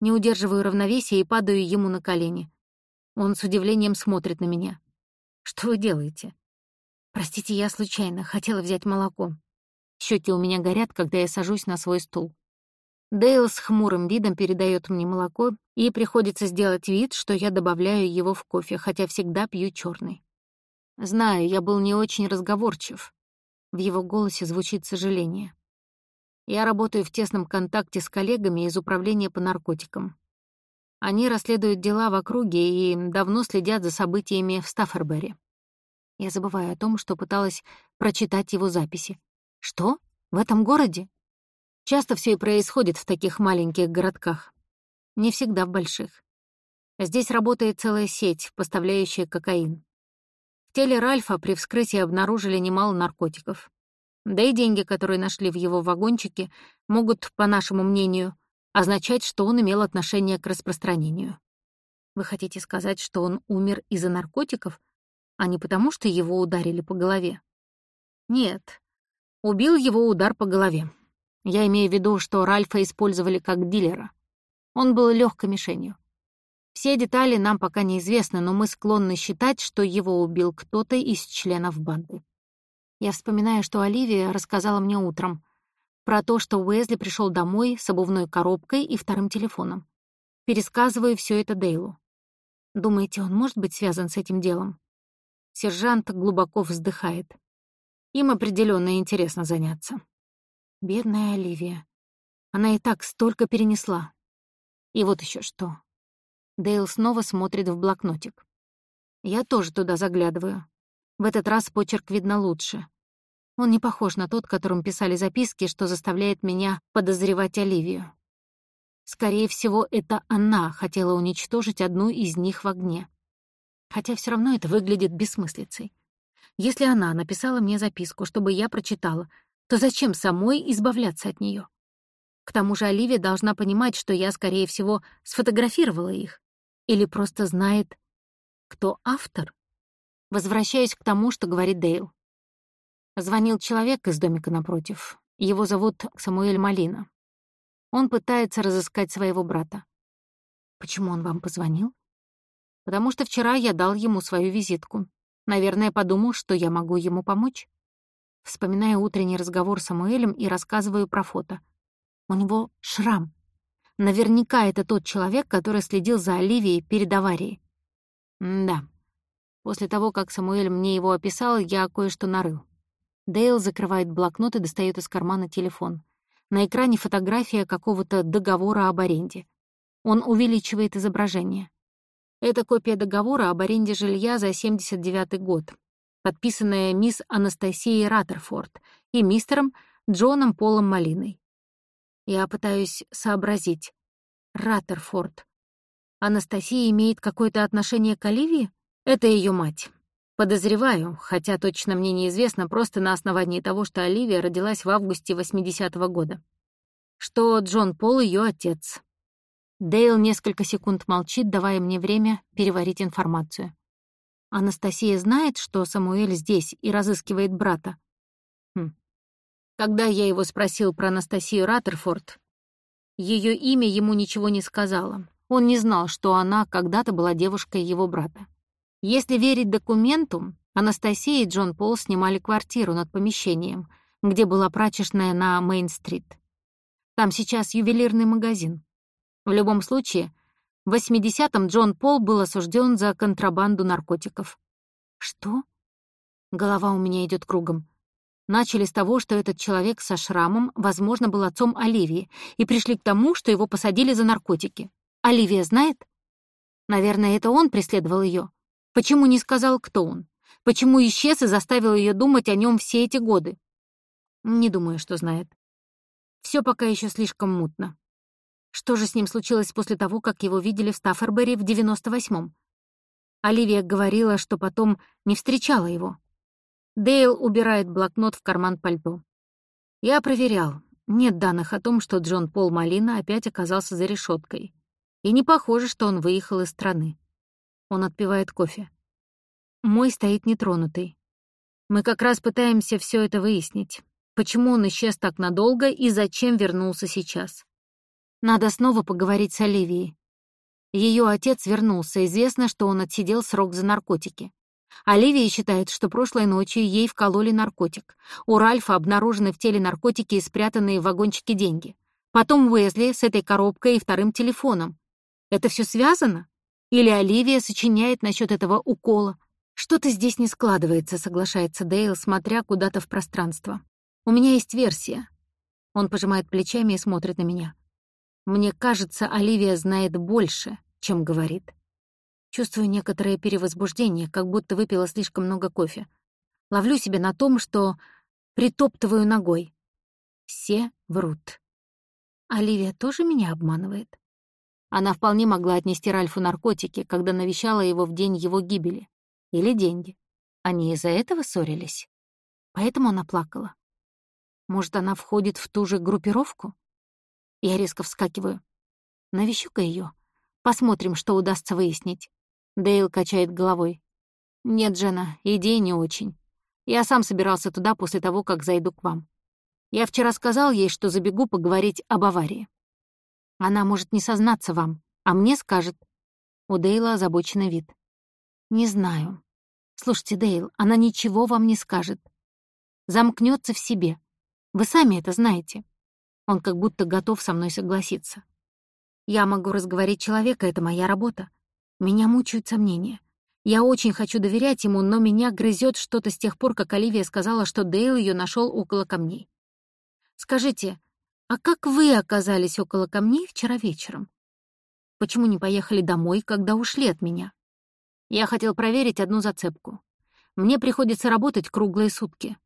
Не удерживаю равновесия и падаю ему на колени. Он с удивлением смотрит на меня. «Что вы делаете?» «Простите, я случайно. Хотела взять молоко. Щеки у меня горят, когда я сажусь на свой стул. Дейл с хмурым видом передает мне молоко, и приходится сделать вид, что я добавляю его в кофе, хотя всегда пью черный. Знаю, я был не очень разговорчив. В его голосе звучит сожаление. Я работаю в тесном контакте с коллегами из управления по наркотикам. Они расследуют дела в округе и давно следят за событиями в Стаффербери. Я забываю о том, что пыталась прочитать его записи. Что? В этом городе? Часто все и происходит в таких маленьких городках. Не всегда в больших. Здесь работает целая сеть, поставляющая кокаин. В теле Ральфа при вскрытии обнаружили немало наркотиков. Да и деньги, которые нашли в его вагончике, могут, по нашему мнению, означать, что он имел отношение к распространению. Вы хотите сказать, что он умер из-за наркотиков, а не потому, что его ударили по голове? Нет, убил его удар по голове. Я имею в виду, что Ральфа использовали как дилера. Он был легкой мишенью. Все детали нам пока неизвестны, но мы склонны считать, что его убил кто-то из членов банды. Я вспоминаю, что Оливия рассказала мне утром про то, что Уэзли пришел домой с обувной коробкой и вторым телефоном. Пересказываю все это Дейлу. Думаете, он может быть связан с этим делом? Сержант глубоко вздыхает. Им определенно интересно заняться. Бедная Оливия. Она и так столько перенесла. И вот еще что. Дейл снова смотрит в блокнотик. Я тоже туда заглядываю. В этот раз почерк видно лучше. Он не похож на тот, которым писали записки, что заставляет меня подозревать Оливию. Скорее всего, это она хотела уничтожить одну из них в огне. Хотя все равно это выглядит бессмыслицей. Если она написала мне записку, чтобы я прочитала, то зачем самой избавляться от нее? К тому же Оливия должна понимать, что я, скорее всего, сфотографировала их. Или просто знает, кто автор. Возвращаюсь к тому, что говорит Дейл. Звонил человек из домика напротив. Его зовут Самуэль Малина. Он пытается разыскать своего брата. Почему он вам позвонил? Потому что вчера я дал ему свою визитку. Наверное, подумал, что я могу ему помочь. Вспоминаю утренний разговор с Самуэлем и рассказываю про фото. У него шрам. Наверняка это тот человек, который следил за Оливией перед аварией. М да. После того, как Самуэль мне его описал, я кое-что нарыл. Дейл закрывает блокнот и достает из кармана телефон. На экране фотография какого-то договора об аренде. Он увеличивает изображение. Это копия договора об аренде жилья за 79 год, подписанная мисс Анастасией Раттерфорд и мистером Джоном Полом Малиной. Я пытаюсь сообразить. Раттерфорд. Анастасия имеет какое-то отношение к Оливии? Это ее мать. Подозреваю, хотя точно мне неизвестно, просто на основании того, что Оливия родилась в августе 80-го года. Что Джон Пол — ее отец. Дейл несколько секунд молчит, давая мне время переварить информацию. Анастасия знает, что Самуэль здесь и разыскивает брата. Хм. Когда я его спросил про Анастасию Раттерфорд, ее имя ему ничего не сказала. Он не знал, что она когда-то была девушкой его брата. Если верить документу, Анастасия и Джон Пол снимали квартиру над помещением, где была прачечная на Мейн-стрит. Там сейчас ювелирный магазин. В любом случае, в 80-м Джон Пол был осужден за контрабанду наркотиков. Что? Голова у меня идет кругом. Начали с того, что этот человек со шрамом, возможно, был отцом Оливии, и пришли к тому, что его посадили за наркотики. Оливия знает? Наверное, это он преследовал ее. Почему не сказал, кто он? Почему исчез и заставил ее думать о нем все эти годы? Не думаю, что знает. Все пока еще слишком мутно. Что же с ним случилось после того, как его видели в Стаффербери в 98-м? Оливия говорила, что потом не встречала его. Дейл убирает блокнот в карман пальто. Я проверял. Нет данных о том, что Джон Пол Малина опять оказался за решеткой. И не похоже, что он выехал из страны. Он отпивает кофе. Мой стоит нетронутый. Мы как раз пытаемся все это выяснить. Почему он исчез так надолго и зачем вернулся сейчас? Надо снова поговорить с Оливией. Ее отец вернулся, известно, что он отсидел срок за наркотики. Оливия считает, что прошлой ночью ей вкололи наркотик. У Ральфа обнаружены в теле наркотики и спрятанные в вагончике деньги. Потом Уэзли с этой коробкой и вторым телефоном. Это все связано? Или Оливия сочиняет насчет этого укола. Что-то здесь не складывается, соглашается Дейл, смотря куда-то в пространство. У меня есть версия. Он пожимает плечами и смотрит на меня. Мне кажется, Оливия знает больше, чем говорит. Чувствую некоторое перевозбуждение, как будто выпила слишком много кофе. Ловлю себя на том, что притоптываю ногой. Все врут. Оливия тоже меня обманывает. Она вполне могла отнести Ральфу наркотики, когда навещала его в день его гибели. Или деньги. Они из-за этого ссорились. Поэтому она плакала. Может, она входит в ту же группировку? Я резко вскакиваю. Навещу-ка ее. Посмотрим, что удастся выяснить. Дейл качает головой. «Нет, Джена, идея не очень. Я сам собирался туда после того, как зайду к вам. Я вчера сказал ей, что забегу поговорить об аварии. Она может не сознаться вам, а мне скажет». У Дейла озабоченный вид. «Не знаю. Слушайте, Дейл, она ничего вам не скажет. Замкнется в себе. Вы сами это знаете». Он как будто готов со мной согласиться. «Я могу разговорить человека, это моя работа. Меня мучают сомнения. Я очень хочу доверять ему, но меня грызет что-то с тех пор, как Оливия сказала, что Дейл ее нашел около камней. Скажите, а как вы оказались около камней вчера вечером? Почему не поехали домой, когда ушли от меня? Я хотел проверить одну зацепку. Мне приходится работать круглые сутки.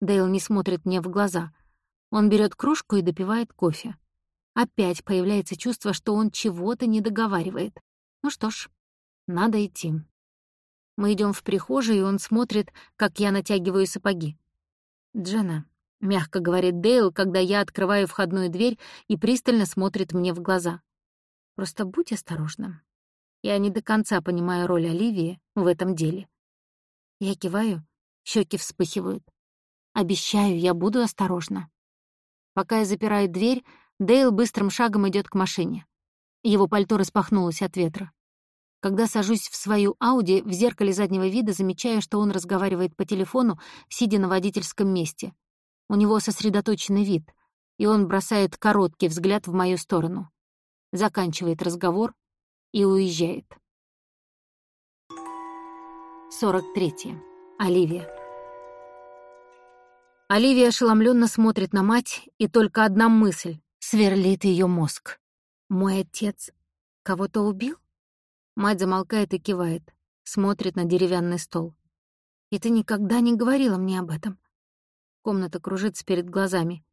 Дейл не смотрит мне в глаза. Он берет кружку и допивает кофе. Опять появляется чувство, что он чего-то не договаривает. Ну что ж, надо идти. Мы идем в прихожую, и он смотрит, как я натягиваю сапоги. «Джена», — мягко говорит Дейл, когда я открываю входную дверь и пристально смотрит мне в глаза. «Просто будь осторожна. Я не до конца понимаю роль Оливии в этом деле». Я киваю, щеки вспыхивают. «Обещаю, я буду осторожна». Пока я запираю дверь, Дейл быстрым шагом идет к машине. Его пальто распахнулось от ветра. Когда сажусь в свою Ауди, в зеркале заднего вида замечаю, что он разговаривает по телефону, сидя на водительском месте. У него сосредоточенный вид, и он бросает короткий взгляд в мою сторону. Заканчивает разговор и уезжает. 43. Оливия. Оливия ошеломленно смотрит на мать, и только одна мысль сверлит ее мозг. Мой отец кого-то убил? Мать замолкает и кивает, смотрит на деревянный стол. И ты никогда не говорила мне об этом. Комната кружится перед глазами.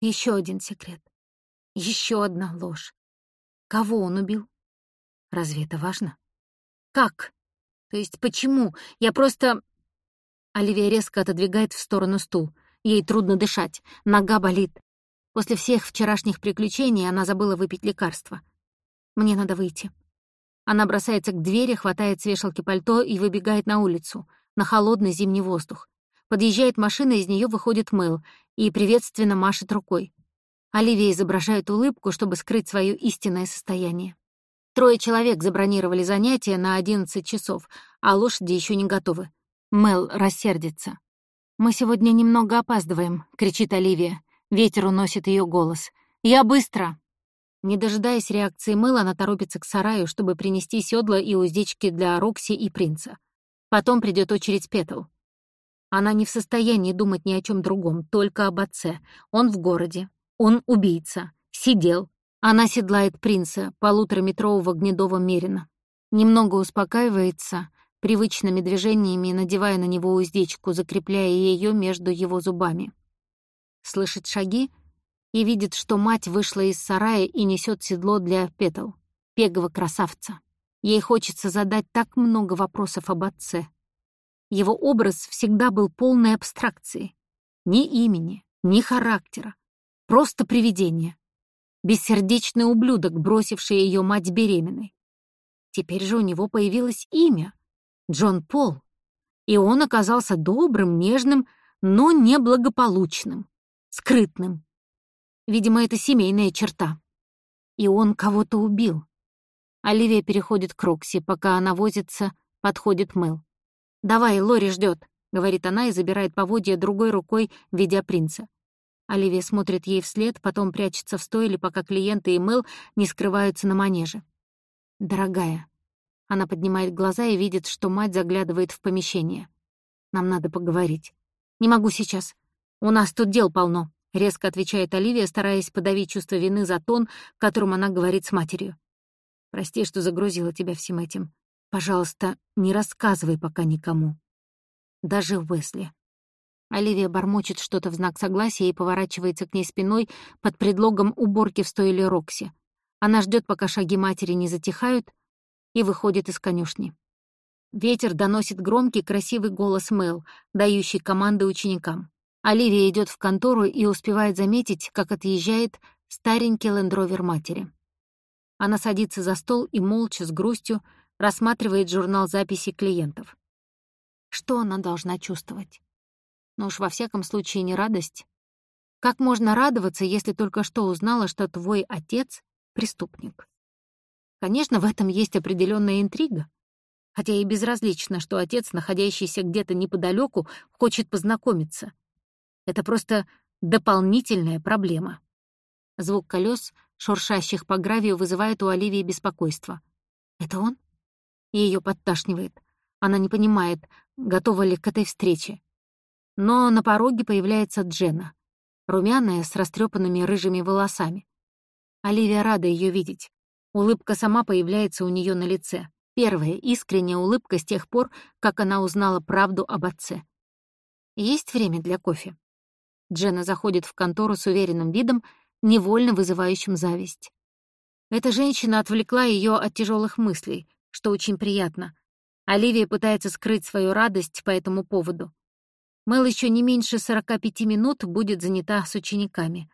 Еще один секрет. Еще одна ложь. Кого он убил? Разве это важно? Как? То есть почему? Я просто... Оливия резко отодвигает в сторону стул. Ей трудно дышать, нога болит. После всех вчерашних приключений она забыла выпить лекарство. Мне надо выйти. Она бросается к двери, хватает с вешалки пальто и выбегает на улицу, на холодный зимний воздух. Подъезжает машина, из нее выходит Мэл и приветственно машет рукой. Оливия изображает улыбку, чтобы скрыть свое истинное состояние. Трое человек забронировали занятия на 11 часов, а лошади еще не готовы. Мэл рассердится. «Мы сегодня немного опаздываем», — кричит Оливия. Ветер уносит ее голос. «Я быстро!» Не дожидаясь реакции Мэла, она торопится к сараю, чтобы принести седла и уздечки для Рокси и принца. Потом придет очередь Петл. Она не в состоянии думать ни о чем другом, только об отце. Он в городе. Он убийца. Сидел. Она седлает принца, полутораметрового гнедого мерина. Немного успокаивается, привычными движениями надевая на него уздечку, закрепляя ее между его зубами слышит шаги и видит, что мать вышла из сарая и несет седло для петл, пегого красавца. Ей хочется задать так много вопросов об отце. Его образ всегда был полной абстракцией. Ни имени, ни характера. Просто привидение. Бессердечный ублюдок, бросивший ее мать беременной. Теперь же у него появилось имя — Джон Пол. И он оказался добрым, нежным, но неблагополучным скрытным. Видимо, это семейная черта. И он кого-то убил. Оливия переходит к Рокси, пока она возится, подходит Мэл. «Давай, Лори ждет, говорит она и забирает поводья другой рукой, ведя принца. Оливия смотрит ей вслед, потом прячется в стойле, пока клиенты и Мэл не скрываются на манеже. «Дорогая». Она поднимает глаза и видит, что мать заглядывает в помещение. «Нам надо поговорить». «Не могу сейчас. «У нас тут дел полно», — резко отвечает Оливия, стараясь подавить чувство вины за тон, которым она говорит с матерью. Прости, что загрузила тебя всем этим. Пожалуйста, не рассказывай пока никому. Даже Уэсли. Оливия бормочет что-то в знак согласия и поворачивается к ней спиной под предлогом уборки в стойле Рокси. Она ждет, пока шаги матери не затихают, и выходит из конюшни. Ветер доносит громкий, красивый голос Мэл, дающий команды ученикам. Оливия идет в контору и успевает заметить, как отъезжает старенький лендровер матери. Она садится за стол и молча, с грустью, рассматривает журнал записей клиентов. Что она должна чувствовать? Но уж во всяком случае не радость. Как можно радоваться, если только что узнала, что твой отец — преступник? Конечно, в этом есть определенная интрига. Хотя и безразлично, что отец, находящийся где-то неподалеку, хочет познакомиться. Это просто дополнительная проблема. Звук колес, шуршащих по гравию, вызывает у Оливии беспокойство. Это он? Ее подташнивает. Она не понимает, готова ли к этой встрече. Но на пороге появляется Джена, румяная, с растрепанными рыжими волосами. Оливия рада ее видеть. Улыбка сама появляется у нее на лице. Первая искренняя улыбка с тех пор, как она узнала правду об отце. Есть время для кофе. Джена заходит в контору с уверенным видом, невольно вызывающим зависть. Эта женщина отвлекла ее от тяжелых мыслей, что очень приятно. Оливия пытается скрыть свою радость по этому поводу. Мэл еще не меньше 45 минут будет занята с учениками.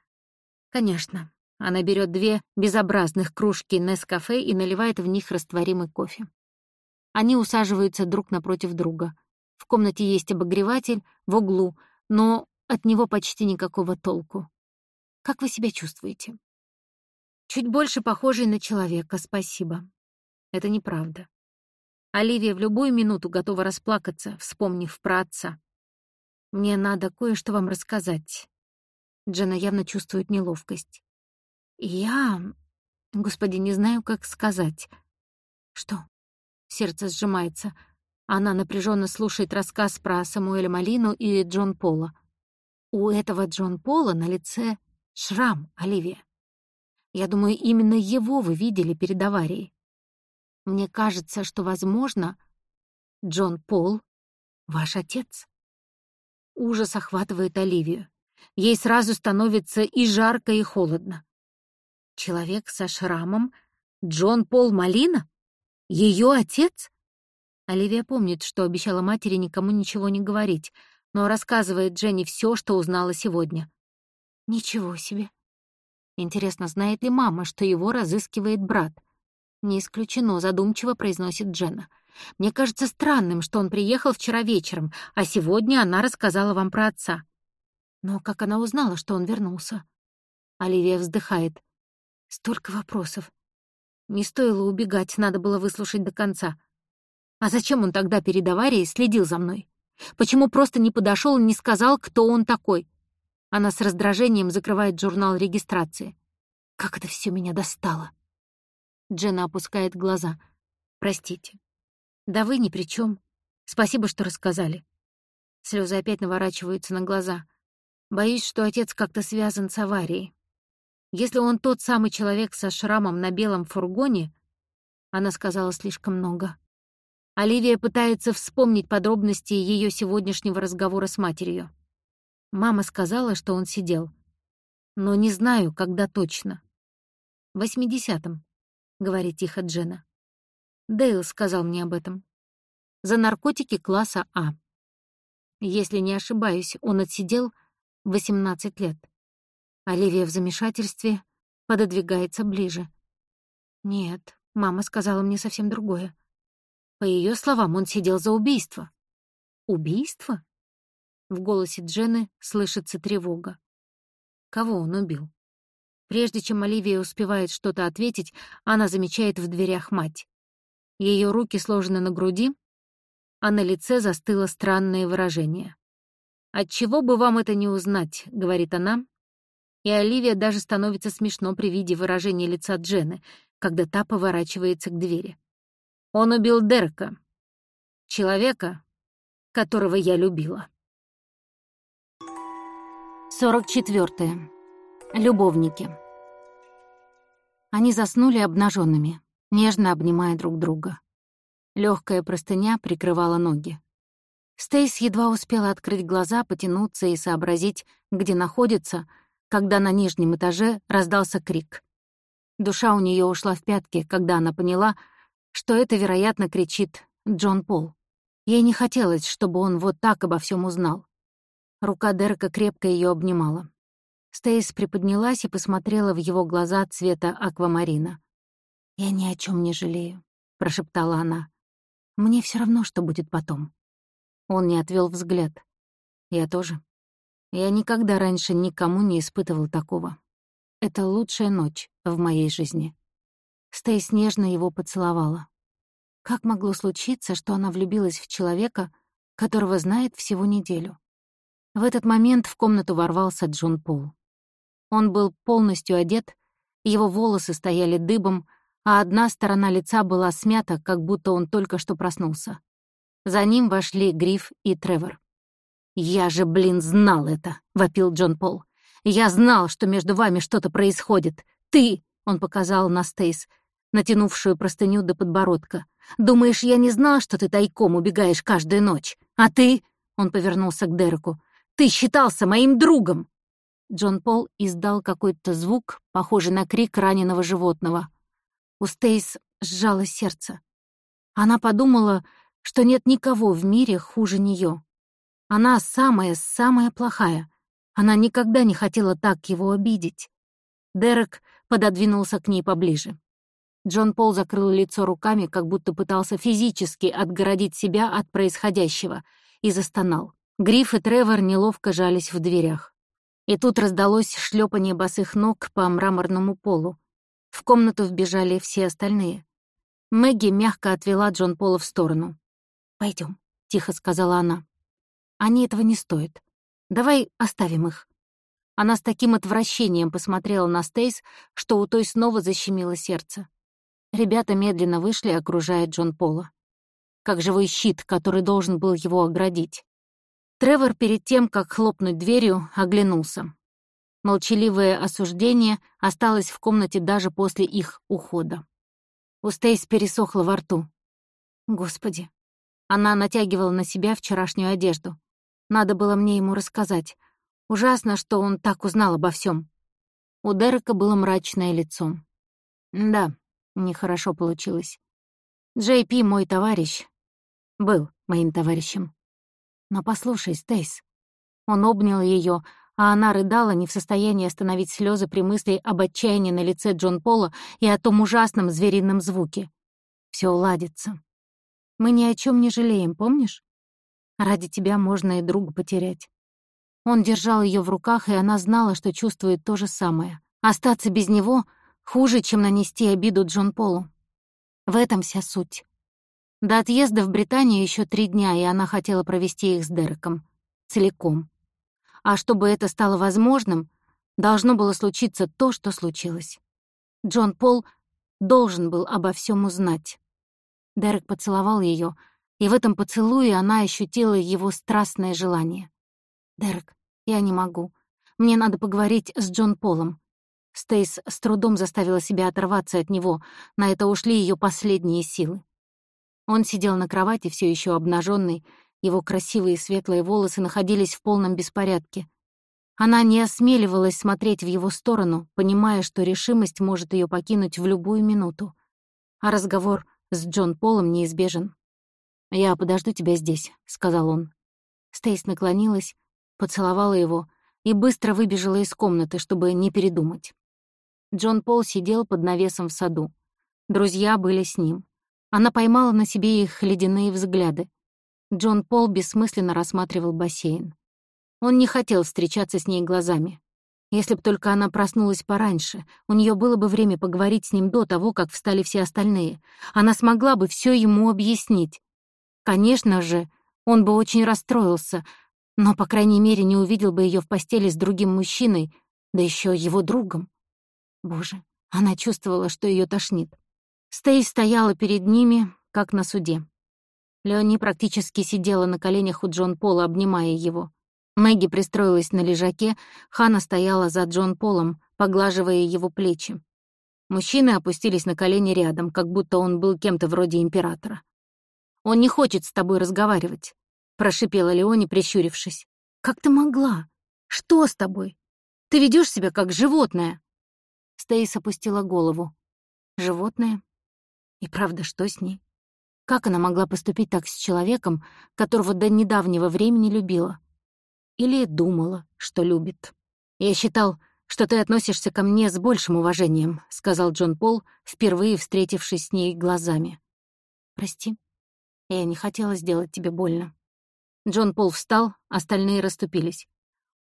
Конечно, она берет две безобразных кружки Нескафе и наливает в них растворимый кофе. Они усаживаются друг напротив друга. В комнате есть обогреватель в углу, но от него почти никакого толку. Как вы себя чувствуете? Чуть больше похожий на человека, спасибо. Это неправда. Оливия в любую минуту готова расплакаться, вспомнив про отца. Мне надо кое-что вам рассказать. Джена явно чувствует неловкость. Я... Господи, не знаю, как сказать. Что? Сердце сжимается. Она напряженно слушает рассказ про Самуэля Малину и Джон Пола. У этого Джон Пола на лице шрам, Оливия. Я думаю, именно его вы видели перед аварией. Мне кажется, что, возможно, Джон Пол — ваш отец. Ужас охватывает Оливию. Ей сразу становится и жарко, и холодно. Человек со шрамом — Джон Пол Малина? Ее отец? Оливия помнит, что обещала матери никому ничего не говорить, но рассказывает Дженни все, что узнала сегодня. Ничего себе. Интересно, знает ли мама, что его разыскивает брат? Не исключено, задумчиво произносит Дженна. Мне кажется странным, что он приехал вчера вечером, а сегодня она рассказала вам про отца. Но как она узнала, что он вернулся? Оливия вздыхает. Столько вопросов. Не стоило убегать, надо было выслушать до конца. А зачем он тогда перед аварией следил за мной? Почему просто не подошел и не сказал, кто он такой? Она с раздражением закрывает журнал регистрации. Как это все меня достало. Джена опускает глаза. Простите. Да вы ни при чем. Спасибо, что рассказали. Слезы опять наворачиваются на глаза. Боюсь, что отец как-то связан с аварией. Если он тот самый человек со шрамом на белом фургоне, она сказала слишком много. Оливия пытается вспомнить подробности ее сегодняшнего разговора с матерью. Мама сказала, что он сидел. Но не знаю, когда точно. В восьмидесятом, говорит тихо Джена. Дейл сказал мне об этом. За наркотики класса А. Если не ошибаюсь, он отсидел 18 лет. Оливия в замешательстве пододвигается ближе. Нет, мама сказала мне совсем другое. По ее словам, он сидел за убийство. Убийство? В голосе Джены слышится тревога. Кого он убил? Прежде чем Оливия успевает что-то ответить, она замечает в дверях мать. Ее руки сложены на груди, а на лице застыло странное выражение. «Отчего бы вам это не узнать?» — говорит она, и Оливия даже становится смешно при виде выражения лица Джены, когда та поворачивается к двери. «Он убил Дерека, человека, которого я любила». 44. Любовники. Они заснули обнаженными. нежно обнимая друг друга. Легкая простыня прикрывала ноги. Стейс едва успела открыть глаза, потянуться и сообразить, где находится, когда на нижнем этаже раздался крик. Душа у нее ушла в пятки, когда она поняла, что это, вероятно, кричит Джон Пол. Ей не хотелось, чтобы он вот так обо всем узнал. Рука Дерека крепко ее обнимала. Стейс приподнялась и посмотрела в его глаза цвета аквамарина. «Я ни о чем не жалею», — прошептала она. «Мне все равно, что будет потом». Он не отвел взгляд. «Я тоже. Я никогда раньше никому не испытывал такого. Это лучшая ночь в моей жизни». Стейс нежно его поцеловала. Как могло случиться, что она влюбилась в человека, которого знает всего неделю? В этот момент в комнату ворвался Джон Пол. Он был полностью одет, его волосы стояли дыбом, а одна сторона лица была смята, как будто он только что проснулся. За ним вошли Гриф и Тревор. «Я же, блин, знал это!» — вопил Джон Пол. «Я знал, что между вами что-то происходит. Ты!» — он показал на Стейс, натянувшую простыню до подбородка. «Думаешь, я не знал, что ты тайком убегаешь каждую ночь? А ты...» — он повернулся к Дереку. «Ты считался моим другом!» Джон Пол издал какой-то звук, похожий на крик раненого животного. У Стейс сжало сердце. Она подумала, что нет никого в мире хуже нее. Она самая-самая плохая. Она никогда не хотела так его обидеть. Дерек пододвинулся к ней поближе. Джон Пол закрыл лицо руками, как будто пытался физически отгородить себя от происходящего, и застонал. Гриф и Тревор неловко жались в дверях. И тут раздалось шлепание босых ног по мраморному полу. В комнату вбежали все остальные. Мэгги мягко отвела Джон Пола в сторону. Пойдем, тихо сказала она. «Они этого не стоят. Давай оставим их». Она с таким отвращением посмотрела на Стейс, что у той снова защемило сердце. Ребята медленно вышли, окружая Джон Пола. Как живой щит, который должен был его оградить. Тревор перед тем, как хлопнуть дверью, оглянулся. Молчаливое осуждение осталось в комнате даже после их ухода. У Стейс пересохло во рту. Господи. Она натягивала на себя вчерашнюю одежду. Надо было мне ему рассказать. Ужасно, что он так узнал обо всем. У Дерека было мрачное лицо. Да, нехорошо получилось. Джей Пи мой товарищ. Был моим товарищем. Но послушай, Стейс. Он обнял ее, а она рыдала, не в состоянии остановить слезы при мысли об отчаянии на лице Джон Пола и о том ужасном зверином звуке. Все уладится. Мы ни о чем не жалеем, помнишь? Ради тебя можно и друга потерять. Он держал ее в руках, и она знала, что чувствует то же самое. Остаться без него хуже, чем нанести обиду Джон Полу. В этом вся суть. До отъезда в Британию еще три дня, и она хотела провести их с Дереком. Целиком. А чтобы это стало возможным, должно было случиться то, что случилось. Джон Пол должен был обо всем узнать. Дерек поцеловал ее, и в этом поцелуе она ощутила его страстное желание. «Дерек, я не могу. Мне надо поговорить с Джон Полом». Стейс с трудом заставила себя оторваться от него, на это ушли ее последние силы. Он сидел на кровати, все еще обнаженный, его красивые светлые волосы находились в полном беспорядке. Она не осмеливалась смотреть в его сторону, понимая, что решимость может ее покинуть в любую минуту. А разговор с Джон Полом неизбежен. «Я подожду тебя здесь», — сказал он. Стейс наклонилась, поцеловала его и быстро выбежала из комнаты, чтобы не передумать. Джон Пол сидел под навесом в саду. Друзья были с ним. Она поймала на себе их ледяные взгляды. Джон Пол бессмысленно рассматривал бассейн. Он не хотел встречаться с ней глазами. Если б только она проснулась пораньше, у нее было бы время поговорить с ним до того, как встали все остальные. Она смогла бы все ему объяснить. Конечно же, он бы очень расстроился, но, по крайней мере, не увидел бы ее в постели с другим мужчиной, да еще его другом. Боже, она чувствовала, что ее тошнит. Стей стояла перед ними, как на суде. Леони практически сидела на коленях у Джон Пола, обнимая его. Мэгги пристроилась на лежаке, Хана стояла за Джон Полом, поглаживая его плечи. Мужчины опустились на колени рядом, как будто он был кем-то вроде императора. «Он не хочет с тобой разговаривать», — прошипела Леони, прищурившись. «Как ты могла? Что с тобой? Ты ведешь себя как животное!» Стейс опустила голову. «Животное? И правда, что с ней? Как она могла поступить так с человеком, которого до недавнего времени любила? Или думала, что любит? Я считал, что ты относишься ко мне с большим уважением», — сказал Джон Пол, впервые встретившись с ней глазами. «Прости, я не хотела сделать тебе больно». Джон Пол встал, остальные расступились.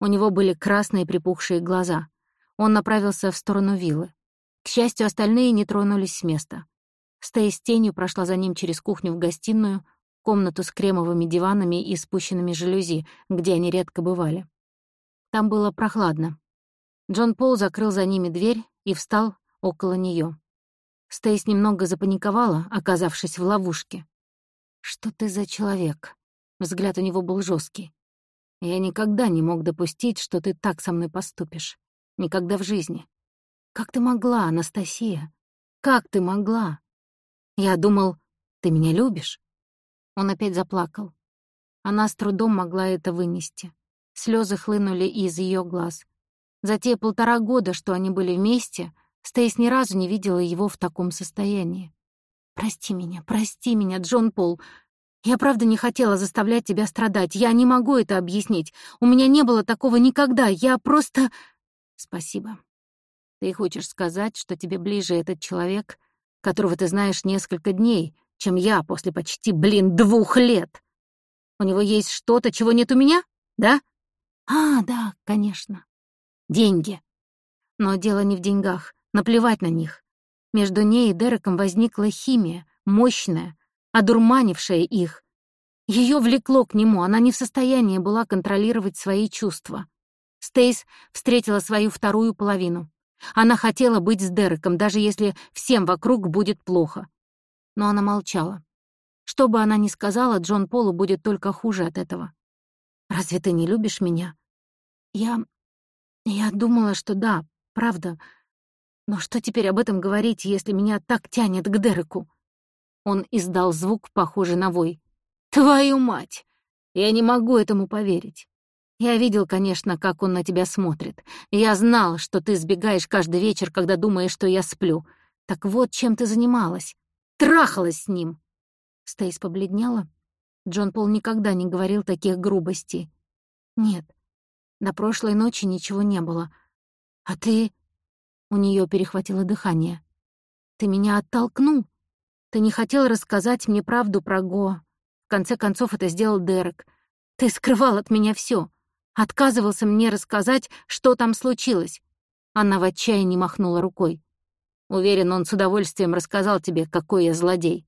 У него были красные припухшие глаза. Он направился в сторону виллы. К счастью, остальные не тронулись с места. Стей с тенью прошла за ним через кухню в гостиную, комнату с кремовыми диванами и спущенными жалюзи, где они редко бывали. Там было прохладно, Джон Пол закрыл за ними дверь и встал около нее. Стейс немного запаниковала, оказавшись в ловушке. «Что ты за человек?» Взгляд у него был жесткий. «Я никогда не мог допустить, что ты так со мной поступишь. Никогда в жизни. Как ты могла, Анастасия? Как ты могла? Я думал, ты меня любишь?» Он опять заплакал. Она с трудом могла это вынести. Слезы хлынули из ее глаз. За те полтора года, что они были вместе, Стейс ни разу не видела его в таком состоянии. «Прости меня, прости меня, Джон Пол. Я правда не хотела заставлять тебя страдать. Я не могу это объяснить. У меня не было такого никогда. Я просто...» «Спасибо. Ты хочешь сказать, что тебе ближе этот человек, которого ты знаешь несколько дней, чем я после почти, блин, двух лет? У него есть что-то, чего нет у меня, да?» «А, да, конечно. Деньги. Но дело не в деньгах, наплевать на них. Между ней и Дереком возникла химия, мощная, одурманившая их. Ее влекло к нему, она не в состоянии была контролировать свои чувства. Стейс встретила свою вторую половину. Она хотела быть с Дереком, даже если всем вокруг будет плохо. Но она молчала. Что бы она ни сказала, Джон Полу будет только хуже от этого. «Разве ты не любишь меня?» «Я... Я думала, что да, правда. Но что теперь об этом говорить, если меня так тянет к Дереку? Он издал звук, похожий на вой. «Твою мать! Я не могу этому поверить. Я видел, конечно, как он на тебя смотрит. Я знал, что ты сбегаешь каждый вечер, когда думаешь, что я сплю. Так вот, чем ты занималась. Трахалась с ним!» Стейс побледнела. Джон Пол никогда не говорил таких грубостей. Нет, до прошлой ночи ничего не было. А ты...» У нее перехватило дыхание. «Ты меня оттолкнул. Ты не хотел рассказать мне правду про Го. В конце концов, это сделал Дерек. Ты скрывал от меня все. Отказывался мне рассказать, что там случилось». Она в отчаянии махнула рукой. «Уверен, он с удовольствием рассказал тебе, какой я злодей.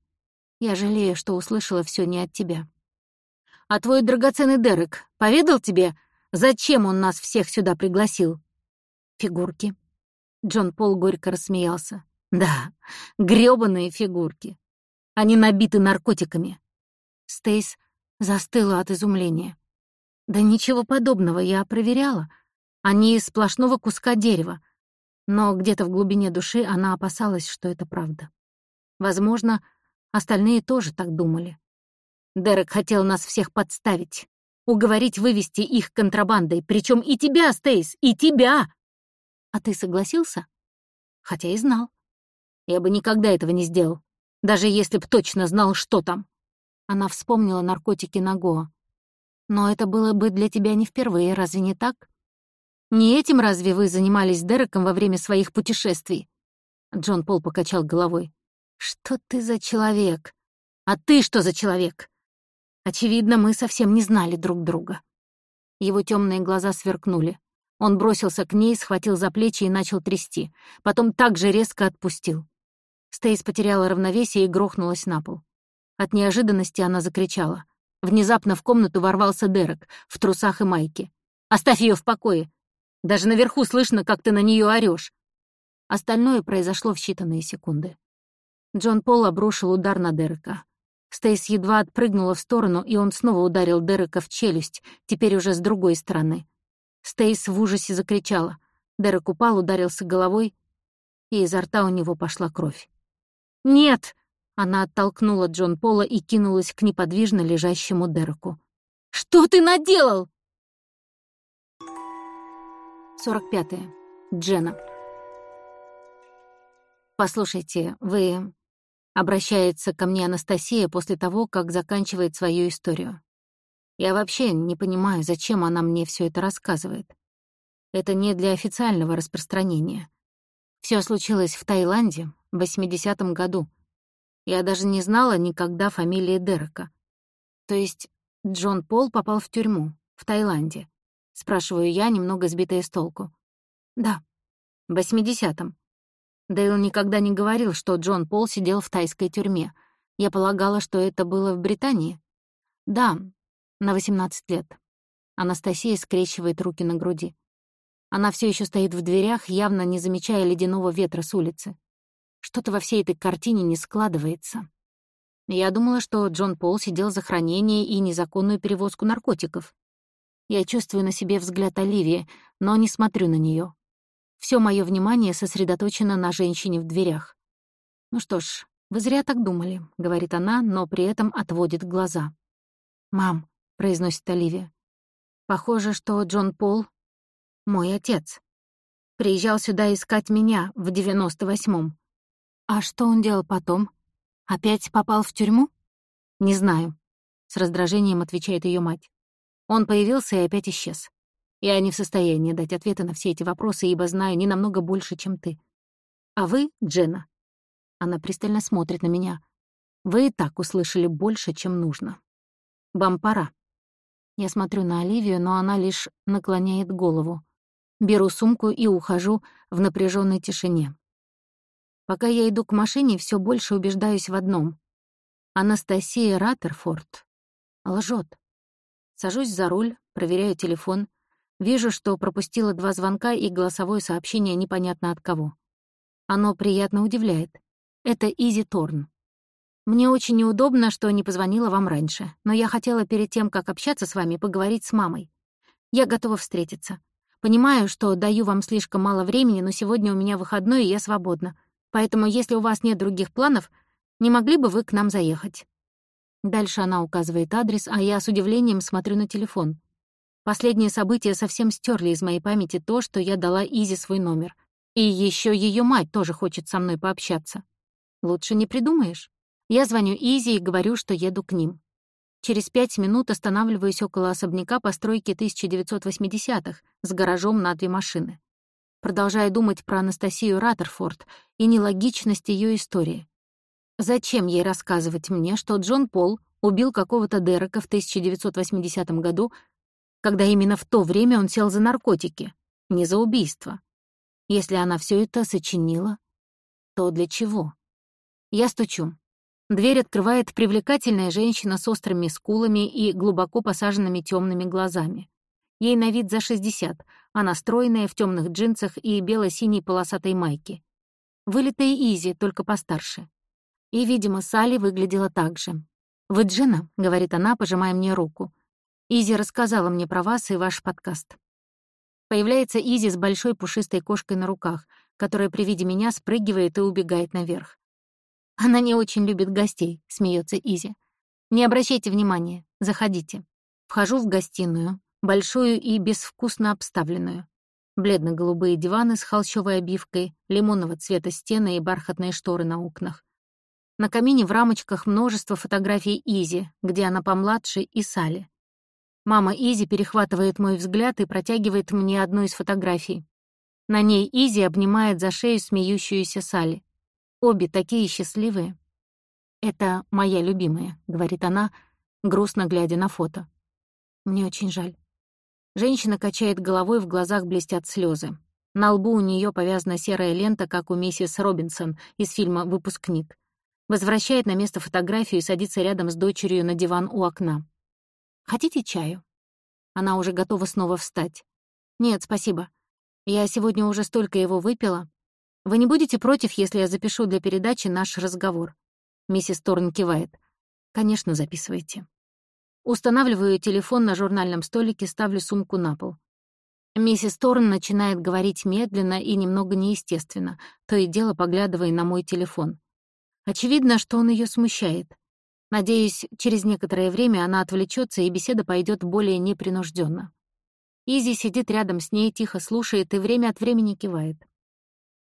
Я жалею, что услышала все не от тебя». «А твой драгоценный Дерек поведал тебе, Зачем он нас всех сюда пригласил?» «Фигурки». Джон Пол горько рассмеялся. «Да, грёбаные фигурки. Они набиты наркотиками». Стейс застыла от изумления. «Да ничего подобного, я проверяла. Они из сплошного куска дерева. Но где-то в глубине души она опасалась, что это правда. Возможно, остальные тоже так думали. Дерек хотел нас всех подставить уговорить вывести их контрабандой, причем и тебя, Стейс, и тебя. А ты согласился? Хотя и знал. Я бы никогда этого не сделал, даже если б точно знал, что там. Она вспомнила наркотики на Гоа. Но это было бы для тебя не впервые, разве не так? Не этим разве вы занимались Дереком во время своих путешествий? Джон Пол покачал головой. Что ты за человек? А ты что за человек? Очевидно, мы совсем не знали друг друга. Его темные глаза сверкнули. Он бросился к ней, схватил за плечи и начал трясти. Потом так же резко отпустил. Стейс потеряла равновесие и грохнулась на пол. От неожиданности она закричала. Внезапно в комнату ворвался Дерек в трусах и майке. «Оставь ее в покое! Даже наверху слышно, как ты на нее орешь. Остальное произошло в считанные секунды. Джон Пол обрушил удар на Дерека. Стейс едва отпрыгнула в сторону, и он снова ударил Дерека в челюсть, теперь уже с другой стороны. Стейс в ужасе закричала. Дерек упал, ударился головой. и изо рта у него пошла кровь. «Нет!» — она оттолкнула Джон Пола и кинулась к неподвижно лежащему Дереку. «Что ты наделал?» 45. -е. Джена. «Послушайте, вы...» — обращается ко мне Анастасия после того, как заканчивает свою историю. Я вообще не понимаю, зачем она мне все это рассказывает. Это не для официального распространения. Все случилось в Таиланде в 80-м году. Я даже не знала никогда фамилии Дерека. То есть Джон Пол попал в тюрьму в Таиланде. Спрашиваю я, немного сбитая с толку. Да, в 80-м. Дейл никогда не говорил, что Джон Пол сидел в тайской тюрьме. Я полагала, что это было в Британии. Да, на 18 лет. Анастасия скрещивает руки на груди. Она все еще стоит в дверях, явно не замечая ледяного ветра с улицы. Что-то во всей этой картине не складывается. Я думала, что Джон Пол сидел за хранение и незаконную перевозку наркотиков. Я чувствую на себе взгляд Оливии, но не смотрю на нее. Все мое внимание сосредоточено на женщине в дверях. «Ну что ж, вы зря так думали», — говорит она, но при этом отводит глаза. «Мам», — произносит Оливия, — «похоже, что Джон Пол — мой отец. Приезжал сюда искать меня в девяносто восьмом. А что он делал потом? Опять попал в тюрьму? Не знаю», — с раздражением отвечает ее мать. Он появился и опять исчез. Я не в состоянии дать ответы на все эти вопросы, ибо знаю не намного больше, чем ты. А вы, Дженна, она пристально смотрит на меня. Вы и так услышали больше, чем нужно. Вам пора. Я смотрю на Оливию, но она лишь наклоняет голову. Беру сумку и ухожу в напряженной тишине. Пока я иду к машине, все больше убеждаюсь в одном. Анастасия Раттерфорд лжет. Сажусь за руль, проверяю телефон — Вижу, что пропустила два звонка и голосовое сообщение непонятно от кого. Оно приятно удивляет. Это Изи Торн. Мне очень неудобно, что не позвонила вам раньше, но я хотела перед тем, как общаться с вами, поговорить с мамой. Я готова встретиться. Понимаю, что даю вам слишком мало времени, но сегодня у меня выходной, и я свободна. Поэтому, если у вас нет других планов, не могли бы вы к нам заехать?» Дальше она указывает адрес, а я с удивлением смотрю на телефон. Последние события совсем стерли из моей памяти то, что я дала Изи свой номер. И еще ее мать тоже хочет со мной пообщаться. Лучше не придумаешь. Я звоню Изи и говорю, что еду к ним. Через пять минут останавливаюсь около особняка постройки 1980-х с гаражом на две машины. Продолжаю думать про Анастасию Раттерфорд и нелогичность ее истории. Зачем ей рассказывать мне, что Джон Пол убил какого-то Дерека в 1980 году когда именно в то время он сел за наркотики, не за убийство. Если она все это сочинила, то для чего? Я стучу. Дверь открывает привлекательная женщина с острыми скулами и глубоко посаженными темными глазами. Ей на вид за 60, она стройная в темных джинсах и бело-синей полосатой майке. Вылитая Изи, только постарше. И, видимо, Салли выглядела так же. «Вы Джина?» — говорит она, пожимая мне руку. Изи рассказала мне про вас и ваш подкаст. Появляется Изи с большой пушистой кошкой на руках, которая при виде меня спрыгивает и убегает наверх. Она не очень любит гостей, смеется Изи. Не обращайте внимания, заходите. Вхожу в гостиную, большую и безвкусно обставленную. Бледно-голубые диваны с холщовой обивкой, лимонного цвета стены и бархатные шторы на окнах. На камине в рамочках множество фотографий Изи, где она помладше, и Салли. Мама Изи перехватывает мой взгляд и протягивает мне одну из фотографий. На ней Изи обнимает за шею смеющуюся Салли. Обе такие счастливые. «Это моя любимая», — говорит она, грустно глядя на фото. «Мне очень жаль». Женщина качает головой, в глазах блестят слезы. На лбу у нее повязана серая лента, как у миссис Робинсон из фильма «Выпускник». Возвращает на место фотографию и садится рядом с дочерью на диван у окна. Хотите чаю?» Она уже готова снова встать. «Нет, спасибо. Я сегодня уже столько его выпила. Вы не будете против, если я запишу для передачи наш разговор?» Миссис Торн кивает. «Конечно, записывайте». Устанавливаю телефон на журнальном столике, ставлю сумку на пол. Миссис Торн начинает говорить медленно и немного неестественно, то и дело поглядывая на мой телефон. Очевидно, что он ее смущает. Надеюсь, через некоторое время она отвлечется и беседа пойдет более непринужденно. Изи сидит рядом с ней, тихо слушает и время от времени кивает.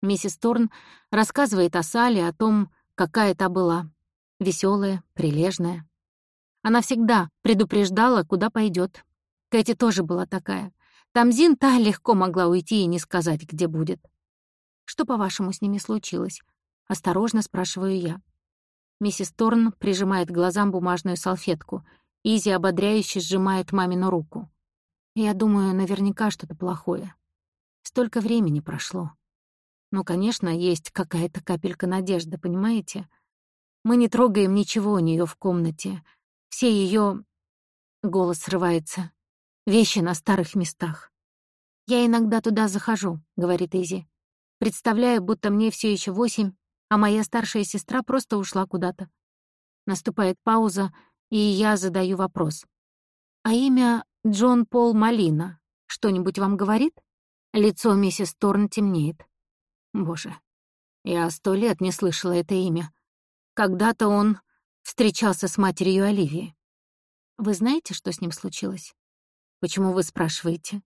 Миссис Торн рассказывает о Сале, о том, какая та была. веселая, прилежная. Она всегда предупреждала, куда пойдет. Кэти тоже была такая. Тамзин та легко могла уйти и не сказать, где будет. «Что, по-вашему, с ними случилось?» — осторожно спрашиваю я. Миссис Торн прижимает глазам бумажную салфетку. Изи ободряюще сжимает мамину руку. Я думаю, наверняка что-то плохое. Столько времени прошло. Ну, конечно, есть какая-то капелька надежды, понимаете? Мы не трогаем ничего у нее в комнате. Все ее Голос срывается. Вещи на старых местах. «Я иногда туда захожу», — говорит Изи. «Представляю, будто мне все еще восемь, а моя старшая сестра просто ушла куда-то». Наступает пауза, и я задаю вопрос. «А имя Джон Пол Малина что-нибудь вам говорит?» Лицо миссис Торн темнеет. Боже, я сто лет не слышала это имя. Когда-то он встречался с матерью Оливии. Вы знаете, что с ним случилось? Почему вы спрашиваете?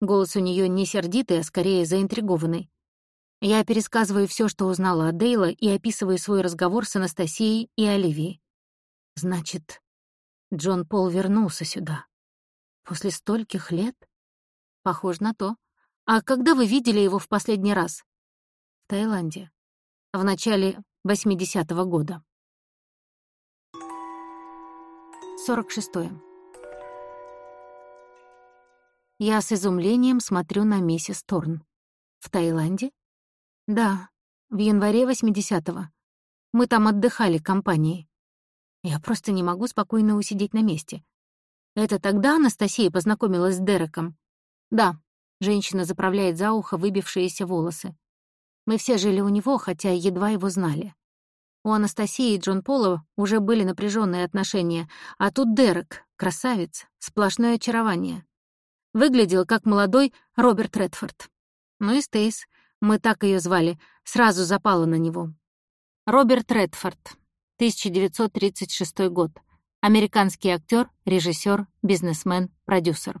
Голос у нее не сердитый, а скорее заинтригованный. Я пересказываю все, что узнала от Дейла, и описываю свой разговор с Анастасией и Оливией. Значит, Джон Пол вернулся сюда. После стольких лет? Похоже на то. А когда вы видели его в последний раз? В Таиланде. В начале 80-го года. 46. -е. Я с изумлением смотрю на миссис Торн. В Таиланде? Да, в январе 80-го. Мы там отдыхали компанией. Я просто не могу спокойно усидеть на месте. Это тогда Анастасия познакомилась с Дереком? Да, женщина заправляет за ухо выбившиеся волосы. Мы все жили у него, хотя едва его знали. У Анастасии и Джон Пола уже были напряженные отношения, а тут Дерек, красавец, сплошное очарование. Выглядел как молодой Роберт Редфорд. Ну и Стейс, мы так ее звали, сразу запала на него. Роберт Редфорд, 1936 год. Американский актер, режиссер, бизнесмен, продюсер.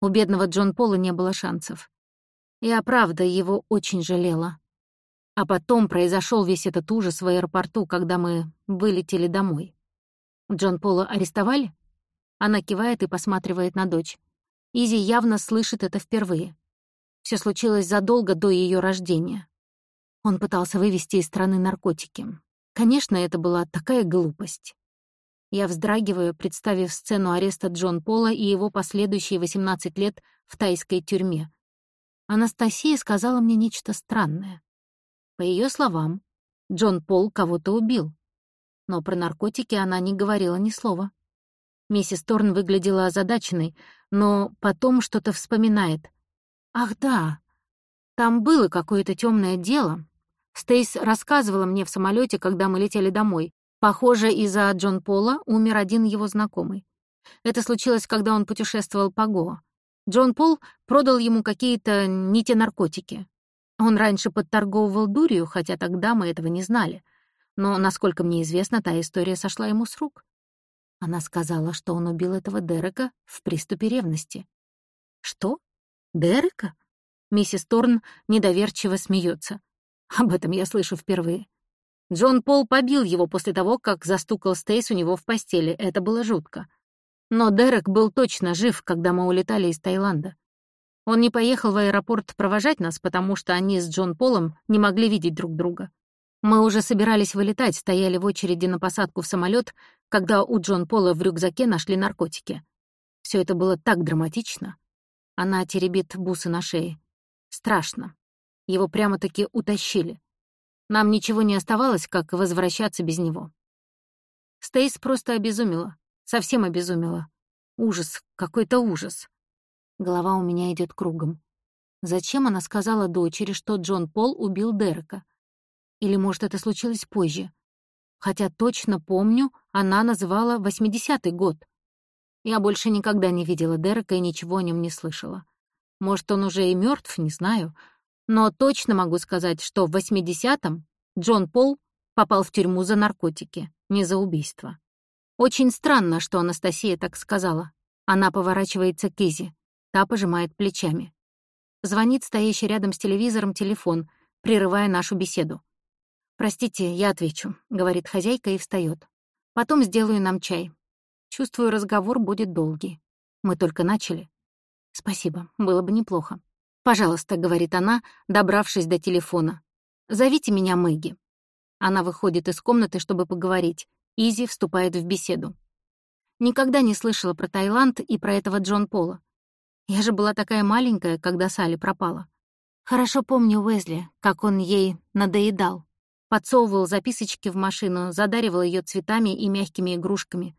У бедного Джон Пола не было шансов. Я, правда, его очень жалела. А потом произошел весь этот ужас в аэропорту, когда мы вылетели домой. Джон Пола арестовали? Она кивает и посматривает на дочь. Изи явно слышит это впервые. Все случилось задолго до ее рождения. Он пытался вывести из страны наркотики. Конечно, это была такая глупость. Я вздрагиваю, представив сцену ареста Джон Пола и его последующие 18 лет в тайской тюрьме. Анастасия сказала мне нечто странное. По ее словам, Джон Пол кого-то убил. Но про наркотики она не говорила ни слова. Миссис Торн выглядела озадаченной, но потом что-то вспоминает. «Ах да, там было какое-то темное дело. Стейс рассказывала мне в самолете, когда мы летели домой. Похоже, из-за Джон Пола умер один его знакомый. Это случилось, когда он путешествовал по Гоа. Джон Пол продал ему какие-то не те наркотики. Он раньше подторговывал дурью, хотя тогда мы этого не знали. Но, насколько мне известно, та история сошла ему с рук. Она сказала, что он убил этого Дерека в приступе ревности. «Что? Дерека?» Миссис Торн недоверчиво смеется. Об этом я слышу впервые. Джон Пол побил его после того, как застукал Стейс у него в постели. Это было жутко. Но Дерек был точно жив, когда мы улетали из Таиланда. Он не поехал в аэропорт провожать нас, потому что они с Джон Полом не могли видеть друг друга. Мы уже собирались вылетать, стояли в очереди на посадку в самолет, когда у Джон Пола в рюкзаке нашли наркотики. Все это было так драматично. Она теребит бусы на шее. Страшно. Его прямо-таки утащили. Нам ничего не оставалось, как возвращаться без него. Стейс просто обезумела. Совсем обезумела. Ужас, какой-то ужас. Голова у меня идет кругом. Зачем она сказала дочери, что Джон Пол убил Дерека? Или, может, это случилось позже? Хотя точно помню, она называла 80-й год. Я больше никогда не видела Дерека и ничего о нем не слышала. Может, он уже и мертв, не знаю. Но точно могу сказать, что в 80-м Джон Пол попал в тюрьму за наркотики, не за убийство. Очень странно, что Анастасия так сказала. Она поворачивается к Изи. Та пожимает плечами. Звонит стоящий рядом с телевизором телефон, прерывая нашу беседу. «Простите, я отвечу», — говорит хозяйка и встает. «Потом сделаю нам чай. Чувствую, разговор будет долгий. Мы только начали». «Спасибо, было бы неплохо». «Пожалуйста», — говорит она, добравшись до телефона. «Зовите меня Мэгги». Она выходит из комнаты, чтобы поговорить. Изи вступает в беседу. Никогда не слышала про Таиланд и про этого Джон Пола. Я же была такая маленькая, когда Салли пропала. Хорошо помню Уэзли, как он ей надоедал. Подсовывал записочки в машину, задаривал ее цветами и мягкими игрушками.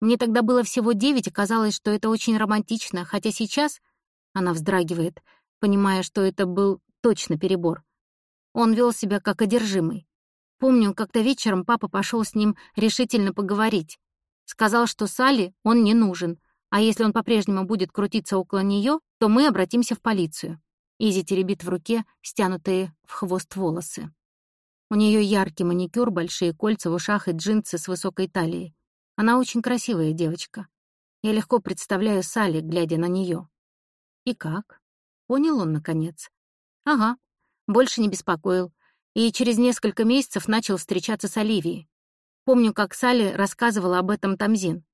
Мне тогда было всего девять, и казалось, что это очень романтично, хотя сейчас она вздрагивает, понимая, что это был точно перебор. Он вел себя как одержимый. Помню, как-то вечером папа пошел с ним решительно поговорить. Сказал, что Салли он не нужен, а если он по-прежнему будет крутиться около нее, то мы обратимся в полицию. Изи теребит в руке стянутые в хвост волосы. У нее яркий маникюр, большие кольца в ушах и джинсы с высокой талией. Она очень красивая девочка. Я легко представляю Салли, глядя на нее. И как? Понял он, наконец? Ага, больше не беспокоил и через несколько месяцев начал встречаться с Оливией. Помню, как Салли рассказывала об этом Тамзин.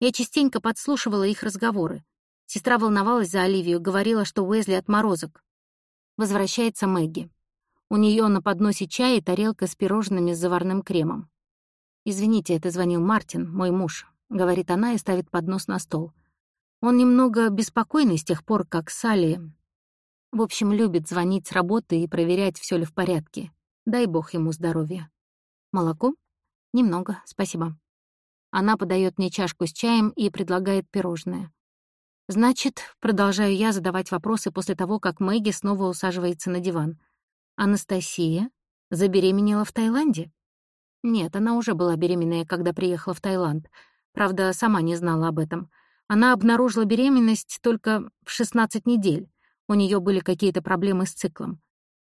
Я частенько подслушивала их разговоры. Сестра волновалась за Оливию, говорила, что Уэзли отморозок. Возвращается Мэгги. У нее на подносе чай и тарелка с пирожными с заварным кремом. «Извините, это звонил Мартин, мой муж», — говорит она и ставит поднос на стол. Он немного беспокойный с тех пор, как Салли... В общем, любит звонить с работы и проверять, все ли в порядке. Дай бог ему здоровья. Молоко? Немного, спасибо. Она подает мне чашку с чаем и предлагает пирожное. Значит, продолжаю я задавать вопросы после того, как Мэгги снова усаживается на диван. Анастасия забеременела в Таиланде? Нет, она уже была беременная, когда приехала в Таиланд. Правда, сама не знала об этом. Она обнаружила беременность только в 16 недель. У нее были какие-то проблемы с циклом.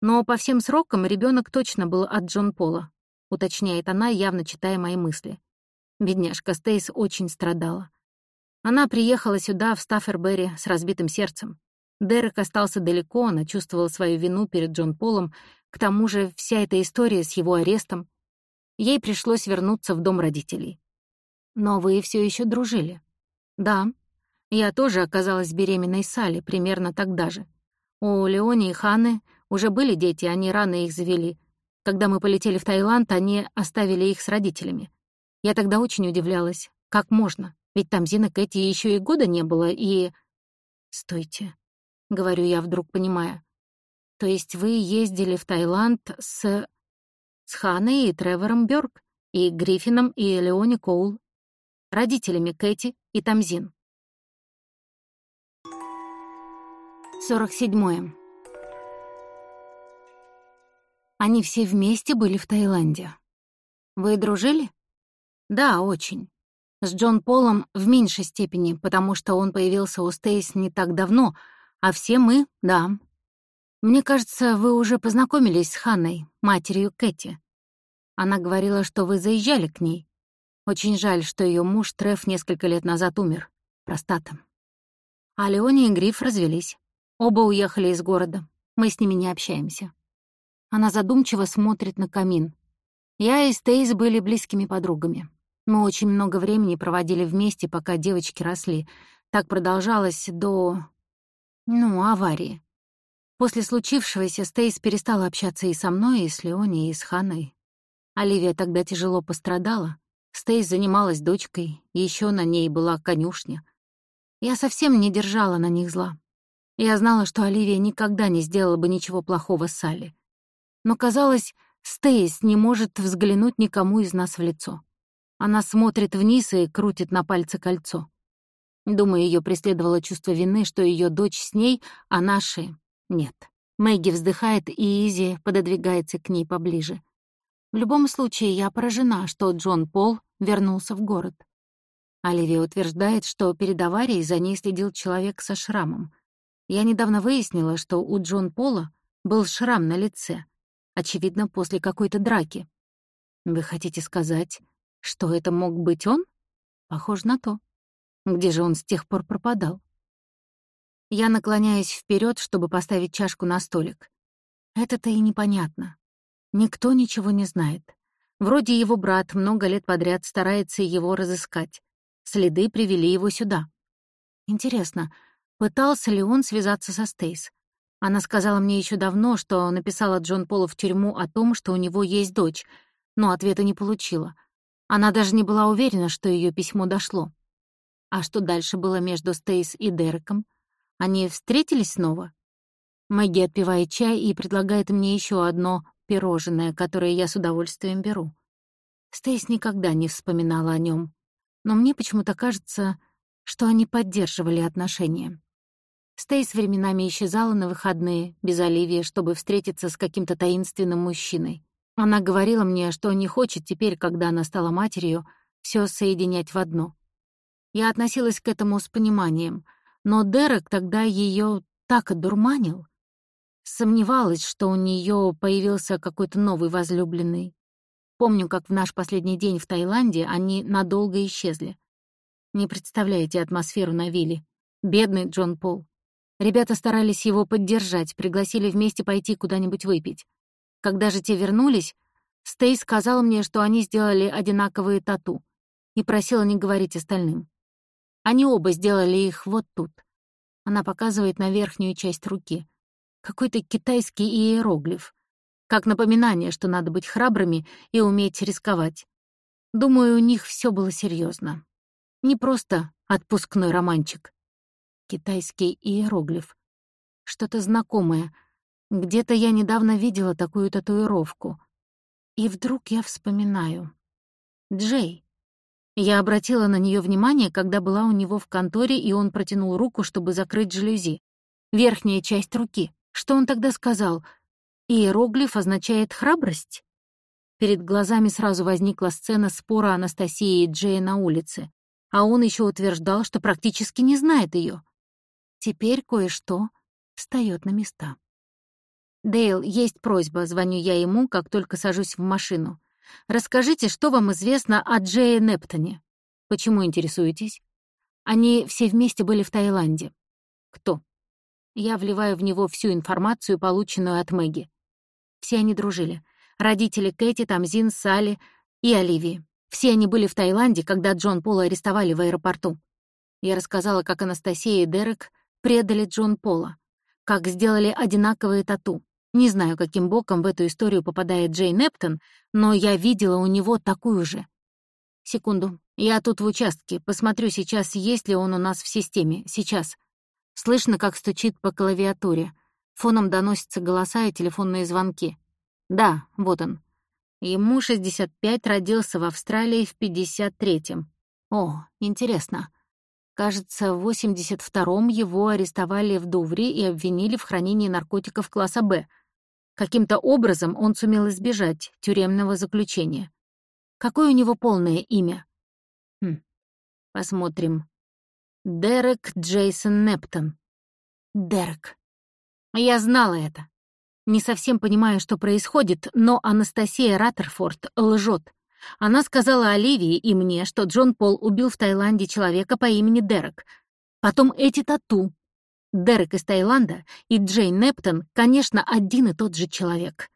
Но по всем срокам ребенок точно был от Джон Пола, уточняет она, явно читая мои мысли. Бедняжка Стейс очень страдала. Она приехала сюда, в Стаффербери, с разбитым сердцем. Дерек остался далеко, она чувствовала свою вину перед Джон Полом, к тому же вся эта история с его арестом. Ей пришлось вернуться в дом родителей. Но вы все еще дружили. Да. Я тоже оказалась беременной Салли примерно тогда же. У Леони и Ханы уже были дети, они рано их завели. Когда мы полетели в Таиланд, они оставили их с родителями. Я тогда очень удивлялась. Как можно? Ведь там Зина Кэти еще и года не было, и... «Стойте», — говорю я, вдруг понимая. «То есть вы ездили в Таиланд с... с Ханой и Тревором Бёрк, и Гриффином и Леони Коул, родителями Кэти и Тамзин?» Сорок седьмое. Они все вместе были в Таиланде. Вы дружили? Да, очень. С Джон Полом в меньшей степени, потому что он появился у Стейс не так давно, а все мы — да. Мне кажется, вы уже познакомились с Ханной, матерью Кэти. Она говорила, что вы заезжали к ней. Очень жаль, что ее муж Треф несколько лет назад умер. Простата. А Леони и Гриф развелись. Оба уехали из города. Мы с ними не общаемся. Она задумчиво смотрит на камин. Я и Стейс были близкими подругами. Мы очень много времени проводили вместе, пока девочки росли. Так продолжалось до... ну, аварии. После случившегося Стейс перестала общаться и со мной, и с Леони, и с Ханой. Оливия тогда тяжело пострадала. Стейс занималась дочкой, еще на ней была конюшня. Я совсем не держала на них зла. Я знала, что Оливия никогда не сделала бы ничего плохого Салли но, казалось, Стейс не может взглянуть никому из нас в лицо. Она смотрит вниз и крутит на пальце кольцо. Думаю, ее преследовало чувство вины, что ее дочь с ней, а наши — нет. Мэгги вздыхает, и Изи пододвигается к ней поближе. В любом случае, я поражена, что Джон Пол вернулся в город. Оливия утверждает, что перед аварией за ней следил человек со шрамом. Я недавно выяснила, что у Джон Пола был шрам на лице, очевидно, после какой-то драки. Вы хотите сказать, что это мог быть он? Похоже на то. Где же он с тех пор пропадал? Я наклоняюсь вперед, чтобы поставить чашку на столик. Это-то и непонятно. Никто ничего не знает. Вроде его брат много лет подряд старается его разыскать. Следы привели его сюда. Интересно, пытался ли он связаться со Стейс? Она сказала мне еще давно, что написала Джон Полу в тюрьму о том, что у него есть дочь, но ответа не получила. Она даже не была уверена, что ее письмо дошло. А что дальше было между Стейс и Дереком? Они встретились снова? Мэгги отпивает чай и предлагает мне еще одно пирожное, которое я с удовольствием беру. Стейс никогда не вспоминала о нем, но мне почему-то кажется, что они поддерживали отношения. Стейс временами исчезала на выходные, без Оливии, чтобы встретиться с каким-то таинственным мужчиной. Она говорила мне, что не хочет теперь, когда она стала матерью, все соединять в одно. Я относилась к этому с пониманием, но Дерек тогда ее так одурманил. Сомневалась, что у нее появился какой-то новый возлюбленный. Помню, как в наш последний день в Таиланде они надолго исчезли. Не представляете атмосферу на вилле. Бедный Джон Пол. Ребята старались его поддержать, пригласили вместе пойти куда-нибудь выпить. Когда же те вернулись, Стей сказала мне, что они сделали одинаковые тату, и просила не говорить остальным. Они оба сделали их вот тут. Она показывает на верхнюю часть руки. Какой-то китайский иероглиф. Как напоминание, что надо быть храбрыми и уметь рисковать. Думаю, у них все было серьезно. Не просто отпускной романчик. Китайский иероглиф. Что-то знакомое. Где-то я недавно видела такую татуировку. И вдруг я вспоминаю. Джей. Я обратила на нее внимание, когда была у него в конторе, и он протянул руку, чтобы закрыть жалюзи. Верхняя часть руки. Что он тогда сказал? Иероглиф означает «храбрость»? Перед глазами сразу возникла сцена спора Анастасии и Джея на улице, а он еще утверждал, что практически не знает ее. Теперь кое-что встает на места. «Дейл, есть просьба», — звоню я ему, как только сажусь в машину. «Расскажите, что вам известно о Джее Нептоне?» «Почему интересуетесь?» «Они все вместе были в Таиланде». «Кто?» Я вливаю в него всю информацию, полученную от Мэгги. Все они дружили. Родители Кэти, Тамзин, Салли и Оливии. Все они были в Таиланде, когда Джон Пола арестовали в аэропорту. Я рассказала, как Анастасия и Дерек предали Джон Пола, как сделали одинаковые тату. Не знаю, каким боком в эту историю попадает Джей Нептон, но я видела у него такую же. Секунду. Я тут в участке. Посмотрю сейчас, есть ли он у нас в системе. Сейчас. Слышно, как стучит по клавиатуре. Фоном доносятся голоса и телефонные звонки. Да, вот он. Ему 65, родился в Австралии в 53-м. О, интересно. Кажется, в 82-м его арестовали в Дувре и обвинили в хранении наркотиков класса «Б». Каким-то образом он сумел избежать тюремного заключения. Какое у него полное имя? Хм, посмотрим. Дерек Джейсон Нептон. Дерек. Я знала это. Не совсем понимаю, что происходит, но Анастасия Раттерфорд лжет. Она сказала Оливии и мне, что Джон Пол убил в Таиланде человека по имени Дерек. Потом эти тату. Дерек из Таиланда и Джейн Нептон, конечно, один и тот же человек.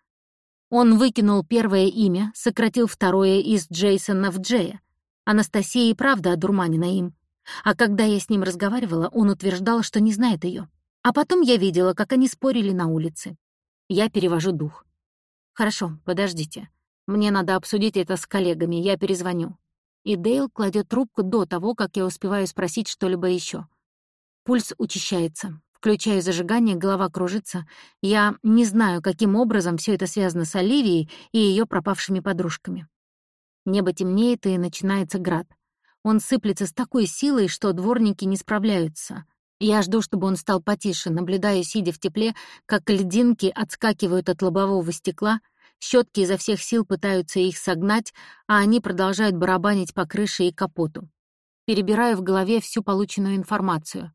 Он выкинул первое имя, сократил второе из Джейсона в Джея. Анастасия и правда одурманена им. А когда я с ним разговаривала, он утверждал, что не знает ее. А потом я видела, как они спорили на улице. Я перевожу дух. «Хорошо, подождите. Мне надо обсудить это с коллегами, я перезвоню». И Дейл кладет трубку до того, как я успеваю спросить что-либо еще. Пульс учащается. Включаю зажигание, голова кружится. Я не знаю, каким образом все это связано с Оливией и ее пропавшими подружками. Небо темнеет, и начинается град. Он сыплется с такой силой, что дворники не справляются. Я жду, чтобы он стал потише, наблюдая, сидя в тепле, как льдинки отскакивают от лобового стекла, щетки изо всех сил пытаются их согнать, а они продолжают барабанить по крыше и капоту. Перебираю в голове всю полученную информацию.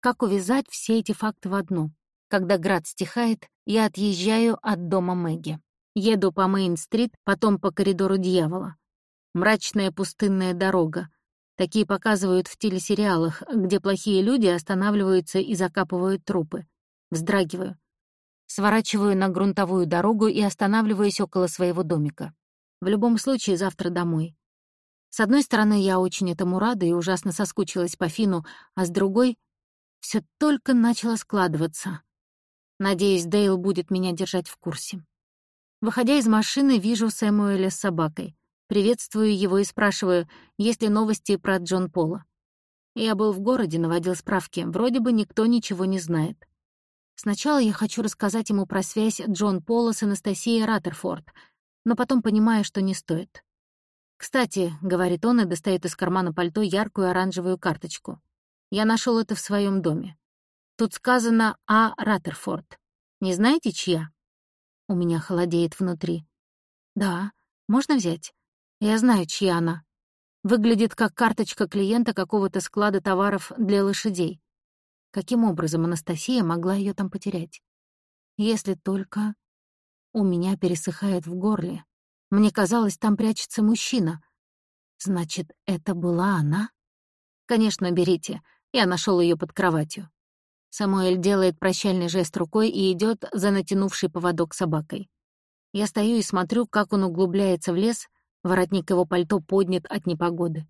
Как увязать все эти факты в одно? Когда град стихает, я отъезжаю от дома Мэгги. Еду по Мейн-стрит, потом по коридору дьявола. Мрачная пустынная дорога. Такие показывают в телесериалах, где плохие люди останавливаются и закапывают трупы. Вздрагиваю. Сворачиваю на грунтовую дорогу и останавливаюсь около своего домика. В любом случае, завтра домой. С одной стороны, я очень этому рада и ужасно соскучилась по Фину, а с другой — все только начало складываться. Надеюсь, Дейл будет меня держать в курсе. Выходя из машины, вижу Сэмуэля с собакой. Приветствую его и спрашиваю, есть ли новости про Джон Пола. Я был в городе, наводил справки. Вроде бы никто ничего не знает. Сначала я хочу рассказать ему про связь Джон Пола с Анастасией Раттерфорд, но потом понимаю, что не стоит. «Кстати», — говорит он и достает из кармана пальто яркую оранжевую карточку. «Я нашел это в своем доме. Тут сказано «А. Раттерфорд». Не знаете, чья?» У меня холодеет внутри. «Да, можно взять? Я знаю, чья она. Выглядит как карточка клиента какого-то склада товаров для лошадей. Каким образом Анастасия могла ее там потерять? Если только... У меня пересыхает в горле. Мне казалось, там прячется мужчина. Значит, это была она? Конечно, берите. Я нашел ее под кроватью. Самуэль делает прощальный жест рукой и идет за натянувший поводок собакой. Я стою и смотрю, как он углубляется в лес, воротник его пальто поднят от непогоды.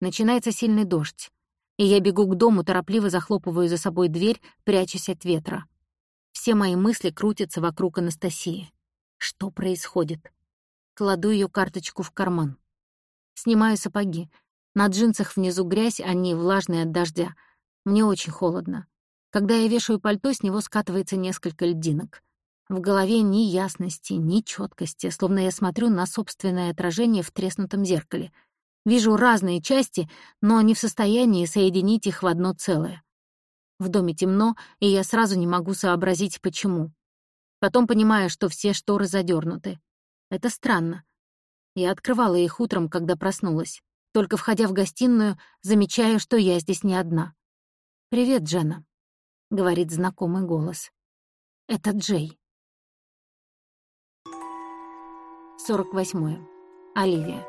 Начинается сильный дождь, и я бегу к дому, торопливо захлопываю за собой дверь, прячась от ветра. Все мои мысли крутятся вокруг Анастасии. Что происходит? Кладу ее карточку в карман. Снимаю сапоги. На джинсах внизу грязь, они влажные от дождя. Мне очень холодно. Когда я вешаю пальто, с него скатывается несколько льдинок. В голове ни ясности, ни четкости, словно я смотрю на собственное отражение в треснутом зеркале. Вижу разные части, но не в состоянии соединить их в одно целое. В доме темно, и я сразу не могу сообразить, почему. Потом понимаю, что все шторы задернуты. Это странно. Я открывала их утром, когда проснулась. Только входя в гостиную, замечаю, что я здесь не одна. «Привет, Джена», — говорит знакомый голос. Это Джей. 48. Оливия.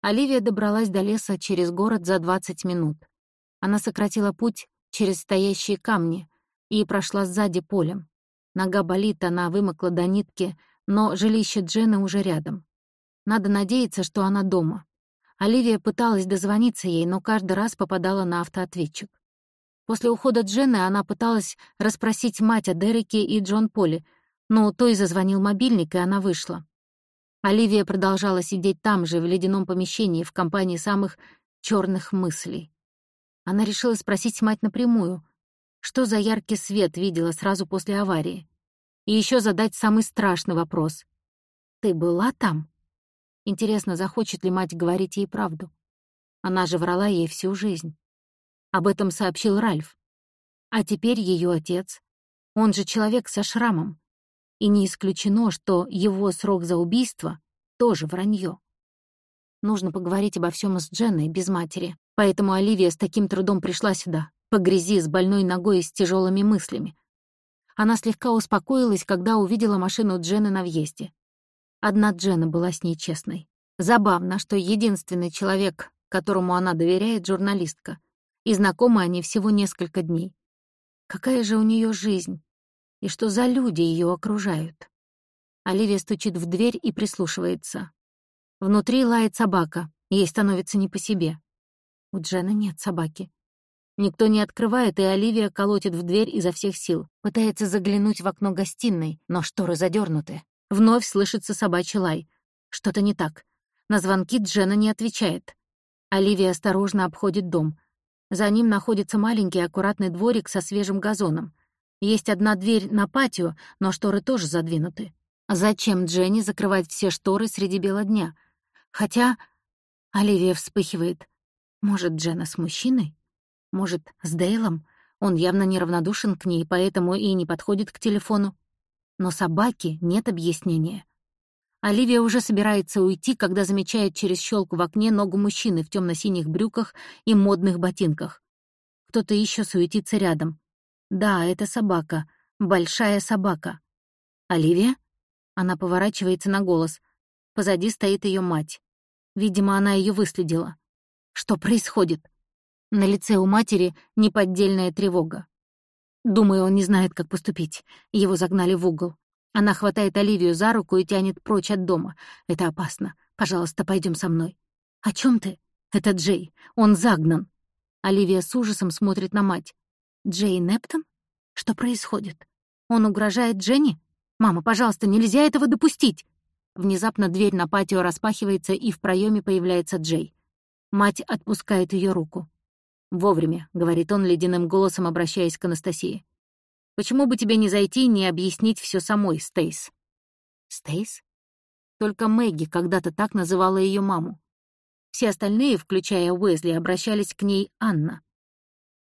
Оливия добралась до леса через город за 20 минут. Она сократила путь через стоящие камни и прошла сзади полем. Нога болит, она вымокла до нитки, но жилище Джены уже рядом. Надо надеяться, что она дома. Оливия пыталась дозвониться ей, но каждый раз попадала на автоответчик. После ухода Дженны она пыталась расспросить мать о Дереке и Джон Поле, но той зазвонил мобильник, и она вышла. Оливия продолжала сидеть там же, в ледяном помещении, в компании самых черных мыслей. Она решила спросить мать напрямую, что за яркий свет видела сразу после аварии, и еще задать самый страшный вопрос. «Ты была там?» Интересно, захочет ли мать говорить ей правду? Она же врала ей всю жизнь. Об этом сообщил Ральф. А теперь ее отец. Он же человек со шрамом. И не исключено, что его срок за убийство тоже вранье. Нужно поговорить обо всем с Дженной без матери. Поэтому Оливия с таким трудом пришла сюда, по грязи, с больной ногой и с тяжелыми мыслями. Она слегка успокоилась, когда увидела машину Джены на въезде. Одна Джена была с ней честной. Забавно, что единственный человек, которому она доверяет, журналистка. И знакомы они всего несколько дней. Какая же у нее жизнь? И что за люди ее окружают? Оливия стучит в дверь и прислушивается. Внутри лает собака, ей становится не по себе. У Джена нет собаки. Никто не открывает, и Оливия колотит в дверь изо всех сил. Пытается заглянуть в окно гостиной, но шторы задернуты. Вновь слышится собачий лай. Что-то не так. На звонки Джена не отвечает. Оливия осторожно обходит дом. За ним находится маленький аккуратный дворик со свежим газоном. Есть одна дверь на патио, но шторы тоже задвинуты. Зачем Дженни закрывать все шторы среди бела дня? Хотя... Оливия вспыхивает. Может, Джена с мужчиной? Может, с Дейлом? Он явно неравнодушен к ней, поэтому и не подходит к телефону. Но собаке нет объяснения. Оливия уже собирается уйти, когда замечает через щелку в окне ногу мужчины в темно-синих брюках и модных ботинках. Кто-то еще суетится рядом. Да, это собака. Большая собака. «Оливия?» Она поворачивается на голос. Позади стоит ее мать. Видимо, она ее выследила. Что происходит? На лице у матери неподдельная тревога. Думаю, он не знает, как поступить. Его загнали в угол. Она хватает Оливию за руку и тянет прочь от дома. Это опасно. Пожалуйста, пойдем со мной. О чем ты? Это Джей. Он загнан. Оливия с ужасом смотрит на мать. Джей Нептон? Что происходит? Он угрожает Дженни? Мама, пожалуйста, нельзя этого допустить. Внезапно дверь на патио распахивается, и в проеме появляется Джей. Мать отпускает ее руку. «Вовремя», — говорит он ледяным голосом, обращаясь к Анастасии. «Почему бы тебе не зайти и не объяснить все самой, Стейс?» «Стейс?» Только Мэгги когда-то так называла ее маму. Все остальные, включая Уэзли, обращались к ней Анна.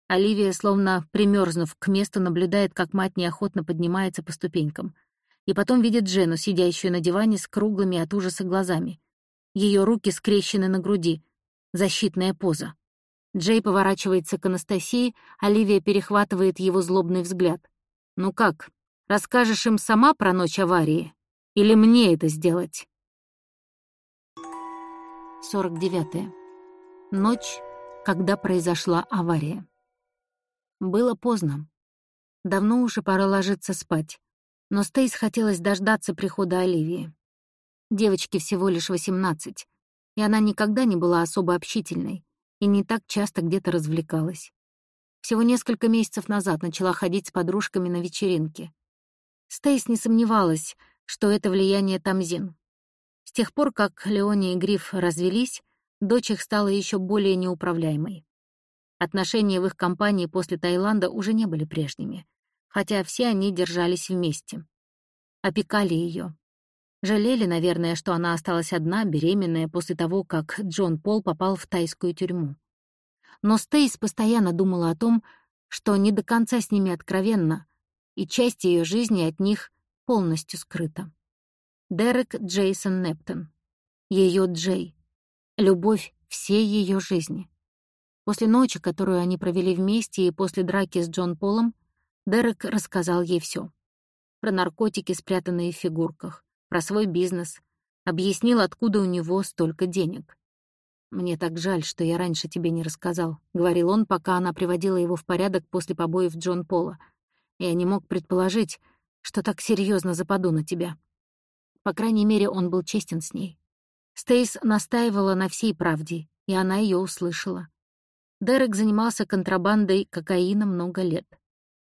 Оливия, словно примерзнув к месту, наблюдает, как мать неохотно поднимается по ступенькам. И потом видит Джену, сидящую на диване с круглыми от ужаса глазами. Ее руки скрещены на груди. Защитная поза. Джей поворачивается к Анастасии, Оливия перехватывает его злобный взгляд. «Ну как, расскажешь им сама про ночь аварии? Или мне это сделать?» 49. Ночь, когда произошла авария. Было поздно. Давно уже пора ложиться спать. Но Стейс хотелось дождаться прихода Оливии. Девочке всего лишь 18, и она никогда не была особо общительной и не так часто где-то развлекалась. Всего несколько месяцев назад начала ходить с подружками на вечеринки. Стейс не сомневалась, что это влияние Тамзин. С тех пор, как Леони и Гриф развелись, дочь их стала еще более неуправляемой. Отношения в их компании после Таиланда уже не были прежними, хотя все они держались вместе. Опекали ее, Жалели, наверное, что она осталась одна, беременная, после того, как Джон Пол попал в тайскую тюрьму. Но Стейс постоянно думала о том, что не до конца с ними откровенно, и часть ее жизни от них полностью скрыта. Дерек Джейсон Нептон. Ее Джей. Любовь всей ее жизни. После ночи, которую они провели вместе, и после драки с Джон Полом, Дерек рассказал ей все: Про наркотики, спрятанные в фигурках, про свой бизнес, объяснил, откуда у него столько денег. «Мне так жаль, что я раньше тебе не рассказал», — говорил он, пока она приводила его в порядок после побоев Джон Пола. «Я не мог предположить, что так серьезно западу на тебя». По крайней мере, он был честен с ней. Стейс настаивала на всей правде, и она ее услышала. Дерек занимался контрабандой кокаина много лет.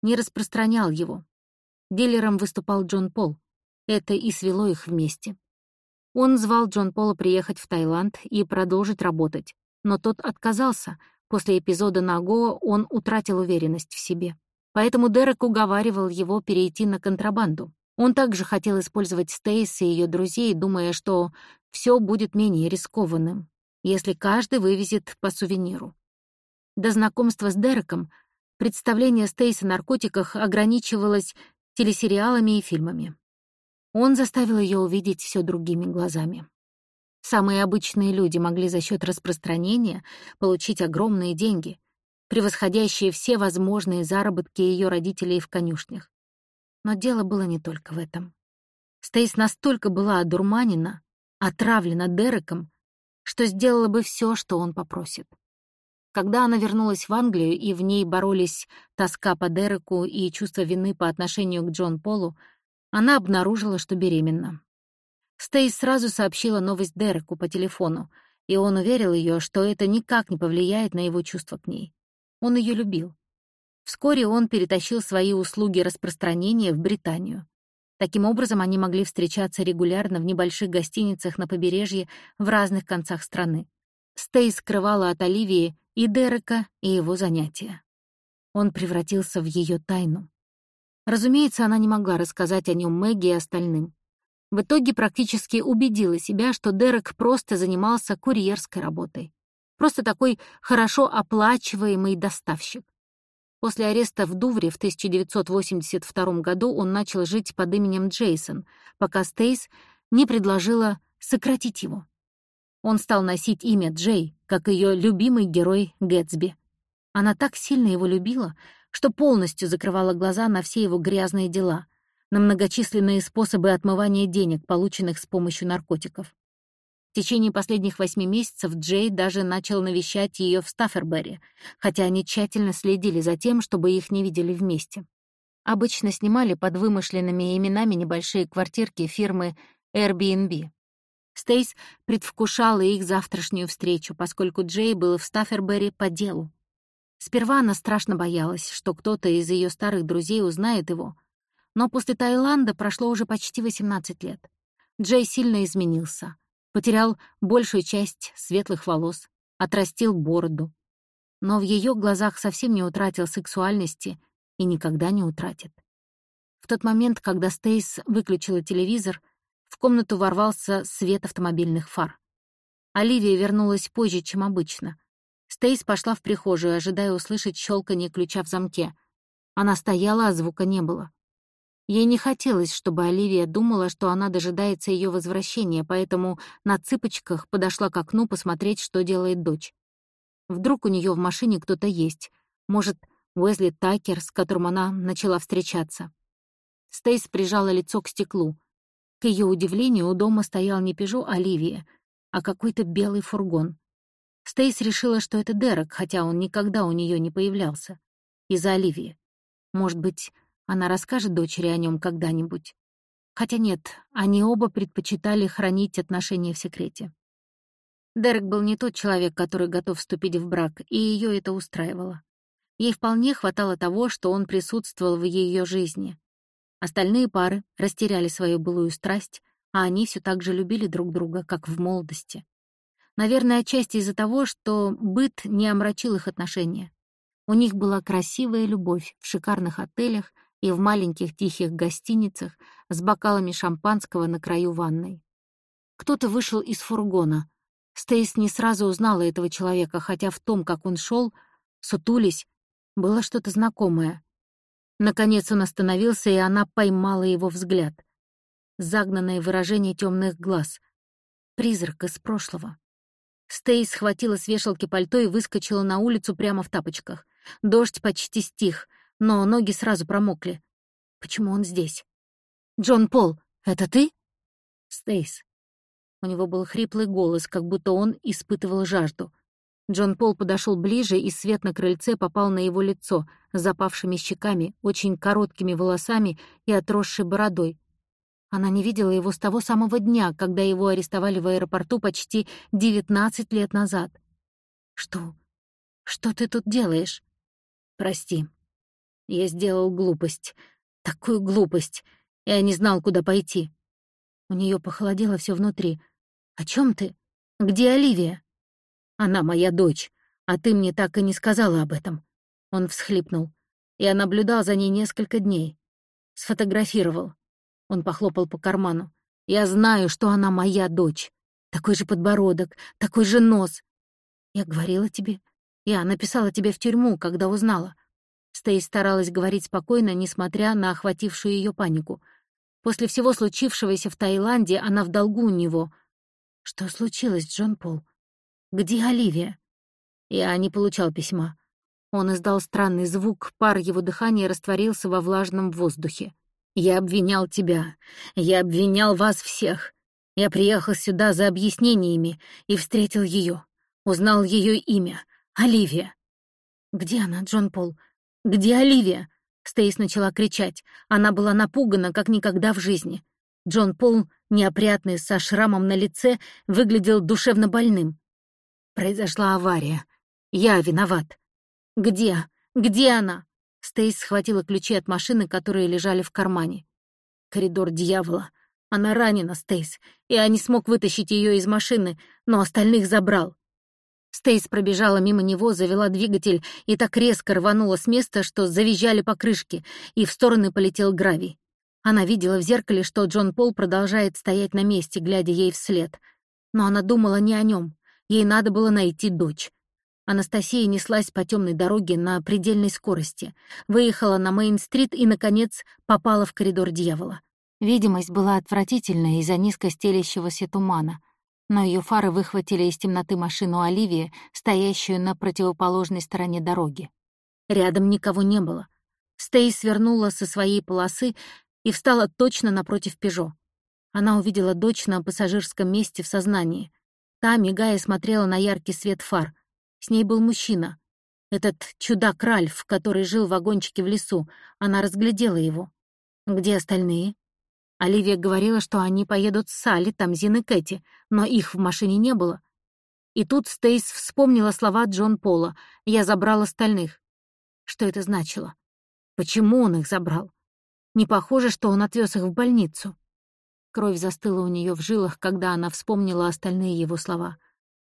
Не распространял его. Дилером выступал Джон Пол, это и свело их вместе. Он звал Джон Пола приехать в Таиланд и продолжить работать, но тот отказался. После эпизода на Гоа он утратил уверенность в себе. Поэтому Дерек уговаривал его перейти на контрабанду. Он также хотел использовать Стейс и ее друзей, думая, что все будет менее рискованным, если каждый вывезет по сувениру. До знакомства с Дереком представление Стейс о наркотиках ограничивалось телесериалами и фильмами. Он заставил ее увидеть все другими глазами. Самые обычные люди могли за счет распространения получить огромные деньги, превосходящие все возможные заработки ее родителей в конюшнях. Но дело было не только в этом. Стейс настолько была одурманена, отравлена Дереком, что сделала бы все, что он попросит. Когда она вернулась в Англию, и в ней боролись тоска по Дереку и чувство вины по отношению к Джон Полу, она обнаружила, что беременна. Стейс сразу сообщила новость Дереку по телефону, и он уверил ее, что это никак не повлияет на его чувства к ней. Он ее любил. Вскоре он перетащил свои услуги распространения в Британию. Таким образом, они могли встречаться регулярно в небольших гостиницах на побережье в разных концах страны. Стейс скрывала от Оливии и Дерека, и его занятия. Он превратился в ее тайну. Разумеется, она не могла рассказать о нем Мэгги и остальным. В итоге практически убедила себя, что Дерек просто занимался курьерской работой. Просто такой хорошо оплачиваемый доставщик. После ареста в Дувре в 1982 году он начал жить под именем Джейсон, пока Стейс не предложила сократить его. Он стал носить имя Джей, как ее любимый герой Гэтсби. Она так сильно его любила, что полностью закрывала глаза на все его грязные дела, на многочисленные способы отмывания денег, полученных с помощью наркотиков. В течение последних восьми месяцев Джей даже начал навещать ее в Стаффербери, хотя они тщательно следили за тем, чтобы их не видели вместе. Обычно снимали под вымышленными именами небольшие квартирки фирмы Airbnb. Стейс предвкушала их завтрашнюю встречу, поскольку Джей был в Стаффербери по делу. Сперва она страшно боялась, что кто-то из ее старых друзей узнает его, но после Таиланда прошло уже почти 18 лет. Джей сильно изменился — потерял большую часть светлых волос, отрастил бороду. Но в ее глазах совсем не утратил сексуальности и никогда не утратит. В тот момент, когда Стейс выключила телевизор, в комнату ворвался свет автомобильных фар. Оливия вернулась позже, чем обычно. Стейс пошла в прихожую, ожидая услышать щелканье ключа в замке. Она стояла, а звука не было. Ей не хотелось, чтобы Оливия думала, что она дожидается ее возвращения, поэтому на цыпочках подошла к окну посмотреть, что делает дочь. Вдруг у нее в машине кто-то есть. Может, Уэзли Такер, с которым она начала встречаться. Стейс прижала лицо к стеклу. К ее удивлению, у дома стоял не Пежо Оливия, а какой-то белый фургон. Стейс решила, что это Дерек, хотя он никогда у нее не появлялся. Из-за Оливии. Может быть, она расскажет дочери о нем когда-нибудь. Хотя нет, они оба предпочитали хранить отношения в секрете. Дерек был не тот человек, который готов вступить в брак, и ее это устраивало. Ей вполне хватало того, что он присутствовал в ее жизни. Остальные пары растеряли свою былую страсть, а они все так же любили друг друга, как в молодости. Наверное, отчасти из-за того, что быт не омрачил их отношения. У них была красивая любовь в шикарных отелях и в маленьких тихих гостиницах с бокалами шампанского на краю ванной. Кто-то вышел из фургона. Стейс не сразу узнала этого человека, хотя в том, как он шел, сутулись, было что-то знакомое. Наконец он остановился, и она поймала его взгляд. Загнанное выражение темных глаз. Призрак из прошлого. Стейс схватила с вешалки пальто и выскочила на улицу прямо в тапочках. Дождь почти стих, но ноги сразу промокли. Почему он здесь? «Джон Пол, это ты?» «Стейс». У него был хриплый голос, как будто он испытывал жажду. Джон Пол подошел ближе, и свет на крыльце попал на его лицо запавшими щеками, очень короткими волосами и отросшей бородой. Она не видела его с того самого дня, когда его арестовали в аэропорту почти 19 лет назад. «Что? Что ты тут делаешь?» «Прости», я сделал глупость. Такую глупость. Я не знал, куда пойти. У нее похолодело все внутри. «О чем ты? Где Оливия?» «Она моя дочь, а ты мне так и не сказала об этом». Он всхлипнул. Я наблюдал за ней несколько дней. Сфотографировал. Он похлопал по карману. «Я знаю, что она моя дочь. Такой же подбородок, такой же нос. Я говорила тебе. Я написала тебе в тюрьму, когда узнала. Стей старалась говорить спокойно, несмотря на охватившую ее панику. После всего случившегося в Таиланде она в долгу у него. Что случилось, Джон Пол? Где Оливия? Я не получал письма. Он издал странный звук, пар его дыхания растворился во влажном воздухе. «Я обвинял тебя. Я обвинял вас всех. Я приехал сюда за объяснениями и встретил ее. Узнал ее имя — Оливия». «Где она, Джон Пол? «Где Оливия?» Стейс начала кричать. Она была напугана, как никогда в жизни. Джон Пол, неопрятный, со шрамом на лице, выглядел душевно больным. Произошла авария. Я виноват. «Где? Где она?» Стейс схватила ключи от машины, которые лежали в кармане. Коридор дьявола. Она ранена, Стейс. Я не смог вытащить ее из машины, но остальных забрал. Стейс пробежала мимо него, завела двигатель и так резко рванула с места, что завизжали покрышки, и в стороны полетел гравий. Она видела в зеркале, что Джон Пол продолжает стоять на месте, глядя ей вслед. Но она думала не о нем. Ей надо было найти дочь. Анастасия неслась по темной дороге на предельной скорости, выехала на Мейн-стрит и, наконец, попала в коридор дьявола. Видимость была отвратительная из-за низко стелящегося тумана, но ее фары выхватили из темноты машину Оливии, стоящую на противоположной стороне дороги. Рядом никого не было. Стей свернула со своей полосы и встала точно напротив «Пежо». Она увидела дочь на пассажирском месте в сознании. Та, мигая, смотрела на яркий свет фар. С ней был мужчина. Этот чудак Ральф, который жил в вагончике в лесу. Она разглядела его. Где остальные? Оливия говорила, что они поедут с Салли, Тамзин и Кэти, но их в машине не было. И тут Стейс вспомнила слова Джон Пола «Я забрал остальных». Что это значило? Почему он их забрал? Не похоже, что он отвез их в больницу. Кровь застыла у нее в жилах, когда она вспомнила остальные его слова.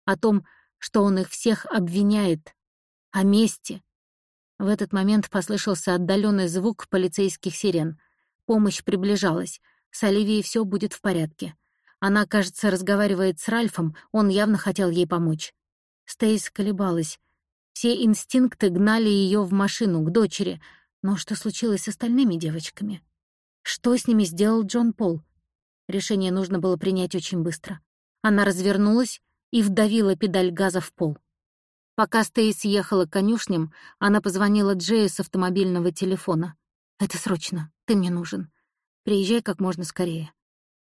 О том, что он их всех обвиняет. О мести. В этот момент послышался отдаленный звук полицейских сирен. Помощь приближалась. С Оливией все будет в порядке. Она, кажется, разговаривает с Ральфом, он явно хотел ей помочь. Стейс колебалась. Все инстинкты гнали ее в машину, к дочери. Но что случилось с остальными девочками? Что с ними сделал Джон Пол? Решение нужно было принять очень быстро. Она развернулась и вдавила педаль газа в пол. Пока Стейс ехала к конюшням, она позвонила Джею с автомобильного телефона. «Это срочно. Ты мне нужен. Приезжай как можно скорее».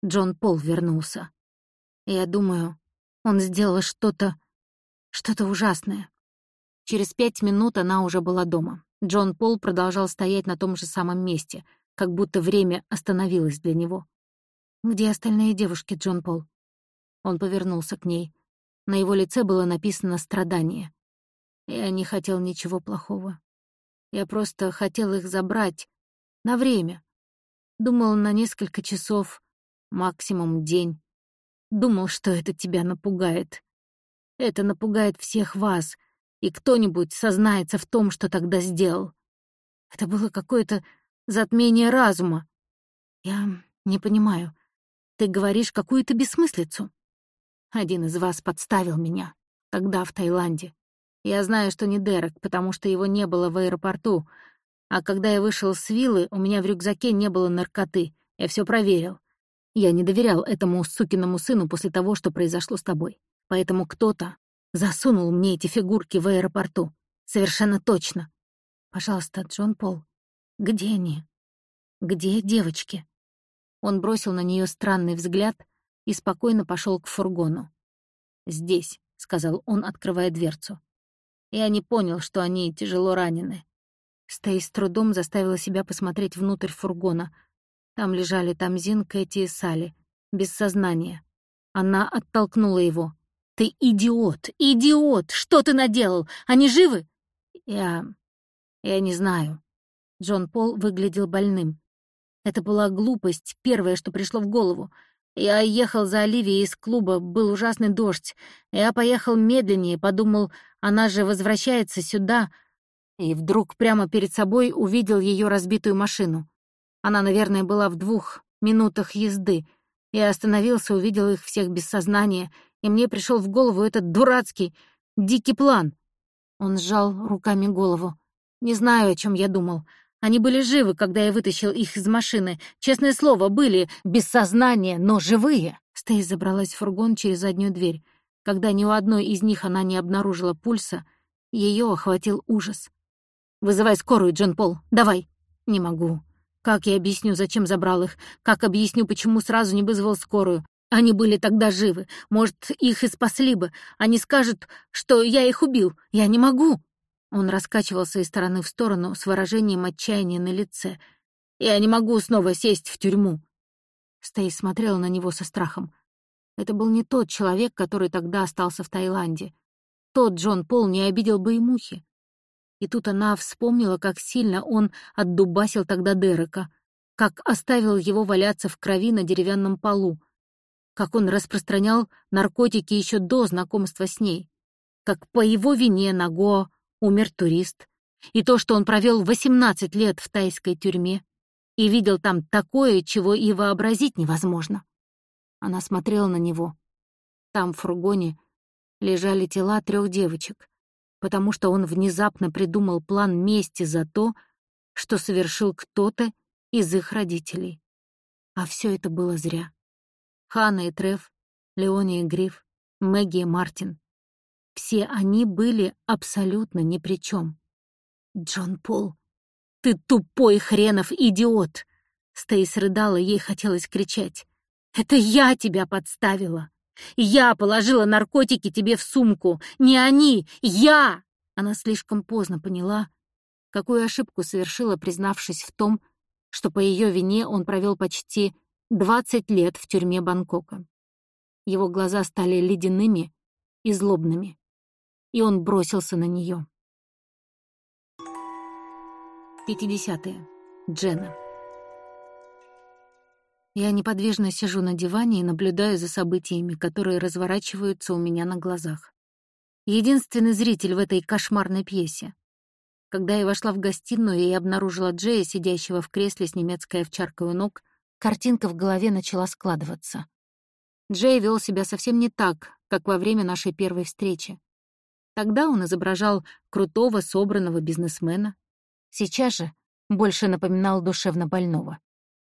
Джон Пол вернулся. Я думаю, он сделал что-то... что-то ужасное. Через пять минут она уже была дома. Джон Пол продолжал стоять на том же самом месте, как будто время остановилось для него. «Где остальные девушки, Джон Пол?» Он повернулся к ней. На его лице было написано «страдание». Я не хотел ничего плохого. Я просто хотел их забрать. На время. Думал на несколько часов, максимум день. Думал, что это тебя напугает. Это напугает всех вас, и кто-нибудь сознается в том, что тогда сделал. Это было какое-то затмение разума. Я не понимаю. Ты говоришь какую-то бессмыслицу. Один из вас подставил меня, тогда в Таиланде. Я знаю, что не Дерек, потому что его не было в аэропорту. А когда я вышел с виллы, у меня в рюкзаке не было наркоты. Я все проверил. Я не доверял этому сукиному сыну после того, что произошло с тобой. Поэтому кто-то Засунул мне эти фигурки в аэропорту. Совершенно точно. Пожалуйста, Джон Пол, где они? Где девочки? Он бросил на нее странный взгляд и спокойно пошел к фургону. «Здесь», — сказал он, открывая дверцу. Я не понял, что они тяжело ранены. Стей с трудом заставила себя посмотреть внутрь фургона. Там лежали Тамзин, Кэти и Салли, без сознания. Она оттолкнула его. «Ты идиот! Идиот! Что ты наделал? Они живы?» «Я... я не знаю». Джон Пол выглядел больным. Это была глупость, первое, что пришло в голову. Я ехал за Оливией из клуба, был ужасный дождь. Я поехал медленнее, подумал, она же возвращается сюда. И вдруг прямо перед собой увидел ее разбитую машину. Она, наверное, была в двух минутах езды. Я остановился, увидел их всех без сознания и мне пришел в голову этот дурацкий, дикий план. Он сжал руками голову. Не знаю, о чем я думал. Они были живы, когда я вытащил их из машины. Честное слово, были без сознания, но живые. Стейс забралась в фургон через заднюю дверь. Когда ни у одной из них она не обнаружила пульса, ее охватил ужас. «Вызывай скорую, Джон Пол, давай!» «Не могу. Как я объясню, зачем забрал их? Как объясню, почему сразу не вызвал скорую? Они были тогда живы. Может, их и спасли бы. Они скажут, что я их убил. Я не могу. Он раскачивался из стороны в сторону с выражением отчаяния на лице. Я не могу снова сесть в тюрьму. Стейс смотрела на него со страхом. Это был не тот человек, который тогда остался в Таиланде. Тот Джон Пол не обидел бы и мухи. И тут она вспомнила, как сильно он отдубасил тогда Дерека, как оставил его валяться в крови на деревянном полу, как он распространял наркотики еще до знакомства с ней, как по его вине на Гоа умер турист, и то, что он провел 18 лет в тайской тюрьме и видел там такое, чего и вообразить невозможно. Она смотрела на него. Там, в фургоне, лежали тела трех девочек, потому что он внезапно придумал план мести за то, что совершил кто-то из их родителей. А все это было зря. Ханна и Треф, Леония и Гриф, Мэгги и Мартин. Все они были абсолютно ни при чем. Джон Пол, ты тупой хренов идиот! Стейс рыдала, ей хотелось кричать. «Это я тебя подставила! Я положила наркотики тебе в сумку! Не они! Я!» Она слишком поздно поняла, какую ошибку совершила, признавшись в том, что по ее вине он провел почти 20 лет в тюрьме Бангкока. Его глаза стали ледяными и злобными, и он бросился на нее. 50. Дженна. Я неподвижно сижу на диване и наблюдаю за событиями, которые разворачиваются у меня на глазах. Единственный зритель в этой кошмарной пьесе. Когда я вошла в гостиную и обнаружила Джея, сидящего в кресле с немецкой овчаркой у ног, картинка в голове начала складываться. Джей вел себя совсем не так, как во время нашей первой встречи. Тогда он изображал крутого, собранного бизнесмена. Сейчас же больше напоминал душевно больного.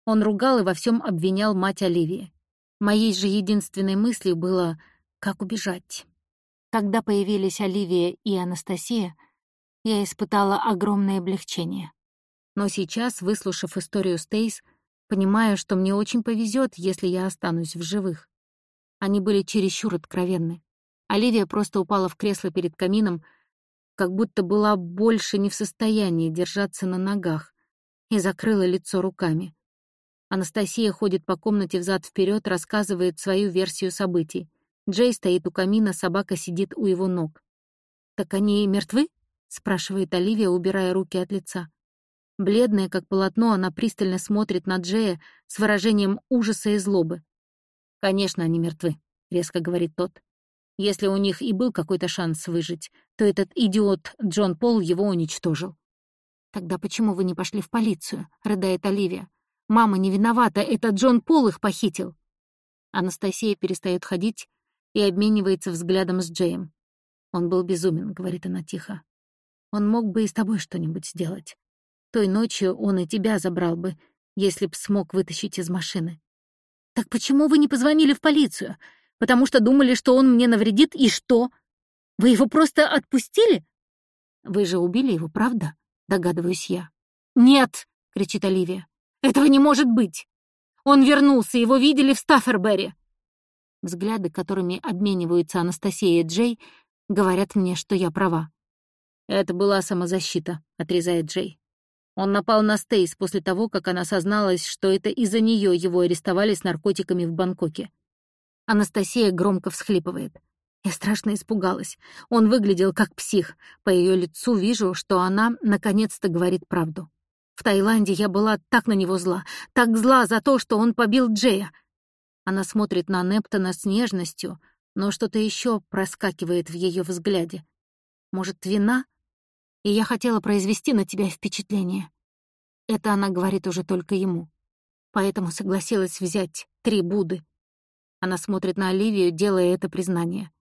Он ругал и во всем обвинял мать Оливии. Моей же единственной мыслью было, как убежать. Когда появились Оливия и Анастасия, я испытала огромное облегчение. Но сейчас, выслушав историю Стейс, понимаю, что мне очень повезет, если я останусь в живых. Они были чересчур откровенны. Оливия просто упала в кресло перед камином, как будто была больше не в состоянии держаться на ногах, и закрыла лицо руками. Анастасия ходит по комнате взад вперед, рассказывает свою версию событий. Джей стоит у камина, собака сидит у его ног. «Так они мертвы?» — спрашивает Оливия, убирая руки от лица. Бледная, как полотно, она пристально смотрит на Джея с выражением ужаса и злобы. «Конечно, они мертвы», — резко говорит тот. «Если у них и был какой-то шанс выжить, то этот идиот Джон Пол его уничтожил». «Тогда почему вы не пошли в полицию?» — рыдает Оливия. Мама не виновата, это Джон Пол их похитил. Анастасия перестает ходить и обменивается взглядом с Джеем. «Он был безумен», — говорит она тихо. «Он мог бы и с тобой что-нибудь сделать. Той ночью он и тебя забрал бы, если б смог вытащить из машины». «Так почему вы не позвонили в полицию? Потому что думали, что он мне навредит, и что? Вы его просто отпустили?» «Вы же убили его, правда?» — догадываюсь я. «Нет!» — кричит Оливия. Этого не может быть! Он вернулся, его видели в Стаффербери!» Взгляды, которыми обмениваются Анастасия и Джей, говорят мне, что я права. «Это была самозащита», — отрезает Джей. Он напал на Стейс после того, как она созналась, что это из-за нее его арестовали с наркотиками в Бангкоке. Анастасия громко всхлипывает. Я страшно испугалась. Он выглядел как псих. По ее лицу вижу, что она наконец-то говорит правду. В Таиланде я была так на него зла, так зла за то, что он побил Джея. Она смотрит на Нептона с нежностью, но что-то еще проскакивает в ее взгляде. Может, вина? И я хотела произвести на тебя впечатление. Это она говорит уже только ему. Поэтому согласилась взять три Буды. Она смотрит на Оливию, делая это признание.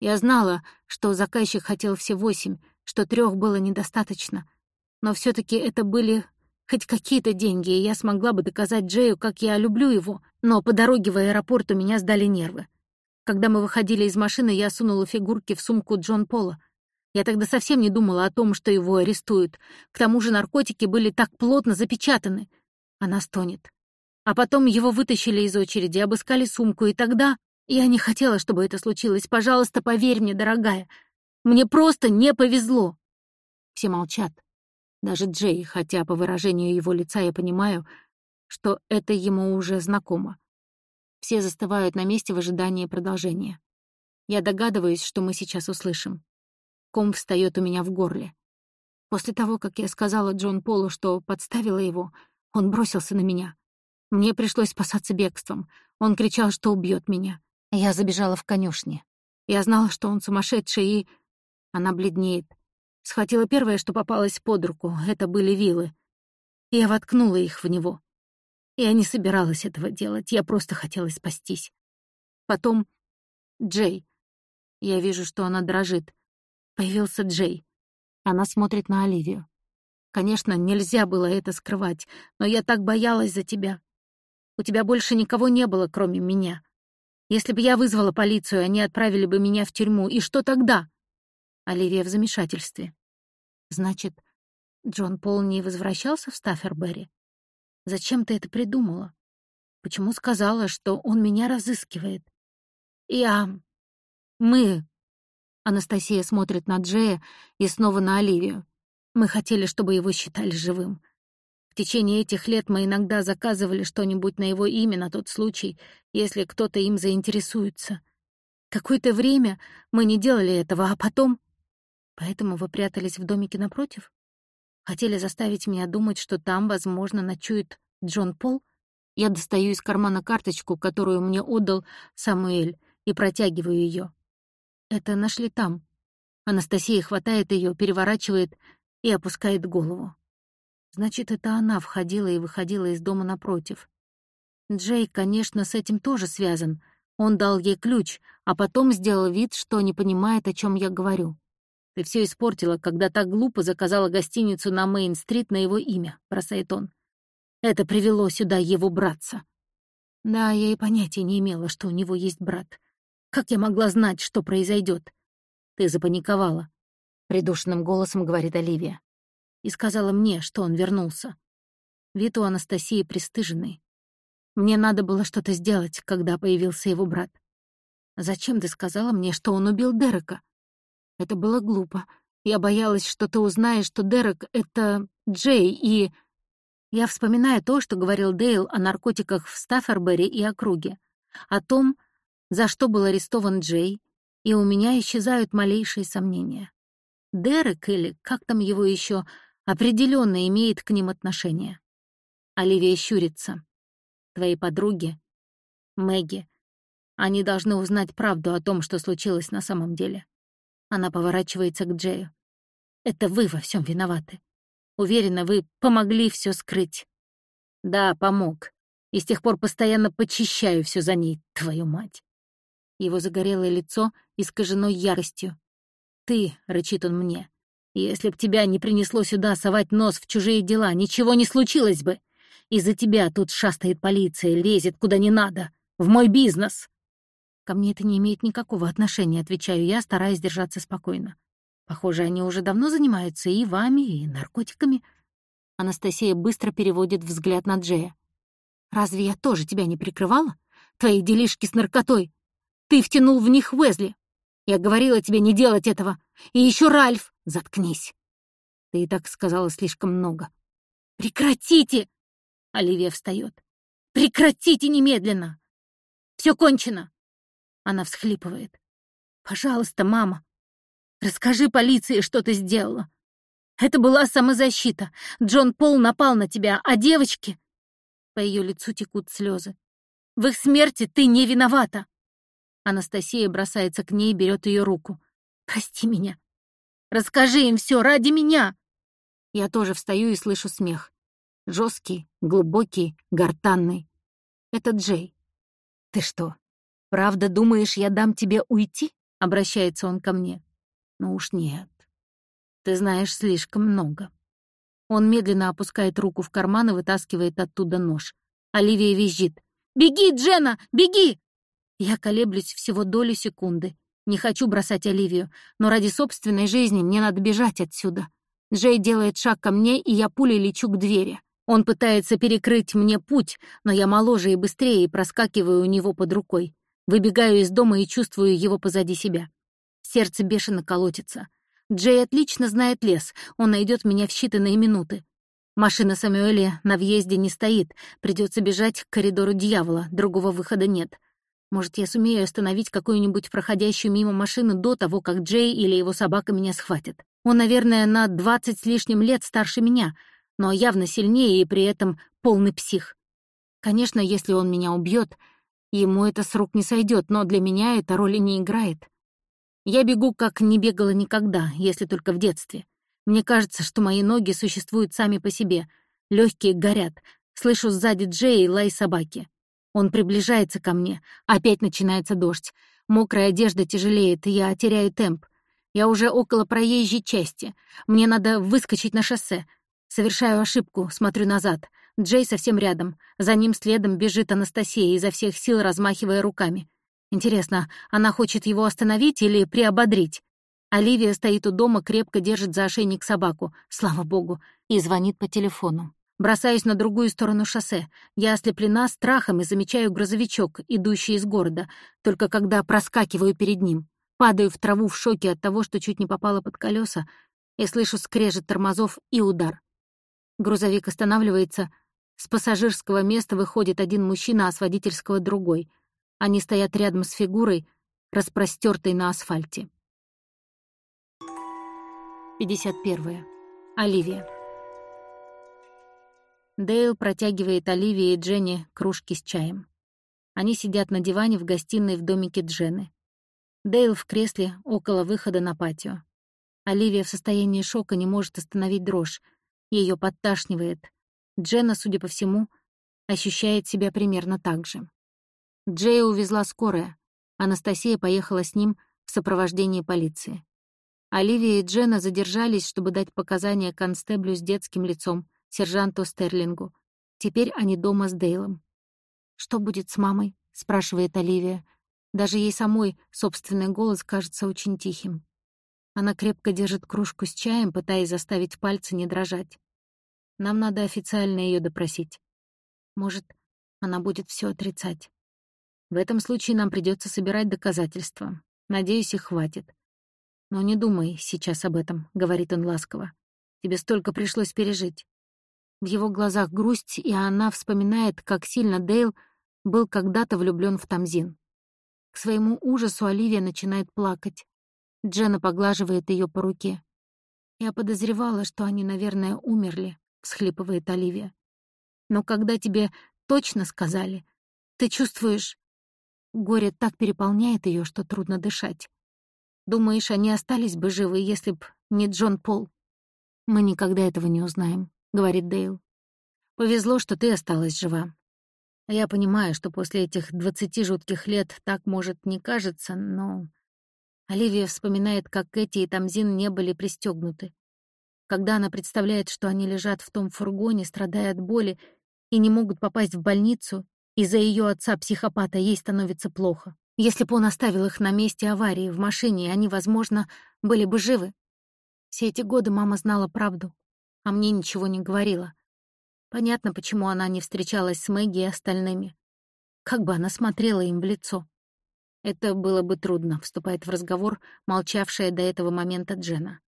Я знала, что заказчик хотел все восемь, что трех было недостаточно — но все таки это были хоть какие-то деньги, и я смогла бы доказать Джею, как я люблю его, но по дороге в аэропорт у меня сдали нервы. Когда мы выходили из машины, я сунула фигурки в сумку Джон Пола. Я тогда совсем не думала о том, что его арестуют. К тому же наркотики были так плотно запечатаны. Она стонет. А потом его вытащили из очереди, обыскали сумку, и тогда... Я не хотела, чтобы это случилось. Пожалуйста, поверь мне, дорогая. Мне просто не повезло. Все молчат. Даже Джей, хотя по выражению его лица я понимаю, что это ему уже знакомо. Все застывают на месте в ожидании продолжения. Я догадываюсь, что мы сейчас услышим. Ком встает у меня в горле. После того, как я сказала Джон Полу, что подставила его, он бросился на меня. Мне пришлось спасаться бегством. Он кричал, что убьет меня. Я забежала в конюшни. Я знала, что он сумасшедший, и... Она бледнеет. Схватила первое, что попалось под руку. Это были вилы. Я воткнула их в него. Я не собиралась этого делать, я просто хотела спастись. Потом Джей. Я вижу, что она дрожит. Появился Джей. Она смотрит на Оливию. Конечно, нельзя было это скрывать, но я так боялась за тебя. У тебя больше никого не было, кроме меня. Если бы я вызвала полицию, они отправили бы меня в тюрьму. И что тогда?» Оливия в замешательстве. «Значит, Джон Пол не возвращался в Стаффербери? Зачем ты это придумала? Почему сказала, что он меня разыскивает? Я... Мы... Анастасия смотрит на Джея и снова на Оливию. Мы хотели, чтобы его считали живым. Течение этих лет мы иногда заказывали что-нибудь на его имя на тот случай, если кто-то им заинтересуется. Какое-то время мы не делали этого, а потом... Поэтому вы прятались в домике напротив? Хотели заставить меня думать, что там, возможно, ночует Джон Пол? Я достаю из кармана карточку, которую мне отдал Самуэль, и протягиваю ее. Это нашли там. Анастасия хватает ее, переворачивает и опускает голову. Значит, это она входила и выходила из дома напротив. Джей, конечно, с этим тоже связан. Он дал ей ключ, а потом сделал вид, что не понимает, о чем я говорю. Ты все испортила, когда так глупо заказала гостиницу на Мейн-стрит на его имя», — бросает он. «Это привело сюда его братца». Да, я и понятия не имела, что у него есть брат. Как я могла знать, что произойдет? Ты запаниковала, — придушенным голосом говорит Оливия. И сказала мне, что он вернулся. Вид у Анастасии пристыженный. Мне надо было что-то сделать, когда появился его брат. Зачем ты сказала мне, что он убил Дерека? Это было глупо. Я боялась, что ты узнаешь, что Дерек — это Джей, и... Я вспоминаю то, что говорил Дейл о наркотиках в Стаффербери и округе, о том, за что был арестован Джей, и у меня исчезают малейшие сомнения. Дерек, или как там его еще, определенно имеет к ним отношение. Оливия щурится. Твои подруги, Мэгги, они должны узнать правду о том, что случилось на самом деле. Она поворачивается к Джею. «Это вы во всем виноваты. Уверена, вы помогли все скрыть». «Да, помог. И с тех пор постоянно почищаю все за ней, твою мать». Его загорелое лицо искажено яростью. «Ты», — рычит он мне, — «если б тебя не принесло сюда совать нос в чужие дела, ничего не случилось бы. Из-за тебя тут шастает полиция, лезет куда не надо. В мой бизнес». «Ко мне это не имеет никакого отношения», — отвечаю я, стараясь держаться спокойно. «Похоже, они уже давно занимаются и вами, и наркотиками». Анастасия быстро переводит взгляд на Джея. «Разве я тоже тебя не прикрывала? Твои делишки с наркотой. Ты втянул в них Уэзли. Я говорила тебе не делать этого. И еще Ральф. Заткнись. Ты и так сказала слишком много. Прекратите! Оливия встает. Прекратите немедленно! Все кончено! Она всхлипывает. «Пожалуйста, мама, расскажи полиции, что ты сделала. Это была самозащита. Джон Пол напал на тебя, а девочки...» По ее лицу текут слезы. «В их смерти ты не виновата!» Анастасия бросается к ней и берет ее руку. «Прости меня. Расскажи им все ради меня!» Я тоже встаю и слышу смех. Жесткий, глубокий, гортанный. Это Джей. «Ты что, «Правда, думаешь, я дам тебе уйти?» — обращается он ко мне. «Ну уж нет. Ты знаешь слишком много». Он медленно опускает руку в карман и вытаскивает оттуда нож. Оливия визжит. «Беги, Джена, беги!» Я колеблюсь всего долю секунды. Не хочу бросать Оливию, но ради собственной жизни мне надо бежать отсюда. Джей делает шаг ко мне, и я пулей лечу к двери. Он пытается перекрыть мне путь, но я моложе и быстрее и проскакиваю у него под рукой. Выбегаю из дома и чувствую его позади себя. Сердце бешено колотится. Джей отлично знает лес, он найдет меня в считанные минуты. Машина Самюэля на въезде не стоит, придется бежать к коридору дьявола, другого выхода нет. Может, я сумею остановить какую-нибудь проходящую мимо машину до того, как Джей или его собака меня схватят. Он, наверное, на двадцать с лишним лет старше меня, но явно сильнее и при этом полный псих. Конечно, если он меня убьет, Ему это с рук не сойдет, но для меня эта роли не играет. Я бегу, как не бегала никогда, если только в детстве. Мне кажется, что мои ноги существуют сами по себе. Легкие горят. Слышу сзади Джей и лай собаки. Он приближается ко мне. Опять начинается дождь. Мокрая одежда тяжелеет, и я теряю темп. Я уже около проезжей части. Мне надо выскочить на шоссе. Совершаю ошибку, смотрю назад. Джей совсем рядом. За ним следом бежит Анастасия, изо всех сил размахивая руками. Интересно, она хочет его остановить или приободрить? Оливия стоит у дома, крепко держит за ошейник собаку, слава богу, и звонит по телефону. Бросаюсь на другую сторону шоссе. Я ослеплена страхом и замечаю грузовичок, идущий из города, только когда проскакиваю перед ним. Падаю в траву в шоке от того, что чуть не попала под колеса, и слышу скрежет тормозов и удар. Грузовик останавливается, с пассажирского места выходит один мужчина, а с водительского — другой. Они стоят рядом с фигурой, распростертой на асфальте. 51. Оливия. Дейл протягивает Оливии и Дженни кружки с чаем. Они сидят на диване в гостиной в домике Джены. Дейл в кресле около выхода на патио. Оливия в состоянии шока не может остановить дрожь. Ее подташнивает — Дженна, судя по всему, ощущает себя примерно так же. Джея увезла скорая. Анастасия поехала с ним в сопровождении полиции. Оливия и Дженна задержались, чтобы дать показания констеблю с детским лицом, сержанту Стерлингу. Теперь они дома с Дейлом. «Что будет с мамой?» — спрашивает Оливия. Даже ей самой собственный голос кажется очень тихим. Она крепко держит кружку с чаем, пытаясь заставить пальцы не дрожать. Нам надо официально ее допросить. Может, она будет все отрицать. В этом случае нам придется собирать доказательства. Надеюсь, их хватит. Но не думай сейчас об этом, — говорит он ласково. Тебе столько пришлось пережить. В его глазах грусть, и она вспоминает, как сильно Дейл был когда-то влюблен в Тамзин. К своему ужасу Оливия начинает плакать. Джена поглаживает ее по руке. Я подозревала, что они, наверное, умерли. — всхлипывает Оливия. «Но когда тебе точно сказали, ты чувствуешь...» Горе так переполняет ее, что трудно дышать. Думаешь, они остались бы живы, если б не Джон Пол? Мы никогда этого не узнаем, — говорит Дейл. Повезло, что ты осталась жива. Я понимаю, что после этих двадцати жутких лет так, может, не кажется, но... Оливия вспоминает, как Кэти и Тамзин не были пристегнуты когда она представляет, что они лежат в том фургоне, страдая от боли, и не могут попасть в больницу, из-за ее отца-психопата ей становится плохо. Если бы он оставил их на месте аварии в машине, они, возможно, были бы живы. Все эти годы мама знала правду, а мне ничего не говорила. Понятно, почему она не встречалась с Мэгги и остальными. Как бы она смотрела им в лицо. Это было бы трудно, вступает в разговор молчавшая до этого момента Джена.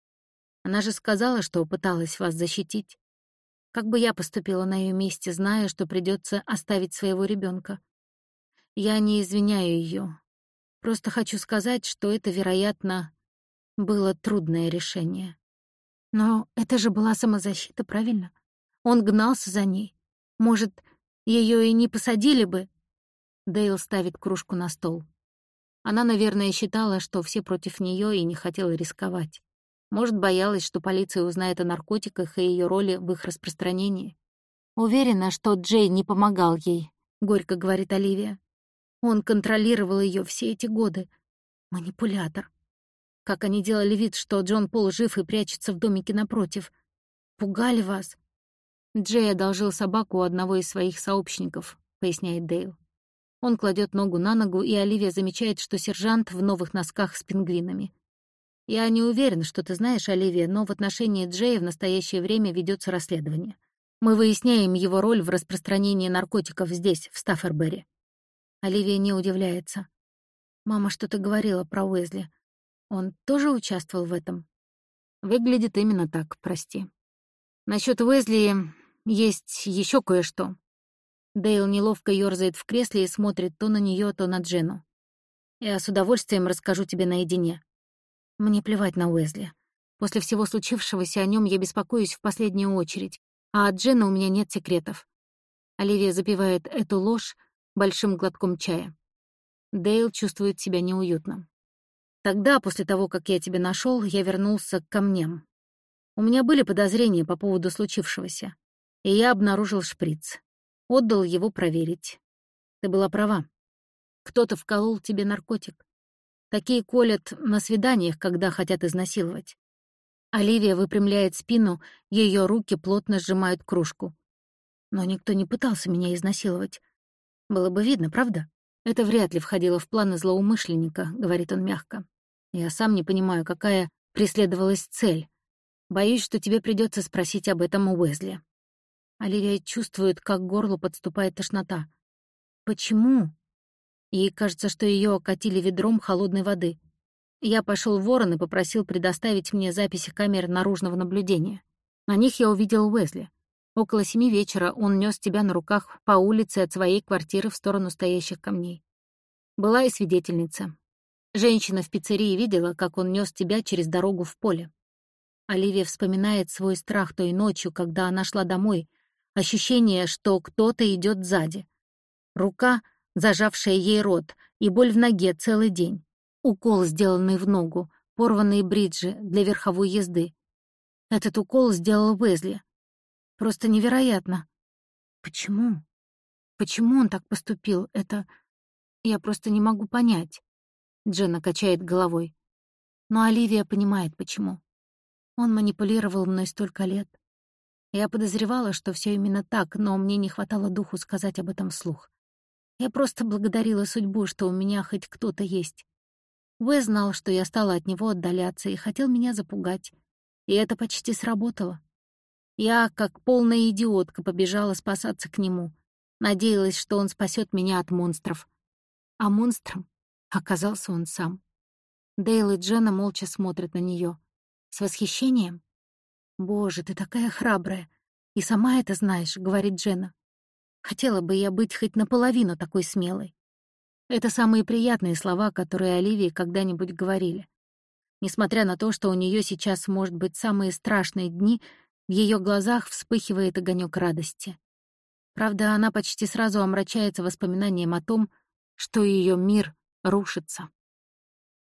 Она же сказала, что пыталась вас защитить. Как бы я поступила на ее месте, зная, что придется оставить своего ребенка? Я не извиняю ее. Просто хочу сказать, что это, вероятно, было трудное решение. Но это же была самозащита, правильно? Он гнался за ней. Может, ее и не посадили бы? Дейл ставит кружку на стол. Она, наверное, считала, что все против нее и не хотела рисковать. Может, боялась, что полиция узнает о наркотиках и ее роли в их распространении. Уверена, что Джей не помогал ей, — горько говорит Оливия. Он контролировал ее все эти годы. Манипулятор. Как они делали вид, что Джон Пол жив и прячется в домике напротив. Пугали вас. Джей одолжил собаку у одного из своих сообщников, поясняет Дейл. Он кладет ногу на ногу, и Оливия замечает, что сержант в новых носках с пингвинами. Я не уверен, что ты знаешь, Оливия, но в отношении Джея в настоящее время ведется расследование. Мы выясняем его роль в распространении наркотиков здесь, в Стаффербери. Оливия не удивляется. Мама что-то говорила про Уэзли. Он тоже участвовал в этом? Выглядит именно так, прости. Насчет Уэзли есть еще кое-что. Дейл неловко ёрзает в кресле и смотрит то на нее, то на Джену. Я с удовольствием расскажу тебе наедине. Мне плевать на Уэзли. После всего случившегося о нем я беспокоюсь в последнюю очередь, а от Джена у меня нет секретов. Оливия запивает эту ложь большим глотком чая. Дейл чувствует себя неуютно. Тогда, после того, как я тебя нашел, я вернулся к камням. У меня были подозрения по поводу случившегося, и я обнаружил шприц. Отдал его проверить. Ты была права. Кто-то вколол тебе наркотик. Такие колят на свиданиях, когда хотят изнасиловать. Оливия выпрямляет спину, ее руки плотно сжимают кружку. Но никто не пытался меня изнасиловать. Было бы видно, правда? Это вряд ли входило в планы злоумышленника, говорит он мягко. Я сам не понимаю, какая преследовалась цель. Боюсь, что тебе придется спросить об этом у Уэзли. Оливия чувствует, как к горлу подступает тошнота. Почему? Ей кажется, что ее окатили ведром холодной воды. Я пошел в Ворон и попросил предоставить мне записи камер наружного наблюдения. На них я увидел Уэзли. Около семи вечера он нес тебя на руках по улице от своей квартиры в сторону стоящих камней. Была и свидетельница. Женщина в пиццерии видела, как он нес тебя через дорогу в поле. Оливия вспоминает свой страх той ночью, когда она шла домой, ощущение, что кто-то идет сзади. Рука, зажавшая ей рот, и боль в ноге целый день. Укол, сделанный в ногу, порванные бриджи для верховой езды. Этот укол сделал Уэзли. Просто невероятно. Почему? Почему он так поступил? Это... Я просто не могу понять. Дженна качает головой. Но Оливия понимает, почему. Он манипулировал мной столько лет. Я подозревала, что все именно так, но мне не хватало духу сказать об этом вслух. Я просто благодарила судьбу, что у меня хоть кто-то есть. Уэ знал, что я стала от него отдаляться и хотел меня запугать. И это почти сработало. Я, как полная идиотка, побежала спасаться к нему. Надеялась, что он спасет меня от монстров. А монстром оказался он сам. Дейл и Дженна молча смотрят на нее. С восхищением. «Боже, ты такая храбрая. И сама это знаешь», — говорит Дженна. «Хотела бы я быть хоть наполовину такой смелой». Это самые приятные слова, которые Оливии когда-нибудь говорили. Несмотря на то, что у нее сейчас, может быть, самые страшные дни, в ее глазах вспыхивает огонек радости. Правда, она почти сразу омрачается воспоминанием о том, что ее мир рушится.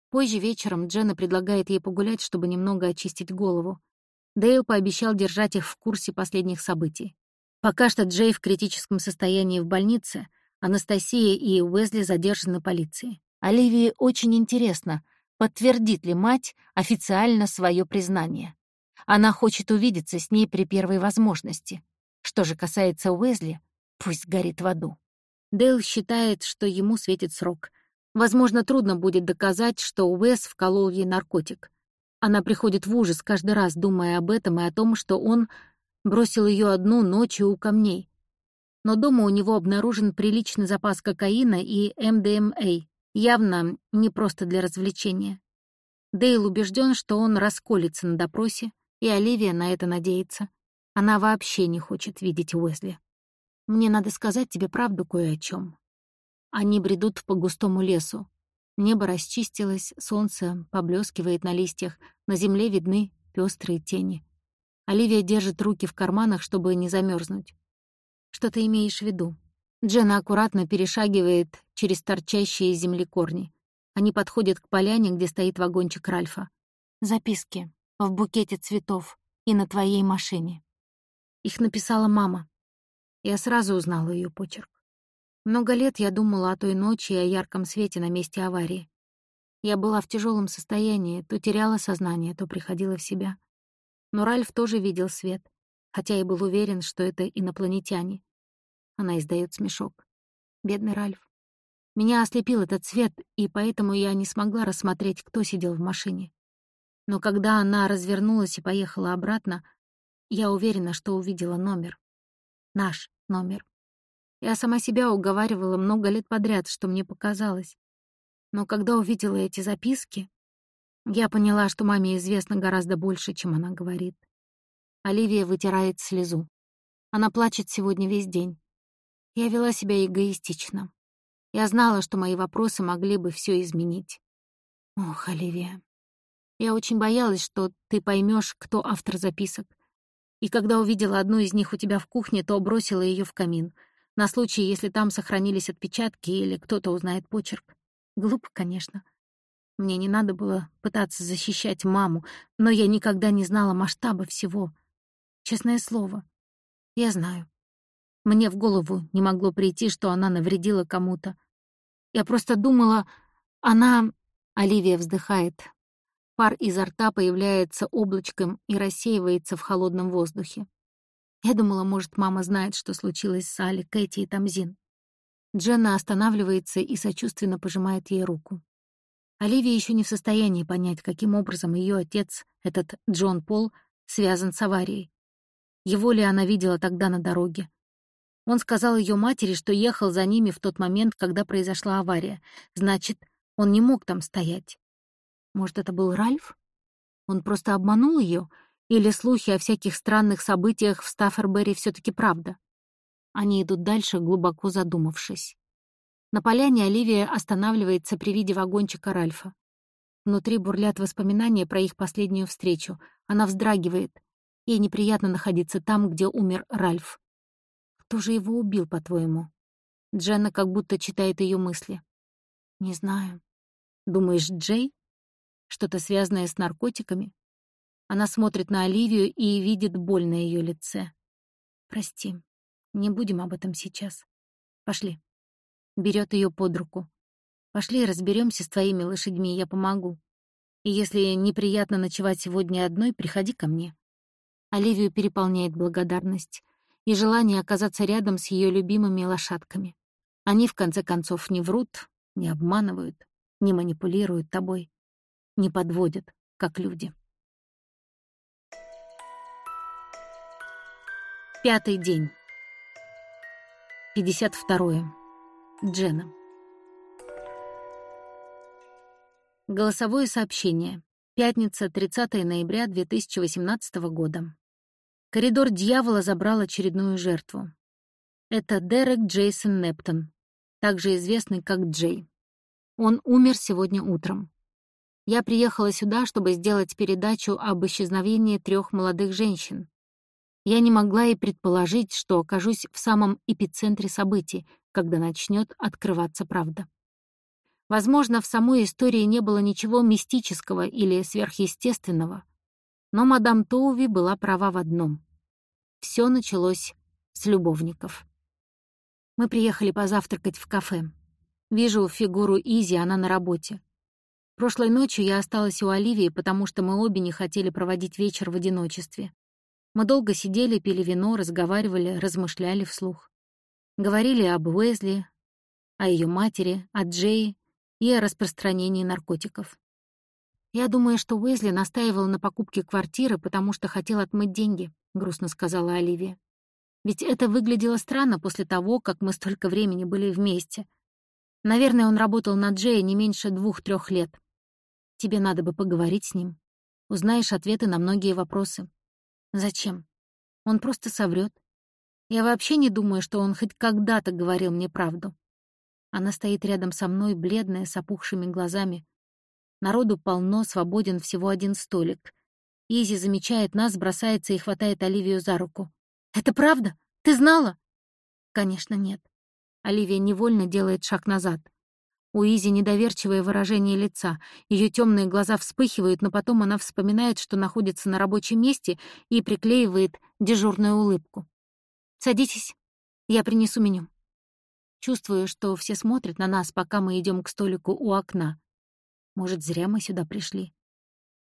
Позже вечером Дженна предлагает ей погулять, чтобы немного очистить голову. Дейл пообещал держать их в курсе последних событий. Пока что Джей в критическом состоянии в больнице, Анастасия и Уэзли задержаны полицией. Оливии очень интересно, подтвердит ли мать официально свое признание. Она хочет увидеться с ней при первой возможности. Что же касается Уэзли, пусть горит в аду. Дейл считает, что ему светит срок. Возможно, трудно будет доказать, что Уэс вколол ей наркотик. Она приходит в ужас каждый раз, думая об этом и о том, что он бросил ее одну ночью у камней. Но дома у него обнаружен приличный запас кокаина и МДМА, явно не просто для развлечения. Дейл убежден, что он расколется на допросе, и Оливия на это надеется. Она вообще не хочет видеть Уэзли. Мне надо сказать тебе правду кое о чем. Они бредут по густому лесу. Небо расчистилось, солнце поблескивает на листьях, на земле видны пестрые тени. Оливия держит руки в карманах, чтобы не замерзнуть. Что ты имеешь в виду? Джена аккуратно перешагивает через торчащие из земли корни. Они подходят к поляне, где стоит вагончик Ральфа. Записки в букете цветов и на твоей машине. Их написала мама. Я сразу узнала ее почерк. Много лет я думала о той ночи и о ярком свете на месте аварии. Я была в тяжелом состоянии, то теряла сознание, то приходила в себя. Но Ральф тоже видел свет, хотя и был уверен, что это инопланетяне. Она издает смешок. Бедный Ральф. Меня ослепил этот свет, и поэтому я не смогла рассмотреть, кто сидел в машине. Но когда она развернулась и поехала обратно, я уверена, что увидела номер. Наш номер. Я сама себя уговаривала много лет подряд, что мне показалось. Но когда увидела эти записки, я поняла, что маме известно гораздо больше, чем она говорит. Оливия вытирает слезу. Она плачет сегодня весь день. Я вела себя эгоистично. Я знала, что мои вопросы могли бы все изменить. Ох, Оливия, я очень боялась, что ты поймешь, кто автор записок. И когда увидела одну из них у тебя в кухне, то бросила ее в камин, на случай, если там сохранились отпечатки или кто-то узнает почерк. Глупо, конечно. Мне не надо было пытаться защищать маму, но я никогда не знала масштаба всего. Честное слово. Я знаю. Мне в голову не могло прийти, что она навредила кому-то. Я просто думала, она... Оливия вздыхает, Пар изо рта появляется облачком и рассеивается в холодном воздухе. Я думала, может, мама знает, что случилось с Али, Кэти и Тамзин. Дженна останавливается и сочувственно пожимает ей руку. Оливия еще не в состоянии понять, каким образом ее отец, этот Джон Пол, связан с аварией. Его ли она видела тогда на дороге? Он сказал ее матери, что ехал за ними в тот момент, когда произошла авария. Значит, он не мог там стоять. Может, это был Ральф? Он просто обманул ее? Или слухи о всяких странных событиях в Стаффербери все таки правда? Они идут дальше, глубоко задумавшись. На поляне Оливия останавливается при виде вагончика Ральфа. Внутри бурлят воспоминания про их последнюю встречу. Она вздрагивает. Ей неприятно находиться там, где умер Ральф. Кто же его убил, по-твоему? Дженна как будто читает ее мысли. Не знаю. Думаешь, Джей? Что-то связанное с наркотиками? Она смотрит на Оливию и видит боль на ее лице. Прости, не будем об этом сейчас. Пошли. Берет ее под руку. Пошли разберемся с твоими лошадьми, я помогу. И если неприятно ночевать сегодня одной, приходи ко мне. Оливию переполняет благодарность и желание оказаться рядом с ее любимыми лошадками. Они, в конце концов, не врут, не обманывают, не манипулируют тобой, не подводят, как люди. Пятый день. 52. Джена. Голосовое сообщение. Пятница, 30 ноября 2018 года. Коридор дьявола забрал очередную жертву. Это Дерек Джейсон Нептон, также известный как Джей. Он умер сегодня утром. Я приехала сюда, чтобы сделать передачу об исчезновении трех молодых женщин. Я не могла и предположить, что окажусь в самом эпицентре событий, когда начнет открываться правда. Возможно, в самой истории не было ничего мистического или сверхъестественного — но мадам Тоуви была права в одном. Все началось с любовников. Мы приехали позавтракать в кафе. Вижу фигуру Изи, она на работе. Прошлой ночью я осталась у Оливии, потому что мы обе не хотели проводить вечер в одиночестве. Мы долго сидели, пили вино, разговаривали, размышляли вслух. Говорили об Уэзли, о ее матери, о Джее и о распространении наркотиков. «Я думаю, что Уэзли настаивал на покупке квартиры, потому что хотел отмыть деньги», — грустно сказала Оливия. «Ведь это выглядело странно после того, как мы столько времени были вместе. Наверное, он работал на Джея не меньше двух-трех лет. Тебе надо бы поговорить с ним. Узнаешь ответы на многие вопросы. Зачем? Он просто соврет. Я вообще не думаю, что он хоть когда-то говорил мне правду. Она стоит рядом со мной, бледная, с опухшими глазами, Народу полно, свободен всего один столик. Изи замечает нас, бросается и хватает Оливию за руку. «Это правда? Ты знала?» «Конечно, нет». Оливия невольно делает шаг назад. У Изи недоверчивое выражение лица. Ее темные глаза вспыхивают, но потом она вспоминает, что находится на рабочем месте и приклеивает дежурную улыбку. «Садитесь, я принесу меню». Чувствую, что все смотрят на нас, пока мы идем к столику у окна. Может, зря мы сюда пришли.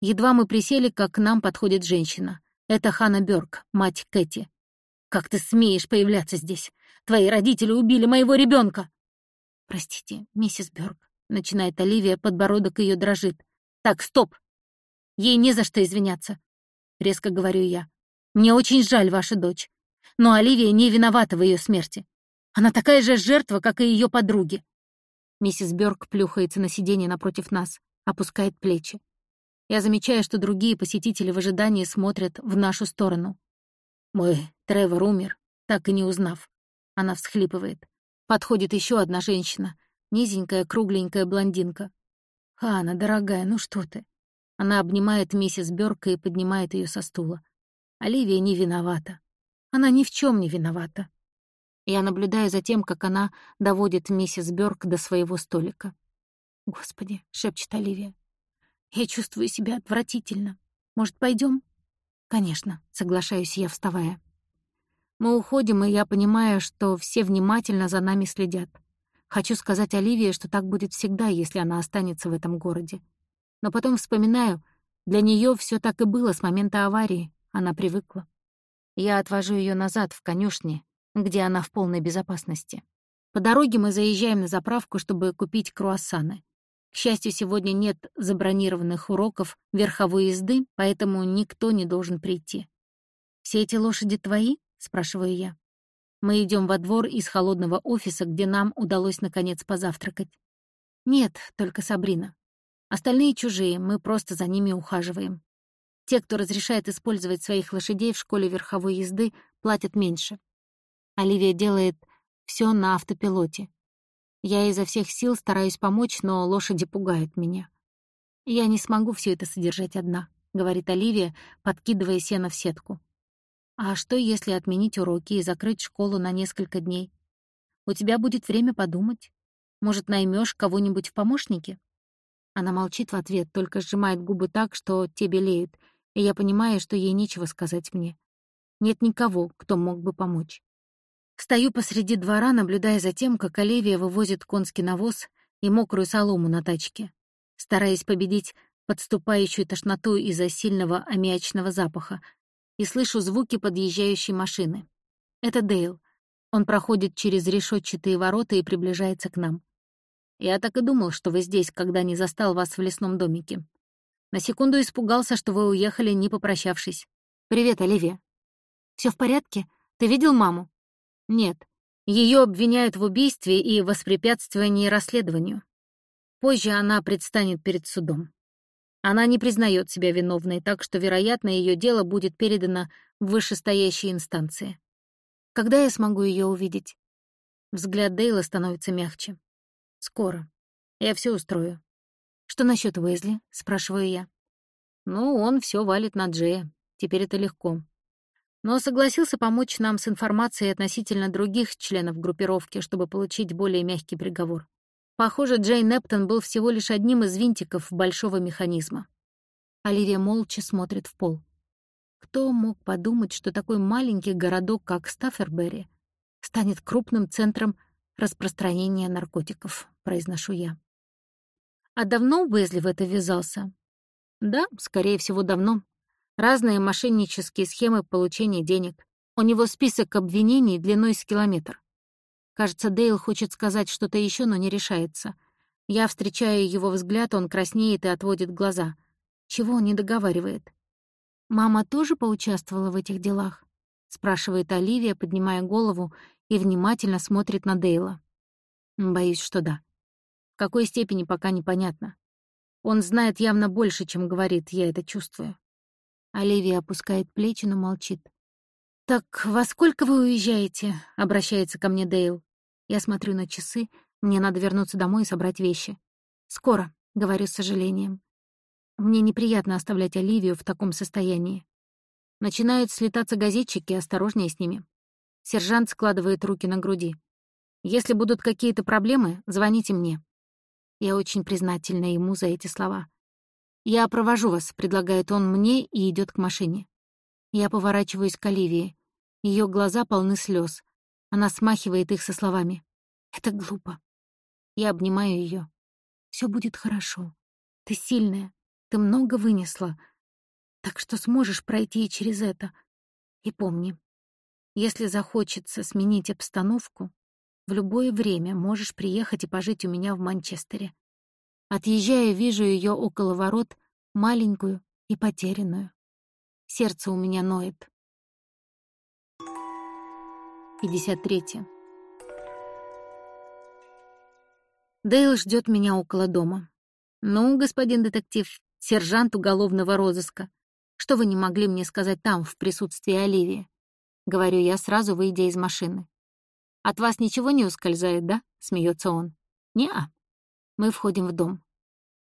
Едва мы присели, как к нам подходит женщина. Это Хана Бёрк, мать Кэти. «Как ты смеешь появляться здесь? Твои родители убили моего ребенка. «Простите, миссис Бёрк», — начинает Оливия, подбородок ее дрожит. «Так, стоп! Ей не за что извиняться», — резко говорю я. «Мне очень жаль ваша дочь, но Оливия не виновата в ее смерти. Она такая же жертва, как и ее подруги. Миссис Бёрк плюхается на сиденье напротив нас, опускает плечи. Я замечаю, что другие посетители в ожидании смотрят в нашу сторону. Мой Тревор умер, так и не узнав. Она всхлипывает. Подходит еще одна женщина, низенькая, кругленькая блондинка. «Хана, дорогая, ну что ты?» Она обнимает миссис Бёрка и поднимает ее со стула. Оливия не виновата. Она ни в чем не виновата. Я наблюдаю за тем, как она доводит миссис Бёрк до своего столика. «Господи», — шепчет Оливия, — «я чувствую себя отвратительно. Может, пойдем? «Конечно», — соглашаюсь я, вставая. Мы уходим, и я понимаю, что все внимательно за нами следят. Хочу сказать Оливии, что так будет всегда, если она останется в этом городе. Но потом вспоминаю, для нее все так и было с момента аварии, она привыкла. Я отвожу ее назад, в конюшне, где она в полной безопасности. По дороге мы заезжаем на заправку, чтобы купить круассаны. К счастью, сегодня нет забронированных уроков верховой езды, поэтому никто не должен прийти. «Все эти лошади твои?» — спрашиваю я. Мы идем во двор из холодного офиса, где нам удалось наконец позавтракать. Нет, только Сабрина. Остальные чужие, мы просто за ними ухаживаем. Те, кто разрешает использовать своих лошадей в школе верховой езды, платят меньше. Оливия делает все на автопилоте. Я изо всех сил стараюсь помочь, но лошади пугают меня. «Я не смогу все это содержать одна», — говорит Оливия, подкидывая сено в сетку. «А что, если отменить уроки и закрыть школу на несколько дней? У тебя будет время подумать. Может, наймешь кого-нибудь в помощнике?» Она молчит в ответ, только сжимает губы так, что те белеют, и я понимаю, что ей нечего сказать мне. Нет никого, кто мог бы помочь. Стою посреди двора, наблюдая за тем, как Оливия вывозит конский навоз и мокрую солому на тачке, стараясь победить подступающую тошноту из-за сильного аммиачного запаха, и слышу звуки подъезжающей машины. Это Дейл. Он проходит через решетчатые ворота и приближается к нам. Я так и думал, что вы здесь, когда не застал вас в лесном домике. На секунду испугался, что вы уехали, не попрощавшись. «Привет, Оливия. Все в порядке? Ты видел маму?» Нет, ее обвиняют в убийстве и воспрепятствовании расследованию. Позже она предстанет перед судом. Она не признает себя виновной, так что, вероятно, ее дело будет передано в вышестоящие инстанции. Когда я смогу ее увидеть? Взгляд Дейла становится мягче. Скоро. Я все устрою. Что насчет Уэзли? спрашиваю я. Ну, он все валит на Джея. Теперь это легко но согласился помочь нам с информацией относительно других членов группировки, чтобы получить более мягкий приговор. Похоже, Джей Нептон был всего лишь одним из винтиков большого механизма. Оливия молча смотрит в пол. Кто мог подумать, что такой маленький городок, как Стаффербери, станет крупным центром распространения наркотиков, произношу я. А давно Уэзли в это ввязался? Да, скорее всего, давно, разные мошеннические схемы получения денег. У него список обвинений длиной с километр. Кажется, Дейл хочет сказать что-то еще, но не решается. Я встречаю его взгляд, он краснеет и отводит глаза. Чего он не договаривает? «Мама тоже поучаствовала в этих делах?» — спрашивает Оливия, поднимая голову и внимательно смотрит на Дейла. Боюсь, что да. В какой степени пока непонятно. Он знает явно больше, чем говорит, я это чувствую. Оливия опускает плечи, но молчит. «Так во сколько вы уезжаете?» — обращается ко мне Дейл. Я смотрю на часы, мне надо вернуться домой и собрать вещи. «Скоро», — говорю с сожалением. Мне неприятно оставлять Оливию в таком состоянии. Начинают слетаться газетчики, осторожнее с ними. Сержант складывает руки на груди. «Если будут какие-то проблемы, звоните мне». Я очень признательна ему за эти слова. «Я провожу вас», — предлагает он мне и идет к машине. Я поворачиваюсь к Оливии. Ее глаза полны слез. Она смахивает их со словами. «Это глупо». Я обнимаю ее. Все будет хорошо. Ты сильная, ты много вынесла, так что сможешь пройти и через это. И помни, если захочется сменить обстановку, в любое время можешь приехать и пожить у меня в Манчестере. Отъезжая, вижу ее около ворот, маленькую и потерянную. Сердце у меня ноет. 53. Дейл ждет меня около дома. «Ну, господин детектив, сержант уголовного розыска, что вы не могли мне сказать там, в присутствии Оливии?» Говорю я, сразу выйдя из машины. «От вас ничего не ускользает, да?» — смеется он. «Не-а». Мы входим в дом.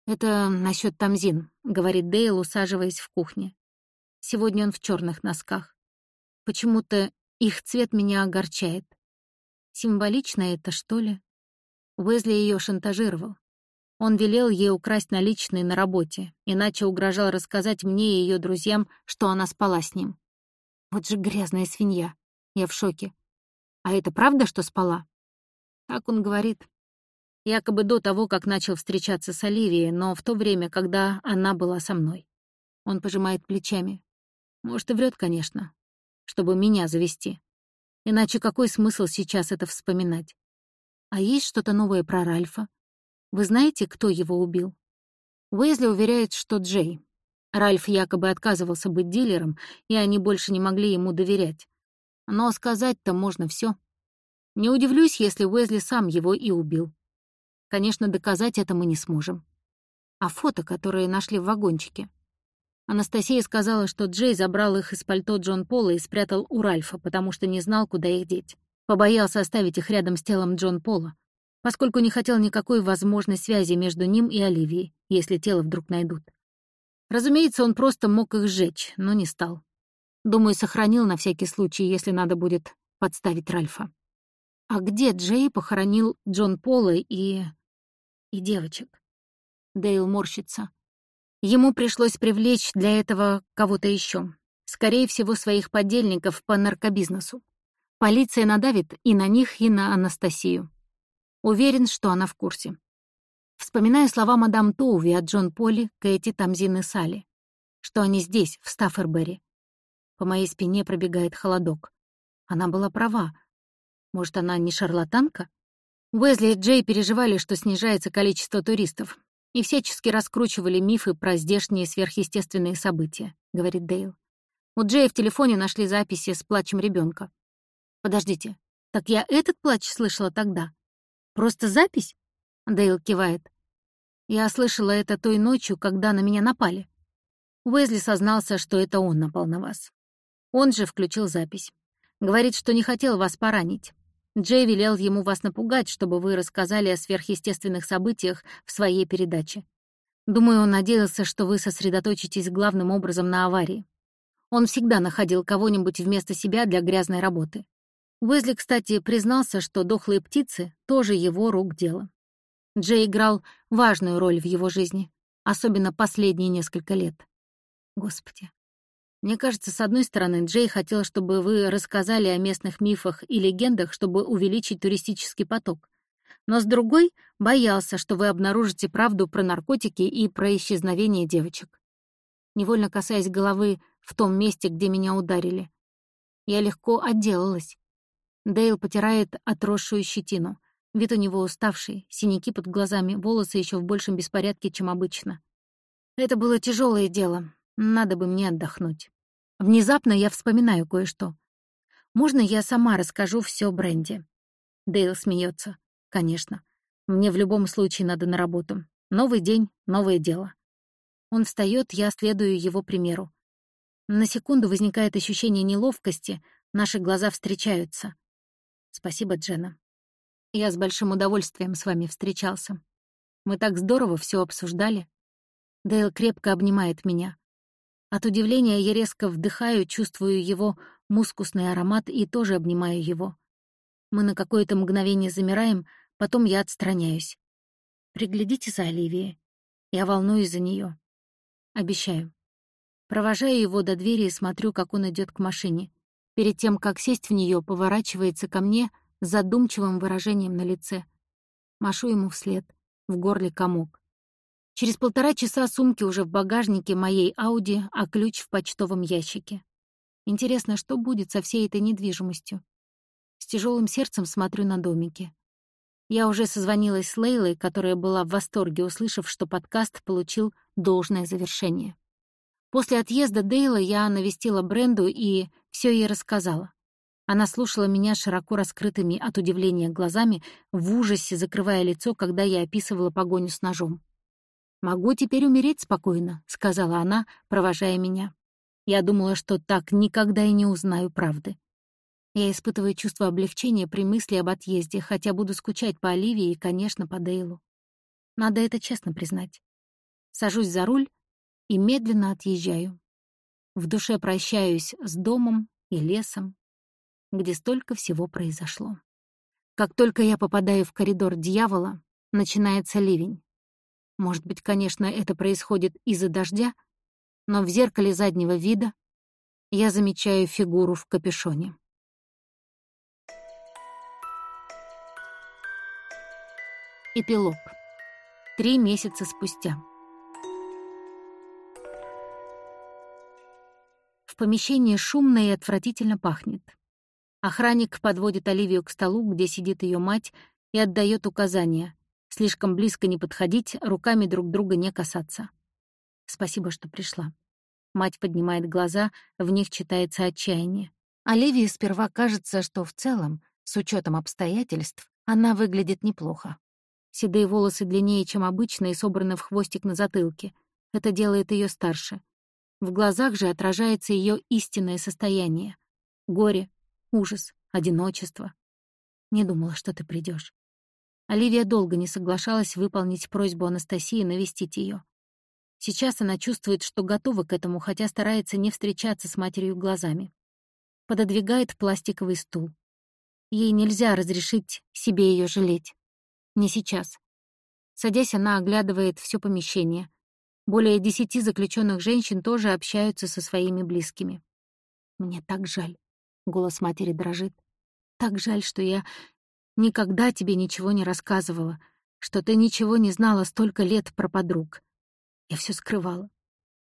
«Это насчет Тамзин», — говорит Дейл, усаживаясь в кухне. Сегодня он в черных носках. Почему-то их цвет меня огорчает. Символично это, что ли? Уэзли ее шантажировал. Он велел ей украсть наличные на работе, иначе угрожал рассказать мне и ее друзьям, что она спала с ним. Вот же грязная свинья. Я в шоке. А это правда, что спала? Так он говорит. Якобы до того, как начал встречаться с Оливией, но в то время, когда она была со мной. Он пожимает плечами. Может, и врет, конечно. Чтобы меня завести. Иначе какой смысл сейчас это вспоминать? А есть что-то новое про Ральфа? Вы знаете, кто его убил? Уэйзли уверяет, что Джей. Ральф якобы отказывался быть дилером, и они больше не могли ему доверять. Но сказать-то можно все. Не удивлюсь, если Уэзли сам его и убил. Конечно, доказать это мы не сможем. А фото, которые нашли в вагончике? Анастасия сказала, что Джей забрал их из пальто Джон Пола и спрятал у Ральфа, потому что не знал, куда их деть. Побоялся оставить их рядом с телом Джон Пола, поскольку не хотел никакой возможной связи между ним и Оливией, если тело вдруг найдут. Разумеется, он просто мог их сжечь, но не стал. Думаю, сохранил на всякий случай, если надо будет подставить Ральфа. А где Джей похоронил Джон Пола и... и девочек? Дейл морщится. Ему пришлось привлечь для этого кого-то еще. Скорее всего, своих подельников по наркобизнесу. Полиция надавит и на них, и на Анастасию. Уверен, что она в курсе. Вспоминаю слова мадам Тоуви от Джон Поли, Кэти, Тамзин и Салли, что они здесь, в Стаффербери. По моей спине пробегает холодок. Она была права. Может, она не шарлатанка? Уэзли и Джей переживали, что снижается количество туристов, и всячески раскручивали мифы про здешние сверхъестественные события, говорит Дейл. У Джея в телефоне нашли записи с плачем ребенка. Подождите, так я этот плач слышала тогда? Просто запись? Дейл кивает. Я слышала это той ночью, когда на меня напали. Уэзли сознался, что это он напал на вас. Он же включил запись. Говорит, что не хотел вас поранить. Джей велел ему вас напугать, чтобы вы рассказали о сверхъестественных событиях в своей передаче. Думаю, он надеялся, что вы сосредоточитесь главным образом на аварии. Он всегда находил кого-нибудь вместо себя для грязной работы. Уэзли, кстати, признался, что дохлые птицы — тоже его рук дело. Джей играл важную роль в его жизни, особенно последние несколько лет. Господи. Мне кажется, с одной стороны, Джей хотел, чтобы вы рассказали о местных мифах и легендах, чтобы увеличить туристический поток. Но с другой, боялся, что вы обнаружите правду про наркотики и про исчезновение девочек. Невольно касаясь головы в том месте, где меня ударили. Я легко отделалась. Дейл потирает отросшую щетину. Вид у него уставший, синяки под глазами, волосы еще в большем беспорядке, чем обычно. Это было тяжелое дело. Надо бы мне отдохнуть. Внезапно я вспоминаю кое-что. Можно я сама расскажу все Бренди? Дейл смеется. Конечно. Мне в любом случае надо на работу. Новый день, новое дело. Он встает, я следую его примеру. На секунду возникает ощущение неловкости, наши глаза встречаются. Спасибо, Джена. Я с большим удовольствием с вами встречался. Мы так здорово все обсуждали. Дейл крепко обнимает меня. От удивления я резко вдыхаю, чувствую его мускусный аромат и тоже обнимаю его. Мы на какое-то мгновение замираем, потом я отстраняюсь. Приглядите за Оливией. Я волнуюсь за нее. Обещаю. Провожаю его до двери и смотрю, как он идет к машине. Перед тем, как сесть в нее, поворачивается ко мне — с задумчивым выражением на лице. Машу ему вслед, в горле комок. Через полтора часа сумки уже в багажнике моей Ауди, а ключ в почтовом ящике. Интересно, что будет со всей этой недвижимостью? С тяжелым сердцем смотрю на домики. Я уже созвонилась с Лейлой, которая была в восторге, услышав, что подкаст получил должное завершение. После отъезда Дейла я навестила Бренду и все ей рассказала. Она слушала меня широко раскрытыми от удивления глазами, в ужасе закрывая лицо, когда я описывала погоню с ножом. «Могу теперь умереть спокойно», — сказала она, провожая меня. Я думала, что так никогда и не узнаю правды. Я испытываю чувство облегчения при мысли об отъезде, хотя буду скучать по Оливии и, конечно, по Дейлу. Надо это честно признать. Сажусь за руль и медленно отъезжаю. В душе прощаюсь с домом и лесом, где столько всего произошло. Как только я попадаю в коридор дьявола, начинается ливень. Может быть, конечно, это происходит из-за дождя, но в зеркале заднего вида я замечаю фигуру в капюшоне. Эпилог. Три месяца спустя. В помещении шумно и отвратительно пахнет. Охранник подводит Оливию к столу, где сидит ее мать, и отдает указания. Слишком близко не подходить, руками друг друга не касаться. Спасибо, что пришла. Мать поднимает глаза, в них читается отчаяние. Оливии сперва кажется, что в целом, с учетом обстоятельств, она выглядит неплохо. Седые волосы длиннее, чем обычно, и собраны в хвостик на затылке. Это делает ее старше. В глазах же отражается ее истинное состояние. Горе, ужас, одиночество. Не думала, что ты придешь. Оливия долго не соглашалась выполнить просьбу Анастасии навестить ее. Сейчас она чувствует, что готова к этому, хотя старается не встречаться с матерью глазами. Пододвигает пластиковый стул. Ей нельзя разрешить себе ее жалеть. Не сейчас. Садясь, она оглядывает все помещение. Более десяти заключенных женщин тоже общаются со своими близкими. «Мне так жаль», — голос матери дрожит. «Так жаль, что я никогда тебе ничего не рассказывала, что ты ничего не знала столько лет про подруг. Я все скрывала.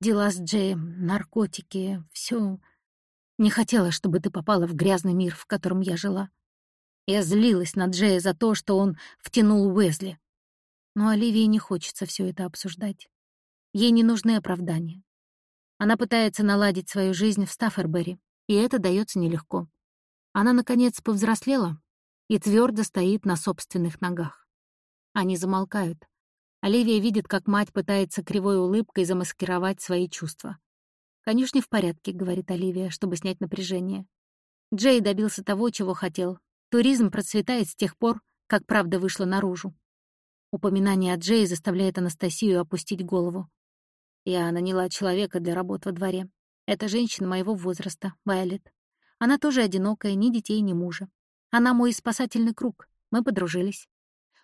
Дела с Джеем, наркотики, все. Не хотела, чтобы ты попала в грязный мир, в котором я жила. Я злилась на Джея за то, что он втянул Уэзли. Но Оливии не хочется все это обсуждать. Ей не нужны оправдания. Она пытается наладить свою жизнь в Стаффербери, и это дается нелегко. Она, наконец, повзрослела и твердо стоит на собственных ногах. Они замолкают. Оливия видит, как мать пытается кривой улыбкой замаскировать свои чувства. «Конечно, в порядке», — говорит Оливия, чтобы снять напряжение. Джей добился того, чего хотел. Туризм процветает с тех пор, как правда вышла наружу. Упоминание о Джей заставляет Анастасию опустить голову. Я наняла человека для работ во дворе. Это женщина моего возраста, Вайлет. Она тоже одинокая, ни детей, ни мужа. Она мой спасательный круг. Мы подружились.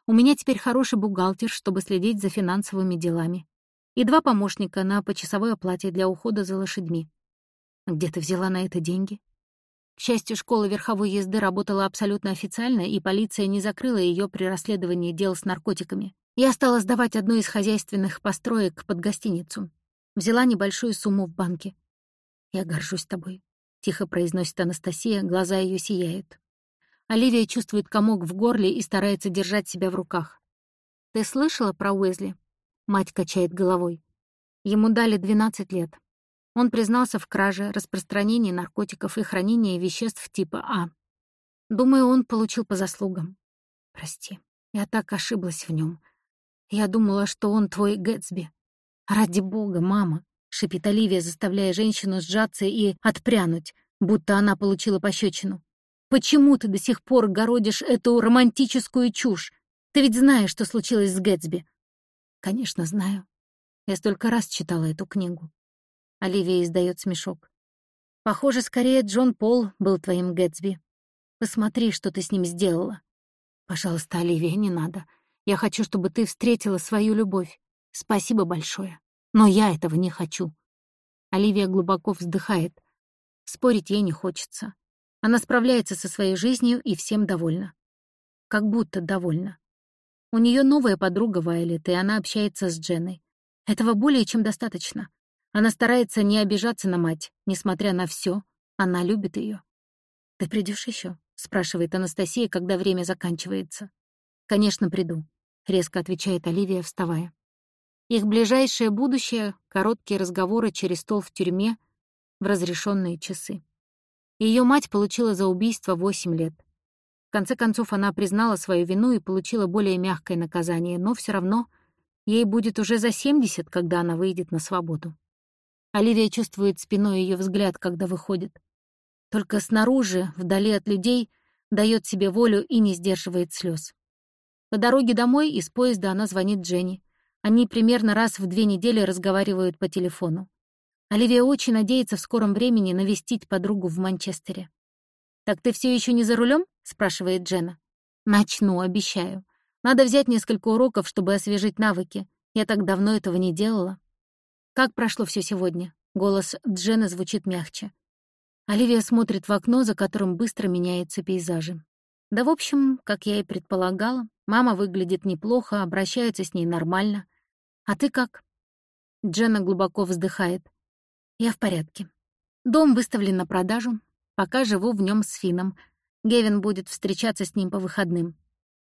У меня теперь хороший бухгалтер, чтобы следить за финансовыми делами. И два помощника на почасовой оплате для ухода за лошадьми. Где ты взяла на это деньги? К счастью, школа верховой езды работала абсолютно официально, и полиция не закрыла ее при расследовании дел с наркотиками. Я стала сдавать одну из хозяйственных построек под гостиницу. Взяла небольшую сумму в банке. «Я горжусь тобой», — тихо произносит Анастасия, глаза ее сияют. Оливия чувствует комок в горле и старается держать себя в руках. «Ты слышала про Уэзли?» Мать качает головой. Ему дали 12 лет. Он признался в краже, распространении наркотиков и хранении веществ типа А. Думаю, он получил по заслугам. Прости, я так ошиблась в нем. Я думала, что он твой Гэтсби. Ради бога, мама, шипит Оливия, заставляя женщину сжаться и отпрянуть, будто она получила пощечину. Почему ты до сих пор городишь эту романтическую чушь? Ты ведь знаешь, что случилось с Гэтсби. Конечно, знаю. Я столько раз читала эту книгу. Оливия издает смешок. Похоже, скорее Джон Пол был твоим Гэтсби. Посмотри, что ты с ним сделала. Пожалуйста, Оливия, не надо. Я хочу, чтобы ты встретила свою любовь. Спасибо большое. Но я этого не хочу. Оливия глубоко вздыхает. Спорить ей не хочется. Она справляется со своей жизнью и всем довольна. Как будто довольна. У нее новая подруга Вайлет, и она общается с Дженной. Этого более чем достаточно. Она старается не обижаться на мать, несмотря на все. Она любит ее. «Ты придешь еще? спрашивает Анастасия, когда время заканчивается. «Конечно, приду. — резко отвечает Оливия, вставая. Их ближайшее будущее — короткие разговоры через стол в тюрьме в разрешенные часы. Ее мать получила за убийство 8 лет. В конце концов, она признала свою вину и получила более мягкое наказание, но все равно ей будет уже за 70, когда она выйдет на свободу. Оливия чувствует спиной ее взгляд, когда выходит. Только снаружи, вдали от людей, дает себе волю и не сдерживает слез. По дороге домой из поезда она звонит Дженни. Они примерно раз в две недели разговаривают по телефону. Оливия очень надеется в скором времени навестить подругу в Манчестере. «Так ты все еще не за рулем? спрашивает Дженна. «Начну, обещаю. Надо взять несколько уроков, чтобы освежить навыки. Я так давно этого не делала». «Как прошло все сегодня?» Голос Дженны звучит мягче. Оливия смотрит в окно, за которым быстро меняются пейзажи. Да, в общем, как я и предполагала, мама выглядит неплохо, обращаются с ней нормально. А ты как? Дженна глубоко вздыхает. Я в порядке. Дом выставлен на продажу. Пока живу в нем с Фином. Гевин будет встречаться с ним по выходным.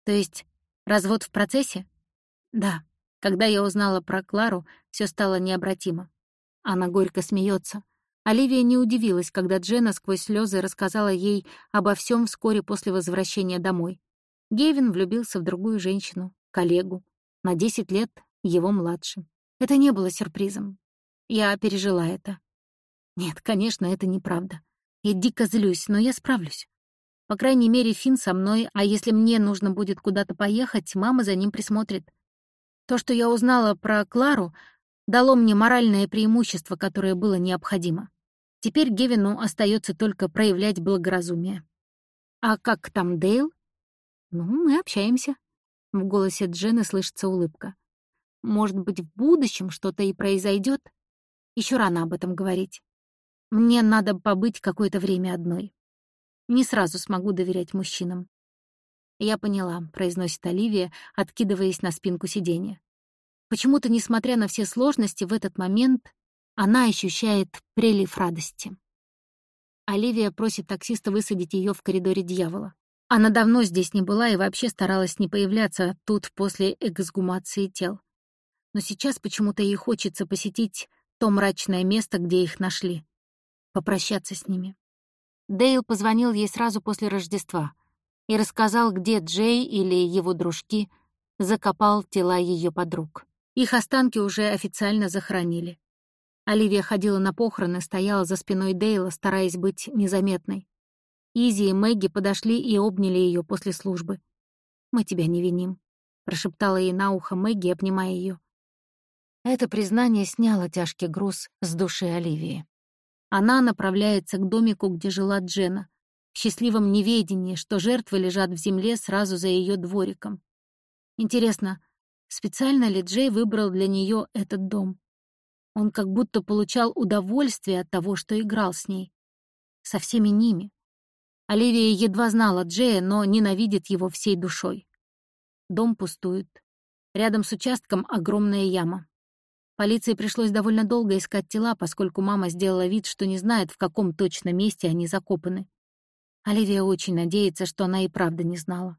То есть развод в процессе? Да. Когда я узнала про Клару, все стало необратимо. Она горько смеется. Оливия не удивилась, когда Джена сквозь слезы рассказала ей обо всем вскоре после возвращения домой. Гевин влюбился в другую женщину, коллегу, на 10 лет его младше. Это не было сюрпризом. Я пережила это. Нет, конечно, это неправда. Я дико злюсь, но я справлюсь. По крайней мере, Фин со мной, а если мне нужно будет куда-то поехать, мама за ним присмотрит. То, что я узнала про Клару, дало мне моральное преимущество, которое было необходимо. Теперь Гевину остается только проявлять благоразумие. «А как там Дейл?» «Ну, мы общаемся». В голосе Джены слышится улыбка. «Может быть, в будущем что-то и произойдет? Еще рано об этом говорить. Мне надо побыть какое-то время одной. Не сразу смогу доверять мужчинам». «Я поняла», — произносит Оливия, откидываясь на спинку сиденья. Почему-то, несмотря на все сложности, в этот момент она ощущает прилив радости. Оливия просит таксиста высадить ее в коридоре дьявола. Она давно здесь не была и вообще старалась не появляться тут после эксгумации тел. Но сейчас почему-то ей хочется посетить то мрачное место, где их нашли. Попрощаться с ними. Дейл позвонил ей сразу после Рождества и рассказал, где Джей или его дружки закопал тела ее подруг. Их останки уже официально захоронили. Оливия ходила на похороны, стояла за спиной Дейла, стараясь быть незаметной. Изи и Мэгги подошли и обняли ее после службы. «Мы тебя не виним», — прошептала ей на ухо Мэгги, обнимая ее. Это признание сняло тяжкий груз с души Оливии. Она направляется к домику, где жила Джена, в счастливом неведении, что жертвы лежат в земле сразу за ее двориком. Интересно, специально ли Джей выбрал для нее этот дом? Он как будто получал удовольствие от того, что играл с ней. Со всеми ними. Оливия едва знала Джея, но ненавидит его всей душой. Дом пустует. Рядом с участком огромная яма. Полиции пришлось довольно долго искать тела, поскольку мама сделала вид, что не знает, в каком точно месте они закопаны. Оливия очень надеется, что она и правда не знала.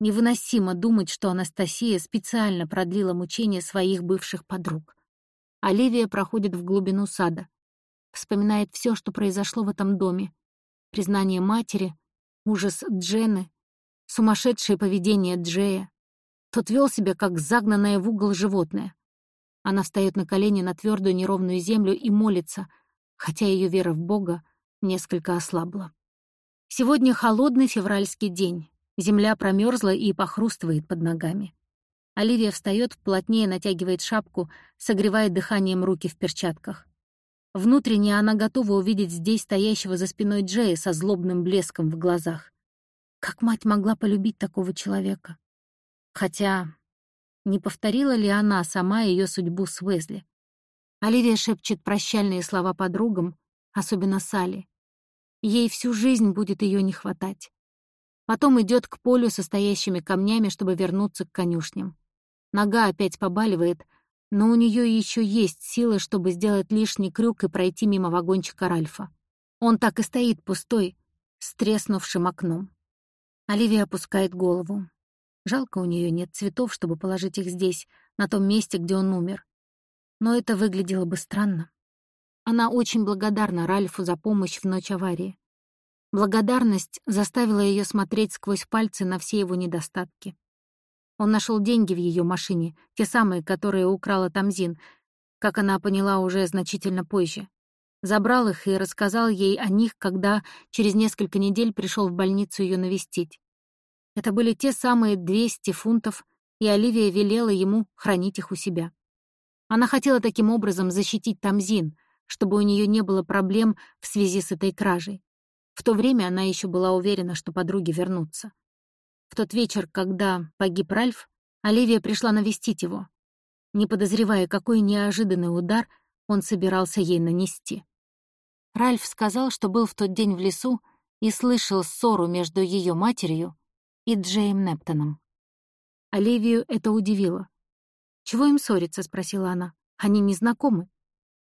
Невыносимо думать, что Анастасия специально продлила мучения своих бывших подруг. Оливия проходит в глубину сада. Вспоминает все, что произошло в этом доме. Признание матери, ужас Джены, сумасшедшее поведение Джея. Тот вел себя, как загнанное в угол животное. Она встает на колени на твердую неровную землю и молится, хотя ее вера в Бога несколько ослабла. Сегодня холодный февральский день. Земля промерзла и похрустывает под ногами. Оливия встает, плотнее натягивает шапку, согревает дыханием руки в перчатках. Внутренне она готова увидеть здесь стоящего за спиной Джея со злобным блеском в глазах. Как мать могла полюбить такого человека? Хотя не повторила ли она сама ее судьбу с Уэзли? Оливия шепчет прощальные слова подругам, особенно Салли. Ей всю жизнь будет ее не хватать. Потом идет к полю со стоящими камнями, чтобы вернуться к конюшням. Нога опять побаливает, но у нее еще есть силы, чтобы сделать лишний крюк и пройти мимо вагончика Ральфа. Он так и стоит пустой, с треснувшим окном. Оливия опускает голову. Жалко, у нее нет цветов, чтобы положить их здесь, на том месте, где он умер. Но это выглядело бы странно. Она очень благодарна Ральфу за помощь в ночь аварии. Благодарность заставила ее смотреть сквозь пальцы на все его недостатки. Он нашел деньги в ее машине, те самые, которые украла Тамзин, как она поняла уже значительно позже. Забрал их и рассказал ей о них, когда через несколько недель пришел в больницу ее навестить. Это были те самые 200 фунтов, и Оливия велела ему хранить их у себя. Она хотела таким образом защитить Тамзин, чтобы у нее не было проблем в связи с этой кражей. В то время она еще была уверена, что подруги вернутся. В тот вечер, когда погиб Ральф, Оливия пришла навестить его, не подозревая, какой неожиданный удар он собирался ей нанести. Ральф сказал, что был в тот день в лесу и слышал ссору между ее матерью и Джейм Нептоном. Оливию это удивило. «Чего им ссориться?» — спросила она. «Они не знакомы».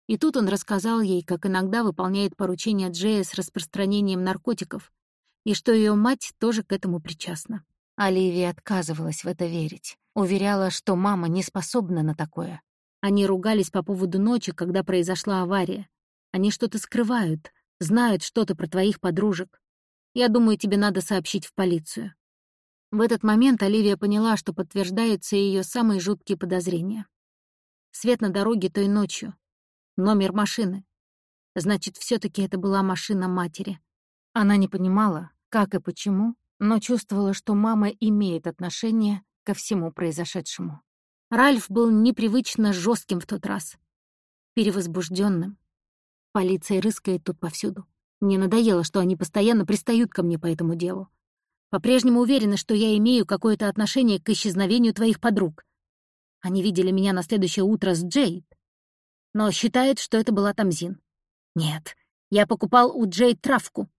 И тут он рассказал ей, как иногда выполняет поручения Джея с распространением наркотиков, и что ее мать тоже к этому причастна. Оливия отказывалась в это верить, уверяла, что мама не способна на такое. Они ругались по поводу ночи, когда произошла авария. Они что-то скрывают, знают что-то про твоих подружек. Я думаю, тебе надо сообщить в полицию». В этот момент Оливия поняла, что подтверждаются ее самые жуткие подозрения. Свет на дороге той ночью. Номер машины. Значит, все таки это была машина матери. Она не понимала, как и почему, но чувствовала, что мама имеет отношение ко всему произошедшему. Ральф был непривычно жестким в тот раз, перевозбужденным. Полиция рыскает тут повсюду. Мне надоело, что они постоянно пристают ко мне по этому делу. По-прежнему уверены, что я имею какое-то отношение к исчезновению твоих подруг. Они видели меня на следующее утро с Джейд, но считают, что это была Тамзин. Нет, я покупал у Джейд травку.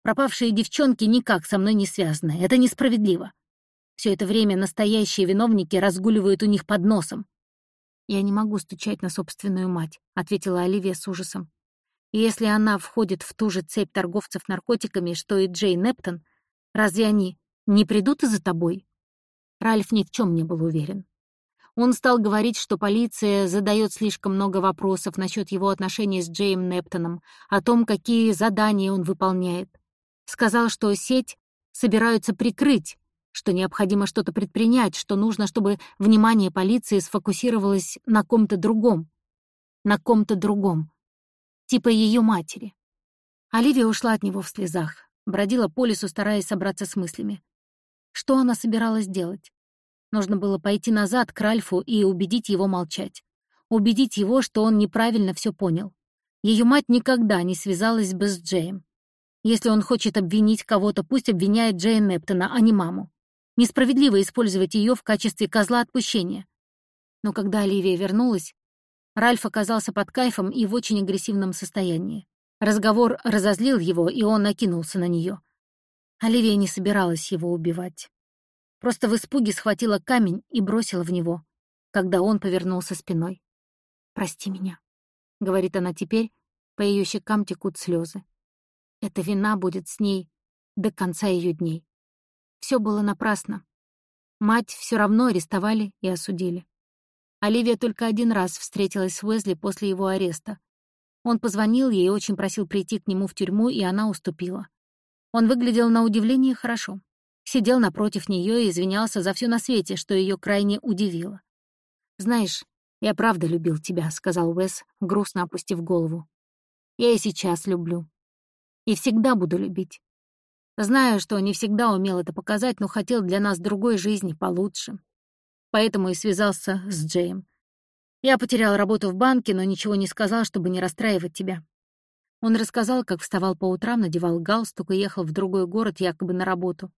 Пропавшие девчонки никак со мной не связаны. Это несправедливо. Все это время настоящие виновники разгуливают у них под носом. «Я не могу стучать на собственную мать», — ответила Оливия с ужасом. «Если она входит в ту же цепь торговцев наркотиками, что и Джей Нептон, разве они не придут из-за тобой?» Ральф ни в чем не был уверен. Он стал говорить, что полиция задает слишком много вопросов насчет его отношений с Джейм Нептоном, о том, какие задания он выполняет. Сказал, что сеть собираются прикрыть, что необходимо что-то предпринять, что нужно, чтобы внимание полиции сфокусировалось на ком-то другом. На ком-то другом. Типа ее матери. Оливия ушла от него в слезах, бродила по лесу, стараясь собраться с мыслями. Что она собиралась делать? Нужно было пойти назад к Ральфу и убедить его молчать. Убедить его, что он неправильно все понял. Ее мать никогда не связалась бы с Джеем. Если он хочет обвинить кого-то, пусть обвиняет Джейн Нептона, а не маму. Несправедливо использовать ее в качестве козла отпущения. Но когда Оливия вернулась, Ральф оказался под кайфом и в очень агрессивном состоянии. Разговор разозлил его, и он накинулся на нее. Оливия не собиралась его убивать. Просто в испуге схватила камень и бросила в него, когда он повернулся спиной. «Прости меня», — говорит она теперь, по ее щекам текут слезы. Эта вина будет с ней до конца ее дней. Все было напрасно. Мать все равно арестовали и осудили. Оливия только один раз встретилась с Уэзли после его ареста. Он позвонил ей и очень просил прийти к нему в тюрьму, и она уступила. Он выглядел на удивление хорошо. Сидел напротив нее и извинялся за все на свете, что ее крайне удивило. «Знаешь, я правда любил тебя», — сказал Уэс, грустно опустив голову. «Я и сейчас люблю. И всегда буду любить. Знаю, что не всегда умел это показать, но хотел для нас другой жизни получше. Поэтому и связался с Джеем. Я потерял работу в банке, но ничего не сказал, чтобы не расстраивать тебя. Он рассказал, как вставал по утрам, надевал галстук и ехал в другой город якобы на работу.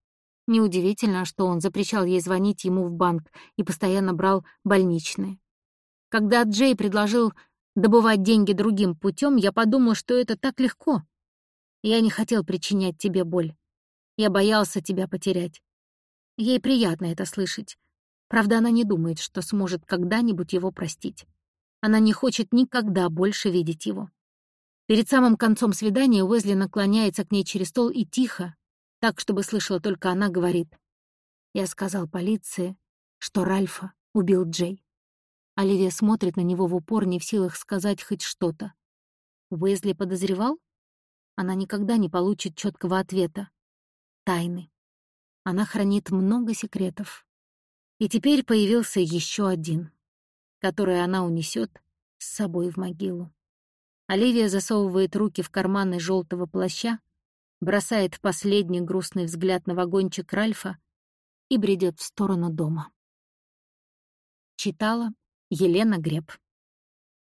Неудивительно, что он запрещал ей звонить ему в банк и постоянно брал больничные. Когда Джей предложил добывать деньги другим путем, я подумал, что это так легко. Я не хотел причинять тебе боль. Я боялся тебя потерять. Ей приятно это слышать. Правда, она не думает, что сможет когда-нибудь его простить. Она не хочет никогда больше видеть его. Перед самым концом свидания Уэзли наклоняется к ней через стол и тихо, так, чтобы слышала только она, говорит. Я сказал полиции, что Ральфа убил Джей. Оливия смотрит на него в упор, не в силах сказать хоть что-то. Уэзли подозревал? Она никогда не получит четкого ответа тайны. Она хранит много секретов. И теперь появился еще один, который она унесет с собой в могилу. Оливия засовывает руки в карманы желтого плаща, бросает последний грустный взгляд на вагончик Ральфа и бредет в сторону дома. Читала Елена Греб.